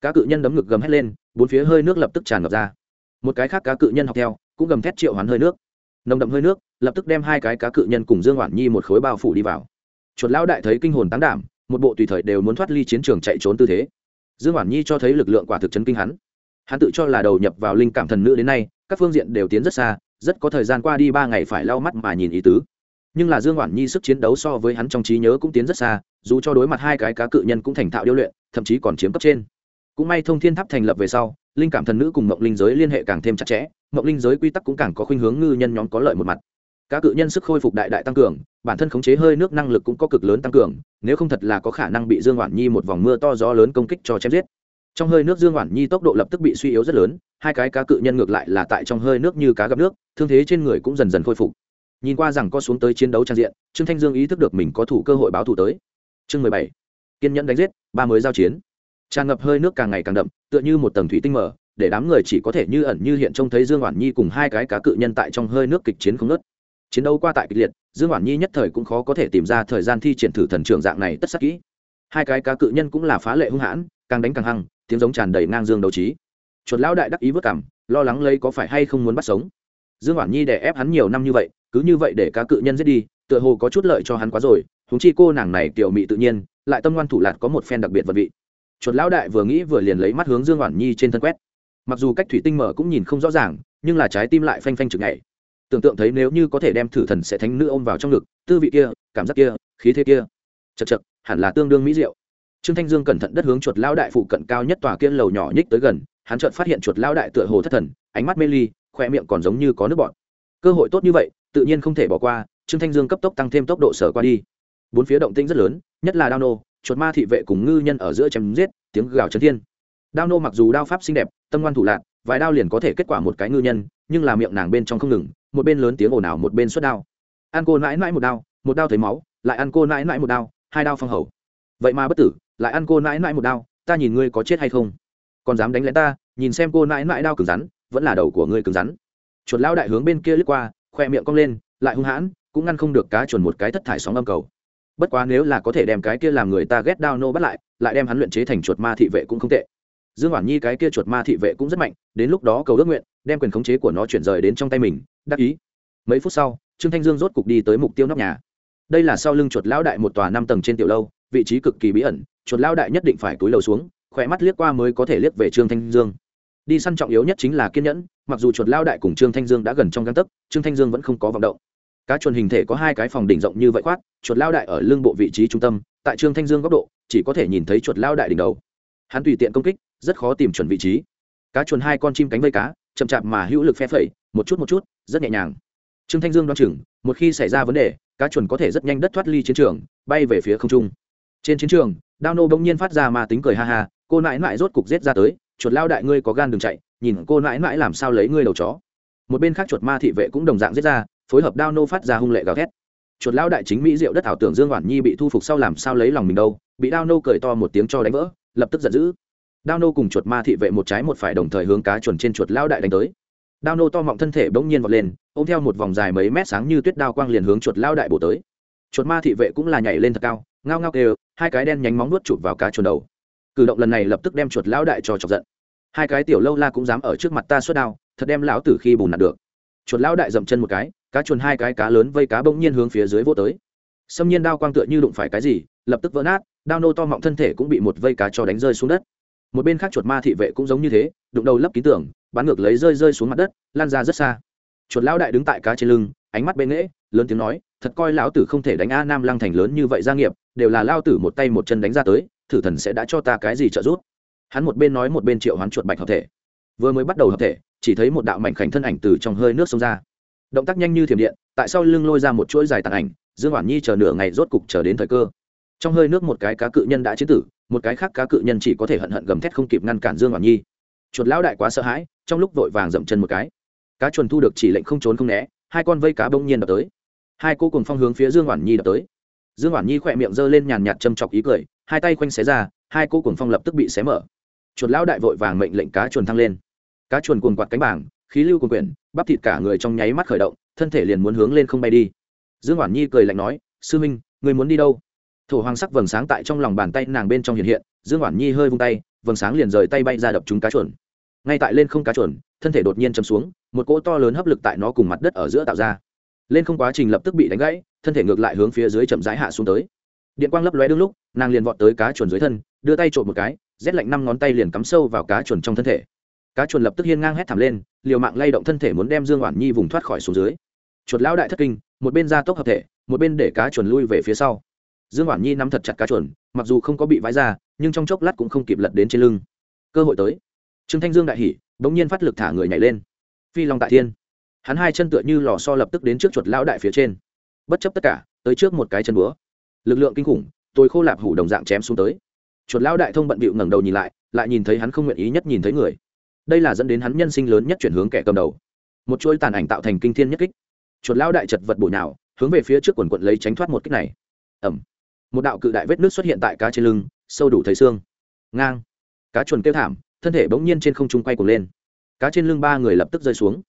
Cá cự nhân đấm ngực gầm hét lên, bốn phía hơi nước lập tức tràn ngập ra. Một cái khác cá cự nhân học theo, cũng gầm thét triệu hoán hơi nước. Nồng đậm hơi nước, lập tức đem hai cái cá cự nhân cùng dương oản nhi một khối bao phủ đi vào chuột lão đại thấy kinh hồn tán đảm, một bộ tùy thời đều muốn thoát ly chiến trường chạy trốn tư thế. Dương oản nhi cho thấy lực lượng quả thực chấn kinh hắn. Hắn tự cho là đầu nhập vào linh cảm thần nữ đến nay, các phương diện đều tiến rất xa, rất có thời gian qua đi ba ngày phải lau mắt mà nhìn ý tứ. Nhưng là dương oản nhi sức chiến đấu so với hắn trong trí nhớ cũng tiến rất xa, dù cho đối mặt hai cái cá cự nhân cũng thành thạo điêu luyện, thậm chí còn chiếm cấp trên. Cũng may thông thiên tháp thành lập về sau, linh cảm thần nữ cùng mộng linh giới liên hệ càng thêm chặt chẽ, mộng linh giới quy tắc cũng càng có khuynh hướng ngư nhân nhóm có lợi một mặt cá cự nhân sức khôi phục đại đại tăng cường, bản thân khống chế hơi nước năng lực cũng có cực lớn tăng cường, nếu không thật là có khả năng bị dương oản nhi một vòng mưa to gió lớn công kích cho chém giết. Trong hơi nước dương oản nhi tốc độ lập tức bị suy yếu rất lớn, hai cái cá cự nhân ngược lại là tại trong hơi nước như cá gặp nước, thương thế trên người cũng dần dần khôi phục. Nhìn qua rằng có xuống tới chiến đấu trang diện, trương thanh dương ý thức được mình có thủ cơ hội báo thủ tới. Chương mười bảy, kiên nhẫn đánh giết, ba mới giao chiến. Tràn ngập hơi nước càng ngày càng đậm, tựa như một tầng thủy tinh mở, để đám người chỉ có thể như ẩn như hiện trông thấy dương oản nhi cùng hai cái cá cự nhân tại trong hơi nước kịch chiến không nớt chiến đấu qua tại kịch liệt, dương Hoàn nhi nhất thời cũng khó có thể tìm ra thời gian thi triển thử thần trường dạng này tất sắc kỹ. Hai cái cá cự nhân cũng là phá lệ hung hãn, càng đánh càng hăng, tiếng giống tràn đầy ngang dương đấu trí. Chuột lão đại đắc ý vất cảm, lo lắng lấy có phải hay không muốn bắt sống. Dương Hoàn nhi đè ép hắn nhiều năm như vậy, cứ như vậy để cá cự nhân giết đi, tựa hồ có chút lợi cho hắn quá rồi húng chi cô nàng này tiểu mị tự nhiên, lại tâm ngoan thủ lạt có một phen đặc biệt vật vị. Chuột lão đại vừa nghĩ vừa liền lấy mắt hướng dương Hoàn nhi trên thân quét. Mặc dù cách thủy tinh mở cũng nhìn không rõ ràng, nhưng là trái tim lại phanh phanh chực nhảy tưởng tượng thấy nếu như có thể đem thử thần sẽ thánh nữ ôm vào trong ngực, tư vị kia, cảm giác kia, khí thế kia. Chật chật hẳn là tương đương mỹ diệu. Trương thanh dương cẩn thận đất hướng chuột lão đại phụ cận cao nhất tòa kia lầu nhỏ nhích tới gần, hắn chợt phát hiện chuột lão đại tựa hồ thất thần, ánh mắt mê ly, khoe miệng còn giống như có nước bọt. Cơ hội tốt như vậy, tự nhiên không thể bỏ qua, trương thanh dương cấp tốc tăng thêm tốc độ sở qua đi. Bốn phía động tĩnh rất lớn, nhất là đao nô, chuột ma thị vệ cùng ngư nhân ở giữa chém giết, tiếng gào chấn thiên. Đao nô mặc dù đao pháp xinh đẹp, tâm ngoan thủ lạc vài đao liền có thể kết quả một cái ngư nhân, nhưng là miệng nàng bên trong không ngừng một bên lớn tiếng ồn ào, một bên xuất đao. Ăn cô nãi nãi một đao một đao thấy máu, lại ăn cô nãi nãi một đao, hai đao phong hầu. Vậy mà bất tử, lại ăn cô nãi nãi một đao, ta nhìn ngươi có chết hay không? Còn dám đánh lén ta, nhìn xem cô nãi nãi đao cứng rắn, vẫn là đầu của ngươi cứng rắn. Chuột lao đại hướng bên kia lướt qua, khoe miệng cong lên, lại hung hãn, cũng ngăn không được cá chuồn một cái thất thải sóng âm cầu. Bất quá nếu là có thể đem cái kia làm người ta ghét đao nô bắt lại lại đem hắn luyện chế thành chuột ma thị vệ cũng không tệ dương hoàn nhi cái kia chuột ma thị vệ cũng rất mạnh, đến lúc đó cầu ước nguyện, đem quyền khống chế của nó chuyển rời đến trong tay mình, đắc ý. Mấy phút sau, trương thanh dương rốt cục đi tới mục tiêu nóc nhà. Đây là sau lưng chuột lão đại một tòa năm tầng trên tiểu lâu, vị trí cực kỳ bí ẩn, chuột lão đại nhất định phải túi lầu xuống, khỏe mắt liếc qua mới có thể liếc về trương thanh dương. Đi săn trọng yếu nhất chính là kiên nhẫn, mặc dù chuột lão đại cùng trương thanh dương đã gần trong găng tấc, trương thanh dương vẫn không có vọng động. Cá chuồn hình thể có hai cái phòng đỉnh rộng như vậy khoát, chuột lão đại ở lưng bộ vị trí trung tâm, tại trương thanh dương góc độ, chỉ có thể nhìn thấy chuột lão đại đỉnh đầu. Hắn tùy tiện công kích rất khó tìm chuẩn vị trí. Cá chuồn hai con chim cánh vây cá, chậm chạp mà hữu lực phe phẩy, một chút một chút, rất nhẹ nhàng. Trương thanh dương đoán chừng, một khi xảy ra vấn đề, cá chuồn có thể rất nhanh đất thoát ly chiến trường, bay về phía không trung. Trên chiến trường, đao nô bỗng nhiên phát ra mà tính cười ha ha, cô nãi nãi rốt cục giết ra tới, chuột lao đại ngươi có gan đừng chạy, nhìn cô nãi nãi làm sao lấy ngươi đầu chó. Một bên khác chuột ma thị vệ cũng đồng dạng giết ra, phối hợp đao nô phát ra hung lệ gào thét. Chuột lao đại chính mỹ diệu đất ảo tưởng dương hoàn nhi bị thu phục sau làm sao lấy lòng mình đâu, bị đao nô cười to một tiếng cho đánh vỡ, lập tức giận dữ đao nô cùng chuột ma thị vệ một trái một phải đồng thời hướng cá chuồn trên chuột lao đại đánh tới. Đao nô to mọng thân thể bỗng nhiên vọt lên, ôm theo một vòng dài mấy mét sáng như tuyết đao quang liền hướng chuột lao đại bổ tới. Chuột ma thị vệ cũng là nhảy lên thật cao, ngao ngao kêu, hai cái đen nhánh móng nuốt chụp vào cá chuồn đầu. Cử động lần này lập tức đem chuột lao đại cho chọc giận. Hai cái tiểu lâu la cũng dám ở trước mặt ta suốt đao, thật đem lão tử khi bùn nạt được. Chuột lao đại dậm chân một cái, cá chuồn hai cái cá lớn vây cá bỗng nhiên hướng phía dưới vô tới. Xâm nhiên đao quang tựa như đụng phải cái gì, lập tức vỡ nát, đao nô to mọng thân thể cũng bị một vây cá cho đánh rơi xuống đất một bên khác chuột ma thị vệ cũng giống như thế, đụng đầu lấp ký tưởng bắn ngược lấy rơi rơi xuống mặt đất, lan ra rất xa. Chuột lão đại đứng tại cá trên lưng, ánh mắt bên nghễ, lớn tiếng nói, thật coi lão tử không thể đánh a nam lăng thành lớn như vậy gia nghiệp, đều là lao tử một tay một chân đánh ra tới, thử thần sẽ đã cho ta cái gì trợ giúp? Hắn một bên nói một bên triệu hoán chuột bạch hợp thể. Vừa mới bắt đầu hợp thể, chỉ thấy một đạo mảnh khảnh thân ảnh từ trong hơi nước xông ra. Động tác nhanh như thiểm điện, tại sao lưng lôi ra một chuỗi dài tàn ảnh, dương hoàn nhi chờ nửa ngày rốt cục chờ đến thời cơ. Trong hơi nước một cái cá cự nhân đã chế tử một cái khác cá cự nhân chỉ có thể hận hận gầm thét không kịp ngăn cản dương hoàn nhi. Chuột lão đại quá sợ hãi, trong lúc vội vàng dậm chân một cái. Cá chuồn thu được chỉ lệnh không trốn không né, hai con vây cá bỗng nhiên đập tới. Hai cô cùng phong hướng phía dương hoàn nhi đập tới. Dương hoàn nhi khỏe miệng giơ lên nhàn nhạt châm chọc ý cười, hai tay quanh xé ra, hai cô cùng phong lập tức bị xé mở. Chuột lão đại vội vàng mệnh lệnh cá chuồn thăng lên. Cá chuồn cuồng quạt cánh bảng, khí lưu cuồng quyển, bắp thịt cả người trong nháy mắt khởi động, thân thể liền muốn hướng lên không bay đi. Dương hoàn nhi cười lạnh nói, sư minh, người muốn đi đâu? Thổ hoàng sắc vầng sáng tại trong lòng bàn tay nàng bên trong hiện hiện, dương Hoản nhi hơi vung tay, vầng sáng liền rời tay bay ra đập chúng cá chuồn. Ngay tại lên không cá chuồn, thân thể đột nhiên chầm xuống, một cỗ to lớn hấp lực tại nó cùng mặt đất ở giữa tạo ra. Lên không quá trình lập tức bị đánh gãy, thân thể ngược lại hướng phía dưới chậm rãi hạ xuống tới. Điện quang lấp lóe đương lúc, nàng liền vọt tới cá chuồn dưới thân, đưa tay trộm một cái, rét lạnh năm ngón tay liền cắm sâu vào cá chuồn trong thân thể. Cá chuồn lập tức hiên ngang hét thảm lên, liều mạng lay động thân thể muốn đem dương oản nhi vùng thoát khỏi xuống dưới. Chuột lão đại thất kinh, một bên ra tốc hợp thể, một bên để cá chuồn lui về phía sau dương Hoản nhi nắm thật chặt cá chuẩn, mặc dù không có bị vãi ra nhưng trong chốc lát cũng không kịp lật đến trên lưng. Cơ hội tới. Trương thanh dương đại hỉ bỗng nhiên phát lực thả người nhảy lên. Phi long tại thiên. Hắn hai chân tựa như lò so lập tức đến trước chuột lão đại phía trên. Bất chấp tất cả tới trước một cái chân búa. Lực lượng kinh khủng tôi khô lạp hủ đồng dạng chém xuống tới. Chuột lão đại thông bận bịu ngẩng đầu nhìn lại lại nhìn thấy hắn không nguyện ý nhất nhìn thấy người. Đây là dẫn đến hắn nhân sinh lớn nhất chuyển hướng kẻ cầm đầu. Một chuỗi tàn ảnh tạo thành kinh thiên nhất kích. Chuột lão đại chật vật bụi nào hướng về phía trước quần quận lấy tránh thoát một kích này. Ẩm một đạo cự đại vết nước xuất hiện tại cá trên lưng, sâu đủ thấy xương. Ngang. Cá chuồn kêu thảm, thân thể bỗng nhiên trên không trung quay cuồng lên. Cá trên lưng ba người lập tức rơi xuống.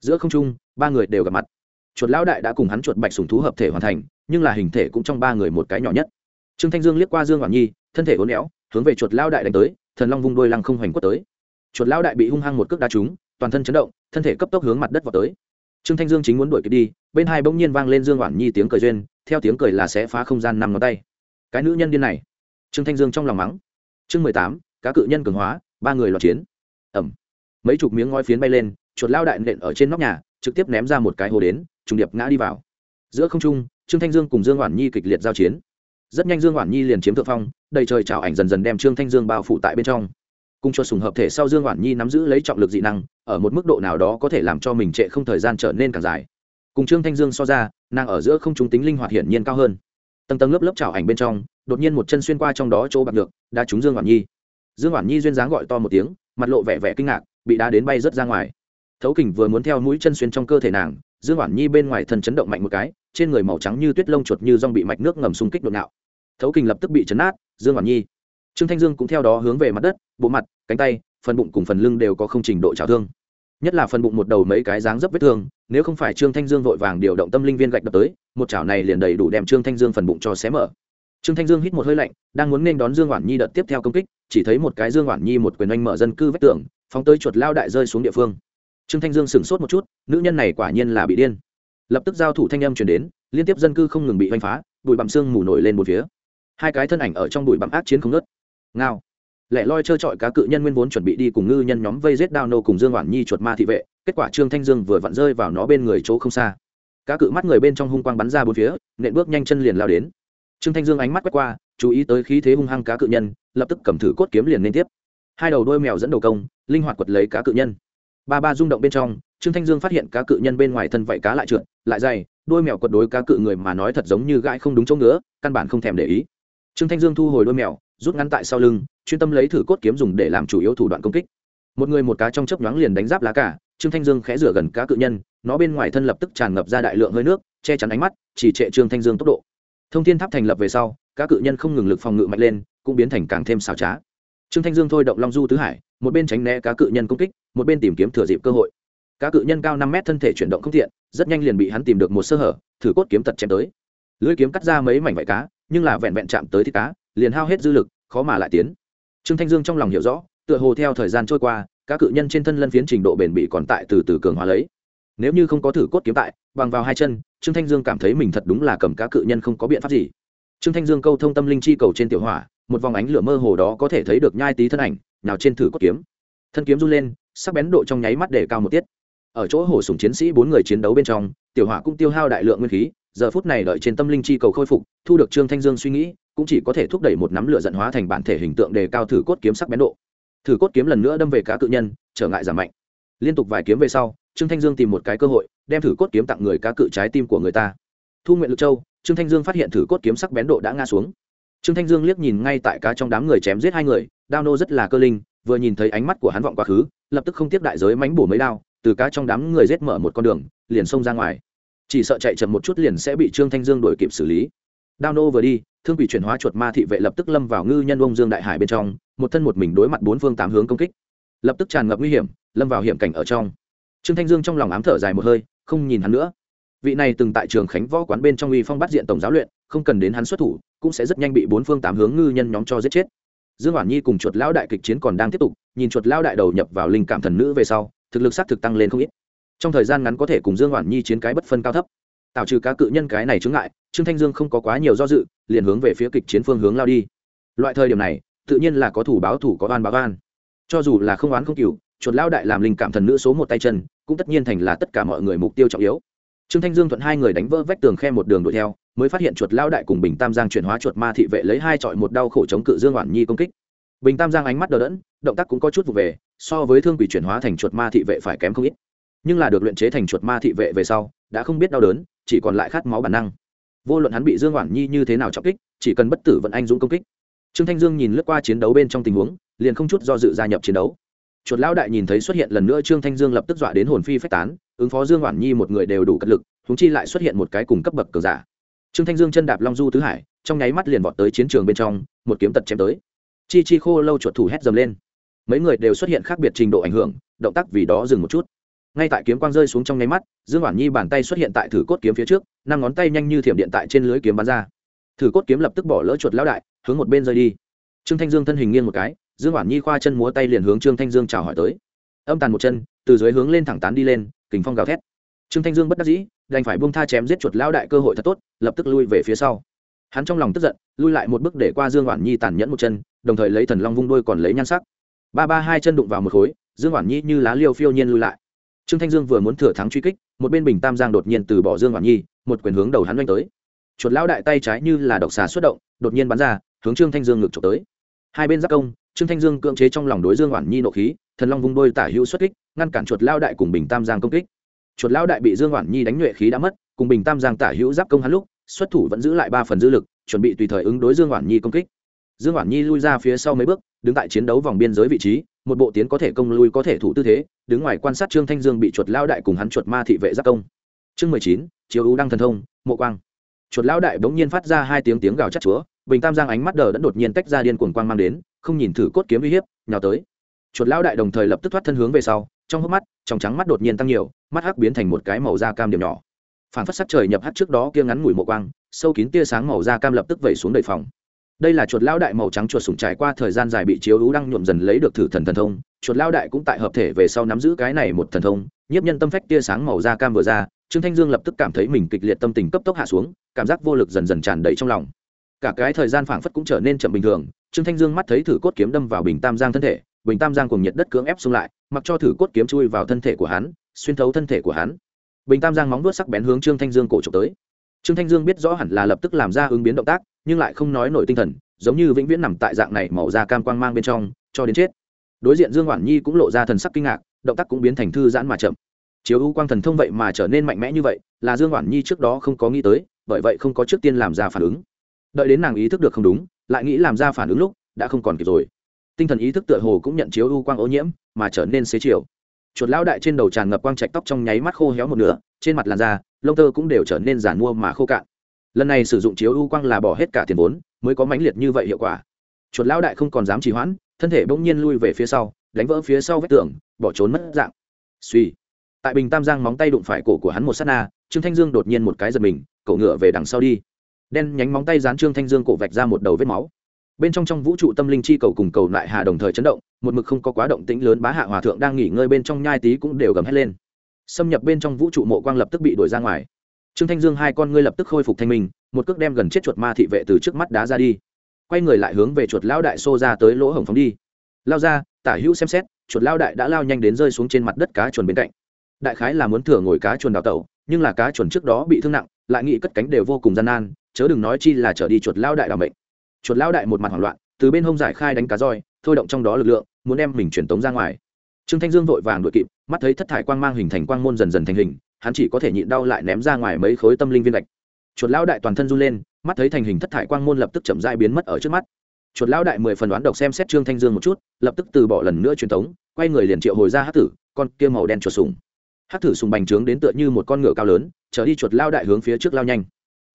Giữa không trung, ba người đều gặp mặt. Chuột lão đại đã cùng hắn chuột bạch sùng thú hợp thể hoàn thành, nhưng là hình thể cũng trong ba người một cái nhỏ nhất. Trương thanh dương liếc qua dương hoàng nhi, thân thể uốn éo, hướng về chuột lão đại đánh tới, thần long vung đôi lăng không hoành quất tới. Chuột lão đại bị hung hăng một cước đá trúng, toàn thân chấn động, thân thể cấp tốc hướng mặt đất vào tới. Trương thanh dương chính muốn đuổi kịp đi, bên hai bỗng nhiên vang lên dương hoàng nhi tiếng cười duyên, theo tiếng cười là sẽ phá không gian năm ngón tay cái nữ nhân điên này. Trương thanh dương trong lòng mắng. Chương mười tám, cá cự nhân cường hóa, ba người loạt chiến. Ẩm. Mấy chục miếng ngói phiến bay lên, chuột lao đại nện ở trên nóc nhà, trực tiếp ném ra một cái hồ đến, trùng điệp ngã đi vào. Giữa không trung, trương thanh dương cùng dương hoàn nhi kịch liệt giao chiến. Rất nhanh dương hoàn nhi liền chiếm thượng phong, đầy trời trào ảnh dần dần đem trương thanh dương bao phủ tại bên trong. Cùng cho sùng hợp thể sau dương hoàn nhi nắm giữ lấy trọng lực dị năng, ở một mức độ nào đó có thể làm cho mình trệ không thời gian trở nên càng dài. Cùng trương thanh dương so ra, nàng ở giữa không trung tính linh hoạt hiển nhiên cao hơn tầng tầng lớp lớp trào ảnh bên trong, đột nhiên một chân xuyên qua trong đó chỗ bạc được đã trúng dương hoàn nhi. Dương hoàn nhi duyên dáng gọi to một tiếng, mặt lộ vẻ vẻ kinh ngạc, bị đá đến bay rớt ra ngoài. Thấu kình vừa muốn theo mũi chân xuyên trong cơ thể nàng, dương hoàn nhi bên ngoài thân chấn động mạnh một cái, trên người màu trắng như tuyết lông chuột như rong bị mạch nước ngầm xung kích đột ngạo. Thấu kình lập tức bị chấn nát, dương hoàn nhi. Trương thanh dương cũng theo đó hướng về mặt đất, bộ mặt, cánh tay, phần bụng cùng phần lưng đều có không trình độ trào thương. Nhất là phần bụng một đầu mấy cái dáng dấp vết thương, nếu không phải trương thanh dương vội vàng điều động tâm linh viên gạch đập tới một chảo này liền đầy đủ đem trương thanh dương phần bụng cho xé mở. Trương thanh dương hít một hơi lạnh, đang muốn nên đón dương oản nhi đợt tiếp theo công kích, chỉ thấy một cái dương oản nhi một quyền oanh mở dân cư vách tường, phóng tới chuột lao đại rơi xuống địa phương. Trương thanh dương sửng sốt một chút, nữ nhân này quả nhiên là bị điên. Lập tức giao thủ thanh âm chuyển đến, liên tiếp dân cư không ngừng bị oanh phá, bụi bặm xương mù nổi lên một phía. Hai cái thân ảnh ở trong bụi bặm ác chiến không ngớt. Ngao. Lẻ loi trơ trọi cá cự nhân nguyên vốn chuẩn bị đi cùng ngư nhân nhóm vây giết đao nô cùng dương oản nhi chuột ma thị vệ, kết quả trương thanh dương vừa vặn rơi vào nó bên người chỗ không xa cá cự mắt người bên trong hung quang bắn ra bốn phía, nện bước nhanh chân liền lao đến. Trương thanh dương ánh mắt quét qua, chú ý tới khí thế hung hăng cá cự nhân, lập tức cầm thử cốt kiếm liền liên tiếp. Hai đầu đôi mèo dẫn đầu công, linh hoạt quật lấy cá cự nhân. Ba ba rung động bên trong, trương thanh dương phát hiện cá cự nhân bên ngoài thân vậy cá lại trượt, lại dày đôi mèo quật đối cá cự người mà nói thật giống như gãi không đúng chỗ ngứa, căn bản không thèm để ý. Trương thanh dương thu hồi đôi mèo, rút ngắn tại sau lưng, chuyên tâm lấy thử cốt kiếm dùng để làm chủ yếu thủ đoạn công kích. Một người một cá trong chớp nhoáng liền đánh giáp lá cả trương thanh dương khẽ rửa gần cá cự nhân, nó bên ngoài thân lập tức tràn ngập ra đại lượng hơi nước, che chắn ánh mắt, chỉ trệ trương thanh dương tốc độ. Thông thiên tháp thành lập về sau, cá cự nhân không ngừng lực phòng ngự mạnh lên, cũng biến thành càng thêm xảo trá. Trương thanh dương thôi động long du tứ hải, một bên tránh né cá cự nhân công kích, một bên tìm kiếm thừa dịp cơ hội. Cá cự nhân cao năm mét thân thể chuyển động không thiện, rất nhanh liền bị hắn tìm được một sơ hở, thử cốt kiếm tật chém tới. Lưỡi kiếm cắt ra mấy mảnh vải cá, nhưng là vẹn vẹn chạm tới thịt cá, liền hao hết dư lực, khó mà lại tiến. Trương thanh dương trong lòng hiểu rõ, tựa hồ theo thời gian trôi qua các cự nhân trên thân lân phiến trình độ bền bỉ còn tại từ từ cường hóa lấy. Nếu như không có thử cốt kiếm tại, bằng vào hai chân, trương thanh dương cảm thấy mình thật đúng là cầm cá cự nhân không có biện pháp gì. Trương thanh dương câu thông tâm linh chi cầu trên tiểu hỏa, một vòng ánh lửa mơ hồ đó có thể thấy được nhai tí thân ảnh, nào trên thử cốt kiếm. Thân kiếm run lên, sắc bén độ trong nháy mắt để cao một tiết. Ở chỗ hổ sùng chiến sĩ bốn người chiến đấu bên trong, tiểu hỏa cũng tiêu hao đại lượng nguyên khí, giờ phút này đợi trên tâm linh chi cầu khôi phục, thu được trương thanh dương suy nghĩ, cũng chỉ có thể thúc đẩy một nắm lửa giận hóa thành bản thể hình tượng đề cao thử cốt kiếm sắc bén độ thử cốt kiếm lần nữa đâm về cá cự nhân, trở ngại giảm mạnh. Liên tục vài kiếm về sau, trương thanh dương tìm một cái cơ hội, đem thử cốt kiếm tặng người cá cự trái tim của người ta. Thu nguyện lực châu, trương thanh dương phát hiện thử cốt kiếm sắc bén độ đã ngã xuống. Trương thanh dương liếc nhìn ngay tại cá trong đám người chém giết hai người, đao nô rất là cơ linh, vừa nhìn thấy ánh mắt của hắn vọng quá khứ, lập tức không tiếp đại giới mánh bổ mấy đao, từ cá trong đám người giết mở một con đường, liền xông ra ngoài. Chỉ sợ chạy chậm một chút liền sẽ bị trương thanh dương đuổi kịp xử lý. Đao nô vừa đi thương quỷ chuyển hóa chuột ma thị vệ lập tức lâm vào ngư nhân ông dương đại hải bên trong, một thân một mình đối mặt bốn phương tám hướng công kích. Lập tức tràn ngập nguy hiểm, lâm vào hiểm cảnh ở trong. Trương thanh dương trong lòng ám thở dài một hơi, không nhìn hắn nữa. Vị này từng tại trường khánh võ quán bên trong uy phong bắt diện tổng giáo luyện, không cần đến hắn xuất thủ, cũng sẽ rất nhanh bị bốn phương tám hướng ngư nhân nhóm cho giết chết. Dương hoàn nhi cùng chuột lão đại kịch chiến còn đang tiếp tục, nhìn chuột lão đại đầu nhập vào linh cảm thần nữ về sau, thực lực xác thực tăng lên không ít. Trong thời gian ngắn có thể cùng dương hoàn nhi chiến cái bất phân cao thấp tạo trừ cá cự nhân cái này chướng ngại, trương thanh dương không có quá nhiều do dự, liền hướng về phía kịch chiến phương hướng lao đi. Loại thời điểm này, tự nhiên là có thủ báo thủ có oan báo oan. Cho dù là không oán không cừu, chuột lao đại làm linh cảm thần nữ số một tay chân, cũng tất nhiên thành là tất cả mọi người mục tiêu trọng yếu. Trương thanh dương thuận hai người đánh vỡ vách tường khe một đường đuổi theo, mới phát hiện chuột lao đại cùng bình tam giang chuyển hóa chuột ma thị vệ lấy hai trọi một đau khổ chống cự dương oản nhi công kích. Bình tam giang ánh mắt đờ đẫn, động tác cũng có chút vụ về, so với thương quỷ chuyển hóa thành chuột ma thị vệ phải kém không ít. Nhưng là được luyện chế thành chuột ma thị vệ về sau, đã không biết đau đớn chỉ còn lại khát máu bản năng. Vô luận hắn bị dương oản nhi như thế nào trọng kích, chỉ cần bất tử vẫn anh dũng công kích. Trương thanh dương nhìn lướt qua chiến đấu bên trong tình huống, liền không chút do dự gia nhập chiến đấu. Chuột lão đại nhìn thấy xuất hiện lần nữa trương thanh dương lập tức dọa đến hồn phi phách tán, ứng phó dương oản nhi một người đều đủ cật lực thúng chi lại xuất hiện một cái cùng cấp bậc cờ giả. Trương thanh dương chân đạp long du tứ hải, trong nháy mắt liền vọt tới chiến trường bên trong, một kiếm tật chém tới. Chi chi khô lâu chuột thủ hét dầm lên. Mấy người đều xuất hiện khác biệt trình độ ảnh hưởng, động tác vì đó dừng một chút ngay tại kiếm quang rơi xuống trong nháy mắt, dương oản nhi bàn tay xuất hiện tại thử cốt kiếm phía trước, năm ngón tay nhanh như thiểm điện tại trên lưới kiếm bắn ra. Thử cốt kiếm lập tức bỏ lỡ chuột lão đại, hướng một bên rơi đi. Trương thanh dương thân hình nghiêng một cái, dương oản nhi khoa chân múa tay liền hướng trương thanh dương chào hỏi tới. Âm tàn một chân, từ dưới hướng lên thẳng tán đi lên, kình phong gào thét. Trương thanh dương bất đắc dĩ, đành phải buông tha chém giết chuột lão đại cơ hội thật tốt, lập tức lui về phía sau. Hắn trong lòng tức giận, lui lại một bước để qua dương oản nhi tàn nhẫn một chân, đồng thời lấy thần long vung đôi còn lấy nhan sắc. Ba ba hai chân đụng vào một khối, dương oản nhi như lá liêu phiêu nhiên lui lại trương thanh dương vừa muốn thừa thắng truy kích, một bên bình tam giang đột nhiên từ bỏ dương oản nhi, một quyền hướng đầu hắn đánh tới. Chuột lão đại tay trái như là độc xà xuất động, đột nhiên bắn ra, hướng trương thanh dương ngực trộm tới. Hai bên giáp công, trương thanh dương cưỡng chế trong lòng đối dương oản nhi nộ khí, thần long vung đôi tả hữu xuất kích, ngăn cản chuột lao đại cùng bình tam giang công kích. Chuột lao đại bị dương oản nhi đánh nhuệ khí đã mất, cùng bình tam giang tả hữu giáp công hắn lúc, xuất thủ vẫn giữ lại ba phần dư lực, chuẩn bị tùy thời ứng đối dương oản nhi công kích. Dương oản nhi lui ra phía sau mấy bước đứng tại chiến đấu vòng biên giới vị trí, một bộ tiến có thể công lui có thể thủ tư thế, đứng ngoài quan sát trương thanh dương bị chuột lao đại cùng hắn chuột ma thị vệ giáp công. Chương mười chín, chiếu ưu đăng thần thông, mộ quang. Chuột lao đại bỗng nhiên phát ra hai tiếng tiếng gào chắc chúa, bình tam giang ánh mắt đờ đẫn đột nhiên tách ra điên cuồng quang mang đến, không nhìn thử cốt kiếm uy hiếp, nhào tới. Chuột lao đại đồng thời lập tức thoát thân hướng về sau, trong hốc mắt, trong trắng mắt đột nhiên tăng nhiều, mắt hắc biến thành một cái màu da cam điểm nhỏ. Phản phất sắc trời nhập hắt trước đó kia ngắn ngủi mộ quang, sâu kín tia sáng màu da cam lập tức vẩy xuống đầy phòng đây là chuột lao đại màu trắng chuột sủng trải qua thời gian dài bị chiếu ú đang nhuộm dần lấy được thử thần thần thông. Chuột lao đại cũng tại hợp thể về sau nắm giữ cái này một thần thông, nhiếp nhân tâm phách tia sáng màu da cam vừa ra, trương thanh dương lập tức cảm thấy mình kịch liệt tâm tình cấp tốc hạ xuống, cảm giác vô lực dần dần tràn đầy trong lòng. Cả cái thời gian phảng phất cũng trở nên chậm bình thường, trương thanh dương mắt thấy thử cốt kiếm đâm vào bình tam giang thân thể, bình tam giang cùng nhiệt đất cưỡng ép xung lại, mặc cho thử cốt kiếm chui vào thân thể của hắn, xuyên thấu thân thể của hắn. Bình tam giang móng vuốt sắc bén hướng trương thanh dương cổ trộm tới. Trương thanh dương biết rõ hẳn là lập tức làm ra ứng biến động tác nhưng lại không nói nổi tinh thần, giống như vĩnh viễn nằm tại dạng này màu da cam quang mang bên trong, cho đến chết. Đối diện dương hoản nhi cũng lộ ra thần sắc kinh ngạc, động tác cũng biến thành thư giãn mà chậm. Chiếu ưu quang thần thông vậy mà trở nên mạnh mẽ như vậy, là dương hoản nhi trước đó không có nghĩ tới, bởi vậy không có trước tiên làm ra phản ứng. Đợi đến nàng ý thức được không đúng, lại nghĩ làm ra phản ứng lúc, đã không còn kịp rồi. Tinh thần ý thức tựa hồ cũng nhận chiếu ưu quang ô nhiễm, mà trở nên xế chiều. Chuột lão đại trên đầu tràn ngập quang trạch tóc trong nháy mắt khô héo một nửa, trên mặt làn da, lông tơ cũng đều trở nên giản mua mà khô cạn lần này sử dụng chiếu u quang là bỏ hết cả tiền vốn, mới có mãnh liệt như vậy hiệu quả. Chuột lão đại không còn dám trì hoãn, thân thể bỗng nhiên lui về phía sau, đánh vỡ phía sau vách tường, bỏ trốn mất dạng. Suy. Tại bình tam giang móng tay đụng phải cổ của hắn một s á t na, trương thanh dương đột nhiên một cái giật mình cậu ngựa về đằng sau đi. Đen nhánh móng tay dán trương thanh dương cổ vạch ra một đầu vết máu. Bên trong trong vũ trụ tâm linh chi cầu cùng cầu lại hà đồng thời chấn động, một mực không có quá động tĩnh lớn bá hạ hòa thượng đang nghỉ ngơi bên trong nhai tí cũng đều gầm hét lên. Xâm nhập bên trong vũ trụ mộ quang lập tức bị đuổi ra ngoài trương thanh dương hai con ngươi lập tức khôi phục thanh minh, một cước đem gần chết chuột ma thị vệ từ trước mắt đá ra đi. Quay người lại hướng về chuột lão đại xô ra tới lỗ hổng phóng đi. Lao ra, tả hữu xem xét, chuột lao đại đã lao nhanh đến rơi xuống trên mặt đất cá chuồn bên cạnh. Đại khái là muốn thừa ngồi cá chuồn đào tẩu, nhưng là cá chuồn trước đó bị thương nặng, lại nghĩ cất cánh đều vô cùng gian nan, chớ đừng nói chi là trở đi chuột lao đại đ ả bệnh chuột lao đại một mặt hoảng loạn, từ bên hông giải khai đánh cá roi, thôi động trong đó lực lượng, muốn đem mình truyền tống ra ngoài. Trương thanh dương vội vàng đội kịp, mắt thấy thất thải quang mang hình thành quang môn dần dần thành hình hắn chỉ có thể nhịn đau lại ném ra ngoài mấy khối tâm linh viên gạch. Chuột lão đại toàn thân run lên, mắt thấy thành hình thất thải quang môn lập tức chậm dai biến mất ở trước mắt. Chuột lão đại mười phần đoán độc xem xét trương thanh dương một chút, lập tức từ bỏ lần nữa truyền tống quay người liền triệu hồi ra hát tử, con kia màu đen chuột sùng. Hát thử sùng bành trướng đến tựa như một con ngựa cao lớn trở đi chuột lao đại hướng phía trước lao nhanh.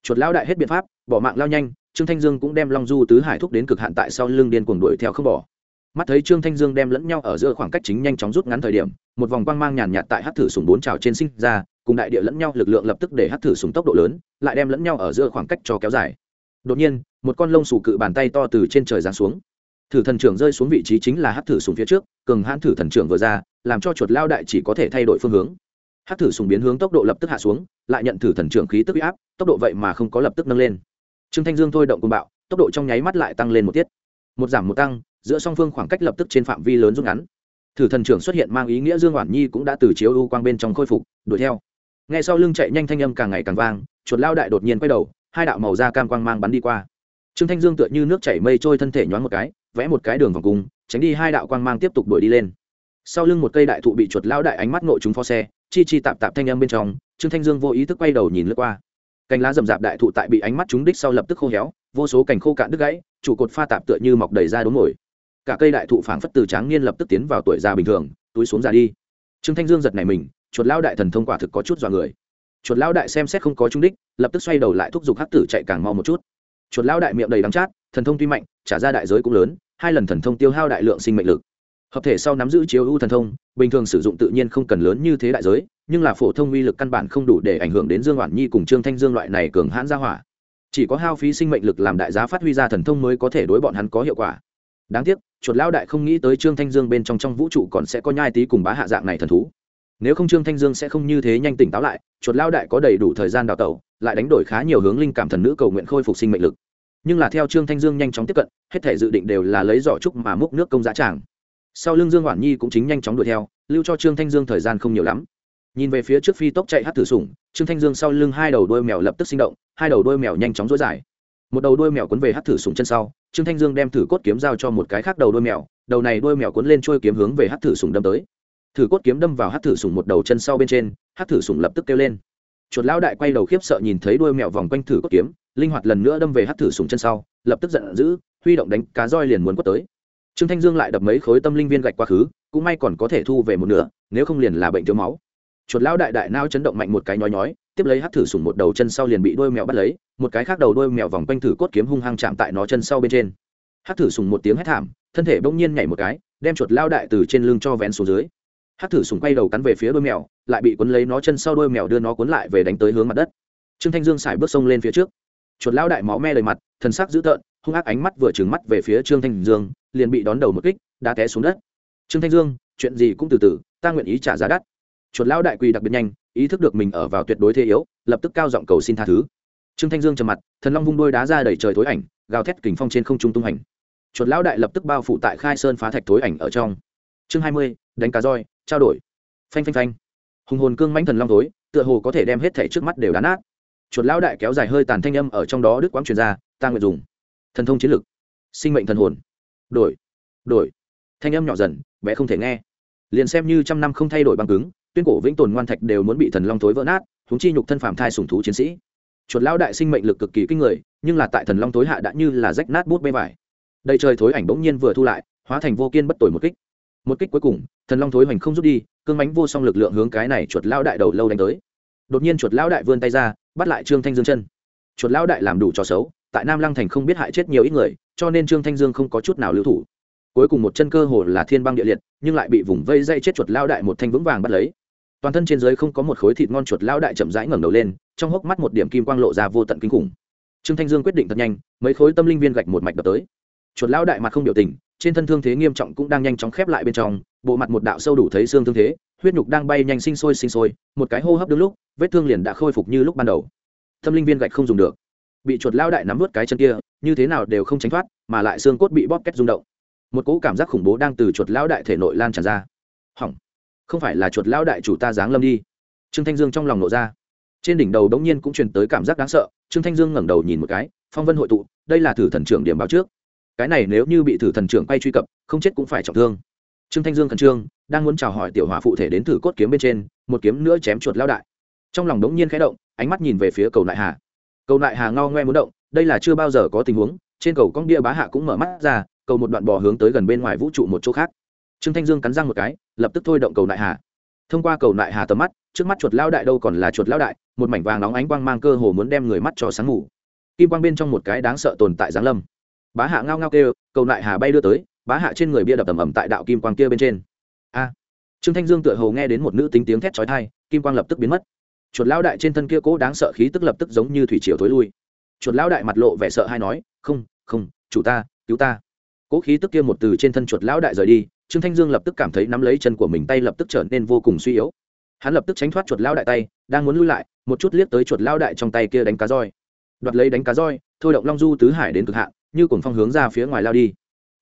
Chuột lao đại hết biện pháp, bỏ mạng lao nhanh, trương thanh dương cũng đem long du tứ hải thúc đến cực hạn tại sau lưng điên cuồng đuổi theo không bỏ. Mắt thấy trương thanh dương đem lẫn nhau ở giữa khoảng cách chính nhanh chóng rút ngắn thời điểm, một vòng quang mang nhàn nhạt tại hát thử sùng bốn trào trên sinh ra cùng đại địa lẫn nhau, lực lượng lập tức để hát thử súng tốc độ lớn, lại đem lẫn nhau ở giữa khoảng cách cho kéo dài. Đột nhiên, một con lông sủ cự bàn tay to từ trên trời giáng xuống. Thử thần trưởng rơi xuống vị trí chính là hát thử súng phía trước, cường hãn thử thần trưởng vừa ra, làm cho chuột lao đại chỉ có thể thay đổi phương hướng. Hát thử súng biến hướng tốc độ lập tức hạ xuống, lại nhận thử thần trưởng khí tức huy áp, tốc độ vậy mà không có lập tức nâng lên. Trương thanh dương thôi động cùng bạo, tốc độ trong nháy mắt lại tăng lên một tiết. Một giảm một tăng, giữa song phương khoảng cách lập tức trên phạm vi lớn rút ngắn. Thử thần trưởng xuất hiện mang ý nghĩa dương hoàn nhi cũng đã từ chiếu ưu quang bên trong khôi phục, đuổi theo ngay sau lưng chạy nhanh thanh âm càng ngày càng vang, chuột lao đại đột nhiên quay đầu, hai đạo màu da cam quang mang bắn đi qua. Trương thanh dương tựa như nước chảy mây trôi thân thể nhoáng một cái, vẽ một cái đường vòng cung, tránh đi hai đạo quang mang tiếp tục đuổi đi lên. Sau lưng một cây đại thụ bị chuột lao đại ánh mắt nội chúng pho xe, chi chi tạp tạp thanh âm bên trong, trương thanh dương vô ý thức quay đầu nhìn lướt qua. Cành lá rậm rạp đại thụ tại bị ánh mắt chúng đích sau lập tức khô héo, vô số cành khô cạn đứt gãy, trụ cột pha tạp tựa như mọc đầy ra đốm nổi cả cây đại thụ phảng phất từ tráng niên lập tức tiến vào tuổi già bình thường, túi xuống già đi. Trương thanh dương giật này mình chuột lao đại thần thông quả thực có chút dọa người. Chuột lao đại xem xét không có trung đích, lập tức xoay đầu lại thúc giục hắc tử chạy càng mau một chút. Chuột lao đại miệng đầy đắng chát, thần thông tuy mạnh, trả ra đại giới cũng lớn, hai lần thần thông tiêu hao đại lượng sinh mệnh lực. Hợp thể sau nắm giữ chiếu ưu thần thông, bình thường sử dụng tự nhiên không cần lớn như thế đại giới, nhưng là phổ thông uy lực căn bản không đủ để ảnh hưởng đến dương oản nhi cùng trương thanh dương loại này cường hãn ra hỏa. Chỉ có hao phí sinh mệnh lực làm đại giá phát huy ra thần thông mới có thể đối bọn hắn có hiệu quả. Đáng tiếc, chuột lao đại không nghĩ tới trương thanh dương bên trong trong vũ trụ còn sẽ có nhai tý cùng bá hạ dạng này thần thú nếu không trương thanh dương sẽ không như thế nhanh tỉnh táo lại, chuột lao đại có đầy đủ thời gian đào tẩu, lại đánh đổi khá nhiều hướng linh cảm thần nữ cầu nguyện khôi phục sinh mệnh lực. Nhưng là theo trương thanh dương nhanh chóng tiếp cận, hết thể dự định đều là lấy giỏ trúc mà múc nước công giá tràng. Sau lưng dương hoản nhi cũng chính nhanh chóng đuổi theo, lưu cho trương thanh dương thời gian không nhiều lắm. Nhìn về phía trước phi tốc chạy hát thử sủng, trương thanh dương sau lưng hai đầu đôi mèo lập tức sinh động, hai đầu đôi mèo nhanh chóng dối dài. Một đầu đôi mèo cuốn về hát thử sủng chân sau, trương thanh dương đem thử cốt kiếm giao cho một cái khác đầu đôi mèo, đầu này đôi mèo cuốn lên trôi kiếm hướng về hát thử sủng đâm tới thử cốt kiếm đâm vào hát thử sủng một đầu chân sau bên trên, hát thử sủng lập tức kêu lên. Chuột lão đại quay đầu khiếp sợ nhìn thấy đuôi mèo vòng quanh thử cốt kiếm, linh hoạt lần nữa đâm về hát thử sùng chân sau, lập tức giận dữ, huy động đánh cá roi liền muốn quất tới. Trương thanh dương lại đập mấy khối tâm linh viên gạch quá khứ, cũng may còn có thể thu về một nửa, nếu không liền là bệnh thiếu máu. Chuột lão đại đại nao chấn động mạnh một cái nhói nhói, tiếp lấy hát thử sùng một đầu chân sau liền bị đuôi mèo bắt lấy, một cái khác đầu đuôi mèo vòng quanh thử cốt kiếm hung hăng chạm tại nó chân sau bên trên. Hát thử sùng một tiếng hét thảm, thân thể bỗng nhiên nhảy một cái, đem chuột lao đại từ trên lưng cho vén xuống dưới hát thử sùng quay đầu cắn về phía đôi mèo, lại bị cuốn lấy nó chân sau đôi mèo đưa nó cuốn lại về đánh tới hướng mặt đất. Trương thanh dương xài bước sông lên phía trước. Chuột lão đại máu me đầy mặt, thần sắc dữ tợn, hung ác ánh mắt vừa trừng mắt về phía trương thanh dương, liền bị đón đầu một kích, đá té xuống đất. Trương thanh dương, chuyện gì cũng từ từ, ta nguyện ý trả giá đắt. Chuột lão đại quỳ đặc biệt nhanh, ý thức được mình ở vào tuyệt đối thế yếu, lập tức cao giọng cầu xin tha thứ. Trương thanh dương trầm mặt, thần long vung đôi đá ra đầy trời thối ảnh, gào thét kình phong trên không trung tung hành. Chuột lão đại lập tức bao phủ tại khai sơn phá thạch thối ảnh ở trong. Chương hai mươi, đánh cá roi trao đổi. Phanh phanh phanh. Hùng hồn cương mãnh thần long thối, tựa hồ có thể đem hết thẻ trước mắt đều đán nát. Chuột lão đại kéo dài hơi tàn thanh âm ở trong đó đức quang truyền ra, ta nguyện dùng. Thần thông chiến lực. Sinh mệnh thần hồn. Đổi. Đổi. Thanh âm nhỏ dần, bé không thể nghe. Liền xem như trăm năm không thay đổi băng cứng, tuyên cổ vĩnh tồn ngoan thạch đều muốn bị thần long thối vỡ nát thúng chi nhục thân phạm thai sùng thú chiến sĩ. Chuột lão đại sinh mệnh lực cực kỳ kinh người, nhưng là tại thần long thối hạ đã như là rách nát bút bê vải. Đầy trời thối ảnh bỗng nhiên vừa thu lại, hóa thành vô kiên bất tội một kích một kích cuối cùng, thần long thối hoành không rút đi, cương mánh vô song lực lượng hướng cái này chuột lão đại đầu lâu đánh tới. Đột nhiên chuột lão đại vươn tay ra, bắt lại trương thanh dương chân. Chuột lão đại làm đủ trò xấu, tại nam lăng thành không biết hại chết nhiều ít người, cho nên trương thanh dương không có chút nào lưu thủ. Cuối cùng một chân cơ hồ là thiên băng địa liệt, nhưng lại bị vùng vây dây chết chuột lao đại một thanh vững vàng bắt lấy. Toàn thân trên dưới không có một khối thịt ngon chuột lao đại chậm rãi ngẩng đầu lên, trong hốc mắt một điểm kim quang lộ ra vô tận kinh khủng. Trương thanh dương quyết định thật nhanh, mấy khối tâm linh viên gạch một mạch đập tới. Chuột lao đại mặt không biểu tình trên thân thương thế nghiêm trọng cũng đang nhanh chóng khép lại bên trong, bộ mặt một đạo sâu đủ thấy xương thương thế, huyết nhục đang bay nhanh sinh sôi sinh sôi, một cái hô hấp đứng lúc, vết thương liền đã khôi phục như lúc ban đầu. Tâm linh viên gạch không dùng được. Bị chuột lao đại nắm vớt cái chân kia, như thế nào đều không tránh thoát, mà lại xương cốt bị bóp kết rung động. Một cỗ cảm giác khủng bố đang từ chuột lao đại thể nội lan tràn ra. Hỏng. Không phải là chuột lao đại chủ ta giáng lâm đi. Trương thanh dương trong lòng nộ ra. Trên đỉnh đầu đống nhiên cũng truyền tới cảm giác đáng sợ, trương thanh dương ngẩng đầu nhìn một cái, phong vân hội tụ, đây là thử thần trưởng điểm báo trước cái này nếu như bị thử thần trưởng quay truy cập, không chết cũng phải trọng thương. Trương thanh dương khẩn trương, đang muốn chào hỏi tiểu hòa phụ thể đến thử cốt kiếm bên trên, một kiếm nữa chém chuột lao đại. Trong lòng đống nhiên khẽ động, ánh mắt nhìn về phía cầu nại hà. Cầu nại hà ngao ngoe muốn động, đây là chưa bao giờ có tình huống, trên cầu con bia bá hạ cũng mở mắt ra, cầu một đoạn bò hướng tới gần bên ngoài vũ trụ một chỗ khác. Trương thanh dương cắn răng một cái, lập tức thôi động cầu nại hà. Thông qua cầu nại hà tầm mắt, trước mắt chuột lao đại đâu còn là chuột lao đại, một mảnh vàng nóng ánh quang mang cơ hồ muốn đem người mắt cho sáng ngủ. Kim quang bên trong một cái đáng sợ tồn tại giáng lâm bá hạ ngao ngao kêu, cầu lại hà bay đưa tới, bá hạ trên người bia đập tầm ầm tại đạo kim quang kia bên trên. A! Trương thanh dương tựa hồ nghe đến một nữ tính tiếng thét chói tai, kim quang lập tức biến mất. Chuột lao đại trên thân kia cố đáng sợ khí tức lập tức giống như thủy triều thối lui. Chuột lao đại mặt lộ vẻ sợ hay nói, không không, chủ ta, cứu ta. Cố khí tức kia một từ trên thân chuột lão đại rời đi, trương thanh dương lập tức cảm thấy nắm lấy chân của mình tay lập tức trở nên vô cùng suy yếu. Hắn lập tức tránh thoát chuột lão đại tay, đang muốn lui lại, một chút liếc tới chuột lão đại trong tay kia đánh cá roi. Đoạt lấy đánh cá roi, thôi động long du tứ hải đến cực hạn như cuồng phong hướng ra phía ngoài lao đi.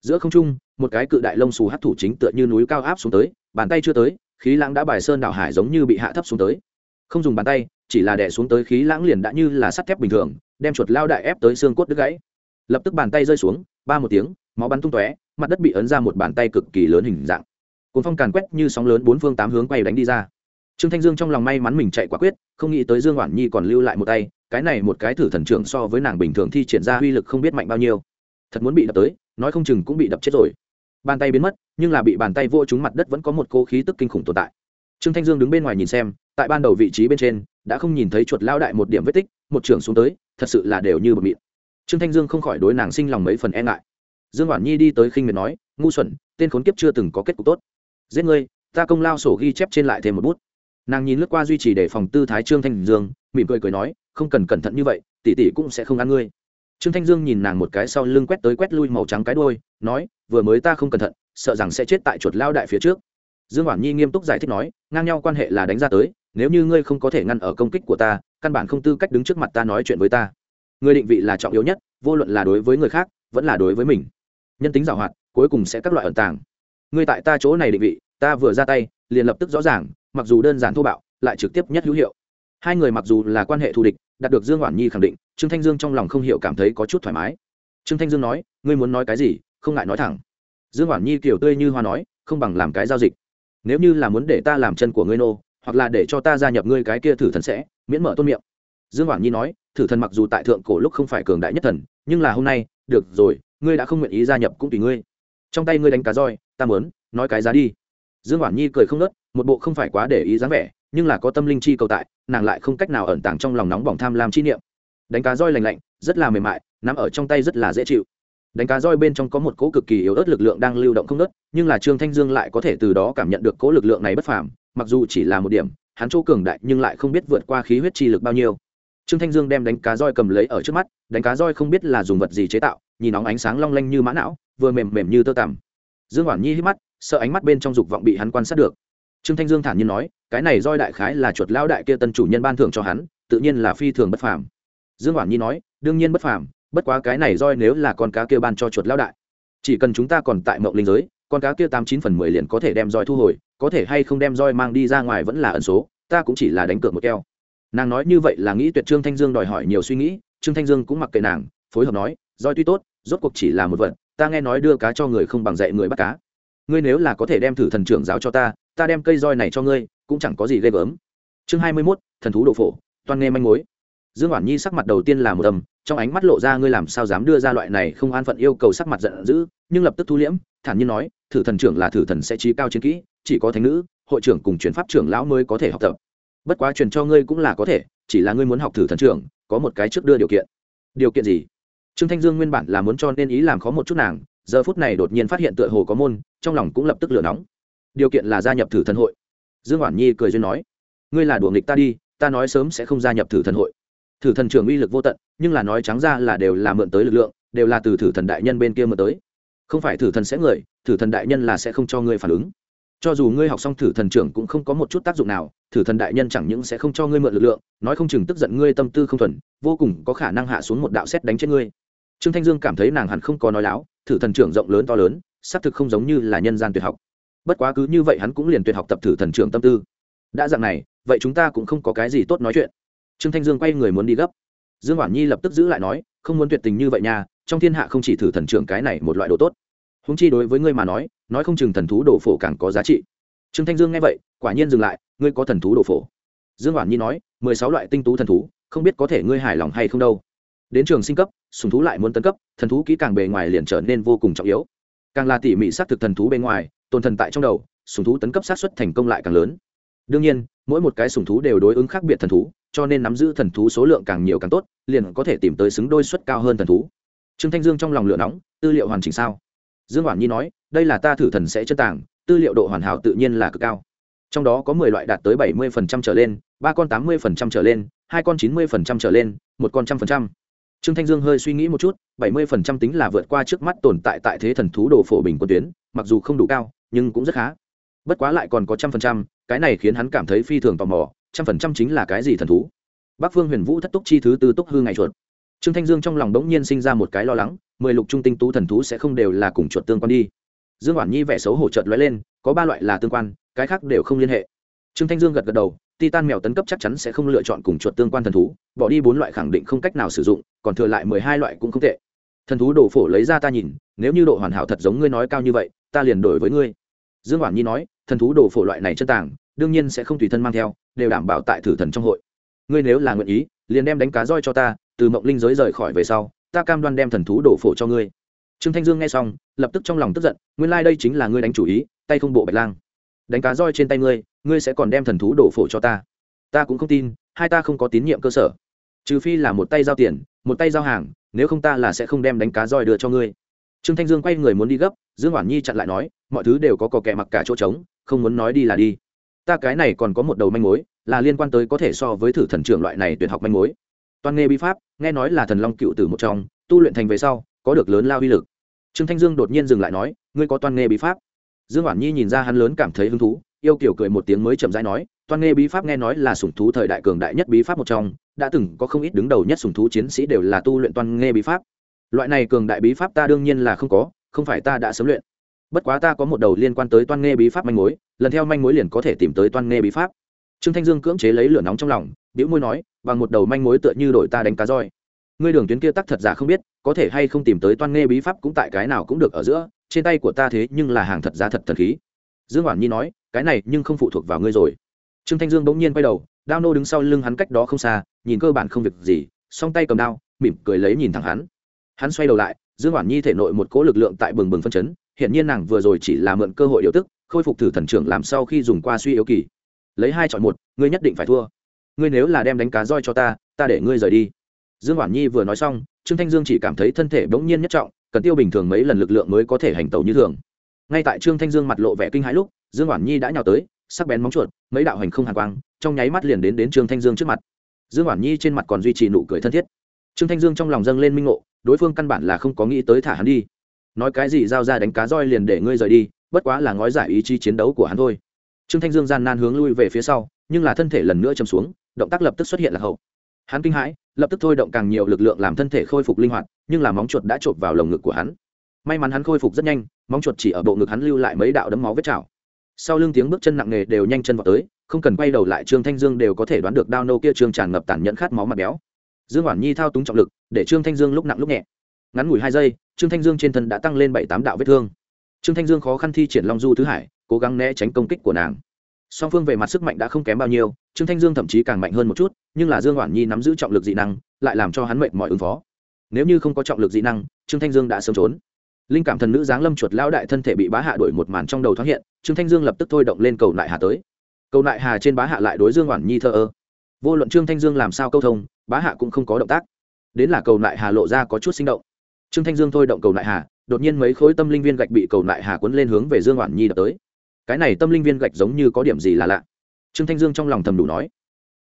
Giữa không trung, một cái cự đại lông xù hắc thủ chính tựa như núi cao áp xuống tới, bàn tay chưa tới, khí lãng đã bài sơn đảo hải giống như bị hạ thấp xuống tới. Không dùng bàn tay, chỉ là đè xuống tới khí lãng liền đã như là sắt thép bình thường, đem chuột lao đại ép tới xương cốt đứt gãy. Lập tức bàn tay rơi xuống, ba một tiếng, máu bắn tung tóe, mặt đất bị ấn ra một bàn tay cực kỳ lớn hình dạng. Cuốn phong càn quét như sóng lớn bốn phương tám hướng quay đánh đi ra. Trương thanh dương trong lòng may mắn mình chạy quả quyết, không nghĩ tới dương oản nhi còn lưu lại một tay cái này một cái thử thần trưởng so với nàng bình thường thi triển ra uy lực không biết mạnh bao nhiêu. Thật muốn bị đập tới, nói không chừng cũng bị đập chết rồi. Bàn tay biến mất, nhưng là bị bàn tay vô trúng mặt đất vẫn có một cô khí tức kinh khủng tồn tại. Trương thanh dương đứng bên ngoài nhìn xem, tại ban đầu vị trí bên trên, đã không nhìn thấy chuột lao đại một điểm vết tích, một trưởng xuống tới, thật sự là đều như bột mịn. Trương thanh dương không khỏi đối nàng sinh lòng mấy phần e ngại. Dương Hoản nhi đi tới khinh miệt nói, ngu xuẩn, tên khốn kiếp chưa từng có kết cục tốt. Giết ngươi, ta công lao sổ ghi chép trên lại thêm một bút. Nàng nhìn lướt qua duy trì để phòng tư thái trương thanh dương mỉm cười cười nói, không cần cẩn thận như vậy, tỷ tỷ cũng sẽ không ăn ngươi. Trương thanh dương nhìn nàng một cái sau lưng quét tới quét lui màu trắng cái đôi nói, vừa mới ta không cẩn thận, sợ rằng sẽ chết tại chuột lao đại phía trước. Dương Hoản nhi nghiêm túc giải thích nói, ngang nhau quan hệ là đánh ra tới, nếu như ngươi không có thể ngăn ở công kích của ta, căn bản không tư cách đứng trước mặt ta nói chuyện với ta. Người định vị là trọng yếu nhất, vô luận là đối với người khác, vẫn là đối với mình. Nhân tính giảo hoạt, cuối cùng sẽ các loại ẩn tàng. Ngươi tại ta chỗ này định vị, ta vừa ra tay, liền lập tức rõ ràng, mặc dù đơn giản thô bạo, lại trực tiếp nhất hữu hiệu hai người mặc dù là quan hệ thù địch, đạt được dương oản nhi khẳng định, trương thanh dương trong lòng không hiểu cảm thấy có chút thoải mái. Trương thanh dương nói, ngươi muốn nói cái gì, không ngại nói thẳng. Dương oản nhi kiểu tươi như hoa nói, không bằng làm cái giao dịch. Nếu như là muốn để ta làm chân của ngươi nô, hoặc là để cho ta gia nhập ngươi cái kia thử thần sẽ, miễn mở tôn miệng. Dương oản nhi nói, thử thần mặc dù tại thượng cổ lúc không phải cường đại nhất thần, nhưng là hôm nay, được rồi, ngươi đã không nguyện ý gia nhập cũng tùy ngươi. Trong tay ngươi đánh cá roi, ta muốn, nói cái giá đi. Dương Hoản nhi cười không nớt, một bộ không phải quá để ý dáng vẻ nhưng là có tâm linh chi cầu tại, nàng lại không cách nào ẩn tàng trong lòng nóng bỏng tham lam chi niệm. Đánh cá roi lành lạnh, rất là mềm mại, nắm ở trong tay rất là dễ chịu. Đánh cá roi bên trong có một cỗ cực kỳ yếu ớt lực lượng đang lưu động không nớt nhưng là trương thanh dương lại có thể từ đó cảm nhận được cỗ lực lượng này bất phàm, mặc dù chỉ là một điểm, hắn chỗ cường đại nhưng lại không biết vượt qua khí huyết chi lực bao nhiêu. Trương thanh dương đem đánh cá roi cầm lấy ở trước mắt, đánh cá roi không biết là dùng vật gì chế tạo, nhìn nóng ánh sáng long lanh như mã não, vừa mềm mềm như tơ tằm. Dương Hoản nhi hít mắt, sợ ánh mắt bên trong dục vọng bị hắn quan sát được trương thanh dương thản nhiên nói, cái này roi đại khái là chuột lao đại kia tân chủ nhân ban thưởng cho hắn, tự nhiên là phi thường bất phàm. Dương Hoản nhi nói, đương nhiên bất phàm, bất quá cái này roi nếu là con cá kia ban cho chuột lao đại, chỉ cần chúng ta còn tại mộng linh giới, con cá kia tám chín phần mười liền có thể đem roi thu hồi, có thể hay không đem roi mang đi ra ngoài vẫn là ẩn số, ta cũng chỉ là đánh cược một keo. Nàng nói như vậy là nghĩ tuyệt trương thanh dương đòi hỏi nhiều suy nghĩ, trương thanh dương cũng mặc kệ nàng, phối hợp nói, roi tuy tốt, rốt cuộc chỉ là một vật, ta nghe nói đưa cá cho người không bằng dạy người bắt cá. Ngươi nếu là có thể đem thử thần trưởng giáo cho ta ta đem cây roi này cho ngươi, cũng chẳng có gì ghê gớm. Chương hai mươi mốt, thần thú độ phổ, toàn nghe manh mối. Dương hoàn nhi sắc mặt đầu tiên là một âm, trong ánh mắt lộ ra ngươi làm sao dám đưa ra loại này không an phận yêu cầu sắc mặt giận dữ, nhưng lập tức thu liễm, thản nhiên nói, thử thần trưởng là thử thần sẽ trí cao chiến kỹ, chỉ có thánh nữ, hội trưởng cùng chuyển pháp trưởng lão mới có thể học tập. Bất quá truyền cho ngươi cũng là có thể, chỉ là ngươi muốn học thử thần trưởng, có một cái trước đưa điều kiện. Điều kiện gì? Trương thanh dương nguyên bản là muốn cho nên ý làm khó một chút nàng, giờ phút này đột nhiên phát hiện tựa hồ có môn, trong lòng cũng lập tức lửa nóng điều kiện là gia nhập thử thần hội. Dương hoàn nhi cười duyên nói, ngươi là đùa nghịch ta đi, ta nói sớm sẽ không gia nhập thử thần hội. Thử thần trưởng uy lực vô tận, nhưng là nói trắng ra là đều là mượn tới lực lượng, đều là từ thử thần đại nhân bên kia mượn tới. Không phải thử thần sẽ người, thử thần đại nhân là sẽ không cho ngươi phản ứng. Cho dù ngươi học xong thử thần trưởng cũng không có một chút tác dụng nào, thử thần đại nhân chẳng những sẽ không cho ngươi mượn lực lượng, nói không chừng tức giận ngươi tâm tư không thuần, vô cùng có khả năng hạ xuống một đạo xét đánh chết ngươi. Trương thanh dương cảm thấy nàng hẳn không có nói láo, thử thần trưởng rộng lớn to lớn, xác thực không giống như là nhân gian tuyệt học bất quá cứ như vậy hắn cũng liền tuyệt học tập thử thần trưởng tâm tư. Đã dạng này, vậy chúng ta cũng không có cái gì tốt nói chuyện. Trương thanh dương quay người muốn đi gấp. Dương hoàn nhi lập tức giữ lại nói, không muốn tuyệt tình như vậy nha, trong thiên hạ không chỉ thử thần trưởng cái này một loại đồ tốt. Húng chi đối với ngươi mà nói nói không chừng thần thú đồ phổ càng có giá trị. Trương thanh dương nghe vậy, quả nhiên dừng lại, ngươi có thần thú đồ phổ? Dương hoàn nhi nói, mười sáu loại tinh tú thần thú, không biết có thể ngươi hài lòng hay không đâu. Đến trường sinh cấp, sùng thú lại muốn tấn cấp, thần thú kỹ càng bề ngoài liền trở nên vô cùng trọng yếu. Càng là tỉ mỉ xác thực thần thú bề ngoài tồn thần tại trong đầu, sùng thú tấn cấp sát xuất thành công lại càng lớn. Đương nhiên, mỗi một cái sùng thú đều đối ứng khác biệt thần thú, cho nên nắm giữ thần thú số lượng càng nhiều càng tốt, liền có thể tìm tới xứng đôi suất cao hơn thần thú. Trương thanh dương trong lòng lửa nóng, tư liệu hoàn chỉnh sao? Dương hoàn nhi nói, đây là ta thử thần sẽ chân tàng, tư liệu độ hoàn hảo tự nhiên là cực cao. Trong đó có mười loại đạt tới bảy mươi phần trăm trở lên, ba con tám mươi phần trăm trở lên, hai con chín mươi phần trăm trở lên, một con trăm phần trăm. Trương thanh dương hơi suy nghĩ một chút, bảy mươi phần trăm tính là vượt qua trước mắt tồn tại tại thế thần thú đồ phổ bình quân tuyến, mặc dù không đủ cao nhưng cũng rất khá. Bất quá lại còn có trăm phần trăm, cái này khiến hắn cảm thấy phi thường tò mò, trăm phần trăm chính là cái gì thần thú? Bắc phương huyền vũ thất túc chi thứ tư túc hư ngày chuột. Trương thanh dương trong lòng đ ố n g nhiên sinh ra một cái lo lắng, mười lục trung tinh tú thần thú sẽ không đều là cùng chuột tương quan đi. Dương oản nhi vẻ xấu hổ trợt lóe lên, có ba loại là tương quan, cái khác đều không liên hệ. Trương thanh dương gật gật đầu, titan mèo tấn cấp chắc chắn sẽ không lựa chọn cùng chuột tương quan thần thú, bỏ đi bốn loại khẳng định không cách nào sử dụng, còn thừa lại mười hai loại cũng không tệ. Thần thú đồ phổ lấy ra ta nhìn, nếu như độ hoàn hảo thật giống ngươi nói cao như vậy ta liền đổi với ngươi. Dương Hoàn nhi nói, thần thú đồ phổ loại này chân tàng, đương nhiên sẽ không tùy thân mang theo, đều đảm bảo tại thử thần trong hội. Ngươi nếu là nguyện ý, liền đem đánh cá roi cho ta, từ mộng linh giới rời khỏi về sau, ta cam đoan đem thần thú đổ phổ cho ngươi. Trương thanh dương nghe xong, lập tức trong lòng tức giận, nguyên lai、like、đây chính là ngươi đánh chủ ý, tay không bộ bạch lang. Đánh cá roi trên tay ngươi ngươi sẽ còn đem thần thú đổ phổ cho ta. Ta cũng không tin, hai ta không có tín nhiệm cơ sở. Trừ phi là một tay giao tiền, một tay giao hàng, nếu không ta là sẽ không đem đánh cá roi đưa cho ngươi trương thanh dương quay người muốn đi gấp, dương hoàn nhi chặn lại nói, mọi thứ đều có cò kẹ mặc cả chỗ trống, không muốn nói đi là đi. Ta cái này còn có một đầu manh mối, là liên quan tới có thể so với thử thần trưởng loại này tuyệt học manh mối. Toàn nghề bí pháp, nghe nói là thần long cựu tử một trong, tu luyện thành về sau, có được lớn lao uy lực. Trương thanh dương đột nhiên dừng lại nói, ngươi có toàn nghề bí pháp? Dương hoàn nhi nhìn ra hắn lớn cảm thấy hứng thú, yêu kiểu cười một tiếng mới chậm rãi nói, toàn nghề bí pháp nghe nói là sủng thú thời đại cường đại nhất bí pháp một trong, đã từng có không ít đứng đầu nhất sủng thú chiến sĩ đều là tu luyện toàn nghề bí pháp loại này cường đại bí pháp ta đương nhiên là không có, không phải ta đã sớm luyện. Bất quá ta có một đầu liên quan tới toan nghe bí pháp manh mối, lần theo manh mối liền có thể tìm tới toan nghe bí pháp. Trương thanh dương cưỡng chế lấy lửa nóng trong lòng biểu môi nói, bằng một đầu manh mối tựa như đổi ta đánh cá roi. Ngươi đường tuyến kia tắc thật giả không biết, có thể hay không tìm tới toan nghe bí pháp cũng tại cái nào cũng được ở giữa, trên tay của ta thế nhưng là hàng thật giá thật thần khí. Dương hoàn nhi nói, cái này nhưng không phụ thuộc vào ngươi rồi. Trương thanh dương bỗng nhiên quay đầu, đao nô đứng sau lưng hắn cách đó không xa, nhìn cơ bản không việc gì, song tay cầm đao, mỉm cười lấy nhìn thẳng hắn hắn xoay đầu lại, dương hoàn nhi thể nội một cỗ lực lượng tại bừng bừng phân chấn hiện nhiên nàng vừa rồi chỉ là mượn cơ hội điều tức, khôi phục thử thần trưởng làm sau khi dùng qua suy yếu kỳ. Lấy hai chọn một, ngươi nhất định phải thua. Ngươi nếu là đem đánh cá roi cho ta ta để ngươi rời đi. Dương hoàn nhi vừa nói xong, trương thanh dương chỉ cảm thấy thân thể bỗng nhiên nhất trọng, cần tiêu bình thường mấy lần lực lượng mới có thể hành tẩu như thường. Ngay tại trương thanh dương mặt lộ vẻ kinh hãi lúc, dương hoàn nhi đã nhào tới, sắc bén móng chuột, mấy đạo hành không hàn quang, trong nháy mắt liền đến đến trương thanh dương trước mặt. Dương hoàn nhi trên mặt còn duy trì nụ cười thân thiết. Trương thanh dương trong lòng dâng lên minh ngộ đối phương căn bản là không có nghĩ tới thả hắn đi. Nói cái gì giao ra đánh cá roi liền để ngươi rời đi, bất quá là ngói giải ý chí chiến đấu của hắn thôi. Trương thanh dương gian nan hướng lui về phía sau, nhưng là thân thể lần nữa châm xuống, động tác lập tức xuất hiện là hậu. Hắn kinh hãi, lập tức thôi động càng nhiều lực lượng làm thân thể khôi phục linh hoạt, nhưng là móng chuột đã chộp vào lồng ngực của hắn. May mắn hắn khôi phục rất nhanh, móng chuột chỉ ở bộ ngực hắn lưu lại mấy đạo đấm máu vết chảo. Sau lưng tiếng bước chân nặng nề đều nhanh chân vào tới, không cần quay đầu lại trương thanh dương đều có thể đoán được đao nô kia trương tràn ngập tàn nhẫn khát máu mặt béo dương hoàn nhi thao túng trọng lực, để trương thanh dương lúc nặng lúc nhẹ. Ngắn ngủi hai giây, trương thanh dương trên thân đã tăng lên bảy tám đạo vết thương. Trương thanh dương khó khăn thi triển long du thứ hải, cố gắng né tránh công kích của nàng. Song phương về mặt sức mạnh đã không kém bao nhiêu, trương thanh dương thậm chí càng mạnh hơn một chút, nhưng là dương hoàn nhi nắm giữ trọng lực dị năng, lại làm cho hắn mệt mọi ứng phó. Nếu như không có trọng lực dị năng, trương thanh dương đã sớm trốn. Linh cảm thần nữ giáng lâm chuột lão đại thân thể bị bá hạ đổi một màn trong đầu thoáng hiện, trương thanh dương lập tức thôi động lên cầu nại hà tới. Cầu nại hà trên bá hạ lại đối dương hoàn nhi thơ ơ vô luận trương thanh dương làm sao câu thông, bá hạ cũng không có động tác. Đến là cầu nại hà lộ ra có chút sinh động. Trương thanh dương thôi động cầu nại hà, đột nhiên mấy khối tâm linh viên gạch bị cầu nại hà cuốn lên hướng về dương oản nhi đập tới. Cái này tâm linh viên gạch giống như có điểm gì là lạ. Trương thanh dương trong lòng thầm đủ nói.